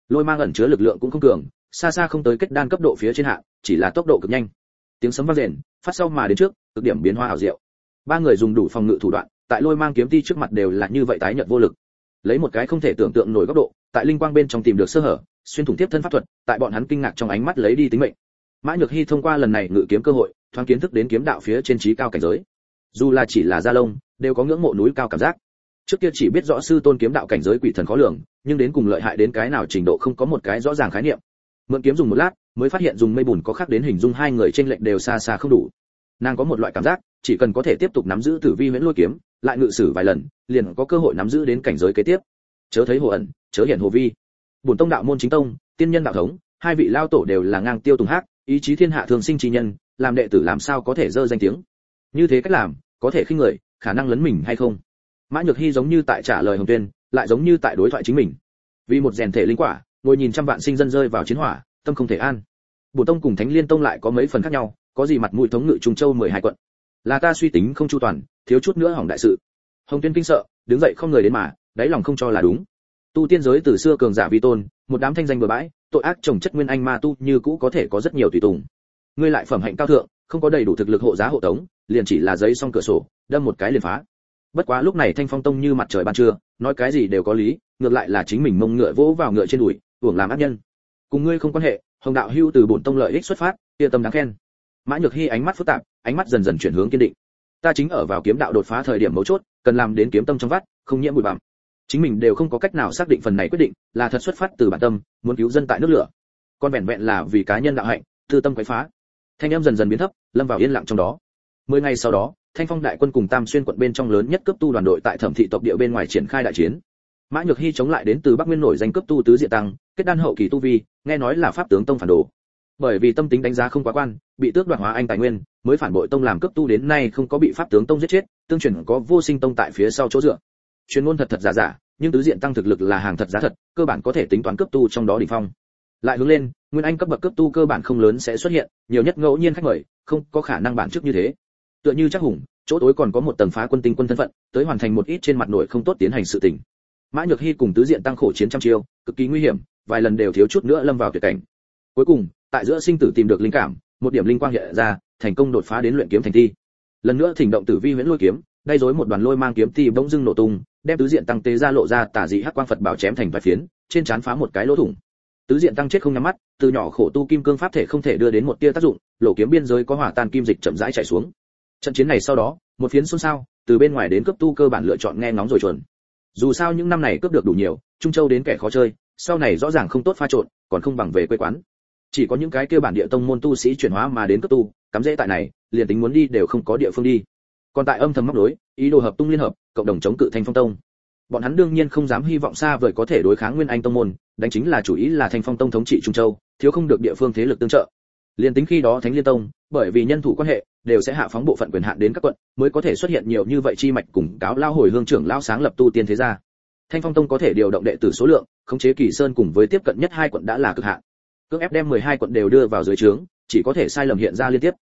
Lôi mang ẩn chứa lực lượng cũng không cường, xa xa không tới kết đan cấp độ phía trên hạ, chỉ là tốc độ cực nhanh. Tiếng sấm vang rền, phát sau mà đến trước cực điểm biến hóa ảo diệu. Ba người dùng đủ phòng ngự thủ đoạn, tại lôi mang kiếm ti trước mặt đều là như vậy tái nhợt vô lực. Lấy một cái không thể tưởng tượng nổi góc độ, tại linh quang bên trong tìm được sơ hở, xuyên thủng tiếp thân pháp thuật, tại bọn hắn kinh ngạc trong ánh mắt lấy đi tính mệnh. Mã nhược hy thông qua lần này ngự kiếm cơ hội, thoáng kiến thức đến kiếm đạo phía trên trí cao cảnh giới. Dù là chỉ là gia lông, đều có ngưỡng mộ núi cao cảm giác. Trước kia chỉ biết rõ sư tôn kiếm đạo cảnh giới quỷ thần khó lường, nhưng đến cùng lợi hại đến cái nào trình độ không có một cái rõ ràng khái niệm. Mượn kiếm dùng một lát, mới phát hiện dùng mây bùn có khác đến hình dung hai người trên lệnh đều xa xa không đủ nàng có một loại cảm giác, chỉ cần có thể tiếp tục nắm giữ tử vi huyễn lôi kiếm, lại ngự sử vài lần, liền có cơ hội nắm giữ đến cảnh giới kế tiếp. Chớ thấy hồ ẩn, chớ hiện hồ vi. Bổn tông đạo môn chính tông, tiên nhân đạo thống, hai vị lao tổ đều là ngang tiêu tùng hát ý chí thiên hạ thường sinh chi nhân, làm đệ tử làm sao có thể dơ danh tiếng? Như thế cách làm, có thể khinh người, khả năng lấn mình hay không? Mã nhược hy giống như tại trả lời hồng tuyên, lại giống như tại đối thoại chính mình. Vì một rèn thể linh quả, ngồi nhìn trăm vạn sinh dân rơi vào chiến hỏa, tâm không thể an. Bổ tông cùng thánh liên tông lại có mấy phần khác nhau có gì mặt mũi thống ngự trung châu mười hai quận? Là ta suy tính không chu toàn, thiếu chút nữa hỏng đại sự. Hồng tuyên kinh sợ, đứng dậy không người đến mà, đáy lòng không cho là đúng. Tu tiên giới từ xưa cường giả vi tôn, một đám thanh danh bừa bãi, tội ác trồng chất nguyên anh ma tu như cũ có thể có rất nhiều tùy tùng. Ngươi lại phẩm hạnh cao thượng, không có đầy đủ thực lực hộ giá hộ tống, liền chỉ là giấy xong cửa sổ, đâm một cái liền phá. Bất quá lúc này thanh phong tông như mặt trời ban trưa, nói cái gì đều có lý, ngược lại là chính mình mông ngựa vỗ vào ngựa trên đùi, uổng làm ác nhân. Cùng ngươi không quan hệ, hồng đạo hưu từ bổn tông lợi ích xuất phát, kia tâm đáng khen mã nhược hy ánh mắt phức tạp, ánh mắt dần dần chuyển hướng kiên định. Ta chính ở vào kiếm đạo đột phá thời điểm mấu chốt, cần làm đến kiếm tâm trong vắt, không nhiễm bụi bặm. Chính mình đều không có cách nào xác định phần này quyết định, là thật xuất phát từ bản tâm, muốn cứu dân tại nước lửa. Con vẹn vẹn là vì cá nhân đạo hạnh, tư tâm quấy phá. Thanh em dần dần biến thấp, lâm vào yên lặng trong đó. Mười ngày sau đó, thanh phong đại quân cùng tam xuyên quận bên trong lớn nhất cấp tu đoàn đội tại thẩm thị tộc địa bên ngoài triển khai đại chiến. Mã nhược hy chống lại đến từ bắc nguyên nổi danh cấp tu tứ diện tăng, kết đan hậu kỳ tu vi, nghe nói là pháp tướng tông phản đồ bởi vì tâm tính đánh giá không quá quan, bị tước đoạt hóa anh tài nguyên, mới phản bội tông làm cấp tu đến nay không có bị pháp tướng tông giết chết, tương truyền có vô sinh tông tại phía sau chỗ dựa. Chuyên môn thật thật giả giả, nhưng tứ diện tăng thực lực là hàng thật giá thật, cơ bản có thể tính toán cấp tu trong đó đỉnh phong. Lại hướng lên, nguyên anh cấp bậc cấp tu cơ bản không lớn sẽ xuất hiện, nhiều nhất ngẫu nhiên khách mời, không có khả năng bản trước như thế. Tựa như chắc hùng, chỗ tối còn có một tầng phá quân tinh quân thân phận, tới hoàn thành một ít trên mặt nội không tốt tiến hành sự tình. Mã nhược hy cùng tứ diện tăng khổ chiến trăm chiêu, cực kỳ nguy hiểm, vài lần đều thiếu chút nữa lâm vào tuyệt cảnh. Cuối cùng tại giữa sinh tử tìm được linh cảm, một điểm linh quang hiện ra, thành công đột phá đến luyện kiếm thành thi. Lần nữa thỉnh động tử vi huyễn lôi kiếm gây rối một đoàn lôi mang kiếm thi bỗng dưng nổ tung, đem tứ diện tăng tế ra lộ ra tả dị hắc quang phật bảo chém thành vài phiến, trên trán phá một cái lỗ thủng. Tứ diện tăng chết không nhắm mắt, từ nhỏ khổ tu kim cương pháp thể không thể đưa đến một tia tác dụng, lỗ kiếm biên giới có hỏa tan kim dịch chậm rãi chảy xuống. Trận chiến này sau đó, một phiến xôn xao, từ bên ngoài đến cấp tu cơ bản lựa chọn nghe ngóng rồi chuẩn. Dù sao những năm này cướp được đủ nhiều, trung châu đến kẻ khó chơi, sau này rõ ràng không tốt pha trộn, còn không bằng về quê quán chỉ có những cái kia bản địa tông môn tu sĩ chuyển hóa mà đến cấp tu, cắm dễ tại này, liền tính muốn đi đều không có địa phương đi. Còn tại âm thầm móc đối ý đồ hợp tung liên hợp, cộng đồng chống cự thanh phong tông. Bọn hắn đương nhiên không dám hy vọng xa vời có thể đối kháng nguyên anh tông môn, đánh chính là chủ ý là thanh phong tông thống trị trung châu, thiếu không được địa phương thế lực tương trợ. Liền tính khi đó thánh liên tông, bởi vì nhân thủ quan hệ, đều sẽ hạ phóng bộ phận quyền hạn đến các quận, mới có thể xuất hiện nhiều như vậy chi mạch cùng cáo lao hồi hương trưởng lao sáng lập tu tiên thế gia. Thanh phong tông có thể điều động đệ tử số lượng, khống chế kỳ sơn cùng với tiếp cận nhất hai quận đã là cực hạn cưỡng ép đem 12 quận đều đưa vào dưới trướng chỉ có thể sai lầm hiện ra liên tiếp.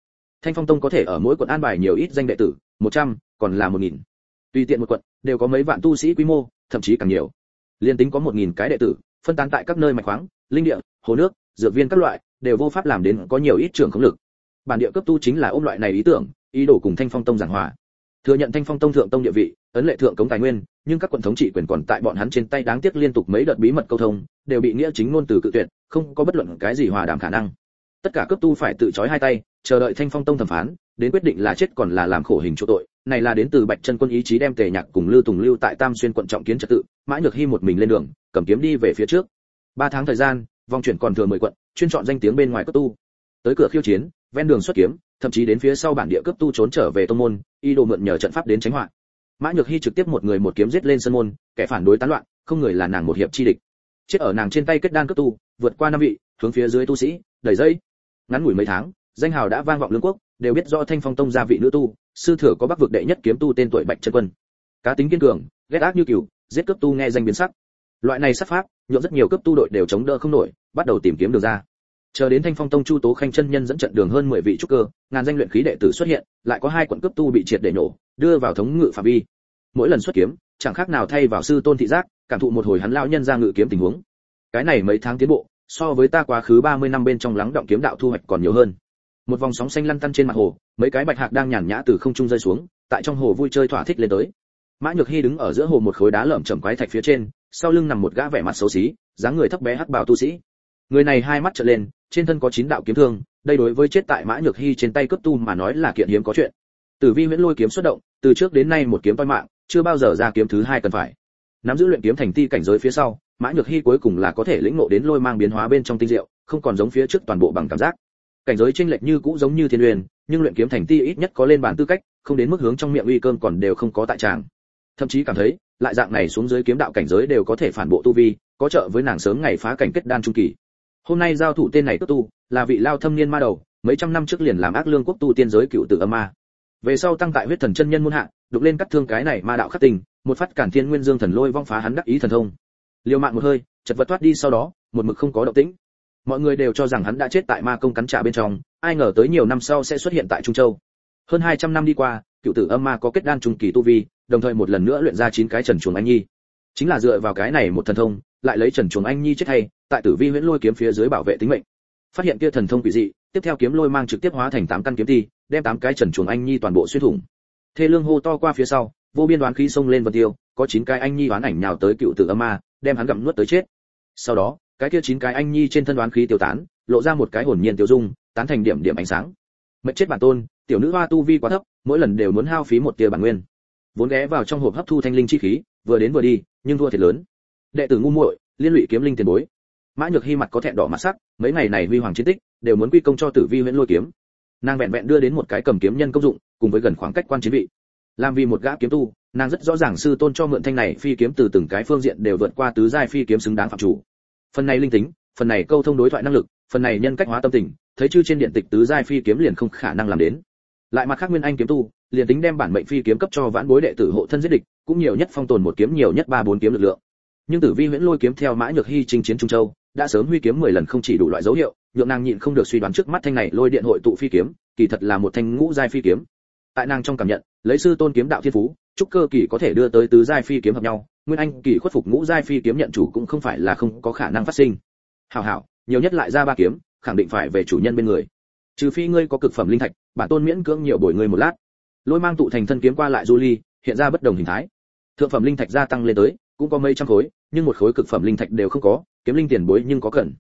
Thanh phong tông có thể ở mỗi quận an bài nhiều ít danh đệ tử 100, còn là 1000. tùy tiện một quận đều có mấy vạn tu sĩ quy mô thậm chí càng nhiều. Liên tính có 1000 cái đệ tử phân tán tại các nơi mạch khoáng linh địa hồ nước dược viên các loại đều vô pháp làm đến có nhiều ít trưởng không lực. Bản địa cấp tu chính là ôm loại này ý tưởng ý đồ cùng thanh phong tông giảng hòa. Thừa nhận thanh phong tông thượng tông địa vị ấn lệ thượng cống tài nguyên nhưng các quận thống trị quyền còn tại bọn hắn trên tay đáng tiếc liên tục mấy đợt bí mật câu thông, đều bị nghĩa chính ngôn từ cự tuyệt, không có bất luận cái gì hòa đàm khả năng. Tất cả cấp tu phải tự trói hai tay, chờ đợi thanh phong tông thẩm phán, đến quyết định là chết còn là làm khổ hình chỗ tội. Này là đến từ bạch chân quân ý chí đem tề nhạc cùng lưu tùng lưu tại tam xuyên quận trọng kiến trật tự mã nhược hy một mình lên đường, cầm kiếm đi về phía trước. Ba tháng thời gian, vòng chuyển còn thừa mười quận, chuyên chọn danh tiếng bên ngoài cấp tu. Tới cửa khiêu chiến, ven đường xuất kiếm, thậm chí đến phía sau bản địa cấp tu trốn trở về tông môn y đồ mượn nhờ trận pháp đến tránh họa mã nhược hy trực tiếp một người một kiếm giết lên sân môn, kẻ phản đối tán loạn, không người là nàng một hiệp chi địch. Chết ở nàng trên tay kết đan cấp tu, vượt qua năm vị, hướng phía dưới tu sĩ đẩy dây. Ngắn ngủi mấy tháng, danh hào đã vang vọng lương quốc, đều biết do thanh phong tông gia vị nữ tu, sư thừa có bắc vực đệ nhất kiếm tu tên tuổi bạch chân quân. Cá tính kiên cường, ghét ác như cừu, giết cấp tu nghe danh biến sắc. Loại này sát pháp nhộn rất nhiều cấp tu đội đều chống đỡ không nổi, bắt đầu tìm kiếm đường ra chờ đến thanh phong tông chu tố khanh chân nhân dẫn trận đường hơn 10 vị trúc cơ, ngàn danh luyện khí đệ tử xuất hiện, lại có hai quận cấp tu bị triệt để nổ, đưa vào thống ngự phạm vi. Mỗi lần xuất kiếm, chẳng khác nào thay vào sư tôn thị giác, cảm thụ một hồi hắn lao nhân ra ngự kiếm tình huống. Cái này mấy tháng tiến bộ, so với ta quá khứ 30 năm bên trong lắng động kiếm đạo thu hoạch còn nhiều hơn. Một vòng sóng xanh lăn tăn trên mặt hồ, mấy cái bạch hạc đang nhàn nhã từ không trung rơi xuống, tại trong hồ vui chơi thỏa thích lên tới. Mã nhược hy đứng ở giữa hồ một khối đá lởm chởm quái thạch phía trên, sau lưng nằm một gã vẻ mặt xấu xí, dáng người thấp bé hắc bào tu sĩ. Người này hai mắt trợn lên trên thân có chín đạo kiếm thương, đây đối với chết tại mã nhược hy trên tay cấp tu mà nói là kiện hiếm có chuyện. Tử vi nguyễn lôi kiếm xuất động, từ trước đến nay một kiếm toi mạng, chưa bao giờ ra kiếm thứ hai cần phải. Nắm giữ luyện kiếm thành ti cảnh giới phía sau, mã nhược hy cuối cùng là có thể lĩnh ngộ đến lôi mang biến hóa bên trong tinh diệu, không còn giống phía trước toàn bộ bằng cảm giác. Cảnh giới chênh lệch như cũ giống như thiên huyền, nhưng luyện kiếm thành ti ít nhất có lên bản tư cách, không đến mức hướng trong miệng uy cơm còn đều không có tại tràng. Thậm chí cảm thấy, lại dạng này xuống dưới kiếm đạo cảnh giới đều có thể phản bộ tu vi, có trợ với nàng sớm ngày phá cảnh kết đan trung kỳ hôm nay giao thủ tên này cất tu, là vị lao thâm niên ma đầu, mấy trăm năm trước liền làm ác lương quốc tu tiên giới cựu tử âm ma. Về sau tăng tại huyết thần chân nhân muôn hạ, đục lên cắt thương cái này ma đạo khắc tình, một phát cản thiên nguyên dương thần lôi vong phá hắn đắc ý thần thông. Liều mạng một hơi, chật vật thoát đi sau đó, một mực không có động tĩnh. Mọi người đều cho rằng hắn đã chết tại ma công cắn trả bên trong, ai ngờ tới nhiều năm sau sẽ xuất hiện tại trung châu. Hơn 200 năm đi qua, cựu tử âm ma có kết đan trung kỳ tu vi, đồng thời một lần nữa luyện ra chín cái trần chuồng anh nhi. Chính là dựa vào cái này một thần thông, lại lấy trần chuồng anh nhi chết hay tại tử vi huyễn lôi kiếm phía dưới bảo vệ tính mệnh. Phát hiện kia thần thông quỷ dị, tiếp theo kiếm lôi mang trực tiếp hóa thành tám căn kiếm ti, đem tám cái trần chuồng anh nhi toàn bộ xuyên thủng. Thê lương hô to qua phía sau, vô biên đoán khí xông lên vân tiêu, có chín cái anh nhi đoán ảnh nhào tới cựu tử âm ma, đem hắn gặm nuốt tới chết. Sau đó, cái kia chín cái anh nhi trên thân đoán khí tiêu tán, lộ ra một cái hồn nhiên tiêu dung, tán thành điểm điểm ánh sáng. Mệnh chết bản tôn, tiểu nữ hoa tu vi quá thấp, mỗi lần đều muốn hao phí một tia bản nguyên. Vốn ghé vào trong hộp hấp thu thanh linh chi khí, vừa đến vừa đi, nhưng thua thiệt lớn. Đệ tử ngu muội, liên lụy kiếm linh tiền bối mã nhược hy mặt có thẹn đỏ mặt sắc, mấy ngày này huy hoàng chiến tích, đều muốn quy công cho tử vi huyễn lôi kiếm. Nàng vẹn vẹn đưa đến một cái cầm kiếm nhân công dụng, cùng với gần khoảng cách quan chiến vị. Làm vì một gã kiếm tu, nàng rất rõ ràng sư tôn cho mượn thanh này phi kiếm từ từng cái phương diện đều vượt qua tứ giai phi kiếm xứng đáng phạm chủ. Phần này linh tính, phần này câu thông đối thoại năng lực, phần này nhân cách hóa tâm tình, thấy chư trên điện tịch tứ giai phi kiếm liền không khả năng làm đến. Lại mặt khác nguyên anh kiếm tu, liền tính đem bản mệnh phi kiếm cấp cho vãn bối đệ tử hộ thân giết địch, cũng nhiều nhất phong tồn một kiếm nhiều nhất ba bốn kiếm lực lượng. Nhưng tử vi huyễn lôi kiếm theo mã nhược hy chinh chiến trung châu đã sớm huy kiếm 10 lần không chỉ đủ loại dấu hiệu, nhượng nàng nhịn không được suy đoán trước mắt thanh này lôi điện hội tụ phi kiếm, kỳ thật là một thanh ngũ giai phi kiếm. Tại nàng trong cảm nhận, lấy sư tôn kiếm đạo thiên phú trúc cơ kỳ có thể đưa tới tứ giai phi kiếm hợp nhau, nguyên anh kỳ khuất phục ngũ giai phi kiếm nhận chủ cũng không phải là không có khả năng phát sinh. Hảo hảo, nhiều nhất lại ra ba kiếm, khẳng định phải về chủ nhân bên người. Trừ phi ngươi có cực phẩm linh thạch, bản tôn miễn cưỡng nhiều bồi ngươi một lát. Lôi mang tụ thành thân kiếm qua lại du ly, hiện ra bất đồng hình thái. Thượng phẩm linh thạch gia tăng lên tới, cũng có mấy trăm khối, nhưng một khối cực phẩm linh thạch đều không có kiếm linh tiền bối nhưng có cần.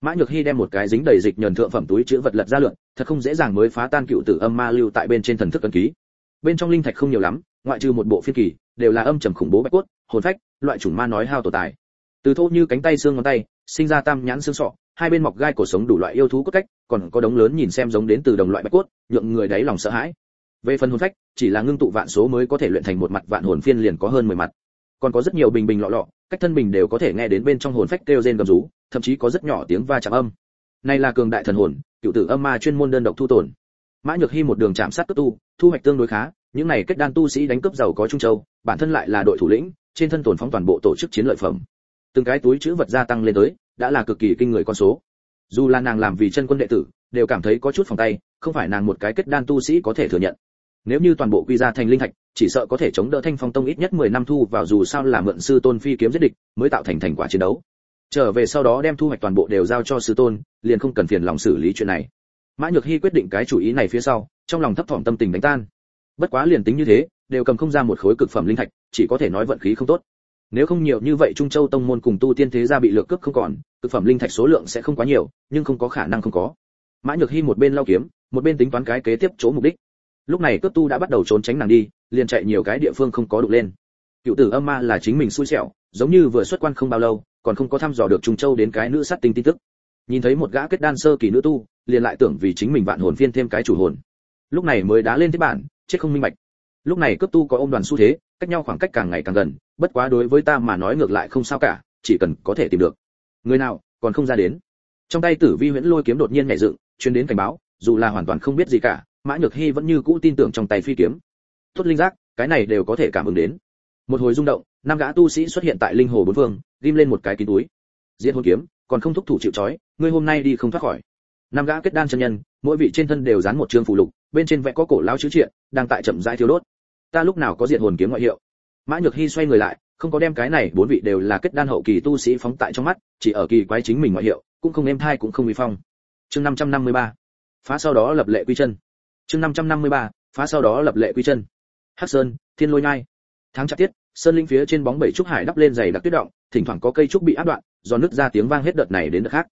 Mã nhược hy đem một cái dính đầy dịch nhờn thượng phẩm túi chứa vật lật ra lượn, thật không dễ dàng mới phá tan cựu tử âm ma lưu tại bên trên thần thức ấn ký. Bên trong linh thạch không nhiều lắm, ngoại trừ một bộ phiên kỳ, đều là âm trầm khủng bố bạch cốt, hồn phách, loại chủng ma nói hao tổ tài. Từ thô như cánh tay xương ngón tay, sinh ra tam nhãn xương sọ, hai bên mọc gai cổ sống đủ loại yêu thú cốt cách, còn có đống lớn nhìn xem giống đến từ đồng loại bạch cốt, nhượng người đáy lòng sợ hãi. Về phần hồn phách, chỉ là ngưng tụ vạn số mới có thể luyện thành một mặt vạn hồn phiên liền có hơn mười mặt còn có rất nhiều bình bình lọ lọ, cách thân bình đều có thể nghe đến bên trong hồn phách kêu rên gầm rú, thậm chí có rất nhỏ tiếng va chạm âm. Này là cường đại thần hồn, cựu tử âm ma chuyên môn đơn độc thu tổn mã nhược hy một đường chạm sát cấp tu, thu hoạch tương đối khá, những này kết đan tu sĩ đánh cướp giàu có trung châu, bản thân lại là đội thủ lĩnh, trên thân tổn phóng toàn bộ tổ chức chiến lợi phẩm. Từng cái túi chữ vật gia tăng lên tới, đã là cực kỳ kinh người con số. Dù là nàng làm vì chân quân đệ tử, đều cảm thấy có chút phòng tay, không phải nàng một cái kết đan tu sĩ có thể thừa nhận nếu như toàn bộ quy ra thành linh thạch, chỉ sợ có thể chống đỡ thanh phong tông ít nhất 10 năm thu vào dù sao là mượn sư tôn phi kiếm giết địch, mới tạo thành thành quả chiến đấu. Trở về sau đó đem thu hoạch toàn bộ đều giao cho sư tôn, liền không cần phiền lòng xử lý chuyện này. Mã nhược hy quyết định cái chủ ý này phía sau, trong lòng thấp thỏm tâm tình đánh tan. Bất quá liền tính như thế, đều cầm không ra một khối cực phẩm linh thạch, chỉ có thể nói vận khí không tốt. Nếu không nhiều như vậy trung châu tông môn cùng tu tiên thế gia bị lược cướp không còn, cực phẩm linh thạch số lượng sẽ không quá nhiều, nhưng không có khả năng không có. Mã nhược hy một bên lao kiếm, một bên tính toán cái kế tiếp chỗ mục đích lúc này cướp tu đã bắt đầu trốn tránh nàng đi, liền chạy nhiều cái địa phương không có đụng lên. Cựu tử âm ma là chính mình xui xẻo, giống như vừa xuất quan không bao lâu, còn không có thăm dò được trung châu đến cái nữ sát tinh tin tức. Nhìn thấy một gã kết đan sơ kỳ nữ tu, liền lại tưởng vì chính mình vạn hồn phiên thêm cái chủ hồn. Lúc này mới đá lên thế bản, chết không minh bạch. Lúc này cấp tu có ôm đoàn xu thế, cách nhau khoảng cách càng ngày càng gần, bất quá đối với ta mà nói ngược lại không sao cả, chỉ cần có thể tìm được. Người nào, còn không ra đến. Trong tay tử vi huyễn lôi kiếm đột nhiên nhảy dựng chuyến đến cảnh báo, dù là hoàn toàn không biết gì cả mã nhược hy vẫn như cũ tin tưởng trong tay phi kiếm. Tốt linh giác, cái này đều có thể cảm ứng đến. Một hồi rung động, năm gã tu sĩ xuất hiện tại linh hồ bốn phương, ghim lên một cái kín túi. Diễn hồn kiếm, còn không thúc thủ chịu trói, ngươi hôm nay đi không thoát khỏi. Năm gã kết đan chân nhân, mỗi vị trên thân đều dán một chương phù lục, bên trên vẽ có cổ lao chữ triện, đang tại chậm rãi thiếu đốt. Ta lúc nào có diện hồn kiếm ngoại hiệu? Mã nhược hy xoay người lại, không có đem cái này, bốn vị đều là kết đan hậu kỳ tu sĩ phóng tại trong mắt, chỉ ở kỳ quái chính mình ngoại hiệu, cũng không êm thai cũng không uy phong. Chương 553. phá sau đó lập lệ quy chân chương 553. phá sau đó lập lệ quy chân. Hắc sơn, thiên lôi nhai. Tháng chặt tiết, sơn linh phía trên bóng bảy trúc hải đắp lên dày đặc tuyết động, thỉnh thoảng có cây trúc bị áp đoạn, do nứt ra tiếng vang hết đợt này đến đợt khác.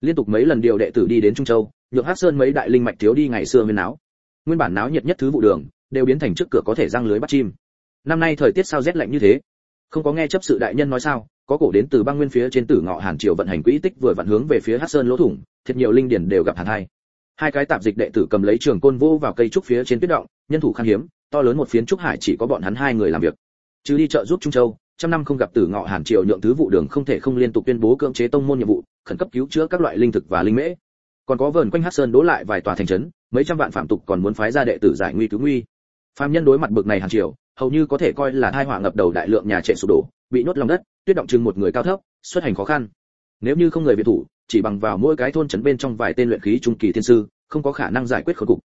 Liên tục mấy lần điều đệ tử đi đến trung châu, nhượng hắc sơn mấy đại linh mạch thiếu đi ngày xưa nguyên náo. Nguyên bản náo nhiệt nhất thứ vụ đường, đều biến thành trước cửa có thể răng lưới bắt chim. Năm nay thời tiết sao rét lạnh như thế? Không có nghe chấp sự đại nhân nói sao, có cổ đến từ băng nguyên phía trên tử ngọ hàn triều vận hành quỹ tích vừa vặn hướng về phía hắc sơn lỗ thủng thật nhiều linh điển đều gặp hàn hai hai cái tạp dịch đệ tử cầm lấy trường côn vô vào cây trúc phía trên tuyết động, nhân thủ khan hiếm, to lớn một phiến trúc hải chỉ có bọn hắn hai người làm việc. Chứ đi chợ giúp trung châu, trăm năm không gặp tử ngọ hàn triều nhượng thứ vụ đường không thể không liên tục tuyên bố cưỡng chế tông môn nhiệm vụ, khẩn cấp cứu chữa các loại linh thực và linh mễ. Còn có vờn quanh hắc sơn đố lại vài tòa thành trấn, mấy trăm vạn phạm tục còn muốn phái ra đệ tử giải nguy cứu nguy. Phàm nhân đối mặt bực này hàn triều, hầu như có thể coi là thai họa ngập đầu đại lượng nhà trệ sụp đổ, bị nhốt lòng đất, tuyết động chừng một người cao thấp, xuất hành khó khăn. Nếu như không người viện thủ chỉ bằng vào mỗi cái thôn trấn bên trong vài tên luyện khí trung kỳ thiên sư, không có khả năng giải quyết khốn cục.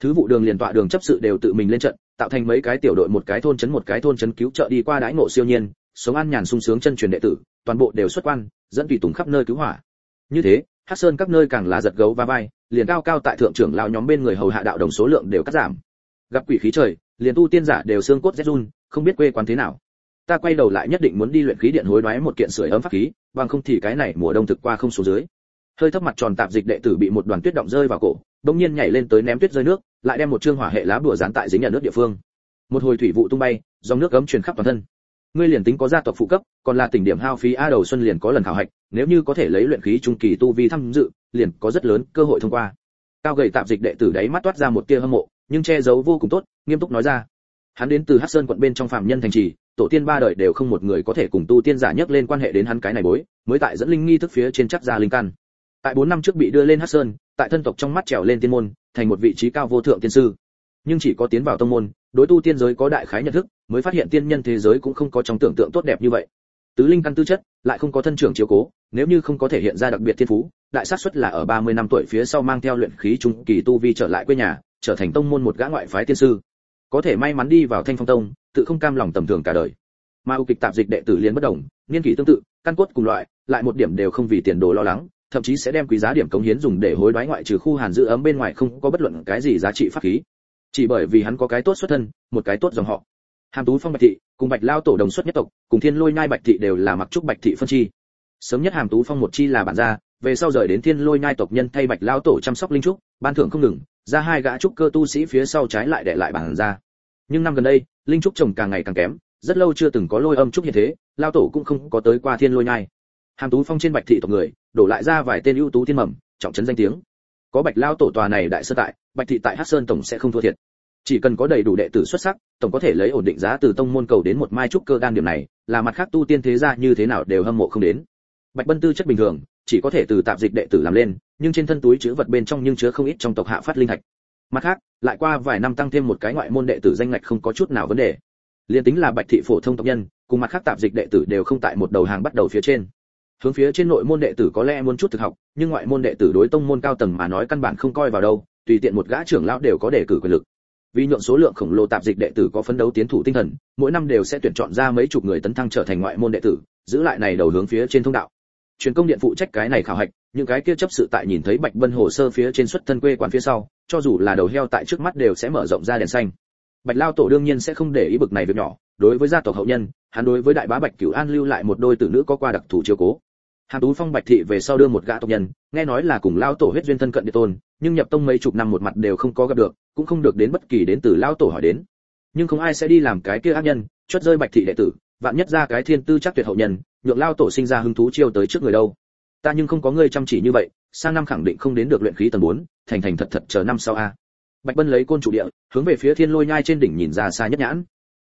Thứ vụ đường liền tọa đường chấp sự đều tự mình lên trận, tạo thành mấy cái tiểu đội một cái thôn trấn một cái thôn trấn cứu trợ đi qua đãi ngộ siêu nhiên, sống an nhàn sung sướng chân truyền đệ tử, toàn bộ đều xuất quan, dẫn tùy tùng khắp nơi cứu hỏa. Như thế, hắc sơn các nơi càng là giật gấu va vai, liền cao cao tại thượng trưởng lão nhóm bên người hầu hạ đạo đồng số lượng đều cắt giảm. Gặp quỷ khí trời, liền tu tiên giả đều xương cốt rét run, không biết quê quán thế nào. Ta quay đầu lại nhất định muốn đi luyện khí điện hối đoái một kiện sưởi ấm pháp khí bằng không thì cái này mùa đông thực qua không số dưới. Hơi thấp mặt tròn tạp dịch đệ tử bị một đoàn tuyết động rơi vào cổ đông nhiên nhảy lên tới ném tuyết rơi nước, lại đem một trương hỏa hệ lá bùa dán tại dính nhà nước địa phương. Một hồi thủy vụ tung bay, dòng nước gấm truyền khắp toàn thân. Ngươi liền tính có gia tộc phụ cấp, còn là tỉnh điểm hao phí a đầu xuân liền có lần khảo hạch, nếu như có thể lấy luyện khí trung kỳ tu vi tham dự, liền có rất lớn cơ hội thông qua. Cao gầy tạp dịch đệ tử đấy mắt toát ra một tia hâm mộ, nhưng che giấu vô cùng tốt, nghiêm túc nói ra. Hắn đến từ hắc sơn quận bên trong phạm nhân thành trì tổ tiên ba đời đều không một người có thể cùng tu tiên giả nhắc lên quan hệ đến hắn cái này bối, mới tại dẫn linh nghi thức phía trên chắc ra linh căn. Tại bốn năm trước bị đưa lên hắc sơn, tại thân tộc trong mắt trèo lên tiên môn, thành một vị trí cao vô thượng tiên sư. Nhưng chỉ có tiến vào tông môn, đối tu tiên giới có đại khái nhận thức, mới phát hiện tiên nhân thế giới cũng không có trong tưởng tượng tốt đẹp như vậy. Tứ linh căn tư chất, lại không có thân trưởng chiếu cố, nếu như không có thể hiện ra đặc biệt thiên phú, đại xác suất là ở 30 năm tuổi phía sau mang theo luyện khí trung kỳ tu vi trở lại quê nhà, trở thành tông môn một gã ngoại phái tiên sư có thể may mắn đi vào thanh phong tông, tự không cam lòng tầm thường cả đời. Mà ưu kịch tạp dịch đệ tử liên bất đồng, niên kỷ tương tự, căn cốt cùng loại, lại một điểm đều không vì tiền đồ lo lắng, thậm chí sẽ đem quý giá điểm cống hiến dùng để hối đoái ngoại trừ khu hàn giữ ấm bên ngoài không có bất luận cái gì giá trị pháp khí. Chỉ bởi vì hắn có cái tốt xuất thân, một cái tốt dòng họ. Hàm tú phong bạch thị cùng bạch lao tổ đồng xuất nhất tộc, cùng thiên lôi nhai bạch thị đều là mặc trúc bạch thị phân chi. Sớm nhất hàm tú phong một chi là bản gia, về sau rời đến thiên lôi nhai tộc nhân thay bạch lao tổ chăm sóc linh trúc, ban thưởng không ngừng ra hai gã trúc cơ tu sĩ phía sau trái lại để lại bản ra. Nhưng năm gần đây, linh trúc trồng càng ngày càng kém, rất lâu chưa từng có lôi âm trúc như thế, lao tổ cũng không có tới qua thiên lôi nhai. Hàm tú phong trên bạch thị tộc người, đổ lại ra vài tên ưu tú thiên mầm, trọng trấn danh tiếng. Có bạch lao tổ tòa này đại sơ tại, bạch thị tại hắc sơn tổng sẽ không thua thiệt. Chỉ cần có đầy đủ đệ tử xuất sắc, tổng có thể lấy ổn định giá từ tông môn cầu đến một mai trúc cơ đan điểm này, là mặt khác tu tiên thế gia như thế nào đều hâm mộ không đến. Bạch bân tư chất bình thường, chỉ có thể từ tạp dịch đệ tử làm lên nhưng trên thân túi chứa vật bên trong nhưng chứa không ít trong tộc hạ phát linh thạch. Mặt khác, lại qua vài năm tăng thêm một cái ngoại môn đệ tử danh ngạch không có chút nào vấn đề. Liên tính là bạch thị phổ thông tộc nhân, cùng mặt khác tạp dịch đệ tử đều không tại một đầu hàng bắt đầu phía trên. Hướng phía trên nội môn đệ tử có lẽ muốn chút thực học, nhưng ngoại môn đệ tử đối tông môn cao tầng mà nói căn bản không coi vào đâu, tùy tiện một gã trưởng lão đều có đề cử quyền lực. Vì nhượng số lượng khổng lồ tạp dịch đệ tử có phấn đấu tiến thủ tinh thần, mỗi năm đều sẽ tuyển chọn ra mấy chục người tấn thăng trở thành ngoại môn đệ tử, giữ lại này đầu hướng phía trên thông đạo truyền công điện phụ trách cái này khảo hạch, những cái kia chấp sự tại nhìn thấy bạch bân hồ sơ phía trên xuất thân quê quán phía sau, cho dù là đầu heo tại trước mắt đều sẽ mở rộng ra đèn xanh. Bạch lao tổ đương nhiên sẽ không để ý bực này việc nhỏ, đối với gia tộc hậu nhân, hắn đối với đại bá bạch cửu an lưu lại một đôi tử nữ có qua đặc thù chiếu cố. Hàm tú phong bạch thị về sau đưa một gã tộc nhân, nghe nói là cùng lao tổ huyết duyên thân cận địa tôn, nhưng nhập tông mấy chục năm một mặt đều không có gặp được, cũng không được đến bất kỳ đến từ lao tổ hỏi đến. Nhưng không ai sẽ đi làm cái kia ác nhân chuất rơi bạch thị đệ tử, vạn nhất ra cái thiên tư chắc tuyệt hậu nhân nhượng lao tổ sinh ra hứng thú chiêu tới trước người đâu. Ta nhưng không có ngươi chăm chỉ như vậy sang năm khẳng định không đến được luyện khí tầng 4, thành thành thật thật chờ năm sau a. Bạch bân lấy côn chủ địa hướng về phía thiên lôi nhai trên đỉnh nhìn ra xa nhất nhãn.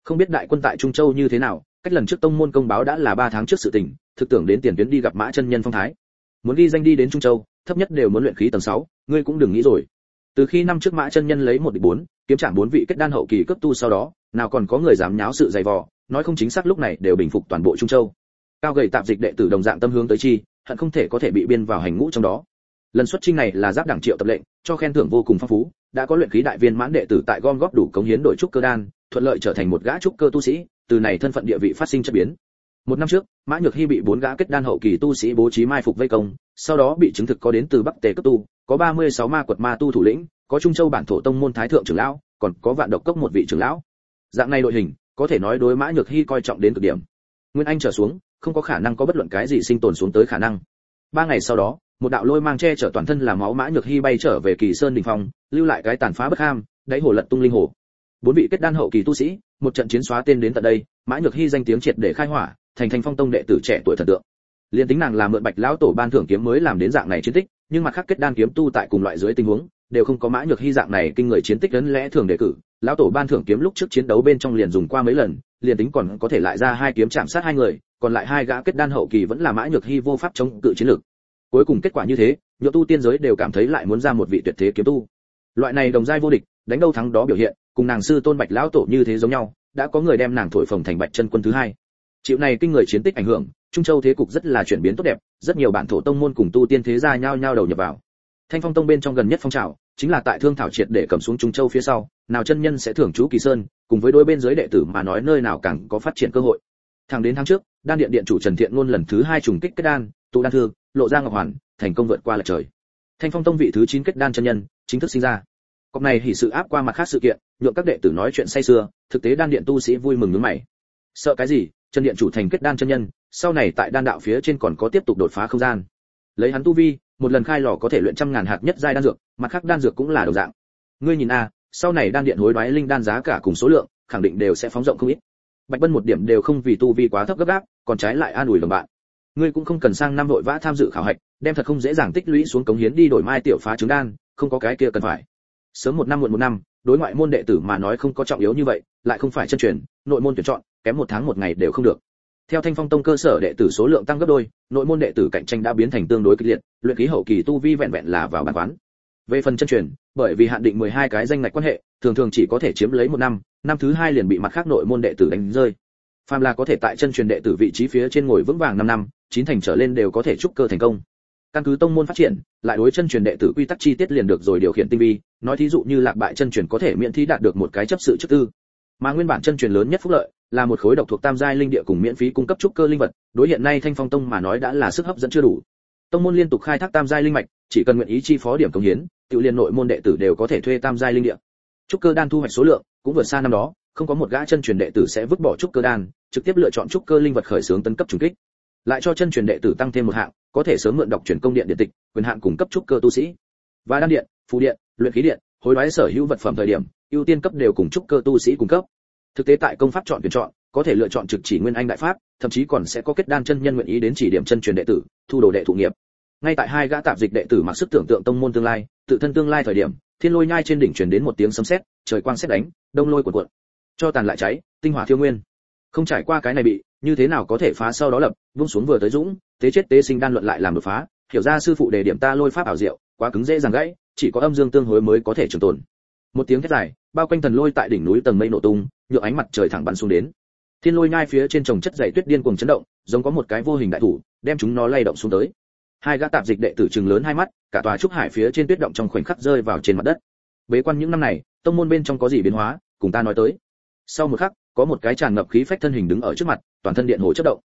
Không biết đại quân tại trung châu như thế nào cách lần trước tông môn công báo đã là ba tháng trước sự tình thực tưởng đến tiền tuyến đi gặp mã chân nhân phong thái. Muốn đi danh đi đến trung châu thấp nhất đều muốn luyện khí tầng 6, ngươi cũng đừng nghĩ rồi. Từ khi năm trước mã chân nhân lấy một địch bốn kiếm trạng bốn vị kết đan hậu kỳ cấp tu sau đó nào còn có người dám nháo sự dày vò nói không chính xác lúc này đều bình phục toàn bộ trung châu cao gầy tạp dịch đệ tử đồng dạng tâm hướng tới chi, hận không thể có thể bị biên vào hành ngũ trong đó. Lần xuất trinh này là giáp đảng triệu tập lệnh, cho khen thưởng vô cùng phong phú, đã có luyện khí đại viên mãn đệ tử tại gom góp đủ cống hiến đổi trúc cơ đan, thuận lợi trở thành một gã trúc cơ tu sĩ, từ này thân phận địa vị phát sinh chất biến. Một năm trước, mã nhược hy bị bốn gã kết đan hậu kỳ tu sĩ bố trí mai phục vây công, sau đó bị chứng thực có đến từ bắc tề cấp tu, có 36 ma quật ma tu thủ lĩnh, có trung châu bản thổ tông môn thái thượng trưởng lão, còn có vạn độc cốc một vị trưởng lão. Dạng này đội hình, có thể nói đối mã nhược hy coi trọng đến cực điểm. Nguyên anh trở xuống không có khả năng có bất luận cái gì sinh tồn xuống tới khả năng. Ba ngày sau đó, một đạo lôi mang che chở toàn thân là máu mã nhược hy bay trở về kỳ sơn đình phong, lưu lại cái tàn phá bất ham, đáy hồ lật tung linh hồ. Bốn vị kết đan hậu kỳ tu sĩ, một trận chiến xóa tên đến tận đây, mã nhược hy danh tiếng triệt để khai hỏa, thành thành phong tông đệ tử trẻ tuổi thần tượng. Liên tính nàng làm mượn bạch lão tổ ban thưởng kiếm mới làm đến dạng này chiến tích, nhưng mặt khác kết đan kiếm tu tại cùng loại dưới tình huống, đều không có mã nhược hy dạng này kinh người chiến tích lớn lẽ thường đề cử. Lão tổ ban thưởng kiếm lúc trước chiến đấu bên trong liền dùng qua mấy lần, liền tính còn có thể lại ra hai kiếm chạm sát hai người còn lại hai gã kết đan hậu kỳ vẫn là mã nhược hy vô pháp chống cự chiến lược. Cuối cùng kết quả như thế nhựa tu tiên giới đều cảm thấy lại muốn ra một vị tuyệt thế kiếm tu. Loại này đồng giai vô địch, đánh đâu thắng đó biểu hiện, cùng nàng sư tôn bạch lão tổ như thế giống nhau, đã có người đem nàng thổi phồng thành bạch chân quân thứ hai. Chịu này kinh người chiến tích ảnh hưởng, trung châu thế cục rất là chuyển biến tốt đẹp, rất nhiều bản thổ tông môn cùng tu tiên thế gia nhao nhao đầu nhập vào. Thanh phong tông bên trong gần nhất phong trào, chính là tại thương thảo triệt để cầm xuống trung châu phía sau, nào chân nhân sẽ thưởng chú kỳ sơn, cùng với đôi bên dưới đệ tử mà nói nơi nào càng có phát triển cơ hội. Thẳng đến tháng trước đan điện điện chủ trần thiện ngôn lần thứ hai trùng kích kết đan, tụ đan thương lộ ra ngọc hoàn, thành công vượt qua lệch trời. Thanh phong tông vị thứ chín kết đan chân nhân, chính thức sinh ra. Cọc này hỉ sự áp qua mặt khác sự kiện, nhượng các đệ tử nói chuyện say sưa, thực tế đan điện tu sĩ vui mừng nhướng mày. Sợ cái gì? Chân điện chủ thành kết đan chân nhân, sau này tại đan đạo phía trên còn có tiếp tục đột phá không gian. Lấy hắn tu vi, một lần khai lò có thể luyện trăm ngàn hạt nhất giai đan dược, mặt khác đan dược cũng là đồng dạng. Ngươi nhìn a, sau này đan điện hối đoái linh đan giá cả cùng số lượng, khẳng định đều sẽ phóng rộng không ít bạch bân một điểm đều không vì tu vi quá thấp gấp gáp, còn trái lại an ủi đồng bạn. Ngươi cũng không cần sang năm vội vã tham dự khảo hạch, đem thật không dễ dàng tích lũy xuống cống hiến đi đổi mai tiểu phá trứng đan, không có cái kia cần phải. Sớm một năm muộn một năm, đối ngoại môn đệ tử mà nói không có trọng yếu như vậy, lại không phải chân truyền, nội môn tuyển chọn, kém một tháng một ngày đều không được. Theo thanh phong tông cơ sở đệ tử số lượng tăng gấp đôi, nội môn đệ tử cạnh tranh đã biến thành tương đối kịch liệt, luyện khí hậu kỳ tu vi vẹn vẹn là vào bàn quán. Về phần chân truyền, bởi vì hạn định 12 cái danh ngạch quan hệ thường thường chỉ có thể chiếm lấy một năm năm thứ hai liền bị mặt khác nội môn đệ tử đánh rơi. Phàm là có thể tại chân truyền đệ tử vị trí phía trên ngồi vững vàng 5 năm, chín thành trở lên đều có thể trúc cơ thành công. Căn cứ tông môn phát triển, lại đối chân truyền đệ tử quy tắc chi tiết liền được rồi điều khiển tinh vi, nói thí dụ như lạc bại chân truyền có thể miễn thí đạt được một cái chấp sự chức tư. Mà nguyên bản chân truyền lớn nhất phúc lợi là một khối độc thuộc tam giai linh địa cùng miễn phí cung cấp trúc cơ linh vật, đối hiện nay thanh phong tông mà nói đã là sức hấp dẫn chưa đủ. Tông môn liên tục khai thác tam giai linh mạch, chỉ cần nguyện ý chi phó điểm công hiến, tự liên nội môn đệ tử đều có thể thuê tam giai linh địa trúc cơ đan thu hoạch số lượng cũng vượt xa năm đó, không có một gã chân truyền đệ tử sẽ vứt bỏ trúc cơ đan, trực tiếp lựa chọn trúc cơ linh vật khởi xướng tấn cấp trùng kích. Lại cho chân truyền đệ tử tăng thêm một hạng, có thể sớm mượn đọc truyền công điện điện tịch, quyền hạn cung cấp trúc cơ tu sĩ. Và đan điện, phù điện, luyện khí điện, hối đoái sở hữu vật phẩm thời điểm, ưu tiên cấp đều cùng trúc cơ tu sĩ cung cấp. Thực tế tại công pháp chọn tuyển chọn, có thể lựa chọn trực chỉ nguyên anh đại pháp, thậm chí còn sẽ có kết đan chân nhân nguyện ý đến chỉ điểm chân truyền đệ tử, thu đồ đệ thụ nghiệp. Ngay tại hai gã tạp dịch đệ tử mặc sức tưởng tượng tông môn tương lai, tự thân tương lai thời điểm thiên lôi nhai trên đỉnh truyền đến một tiếng sấm sét, trời quang sét đánh, đông lôi cuộn cuộn, cho tàn lại cháy, tinh hỏa thiêu nguyên. Không trải qua cái này bị, như thế nào có thể phá sau đó lập, vung xuống vừa tới dũng, tế chết tế sinh đan luận lại làm đột phá, hiểu ra sư phụ đề điểm ta lôi pháp ảo diệu, quá cứng dễ dàng gãy, chỉ có âm dương tương hối mới có thể trường tồn. Một tiếng thét dài, bao quanh thần lôi tại đỉnh núi tầng mây nổ tung nhựa ánh mặt trời thẳng bắn xuống đến. Thiên lôi nhai phía trên trồng chất dày tuyết điên cuồng chấn động, giống có một cái vô hình đại thủ, đem chúng nó lay động xuống tới hai gã tạp dịch đệ tử trường lớn hai mắt, cả tòa trúc hải phía trên tuyết động trong khoảnh khắc rơi vào trên mặt đất. Bế quan những năm này, tông môn bên trong có gì biến hóa, cùng ta nói tới. Sau một khắc, có một cái tràn ngập khí phách thân hình đứng ở trước mặt, toàn thân điện hồ chất động.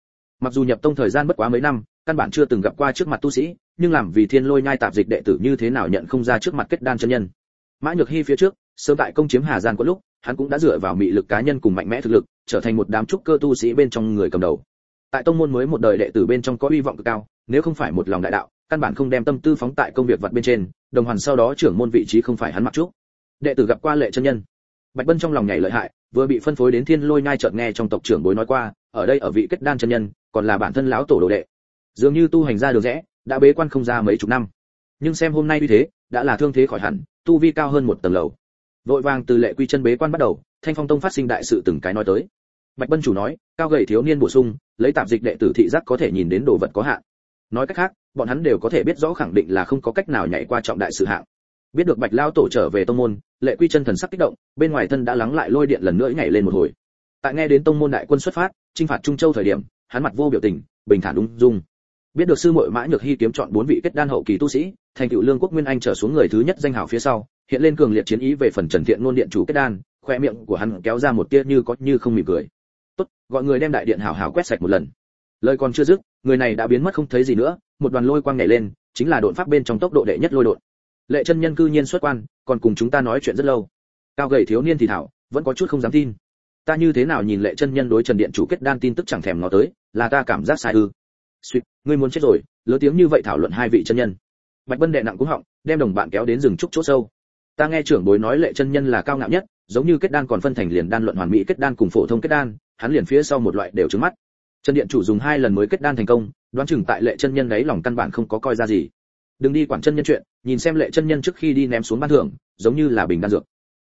Mặc dù nhập tông thời gian bất quá mấy năm, căn bản chưa từng gặp qua trước mặt tu sĩ, nhưng làm vì thiên lôi nhai tạp dịch đệ tử như thế nào nhận không ra trước mặt kết đan chân nhân. Mã nhược hy phía trước, sớm tại công chiếm hà gian có lúc, hắn cũng đã dựa vào mị lực cá nhân cùng mạnh mẽ thực lực, trở thành một đám trúc cơ tu sĩ bên trong người cầm đầu. Tại tông môn mới một đời đệ tử bên trong có hy vọng cực cao nếu không phải một lòng đại đạo, căn bản không đem tâm tư phóng tại công việc vật bên trên, đồng hoàn sau đó trưởng môn vị trí không phải hắn mặc trúc đệ tử gặp qua lệ chân nhân. Bạch bân trong lòng nhảy lợi hại, vừa bị phân phối đến thiên lôi nhai chợt nghe trong tộc trưởng bối nói qua, ở đây ở vị kết đan chân nhân, còn là bản thân lão tổ đồ đệ. Dường như tu hành ra đường rẽ đã bế quan không ra mấy chục năm. Nhưng xem hôm nay như thế, đã là thương thế khỏi hẳn, tu vi cao hơn một tầng lầu. Vội vàng từ lệ quy chân bế quan bắt đầu, thanh phong tông phát sinh đại sự từng cái nói tới. Bạch bân chủ nói, cao gầy thiếu niên bổ sung, lấy tạp dịch đệ tử thị giác có thể nhìn đến đồ vật có hạn nói cách khác, bọn hắn đều có thể biết rõ khẳng định là không có cách nào nhảy qua trọng đại sự hạng. Biết được bạch lao tổ trở về tông môn, lệ quy chân thần sắc kích động, bên ngoài thân đã lắng lại lôi điện lần nữa nhảy lên một hồi. Tại nghe đến tông môn đại quân xuất phát, chinh phạt trung châu thời điểm, hắn mặt vô biểu tình, bình thản đúng dung. Biết được sư muội mã nhược hy kiếm chọn bốn vị kết đan hậu kỳ tu sĩ, thành tựu lương quốc nguyên anh trở xuống người thứ nhất danh hào phía sau, hiện lên cường liệt chiến ý về phần trần thiện ngôn điện chủ kết đan, khoe miệng của hắn kéo ra một tia như có như không mỉm cười. Tốt, gọi người đem đại điện hảo hảo quét sạch một lần lời còn chưa dứt, người này đã biến mất không thấy gì nữa, một đoàn lôi quang nhảy lên, chính là độn pháp bên trong tốc độ đệ nhất lôi độn. Lệ chân nhân cư nhiên xuất quan, còn cùng chúng ta nói chuyện rất lâu. Cao gầy thiếu niên thì thảo, vẫn có chút không dám tin. Ta như thế nào nhìn lệ chân nhân đối trần điện chủ kết đan tin tức chẳng thèm ngó tới, là ta cảm giác sai ư. Suýt, ngươi muốn chết rồi lớn tiếng như vậy thảo luận hai vị chân nhân. Bạch bân đệ nặng cũng họng, đem đồng bạn kéo đến rừng trúc chỗ sâu. Ta nghe trưởng bối nói lệ chân nhân là cao ngạo nhất, giống như kết đan còn phân thành liền đan luận hoàn mỹ kết đan cùng phổ thông kết đan, hắn liền phía sau một loại đều trứng mắt. Chân điện chủ dùng hai lần mới kết đan thành công, đoán chừng tại lệ chân nhân đấy lòng căn bản không có coi ra gì. Đừng đi quản chân nhân chuyện, nhìn xem lệ chân nhân trước khi đi ném xuống ban thưởng, giống như là bình đan dược.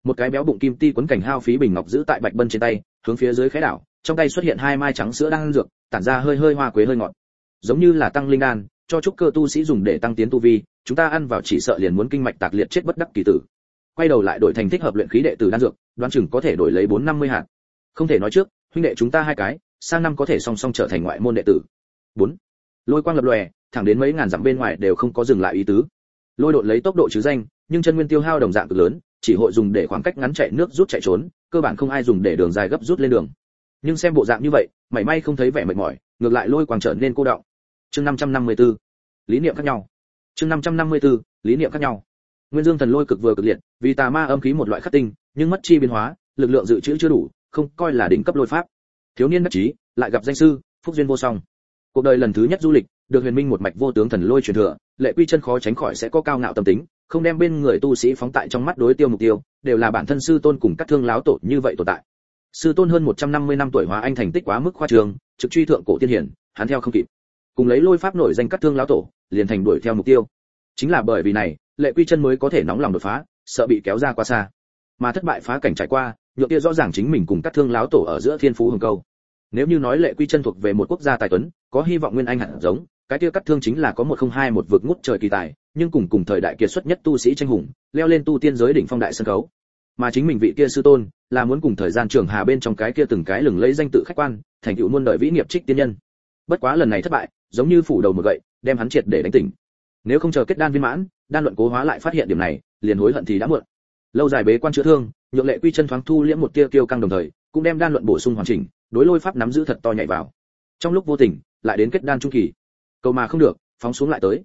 Một cái béo bụng kim ti quấn cảnh hao phí bình ngọc giữ tại bạch bân trên tay, hướng phía dưới khẽ đảo, trong tay xuất hiện hai mai trắng sữa đan dược, tản ra hơi hơi hoa quế hơi ngọt. Giống như là tăng linh đan, cho trúc cơ tu sĩ dùng để tăng tiến tu vi, chúng ta ăn vào chỉ sợ liền muốn kinh mạch tạc liệt chết bất đắc kỳ tử. Quay đầu lại đổi thành thích hợp luyện khí đệ tử đan dược, đoán chừng có thể đổi lấy bốn năm mươi hạt. Không thể nói trước, huynh đệ chúng ta hai cái sang năm có thể song song trở thành ngoại môn đệ tử. Bốn, lôi quang lập lòe, thẳng đến mấy ngàn dặm bên ngoài đều không có dừng lại ý tứ. Lôi đột lấy tốc độ chứ danh, nhưng chân nguyên tiêu hao đồng dạng cực lớn, chỉ hội dùng để khoảng cách ngắn chạy nước rút chạy trốn, cơ bản không ai dùng để đường dài gấp rút lên đường. Nhưng xem bộ dạng như vậy, mảy may không thấy vẻ mệt mỏi, ngược lại lôi quang trở nên cô đọng. Chương 554 lý niệm khác nhau. Chương 554 lý niệm khác nhau. Nguyên dương thần lôi cực vừa cực liệt, vì tà ma âm khí một loại khắc tinh, nhưng mất chi biến hóa, lực lượng dự trữ chưa đủ, không coi là đỉnh cấp lôi pháp thiếu niên đắc chí, lại gặp danh sư, phúc duyên vô song. Cuộc đời lần thứ nhất du lịch, được huyền minh một mạch vô tướng thần lôi truyền thừa, lệ quy chân khó tránh khỏi sẽ có cao ngạo tâm tính, không đem bên người tu sĩ phóng tại trong mắt đối tiêu mục tiêu, đều là bản thân sư tôn cùng các thương láo tổ như vậy tồn tại. Sư tôn hơn 150 năm tuổi hóa anh thành tích quá mức khoa trường trực truy thượng cổ tiên hiển, hắn theo không kịp. Cùng lấy lôi pháp nổi danh các thương láo tổ, liền thành đuổi theo mục tiêu. Chính là bởi vì này, lệ quy chân mới có thể nóng lòng đột phá, sợ bị kéo ra quá xa. Mà thất bại phá cảnh trải qua nhượng kia rõ ràng chính mình cùng các thương láo tổ ở giữa thiên phú hồng câu. Nếu như nói lệ quy chân thuộc về một quốc gia tài tuấn, có hy vọng nguyên anh hẳn giống, cái kia cắt thương chính là có một không hai một vực ngút trời kỳ tài, nhưng cùng cùng thời đại kiệt xuất nhất tu sĩ tranh hùng, leo lên tu tiên giới đỉnh phong đại sân khấu. Mà chính mình vị kia sư tôn, là muốn cùng thời gian trường hà bên trong cái kia từng cái lừng lấy danh tự khách quan, thành tựu muôn đời vĩ nghiệp trích tiên nhân. Bất quá lần này thất bại, giống như phủ đầu một gậy, đem hắn triệt để đánh tỉnh. Nếu không chờ kết đan viên mãn, đan luận cố hóa lại phát hiện điểm này, liền hối hận thì đã muộn lâu dài bế quan chữa thương, nhượng lệ quy chân thoáng thu liễm một tia kiêu căng đồng thời, cũng đem đan luận bổ sung hoàn chỉnh, đối lôi pháp nắm giữ thật to nhạy vào. Trong lúc vô tình, lại đến kết đan trung kỳ. Cầu mà không được, phóng xuống lại tới.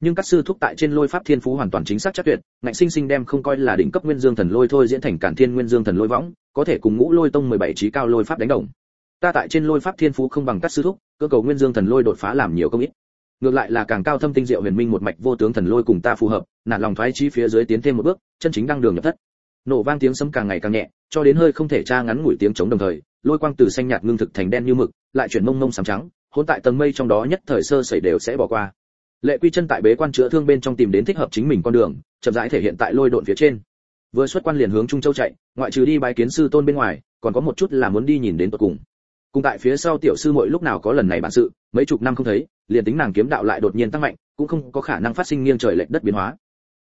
Nhưng các sư thúc tại trên lôi pháp thiên phú hoàn toàn chính xác chắc tuyệt, ngạnh sinh sinh đem không coi là đỉnh cấp nguyên dương thần lôi thôi diễn thành cản thiên nguyên dương thần lôi võng, có thể cùng ngũ lôi tông 17 trí cao lôi pháp đánh đồng. Ta tại trên lôi pháp thiên phú không bằng các sư thúc, cơ cầu nguyên dương thần lôi đột phá làm nhiều công ít. Ngược lại là càng cao thâm tinh diệu huyền minh một mạch vô tướng thần lôi cùng ta phù hợp nản lòng thoái chí phía dưới tiến thêm một bước, chân chính đăng đường nhập thất. Nổ vang tiếng sấm càng ngày càng nhẹ, cho đến hơi không thể tra ngắn ngủi tiếng chống đồng thời, lôi quang từ xanh nhạt ngưng thực thành đen như mực, lại chuyển mông mông sám trắng, hỗn tại tầng mây trong đó nhất thời sơ sẩy đều sẽ bỏ qua. Lệ quy chân tại bế quan chữa thương bên trong tìm đến thích hợp chính mình con đường, chậm rãi thể hiện tại lôi độn phía trên. Vừa xuất quan liền hướng trung châu chạy, ngoại trừ đi bái kiến sư tôn bên ngoài, còn có một chút là muốn đi nhìn đến tận cùng. Cùng tại phía sau tiểu sư mỗi lúc nào có lần này bản sự, mấy chục năm không thấy, liền tính nàng kiếm đạo lại đột nhiên tăng mạnh, cũng không có khả năng phát sinh nghiêng trời lệch đất biến hóa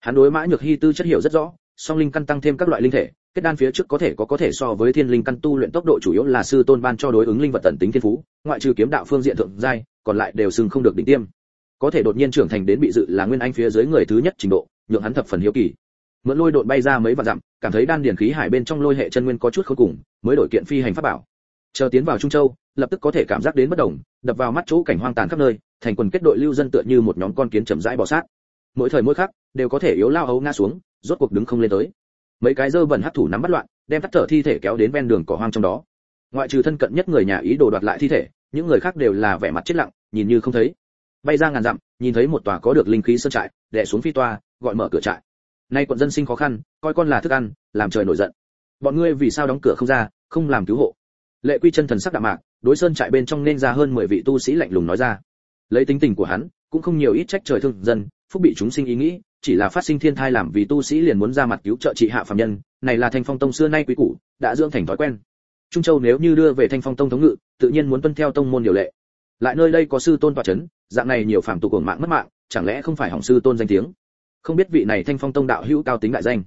hắn đối mã nhược hy tư chất hiểu rất rõ, song linh căn tăng thêm các loại linh thể, kết đan phía trước có thể có có thể so với thiên linh căn tu luyện tốc độ chủ yếu là sư tôn ban cho đối ứng linh vật tận tính thiên phú, ngoại trừ kiếm đạo phương diện thượng giai, còn lại đều sừng không được đỉnh tiêm. Có thể đột nhiên trưởng thành đến bị dự là nguyên anh phía dưới người thứ nhất trình độ, nhượng hắn thập phần hiếu kỳ. Mượn lôi đội bay ra mấy vạn dặm, cảm thấy đan điển khí hải bên trong lôi hệ chân nguyên có chút khôn cùng, mới đổi kiện phi hành pháp bảo. Chờ tiến vào trung châu, lập tức có thể cảm giác đến bất đồng, đập vào mắt chỗ cảnh hoang tàn khắp nơi, thành quần kết đội lưu dân tựa như một nhóm con kiến chậm rãi bò sát. Mỗi thời mỗi khắc đều có thể yếu lao ấu ngã xuống, rốt cuộc đứng không lên tới. Mấy cái dơ bẩn hắc thủ nắm bắt loạn, đem tắt thở thi thể kéo đến ven đường cỏ hoang trong đó. Ngoại trừ thân cận nhất người nhà ý đồ đoạt lại thi thể, những người khác đều là vẻ mặt chết lặng, nhìn như không thấy. Bay ra ngàn dặm, nhìn thấy một tòa có được linh khí sơn trại, đè xuống phi toa, gọi mở cửa trại. Nay quận dân sinh khó khăn, coi con là thức ăn, làm trời nổi giận. Bọn ngươi vì sao đóng cửa không ra, không làm cứu hộ? Lệ quy chân thần sắc đạm mạc, đối sơn trại bên trong nên ra hơn 10 vị tu sĩ lạnh lùng nói ra. Lấy tính tình của hắn, cũng không nhiều ít trách trời thương dân, phúc bị chúng sinh ý nghĩ chỉ là phát sinh thiên thai làm vì tu sĩ liền muốn ra mặt cứu trợ trị hạ phàm nhân, này là thanh phong tông xưa nay quý củ, đã dưỡng thành thói quen. Trung châu nếu như đưa về thanh phong tông thống ngự, tự nhiên muốn tuân theo tông môn điều lệ. Lại nơi đây có sư tôn tọa chấn, dạng này nhiều phàm tục cuồng mạng mất mạng, chẳng lẽ không phải hỏng sư tôn danh tiếng? Không biết vị này thanh phong tông đạo hữu cao tính đại danh.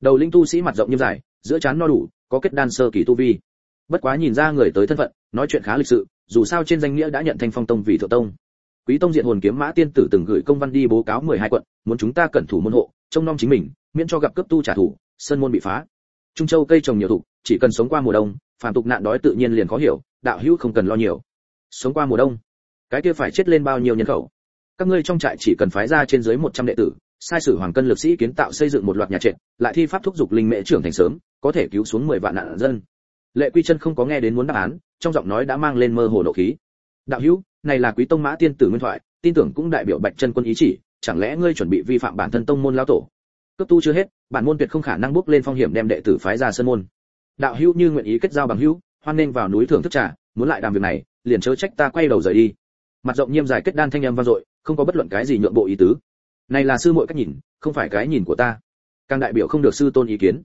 Đầu linh tu sĩ mặt rộng như dài, giữa trán no đủ, có kết đan sơ kỳ tu vi. Bất quá nhìn ra người tới thân phận, nói chuyện khá lịch sự, dù sao trên danh nghĩa đã nhận thanh phong tông vì thượng tông quý tông diện hồn kiếm mã tiên tử từng gửi công văn đi bố cáo 12 quận, muốn chúng ta cẩn thủ môn hộ, trông nom chính mình, miễn cho gặp cấp tu trả thù, sơn môn bị phá. Trung châu cây trồng nhiều thụ, chỉ cần sống qua mùa đông, phàm tục nạn đói tự nhiên liền khó hiểu, đạo hữu không cần lo nhiều. Sống qua mùa đông, cái kia phải chết lên bao nhiêu nhân khẩu? Các ngươi trong trại chỉ cần phái ra trên dưới 100 đệ tử, sai sử hoàng cân lực sĩ kiến tạo xây dựng một loạt nhà trệt, lại thi pháp thúc dục linh mễ trưởng thành sớm, có thể cứu xuống 10 vạn nạn dân. Lệ quy chân không có nghe đến muốn đáp án, trong giọng nói đã mang lên mơ hồ nộ khí đạo hữu, này là quý tông mã tiên tử nguyên thoại, tin tưởng cũng đại biểu bạch chân quân ý chỉ, chẳng lẽ ngươi chuẩn bị vi phạm bản thân tông môn lão tổ? Cấp tu chưa hết, bản môn tuyệt không khả năng bước lên phong hiểm đem đệ tử phái ra sân môn. Đạo hữu như nguyện ý kết giao bằng hữu, hoan nên vào núi thưởng thức trà, muốn lại đàm việc này, liền chớ trách ta quay đầu rời đi. Mặt rộng nghiêm dài kết đan thanh âm vang dội, không có bất luận cái gì nhượng bộ ý tứ. Này là sư muội cách nhìn, không phải cái nhìn của ta. Càng đại biểu không được sư tôn ý kiến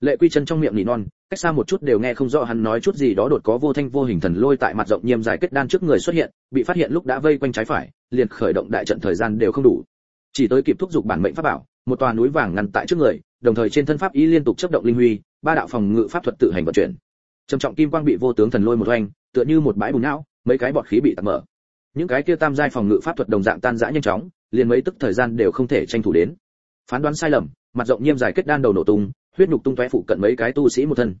lệ quy chân trong miệng nỉ non, cách xa một chút đều nghe không rõ hắn nói chút gì đó đột có vô thanh vô hình thần lôi tại mặt rộng nhiêm dài kết đan trước người xuất hiện, bị phát hiện lúc đã vây quanh trái phải, liền khởi động đại trận thời gian đều không đủ. Chỉ tới kịp thúc giục bản mệnh pháp bảo, một tòa núi vàng ngăn tại trước người, đồng thời trên thân pháp ý liên tục chấp động linh huy, ba đạo phòng ngự pháp thuật tự hành vận chuyển. Trầm trọng kim quang bị vô tướng thần lôi một oanh, tựa như một bãi bùn não, mấy cái bọt khí bị tạt mở. Những cái kia tam giai phòng ngự pháp thuật đồng dạng tan rã nhanh chóng, liền mấy tức thời gian đều không thể tranh thủ đến. Phán đoán sai lầm, mặt rộng nhiêm dài kết đan đầu nổ tung huyết nhục tung tóe phụ cận mấy cái tu sĩ một thân.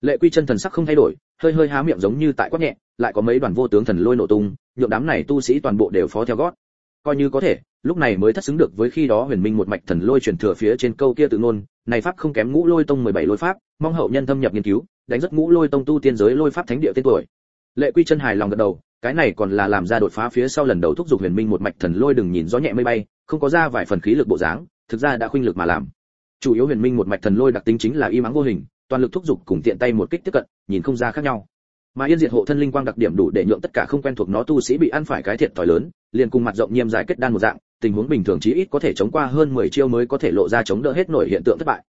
Lệ quy chân thần sắc không thay đổi, hơi hơi há miệng giống như tại quát nhẹ, lại có mấy đoàn vô tướng thần lôi nổ tung, nhượng đám này tu sĩ toàn bộ đều phó theo gót. Coi như có thể, lúc này mới thất xứng được với khi đó huyền minh một mạch thần lôi truyền thừa phía trên câu kia tự ngôn, này pháp không kém ngũ lôi tông 17 lôi pháp, mong hậu nhân thâm nhập nghiên cứu, đánh rất ngũ lôi tông tu tiên giới lôi pháp thánh địa tên tuổi. Lệ quy chân hài lòng gật đầu, cái này còn là làm ra đột phá phía sau lần đầu thúc giục huyền minh một mạch thần lôi đừng nhìn gió nhẹ mây bay, không có ra vài phần khí lực bộ dáng, thực ra đã khuynh lực mà làm chủ yếu huyền minh một mạch thần lôi đặc tính chính là y mắng vô hình, toàn lực thúc giục cùng tiện tay một kích tiếp cận, nhìn không ra khác nhau. Mà yên diệt hộ thân linh quang đặc điểm đủ để nhượng tất cả không quen thuộc nó tu sĩ bị ăn phải cái thiệt thòi lớn, liền cùng mặt rộng nhiêm dài kết đan một dạng, tình huống bình thường chí ít có thể chống qua hơn 10 chiêu mới có thể lộ ra chống đỡ hết nổi hiện tượng thất bại.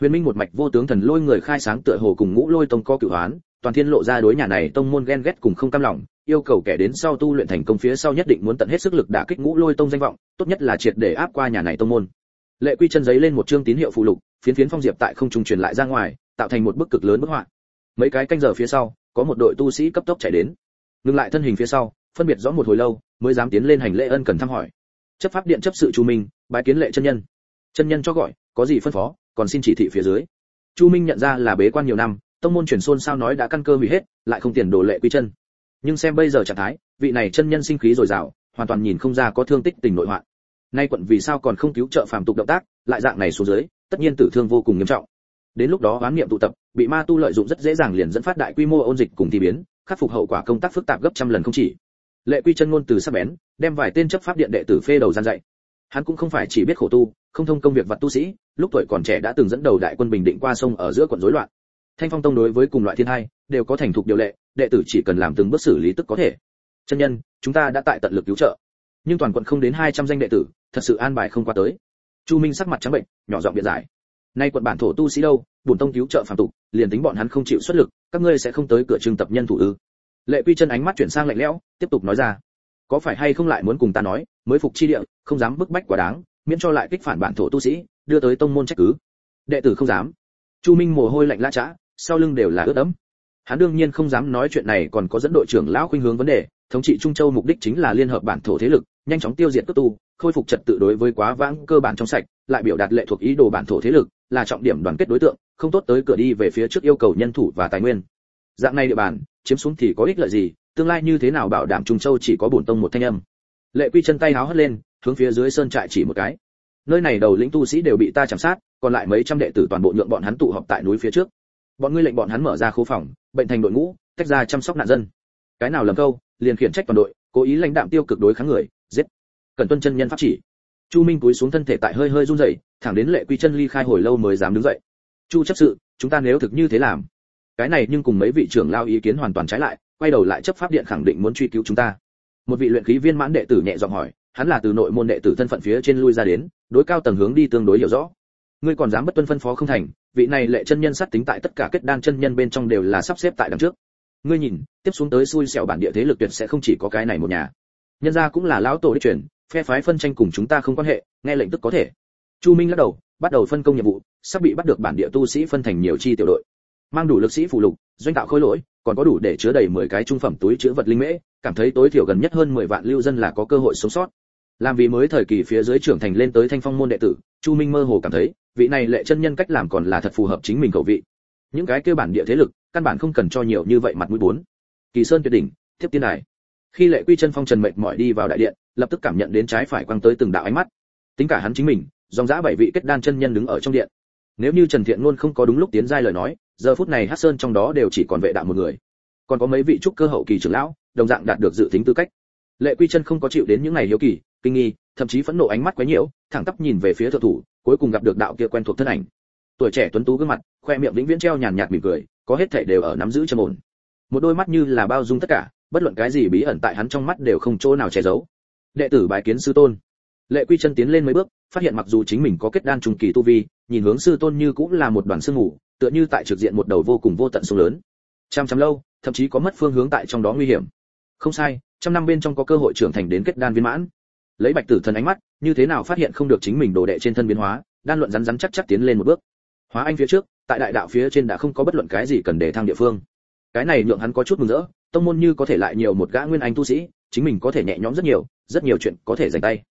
Huyền minh một mạch vô tướng thần lôi người khai sáng tựa hồ cùng ngũ lôi tông co cửu hoán, toàn thiên lộ ra đối nhà này tông môn ghen ghét cùng không cam lòng, yêu cầu kẻ đến sau tu luyện thành công phía sau nhất định muốn tận hết sức lực đả kích ngũ lôi tông danh vọng, tốt nhất là triệt để áp qua nhà này tông môn lệ quy chân giấy lên một chương tín hiệu phụ lục, phiến phiến phong diệp tại không trung truyền lại ra ngoài, tạo thành một bức cực lớn bức họa. Mấy cái canh giờ phía sau, có một đội tu sĩ cấp tốc chạy đến. Ngừng lại thân hình phía sau, phân biệt rõ một hồi lâu, mới dám tiến lên hành lễ ân cần thăm hỏi. Chấp pháp điện chấp sự chu minh, bái kiến lệ chân nhân. Chân nhân cho gọi, có gì phân phó, còn xin chỉ thị phía dưới. Chu minh nhận ra là bế quan nhiều năm, tông môn truyền xôn sao nói đã căn cơ hủy hết, lại không tiền đồ lệ quy chân. Nhưng xem bây giờ trạng thái, vị này chân nhân sinh khí dồi dào, hoàn toàn nhìn không ra có thương tích tình nội hoạn nay quận vì sao còn không cứu trợ phàm tục động tác, lại dạng này xuống dưới, tất nhiên tử thương vô cùng nghiêm trọng. Đến lúc đó oán niệm tụ tập, bị ma tu lợi dụng rất dễ dàng liền dẫn phát đại quy mô ôn dịch cùng thi biến, khắc phục hậu quả công tác phức tạp gấp trăm lần không chỉ. Lệ quy chân ngôn từ sắc bén, đem vài tên chấp pháp điện đệ tử phê đầu gian dạy. Hắn cũng không phải chỉ biết khổ tu, không thông công việc vật tu sĩ, lúc tuổi còn trẻ đã từng dẫn đầu đại quân bình định qua sông ở giữa quận rối loạn. Thanh phong tông đối với cùng loại thiên hai, đều có thành thục điều lệ, đệ tử chỉ cần làm từng bước xử lý tức có thể. Chân nhân, chúng ta đã tại tận lực cứu trợ nhưng toàn quận không đến 200 danh đệ tử, thật sự an bài không qua tới. Chu minh sắc mặt trắng bệnh, nhỏ giọng biện giải. Nay quận bản thổ tu sĩ đâu, bổn tông cứu trợ phàm tục, liền tính bọn hắn không chịu xuất lực, các ngươi sẽ không tới cửa trưng tập nhân thủ ư. Lệ quy chân ánh mắt chuyển sang lạnh lẽo, tiếp tục nói ra. Có phải hay không lại muốn cùng ta nói, mới phục chi địa, không dám bức bách quá đáng, miễn cho lại kích phản bản thổ tu sĩ, đưa tới tông môn trách cứ. Đệ tử không dám. Chu minh mồ hôi lạnh lã chã sau lưng đều là ướt đẫm. Hắn đương nhiên không dám nói chuyện này còn có dẫn đội trưởng lão khuynh hướng vấn đề, thống trị trung châu mục đích chính là liên hợp bản thổ thế lực nhanh chóng tiêu diệt cướp tu, khôi phục trật tự đối với quá vãng cơ bản trong sạch, lại biểu đạt lệ thuộc ý đồ bản thổ thế lực, là trọng điểm đoàn kết đối tượng, không tốt tới cửa đi về phía trước yêu cầu nhân thủ và tài nguyên. Dạng này địa bàn, chiếm xuống thì có ích lợi gì, tương lai như thế nào bảo đảm trung châu chỉ có bổn tông một thanh âm. Lệ quy chân tay háo hất lên, hướng phía dưới sơn trại chỉ một cái. Nơi này đầu lĩnh tu sĩ đều bị ta chạm sát, còn lại mấy trăm đệ tử toàn bộ nhượng bọn hắn tụ họp tại núi phía trước. Bọn ngươi lệnh bọn hắn mở ra khu phòng, bệnh thành đội ngũ, tách ra chăm sóc nạn dân. Cái nào lầm câu, liền khiển trách toàn đội, cố ý lãnh đạm tiêu cực đối kháng người giết. Cần tuân chân nhân pháp chỉ. Chu minh cúi xuống thân thể tại hơi hơi run rẩy, thẳng đến lệ quy chân ly khai hồi lâu mới dám đứng dậy. Chu chấp sự, chúng ta nếu thực như thế làm. Cái này nhưng cùng mấy vị trưởng lao ý kiến hoàn toàn trái lại, quay đầu lại chấp pháp điện khẳng định muốn truy cứu chúng ta. Một vị luyện khí viên mãn đệ tử nhẹ giọng hỏi, hắn là từ nội môn đệ tử thân phận phía trên lui ra đến, đối cao tầng hướng đi tương đối hiểu rõ. Ngươi còn dám bất tuân phân phó không thành, vị này lệ chân nhân sát tính tại tất cả kết đan chân nhân bên trong đều là sắp xếp tại đằng trước. Ngươi nhìn, tiếp xuống tới xui xẻo bản địa thế lực tuyệt sẽ không chỉ có cái này một nhà nhân gia cũng là lão tổ đích truyền, phe phái phân tranh cùng chúng ta không quan hệ, nghe lệnh tức có thể. Chu minh lắc đầu, bắt đầu phân công nhiệm vụ, sắp bị bắt được bản địa tu sĩ phân thành nhiều chi tiểu đội. Mang đủ lực sĩ phụ lục, doanh tạo khối lỗi, còn có đủ để chứa đầy 10 cái trung phẩm túi chứa vật linh mễ, cảm thấy tối thiểu gần nhất hơn 10 vạn lưu dân là có cơ hội sống sót. Làm vì mới thời kỳ phía dưới trưởng thành lên tới thanh phong môn đệ tử, chu minh mơ hồ cảm thấy, vị này lệ chân nhân cách làm còn là thật phù hợp chính mình cầu vị. Những cái kêu bản địa thế lực, căn bản không cần cho nhiều như vậy mặt mũi bốn. Kỳ sơn tuyệt đỉnh, tiếp tiên đài khi lệ quy chân phong trần mệt mỏi đi vào đại điện, lập tức cảm nhận đến trái phải quăng tới từng đạo ánh mắt. Tính cả hắn chính mình, dòng dã bảy vị kết đan chân nhân đứng ở trong điện. Nếu như trần thiện luôn không có đúng lúc tiến giai lời nói, giờ phút này hát sơn trong đó đều chỉ còn vệ đạo một người. Còn có mấy vị trúc cơ hậu kỳ trưởng lão, đồng dạng đạt được dự tính tư cách. Lệ quy chân không có chịu đến những ngày hiếu kỳ, kinh nghi, thậm chí phẫn nộ ánh mắt quấy nhiễu, thẳng tắp nhìn về phía thượng thủ, cuối cùng gặp được đạo kia quen thuộc thân ảnh. Tuổi trẻ tuấn tú gương mặt, khoe miệng vĩnh viễn treo nhàn nhạt mỉm cười, có hết thảy đều ở nắm giữ trầm ổn. Một đôi mắt như là bao dung tất cả bất luận cái gì bí ẩn tại hắn trong mắt đều không chỗ nào che giấu. Đệ tử bài kiến sư tôn. Lệ quy chân tiến lên mấy bước, phát hiện mặc dù chính mình có kết đan trùng kỳ tu vi, nhìn hướng sư tôn như cũng là một đoàn sương mù, tựa như tại trực diện một đầu vô cùng vô tận sông lớn. Trăm trăm lâu, thậm chí có mất phương hướng tại trong đó nguy hiểm. Không sai, trăm năm bên trong có cơ hội trưởng thành đến kết đan viên mãn. Lấy bạch tử thần ánh mắt, như thế nào phát hiện không được chính mình đồ đệ trên thân biến hóa, đan luận rắn rắn chắc chắc tiến lên một bước. Hóa anh phía trước, tại đại đạo phía trên đã không có bất luận cái gì cần để thăng địa phương. Cái này nhượng hắn có chút mừng rỡ tông môn như có thể lại nhiều một gã nguyên anh tu sĩ, chính mình có thể nhẹ nhõm rất nhiều rất nhiều chuyện có thể dành tay.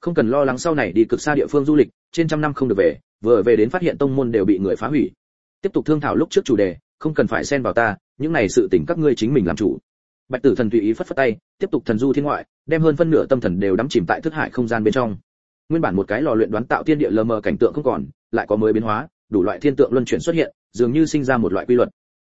Không cần lo lắng sau này đi cực xa địa phương du lịch, trên trăm năm không được về, vừa về đến phát hiện tông môn đều bị người phá hủy. Tiếp tục thương thảo lúc trước chủ đề, không cần phải xen vào ta, những này sự tình các ngươi chính mình làm chủ. Bạch tử thần tùy ý phất phất tay, tiếp tục thần du thiên ngoại, đem hơn phân nửa tâm thần đều đắm chìm tại thức hải không gian bên trong. Nguyên bản một cái lò luyện đoán tạo tiên địa lờ mờ cảnh tượng không còn, lại có mới biến hóa, đủ loại thiên tượng luân chuyển xuất hiện, dường như sinh ra một loại quy luật.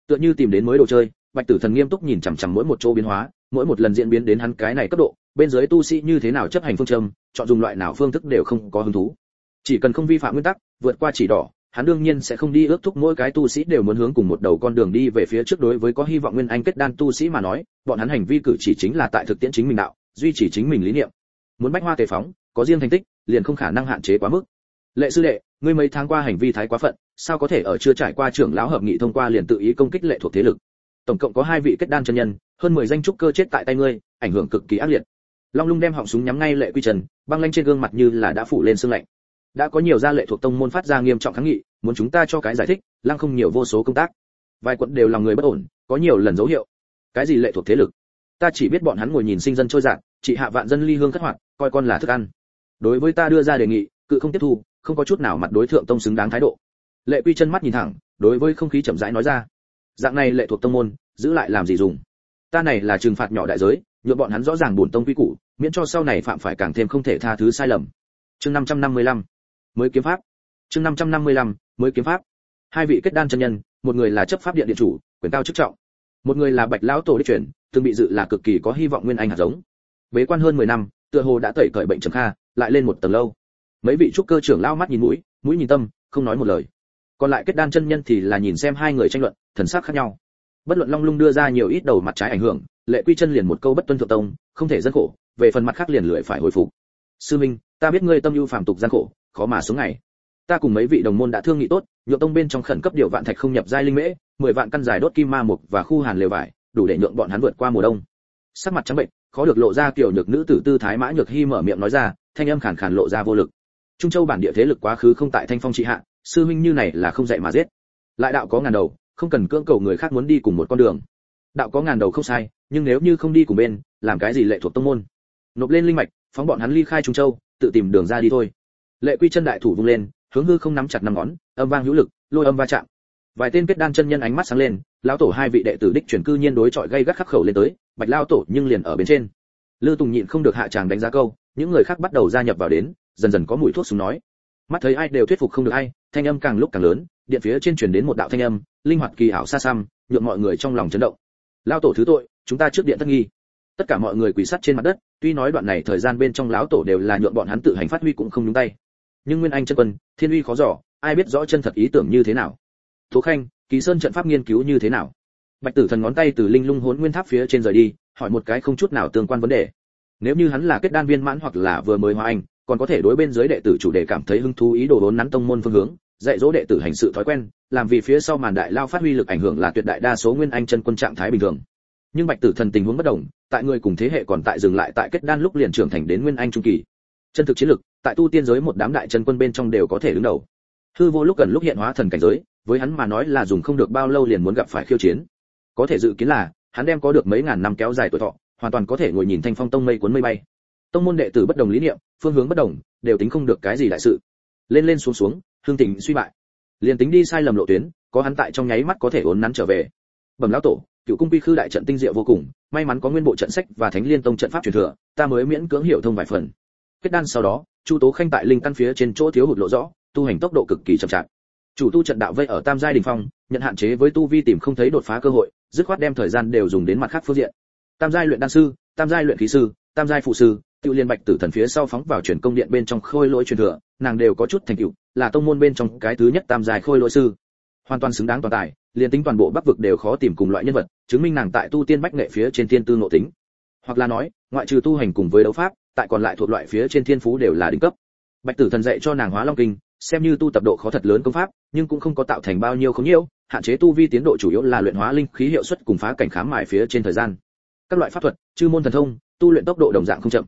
Tựa như tìm đến mới đồ chơi bạch tử thần nghiêm túc nhìn chằm chằm mỗi một chỗ biến hóa, mỗi một lần diễn biến đến hắn cái này cấp độ, bên dưới tu sĩ như thế nào chấp hành phương châm, chọn dùng loại nào phương thức đều không có hứng thú. Chỉ cần không vi phạm nguyên tắc, vượt qua chỉ đỏ, hắn đương nhiên sẽ không đi ước thúc mỗi cái tu sĩ đều muốn hướng cùng một đầu con đường đi về phía trước đối với có hy vọng nguyên anh kết đan tu sĩ mà nói, bọn hắn hành vi cử chỉ chính là tại thực tiễn chính mình đạo, duy trì chính mình lý niệm. Muốn bách hoa tề phóng, có riêng thành tích, liền không khả năng hạn chế quá mức. Lệ sư đệ, ngươi mấy tháng qua hành vi thái quá phận, sao có thể ở chưa trải qua trưởng lão hợp nghị thông qua liền tự ý công kích lệ thuộc thế lực? Tổng cộng có hai vị kết đan chân nhân, hơn mười danh trúc cơ chết tại tay ngươi, ảnh hưởng cực kỳ ác liệt. Long lung đem họng súng nhắm ngay lệ quy trần, băng lanh trên gương mặt như là đã phủ lên sương lạnh. Đã có nhiều gia lệ thuộc tông môn phát ra nghiêm trọng kháng nghị, muốn chúng ta cho cái giải thích, lăng không nhiều vô số công tác. Vài quận đều là người bất ổn, có nhiều lần dấu hiệu. Cái gì lệ thuộc thế lực? Ta chỉ biết bọn hắn ngồi nhìn sinh dân trôi dạt, chỉ hạ vạn dân ly hương thất hoạt, coi con là thức ăn. Đối với ta đưa ra đề nghị, cự không tiếp thu, không có chút nào mặt đối thượng tông xứng đáng thái độ. Lệ quy chân mắt nhìn thẳng, đối với không khí chậm rãi nói ra dạng này lệ thuộc tông môn, giữ lại làm gì dùng? Ta này là trừng phạt nhỏ đại giới, nhượng bọn hắn rõ ràng buồn tông quy củ, miễn cho sau này phạm phải càng thêm không thể tha thứ sai lầm. Chương 555 mới kiếm pháp. Chương 555 mới kiếm pháp. Hai vị kết đan chân nhân, một người là chấp pháp điện điện chủ, quyền cao chức trọng. Một người là bạch lão tổ đích truyền, từng bị dự là cực kỳ có hy vọng nguyên anh hạt giống. Bế quan hơn 10 năm, tựa hồ đã tẩy cởi bệnh trầm kha, lại lên một tầng lâu. Mấy vị trúc cơ trưởng lao mắt nhìn mũi mũi nhìn tâm, không nói một lời. Còn lại kết đan chân nhân thì là nhìn xem hai người tranh luận thần sắc khác nhau. Bất luận long lung đưa ra nhiều ít đầu mặt trái ảnh hưởng, lệ quy chân liền một câu bất tuân thượng tông, không thể dân khổ, về phần mặt khác liền lười phải hồi phục. Sư minh, ta biết ngươi tâm ưu phàm tục gian khổ, khó mà xuống ngày. Ta cùng mấy vị đồng môn đã thương nghị tốt, nhượng tông bên trong khẩn cấp điều vạn thạch không nhập giai linh mễ, mười vạn căn dài đốt kim ma mục và khu hàn lều vải, đủ để nhượng bọn hắn vượt qua mùa đông. Sắc mặt trắng bệnh, khó được lộ ra kiểu nhược nữ tử tư thái mã nhược hy mở miệng nói ra, thanh âm khàn khàn lộ ra vô lực. Trung châu bản địa thế lực quá khứ không tại thanh phong trị hạ, sư huynh như này là không dạy mà giết. Lại đạo có ngàn đầu không cần cưỡng cầu người khác muốn đi cùng một con đường. Đạo có ngàn đầu không sai, nhưng nếu như không đi cùng bên, làm cái gì lệ thuộc tông môn? Nộp lên linh mạch, phóng bọn hắn ly khai trung châu, tự tìm đường ra đi thôi. Lệ quy chân đại thủ vung lên, hướng hư không nắm chặt năm ngón, âm vang hữu lực, lôi âm va chạm. Vài tên kết đan chân nhân ánh mắt sáng lên, lão tổ hai vị đệ tử đích chuyển cư nhiên đối chọi gây gắt khắc khẩu lên tới, bạch lao tổ nhưng liền ở bên trên. Lư tùng nhịn không được hạ tràng đánh giá câu, những người khác bắt đầu gia nhập vào đến, dần dần có mùi thuốc súng nói. Mắt thấy ai đều thuyết phục không được ai, thanh âm càng lúc càng lớn, điện phía trên truyền đến một đạo thanh âm linh hoạt kỳ ảo xa xăm, nhượng mọi người trong lòng chấn động. Lao tổ thứ tội, chúng ta trước điện thất nghi. Tất cả mọi người quỳ sắt trên mặt đất, tuy nói đoạn này thời gian bên trong lão tổ đều là nhượng bọn hắn tự hành phát huy cũng không nhúng tay. Nhưng nguyên anh chân quân, thiên uy khó dò, ai biết rõ chân thật ý tưởng như thế nào? Tố khanh ký sơn trận pháp nghiên cứu như thế nào? Bạch tử thần ngón tay từ linh lung hốn nguyên tháp phía trên rời đi, hỏi một cái không chút nào tương quan vấn đề. Nếu như hắn là kết đan viên mãn hoặc là vừa mới hóa anh, còn có thể đối bên dưới đệ tử chủ đề cảm thấy hứng thú ý đồ đốn nắn tông môn phương hướng dạy dỗ đệ tử hành sự thói quen, làm vì phía sau màn đại lao phát huy lực ảnh hưởng là tuyệt đại đa số nguyên anh chân quân trạng thái bình thường. Nhưng bạch tử thần tình huống bất đồng, tại người cùng thế hệ còn tại dừng lại tại kết đan lúc liền trưởng thành đến nguyên anh trung kỳ. Chân thực chiến lực, tại tu tiên giới một đám đại chân quân bên trong đều có thể đứng đầu. Hư vô lúc gần lúc hiện hóa thần cảnh giới, với hắn mà nói là dùng không được bao lâu liền muốn gặp phải khiêu chiến. Có thể dự kiến là, hắn đem có được mấy ngàn năm kéo dài tuổi thọ, hoàn toàn có thể ngồi nhìn thanh phong tông mây cuốn mây bay. Tông môn đệ tử bất đồng lý niệm, phương hướng bất đồng, đều tính không được cái gì đại sự. Lên lên xuống xuống hương tình suy bại. Liền tính đi sai lầm lộ tuyến, có hắn tại trong nháy mắt có thể ốn nắn trở về. Bẩm lão tổ, cựu cung quy khư đại trận tinh diệu vô cùng, may mắn có nguyên bộ trận sách và thánh liên tông trận pháp truyền thừa, ta mới miễn cưỡng hiểu thông vài phần. Kết đan sau đó, chu tố khanh tại linh căn phía trên chỗ thiếu hụt lộ rõ, tu hành tốc độ cực kỳ chậm chạp. Chủ tu trận đạo vây ở tam giai đỉnh phong, nhận hạn chế với tu vi tìm không thấy đột phá cơ hội, dứt khoát đem thời gian đều dùng đến mặt khác phương diện. Tam giai luyện đan sư, tam giai luyện khí sư, tam giai phụ sư tự liên bạch tử thần phía sau phóng vào truyền công điện bên trong khôi lỗi truyền thừa, nàng đều có chút thành tựu là tông môn bên trong cái thứ nhất tam giai khôi lỗi sư. Hoàn toàn xứng đáng toàn tài, liền tính toàn bộ bắc vực đều khó tìm cùng loại nhân vật, chứng minh nàng tại tu tiên bách nghệ phía trên tiên tư nội tính. Hoặc là nói, ngoại trừ tu hành cùng với đấu pháp, tại còn lại thuộc loại phía trên thiên phú đều là đỉnh cấp. Bạch tử thần dạy cho nàng hóa long kinh, xem như tu tập độ khó thật lớn công pháp, nhưng cũng không có tạo thành bao nhiêu không nhiêu hạn chế tu vi tiến độ chủ yếu là luyện hóa linh khí hiệu suất cùng phá cảnh khám mài phía trên thời gian. Các loại pháp thuật, chư môn thần thông, tu luyện tốc độ đồng dạng không chậm.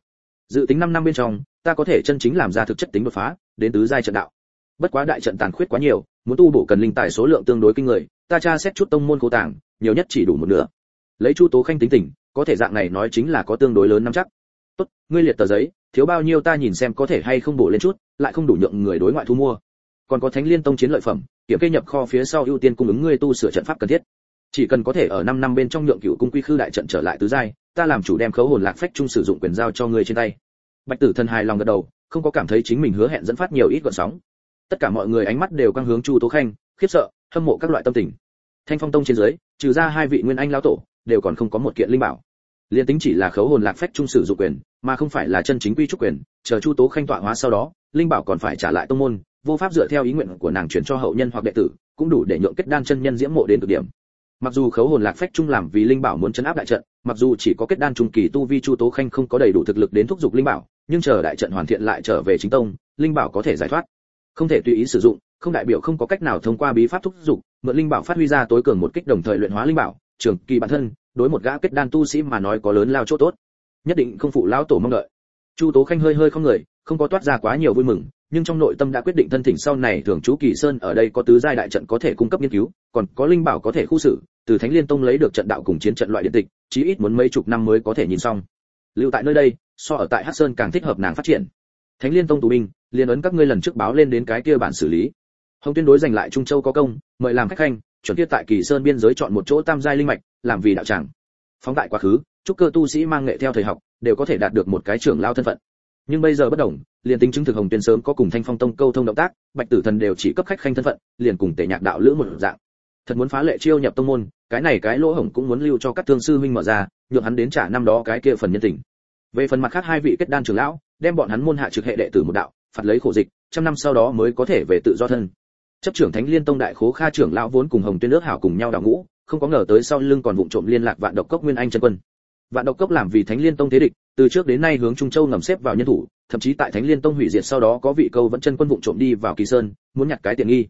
Dự tính 5 năm bên trong, ta có thể chân chính làm ra thực chất tính đột phá, đến tứ giai trận đạo bất quá đại trận tàn khuyết quá nhiều, muốn tu bổ cần linh tài số lượng tương đối kinh người, ta tra xét chút tông môn cố tàng, nhiều nhất chỉ đủ một nửa. Lấy chu tố khanh tính tình, có thể dạng này nói chính là có tương đối lớn nắm chắc. Tốt, ngươi liệt tờ giấy, thiếu bao nhiêu ta nhìn xem có thể hay không bổ lên chút, lại không đủ nhượng người đối ngoại thu mua. Còn có thánh liên tông chiến lợi phẩm, kiểm kê nhập kho phía sau ưu tiên cung ứng ngươi tu sửa trận pháp cần thiết. Chỉ cần có thể ở 5 năm bên trong nhượng cựu cung quy khư đại trận trở lại tứ giai, ta làm chủ đem khấu hồn lạc phách chung sử dụng quyền giao cho ngươi trên tay. Bạch tử thần hài lòng gật đầu, không có cảm thấy chính mình hứa hẹn dẫn phát nhiều ít gợn sóng tất cả mọi người ánh mắt đều căng hướng chu tố khanh, khiếp sợ, hâm mộ các loại tâm tình. Thanh phong tông trên dưới, trừ ra hai vị nguyên anh lão tổ, đều còn không có một kiện linh bảo. Liên tính chỉ là khấu hồn lạc phách trung sử dụng quyền, mà không phải là chân chính quy trúc quyền, chờ chu tố khanh tọa hóa sau đó, linh bảo còn phải trả lại tông môn, vô pháp dựa theo ý nguyện của nàng chuyển cho hậu nhân hoặc đệ tử, cũng đủ để nhượng kết đan chân nhân diễm mộ đến cực điểm. Mặc dù khấu hồn lạc phách trung làm vì linh bảo muốn chấn áp đại trận, mặc dù chỉ có kết đan trung kỳ tu vi chu tố khanh không có đầy đủ thực lực đến thúc giục linh bảo, nhưng chờ đại trận hoàn thiện lại trở về chính tông, linh bảo có thể giải thoát không thể tùy ý sử dụng, không đại biểu không có cách nào thông qua bí pháp thúc giục, mượn linh bảo phát huy ra tối cường một kích đồng thời luyện hóa linh bảo, trường kỳ bản thân, đối một gã kết đan tu sĩ mà nói có lớn lao chỗ tốt. Nhất định không phụ lão tổ mong đợi. Chu tố khanh hơi hơi không người, không có toát ra quá nhiều vui mừng, nhưng trong nội tâm đã quyết định thân thỉnh sau này thường chú kỳ sơn ở đây có tứ giai đại trận có thể cung cấp nghiên cứu, còn có linh bảo có thể khu xử, từ thánh liên tông lấy được trận đạo cùng chiến trận loại điện tịch, chí ít muốn mấy chục năm mới có thể nhìn xong. Lưu tại nơi đây, so ở tại hắc sơn càng thích hợp nàng phát triển. Thánh liên tông tù binh liên ấn các ngươi lần trước báo lên đến cái kia bản xử lý. Hồng tuyên đối giành lại trung châu có công, mời làm khách khanh, chuẩn kia tại kỳ sơn biên giới chọn một chỗ tam giai linh mạch, làm vì đạo tràng. Phóng đại quá khứ, chúc cơ tu sĩ mang nghệ theo thời học, đều có thể đạt được một cái trưởng lao thân phận. Nhưng bây giờ bất đồng, liền tính chứng thực hồng tuyên sớm có cùng thanh phong tông câu thông động tác, bạch tử thần đều chỉ cấp khách khanh thân phận, liền cùng tể nhạc đạo lữ một dạng. Thật muốn phá lệ chiêu nhập tông môn, cái này cái lỗ hổng cũng muốn lưu cho các thương sư huynh mở ra, nhượng hắn đến trả năm đó cái kia phần nhân tình. Về phần mặt khác hai vị kết đan trưởng lão, đem bọn hắn môn hạ trực hệ đệ tử một đạo phạt lấy khổ dịch, trăm năm sau đó mới có thể về tự do thân. Chấp trưởng thánh liên tông đại khố kha trưởng lão vốn cùng hồng tuyên nước hảo cùng nhau đào ngũ, không có ngờ tới sau lưng còn vụng trộm liên lạc vạn độc cốc nguyên anh chân quân. Vạn độc cốc làm vì thánh liên tông thế địch, từ trước đến nay hướng trung châu ngầm xếp vào nhân thủ, thậm chí tại thánh liên tông hủy diệt sau đó có vị câu vẫn chân quân vụng trộm đi vào kỳ sơn, muốn nhặt cái tiện nghi.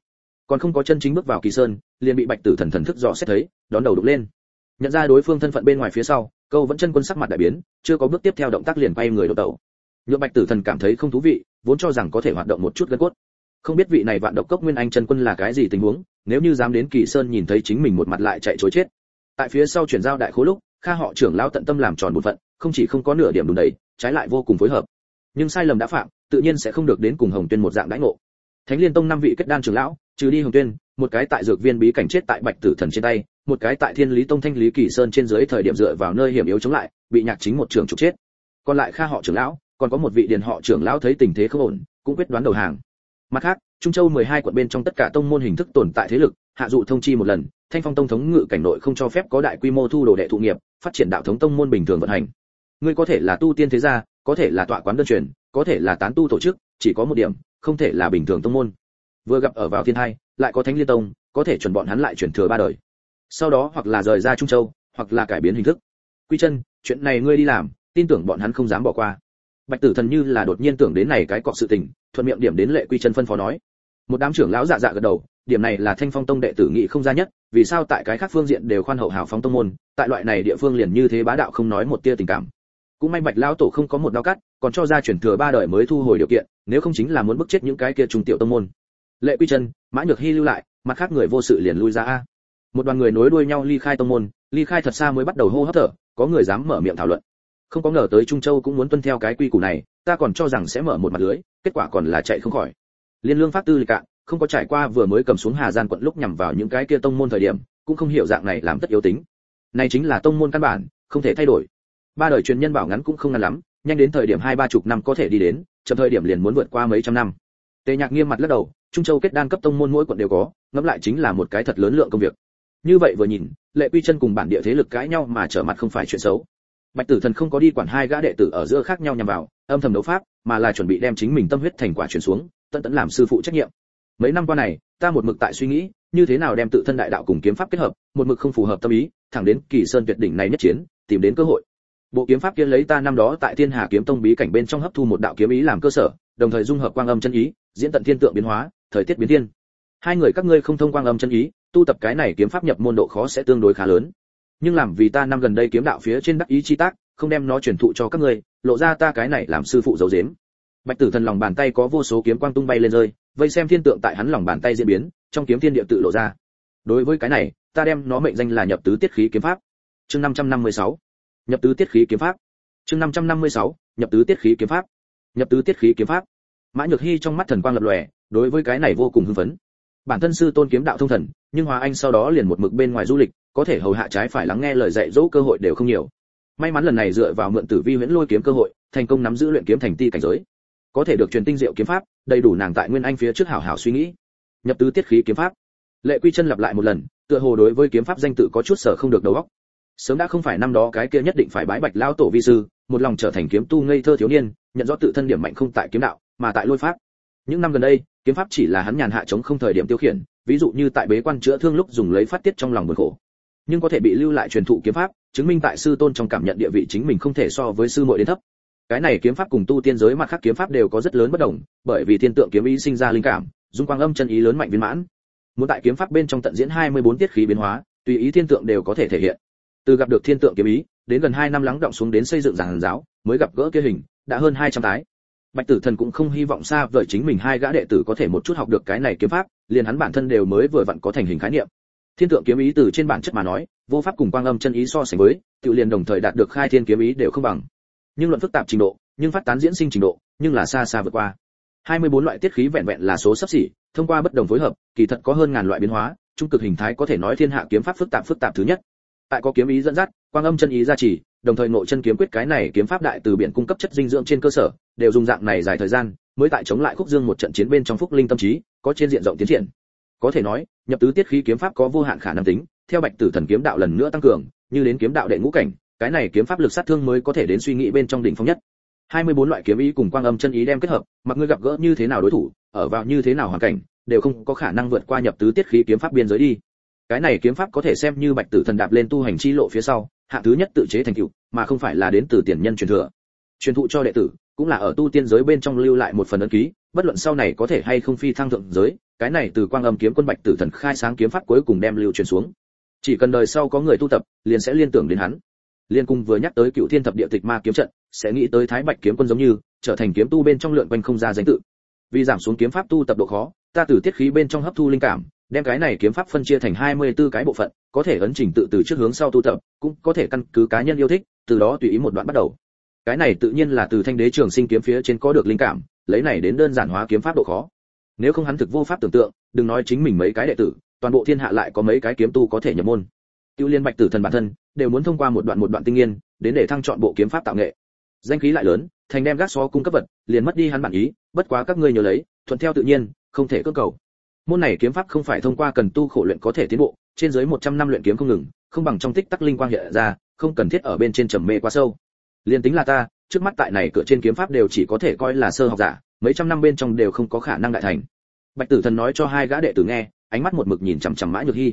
Còn không có chân chính bước vào kỳ sơn, liền bị bạch tử thần thần thức dò xét thấy, đón đầu đục lên. Nhận ra đối phương thân phận bên ngoài phía sau, câu vẫn chân quân sắc mặt đại biến, chưa có bước tiếp theo động tác liền quay người đột đầu nhượng bạch tử thần cảm thấy không thú vị vốn cho rằng có thể hoạt động một chút gân cốt. Không biết vị này vạn độc cốc nguyên anh chân quân là cái gì tình huống, nếu như dám đến kỳ sơn nhìn thấy chính mình một mặt lại chạy chối chết. Tại phía sau chuyển giao đại khố lúc, kha họ trưởng lao tận tâm làm tròn một phận, không chỉ không có nửa điểm đùn đầy trái lại vô cùng phối hợp. Nhưng sai lầm đã phạm, tự nhiên sẽ không được đến cùng hồng tuyên một dạng đãi ngộ. Thánh liên tông năm vị kết đan trưởng lão, trừ đi hồng tuyên, một cái tại dược viên bí cảnh chết tại bạch tử thần trên tay, một cái tại thiên lý tông thanh lý kỳ sơn trên dưới thời điểm dựa vào nơi hiểm yếu chống lại, bị nhạc chính một trường trục chết. Còn lại kha họ trưởng lão còn có một vị điền họ trưởng lão thấy tình thế không ổn, cũng quyết đoán đầu hàng. Mặt khác, trung châu 12 quận bên trong tất cả tông môn hình thức tồn tại thế lực, hạ dụ thông chi một lần, thanh phong tông thống ngự cảnh nội không cho phép có đại quy mô thu đồ đệ thụ nghiệp, phát triển đạo thống tông môn bình thường vận hành. Ngươi có thể là tu tiên thế gia, có thể là tọa quán đơn truyền, có thể là tán tu tổ chức, chỉ có một điểm, không thể là bình thường tông môn. Vừa gặp ở vào thiên hai, lại có thánh liên tông, có thể chuẩn bọn hắn lại chuyển thừa ba đời. Sau đó hoặc là rời ra trung châu, hoặc là cải biến hình thức. Quy chân, chuyện này ngươi đi làm, tin tưởng bọn hắn không dám bỏ qua bạch tử thần như là đột nhiên tưởng đến này cái cọc sự tình, thuận miệng điểm đến lệ quy chân phân phó nói. Một đám trưởng lão dạ dạ gật đầu, điểm này là thanh phong tông đệ tử nghị không ra nhất, vì sao tại cái khác phương diện đều khoan hậu hào phóng tông môn, tại loại này địa phương liền như thế bá đạo không nói một tia tình cảm. Cũng may bạch lão tổ không có một đao cắt, còn cho ra chuyển thừa ba đời mới thu hồi điều kiện, nếu không chính là muốn bức chết những cái kia trung tiểu tông môn. Lệ quy chân, mã nhược hy lưu lại, mặt khác người vô sự liền lui ra a. Một đoàn người nối đuôi nhau ly khai tông môn, ly khai thật xa mới bắt đầu hô hấp thở, có người dám mở miệng thảo luận không có ngờ tới trung châu cũng muốn tuân theo cái quy củ này, ta còn cho rằng sẽ mở một mặt lưới, kết quả còn là chạy không khỏi. Liên lương pháp tư lịch cạn không có trải qua vừa mới cầm xuống hà gian quận lúc nhằm vào những cái kia tông môn thời điểm, cũng không hiểu dạng này làm tất yếu tính. Này chính là tông môn căn bản, không thể thay đổi. Ba đời truyền nhân bảo ngắn cũng không ngắn lắm, nhanh đến thời điểm hai ba chục năm có thể đi đến, chậm thời điểm liền muốn vượt qua mấy trăm năm. Tề nhạc nghiêm mặt lắc đầu, trung châu kết đan cấp tông môn mỗi quận đều có, ngẫm lại chính là một cái thật lớn lượng công việc. Như vậy vừa nhìn, lệ quy chân cùng bản địa thế lực cãi nhau mà trở mặt không phải chuyện xấu bạch tử thần không có đi quản hai gã đệ tử ở giữa khác nhau nhằm vào, âm thầm đấu pháp, mà là chuẩn bị đem chính mình tâm huyết thành quả chuyển xuống, tận tận làm sư phụ trách nhiệm. Mấy năm qua này, ta một mực tại suy nghĩ, như thế nào đem tự thân đại đạo cùng kiếm pháp kết hợp, một mực không phù hợp tâm ý, thẳng đến kỳ sơn tuyệt đỉnh này nhất chiến, tìm đến cơ hội. Bộ kiếm pháp kia lấy ta năm đó tại thiên hà kiếm tông bí cảnh bên trong hấp thu một đạo kiếm ý làm cơ sở, đồng thời dung hợp quang âm chân ý, diễn tận thiên tượng biến hóa, thời tiết biến thiên. Hai người các ngươi không thông quang âm chân ý, tu tập cái này kiếm pháp nhập môn độ khó sẽ tương đối khá lớn nhưng làm vì ta năm gần đây kiếm đạo phía trên đắc ý chi tác, không đem nó truyền thụ cho các ngươi, lộ ra ta cái này làm sư phụ giấu giếm. Bạch tử thần lòng bàn tay có vô số kiếm quang tung bay lên rơi, vây xem thiên tượng tại hắn lòng bàn tay diễn biến, trong kiếm thiên địa tự lộ ra. Đối với cái này, ta đem nó mệnh danh là nhập tứ tiết khí kiếm pháp. Chương 556 nhập tứ tiết khí kiếm pháp. Chương 556 nhập tứ tiết khí kiếm pháp. Nhập tứ tiết khí kiếm pháp. Mã nhược hy trong mắt thần quang lập lòe, đối với cái này vô cùng hưng phấn. Bản thân sư tôn kiếm đạo thông thần, nhưng hòa anh sau đó liền một mực bên ngoài du lịch có thể hầu hạ trái phải lắng nghe lời dạy dỗ cơ hội đều không nhiều. May mắn lần này dựa vào mượn tử vi huyễn lôi kiếm cơ hội, thành công nắm giữ luyện kiếm thành ti cảnh giới. Có thể được truyền tinh diệu kiếm pháp, đầy đủ nàng tại nguyên anh phía trước hảo hảo suy nghĩ. Nhập tứ tiết khí kiếm pháp. Lệ quy chân lặp lại một lần, tựa hồ đối với kiếm pháp danh tự có chút sở không được đầu óc. Sớm đã không phải năm đó cái kia nhất định phải bái bạch lao tổ vi sư, một lòng trở thành kiếm tu ngây thơ thiếu niên, nhận rõ tự thân điểm mạnh không tại kiếm đạo, mà tại lôi pháp. Những năm gần đây, kiếm pháp chỉ là hắn nhàn hạ chống không thời điểm tiêu khiển, ví dụ như tại bế quan chữa thương lúc dùng lấy phát tiết trong lòng buồn khổ nhưng có thể bị lưu lại truyền thụ kiếm pháp, chứng minh tại sư tôn trong cảm nhận địa vị chính mình không thể so với sư muội đến thấp. Cái này kiếm pháp cùng tu tiên giới mặt khác kiếm pháp đều có rất lớn bất đồng, bởi vì thiên tượng kiếm ý sinh ra linh cảm, dung quang âm chân ý lớn mạnh viên mãn. Muốn tại kiếm pháp bên trong tận diễn 24 tiết khí biến hóa, tùy ý thiên tượng đều có thể thể hiện. Từ gặp được thiên tượng kiếm ý, đến gần 2 năm lắng động xuống đến xây dựng giảng giáo, mới gặp gỡ kia hình, đã hơn 200 tái bạch tử thần cũng không hy vọng xa vời chính mình hai gã đệ tử có thể một chút học được cái này kiếm pháp, liền hắn bản thân đều mới vừa vặn có thành hình khái niệm thiên tượng kiếm ý từ trên bản chất mà nói, vô pháp cùng quang âm chân ý so sánh với, tự liền đồng thời đạt được khai thiên kiếm ý đều không bằng. Nhưng luận phức tạp trình độ, nhưng phát tán diễn sinh trình độ, nhưng là xa xa vượt qua. 24 loại tiết khí vẹn vẹn là số sắp xỉ, thông qua bất đồng phối hợp, kỳ thật có hơn ngàn loại biến hóa, trung cực hình thái có thể nói thiên hạ kiếm pháp phức tạp phức tạp thứ nhất. Tại có kiếm ý dẫn dắt, quang âm chân ý gia trì, đồng thời nội chân kiếm quyết cái này kiếm pháp đại từ biển cung cấp chất dinh dưỡng trên cơ sở, đều dùng dạng này dài thời gian, mới tại chống lại khúc dương một trận chiến bên trong phúc linh tâm trí, có trên diện rộng tiến triển. Có thể nói nhập tứ tiết khí kiếm pháp có vô hạn khả năng tính, theo bạch tử thần kiếm đạo lần nữa tăng cường, như đến kiếm đạo đệ ngũ cảnh, cái này kiếm pháp lực sát thương mới có thể đến suy nghĩ bên trong đỉnh phong nhất. 24 loại kiếm ý cùng quang âm chân ý đem kết hợp, mặc ngươi gặp gỡ như thế nào đối thủ, ở vào như thế nào hoàn cảnh, đều không có khả năng vượt qua nhập tứ tiết khí kiếm pháp biên giới đi. Cái này kiếm pháp có thể xem như bạch tử thần đạp lên tu hành chi lộ phía sau, hạng thứ nhất tự chế thành tựu, mà không phải là đến từ tiền nhân truyền thừa truyền thụ cho đệ tử cũng là ở tu tiên giới bên trong lưu lại một phần ấn ký bất luận sau này có thể hay không phi thăng thượng giới cái này từ quang âm kiếm quân bạch tử thần khai sáng kiếm pháp cuối cùng đem lưu truyền xuống. Chỉ cần đời sau có người tu tập liền sẽ liên tưởng đến hắn. Liên cung vừa nhắc tới cựu thiên thập địa tịch ma kiếm trận sẽ nghĩ tới thái bạch kiếm quân giống như trở thành kiếm tu bên trong lượn quanh không ra danh tự. Vì giảm xuống kiếm pháp tu tập độ khó ta từ tiết khí bên trong hấp thu linh cảm đem cái này kiếm pháp phân chia thành 24 cái bộ phận, có thể ấn chỉnh tự từ trước hướng sau tu tập, cũng có thể căn cứ cá nhân yêu thích, từ đó tùy ý một đoạn bắt đầu. Cái này tự nhiên là từ thanh đế trường sinh kiếm phía trên có được linh cảm, lấy này đến đơn giản hóa kiếm pháp độ khó. Nếu không hắn thực vô pháp tưởng tượng, đừng nói chính mình mấy cái đệ tử, toàn bộ thiên hạ lại có mấy cái kiếm tu có thể nhập môn. Tiêu Liên Bạch Tử Thần bản thân đều muốn thông qua một đoạn một đoạn tinh nghiên, đến để thăng chọn bộ kiếm pháp tạo nghệ. Danh khí lại lớn, thành đem gác xó cung cấp vật, liền mất đi hắn bản ý, bất quá các ngươi nhớ lấy, thuận theo tự nhiên, không thể cưỡng cầu môn này kiếm pháp không phải thông qua cần tu khổ luyện có thể tiến bộ trên dưới 100 năm luyện kiếm không ngừng không bằng trong tích tắc linh quang hiện ra không cần thiết ở bên trên trầm mê quá sâu liền tính là ta, trước mắt tại này cửa trên kiếm pháp đều chỉ có thể coi là sơ học giả, mấy trăm năm bên trong đều không có khả năng đại thành. Bạch tử thần nói cho hai gã đệ tử nghe, ánh mắt một mực nhìn chằm chằm mã nhược hy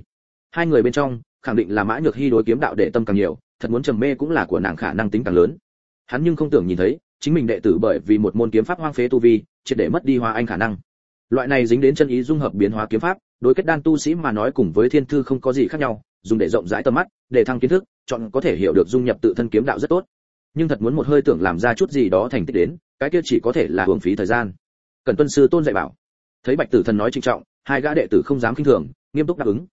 hai người bên trong, khẳng định là mã nhược hy đối kiếm đạo đệ tâm càng nhiều, thật muốn trầm mê cũng là của nàng khả năng tính càng lớn. Hắn nhưng không tưởng nhìn thấy, chính mình đệ tử bởi vì một môn kiếm pháp hoang phế tu vi, triệt để mất đi hoa anh khả năng. Loại này dính đến chân ý dung hợp biến hóa kiếm pháp, đối kết đan tu sĩ mà nói cùng với thiên thư không có gì khác nhau, dùng để rộng rãi tầm mắt, để thăng kiến thức, chọn có thể hiểu được dung nhập tự thân kiếm đạo rất tốt nhưng thật muốn một hơi tưởng làm ra chút gì đó thành tích đến, cái kia chỉ có thể là hưởng phí thời gian. Cần tuân sư tôn dạy bảo. Thấy bạch tử thần nói trinh trọng, hai gã đệ tử không dám kinh thường, nghiêm túc đáp ứng.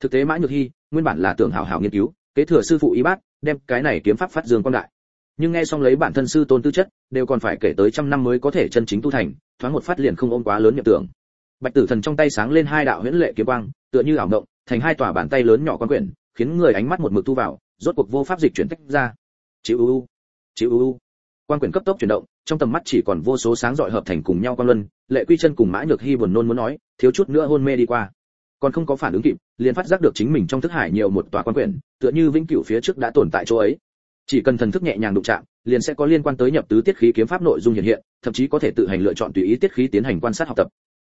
Thực tế mã nhược hy, nguyên bản là tưởng hảo hảo nghiên cứu, kế thừa sư phụ y bát, đem cái này kiếm pháp phát dương quan đại. Nhưng nghe xong lấy bản thân sư tôn tư chất, đều còn phải kể tới trăm năm mới có thể chân chính tu thành, thoáng một phát liền không ôm quá lớn nhập tưởng. Bạch tử thần trong tay sáng lên hai đạo huyễn lệ kiếm quang, tựa như ảo động thành hai tòa bàn tay lớn nhỏ quan quyển, khiến người ánh mắt một mực thu vào, rốt cuộc vô pháp dịch chuyển tách ra. Chịu u chịu u quan quyển cấp tốc chuyển động, trong tầm mắt chỉ còn vô số sáng rọi hợp thành cùng nhau quan luân, lệ quy chân cùng mã nhược hy buồn nôn muốn nói, thiếu chút nữa hôn mê đi qua. Còn không có phản ứng kịp, liền phát giác được chính mình trong thức hải nhiều một tòa quan quyển, tựa như vĩnh cửu phía trước đã tồn tại chỗ ấy. Chỉ cần thần thức nhẹ nhàng đụng chạm, liền sẽ có liên quan tới nhập tứ tiết khí kiếm pháp nội dung hiện hiện, thậm chí có thể tự hành lựa chọn tùy ý tiết khí tiến hành quan sát học tập.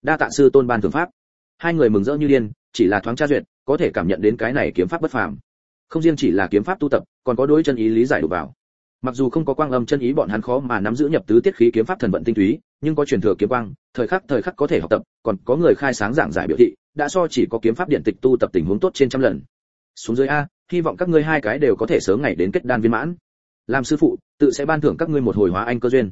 Đa tạ sư tôn ban thượng pháp. Hai người mừng rỡ như điên, chỉ là thoáng tra duyệt, có thể cảm nhận đến cái này kiếm pháp bất phàm. Không riêng chỉ là kiếm pháp tu tập, còn có đối chân ý lý giải đủ vào mặc dù không có quang âm chân ý, bọn hắn khó mà nắm giữ nhập tứ tiết khí kiếm pháp thần vận tinh túy, nhưng có truyền thừa kiếm quang, thời khắc thời khắc có thể học tập, còn có người khai sáng giảng giải biểu thị, đã so chỉ có kiếm pháp điện tịch tu tập tình huống tốt trên trăm lần. Xuống dưới a, hy vọng các ngươi hai cái đều có thể sớm ngày đến kết đan viên mãn. Làm sư phụ, tự sẽ ban thưởng các ngươi một hồi hóa anh cơ duyên.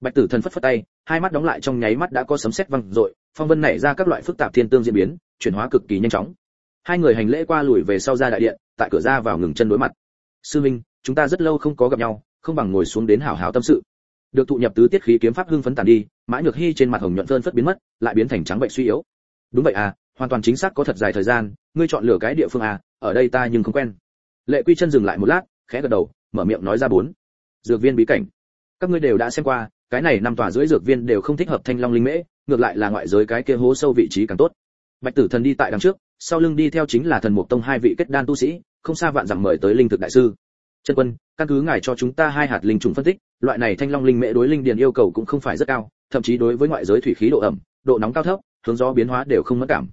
Bạch tử thần phất phất tay, hai mắt đóng lại trong nháy mắt đã có sấm sét vang rội phong vân nảy ra các loại phức tạp thiên tương diễn biến, chuyển hóa cực kỳ nhanh chóng. Hai người hành lễ qua lùi về sau ra đại điện, tại cửa ra vào ngừng chân đối mặt. Sư minh chúng ta rất lâu không có gặp nhau, không bằng ngồi xuống đến hảo hảo tâm sự. Được thụ nhập tứ tiết khí kiếm pháp hưng phấn tàn đi, mã nhược hy trên mặt hồng nhuận phơn phất biến mất, lại biến thành trắng bệnh suy yếu. Đúng vậy à hoàn toàn chính xác có thật dài thời gian, ngươi chọn lựa cái địa phương à ở đây ta nhưng không quen. Lệ quy chân dừng lại một lát, khẽ gật đầu, mở miệng nói ra bốn. Dược viên bí cảnh. Các ngươi đều đã xem qua, cái này năm tòa dưới dược viên đều không thích hợp thanh long linh mễ, ngược lại là ngoại giới cái kia hố sâu vị trí càng tốt. Bạch tử thần đi tại đằng trước, sau lưng đi theo chính là thần mục tông hai vị kết đan tu sĩ, không xa vạn dặm mời tới linh thực đại sư chân quân, căn cứ ngài cho chúng ta hai hạt linh trùng phân tích, loại này thanh long linh mễ đối linh điền yêu cầu cũng không phải rất cao, thậm chí đối với ngoại giới thủy khí độ ẩm, độ nóng cao thấp, hướng gió biến hóa đều không mất cảm.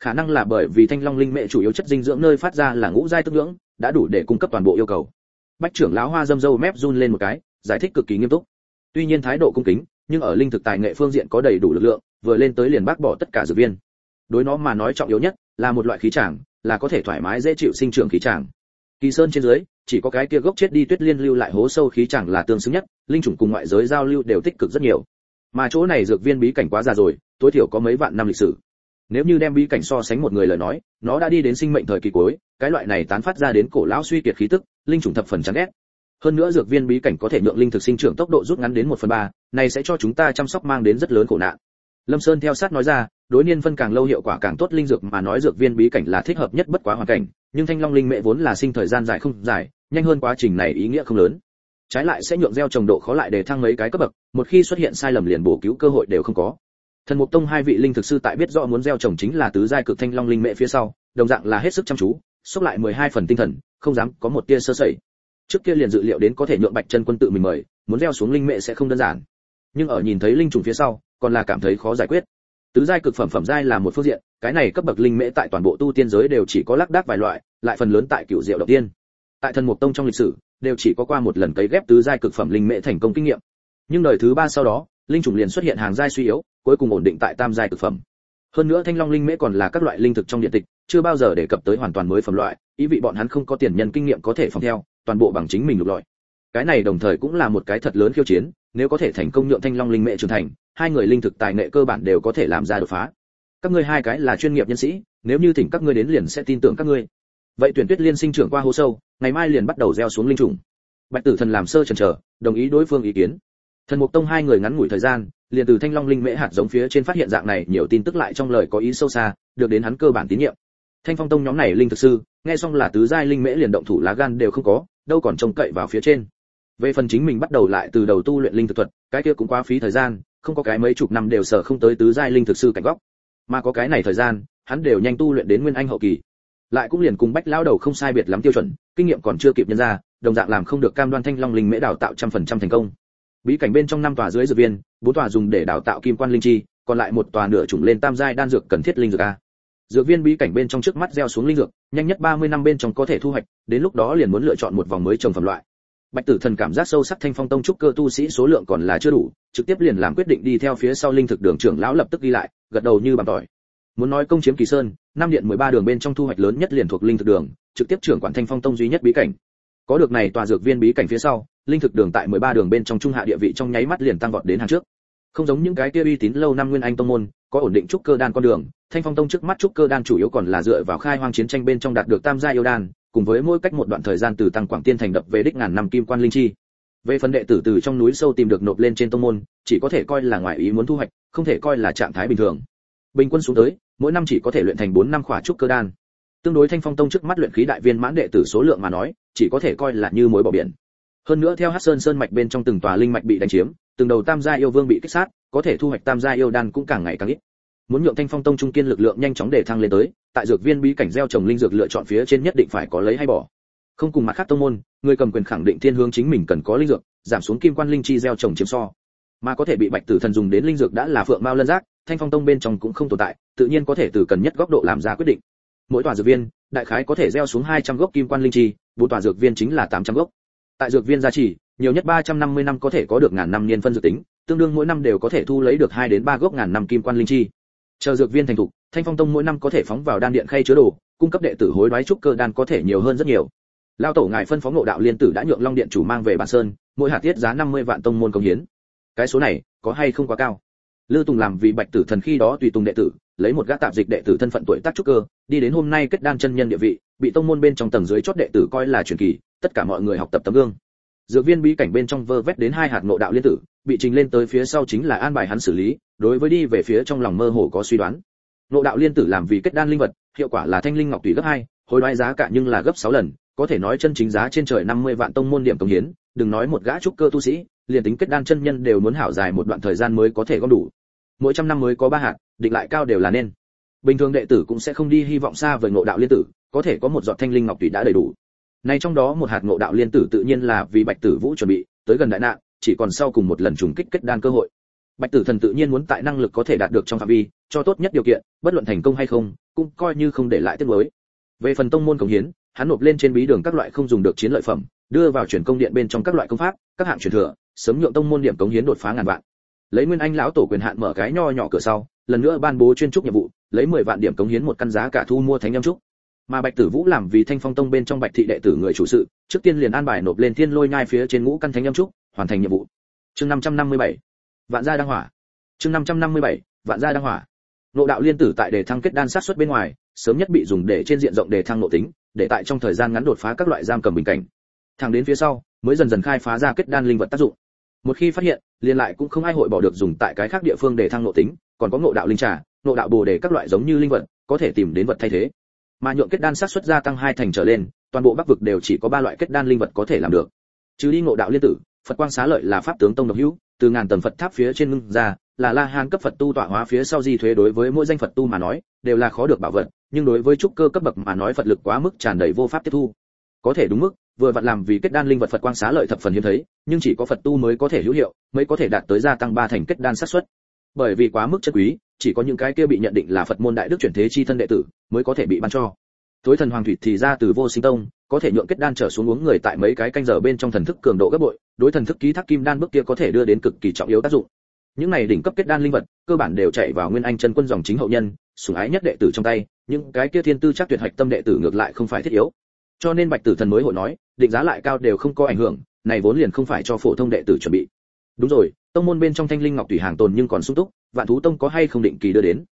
Khả năng là bởi vì thanh long linh mễ chủ yếu chất dinh dưỡng nơi phát ra là ngũ giai tức dưỡng đã đủ để cung cấp toàn bộ yêu cầu. Bách trưởng lão hoa dâm dâu mép run lên một cái, giải thích cực kỳ nghiêm túc. Tuy nhiên thái độ cung kính, nhưng ở linh thực tài nghệ phương diện có đầy đủ lực lượng, vừa lên tới liền bác bỏ tất cả dược viên. Đối nó mà nói trọng yếu nhất là một loại khí tràng, là có thể thoải mái dễ chịu sinh trưởng khí tràng kỳ sơn trên dưới, chỉ có cái kia gốc chết đi tuyết liên lưu lại hố sâu khí chẳng là tương xứng nhất, linh chủng cùng ngoại giới giao lưu đều tích cực rất nhiều. Mà chỗ này dược viên bí cảnh quá già rồi, tối thiểu có mấy vạn năm lịch sử. Nếu như đem bí cảnh so sánh một người lời nói, nó đã đi đến sinh mệnh thời kỳ cuối, cái loại này tán phát ra đến cổ lão suy kiệt khí tức, linh chủng thập phần chán ghét. Hơn nữa dược viên bí cảnh có thể nhượng linh thực sinh trưởng tốc độ rút ngắn đến một phần ba, này sẽ cho chúng ta chăm sóc mang đến rất lớn khổ nạn. Lâm sơn theo sát nói ra đối niên phân càng lâu hiệu quả càng tốt, linh dược mà nói dược viên bí cảnh là thích hợp nhất bất quá hoàn cảnh, nhưng thanh long linh mẹ vốn là sinh thời gian dài không dài, nhanh hơn quá trình này ý nghĩa không lớn. Trái lại sẽ nhượng gieo trồng độ khó lại để thăng mấy cái cấp bậc, một khi xuất hiện sai lầm liền bổ cứu cơ hội đều không có. Thần mục tông hai vị linh thực sư tại biết rõ muốn gieo trồng chính là tứ giai cực thanh long linh mẹ phía sau, đồng dạng là hết sức chăm chú, xúc lại 12 phần tinh thần, không dám có một tia sơ sẩy. Trước kia liền dự liệu đến có thể nhượng bạch chân quân tự mình mời, muốn gieo xuống linh mẹ sẽ không đơn giản. Nhưng ở nhìn thấy linh trùng phía sau, còn là cảm thấy khó giải quyết tứ giai cực phẩm phẩm giai là một phương diện, cái này cấp bậc linh mễ tại toàn bộ tu tiên giới đều chỉ có lác đác vài loại, lại phần lớn tại cựu diệu đầu tiên. Tại thần mục tông trong lịch sử, đều chỉ có qua một lần cấy ghép tứ giai cực phẩm linh mễ thành công kinh nghiệm. Nhưng đời thứ ba sau đó, linh trùng liền xuất hiện hàng giai suy yếu, cuối cùng ổn định tại tam giai cực phẩm. Hơn nữa thanh long linh mễ còn là các loại linh thực trong điện tịch, chưa bao giờ đề cập tới hoàn toàn mới phẩm loại, ý vị bọn hắn không có tiền nhân kinh nghiệm có thể phòng theo, toàn bộ bằng chính mình lục lọi. Cái này đồng thời cũng là một cái thật lớn khiêu chiến nếu có thể thành công nhượng thanh long linh mẹ trưởng thành, hai người linh thực tài nghệ cơ bản đều có thể làm ra đột phá. Các ngươi hai cái là chuyên nghiệp nhân sĩ, nếu như thỉnh các ngươi đến liền sẽ tin tưởng các ngươi. Vậy tuyển tuyết liên sinh trưởng qua hố sâu, ngày mai liền bắt đầu gieo xuống linh trùng. Bạch tử thần làm sơ chần chờ đồng ý đối phương ý kiến. Thần mục tông hai người ngắn ngủi thời gian, liền từ thanh long linh mễ hạt giống phía trên phát hiện dạng này nhiều tin tức lại trong lời có ý sâu xa, được đến hắn cơ bản tín nhiệm. Thanh phong tông nhóm này linh thực sư, nghe xong là tứ giai linh mễ liền động thủ lá gan đều không có, đâu còn trông cậy vào phía trên về phần chính mình bắt đầu lại từ đầu tu luyện linh thực thuật, cái kia cũng quá phí thời gian, không có cái mấy chục năm đều sở không tới tứ giai linh thực sư cảnh góc. Mà có cái này thời gian, hắn đều nhanh tu luyện đến nguyên anh hậu kỳ. Lại cũng liền cùng bách lão đầu không sai biệt lắm tiêu chuẩn, kinh nghiệm còn chưa kịp nhân ra, đồng dạng làm không được cam đoan thanh long linh mễ đào tạo trăm phần trăm thành công. Bí cảnh bên trong năm tòa dưới dược viên, bốn tòa dùng để đào tạo kim quan linh chi, còn lại một tòa nửa chủng lên tam giai đan dược cần thiết linh dược a. Dược viên bí cảnh bên trong trước mắt gieo xuống linh dược, nhanh nhất 30 năm bên trong có thể thu hoạch, đến lúc đó liền muốn lựa chọn một vòng mới trồng phẩm loại bạch tử thần cảm giác sâu sắc thanh phong tông trúc cơ tu sĩ số lượng còn là chưa đủ, trực tiếp liền làm quyết định đi theo phía sau linh thực đường trưởng lão lập tức đi lại, gật đầu như bằng tỏi. Muốn nói công chiếm kỳ sơn năm điện 13 đường bên trong thu hoạch lớn nhất liền thuộc linh thực đường, trực tiếp trưởng quản thanh phong tông duy nhất bí cảnh. Có được này tòa dược viên bí cảnh phía sau, linh thực đường tại 13 đường bên trong trung hạ địa vị trong nháy mắt liền tăng vọt đến hàng trước. Không giống những cái kia uy tín lâu năm nguyên anh tông môn, có ổn định trúc cơ đan con đường, thanh phong tông trước mắt trúc cơ đan chủ yếu còn là dựa vào khai hoang chiến tranh bên trong đạt được tam gia yêu đan cùng với mỗi cách một đoạn thời gian từ tăng quảng tiên thành đập về đích ngàn năm kim quan linh chi. Về phần đệ tử từ trong núi sâu tìm được nộp lên trên tông môn, chỉ có thể coi là ngoại ý muốn thu hoạch, không thể coi là trạng thái bình thường. Bình quân xuống tới, mỗi năm chỉ có thể luyện thành 4 năm khỏa trúc cơ đan. Tương đối thanh phong tông trước mắt luyện khí đại viên mãn đệ tử số lượng mà nói, chỉ có thể coi là như mối bỏ biển. Hơn nữa theo hắc sơn sơn mạch bên trong từng tòa linh mạch bị đánh chiếm, từng đầu tam gia yêu vương bị kích sát, có thể thu hoạch tam gia yêu đan cũng càng ngày càng ít. Muốn nhượng thanh phong tông trung kiên lực lượng nhanh chóng để thăng lên tới tại dược viên bí cảnh gieo trồng linh dược lựa chọn phía trên nhất định phải có lấy hay bỏ. Không cùng mặt khác tông môn, người cầm quyền khẳng định thiên hướng chính mình cần có linh dược, giảm xuống kim quan linh chi gieo trồng chiếm so. Mà có thể bị bạch tử thần dùng đến linh dược đã là phượng mao lân giác, thanh phong tông bên trong cũng không tồn tại, tự nhiên có thể từ cần nhất góc độ làm ra quyết định. Mỗi tòa dược viên, đại khái có thể gieo xuống 200 gốc kim quan linh chi, bốn tòa dược viên chính là 800 gốc. Tại dược viên gia trì, nhiều nhất 350 năm có thể có được ngàn năm niên phân dược tính, tương đương mỗi năm đều có thể thu lấy được 2 đến 3 gốc ngàn năm kim quan linh chi. Chờ dược viên thành thục thanh phong tông mỗi năm có thể phóng vào đan điện khay chứa đồ, cung cấp đệ tử hối đoái trúc cơ đan có thể nhiều hơn rất nhiều. Lao tổ ngài phân phó ngộ đạo liên tử đã nhượng long điện chủ mang về bản sơn, mỗi hạt tiết giá 50 vạn tông môn công hiến. Cái số này, có hay không quá cao? Lư tùng làm vì bạch tử thần khi đó tùy tùng đệ tử, lấy một gã tạp dịch đệ tử thân phận tuổi tác trúc cơ, đi đến hôm nay kết đan chân nhân địa vị, bị tông môn bên trong tầng dưới chót đệ tử coi là truyền kỳ, tất cả mọi người học tập tấm gương. Dược viên bí cảnh bên trong vơ vét đến hai hạt ngộ đạo liên tử, bị trình lên tới phía sau chính là an bài hắn xử lý, đối với đi về phía trong lòng mơ hồ có suy đoán ngộ đạo liên tử làm vì kết đan linh vật, hiệu quả là thanh linh ngọc tùy gấp hai hồi đoái giá cả nhưng là gấp 6 lần, có thể nói chân chính giá trên trời 50 vạn tông môn điểm cống hiến, đừng nói một gã trúc cơ tu sĩ, liền tính kết đan chân nhân đều muốn hảo dài một đoạn thời gian mới có thể gom đủ. Mỗi trăm năm mới có ba hạt, định lại cao đều là nên. Bình thường đệ tử cũng sẽ không đi hy vọng xa với ngộ đạo liên tử, có thể có một giọt thanh linh ngọc tùy đã đầy đủ. Này trong đó một hạt ngộ đạo liên tử tự nhiên là vì bạch tử vũ chuẩn bị, tới gần đại nạn, chỉ còn sau cùng một lần trùng kích kết đan cơ hội. Bạch tử thần tự nhiên muốn tại năng lực có thể đạt được trong phạm vi cho tốt nhất điều kiện, bất luận thành công hay không, cũng coi như không để lại tiếc nuối. Về phần tông môn cống hiến, hắn nộp lên trên bí đường các loại không dùng được chiến lợi phẩm, đưa vào chuyển công điện bên trong các loại công pháp, các hạng truyền thừa, sớm nhượng tông môn điểm cống hiến đột phá ngàn vạn. Lấy nguyên anh lão tổ quyền hạn mở cái nho nhỏ cửa sau, lần nữa ban bố chuyên trúc nhiệm vụ, lấy 10 vạn điểm cống hiến một căn giá cả thu mua thánh âm trúc. Mà bạch tử vũ làm vì thanh phong tông bên trong bạch thị đệ tử người chủ sự, trước tiên liền an bài nộp lên thiên lôi nhai phía trên ngũ căn thánh âm trúc, hoàn thành nhiệm vụ. Chương 557 vạn gia đăng hỏa. Chương 557 vạn gia đăng hỏa. Nội đạo liên tử tại đề thăng kết đan sát xuất bên ngoài, sớm nhất bị dùng để trên diện rộng đề thăng nội tính, để tại trong thời gian ngắn đột phá các loại giam cầm bình cảnh. Thẳng đến phía sau, mới dần dần khai phá ra kết đan linh vật tác dụng. Một khi phát hiện, liền lại cũng không ai hội bỏ được dùng tại cái khác địa phương để thăng nội tính, còn có ngộ đạo linh trà, ngộ đạo bồ đề các loại giống như linh vật, có thể tìm đến vật thay thế. Mà nhượng kết đan sát xuất gia tăng hai thành trở lên, toàn bộ bắc vực đều chỉ có ba loại kết đan linh vật có thể làm được. Chứ đi ngộ đạo liên tử, phật quang xá lợi là pháp tướng tông độc hữu từ ngàn tầng phật tháp phía trên ngưng ra, là la hán cấp phật tu tọa hóa phía sau di thuế đối với mỗi danh phật tu mà nói, đều là khó được bảo vật, nhưng đối với trúc cơ cấp bậc mà nói phật lực quá mức tràn đầy vô pháp tiếp thu. Có thể đúng mức, vừa vặn làm vì kết đan linh vật phật quang xá lợi thập phần hiếm thấy, nhưng chỉ có phật tu mới có thể hữu hiệu, mới có thể đạt tới gia tăng ba thành kết đan sát suất. Bởi vì quá mức chất quý, chỉ có những cái kia bị nhận định là phật môn đại đức chuyển thế chi thân đệ tử, mới có thể bị ban cho. Tối thần hoàng thủy thì ra từ vô sinh tông có thể nhượng kết đan trở xuống uống người tại mấy cái canh giờ bên trong thần thức cường độ gấp bội, đối thần thức ký thác kim đan bước kia có thể đưa đến cực kỳ trọng yếu tác dụng. Những này đỉnh cấp kết đan linh vật, cơ bản đều chạy vào nguyên anh chân quân dòng chính hậu nhân, sủng ái nhất đệ tử trong tay, những cái kia thiên tư chắc tuyệt hạch tâm đệ tử ngược lại không phải thiết yếu. Cho nên bạch tử thần mới hội nói, định giá lại cao đều không có ảnh hưởng, này vốn liền không phải cho phổ thông đệ tử chuẩn bị. Đúng rồi, tông môn bên trong thanh linh ngọc tùy hàng tồn nhưng còn sung túc, vạn thú tông có hay không định kỳ đưa đến?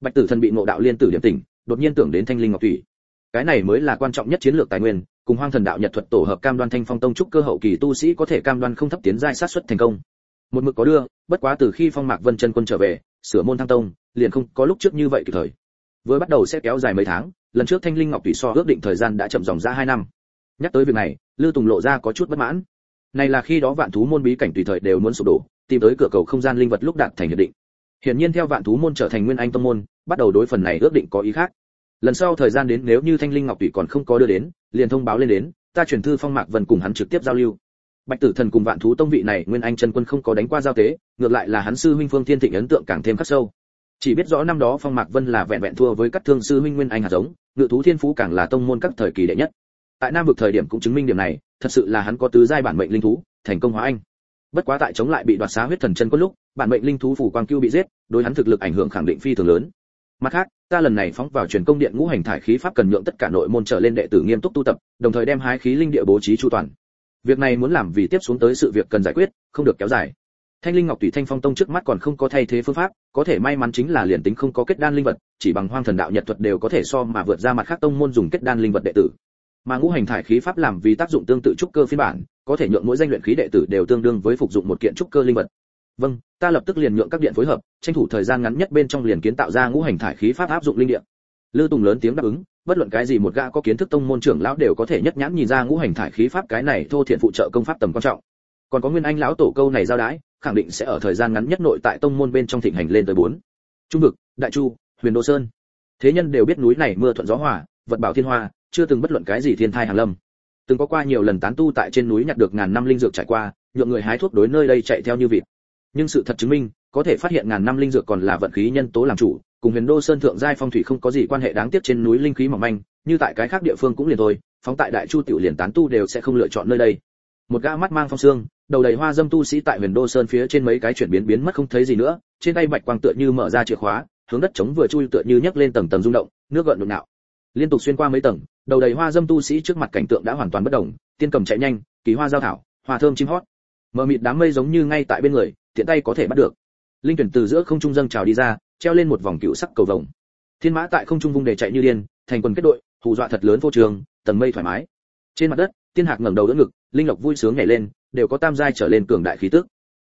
Bạch tử thần bị ngộ đạo liên tử điểm tỉnh, đột nhiên tưởng đến thanh linh ngọc tùy cái này mới là quan trọng nhất chiến lược tài nguyên, cùng hoang thần đạo nhật thuật tổ hợp cam đoan thanh phong tông trúc cơ hậu kỳ tu sĩ có thể cam đoan không thấp tiến giai sát xuất thành công. Một mực có đưa, bất quá từ khi phong mạc vân chân quân trở về, sửa môn thăng tông, liền không có lúc trước như vậy kịp thời. Vừa bắt đầu sẽ kéo dài mấy tháng, lần trước thanh linh ngọc tùy so ước định thời gian đã chậm dòng ra hai năm. Nhắc tới việc này lư tùng lộ ra có chút bất mãn. Này là khi đó vạn thú môn bí cảnh tùy thời đều muốn sụp đổ, tìm tới cửa cầu không gian linh vật lúc đạt thành hiệp định. Hiển nhiên theo vạn thú môn trở thành nguyên anh tông môn, bắt đầu đối phần này ước định có ý khác lần sau thời gian đến nếu như thanh linh ngọc tùy còn không có đưa đến, liền thông báo lên đến, ta chuyển thư phong mạc vân cùng hắn trực tiếp giao lưu. Bạch tử thần cùng vạn thú tông vị này nguyên anh chân quân không có đánh qua giao tế, ngược lại là hắn sư huynh phương thiên thịnh ấn tượng càng thêm khắc sâu. Chỉ biết rõ năm đó phong mạc vân là vẹn vẹn thua với các thương sư huynh nguyên anh hạt giống, ngự thú thiên phú càng là tông môn các thời kỳ đệ nhất. Tại nam vực thời điểm cũng chứng minh điểm này, thật sự là hắn có tứ giai bản mệnh linh thú, thành công hóa anh. Bất quá tại chống lại bị đoạt xá huyết thần chân quân lúc, bản mệnh linh thú phủ quang cưu bị giết, đối hắn thực lực ảnh hưởng khẳng định phi thường lớn mặt khác, ta lần này phóng vào truyền công điện ngũ hành thải khí pháp cần nhượng tất cả nội môn trở lên đệ tử nghiêm túc tu tập, đồng thời đem hái khí linh địa bố trí chu toàn. Việc này muốn làm vì tiếp xuống tới sự việc cần giải quyết, không được kéo dài. Thanh linh ngọc tùy thanh phong tông trước mắt còn không có thay thế phương pháp, có thể may mắn chính là liền tính không có kết đan linh vật, chỉ bằng hoang thần đạo nhật thuật đều có thể so mà vượt ra mặt khác tông môn dùng kết đan linh vật đệ tử. Mà ngũ hành thải khí pháp làm vì tác dụng tương tự trúc cơ phiên bản, có thể nhượng mỗi danh luyện khí đệ tử đều tương đương với phục dụng một kiện trúc cơ linh vật vâng ta lập tức liền nhượng các điện phối hợp, tranh thủ thời gian ngắn nhất bên trong liền kiến tạo ra ngũ hành thải khí pháp áp dụng linh điện. Lư tùng lớn tiếng đáp ứng, bất luận cái gì một gã có kiến thức tông môn trưởng lão đều có thể nhất nhãn nhìn ra ngũ hành thải khí pháp cái này thô thiện phụ trợ công pháp tầm quan trọng. Còn có nguyên anh lão tổ câu này giao đái, khẳng định sẽ ở thời gian ngắn nhất nội tại tông môn bên trong thịnh hành lên tới bốn. Trung vực, đại chu, huyền đô sơn. Thế nhân đều biết núi này mưa thuận gió hòa, vật bảo thiên hoa, chưa từng bất luận cái gì thiên thai hàng lâm. Từng có qua nhiều lần tán tu tại trên núi nhặt được ngàn năm linh dược trải qua, nhượng người hái thuốc đối nơi đây chạy theo như vịt nhưng sự thật chứng minh, có thể phát hiện ngàn năm linh dược còn là vận khí nhân tố làm chủ, cùng huyền đô sơn thượng giai phong thủy không có gì quan hệ đáng tiếc trên núi linh khí mỏng manh, như tại cái khác địa phương cũng liền thôi, phóng tại đại chu tiểu liền tán tu đều sẽ không lựa chọn nơi đây. Một gã mắt mang phong xương đầu đầy hoa dâm tu sĩ tại huyền đô sơn phía trên mấy cái chuyển biến biến mất không thấy gì nữa, trên tay bạch quang tựa như mở ra chìa khóa, hướng đất chống vừa chui tựa như nhấc lên tầng tầng rung động, nước gợn nhộn nhạo liên tục xuyên qua mấy tầng, đầu đầy hoa dâm tu sĩ trước mặt cảnh tượng đã hoàn toàn bất động tiên cầm chạy nhanh, kỳ hoa giao thảo, hoa thơm chim hót. Mờ mịt đám mây giống như ngay tại bên người tiện tay có thể bắt được. Linh tuyển từ giữa không trung dâng trào đi ra, treo lên một vòng cựu sắc cầu vồng. Thiên mã tại không trung vung để chạy như điên, thành quần kết đội, hù dọa thật lớn vô trường, tầng mây thoải mái. Trên mặt đất, tiên hạc ngẩng đầu đỡ ngực, linh lộc vui sướng nhảy lên, đều có tam giai trở lên cường đại khí tức.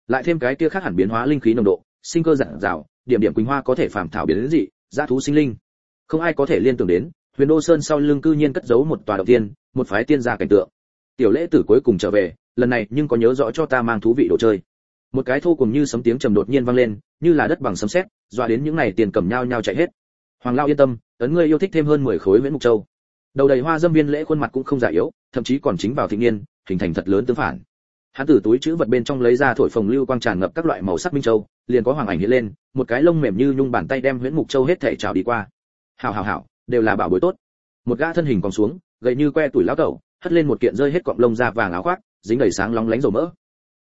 Lại thêm cái kia khác hẳn biến hóa linh khí nồng độ, sinh cơ giản rào điểm điểm quỳnh hoa có thể phàm thảo biến đến dị gia thú sinh linh. Không ai có thể liên tưởng đến, huyền đô sơn sau lưng cư nhiên cất giấu một tòa đầu tiên, một phái tiên gia cảnh tượng. Tiểu lễ tử cuối cùng trở về, lần này nhưng có nhớ rõ cho ta mang thú vị đồ chơi một cái thô cùng như sấm tiếng trầm đột nhiên vang lên như là đất bằng sấm sét dọa đến những này tiền cầm nhau nhau chạy hết. Hoàng lao yên tâm ấn ngươi yêu thích thêm hơn 10 khối nguyễn mục châu. Đầu đầy hoa dâm viên lễ khuôn mặt cũng không già yếu thậm chí còn chính vào thịnh niên hình thành thật lớn tương phản. Hắn từ túi chữ vật bên trong lấy ra thổi phồng lưu quang tràn ngập các loại màu sắc minh châu liền có hoàng ảnh hiện lên một cái lông mềm như nhung bàn tay đem nguyễn mục châu hết thể trào đi qua. Hảo hảo hảo đều là bảo bối tốt. Một gã thân hình còn xuống gầy như que tuổi lão cẩu, hất lên một kiện rơi hết cọng lông da vàng áo khoác dính đầy sáng lóng lánh dầu mỡ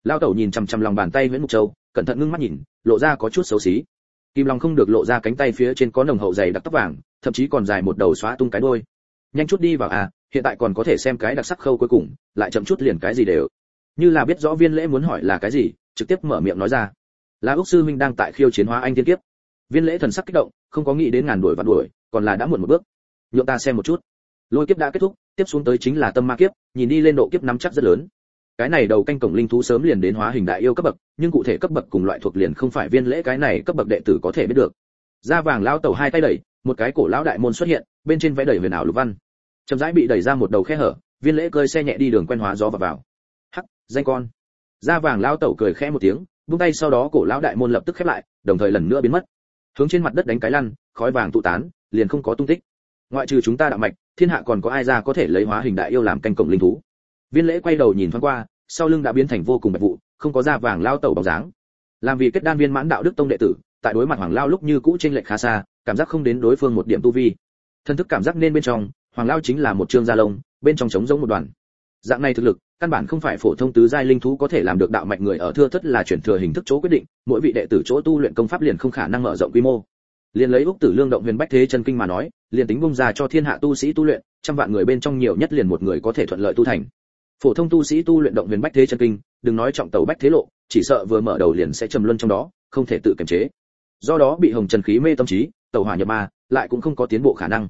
lão tẩu nhìn chằm chằm lòng bàn tay nguyễn mục châu, cẩn thận ngưng mắt nhìn, lộ ra có chút xấu xí. Kim long không được lộ ra cánh tay phía trên có nồng hậu dày đặc tóc vàng, thậm chí còn dài một đầu xóa tung cái đuôi. Nhanh chút đi vào à hiện tại còn có thể xem cái đặc sắc khâu cuối cùng, lại chậm chút liền cái gì đều. Như là biết rõ viên lễ muốn hỏi là cái gì, trực tiếp mở miệng nói ra. Là úc sư huynh đang tại khiêu chiến hóa anh thiên kiếp. Viên lễ thần sắc kích động, không có nghĩ đến ngàn đuổi và đuổi, còn là đã muộn một bước. Nhượng ta xem một chút. Lôi kiếp đã kết thúc, tiếp xuống tới chính là tâm ma kiếp, nhìn đi lên độ kiếp nắm chắc rất lớn cái này đầu canh cổng linh thú sớm liền đến hóa hình đại yêu cấp bậc, nhưng cụ thể cấp bậc cùng loại thuộc liền không phải viên lễ cái này cấp bậc đệ tử có thể biết được. Da vàng lao tẩu hai tay đẩy, một cái cổ lão đại môn xuất hiện, bên trên vẽ đầy huyền ảo lục văn. Chậm rãi bị đẩy ra một đầu khe hở, viên lễ cơi xe nhẹ đi đường quen hóa gió vào vào. Hắc, danh con. Da vàng lao tẩu cười khẽ một tiếng, buông tay sau đó cổ lão đại môn lập tức khép lại, đồng thời lần nữa biến mất. Hướng trên mặt đất đánh cái lăn, khói vàng tụ tán, liền không có tung tích. Ngoại trừ chúng ta đạo mạch, thiên hạ còn có ai ra có thể lấy hóa hình đại yêu làm canh cổng linh thú? Viên lễ quay đầu nhìn thoáng qua, sau lưng đã biến thành vô cùng bạch vụ, không có da vàng lao tẩu bóng dáng. Làm vì kết đan viên mãn đạo đức tông đệ tử, tại đối mặt hoàng lao lúc như cũ trên lệch khá xa, cảm giác không đến đối phương một điểm tu vi. Thân thức cảm giác nên bên trong, hoàng lao chính là một trương gia lông, bên trong trống giống một đoàn. Dạng này thực lực, căn bản không phải phổ thông tứ giai linh thú có thể làm được đạo mạch người ở thưa thất là chuyển thừa hình thức chỗ quyết định, mỗi vị đệ tử chỗ tu luyện công pháp liền không khả năng mở rộng quy mô. Liền lấy úc tử lương động huyền bách thế chân kinh mà nói, liền tính bung ra cho thiên hạ tu sĩ tu luyện, trăm vạn người bên trong nhiều nhất liền một người có thể thuận lợi tu thành phổ thông tu sĩ tu luyện động huyền bách thế chân kinh, đừng nói trọng tàu bách thế lộ, chỉ sợ vừa mở đầu liền sẽ trầm luân trong đó, không thể tự kiềm chế. Do đó bị hồng trần khí mê tâm trí tàu hỏa nhập ma, lại cũng không có tiến bộ khả năng.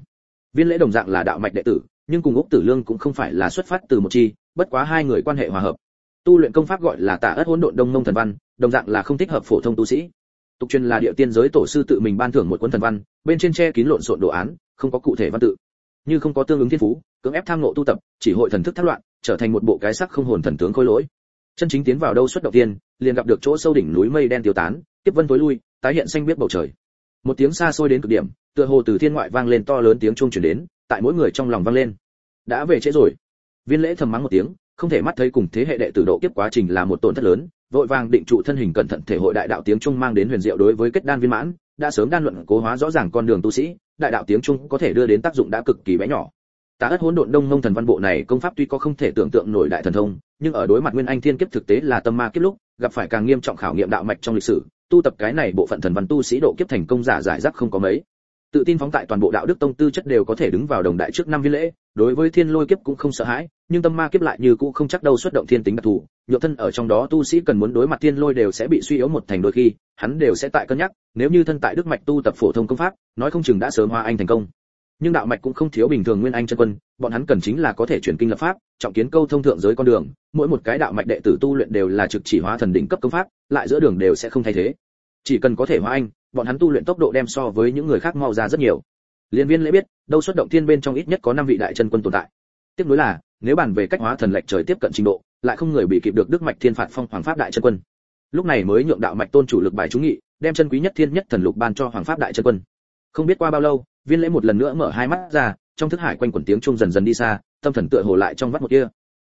Viên lễ đồng dạng là đạo mạch đệ tử, nhưng cùng úc tử lương cũng không phải là xuất phát từ một chi, bất quá hai người quan hệ hòa hợp. Tu luyện công pháp gọi là tả ất hỗn độn đông nông thần văn, đồng dạng là không thích hợp phổ thông tu sĩ. Tục truyền là địa tiên giới tổ sư tự mình ban thưởng một cuốn thần văn, bên trên che kín lộn xộn đồ án, không có cụ thể văn tự. Như không có tương ứng thiên phú, cưỡng ép tham ngộ tu tập, chỉ hội thần thức thất loạn trở thành một bộ cái sắc không hồn thần tướng khôi lỗi. Chân chính tiến vào đâu xuất đầu tiên, liền gặp được chỗ sâu đỉnh núi mây đen tiêu tán, tiếp vân tối lui, tái hiện xanh biết bầu trời. Một tiếng xa xôi đến cực điểm, tựa hồ từ thiên ngoại vang lên to lớn tiếng chuông truyền đến, tại mỗi người trong lòng vang lên. Đã về trễ rồi. Viên lễ thầm mắng một tiếng, không thể mắt thấy cùng thế hệ đệ tử độ kiếp quá trình là một tổn thất lớn, vội vàng định trụ thân hình cẩn thận thể hội đại đạo tiếng trung mang đến huyền diệu đối với kết đan viên mãn, đã sớm đan luận cố hóa rõ ràng con đường tu sĩ, đại đạo tiếng trung có thể đưa đến tác dụng đã cực kỳ bé nhỏ. Tà ất hỗn độn đông nông thần văn bộ này công pháp tuy có không thể tưởng tượng nổi đại thần thông, nhưng ở đối mặt nguyên anh thiên kiếp thực tế là tâm ma kiếp lúc, gặp phải càng nghiêm trọng khảo nghiệm đạo mạch trong lịch sử, tu tập cái này bộ phận thần văn tu sĩ độ kiếp thành công giả giải rác không có mấy. Tự tin phóng tại toàn bộ đạo đức tông tư chất đều có thể đứng vào đồng đại trước năm viên lễ, đối với thiên lôi kiếp cũng không sợ hãi, nhưng tâm ma kiếp lại như cũ không chắc đâu xuất động thiên tính đặc thù, nhược thân ở trong đó tu sĩ cần muốn đối mặt thiên lôi đều sẽ bị suy yếu một thành đôi khi, hắn đều sẽ tại cân nhắc, nếu như thân tại đức mạch tu tập phổ thông công pháp, nói không chừng đã sớm hoa anh thành công nhưng đạo mạch cũng không thiếu bình thường nguyên anh chân quân, bọn hắn cần chính là có thể chuyển kinh lập pháp, trọng kiến câu thông thượng giới con đường, mỗi một cái đạo mạch đệ tử tu luyện đều là trực chỉ hóa thần đỉnh cấp công pháp, lại giữa đường đều sẽ không thay thế. Chỉ cần có thể hóa anh, bọn hắn tu luyện tốc độ đem so với những người khác mau ra rất nhiều. Liên viên lễ biết, đâu xuất động thiên bên trong ít nhất có năm vị đại chân quân tồn tại. Tiếp nối là, nếu bàn về cách hóa thần lệch trời tiếp cận trình độ, lại không người bị kịp được đức mạch thiên phạt phong hoàng pháp đại chân quân. Lúc này mới nhượng đạo mạch tôn chủ lực bài trúng nghị, đem chân quý nhất thiên nhất thần lục ban cho hoàng pháp đại chân quân. Không biết qua bao lâu viên lễ một lần nữa mở hai mắt ra, trong thức hải quanh quẩn tiếng trung dần dần đi xa, tâm thần tựa hồ lại trong vắt một kia.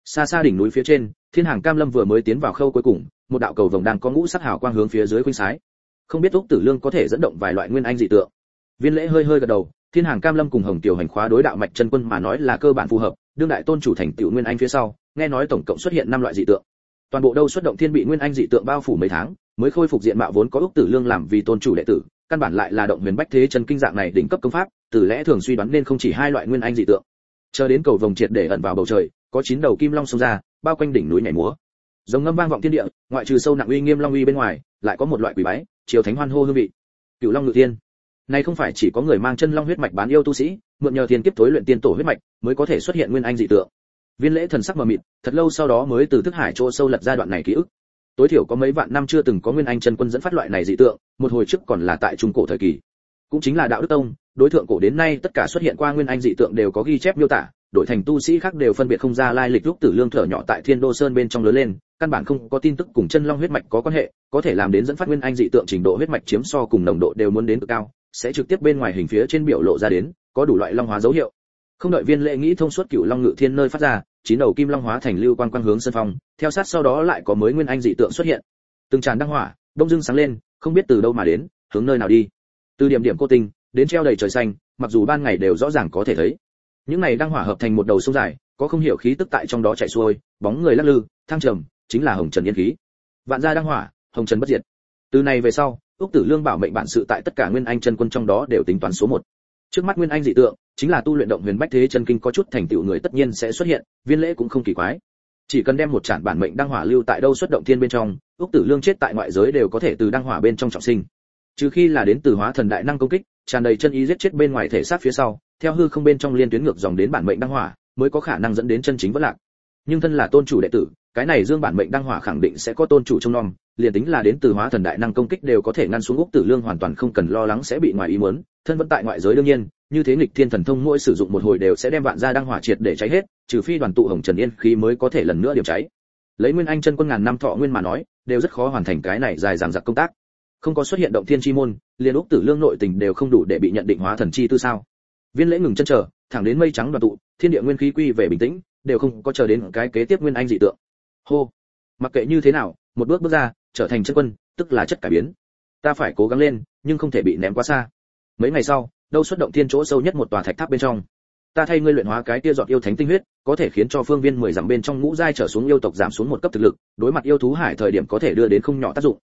Xa xa đỉnh núi phía trên, thiên hàng cam lâm vừa mới tiến vào khâu cuối cùng, một đạo cầu vồng đang có ngũ sắc hào quang hướng phía dưới khuynh sái. Không biết úc tử lương có thể dẫn động vài loại nguyên anh dị tượng. Viên lễ hơi hơi gật đầu, thiên hàng cam lâm cùng hồng tiểu hành khóa đối đạo mạch chân quân mà nói là cơ bản phù hợp, đương đại tôn chủ thành tiểu nguyên anh phía sau, nghe nói tổng cộng xuất hiện năm loại dị tượng. Toàn bộ đâu xuất động thiên bị nguyên anh dị tượng bao phủ mấy tháng, mới khôi phục diện mạo vốn có úc tử lương làm vì tôn chủ đệ tử căn bản lại là động huyền bách thế chân kinh dạng này đỉnh cấp công pháp, từ lẽ thường suy đoán nên không chỉ hai loại nguyên anh dị tượng. Chờ đến cầu vồng triệt để ẩn vào bầu trời, có chín đầu kim long xông ra, bao quanh đỉnh núi nhảy múa. Giống ngâm vang vọng thiên địa, ngoại trừ sâu nặng uy nghiêm long uy bên ngoài, lại có một loại quỷ bái chiều thánh hoan hô hương vị. Cựu long ngự tiên này không phải chỉ có người mang chân long huyết mạch bán yêu tu sĩ, mượn nhờ thiên kiếp tối luyện tiên tổ huyết mạch mới có thể xuất hiện nguyên anh dị tượng. Viên lễ thần sắc mờ mịt, thật lâu sau đó mới từ thức hải chỗ sâu lật ra đoạn này ký ức tối thiểu có mấy vạn năm chưa từng có nguyên anh chân quân dẫn phát loại này dị tượng, một hồi trước còn là tại trung cổ thời kỳ. Cũng chính là đạo đức tông, đối tượng cổ đến nay tất cả xuất hiện qua nguyên anh dị tượng đều có ghi chép miêu tả, đổi thành tu sĩ khác đều phân biệt không ra lai lịch lúc tử lương thở nhỏ tại thiên đô sơn bên trong lớn lên, căn bản không có tin tức cùng chân long huyết mạch có quan hệ, có thể làm đến dẫn phát nguyên anh dị tượng trình độ huyết mạch chiếm so cùng nồng độ đều muốn đến cực cao, sẽ trực tiếp bên ngoài hình phía trên biểu lộ ra đến, có đủ loại long hóa dấu hiệu. Không đợi viên lệ nghĩ thông suốt cựu long ngự thiên nơi phát ra chín đầu kim long hóa thành lưu quang quang hướng sân phong, theo sát sau đó lại có mới nguyên anh dị tượng xuất hiện. Từng tràn đăng hỏa, đông dưng sáng lên, không biết từ đâu mà đến, hướng nơi nào đi. Từ điểm điểm cô tinh, đến treo đầy trời xanh, mặc dù ban ngày đều rõ ràng có thể thấy. Những này đăng hỏa hợp thành một đầu sông dài, có không hiểu khí tức tại trong đó chạy xuôi, bóng người lắc lư, thăng trầm, chính là hồng trần yên khí. Vạn gia đăng hỏa, hồng trần bất diệt. Từ này về sau, úc tử lương bảo mệnh bản sự tại tất cả nguyên anh chân quân trong đó đều tính toán số một. Trước mắt nguyên anh dị tượng chính là tu luyện động huyền bách thế chân kinh có chút thành tựu người tất nhiên sẽ xuất hiện, viên lễ cũng không kỳ quái. Chỉ cần đem một trản bản mệnh đăng hỏa lưu tại đâu xuất động thiên bên trong, ước tử lương chết tại ngoại giới đều có thể từ đăng hỏa bên trong trọng sinh. Trừ khi là đến từ hóa thần đại năng công kích, tràn đầy chân ý giết chết bên ngoài thể xác phía sau, theo hư không bên trong liên tuyến ngược dòng đến bản mệnh đăng hỏa, mới có khả năng dẫn đến chân chính vỡ lạc. Nhưng thân là tôn chủ đệ tử, cái này dương bản mệnh đăng hỏa khẳng định sẽ có tôn chủ trong nom, liền tính là đến từ hóa thần đại năng công kích đều có thể ngăn xuống úc tử lương hoàn toàn không cần lo lắng sẽ bị ngoài ý muốn, thân vẫn tại ngoại giới đương nhiên như thế nghịch thiên thần thông mỗi sử dụng một hồi đều sẽ đem vạn gia đăng hỏa triệt để cháy hết, trừ phi đoàn tụ hồng trần yên khí mới có thể lần nữa điểm cháy. Lấy nguyên anh chân quân ngàn năm thọ nguyên mà nói, đều rất khó hoàn thành cái này dài dằng dặc công tác. Không có xuất hiện động thiên chi môn, liền úc tử lương nội tình đều không đủ để bị nhận định hóa thần chi tư sao. Viên lễ ngừng chân chờ, thẳng đến mây trắng đoàn tụ, thiên địa nguyên khí quy về bình tĩnh, đều không có chờ đến cái kế tiếp nguyên anh dị tượng. Hô! Mặc kệ như thế nào, một bước bước ra, trở thành chân quân, tức là chất cải biến. Ta phải cố gắng lên, nhưng không thể bị ném quá xa. Mấy ngày sau đâu xuất động thiên chỗ sâu nhất một tòa thạch tháp bên trong. Ta thay ngươi luyện hóa cái tia giọt yêu thánh tinh huyết, có thể khiến cho phương viên mười dặm bên trong ngũ giai trở xuống yêu tộc giảm xuống một cấp thực lực, đối mặt yêu thú hải thời điểm có thể đưa đến không nhỏ tác dụng.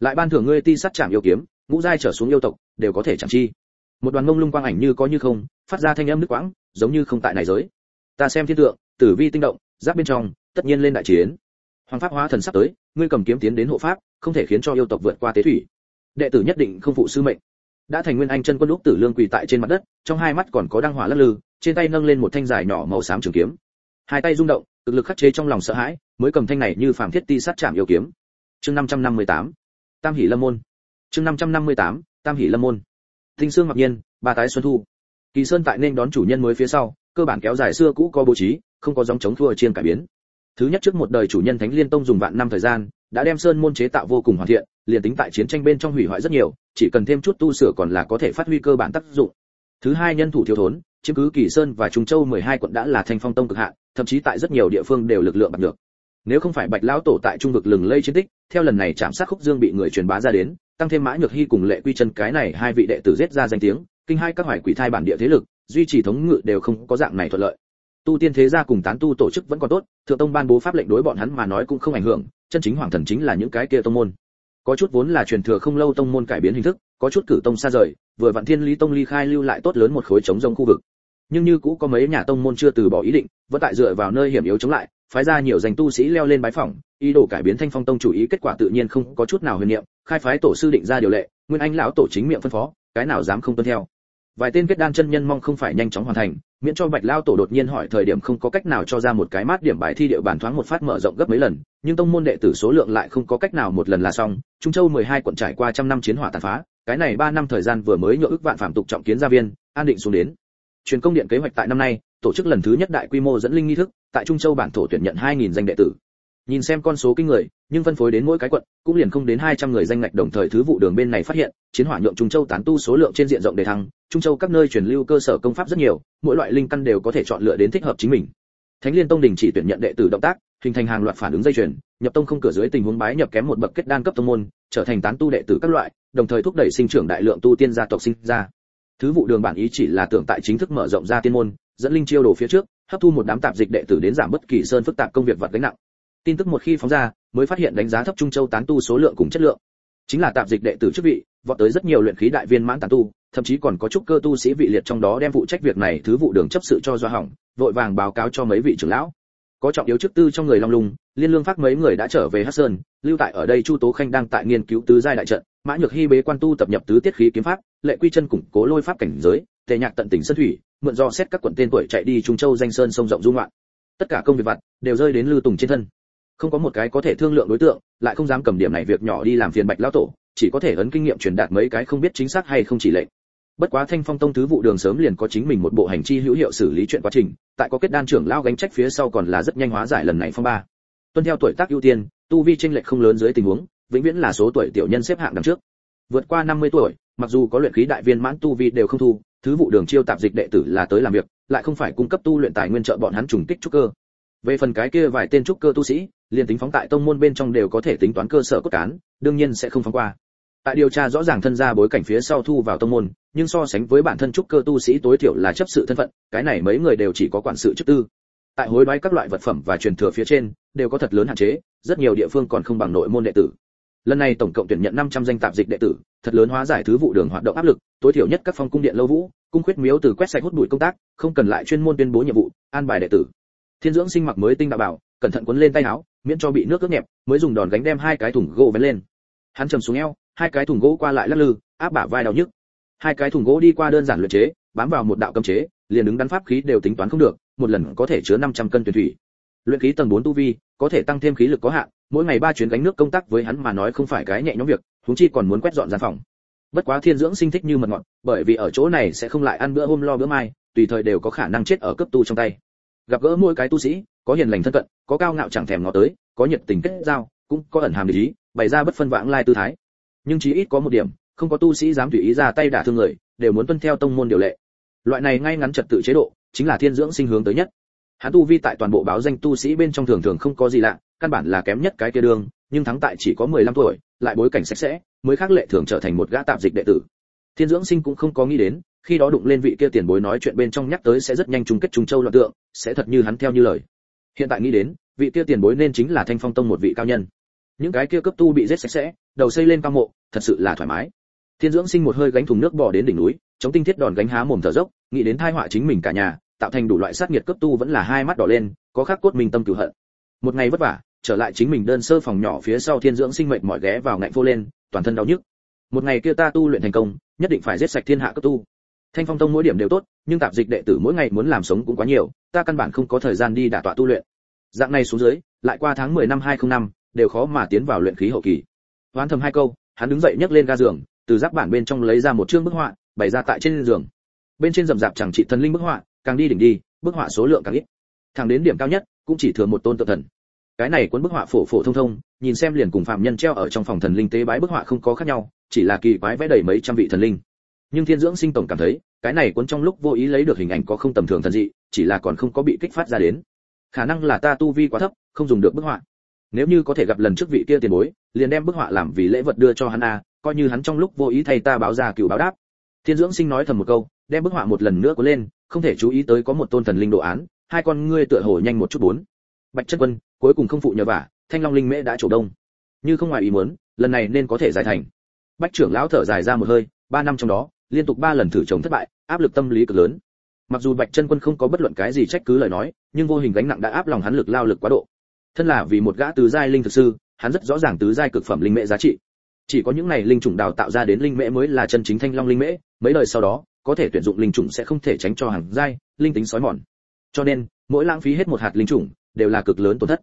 Lại ban thưởng ngươi ti sắt chạm yêu kiếm, ngũ giai trở xuống yêu tộc đều có thể chẳng chi. Một đoàn ngông lung quang ảnh như có như không, phát ra thanh âm nức quãng, giống như không tại này giới. Ta xem thiên tượng, tử vi tinh động, giáp bên trong, tất nhiên lên đại chiến. Hoàng pháp hóa thần sắp tới, ngươi cầm kiếm tiến đến hộ pháp, không thể khiến cho yêu tộc vượt qua tế thủy. Đệ tử nhất định không phụ sư mệnh đã thành nguyên anh chân quân lúc tử lương quỳ tại trên mặt đất, trong hai mắt còn có đăng hỏa lắc lư, trên tay nâng lên một thanh dài nhỏ màu xám trường kiếm. Hai tay rung động thực lực khắc chế trong lòng sợ hãi, mới cầm thanh này như phàm thiết ti sát chạm yêu kiếm. Chương 558 tam hỷ lâm môn. Chương 558 tam hỷ lâm môn. Thinh xương mặc nhiên ba tái xuân thu. Kỳ sơn tại nên đón chủ nhân mới phía sau, cơ bản kéo dài xưa cũ có bố trí, không có dòng chống thua chiên cải biến. Thứ nhất trước một đời chủ nhân thánh liên tông dùng vạn năm thời gian, đã đem sơn môn chế tạo vô cùng hoàn thiện liền tính tại chiến tranh bên trong hủy hoại rất nhiều, chỉ cần thêm chút tu sửa còn là có thể phát huy cơ bản tác dụng. Thứ hai nhân thủ thiếu thốn, chiếm cứ kỳ sơn và trung châu 12 quận đã là thanh phong tông cực hạn, thậm chí tại rất nhiều địa phương đều lực lượng bằng được nếu không phải bạch lão tổ tại trung vực lừng lây chiến tích, theo lần này chạm sát khúc dương bị người truyền bá ra đến, tăng thêm mã nhược hy cùng lệ quy chân cái này hai vị đệ tử giết ra danh tiếng, kinh hai các hoài quỷ thai bản địa thế lực, duy trì thống ngự đều không có dạng này thuận lợi. Tu tiên thế gia cùng tán tu tổ chức vẫn còn tốt, thượng tông ban bố pháp lệnh đối bọn hắn mà nói cũng không ảnh hưởng, chân chính hoàng thần chính là những cái kia tông môn có chút vốn là truyền thừa không lâu tông môn cải biến hình thức, có chút cử tông xa rời, vừa vạn thiên lý tông ly khai lưu lại tốt lớn một khối chống rông khu vực. Nhưng như cũ có mấy nhà tông môn chưa từ bỏ ý định, vẫn tại dựa vào nơi hiểm yếu chống lại, phái ra nhiều danh tu sĩ leo lên bái phỏng, ý đồ cải biến thanh phong tông chủ ý kết quả tự nhiên không có chút nào huyền niệm, khai phái tổ sư định ra điều lệ, nguyên anh lão tổ chính miệng phân phó, cái nào dám không tuân theo vài tên kết đan chân nhân mong không phải nhanh chóng hoàn thành, miễn cho bạch lao tổ đột nhiên hỏi thời điểm không có cách nào cho ra một cái mát điểm bài thi địa bàn thoáng một phát mở rộng gấp mấy lần, nhưng tông môn đệ tử số lượng lại không có cách nào một lần là xong. Trung châu 12 quận trải qua trăm năm chiến hỏa tàn phá, cái này 3 năm thời gian vừa mới nhượng ức vạn phạm tục trọng kiến gia viên, an định xuống đến. Truyền công điện kế hoạch tại năm nay, tổ chức lần thứ nhất đại quy mô dẫn linh nghi thức, tại trung châu bản thổ tuyển nhận 2.000 danh đệ tử nhìn xem con số kinh người, nhưng phân phối đến mỗi cái quận, cũng liền không đến 200 người danh ngạch đồng thời thứ vụ đường bên này phát hiện, chiến hỏa nhượng trung châu tán tu số lượng trên diện rộng đề thăng, trung châu các nơi truyền lưu cơ sở công pháp rất nhiều, mỗi loại linh căn đều có thể chọn lựa đến thích hợp chính mình. Thánh liên tông đình chỉ tuyển nhận đệ tử động tác, hình thành hàng loạt phản ứng dây chuyền, nhập tông không cửa dưới tình huống bái nhập kém một bậc kết đan cấp tông môn, trở thành tán tu đệ tử các loại, đồng thời thúc đẩy sinh trưởng đại lượng tu tiên gia tộc sinh ra. Thứ vụ đường bản ý chỉ là tưởng tại chính thức mở rộng ra tiên môn, dẫn linh chiêu đồ phía trước, hấp thu một đám tạp dịch đệ tử đến giảm bất kỳ sơn phức tạp công việc vật gánh nặng tin tức một khi phóng ra, mới phát hiện đánh giá thấp trung châu tán tu số lượng cùng chất lượng. Chính là tạp dịch đệ tử chức vị, vọt tới rất nhiều luyện khí đại viên mãn tán tu, thậm chí còn có chút cơ tu sĩ vị liệt trong đó đem phụ trách việc này thứ vụ đường chấp sự cho do hỏng, vội vàng báo cáo cho mấy vị trưởng lão. Có trọng yếu chức tư trong người long lung, liên lương phát mấy người đã trở về hắc sơn, lưu tại ở đây chu tố khanh đang tại nghiên cứu tứ giai đại trận, mã nhược hy bế quan tu tập nhập tứ tiết khí kiếm pháp, lệ quy chân củng cố lôi pháp cảnh giới, tề nhạc tận tình sơn thủy, mượn do xét các quận tên tuổi chạy đi trung châu danh sơn sông rộng dung loạn tất cả công việc vặt đều rơi đến lưu tùng trên thân không có một cái có thể thương lượng đối tượng, lại không dám cầm điểm này việc nhỏ đi làm phiền bạch lão tổ, chỉ có thể ấn kinh nghiệm truyền đạt mấy cái không biết chính xác hay không chỉ lệnh. Bất quá thanh phong tông thứ vụ đường sớm liền có chính mình một bộ hành chi hữu hiệu xử lý chuyện quá trình, tại có kết đan trưởng lao gánh trách phía sau còn là rất nhanh hóa giải lần này phong ba. Tuân theo tuổi tác ưu tiên, tu vi tranh lệch không lớn dưới tình huống, vĩnh viễn là số tuổi tiểu nhân xếp hạng đằng trước. Vượt qua 50 tuổi, mặc dù có luyện khí đại viên mãn tu vi đều không thu, thứ vụ đường chiêu tạp dịch đệ tử là tới làm việc, lại không phải cung cấp tu luyện tài nguyên trợ bọn hắn trùng kích trúc cơ. Về phần cái kia vài tên trúc cơ tu sĩ liền tính phóng tại tông môn bên trong đều có thể tính toán cơ sở cốt cán, đương nhiên sẽ không phóng qua. Tại điều tra rõ ràng thân gia bối cảnh phía sau thu vào tông môn, nhưng so sánh với bản thân trúc cơ tu sĩ tối thiểu là chấp sự thân phận, cái này mấy người đều chỉ có quản sự chức tư. Tại hối đoái các loại vật phẩm và truyền thừa phía trên, đều có thật lớn hạn chế, rất nhiều địa phương còn không bằng nội môn đệ tử. Lần này tổng cộng tuyển nhận 500 danh tạp dịch đệ tử, thật lớn hóa giải thứ vụ đường hoạt động áp lực, tối thiểu nhất các phong cung điện lâu vũ, cung khuyết miếu từ quét sạch hút bụi công tác, không cần lại chuyên môn tuyên bố nhiệm vụ, an bài đệ tử thiên dưỡng sinh mặc mới tinh đạo bảo, cẩn thận cuốn lên tay áo, miễn cho bị nước ướt nhẹp, mới dùng đòn gánh đem hai cái thùng gỗ vén lên. Hắn trầm xuống eo, hai cái thùng gỗ qua lại lắc lư, áp bả vai đau nhức. Hai cái thùng gỗ đi qua đơn giản luyện chế, bám vào một đạo cấm chế, liền đứng đắn pháp khí đều tính toán không được, một lần có thể chứa 500 cân tuyển thủy. Luyện khí tầng 4 tu vi, có thể tăng thêm khí lực có hạn, mỗi ngày ba chuyến gánh nước công tác với hắn mà nói không phải cái nhẹ nhõm việc chúng chi còn muốn quét dọn gian phòng. Bất quá thiên dưỡng sinh thích như mật ngọt bởi vì ở chỗ này sẽ không lại ăn bữa hôm lo bữa mai, tùy thời đều có khả năng chết ở cấp tu trong tay gặp gỡ mỗi cái tu sĩ, có hiền lành thân cận, có cao ngạo chẳng thèm ngó tới, có nhiệt tình kết giao, cũng có ẩn hàm lý, bày ra bất phân vãng lai tư thái. Nhưng chí ít có một điểm, không có tu sĩ dám tùy ý ra tay đả thương người, đều muốn tuân theo tông môn điều lệ. Loại này ngay ngắn trật tự chế độ, chính là thiên dưỡng sinh hướng tới nhất. Hắn tu vi tại toàn bộ báo danh tu sĩ bên trong thường thường không có gì lạ, căn bản là kém nhất cái kia đường, nhưng thắng tại chỉ có 15 tuổi, lại bối cảnh sạch sẽ, mới khác lệ thường trở thành một gã tạp dịch đệ tử. Thiên dưỡng sinh cũng không có nghĩ đến khi đó đụng lên vị kia tiền bối nói chuyện bên trong nhắc tới sẽ rất nhanh chung kết trung châu loạn tượng, sẽ thật như hắn theo như lời. Hiện tại nghĩ đến, vị kia tiền bối nên chính là thanh phong tông một vị cao nhân. Những cái kia cấp tu bị giết sạch sẽ, đầu xây lên cao mộ, thật sự là thoải mái. Thiên dưỡng sinh một hơi gánh thùng nước bỏ đến đỉnh núi, chống tinh thiết đòn gánh há mồm thở dốc, nghĩ đến thai họa chính mình cả nhà, tạo thành đủ loại sát nghiệt cấp tu vẫn là hai mắt đỏ lên, có khắc cốt mình tâm cửu hận. Một ngày vất vả, trở lại chính mình đơn sơ phòng nhỏ phía sau thiên dưỡng sinh mệnh mỏi ghé vào ngạnh vô lên, toàn thân đau nhức. Một ngày kia ta tu luyện thành công, nhất định phải giết sạch thiên hạ cấp tu thanh phong tông mỗi điểm đều tốt nhưng tạp dịch đệ tử mỗi ngày muốn làm sống cũng quá nhiều ta căn bản không có thời gian đi đả tọa tu luyện. Dạng này xuống dưới lại qua tháng 10 năm 2005, đều khó mà tiến vào luyện khí hậu kỳ. Hoán thầm hai câu hắn đứng dậy nhấc lên ga giường từ giáp bản bên trong lấy ra một chương bức họa bày ra tại trên giường. Bên trên rậm rạp chẳng trị thần linh bức họa càng đi đỉnh đi bức họa số lượng càng ít. Thẳng đến điểm cao nhất cũng chỉ thừa một tôn tự thần. Cái này cuốn bức họa phổ phổ thông thông nhìn xem liền cùng phạm nhân treo ở trong phòng thần linh tế bái bức họa không có khác nhau chỉ là kỳ quái vẽ đầy mấy trăm vị thần linh nhưng thiên dưỡng sinh tổng cảm thấy, cái này cuốn trong lúc vô ý lấy được hình ảnh có không tầm thường thần dị, chỉ là còn không có bị kích phát ra đến. Khả năng là ta tu vi quá thấp, không dùng được bức họa. Nếu như có thể gặp lần trước vị kia tiền bối, liền đem bức họa làm vì lễ vật đưa cho hắn a, coi như hắn trong lúc vô ý thay ta báo ra cựu báo đáp. Thiên dưỡng sinh nói thầm một câu, đem bức họa một lần nữa cuốn lên, không thể chú ý tới có một tôn thần linh đồ án, hai con ngươi tựa hồ nhanh một chút bốn. Bạch chất quân, cuối cùng không phụ nhờ vả, thanh long linh mễ đã trổ đông như không ngoài ý muốn, lần này nên có thể giải thành. Bách trưởng lão thở dài ra một hơi, ba năm trong đó liên tục ba lần thử trồng thất bại, áp lực tâm lý cực lớn. Mặc dù bạch chân quân không có bất luận cái gì trách cứ lời nói, nhưng vô hình gánh nặng đã áp lòng hắn lực lao lực quá độ. Thân là vì một gã tứ giai linh thực sư, hắn rất rõ ràng tứ giai cực phẩm linh mễ giá trị. Chỉ có những này linh trùng đào tạo ra đến linh mễ mới là chân chính thanh long linh mễ, mấy đời sau đó, có thể tuyển dụng linh trùng sẽ không thể tránh cho hàng giai, linh tính sói mòn. Cho nên, mỗi lãng phí hết một hạt linh trùng đều là cực lớn tổn thất.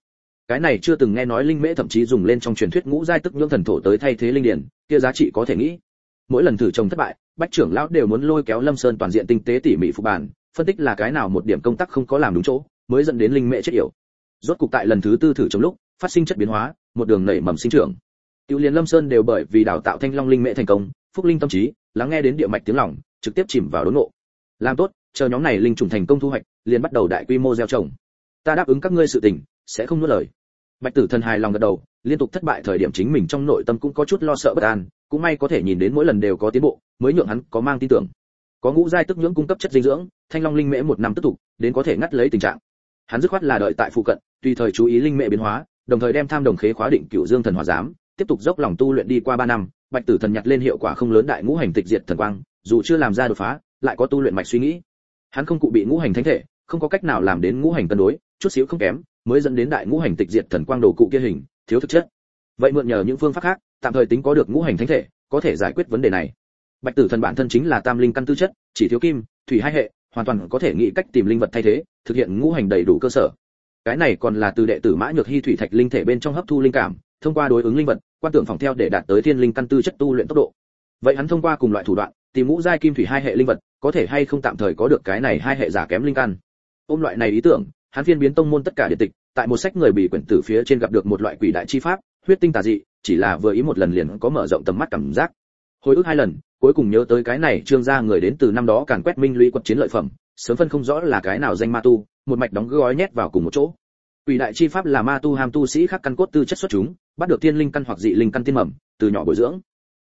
Cái này chưa từng nghe nói linh mễ thậm chí dùng lên trong truyền thuyết ngũ giai tức nhưỡng thần thổ tới thay thế linh điển, kia giá trị có thể nghĩ mỗi lần thử trồng thất bại bách trưởng lão đều muốn lôi kéo lâm sơn toàn diện tinh tế tỉ mỉ phục bản phân tích là cái nào một điểm công tác không có làm đúng chỗ mới dẫn đến linh mẹ chết yểu rốt cục tại lần thứ tư thử trồng lúc phát sinh chất biến hóa một đường nảy mầm sinh trưởng Tiêu Liên Lâm Sơn đều bởi vì đào tạo Thanh Long linh mễ thành công, phúc linh tâm trí, lắng nghe đến địa mạch tiếng lòng, trực tiếp chìm vào đốn ngộ. Làm tốt, chờ nhóm này linh trùng thành công thu hoạch, liền bắt đầu đại quy mô gieo trồng. Ta đáp ứng các ngươi sự tình, sẽ không nuốt lời. Bạch Tử Thần hài lòng gật đầu, liên tục thất bại thời điểm chính mình trong nội tâm cũng có chút lo sợ bất an, cũng may có thể nhìn đến mỗi lần đều có tiến bộ, mới nhượng hắn có mang tin tưởng. Có ngũ giai tức nhưỡng cung cấp chất dinh dưỡng, Thanh Long linh mễ một năm tiếp tục, đến có thể ngắt lấy tình trạng. Hắn dứt khoát là đợi tại phụ cận, tùy thời chú ý linh mễ biến hóa, đồng thời đem tham đồng khế khóa định cựu dương thần hỏa giám, tiếp tục dốc lòng tu luyện đi qua 3 năm, Bạch Tử Thần nhặt lên hiệu quả không lớn đại ngũ hành tịch diệt thần quang, dù chưa làm ra đột phá, lại có tu luyện mạch suy nghĩ. Hắn không cụ bị ngũ hành thánh thể, không có cách nào làm đến ngũ hành cân đối, chút xíu không kém, mới dẫn đến đại ngũ hành tịch diệt thần quang đồ cụ kia hình, thiếu thực chất. Vậy mượn nhờ những phương pháp khác, tạm thời tính có được ngũ hành thánh thể, có thể giải quyết vấn đề này. Bạch Tử Thần bản thân chính là tam linh căn tư chất, chỉ thiếu kim, thủy hai hệ, hoàn toàn có thể nghĩ cách tìm linh vật thay thế, thực hiện ngũ hành đầy đủ cơ sở. Cái này còn là từ đệ tử Mã Nhược hy thủy thạch linh thể bên trong hấp thu linh cảm, thông qua đối ứng linh vật, quan tưởng phòng theo để đạt tới thiên linh căn tư chất tu luyện tốc độ. Vậy hắn thông qua cùng loại thủ đoạn, tìm ngũ giai kim thủy hai hệ linh vật, có thể hay không tạm thời có được cái này hai hệ giả kém linh căn. Ôm loại này ý tưởng, hắn phiên biến tông môn tất cả địa tịch, tại một sách người bị quyển tử phía trên gặp được một loại quỷ đại chi pháp, huyết tinh tà dị, chỉ là vừa ý một lần liền có mở rộng tầm mắt cảm giác. Hồi ức hai lần, cuối cùng nhớ tới cái này trương gia người đến từ năm đó càn quét minh lũy quật chiến lợi phẩm, sớm phân không rõ là cái nào danh ma tu, một mạch đóng gói nhét vào cùng một chỗ. Quỷ đại chi pháp là ma tu ham tu sĩ khác căn cốt tư chất xuất chúng, bắt được tiên linh căn hoặc dị linh căn tiên mầm, từ nhỏ bồi dưỡng.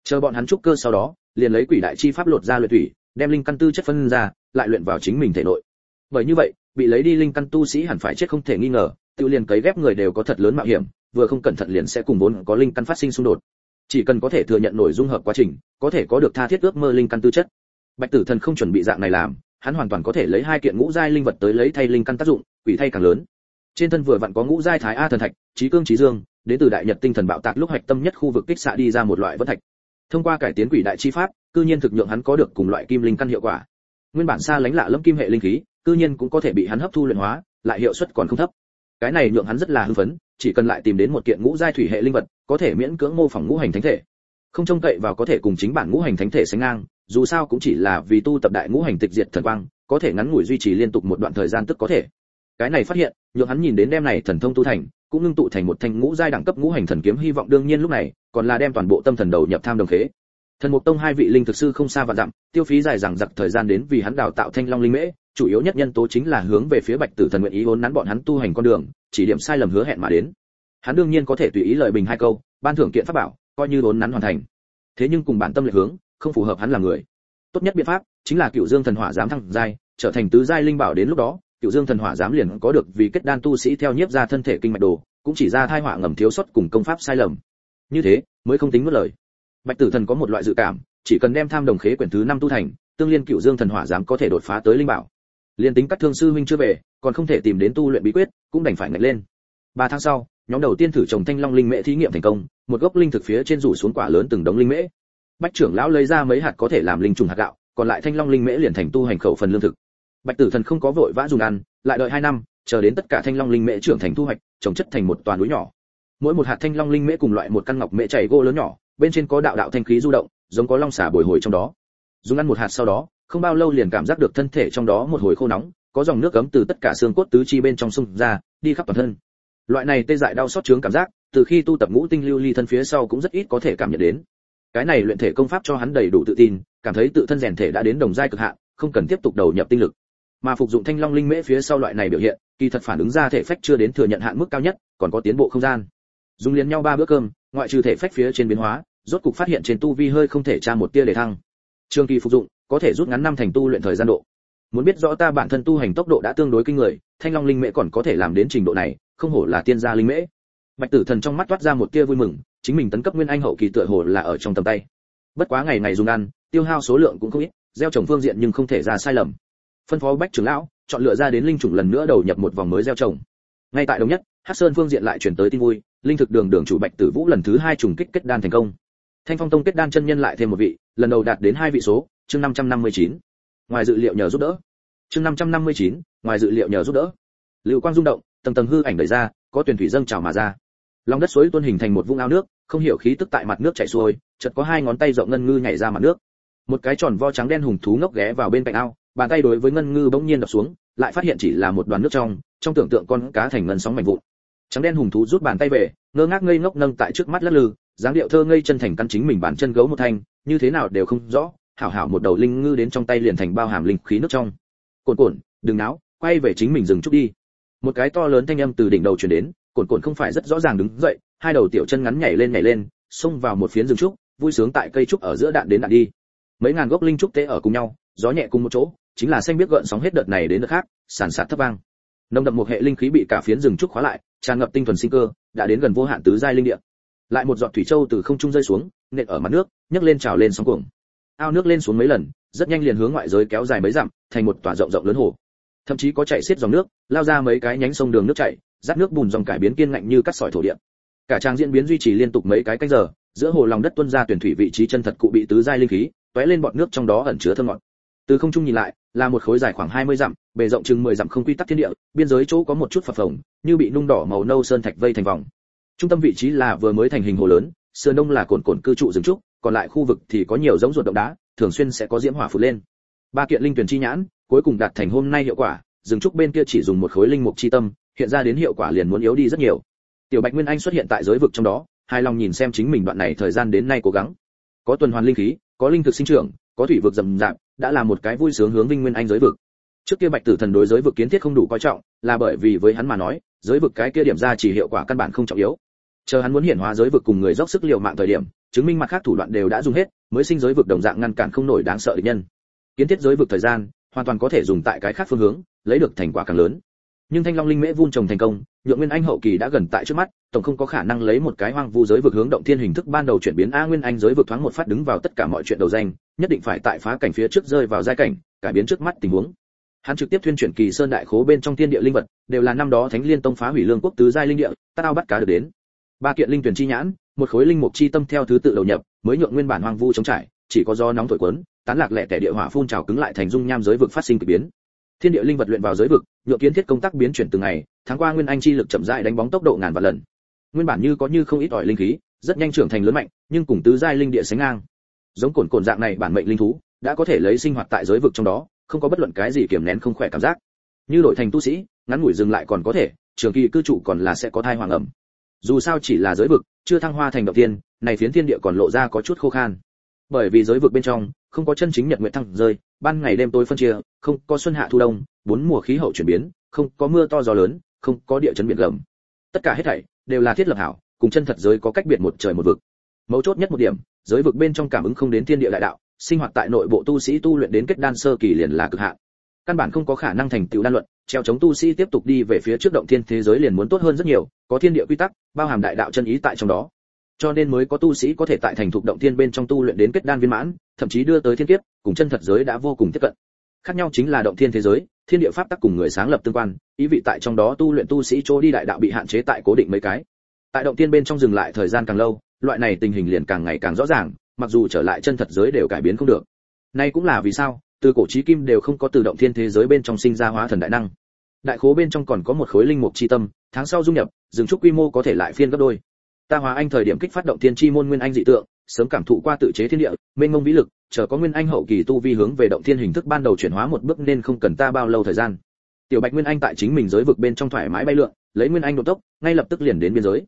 Chờ bọn hắn trúc cơ sau đó, liền lấy quỷ đại chi pháp lột ra luyện thủy, đem linh căn tư chất phân ra, lại luyện vào chính mình thể nội. Bởi như vậy, bị lấy đi linh căn tu sĩ hẳn phải chết không thể nghi ngờ, tiêu liền cấy ghép người đều có thật lớn mạo hiểm, vừa không cẩn thận liền sẽ cùng vốn có linh căn phát sinh xung đột. Chỉ cần có thể thừa nhận nổi dung hợp quá trình, có thể có được tha thiết ước mơ linh căn tư chất. Bạch Tử Thần không chuẩn bị dạng này làm, hắn hoàn toàn có thể lấy hai kiện ngũ giai linh vật tới lấy thay linh căn tác dụng, quỷ thay càng lớn. Trên thân vừa vặn có ngũ giai thái a thần thạch, trí cương trí dương, đến từ đại nhật tinh thần bạo tạc lúc hạch tâm nhất khu vực kích xạ đi ra một loại vân thạch. Thông qua cải tiến quỷ đại chi pháp, cư nhiên thực nhượng hắn có được cùng loại kim linh căn hiệu quả. Nguyên bản xa lánh lạ lâm kim hệ linh khí, cư nhiên cũng có thể bị hắn hấp thu luyện hóa, lại hiệu suất còn không thấp. Cái này nhượng hắn rất là hưng phấn, chỉ cần lại tìm đến một kiện ngũ giai thủy hệ linh vật, có thể miễn cưỡng mô phỏng ngũ hành thánh thể. Không trông cậy vào có thể cùng chính bản ngũ hành thánh thể sánh ngang, dù sao cũng chỉ là vì tu tập đại ngũ hành tịch diệt thần quang, có thể ngắn ngủi duy trì liên tục một đoạn thời gian tức có thể. Cái này phát hiện, nhượng hắn nhìn đến đem này thần thông tu thành, cũng ngưng tụ thành một thanh ngũ giai đẳng cấp ngũ hành thần kiếm hy vọng đương nhiên lúc này, còn là đem toàn bộ tâm thần đầu nhập tham đồng khế. Thần Mục Tông hai vị linh thực sư không xa và dặm, tiêu phí dài dằng dặc thời gian đến vì hắn đào tạo thanh long linh mễ, chủ yếu nhất nhân tố chính là hướng về phía Bạch Tử Thần nguyện ý vốn nắn bọn hắn tu hành con đường, chỉ điểm sai lầm hứa hẹn mà đến. Hắn đương nhiên có thể tùy ý lời bình hai câu, ban thưởng kiện pháp bảo, coi như vốn nắn hoàn thành. Thế nhưng cùng bản tâm lệ hướng, không phù hợp hắn là người. Tốt nhất biện pháp chính là Cựu Dương Thần Hỏa giám thăng giai, trở thành tứ giai linh bảo đến lúc đó, Cựu Dương Thần Hỏa giám liền có được vì kết đan tu sĩ theo nhiếp ra thân thể kinh mạch đồ, cũng chỉ ra thai họa ngầm thiếu sót cùng công pháp sai lầm. Như thế, mới không tính mất lời. Bạch Tử Thần có một loại dự cảm, chỉ cần đem tham đồng khế quyển thứ năm tu thành, tương liên Cựu Dương Thần Hỏa giám có thể đột phá tới linh bảo. Liên tính các thương sư huynh chưa về, còn không thể tìm đến tu luyện bí quyết, cũng đành phải ngạch lên. Ba tháng sau, nhóm đầu tiên thử trồng thanh long linh mễ thí nghiệm thành công, một gốc linh thực phía trên rủ xuống quả lớn từng đống linh mễ. Bạch trưởng lão lấy ra mấy hạt có thể làm linh trùng hạt gạo, còn lại thanh long linh mễ liền thành tu hành khẩu phần lương thực. Bạch Tử Thần không có vội vã dùng ăn, lại đợi 2 năm, chờ đến tất cả thanh long linh mễ trưởng thành thu hoạch, trồng chất thành một toàn núi nhỏ. Mỗi một hạt thanh long linh mễ cùng loại một căn ngọc mễ chảy gỗ lớn nhỏ, bên trên có đạo đạo thanh khí du động, giống có long xả bồi hồi trong đó. Dùng ăn một hạt sau đó, không bao lâu liền cảm giác được thân thể trong đó một hồi khô nóng, có dòng nước cấm từ tất cả xương cốt tứ chi bên trong xung ra, đi khắp toàn thân. loại này tê dại đau xót chướng cảm giác từ khi tu tập ngũ tinh lưu ly thân phía sau cũng rất ít có thể cảm nhận đến. Cái này luyện thể công pháp cho hắn đầy đủ tự tin cảm thấy tự thân rèn thể đã đến đồng giai cực hạn không cần tiếp tục đầu nhập tinh lực. Mà phục dụng thanh long linh mễ phía sau loại này biểu hiện kỳ thật phản ứng ra thể phách chưa đến thừa nhận hạn mức cao nhất còn có tiến bộ không gian. Dùng liền nhau ba bữa cơm ngoại trừ thể phách phía trên biến hóa rốt cục phát hiện trên tu vi hơi không thể tra một tia để thăng. Trường kỳ phục dụng có thể rút ngắn năm thành tu luyện thời gian độ. Muốn biết rõ ta bản thân tu hành tốc độ đã tương đối kinh người, thanh long linh mễ còn có thể làm đến trình độ này, không hổ là tiên gia linh mễ. Bạch tử thần trong mắt toát ra một tia vui mừng, chính mình tấn cấp nguyên anh hậu kỳ tựa hồ là ở trong tầm tay. Bất quá ngày ngày dùng ăn, tiêu hao số lượng cũng không ít, gieo trồng phương diện nhưng không thể ra sai lầm. Phân phó bách trưởng lão, chọn lựa ra đến linh trùng lần nữa đầu nhập một vòng mới gieo trồng. Ngay tại đồng nhất, hắc sơn phương diện lại chuyển tới tin vui, linh thực đường đường chủ bạch tử vũ lần thứ hai trùng kích kết đan thành công. Thanh phong tông kết đan chân nhân lại thêm một vị, lần đầu đạt đến hai vị số chương 559. ngoài dự liệu nhờ giúp đỡ. Chương 559, ngoài dự liệu nhờ giúp đỡ. Lưu quang rung động tầng tầng hư ảnh đẩy ra có tuyển thủy dâng trào mà ra. Lòng đất suối tuôn hình thành một vũng ao nước không hiểu khí tức tại mặt nước chảy xuôi chợt có hai ngón tay rộng ngân ngư nhảy ra mặt nước. Một cái tròn vo trắng đen hùng thú ngốc ghé vào bên cạnh ao bàn tay đối với ngân ngư bỗng nhiên đập xuống lại phát hiện chỉ là một đoàn nước trong trong tưởng tượng con cá thành ngân sóng mạnh vụn. Trắng đen hùng thú rút bàn tay về ngơ ngác ngây ngốc nâng tại trước mắt lắc lư dáng điệu thơ ngây chân thành căn chính mình bản chân gấu một thanh như thế nào đều không rõ hảo hảo một đầu linh ngư đến trong tay liền thành bao hàm linh khí nước trong. Cồn cồn đừng náo, quay về chính mình dừng chút đi. Một cái to lớn thanh âm từ đỉnh đầu truyền đến cồn cồn không phải rất rõ ràng đứng dậy, hai đầu tiểu chân ngắn nhảy lên nhảy lên, xông vào một phiến rừng trúc, vui sướng tại cây trúc ở giữa đạn đến đạn đi. Mấy ngàn gốc linh trúc tế ở cùng nhau, gió nhẹ cùng một chỗ, chính là xanh biết gợn sóng hết đợt này đến đợt khác, sàn sạt thấp vang. Nồng đậm một hệ linh khí bị cả phiến rừng trúc khóa lại, tràn ngập tinh thuần sinh cơ, đã đến gần vô hạn tứ giai linh địa. Lại một giọt thủy châu từ không trung rơi xuống, nện ở mặt nước, nhấc lên trào lên sóng cuồng ao nước lên xuống mấy lần, rất nhanh liền hướng ngoại giới kéo dài mấy dặm, thành một tòa rộng rộng lớn hồ. Thậm chí có chạy xiết dòng nước, lao ra mấy cái nhánh sông đường nước chảy rác nước bùn dòng cải biến kiên ngạnh như cắt sỏi thổ địa. Cả trang diễn biến duy trì liên tục mấy cái canh giờ, giữa hồ lòng đất tuôn ra tuyển thủy vị trí chân thật cụ bị tứ giai linh khí, tóe lên bọt nước trong đó ẩn chứa thơm ngọt. Từ không trung nhìn lại, là một khối dài khoảng 20 dặm, bề rộng chừng 10 dặm không quy tắc thiên địa, biên giới chỗ có một chút phập phồng, như bị nung đỏ màu nâu sơn thạch vây thành vòng. Trung tâm vị trí là vừa mới thành hình hồ lớn, sườn đông là cồn cồn cư trụ rừng trúc còn lại khu vực thì có nhiều giống ruột động đá, thường xuyên sẽ có diễm hỏa phụt lên. Ba kiện linh tuyển chi nhãn, cuối cùng đạt thành hôm nay hiệu quả, rừng trúc bên kia chỉ dùng một khối linh mục chi tâm, hiện ra đến hiệu quả liền muốn yếu đi rất nhiều. Tiểu bạch nguyên anh xuất hiện tại giới vực trong đó, hài lòng nhìn xem chính mình đoạn này thời gian đến nay cố gắng. Có tuần hoàn linh khí, có linh thực sinh trưởng, có thủy vực rầm rạp, đã là một cái vui sướng hướng vinh nguyên anh giới vực. Trước kia bạch tử thần đối giới vực kiến thiết không đủ coi trọng, là bởi vì với hắn mà nói, giới vực cái kia điểm ra chỉ hiệu quả căn bản không trọng yếu. Chờ hắn muốn hiển hóa giới vực cùng người dốc sức liều mạng thời điểm chứng minh mặt khác thủ đoạn đều đã dùng hết, mới sinh giới vực đồng dạng ngăn cản không nổi đáng sợ địch nhân. Kiến thiết giới vực thời gian, hoàn toàn có thể dùng tại cái khác phương hướng, lấy được thành quả càng lớn. Nhưng thanh long linh mễ vun trồng thành công, nhượng nguyên anh hậu kỳ đã gần tại trước mắt, tổng không có khả năng lấy một cái hoang vu giới vực hướng động thiên hình thức ban đầu chuyển biến a nguyên anh giới vực thoáng một phát đứng vào tất cả mọi chuyện đầu danh, nhất định phải tại phá cảnh phía trước rơi vào giai cảnh, cải biến trước mắt tình huống. Hắn trực tiếp tuyên chuyển kỳ sơn đại khố bên trong thiên địa linh vật, đều là năm đó thánh liên tông phá hủy lương quốc tứ giai linh địa, ta tao bắt cá được đến. Ba kiện linh tuyển chi nhãn một khối linh mục chi tâm theo thứ tự đầu nhập, mới nhượng nguyên bản hoang vu chống trải, chỉ có do nóng thổi quấn, tán lạc lẻ tẻ địa hỏa phun trào cứng lại thành dung nham giới vực phát sinh kỳ biến. Thiên địa linh vật luyện vào giới vực, nhượng kiến thiết công tác biến chuyển từng ngày, tháng qua nguyên anh chi lực chậm rãi đánh bóng tốc độ ngàn vạn lần. Nguyên bản như có như không ít ỏi linh khí, rất nhanh trưởng thành lớn mạnh, nhưng cùng tứ giai linh địa sánh ngang. Giống cồn cồn dạng này bản mệnh linh thú, đã có thể lấy sinh hoạt tại giới vực trong đó, không có bất luận cái gì kiềm nén không khỏe cảm giác. Như đổi thành tu sĩ, ngắn ngủi dừng lại còn có thể, trường kỳ cư trụ còn là sẽ có thai hoàng ẩm. Dù sao chỉ là giới vực chưa thăng hoa thành động tiên, này phiến thiên địa còn lộ ra có chút khô khan. Bởi vì giới vực bên trong, không có chân chính nhật nguyện thăng rơi, ban ngày đêm tối phân chia, không có xuân hạ thu đông, bốn mùa khí hậu chuyển biến, không có mưa to gió lớn, không có địa chấn biển gầm. Tất cả hết thảy đều là thiết lập hảo, cùng chân thật giới có cách biệt một trời một vực. Mấu chốt nhất một điểm, giới vực bên trong cảm ứng không đến thiên địa đại đạo, sinh hoạt tại nội bộ tu sĩ tu luyện đến kết đan sơ kỳ liền là cực hạn căn bản không có khả năng thành tựu đan luận, treo chống tu sĩ tiếp tục đi về phía trước động thiên thế giới liền muốn tốt hơn rất nhiều, có thiên địa quy tắc, bao hàm đại đạo chân ý tại trong đó. Cho nên mới có tu sĩ có thể tại thành thục động thiên bên trong tu luyện đến kết đan viên mãn, thậm chí đưa tới thiên kiếp, cùng chân thật giới đã vô cùng tiếp cận. Khác nhau chính là động thiên thế giới, thiên địa pháp tắc cùng người sáng lập tương quan, ý vị tại trong đó tu luyện tu sĩ chỗ đi đại đạo bị hạn chế tại cố định mấy cái. Tại động thiên bên trong dừng lại thời gian càng lâu, loại này tình hình liền càng ngày càng rõ ràng, mặc dù trở lại chân thật giới đều cải biến không được. Nay cũng là vì sao từ cổ chí kim đều không có tự động thiên thế giới bên trong sinh ra hóa thần đại năng. Đại khố bên trong còn có một khối linh mục chi tâm, tháng sau dung nhập dừng trúc quy mô có thể lại phiên gấp đôi. Ta hóa anh thời điểm kích phát động thiên chi môn nguyên anh dị tượng, sớm cảm thụ qua tự chế thiên địa, mênh mông vĩ lực, chờ có nguyên anh hậu kỳ tu vi hướng về động thiên hình thức ban đầu chuyển hóa một bước nên không cần ta bao lâu thời gian. Tiểu bạch nguyên anh tại chính mình giới vực bên trong thoải mái bay lượn, lấy nguyên anh độ tốc, ngay lập tức liền đến biên giới.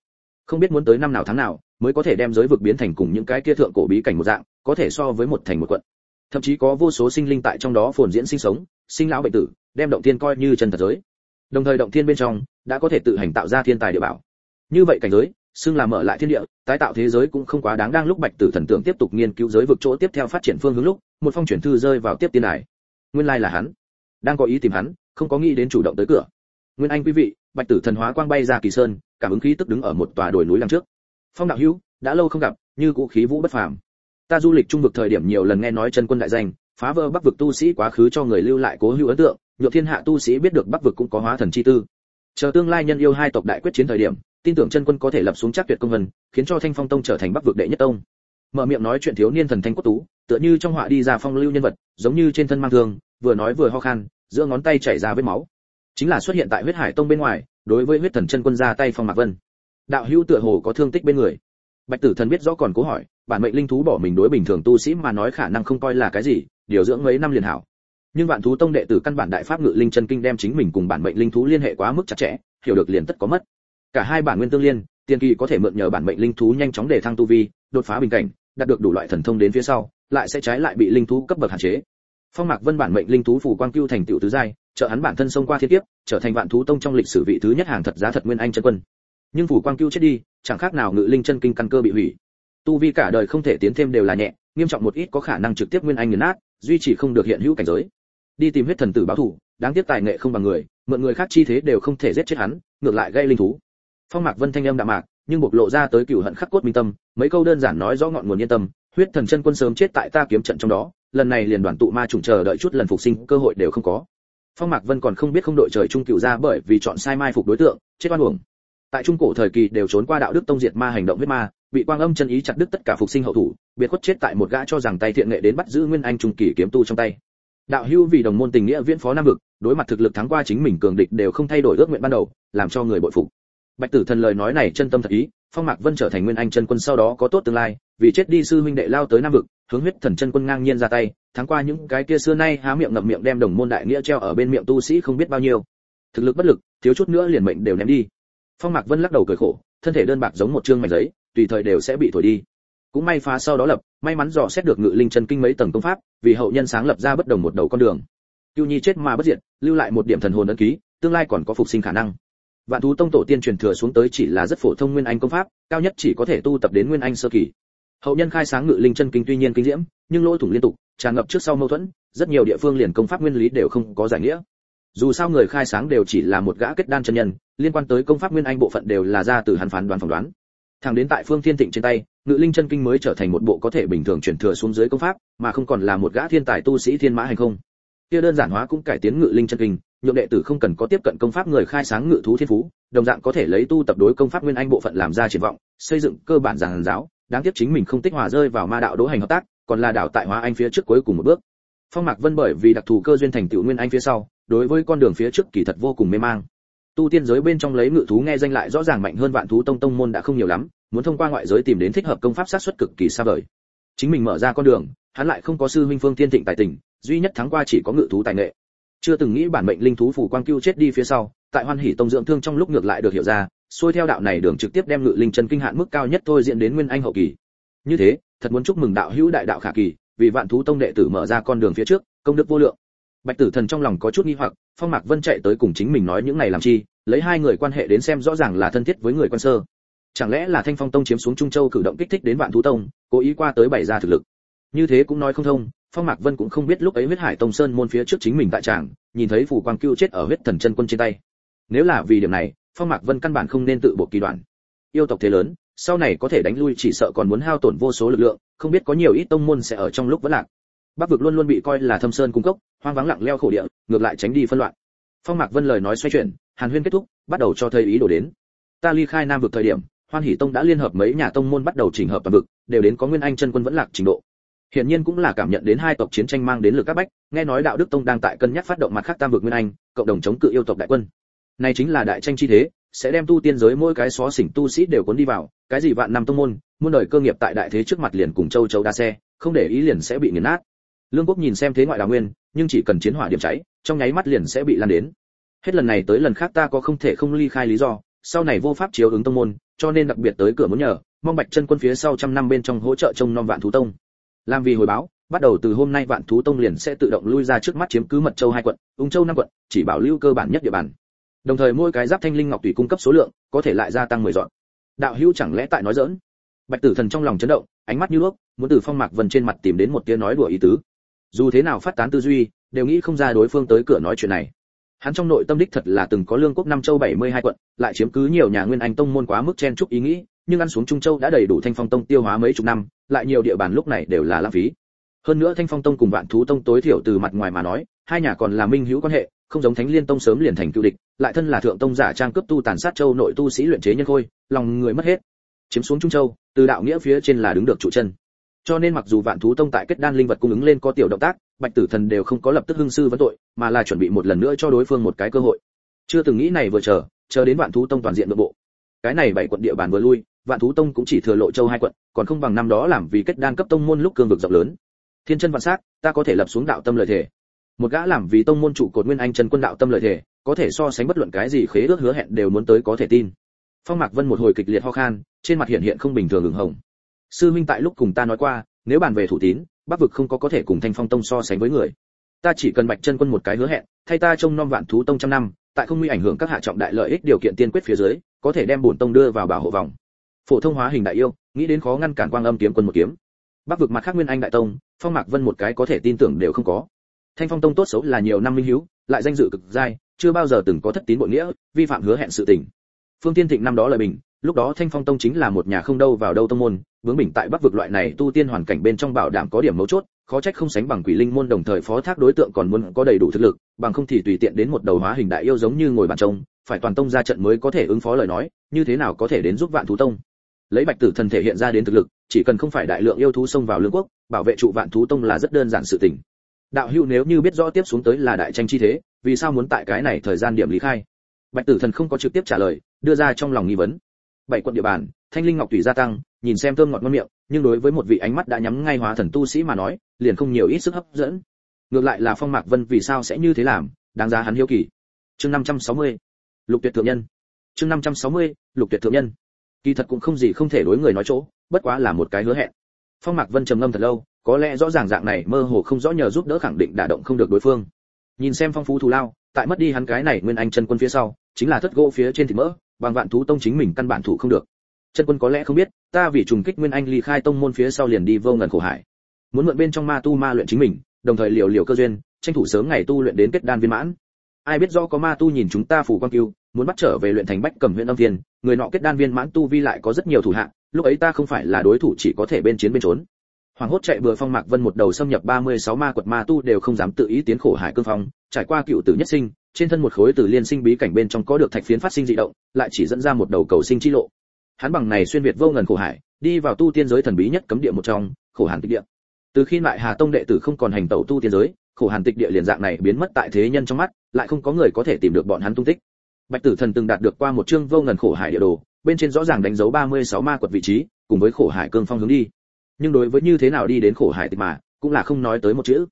Không biết muốn tới năm nào tháng nào, mới có thể đem giới vực biến thành cùng những cái kia thượng cổ bí cảnh một dạng, có thể so với một thành một quận thậm chí có vô số sinh linh tại trong đó phồn diễn sinh sống, sinh lão bệnh tử, đem động thiên coi như chân thật giới. Đồng thời động thiên bên trong đã có thể tự hành tạo ra thiên tài địa bảo. Như vậy cảnh giới, xưng là mở lại thiên địa, tái tạo thế giới cũng không quá đáng đang lúc bạch tử thần tượng tiếp tục nghiên cứu giới vực chỗ tiếp theo phát triển phương hướng lúc, một phong chuyển thư rơi vào tiếp tiên đài. Nguyên lai là hắn. Đang có ý tìm hắn, không có nghĩ đến chủ động tới cửa. Nguyên anh quý vị, bạch tử thần hóa quang bay ra kỳ sơn, cảm ứng khí tức đứng ở một tòa đồi núi đằng trước. Phong đạo hữu, đã lâu không gặp, như cũ khí vũ bất phàm ta du lịch trung vực thời điểm nhiều lần nghe nói chân quân đại danh, phá vỡ bắc vực tu sĩ quá khứ cho người lưu lại cố hữu ấn tượng nhược thiên hạ tu sĩ biết được bắc vực cũng có hóa thần chi tư. Chờ tương lai nhân yêu hai tộc đại quyết chiến thời điểm, tin tưởng chân quân có thể lập xuống chắc tuyệt công vân, khiến cho thanh phong tông trở thành bắc vực đệ nhất tông. Mở miệng nói chuyện thiếu niên thần thanh quốc tú, tựa như trong họa đi ra phong lưu nhân vật, giống như trên thân mang thương, vừa nói vừa ho khan, giữa ngón tay chảy ra vết máu. Chính là xuất hiện tại huyết hải tông bên ngoài, đối với huyết thần chân quân ra tay phong mạc vân. Đạo hữu tựa hồ có thương tích bên người. Bạch tử thần biết rõ còn cố hỏi bản mệnh linh thú bỏ mình đối bình thường tu sĩ mà nói khả năng không coi là cái gì, điều dưỡng mấy năm liền hảo. Nhưng vạn thú tông đệ tử căn bản đại pháp ngự linh chân kinh đem chính mình cùng bản mệnh linh thú liên hệ quá mức chặt chẽ, hiểu được liền tất có mất. Cả hai bản nguyên tương liên, tiên kỳ có thể mượn nhờ bản mệnh linh thú nhanh chóng để thăng tu vi, đột phá bình cảnh, đạt được đủ loại thần thông đến phía sau, lại sẽ trái lại bị linh thú cấp bậc hạn chế. Phong mạc vân bản mệnh linh thú phủ quang cưu thành tiểu tứ giai, trợ hắn bản thân xông qua thiên kiếp, trở thành vạn thú tông trong lịch sử vị thứ nhất hàng thật giá thật nguyên anh chân quân. Nhưng phủ quang cưu chết đi, chẳng khác nào ngự linh chân kinh căn cơ bị hủy tu vi cả đời không thể tiến thêm đều là nhẹ, nghiêm trọng một ít có khả năng trực tiếp nguyên anh nghiền nát, duy trì không được hiện hữu cảnh giới. Đi tìm huyết thần tử báo thủ đáng tiếc tài nghệ không bằng người, mượn người khác chi thế đều không thể giết chết hắn, ngược lại gây linh thú. Phong mạc vân thanh âm đạm mạc, nhưng bộc lộ ra tới cửu hận khắc cốt minh tâm, mấy câu đơn giản nói rõ ngọn nguồn yên tâm, huyết thần chân quân sớm chết tại ta kiếm trận trong đó, lần này liền đoàn tụ ma trùng chờ đợi chút lần phục sinh, cơ hội đều không có. Phong mạc vân còn không biết không đội trời trung cựu ra bởi vì chọn sai mai phục đối tượng, chết oan uổng. Tại trung cổ thời kỳ đều trốn qua đạo đức tông diệt ma hành động huyết ma bị quang âm chân ý chặt đứt tất cả phục sinh hậu thủ, biệt khuất chết tại một gã cho rằng tay thiện nghệ đến bắt giữ nguyên anh trung kỳ kiếm tu trong tay. Đạo hưu vì đồng môn tình nghĩa viễn phó nam vực, đối mặt thực lực thắng qua chính mình cường địch đều không thay đổi ước nguyện ban đầu, làm cho người bội phục. Bạch tử thần lời nói này chân tâm thật ý, phong mạc vân trở thành nguyên anh chân quân sau đó có tốt tương lai, vì chết đi sư huynh đệ lao tới nam vực, hướng huyết thần chân quân ngang nhiên ra tay, thắng qua những cái kia xưa nay há miệng ngậm miệng đem đồng môn đại nghĩa treo ở bên miệng tu sĩ không biết bao nhiêu. Thực lực bất lực, thiếu chút nữa liền mệnh đều ném đi. Phong mạc vân lắc đầu cười khổ, thân thể đơn bạc giống một trương mảnh giấy tùy thời đều sẽ bị thổi đi cũng may phá sau đó lập may mắn dò xét được ngự linh chân kinh mấy tầng công pháp vì hậu nhân sáng lập ra bất đồng một đầu con đường Cưu Nhi chết mà bất diệt, lưu lại một điểm thần hồn ấn ký, tương lai còn có phục sinh khả năng. Vạn thú tông tổ tiên truyền thừa xuống tới chỉ là rất phổ thông nguyên anh công pháp, cao nhất chỉ có thể tu tập đến nguyên anh sơ kỳ. Hậu nhân khai sáng ngự linh chân kinh tuy nhiên kinh diễm, nhưng lỗ thủng liên tục, tràn ngập trước sau mâu thuẫn, rất nhiều địa phương liền công pháp nguyên lý đều không có giải nghĩa. Dù sao người khai sáng đều chỉ là một gã kết đan chân nhân, liên quan tới công pháp nguyên anh bộ phận đều là ra từ hắn phán đoán phỏng đoán. Thẳng đến tại Phương Thiên Thịnh trên tay, ngự linh chân kinh mới trở thành một bộ có thể bình thường chuyển thừa xuống dưới công pháp, mà không còn là một gã thiên tài tu sĩ thiên mã hành không. Kia đơn giản hóa cũng cải tiến ngự linh chân kinh nhượng đệ tử không cần có tiếp cận công pháp người khai sáng ngự thú thiên phú đồng dạng có thể lấy tu tập đối công pháp nguyên anh bộ phận làm ra triển vọng xây dựng cơ bản giảng giáo đáng tiếc chính mình không tích hòa rơi vào ma đạo đỗ hành hợp tác còn là đạo tại hóa anh phía trước cuối cùng một bước. Phong mạc vân bởi vì đặc thù cơ duyên thành tựu nguyên anh phía sau đối với con đường phía trước kỳ thật vô cùng mê mang tu tiên giới bên trong lấy ngự thú nghe danh lại rõ ràng mạnh hơn vạn thú tông tông môn đã không nhiều lắm, muốn thông qua ngoại giới tìm đến thích hợp công pháp sát xuất cực kỳ xa vời. Chính mình mở ra con đường, hắn lại không có sư huynh phương tiên thịnh tài tình, duy nhất thắng qua chỉ có ngự thú tài nghệ. Chưa từng nghĩ bản mệnh linh thú phủ quang cưu chết đi phía sau, tại hoan hỷ tông dưỡng thương trong lúc ngược lại được hiểu ra, xuôi theo đạo này đường trực tiếp đem ngự linh chân kinh hạn mức cao nhất thôi diễn đến nguyên anh hậu kỳ. Như thế, thật muốn chúc mừng đạo hữu đại đạo khả kỳ, vì vạn thú tông đệ tử mở ra con đường phía trước, công đức vô lượng bạch tử thần trong lòng có chút nghi hoặc, phong mạc vân chạy tới cùng chính mình nói những này làm chi, lấy hai người quan hệ đến xem rõ ràng là thân thiết với người quan sơ. Chẳng lẽ là thanh phong tông chiếm xuống trung châu cử động kích thích đến vạn thú tông, cố ý qua tới bày ra thực lực? Như thế cũng nói không thông, phong mạc vân cũng không biết lúc ấy huyết hải tông sơn môn phía trước chính mình tại tràng, nhìn thấy phù quang cưu chết ở huyết thần chân quân trên tay. Nếu là vì điểm này, phong mạc vân căn bản không nên tự bộ kỳ đoạn. Yêu tộc thế lớn, sau này có thể đánh lui chỉ sợ còn muốn hao tổn vô số lực lượng, không biết có nhiều ít tông môn sẽ ở trong lúc vẫn lạc bắc vực luôn luôn bị coi là thâm sơn cung cấp hoang vắng lặng leo khổ địa ngược lại tránh đi phân loạn phong mạc vân lời nói xoay chuyển hàn huyên kết thúc bắt đầu cho thầy ý đồ đến ta ly khai nam vực thời điểm hoan hỷ tông đã liên hợp mấy nhà tông môn bắt đầu chỉnh hợp toàn vực đều đến có nguyên anh chân quân vẫn lạc trình độ Hiển nhiên cũng là cảm nhận đến hai tộc chiến tranh mang đến lực các bách, nghe nói Đạo Đức Tông đang tại cân nhắc phát động mặt khác tam vực Nguyên Anh, cộng đồng chống cự yêu tộc đại quân. Này chính là đại tranh chi thế, sẽ đem tu tiên giới mỗi cái xó xỉnh tu sĩ đều cuốn đi vào, cái gì vạn năm tông môn, muôn đời cơ nghiệp tại đại thế trước mặt liền cùng châu châu đa xe, không để ý liền sẽ bị nghiền nát. Lương Quốc nhìn xem thế ngoại đào nguyên, nhưng chỉ cần chiến hỏa điểm cháy, trong nháy mắt liền sẽ bị lan đến. hết lần này tới lần khác ta có không thể không ly khai lý do sau này vô pháp chiếu ứng tông môn cho nên đặc biệt tới cửa muốn nhờ mong bạch chân quân phía sau trăm năm bên trong hỗ trợ trông nom vạn thú tông. Làm vì hồi báo bắt đầu từ hôm nay vạn thú tông liền sẽ tự động lui ra trước mắt chiếm cứ mật châu hai quận ung châu năm quận chỉ bảo lưu cơ bản nhất địa bàn. Đồng thời mỗi cái giáp thanh linh ngọc tùy cung cấp số lượng có thể lại gia tăng mười dọn. Đạo hữu chẳng lẽ tại nói dỡn bạch tử thần trong lòng chấn động ánh mắt như nước muốn từ phong mạc vần trên mặt tìm đến một tiếng nói đùa ý tứ dù thế nào phát tán tư duy, đều nghĩ không ra đối phương tới cửa nói chuyện này. Hắn trong nội tâm đích thật là từng có lương quốc năm châu 72 quận, lại chiếm cứ nhiều nhà nguyên anh tông môn quá mức chen chúc ý nghĩ, nhưng ăn xuống trung châu đã đầy đủ thanh phong tông tiêu hóa mấy chục năm, lại nhiều địa bàn lúc này đều là lãng phí. Hơn nữa thanh phong tông cùng vạn thú tông tối thiểu từ mặt ngoài mà nói, hai nhà còn là minh hữu quan hệ, không giống thánh liên tông sớm liền thành cựu địch, lại thân là thượng tông giả trang cướp tu tàn sát châu nội tu sĩ luyện chế nhân khôi, lòng người mất hết. Chiếm xuống trung châu, từ đạo nghĩa phía trên là đứng được trụ chân cho nên mặc dù vạn thú tông tại kết đan linh vật cung ứng lên có tiểu động tác, bạch tử thần đều không có lập tức hưng sư vấn tội, mà là chuẩn bị một lần nữa cho đối phương một cái cơ hội. Chưa từng nghĩ này vừa chờ chờ đến vạn thú tông toàn diện nội bộ. Cái này bảy quận địa bàn vừa lui, vạn thú tông cũng chỉ thừa lộ châu hai quận, còn không bằng năm đó làm vì kết đan cấp tông môn lúc cương vực rộng lớn. Thiên chân vạn sát, ta có thể lập xuống đạo tâm lợi thể. Một gã làm vì tông môn trụ cột nguyên anh chân quân đạo tâm lợi thể, có thể so sánh bất luận cái gì khế ước hứa hẹn đều muốn tới có thể tin. Phong mạc vân một hồi kịch liệt ho khan, trên mặt hiện hiện không bình thường ửng hồng sư minh tại lúc cùng ta nói qua, nếu bàn về thủ tín, bắc vực không có có thể cùng thanh phong tông so sánh với người. Ta chỉ cần bạch chân quân một cái hứa hẹn, thay ta trông nom vạn thú tông trăm năm, tại không nguy ảnh hưởng các hạ trọng đại lợi ích điều kiện tiên quyết phía dưới, có thể đem bổn tông đưa vào bảo hộ vòng. Phổ thông hóa hình đại yêu, nghĩ đến khó ngăn cản quang âm kiếm quân một kiếm. Bắc vực mặt khác nguyên anh đại tông, phong mạc vân một cái có thể tin tưởng đều không có. Thanh phong tông tốt xấu là nhiều năm minh hiếu, lại danh dự cực dai, chưa bao giờ từng có thất tín bội nghĩa, vi phạm hứa hẹn sự tình. Phương tiên thịnh năm đó lời bình lúc đó thanh phong tông chính là một nhà không đâu vào đâu tông môn vướng bình tại bắc vực loại này tu tiên hoàn cảnh bên trong bảo đảm có điểm mấu chốt, khó trách không sánh bằng quỷ linh môn đồng thời phó thác đối tượng còn muốn có đầy đủ thực lực, bằng không thì tùy tiện đến một đầu hóa hình đại yêu giống như ngồi bàn trông, phải toàn tông ra trận mới có thể ứng phó lời nói, như thế nào có thể đến giúp vạn thú tông. Lấy bạch tử thần thể hiện ra đến thực lực, chỉ cần không phải đại lượng yêu thú xông vào lương quốc, bảo vệ trụ vạn thú tông là rất đơn giản sự tình. Đạo hữu nếu như biết rõ tiếp xuống tới là đại tranh chi thế, vì sao muốn tại cái này thời gian điểm lý khai? Bạch tử thần không có trực tiếp trả lời, đưa ra trong lòng nghi vấn bảy quận địa bàn, thanh linh ngọc tùy gia tăng, nhìn xem thơm ngọt ngon miệng, nhưng đối với một vị ánh mắt đã nhắm ngay hóa thần tu sĩ mà nói, liền không nhiều ít sức hấp dẫn ngược lại là phong mạc vân vì sao sẽ như thế làm, đáng giá hắn hiếu kỳ chương 560. lục tuyệt thượng nhân chương 560. lục tuyệt thượng nhân kỳ thật cũng không gì không thể đối người nói chỗ, bất quá là một cái hứa hẹn phong mạc vân trầm ngâm thật lâu, có lẽ rõ ràng dạng này mơ hồ không rõ nhờ giúp đỡ khẳng định đả động không được đối phương nhìn xem phong phú thù lao, tại mất đi hắn cái này nguyên anh chân quân phía sau, chính là thất gỗ phía trên thì mỡ bằng vạn thú tông chính mình căn bản thủ không được. Chân quân có lẽ không biết, ta vì trùng kích nguyên anh ly khai tông môn phía sau liền đi vô ngần khổ hải. Muốn mượn bên trong ma tu ma luyện chính mình, đồng thời liều liều cơ duyên, tranh thủ sớm ngày tu luyện đến kết đan viên mãn. Ai biết rõ có ma tu nhìn chúng ta phủ quan kiêu, muốn bắt trở về luyện thành bách cầm huyện âm viên người nọ kết đan viên mãn tu vi lại có rất nhiều thủ hạ, lúc ấy ta không phải là đối thủ chỉ có thể bên chiến bên trốn. Hoàng hốt chạy vừa phong mạc vân một đầu xâm nhập 36 ma quật ma tu đều không dám tự ý tiến khổ hải cương phong, trải qua cựu tử nhất sinh trên thân một khối từ liên sinh bí cảnh bên trong có được thạch phiến phát sinh dị động, lại chỉ dẫn ra một đầu cầu sinh chi lộ. Hắn bằng này xuyên việt vô ngần khổ hải, đi vào tu tiên giới thần bí nhất cấm địa một trong, khổ hàn tịch địa. Từ khi lại hà tông đệ tử không còn hành tẩu tu tiên giới, khổ hàn tịch địa liền dạng này biến mất tại thế nhân trong mắt, lại không có người có thể tìm được bọn hắn tung tích. Bạch tử thần từng đạt được qua một chương vô ngần khổ hải địa đồ, bên trên rõ ràng đánh dấu 36 ma quật vị trí, cùng với khổ hải cương phong hướng đi. Nhưng đối với như thế nào đi đến khổ hải tịch mà, cũng là không nói tới một chữ.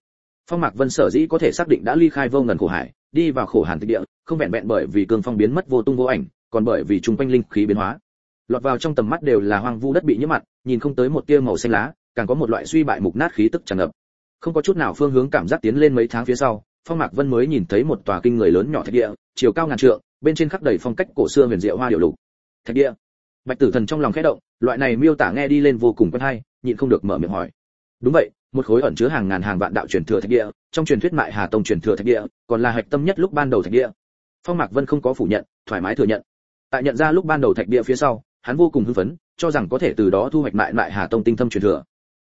Phong mạc vân sở dĩ có thể xác định đã ly khai vô ngần khổ hải đi vào khổ hàn tịch địa, không vẹn vẹn bởi vì cương phong biến mất vô tung vô ảnh, còn bởi vì trung quanh linh khí biến hóa. Lọt vào trong tầm mắt đều là hoang vu đất bị nhiễm mặn, nhìn không tới một tia màu xanh lá, càng có một loại suy bại mục nát khí tức tràn ngập. Không có chút nào phương hướng cảm giác tiến lên mấy tháng phía sau, phong mạc vân mới nhìn thấy một tòa kinh người lớn nhỏ thạch địa, chiều cao ngàn trượng, bên trên khắc đầy phong cách cổ xưa huyền diệu hoa điệu lục. Thạch địa. Bạch tử thần trong lòng khẽ động, loại này miêu tả nghe đi lên vô cùng quen hay, nhịn không được mở miệng hỏi. Đúng vậy một khối ẩn chứa hàng ngàn hàng vạn đạo truyền thừa thạch địa, trong truyền thuyết mại hà tông truyền thừa thạch địa, còn là hạch tâm nhất lúc ban đầu thạch địa. Phong mạc vân không có phủ nhận, thoải mái thừa nhận. Tại nhận ra lúc ban đầu thạch địa phía sau, hắn vô cùng hưng phấn, cho rằng có thể từ đó thu hoạch mại mại hà tông tinh thâm truyền thừa.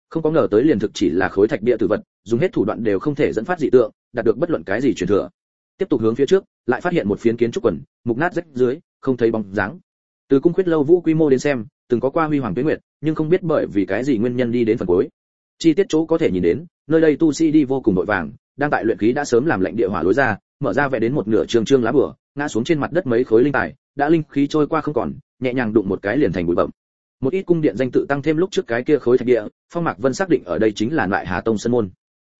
Không có ngờ tới liền thực chỉ là khối thạch địa tử vật, dùng hết thủ đoạn đều không thể dẫn phát dị tượng, đạt được bất luận cái gì truyền thừa. Tiếp tục hướng phía trước, lại phát hiện một phiến kiến trúc quần, mục nát rách dưới, không thấy bóng dáng. Từ cung khuyết lâu vũ quy mô đến xem, từng có qua huy hoàng tuyết nguyệt, nhưng không biết bởi vì cái gì nguyên nhân đi đến phần cuối chi tiết chỗ có thể nhìn đến, nơi đây tu sĩ đi vô cùng nội vàng, đang tại luyện khí đã sớm làm lệnh địa hỏa lối ra, mở ra vẽ đến một nửa trường trương lá bửa ngã xuống trên mặt đất mấy khối linh tài, đã linh khí trôi qua không còn, nhẹ nhàng đụng một cái liền thành bụi bẩm một ít cung điện danh tự tăng thêm lúc trước cái kia khối thạch địa, phong mạc vân xác định ở đây chính là lại hà tông sân môn.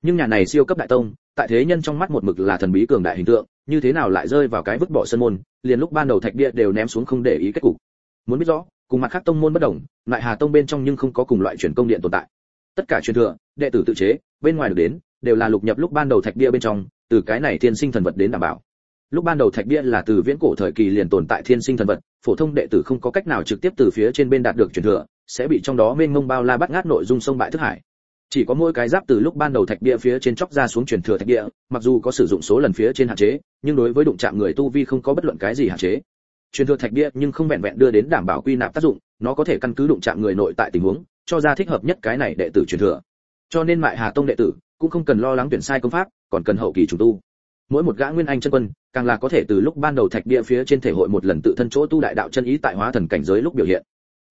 Nhưng nhà này siêu cấp đại tông, tại thế nhân trong mắt một mực là thần bí cường đại hình tượng, như thế nào lại rơi vào cái vứt bỏ sân môn, liền lúc ban đầu thạch địa đều ném xuống không để ý kết cục. Muốn biết rõ, cùng mặt khác tông môn bất đồng lại hà tông bên trong nhưng không có cùng loại truyền công điện tồn tại tất cả truyền thừa, đệ tử tự chế, bên ngoài được đến, đều là lục nhập lúc ban đầu thạch bia bên trong, từ cái này thiên sinh thần vật đến đảm bảo. Lúc ban đầu thạch bia là từ viễn cổ thời kỳ liền tồn tại thiên sinh thần vật, phổ thông đệ tử không có cách nào trực tiếp từ phía trên bên đạt được truyền thừa, sẽ bị trong đó mênh mông bao la bắt ngát nội dung sông bại thức hải. Chỉ có mỗi cái giáp từ lúc ban đầu thạch bia phía trên chóc ra xuống truyền thừa thạch bia, mặc dù có sử dụng số lần phía trên hạn chế, nhưng đối với đụng chạm người tu vi không có bất luận cái gì hạn chế. Truyền thừa thạch bia nhưng không vẹn vẹn đưa đến đảm bảo quy nạp tác dụng, nó có thể căn cứ đụng chạm người nội tại tình huống cho ra thích hợp nhất cái này đệ tử truyền thừa. Cho nên mại hà tông đệ tử cũng không cần lo lắng tuyển sai công pháp, còn cần hậu kỳ trùng tu. Mỗi một gã nguyên anh chân quân, càng là có thể từ lúc ban đầu thạch địa phía trên thể hội một lần tự thân chỗ tu đại đạo chân ý tại hóa thần cảnh giới lúc biểu hiện.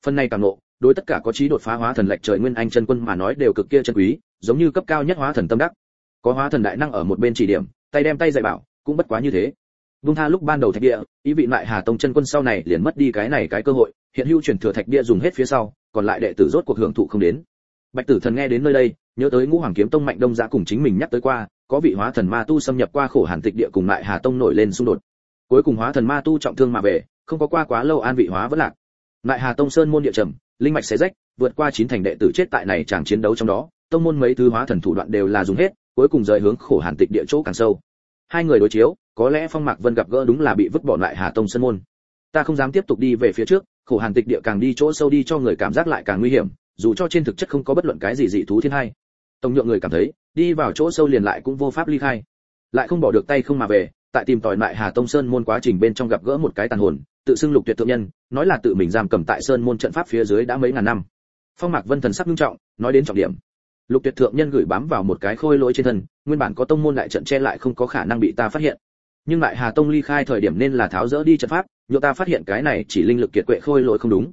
Phần này càng nộ đối tất cả có trí đột phá hóa thần lệch trời nguyên anh chân quân mà nói đều cực kia chân quý, giống như cấp cao nhất hóa thần tâm đắc. Có hóa thần đại năng ở một bên chỉ điểm, tay đem tay dạy bảo, cũng bất quá như thế. Vung tha lúc ban đầu thạch địa ý vị lại hà tông chân quân sau này liền mất đi cái này cái cơ hội, hiện hữu chuyển thừa thạch địa dùng hết phía sau còn lại đệ tử rốt cuộc hưởng thụ không đến. Bạch tử thần nghe đến nơi đây, nhớ tới ngũ hoàng kiếm tông mạnh đông giả cùng chính mình nhắc tới qua, có vị hóa thần ma tu xâm nhập qua khổ hàn tịch địa cùng lại hà tông nổi lên xung đột. Cuối cùng hóa thần ma tu trọng thương mà về, không có qua quá lâu an vị hóa vẫn lạc. Lại hà tông sơn môn địa trầm, linh mạch xé rách, vượt qua chín thành đệ tử chết tại này chàng chiến đấu trong đó, tông môn mấy thứ hóa thần thủ đoạn đều là dùng hết, cuối cùng rời hướng khổ hàn tịch địa chỗ càng sâu. Hai người đối chiếu, có lẽ phong mạc vân gặp gỡ đúng là bị vứt bỏ lại hà tông sơn môn. Ta không dám tiếp tục đi về phía trước khổ hàn tịch địa càng đi chỗ sâu đi cho người cảm giác lại càng nguy hiểm, dù cho trên thực chất không có bất luận cái gì dị thú thiên hay tổng nhượng người cảm thấy, đi vào chỗ sâu liền lại cũng vô pháp ly khai. Lại không bỏ được tay không mà về, tại tìm tòi lại hà tông sơn môn quá trình bên trong gặp gỡ một cái tàn hồn, tự xưng lục tuyệt thượng nhân, nói là tự mình giam cầm tại sơn môn trận pháp phía dưới đã mấy ngàn năm. Phong mạc vân thần sắc nghiêm trọng, nói đến trọng điểm. Lục tuyệt thượng nhân gửi bám vào một cái khôi lỗi trên thân, nguyên bản có tông môn đại trận che lại không có khả năng bị ta phát hiện nhưng lại hà tông ly khai thời điểm nên là tháo rỡ đi trận pháp nhựa ta phát hiện cái này chỉ linh lực kiệt quệ khôi lỗi không đúng.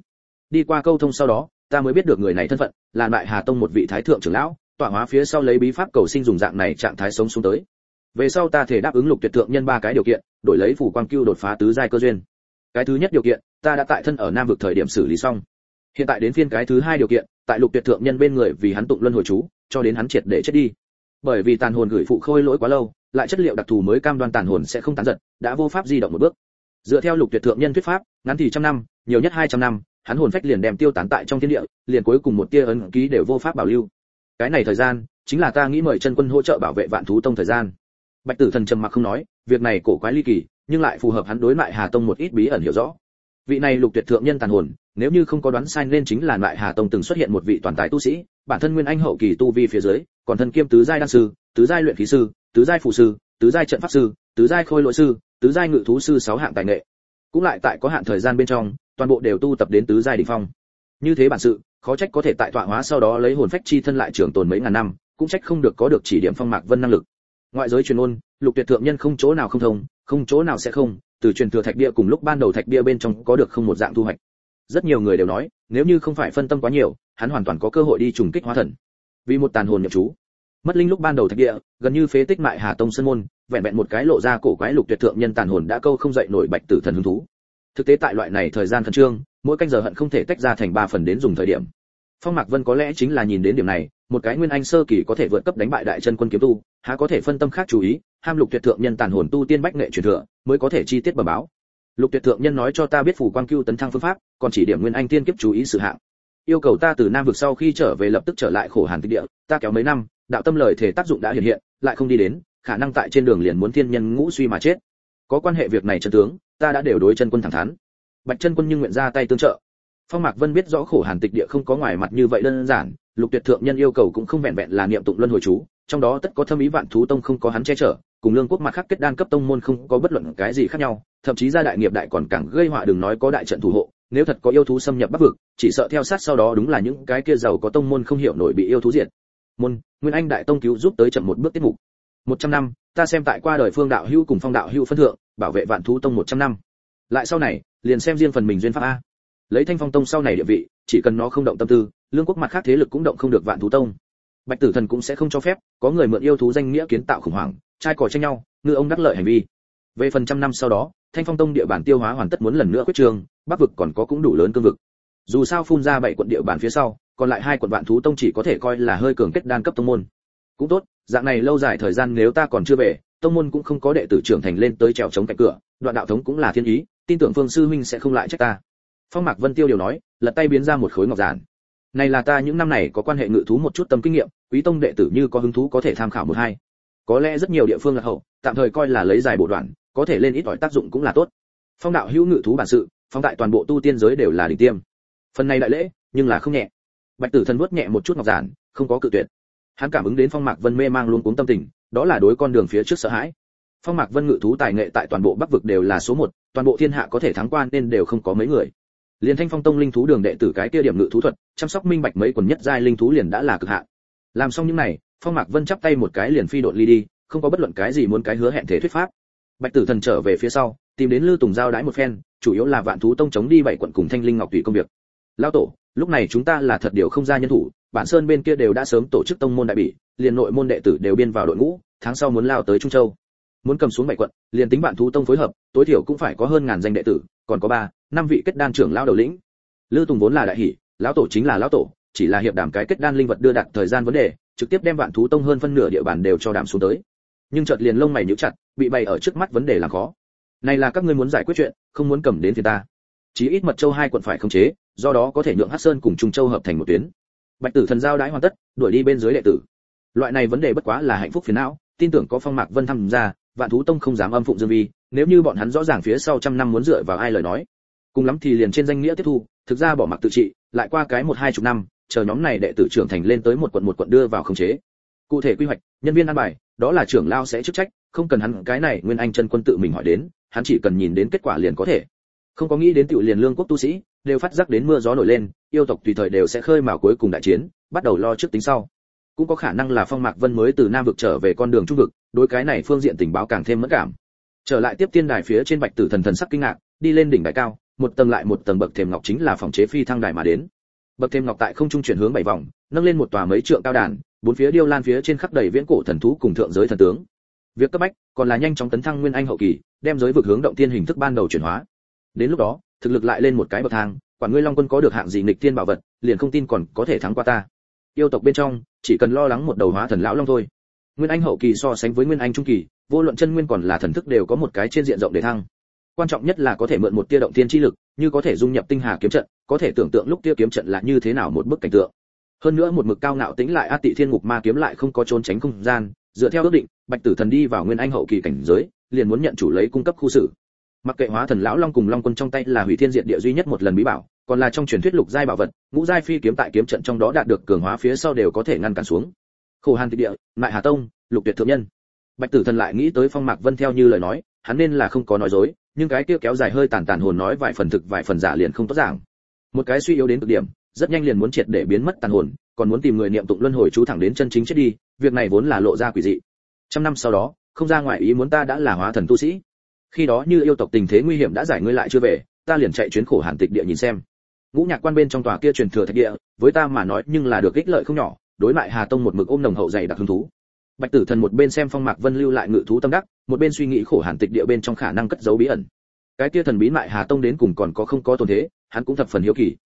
Đi qua câu thông sau đó, ta mới biết được người này thân phận, là lại hà tông một vị thái thượng trưởng lão, tọa hóa phía sau lấy bí pháp cầu sinh dùng dạng này trạng thái sống xuống tới. Về sau ta thể đáp ứng lục tuyệt thượng nhân ba cái điều kiện, đổi lấy phủ quang cưu đột phá tứ giai cơ duyên. Cái thứ nhất điều kiện, ta đã tại thân ở nam vực thời điểm xử lý xong. Hiện tại đến phiên cái thứ hai điều kiện, tại lục tuyệt thượng nhân bên người vì hắn tụng luân hồi chú, cho đến hắn triệt để chết đi. Bởi vì tàn hồn gửi phụ khôi lỗi quá lâu lại chất liệu đặc thù mới cam đoan tàn hồn sẽ không tán giật đã vô pháp di động một bước. Dựa theo lục tuyệt thượng nhân thuyết pháp, ngắn thì trăm năm, nhiều nhất hai trăm năm, hắn hồn phách liền đem tiêu tán tại trong thiên địa, liền cuối cùng một tia ấn ký đều vô pháp bảo lưu. Cái này thời gian, chính là ta nghĩ mời chân quân hỗ trợ bảo vệ vạn thú tông thời gian. Bạch tử thần trầm mặc không nói, việc này cổ quái ly kỳ, nhưng lại phù hợp hắn đối lại hà tông một ít bí ẩn hiểu rõ. Vị này lục tuyệt thượng nhân tàn hồn, nếu như không có đoán sai nên chính là lại hà tông từng xuất hiện một vị toàn tài tu sĩ, bản thân nguyên anh hậu kỳ tu vi phía dưới, còn thân kiêm tứ giai đan sư, tứ giai luyện khí sư tứ giai phù sư, tứ giai trận pháp sư, tứ giai khôi lỗi sư, tứ giai ngự thú sư sáu hạng tài nghệ. Cũng lại tại có hạn thời gian bên trong, toàn bộ đều tu tập đến tứ giai đỉnh phong. Như thế bản sự, khó trách có thể tại tọa hóa sau đó lấy hồn phách chi thân lại trường tồn mấy ngàn năm, cũng trách không được có được chỉ điểm phong mạc vân năng lực. Ngoại giới truyền ôn, lục tuyệt thượng nhân không chỗ nào không thông, không chỗ nào sẽ không, từ truyền thừa thạch bia cùng lúc ban đầu thạch bia bên trong có được không một dạng thu hoạch. Rất nhiều người đều nói, nếu như không phải phân tâm quá nhiều, hắn hoàn toàn có cơ hội đi trùng kích hóa thần. Vì một tàn hồn nhập chú mất linh lúc ban đầu thạch địa, gần như phế tích mại hà tông sơn môn, vẹn vẹn một cái lộ ra cổ quái lục tuyệt thượng nhân tàn hồn đã câu không dậy nổi bạch tử thần hứng thú. Thực tế tại loại này thời gian khẩn trương, mỗi canh giờ hận không thể tách ra thành ba phần đến dùng thời điểm. Phong mạc vân có lẽ chính là nhìn đến điểm này, một cái nguyên anh sơ kỳ có thể vượt cấp đánh bại đại chân quân kiếm tu, há có thể phân tâm khác chú ý, ham lục tuyệt thượng nhân tàn hồn tu tiên bách nghệ truyền thừa, mới có thể chi tiết bẩm báo. Lục tuyệt thượng nhân nói cho ta biết phủ quang cưu tấn thăng phương pháp, còn chỉ điểm nguyên anh tiên kiếp chú ý sự hạng. Yêu cầu ta từ nam vực sau khi trở về lập tức trở lại khổ hàn tích địa, ta kéo mấy năm đạo tâm lời thể tác dụng đã hiện hiện, lại không đi đến, khả năng tại trên đường liền muốn thiên nhân ngũ suy mà chết. Có quan hệ việc này chân tướng, ta đã đều đối chân quân thẳng thắn. Bạch chân quân nhưng nguyện ra tay tương trợ. Phong mạc vân biết rõ khổ hàn tịch địa không có ngoài mặt như vậy đơn giản, lục tuyệt thượng nhân yêu cầu cũng không vẹn vẹn là niệm tụng luân hồi chú, trong đó tất có thâm ý vạn thú tông không có hắn che chở, cùng lương quốc mặt khác kết đan cấp tông môn không có bất luận cái gì khác nhau, thậm chí gia đại nghiệp đại còn càng gây họa đừng nói có đại trận thủ hộ, nếu thật có yêu thú xâm nhập bắc vực, chỉ sợ theo sát sau đó đúng là những cái kia giàu có tông môn không hiểu nổi bị yêu thú diệt môn, nguyên anh đại tông cứu giúp tới chậm một bước tiết mục. Một trăm năm, ta xem tại qua đời phương đạo hưu cùng phong đạo hưu phân thượng, bảo vệ vạn thú tông một trăm năm. Lại sau này, liền xem riêng phần mình duyên pháp a. Lấy thanh phong tông sau này địa vị, chỉ cần nó không động tâm tư, lương quốc mặt khác thế lực cũng động không được vạn thú tông. Bạch tử thần cũng sẽ không cho phép, có người mượn yêu thú danh nghĩa kiến tạo khủng hoảng, trai cò tranh nhau, ngư ông đắc lợi hành vi. Về phần trăm năm sau đó, thanh phong tông địa bàn tiêu hóa hoàn tất muốn lần nữa quyết trường, bắc vực còn có cũng đủ lớn cương vực dù sao phun ra bảy quận địa bàn phía sau, còn lại hai quận vạn thú tông chỉ có thể coi là hơi cường kết đan cấp tông môn. Cũng tốt, dạng này lâu dài thời gian nếu ta còn chưa về, tông môn cũng không có đệ tử trưởng thành lên tới trèo chống cạnh cửa, đoạn đạo thống cũng là thiên ý, tin tưởng phương sư huynh sẽ không lại trách ta. Phong mạc vân tiêu điều nói, lật tay biến ra một khối ngọc giản. Này là ta những năm này có quan hệ ngự thú một chút tâm kinh nghiệm, quý tông đệ tử như có hứng thú có thể tham khảo một hai. Có lẽ rất nhiều địa phương là hậu, tạm thời coi là lấy dài bộ đoạn, có thể lên ít ỏi tác dụng cũng là tốt. Phong đạo hữu ngự thú bản sự, phong tại toàn bộ tu tiên giới đều là đỉnh tiêm phần này đại lễ, nhưng là không nhẹ. Bạch tử thần vuốt nhẹ một chút ngọc giản, không có cự tuyệt. Hắn cảm ứng đến phong mạc vân mê mang luôn cuống tâm tình, đó là đối con đường phía trước sợ hãi. Phong mạc vân ngự thú tài nghệ tại toàn bộ bắc vực đều là số một, toàn bộ thiên hạ có thể thắng quan nên đều không có mấy người. Liền thanh phong tông linh thú đường đệ tử cái kia điểm ngự thú thuật, chăm sóc minh bạch mấy quần nhất giai linh thú liền đã là cực hạn. Làm xong những này, phong mạc vân chắp tay một cái liền phi đội ly đi, không có bất luận cái gì muốn cái hứa hẹn thể thuyết pháp. Bạch tử thần trở về phía sau, tìm đến lư tùng giao đái một phen, chủ yếu là vạn thú tông chống đi bảy quận cùng thanh linh ngọc tùy công việc lão tổ, lúc này chúng ta là thật điều không ra nhân thủ, bản sơn bên kia đều đã sớm tổ chức tông môn đại bỉ, liền nội môn đệ tử đều biên vào đội ngũ, tháng sau muốn lao tới trung châu. Muốn cầm xuống bảy quận, liền tính bạn thú tông phối hợp, tối thiểu cũng phải có hơn ngàn danh đệ tử, còn có ba, năm vị kết đan trưởng lao đầu lĩnh. Lư tùng vốn là đại hỷ lão tổ chính là lão tổ, chỉ là hiệp đảm cái kết đan linh vật đưa đặt thời gian vấn đề, trực tiếp đem vạn thú tông hơn phân nửa địa bàn đều cho đảm xuống tới. Nhưng chợt liền lông mày nhíu chặt, bị bày ở trước mắt vấn đề là khó. Này là các ngươi muốn giải quyết chuyện, không muốn cầm đến phía ta. Chí ít mật châu hai quận phải khống chế do đó có thể nhượng hắc sơn cùng trung châu hợp thành một tuyến. Bạch tử thần giao Đãi hoàn tất, đuổi đi bên dưới đệ tử. Loại này vấn đề bất quá là hạnh phúc phiền não, tin tưởng có phong mạc vân tham gia, vạn thú tông không dám âm phụng dương vi, nếu như bọn hắn rõ ràng phía sau trăm năm muốn dựa vào ai lời nói. Cùng lắm thì liền trên danh nghĩa tiếp thu, thực ra bỏ mặc tự trị, lại qua cái một hai chục năm, chờ nhóm này đệ tử trưởng thành lên tới một quận một quận đưa vào khống chế. Cụ thể quy hoạch, nhân viên an bài, đó là trưởng lao sẽ chức trách, không cần hắn cái này nguyên anh chân quân tự mình hỏi đến, hắn chỉ cần nhìn đến kết quả liền có thể. Không có nghĩ đến tiểu liền lương quốc tu sĩ đều phát giác đến mưa gió nổi lên, yêu tộc tùy thời đều sẽ khơi mào cuối cùng đại chiến, bắt đầu lo trước tính sau. Cũng có khả năng là phong mạc vân mới từ nam vực trở về con đường trung vực, đối cái này phương diện tình báo càng thêm mất cảm. Trở lại tiếp tiên đài phía trên bạch tử thần thần sắc kinh ngạc, đi lên đỉnh đài cao, một tầng lại một tầng bậc thềm ngọc chính là phòng chế phi thăng đài mà đến. Bậc thềm ngọc tại không trung chuyển hướng bảy vòng, nâng lên một tòa mấy trượng cao đàn, bốn phía điêu lan phía trên khắp đầy viễn cổ thần thú cùng thượng giới thần tướng. Việc cấp bách còn là nhanh chóng tấn thăng nguyên anh hậu kỳ, đem giới vực hướng động tiên hình thức ban đầu chuyển hóa. Đến lúc đó thực lực lại lên một cái bậc thang, quản ngươi long quân có được hạng gì nghịch thiên bảo vật, liền không tin còn có thể thắng qua ta. Yêu tộc bên trong, chỉ cần lo lắng một đầu hóa thần lão long thôi. Nguyên anh hậu kỳ so sánh với nguyên anh trung kỳ, vô luận chân nguyên còn là thần thức đều có một cái trên diện rộng để thăng. Quan trọng nhất là có thể mượn một tia động tiên chi lực, như có thể dung nhập tinh hà kiếm trận, có thể tưởng tượng lúc tia kiếm trận là như thế nào một bức cảnh tượng. Hơn nữa một mực cao ngạo tính lại a tị thiên ngục ma kiếm lại không có trốn tránh không gian, dựa theo ước định, bạch tử thần đi vào nguyên anh hậu kỳ cảnh giới, liền muốn nhận chủ lấy cung cấp khu xử mặc kệ hóa thần lão long cùng long quân trong tay là hủy thiên diệt địa duy nhất một lần bí bảo, còn là trong truyền thuyết lục giai bảo vật, ngũ giai phi kiếm tại kiếm trận trong đó đạt được cường hóa phía sau đều có thể ngăn cản xuống. Khổ hàn tịch địa, mại hà tông, lục tuyệt thượng nhân. Bạch tử thần lại nghĩ tới phong mạc vân theo như lời nói, hắn nên là không có nói dối, nhưng cái kia kéo dài hơi tàn tàn hồn nói vài phần thực, vài phần giả liền không tốt giảng. Một cái suy yếu đến cực điểm, rất nhanh liền muốn triệt để biến mất tàn hồn, còn muốn tìm người niệm tụng luân hồi chú thẳng đến chân chính chết đi, việc này vốn là lộ ra quỷ dị. Trăm năm sau đó, không ra ngoài ý muốn ta đã là hóa thần tu sĩ khi đó như yêu tộc tình thế nguy hiểm đã giải ngươi lại chưa về, ta liền chạy chuyến khổ hàn tịch địa nhìn xem. Ngũ nhạc quan bên trong tòa kia truyền thừa thạch địa, với ta mà nói nhưng là được ích lợi không nhỏ, đối lại hà tông một mực ôm nồng hậu dày đặc hứng thú. Bạch tử thần một bên xem phong mạc vân lưu lại ngự thú tâm đắc, một bên suy nghĩ khổ hàn tịch địa bên trong khả năng cất giấu bí ẩn. Cái kia thần bí mại hà tông đến cùng còn có không có tồn thế, hắn cũng thập phần hiếu kỳ.